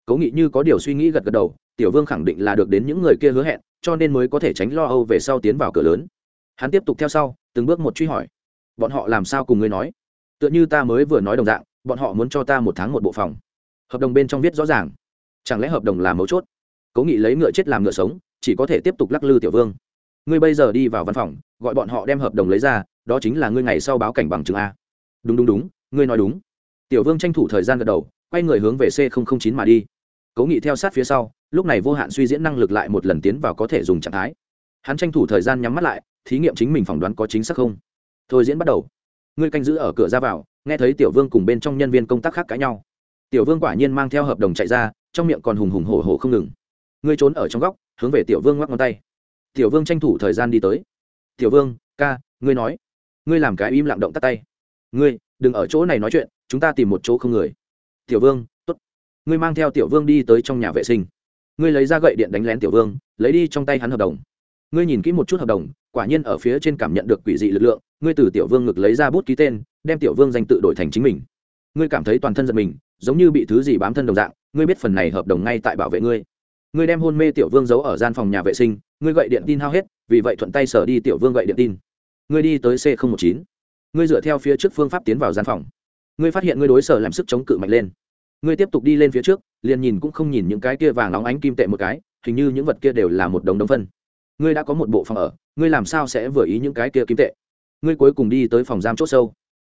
Cố nghị như có điều suy nghĩ gật gật đầu, tiểu vương khẳng định là được đến những người kia hứa hẹn, cho nên mới có thể tránh lo âu về sau tiến vào cửa lớn. Hắn tiếp tục theo sau, từng bước một truy hỏi. Bọn họ làm sao cùng ngươi nói? Tựa như ta mới vừa nói đồng dạng, bọn họ muốn cho ta một tháng một bộ phòng. Hợp đồng bên trong viết rõ ràng. Chẳng lẽ hợp đồng là mấu chốt? Cố nghị lấy ngựa chết làm ngựa sống, chỉ có thể tiếp tục lắc lư tiểu vương. Ngươi bây giờ đi vào văn phòng, gọi bọn họ đem hợp đồng lấy ra, đó chính là ngươi ngày sau báo cảnh bằng chứng a. Đúng đúng đúng, ngươi nói đúng tiểu vương tranh thủ thời gian gật đầu, quay người hướng về c chín mà đi. Cố nghị theo sát phía sau, lúc này vô hạn suy diễn năng lực lại một lần tiến vào có thể dùng trạng thái. Hắn tranh thủ thời gian nhắm mắt lại, thí nghiệm chính mình phỏng đoán có chính xác không. Thôi diễn bắt đầu. Ngươi canh giữ ở cửa ra vào, nghe thấy tiểu vương cùng bên trong nhân viên công tác khác cãi nhau. Tiểu vương quả nhiên mang theo hợp đồng chạy ra, trong miệng còn hùng hùng hổ hổ không ngừng. Ngươi trốn ở trong góc, hướng về tiểu vương ngoắc ngón tay. Tiểu vương tranh thủ thời gian đi tới. Tiểu vương, ca, ngươi nói. Ngươi làm cái im lặng động tắt tay. Ngươi, đừng ở chỗ này nói chuyện chúng ta tìm một chỗ không người. Tiểu vương t ố t ngươi mang theo tiểu vương đi tới trong nhà vệ sinh. Ngươi lấy ra gậy điện đánh lén tiểu vương, lấy đi trong tay hắn hợp đồng. Ngươi nhìn kỹ một chút hợp đồng, quả nhiên ở phía trên cảm nhận được quỷ dị lực lượng, ngươi từ tiểu vương ngực lấy ra bút ký tên, đem tiểu vương danh tự đổi thành chính mình. Ngươi cảm thấy toàn thân giật mình, giống như bị thứ gì bám thân đồng dạng, ngươi biết phần này hợp đồng ngay tại bảo vệ ngươi. Ngươi đem hôn mê tiểu vương giấu ở gian phòng nhà vệ sinh, ngươi gậy điện tin hao hết, vì vậy thuận tay sở đi tiểu vương gậy điện tin. Ngươi đi tới c một chín. Ngươi dựa theo phía trước phương pháp tiến vào gian phòng ngươi phát hiện ngươi đối sở làm sức chống cự mạnh lên. Ngươi tiếp tục đi lên phía trước, liền nhìn cũng không nhìn những cái kia vàng óng ánh kim tệ một cái, hình như những vật kia đều là một đống đống phân. Ngươi đã có một bộ phòng ở, ngươi làm sao sẽ vừa ý những cái kia kim tệ? Ngươi cuối cùng đi tới phòng giam chốt sâu.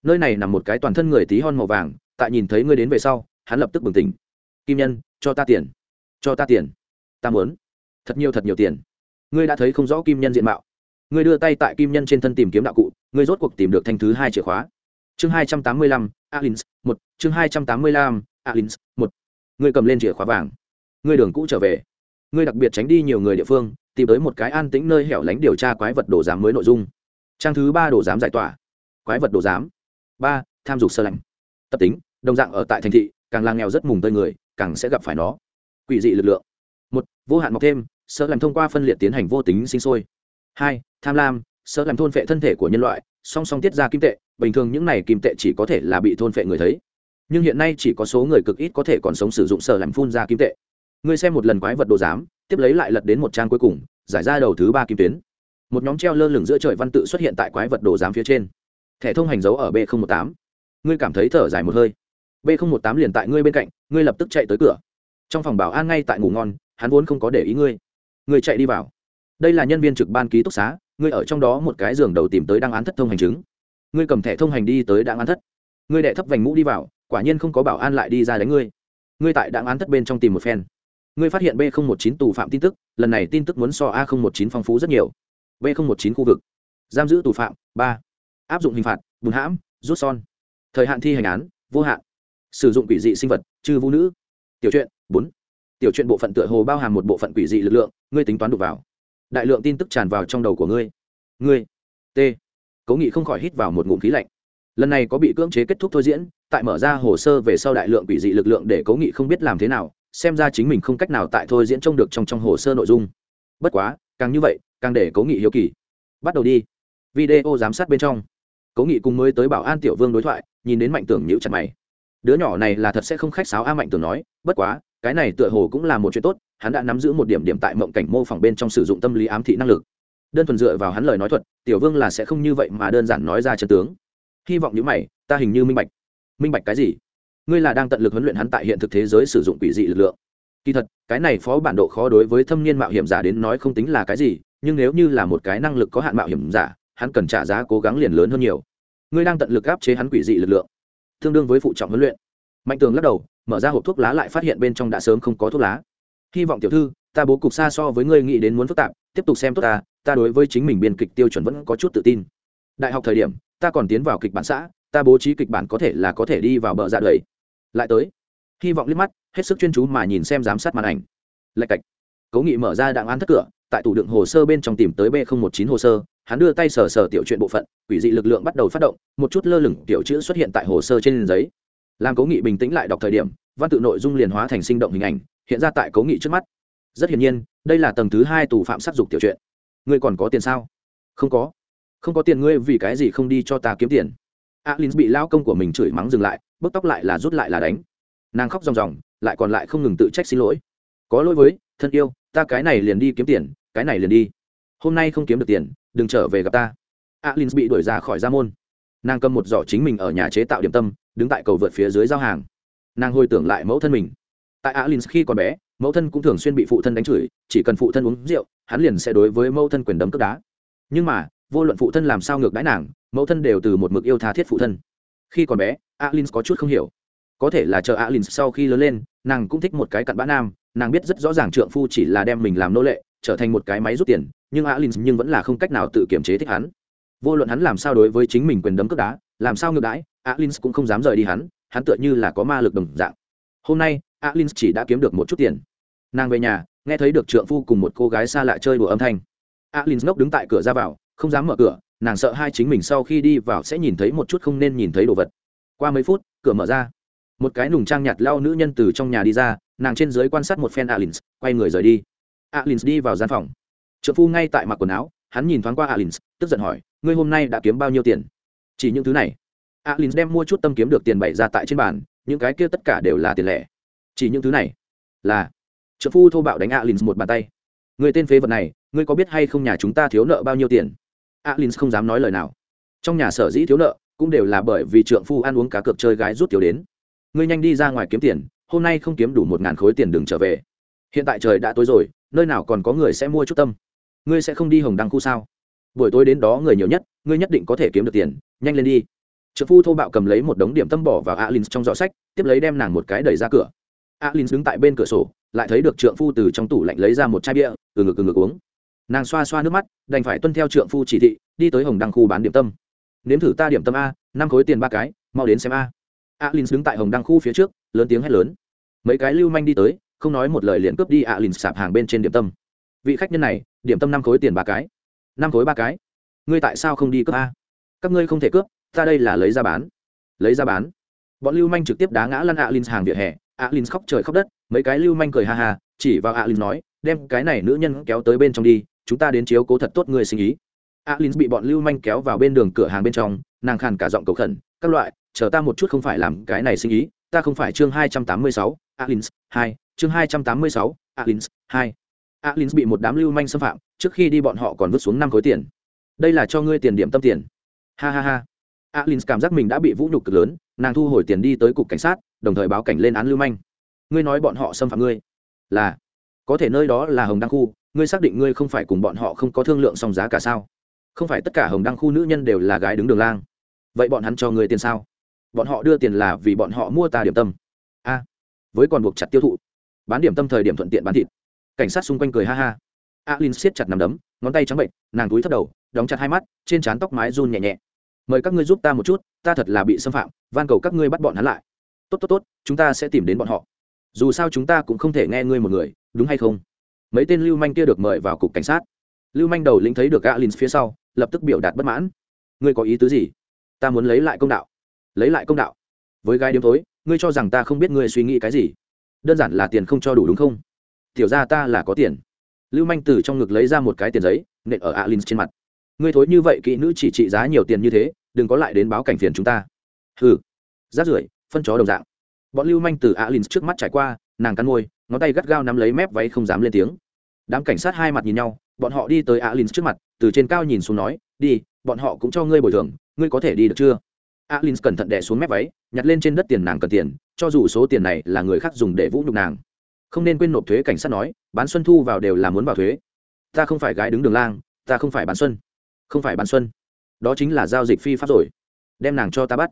Nơi này nằm một cái toàn thân người tí hon màu vàng, tại nhìn thấy ngươi đến về sau, hắn lập tức bừng tỉnh. Kim nhân, cho ta tiền. Cho ta tiền. Ta muốn. Thật nhiều thật nhiều tiền. Ngươi đã thấy không rõ kim nhân diện mạo. Ngươi đưa tay tại kim nhân trên thân tìm kiếm đạo cụ, ngươi rốt cuộc tìm được thanh thứ hai chìa khóa. Chương hai trăm tám mươi lăm alins một, chương hai trăm tám mươi lăm alins một. Ngươi cầm lên chìa khóa vàng. Ngươi đường cũ trở về. Ngươi đặc biệt tránh đi nhiều người địa phương, tìm tới một cái an tĩnh nơi hẻo lánh điều tra quái vật đồ giám mới nội dung. Trang thứ ba đồ giám giải tỏa. Quái vật đồ giám. Ba, tham dục sơ lạnh. Tập tính, đồng dạng ở tại thành thị, càng lang nghèo rất mùng tơi người, càng sẽ gặp phải nó. Quỷ dị lực lượng. Một, vô hạn mọc thêm, sơ làm thông qua phân liệt tiến hành vô tính sinh sôi. Hai, tham lam, sơ làm thôn phệ thân thể của nhân loại, song song tiết ra kim tệ bình thường những này kim tệ chỉ có thể là bị thôn phệ người thấy. Nhưng hiện nay chỉ có số người cực ít có thể còn sống sử dụng sở làm phun ra kim tệ. Ngươi xem một lần quái vật đồ giám, tiếp lấy lại lật đến một trang cuối cùng, giải ra đầu thứ ba kim tuyến. Một nhóm treo lơ lửng giữa trời văn tự xuất hiện tại quái vật đồ giám phía trên. Thẻ thông hành dấu ở b một tám ngươi cảm thấy thở dài một hơi. B một tám liền tại ngươi bên cạnh, ngươi lập tức chạy tới cửa. Trong phòng bảo an ngay tại ngủ ngon, hắn vốn không có để ý ngươi. Ngươi chạy đi vào. Đây là nhân viên trực ban ký túc xá, ngươi ở trong đó một cái giường đầu tìm tới đăng án thất thông hành chứng ngươi cầm thẻ thông hành đi tới đảng án thất. Ngươi đệ thấp vành mũ đi vào, quả nhiên không có bảo an lại đi ra đánh ngươi. Ngươi tại đảng án thất bên trong tìm một phen. Ngươi phát hiện b một chín tù phạm tin tức, lần này tin tức muốn so a một chín phong phú rất nhiều. B một chín khu vực. Giam giữ tù phạm, ba. Áp dụng hình phạt, bùn hãm, rút son. Thời hạn thi hành án, vô hạn. Sử dụng quỷ dị sinh vật trừ vũ nữ. Tiểu chuyện bốn. Tiểu chuyện bộ phận tựa hồ bao hàm một bộ phận quỷ dị lực lượng, ngươi tính toán đục vào. Đại lượng tin tức tràn vào trong đầu của ngươi. Ngươi. T cố nghị không khỏi hít vào một ngụm khí lạnh. Lần này có bị cưỡng chế kết thúc thôi diễn, tại mở ra hồ sơ về sau đại lượng quỷ dị lực lượng để cố nghị không biết làm thế nào, xem ra chính mình không cách nào tại thôi diễn trông được trong trong hồ sơ nội dung. Bất quá, càng như vậy, càng để cố nghị hiếu kỳ. Bắt đầu đi. Video giám sát bên trong. Cố nghị cùng mới tới bảo an tiểu vương đối thoại, nhìn đến mạnh tưởng nhữ chặt mày. Đứa nhỏ này là thật sẽ không khách sáo a mạnh tưởng nói, bất quá, cái này tựa hồ cũng là một chuyện tốt, hắn đã nắm giữ một điểm điểm tại mộng cảnh mô phỏng bên trong sử dụng tâm lý ám thị năng lực đơn thuần dựa vào hắn lời nói thuật, tiểu vương là sẽ không như vậy mà đơn giản nói ra chân tướng. Hy vọng như mày, ta hình như minh bạch. Minh bạch cái gì? Ngươi là đang tận lực huấn luyện hắn tại hiện thực thế giới sử dụng quỷ dị lực lượng. Kỳ thật, cái này phó bản độ khó đối với thâm niên mạo hiểm giả đến nói không tính là cái gì, nhưng nếu như là một cái năng lực có hạn mạo hiểm giả, hắn cần trả giá cố gắng liền lớn hơn nhiều. Ngươi đang tận lực áp chế hắn quỷ dị lực lượng. Tương đương với phụ trọng huấn luyện. Mạnh tường lắc đầu, mở ra hộp thuốc lá lại phát hiện bên trong đã sớm không có thuốc lá. Hy vọng tiểu thư, ta bố cục xa so với ngươi nghĩ đến muốn phức tạp tiếp tục xem tốt ta ta đối với chính mình biên kịch tiêu chuẩn vẫn có chút tự tin. Đại học thời điểm, ta còn tiến vào kịch bản xã, ta bố trí kịch bản có thể là có thể đi vào bờ dạ đầy lại tới, hy vọng liếc mắt, hết sức chuyên chú mà nhìn xem giám sát màn ảnh. Lạch cạch. Cố nghị mở ra đặng án thất cửa, tại tủ đựng hồ sơ bên trong tìm tới b một chín hồ sơ, hắn đưa tay sờ sờ tiểu chuyện bộ phận, quỷ dị lực lượng bắt đầu phát động, một chút lơ lửng tiểu chữ xuất hiện tại hồ sơ trên giấy. Làm cố nghị bình tĩnh lại đọc thời điểm, văn tự nội dung liền hóa thành sinh động hình ảnh, hiện ra tại cố nghị trước mắt. Rất hiển nhiên đây là tầng thứ hai tù phạm sát dục tiểu chuyện ngươi còn có tiền sao? Không có. Không có tiền ngươi vì cái gì không đi cho ta kiếm tiền? Alin bị lao công của mình chửi mắng dừng lại, bức tóc lại là rút lại là đánh. Nàng khóc ròng ròng, lại còn lại không ngừng tự trách xin lỗi. Có lỗi với, thân yêu, ta cái này liền đi kiếm tiền, cái này liền đi. Hôm nay không kiếm được tiền, đừng trở về gặp ta. Alin bị đuổi ra khỏi gia môn. Nàng cầm một giỏ chính mình ở nhà chế tạo điểm tâm, đứng tại cầu vượt phía dưới giao hàng. Nàng hồi tưởng lại mẫu thân mình. Tại alin khi còn bé mẫu thân cũng thường xuyên bị phụ thân đánh chửi, chỉ cần phụ thân uống rượu, hắn liền sẽ đối với mẫu thân quyền đấm cướp đá. Nhưng mà, vô luận phụ thân làm sao ngược đãi nàng, mẫu thân đều từ một mực yêu tha thiết phụ thân. Khi còn bé alin có chút không hiểu. Có thể là chờ alin sau khi lớn lên, nàng cũng thích một cái cặn bã nam, nàng biết rất rõ ràng trượng phu chỉ là đem mình làm nô lệ, trở thành một cái máy rút tiền, nhưng alin nhưng vẫn là không cách nào tự kiểm chế thích hắn. Vô luận hắn làm sao đối với chính mình quyền đấm cướp đá, làm sao ngược đãi alin cũng không dám rời đi hắn hắn tựa như là có ma lực đồng dạng. Hôm nay alin chỉ đã kiếm được một chút tiền. Nàng về nhà, nghe thấy được trượng phu cùng một cô gái xa lạ chơi đùa âm thanh. Alin ngốc đứng tại cửa ra vào, không dám mở cửa, nàng sợ hai chính mình sau khi đi vào sẽ nhìn thấy một chút không nên nhìn thấy đồ vật. Qua mấy phút, cửa mở ra. Một cái nùng trang nhạt lao nữ nhân từ trong nhà đi ra, nàng trên dưới quan sát một phen alin quay người rời đi. Alin đi vào gian phòng. Trượng phu ngay tại mặc quần áo, hắn nhìn thoáng qua alin tức giận hỏi, ngươi hôm nay đã kiếm bao nhiêu tiền? Chỉ những thứ này. Alin đem mua chút tâm kiếm được tiền bày ra tại trên bàn, những cái kia tất cả đều là tiền lẻ chỉ những thứ này là trợ phu thô bạo đánh alin một bàn tay. Người tên phế vật này, ngươi có biết hay không nhà chúng ta thiếu nợ bao nhiêu tiền? Alin không dám nói lời nào. Trong nhà sở dĩ thiếu nợ, cũng đều là bởi vì trượng phu ăn uống cá cược chơi gái rút tiểu đến. Ngươi nhanh đi ra ngoài kiếm tiền, hôm nay không kiếm đủ một ngàn khối tiền đừng trở về. Hiện tại trời đã tối rồi, nơi nào còn có người sẽ mua chút tâm? Ngươi sẽ không đi hồng đăng khu sao? Buổi tối đến đó người nhiều nhất, ngươi nhất định có thể kiếm được tiền. Nhanh lên đi. Trợ phu thô bạo cầm lấy một đống điểm tâm bỏ vào alin trong giỏ sách, tiếp lấy đem nàng một cái đẩy ra cửa alin đứng tại bên cửa sổ, lại thấy được trượng phu từ trong tủ lạnh lấy ra một chai bia, từ ngực từ ngực uống. Nàng xoa xoa nước mắt, đành phải tuân theo trượng phu chỉ thị, đi tới hồng đăng khu bán điểm tâm. Nếm thử ta điểm tâm a, năm khối tiền ba cái, mau đến xem a. Alin đứng tại hồng đăng khu phía trước, lớn tiếng hét lớn. Mấy cái lưu manh đi tới, không nói một lời liền cướp đi alin sạp hàng bên trên điểm tâm. Vị khách nhân này, điểm tâm năm khối tiền ba cái. Năm khối ba cái? Ngươi tại sao không đi cướp a? Các ngươi không thể cướp, ta đây là lấy ra bán. Lấy ra bán? Bọn lưu manh trực tiếp đá ngã lăn alin hàng vỉa hè alin khóc trời khóc đất, mấy cái lưu manh cười ha ha, chỉ vào alin nói, đem cái này nữ nhân kéo tới bên trong đi, chúng ta đến chiếu cố thật tốt người sinh ý. Alin bị bọn lưu manh kéo vào bên đường cửa hàng bên trong, nàng khàn cả giọng cầu khẩn, các loại, chờ ta một chút không phải làm cái này sinh ý, ta không phải chương hai trăm tám mươi sáu, alin, hai, chương hai trăm tám mươi sáu, alin, hai. Alin bị một đám lưu manh xâm phạm, trước khi đi bọn họ còn vứt xuống năm khối tiền. Đây là cho ngươi tiền điểm tâm tiền. Ha ha ha alin cảm giác mình đã bị vũ nhục cực lớn, nàng thu hồi tiền đi tới cục cảnh sát, đồng thời báo cảnh lên án lưu manh. Ngươi nói bọn họ xâm phạm ngươi? Là. Có thể nơi đó là hồng đăng khu, ngươi xác định ngươi không phải cùng bọn họ không có thương lượng song giá cả sao? Không phải tất cả hồng đăng khu nữ nhân đều là gái đứng đường lang. Vậy bọn hắn cho ngươi tiền sao? Bọn họ đưa tiền là vì bọn họ mua ta điểm tâm. A. Với còn buộc chặt tiêu thụ. Bán điểm tâm thời điểm thuận tiện bán thịt. Cảnh sát xung quanh cười ha ha. Alin siết chặt nằm đấm, ngón tay trắng bệnh, nàng túi thấp đầu, đóng chặt hai mắt, trên trán tóc mái run nhẹ nhẹ mời các ngươi giúp ta một chút, ta thật là bị xâm phạm, van cầu các ngươi bắt bọn hắn lại. Tốt tốt tốt, chúng ta sẽ tìm đến bọn họ. Dù sao chúng ta cũng không thể nghe ngươi một người, đúng hay không? Mấy tên lưu manh kia được mời vào cục cảnh sát. Lưu manh đầu lĩnh thấy được alin phía sau, lập tức biểu đạt bất mãn. Ngươi có ý tứ gì? Ta muốn lấy lại công đạo. Lấy lại công đạo? Với gái đêm tối ngươi cho rằng ta không biết ngươi suy nghĩ cái gì? Đơn giản là tiền không cho đủ đúng không? Tiểu ra ta là có tiền. Lưu manh từ trong ngực lấy ra một cái tiền giấy, nện ở alin trên mặt ngươi thối như vậy kỹ nữ chỉ trị giá nhiều tiền như thế, đừng có lại đến báo cảnh phiền chúng ta. Hừ, rát rưởi, phân chó đồng dạng. Bọn lưu manh từ alin trước mắt trải qua, nàng cắn môi, ngón tay gắt gao nắm lấy mép váy không dám lên tiếng. Đám cảnh sát hai mặt nhìn nhau, bọn họ đi tới alin trước mặt, từ trên cao nhìn xuống nói, đi, bọn họ cũng cho ngươi bồi thường, ngươi có thể đi được chưa? Alin cẩn thận đẻ xuống mép váy, nhặt lên trên đất tiền nàng cần tiền, cho dù số tiền này là người khác dùng để vũ nhục nàng. Không nên quên nộp thuế, cảnh sát nói, bán xuân thu vào đều là muốn vào thuế. Ta không phải gái đứng đường lang, ta không phải bán xuân không phải bán xuân. Đó chính là giao dịch phi pháp rồi. Đem nàng cho ta bắt.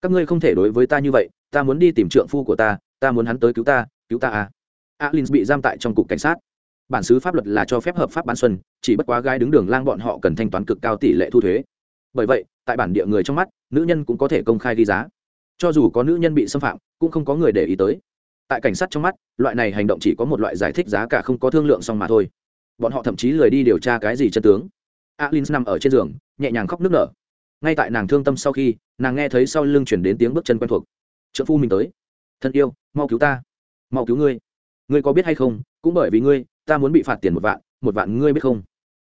Các ngươi không thể đối với ta như vậy, ta muốn đi tìm trượng phu của ta ta muốn hắn tới cứu ta cứu ta à. Alin bị giam tại trong cục cảnh sát. Bản xứ pháp luật là cho phép hợp pháp bán xuân, chỉ bất quá gái đứng đường lang bọn họ cần thanh toán cực cao tỷ lệ thu thuế. Bởi vậy, tại bản địa người trong mắt, nữ nhân cũng có thể công khai ghi giá. Cho dù có nữ nhân bị xâm phạm, cũng không có người để ý tới. Tại cảnh sát trong mắt, loại này hành động chỉ có một loại giải thích giá cả không có thương lượng xong mà thôi. Bọn họ thậm chí lười đi điều tra cái gì chân tướng alin nằm ở trên giường, nhẹ nhàng khóc nức nở. Ngay tại nàng thương tâm sau khi, nàng nghe thấy sau lưng chuyển đến tiếng bước chân quen thuộc. Trợ phu mình tới. Thân yêu, mau cứu ta. Mau cứu ngươi. Ngươi có biết hay không, cũng bởi vì ngươi, ta muốn bị phạt tiền một vạn một vạn ngươi biết không?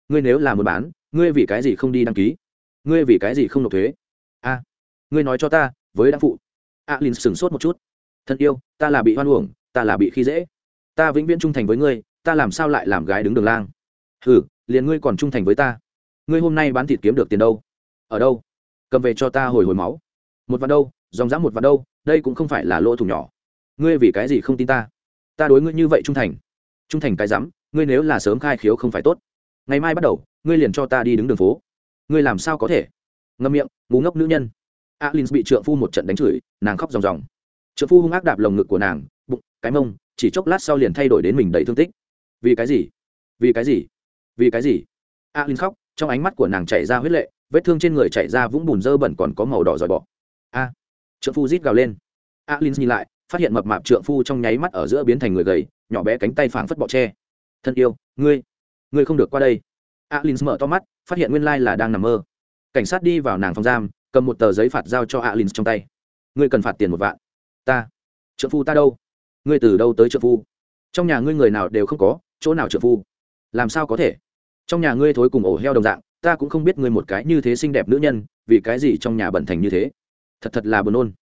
Ngươi nếu là muốn bán, ngươi vì cái gì không đi đăng ký? Ngươi vì cái gì không nộp thuế? A, ngươi nói cho ta, với đã phụ. Alin sửng sốt một chút. Thân yêu, ta là bị hoan uổng, ta là bị khi dễ. Ta vĩnh viễn trung thành với ngươi, ta làm sao lại làm gái đứng đường lang? Hừ, liền ngươi còn trung thành với ta ngươi hôm nay bán thịt kiếm được tiền đâu? Ở đâu? Cầm về cho ta hồi hồi máu. Một vạn đâu, dòng dã một vạn đâu, đây cũng không phải là lỗ thủng nhỏ. Ngươi vì cái gì không tin ta? Ta đối ngươi như vậy trung thành. Trung thành cái rắm, ngươi nếu là sớm khai khiếu không phải tốt. Ngày mai bắt đầu, ngươi liền cho ta đi đứng đường phố. Ngươi làm sao có thể? Ngâm miệng, ngu ngốc nữ nhân. Alin bị trượng phu một trận đánh chửi, nàng khóc ròng ròng. Trượng phu hung ác đạp lồng ngực của nàng, bụng, cái mông, chỉ chốc lát sau liền thay đổi đến mình đầy thương tích. Vì cái gì? Vì cái gì? Vì cái gì? Alin khóc trong ánh mắt của nàng chảy ra huyết lệ, vết thương trên người chảy ra vũng bùn dơ bẩn còn có màu đỏ dòi bọ. A, trượng phu rít gào lên. Alin nhìn lại, phát hiện mập mạp trượng phu trong nháy mắt ở giữa biến thành người gầy, nhỏ bé cánh tay phảng phất bọ tre. Thân yêu, ngươi ngươi không được qua đây. Alin mở to mắt, phát hiện nguyên lai là đang nằm mơ. Cảnh sát đi vào nàng phòng giam, cầm một tờ giấy phạt giao cho alin trong tay. Ngươi cần phạt tiền một vạn. Ta. Trợ phu ta đâu? Ngươi từ đâu tới trợ phu? Trong nhà ngươi người nào đều không có, chỗ nào trợ phu? Làm sao có thể? Trong nhà ngươi thối cùng ổ heo đồng dạng, ta cũng không biết ngươi một cái như thế xinh đẹp nữ nhân, vì cái gì trong nhà bẩn thành như thế. Thật thật là buồn nôn.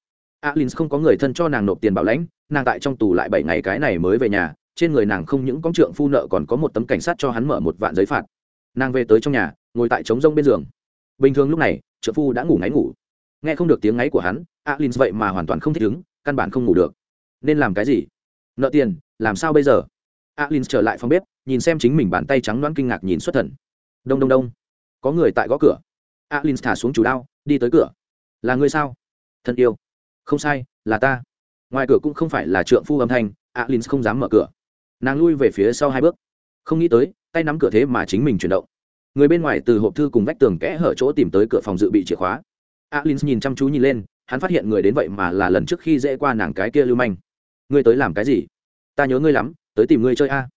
Alin không có người thân cho nàng nộp tiền bảo lãnh, nàng tại trong tù lại bảy ngày cái này mới về nhà, trên người nàng không những có trượng phu nợ còn có một tấm cảnh sát cho hắn mở một vạn giấy phạt. Nàng về tới trong nhà, ngồi tại trống rông bên giường. Bình thường lúc này trợ phu đã ngủ ngáy ngủ. Nghe không được tiếng ngáy của hắn alin vậy mà hoàn toàn không thích ứng, căn bản không ngủ được. Nên làm cái gì? Nợ tiền, làm sao bây giờ? Alin trở lại phòng bếp nhìn xem chính mình bàn tay trắng loãng kinh ngạc nhìn xuất thần. Đông đông đông. Có người tại gõ cửa. Alin thả xuống chủ đao, đi tới cửa. Là ngươi sao? Thân yêu. Không sai, là ta. Ngoài cửa cũng không phải là trượng phu âm thanh, alin không dám mở cửa. Nàng lui về phía sau hai bước. Không nghĩ tới, tay nắm cửa thế mà chính mình chuyển động. Người bên ngoài từ hộp thư cùng vách tường kẽ hở chỗ tìm tới cửa phòng dự bị chìa khóa. Alin nhìn chăm chú nhìn lên, hắn phát hiện người đến vậy mà là lần trước khi dễ qua nàng cái kia lưu manh. Ngươi tới làm cái gì? Ta nhớ ngươi lắm, tới tìm ngươi chơi a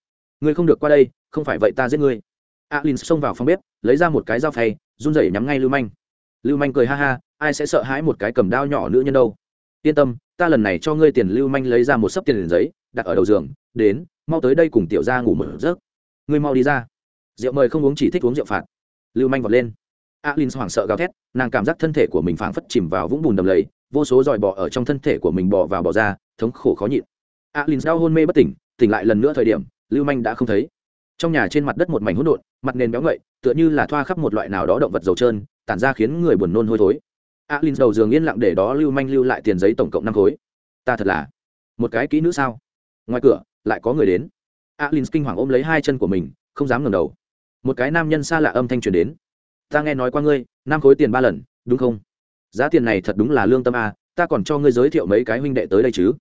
ngươi không được qua đây, không phải vậy ta giết ngươi. Alin xông vào phòng bếp, lấy ra một cái dao phay, run rẩy nhắm ngay lưu manh. Lưu manh cười ha ha, ai sẽ sợ hãi một cái cầm đao nhỏ nữ nhân đâu. Yên tâm, ta lần này cho ngươi tiền, lưu manh lấy ra một sấp tiền giấy, đặt ở đầu giường, đến, mau tới đây cùng tiểu ra ngủ mở rớt ngươi mau đi ra. Rượu mời không uống chỉ thích uống rượu phạt. Lưu manh vọt lên. Alin hoảng sợ gào thét, nàng cảm giác thân thể của mình phảng phất chìm vào vũng bùn đầm lầy, vô số dòi bọ ở trong thân thể của mình bò vào bò ra, thống khổ khó nhịn. Alin đau hôn mê bất tỉnh tỉnh lại lần nữa thời điểm lưu manh đã không thấy. Trong nhà trên mặt đất một mảnh hỗn độn, mặt nền béo ngậy, tựa như là thoa khắp một loại nào đó động vật dầu trơn, tản ra khiến người buồn nôn hôi thối. Alin đầu giường yên lặng để đó lưu manh lưu lại tiền giấy tổng cộng năm khối. Ta thật là một cái kỹ nữ sao? Ngoài cửa, lại có người đến. Alin kinh hoàng ôm lấy hai chân của mình, không dám ngẩng đầu. Một cái nam nhân xa lạ âm thanh truyền đến. Ta nghe nói qua ngươi, năm khối tiền ba lần, đúng không? Giá tiền này thật đúng là lương tâm a, ta còn cho ngươi giới thiệu mấy cái huynh đệ tới đây chứ?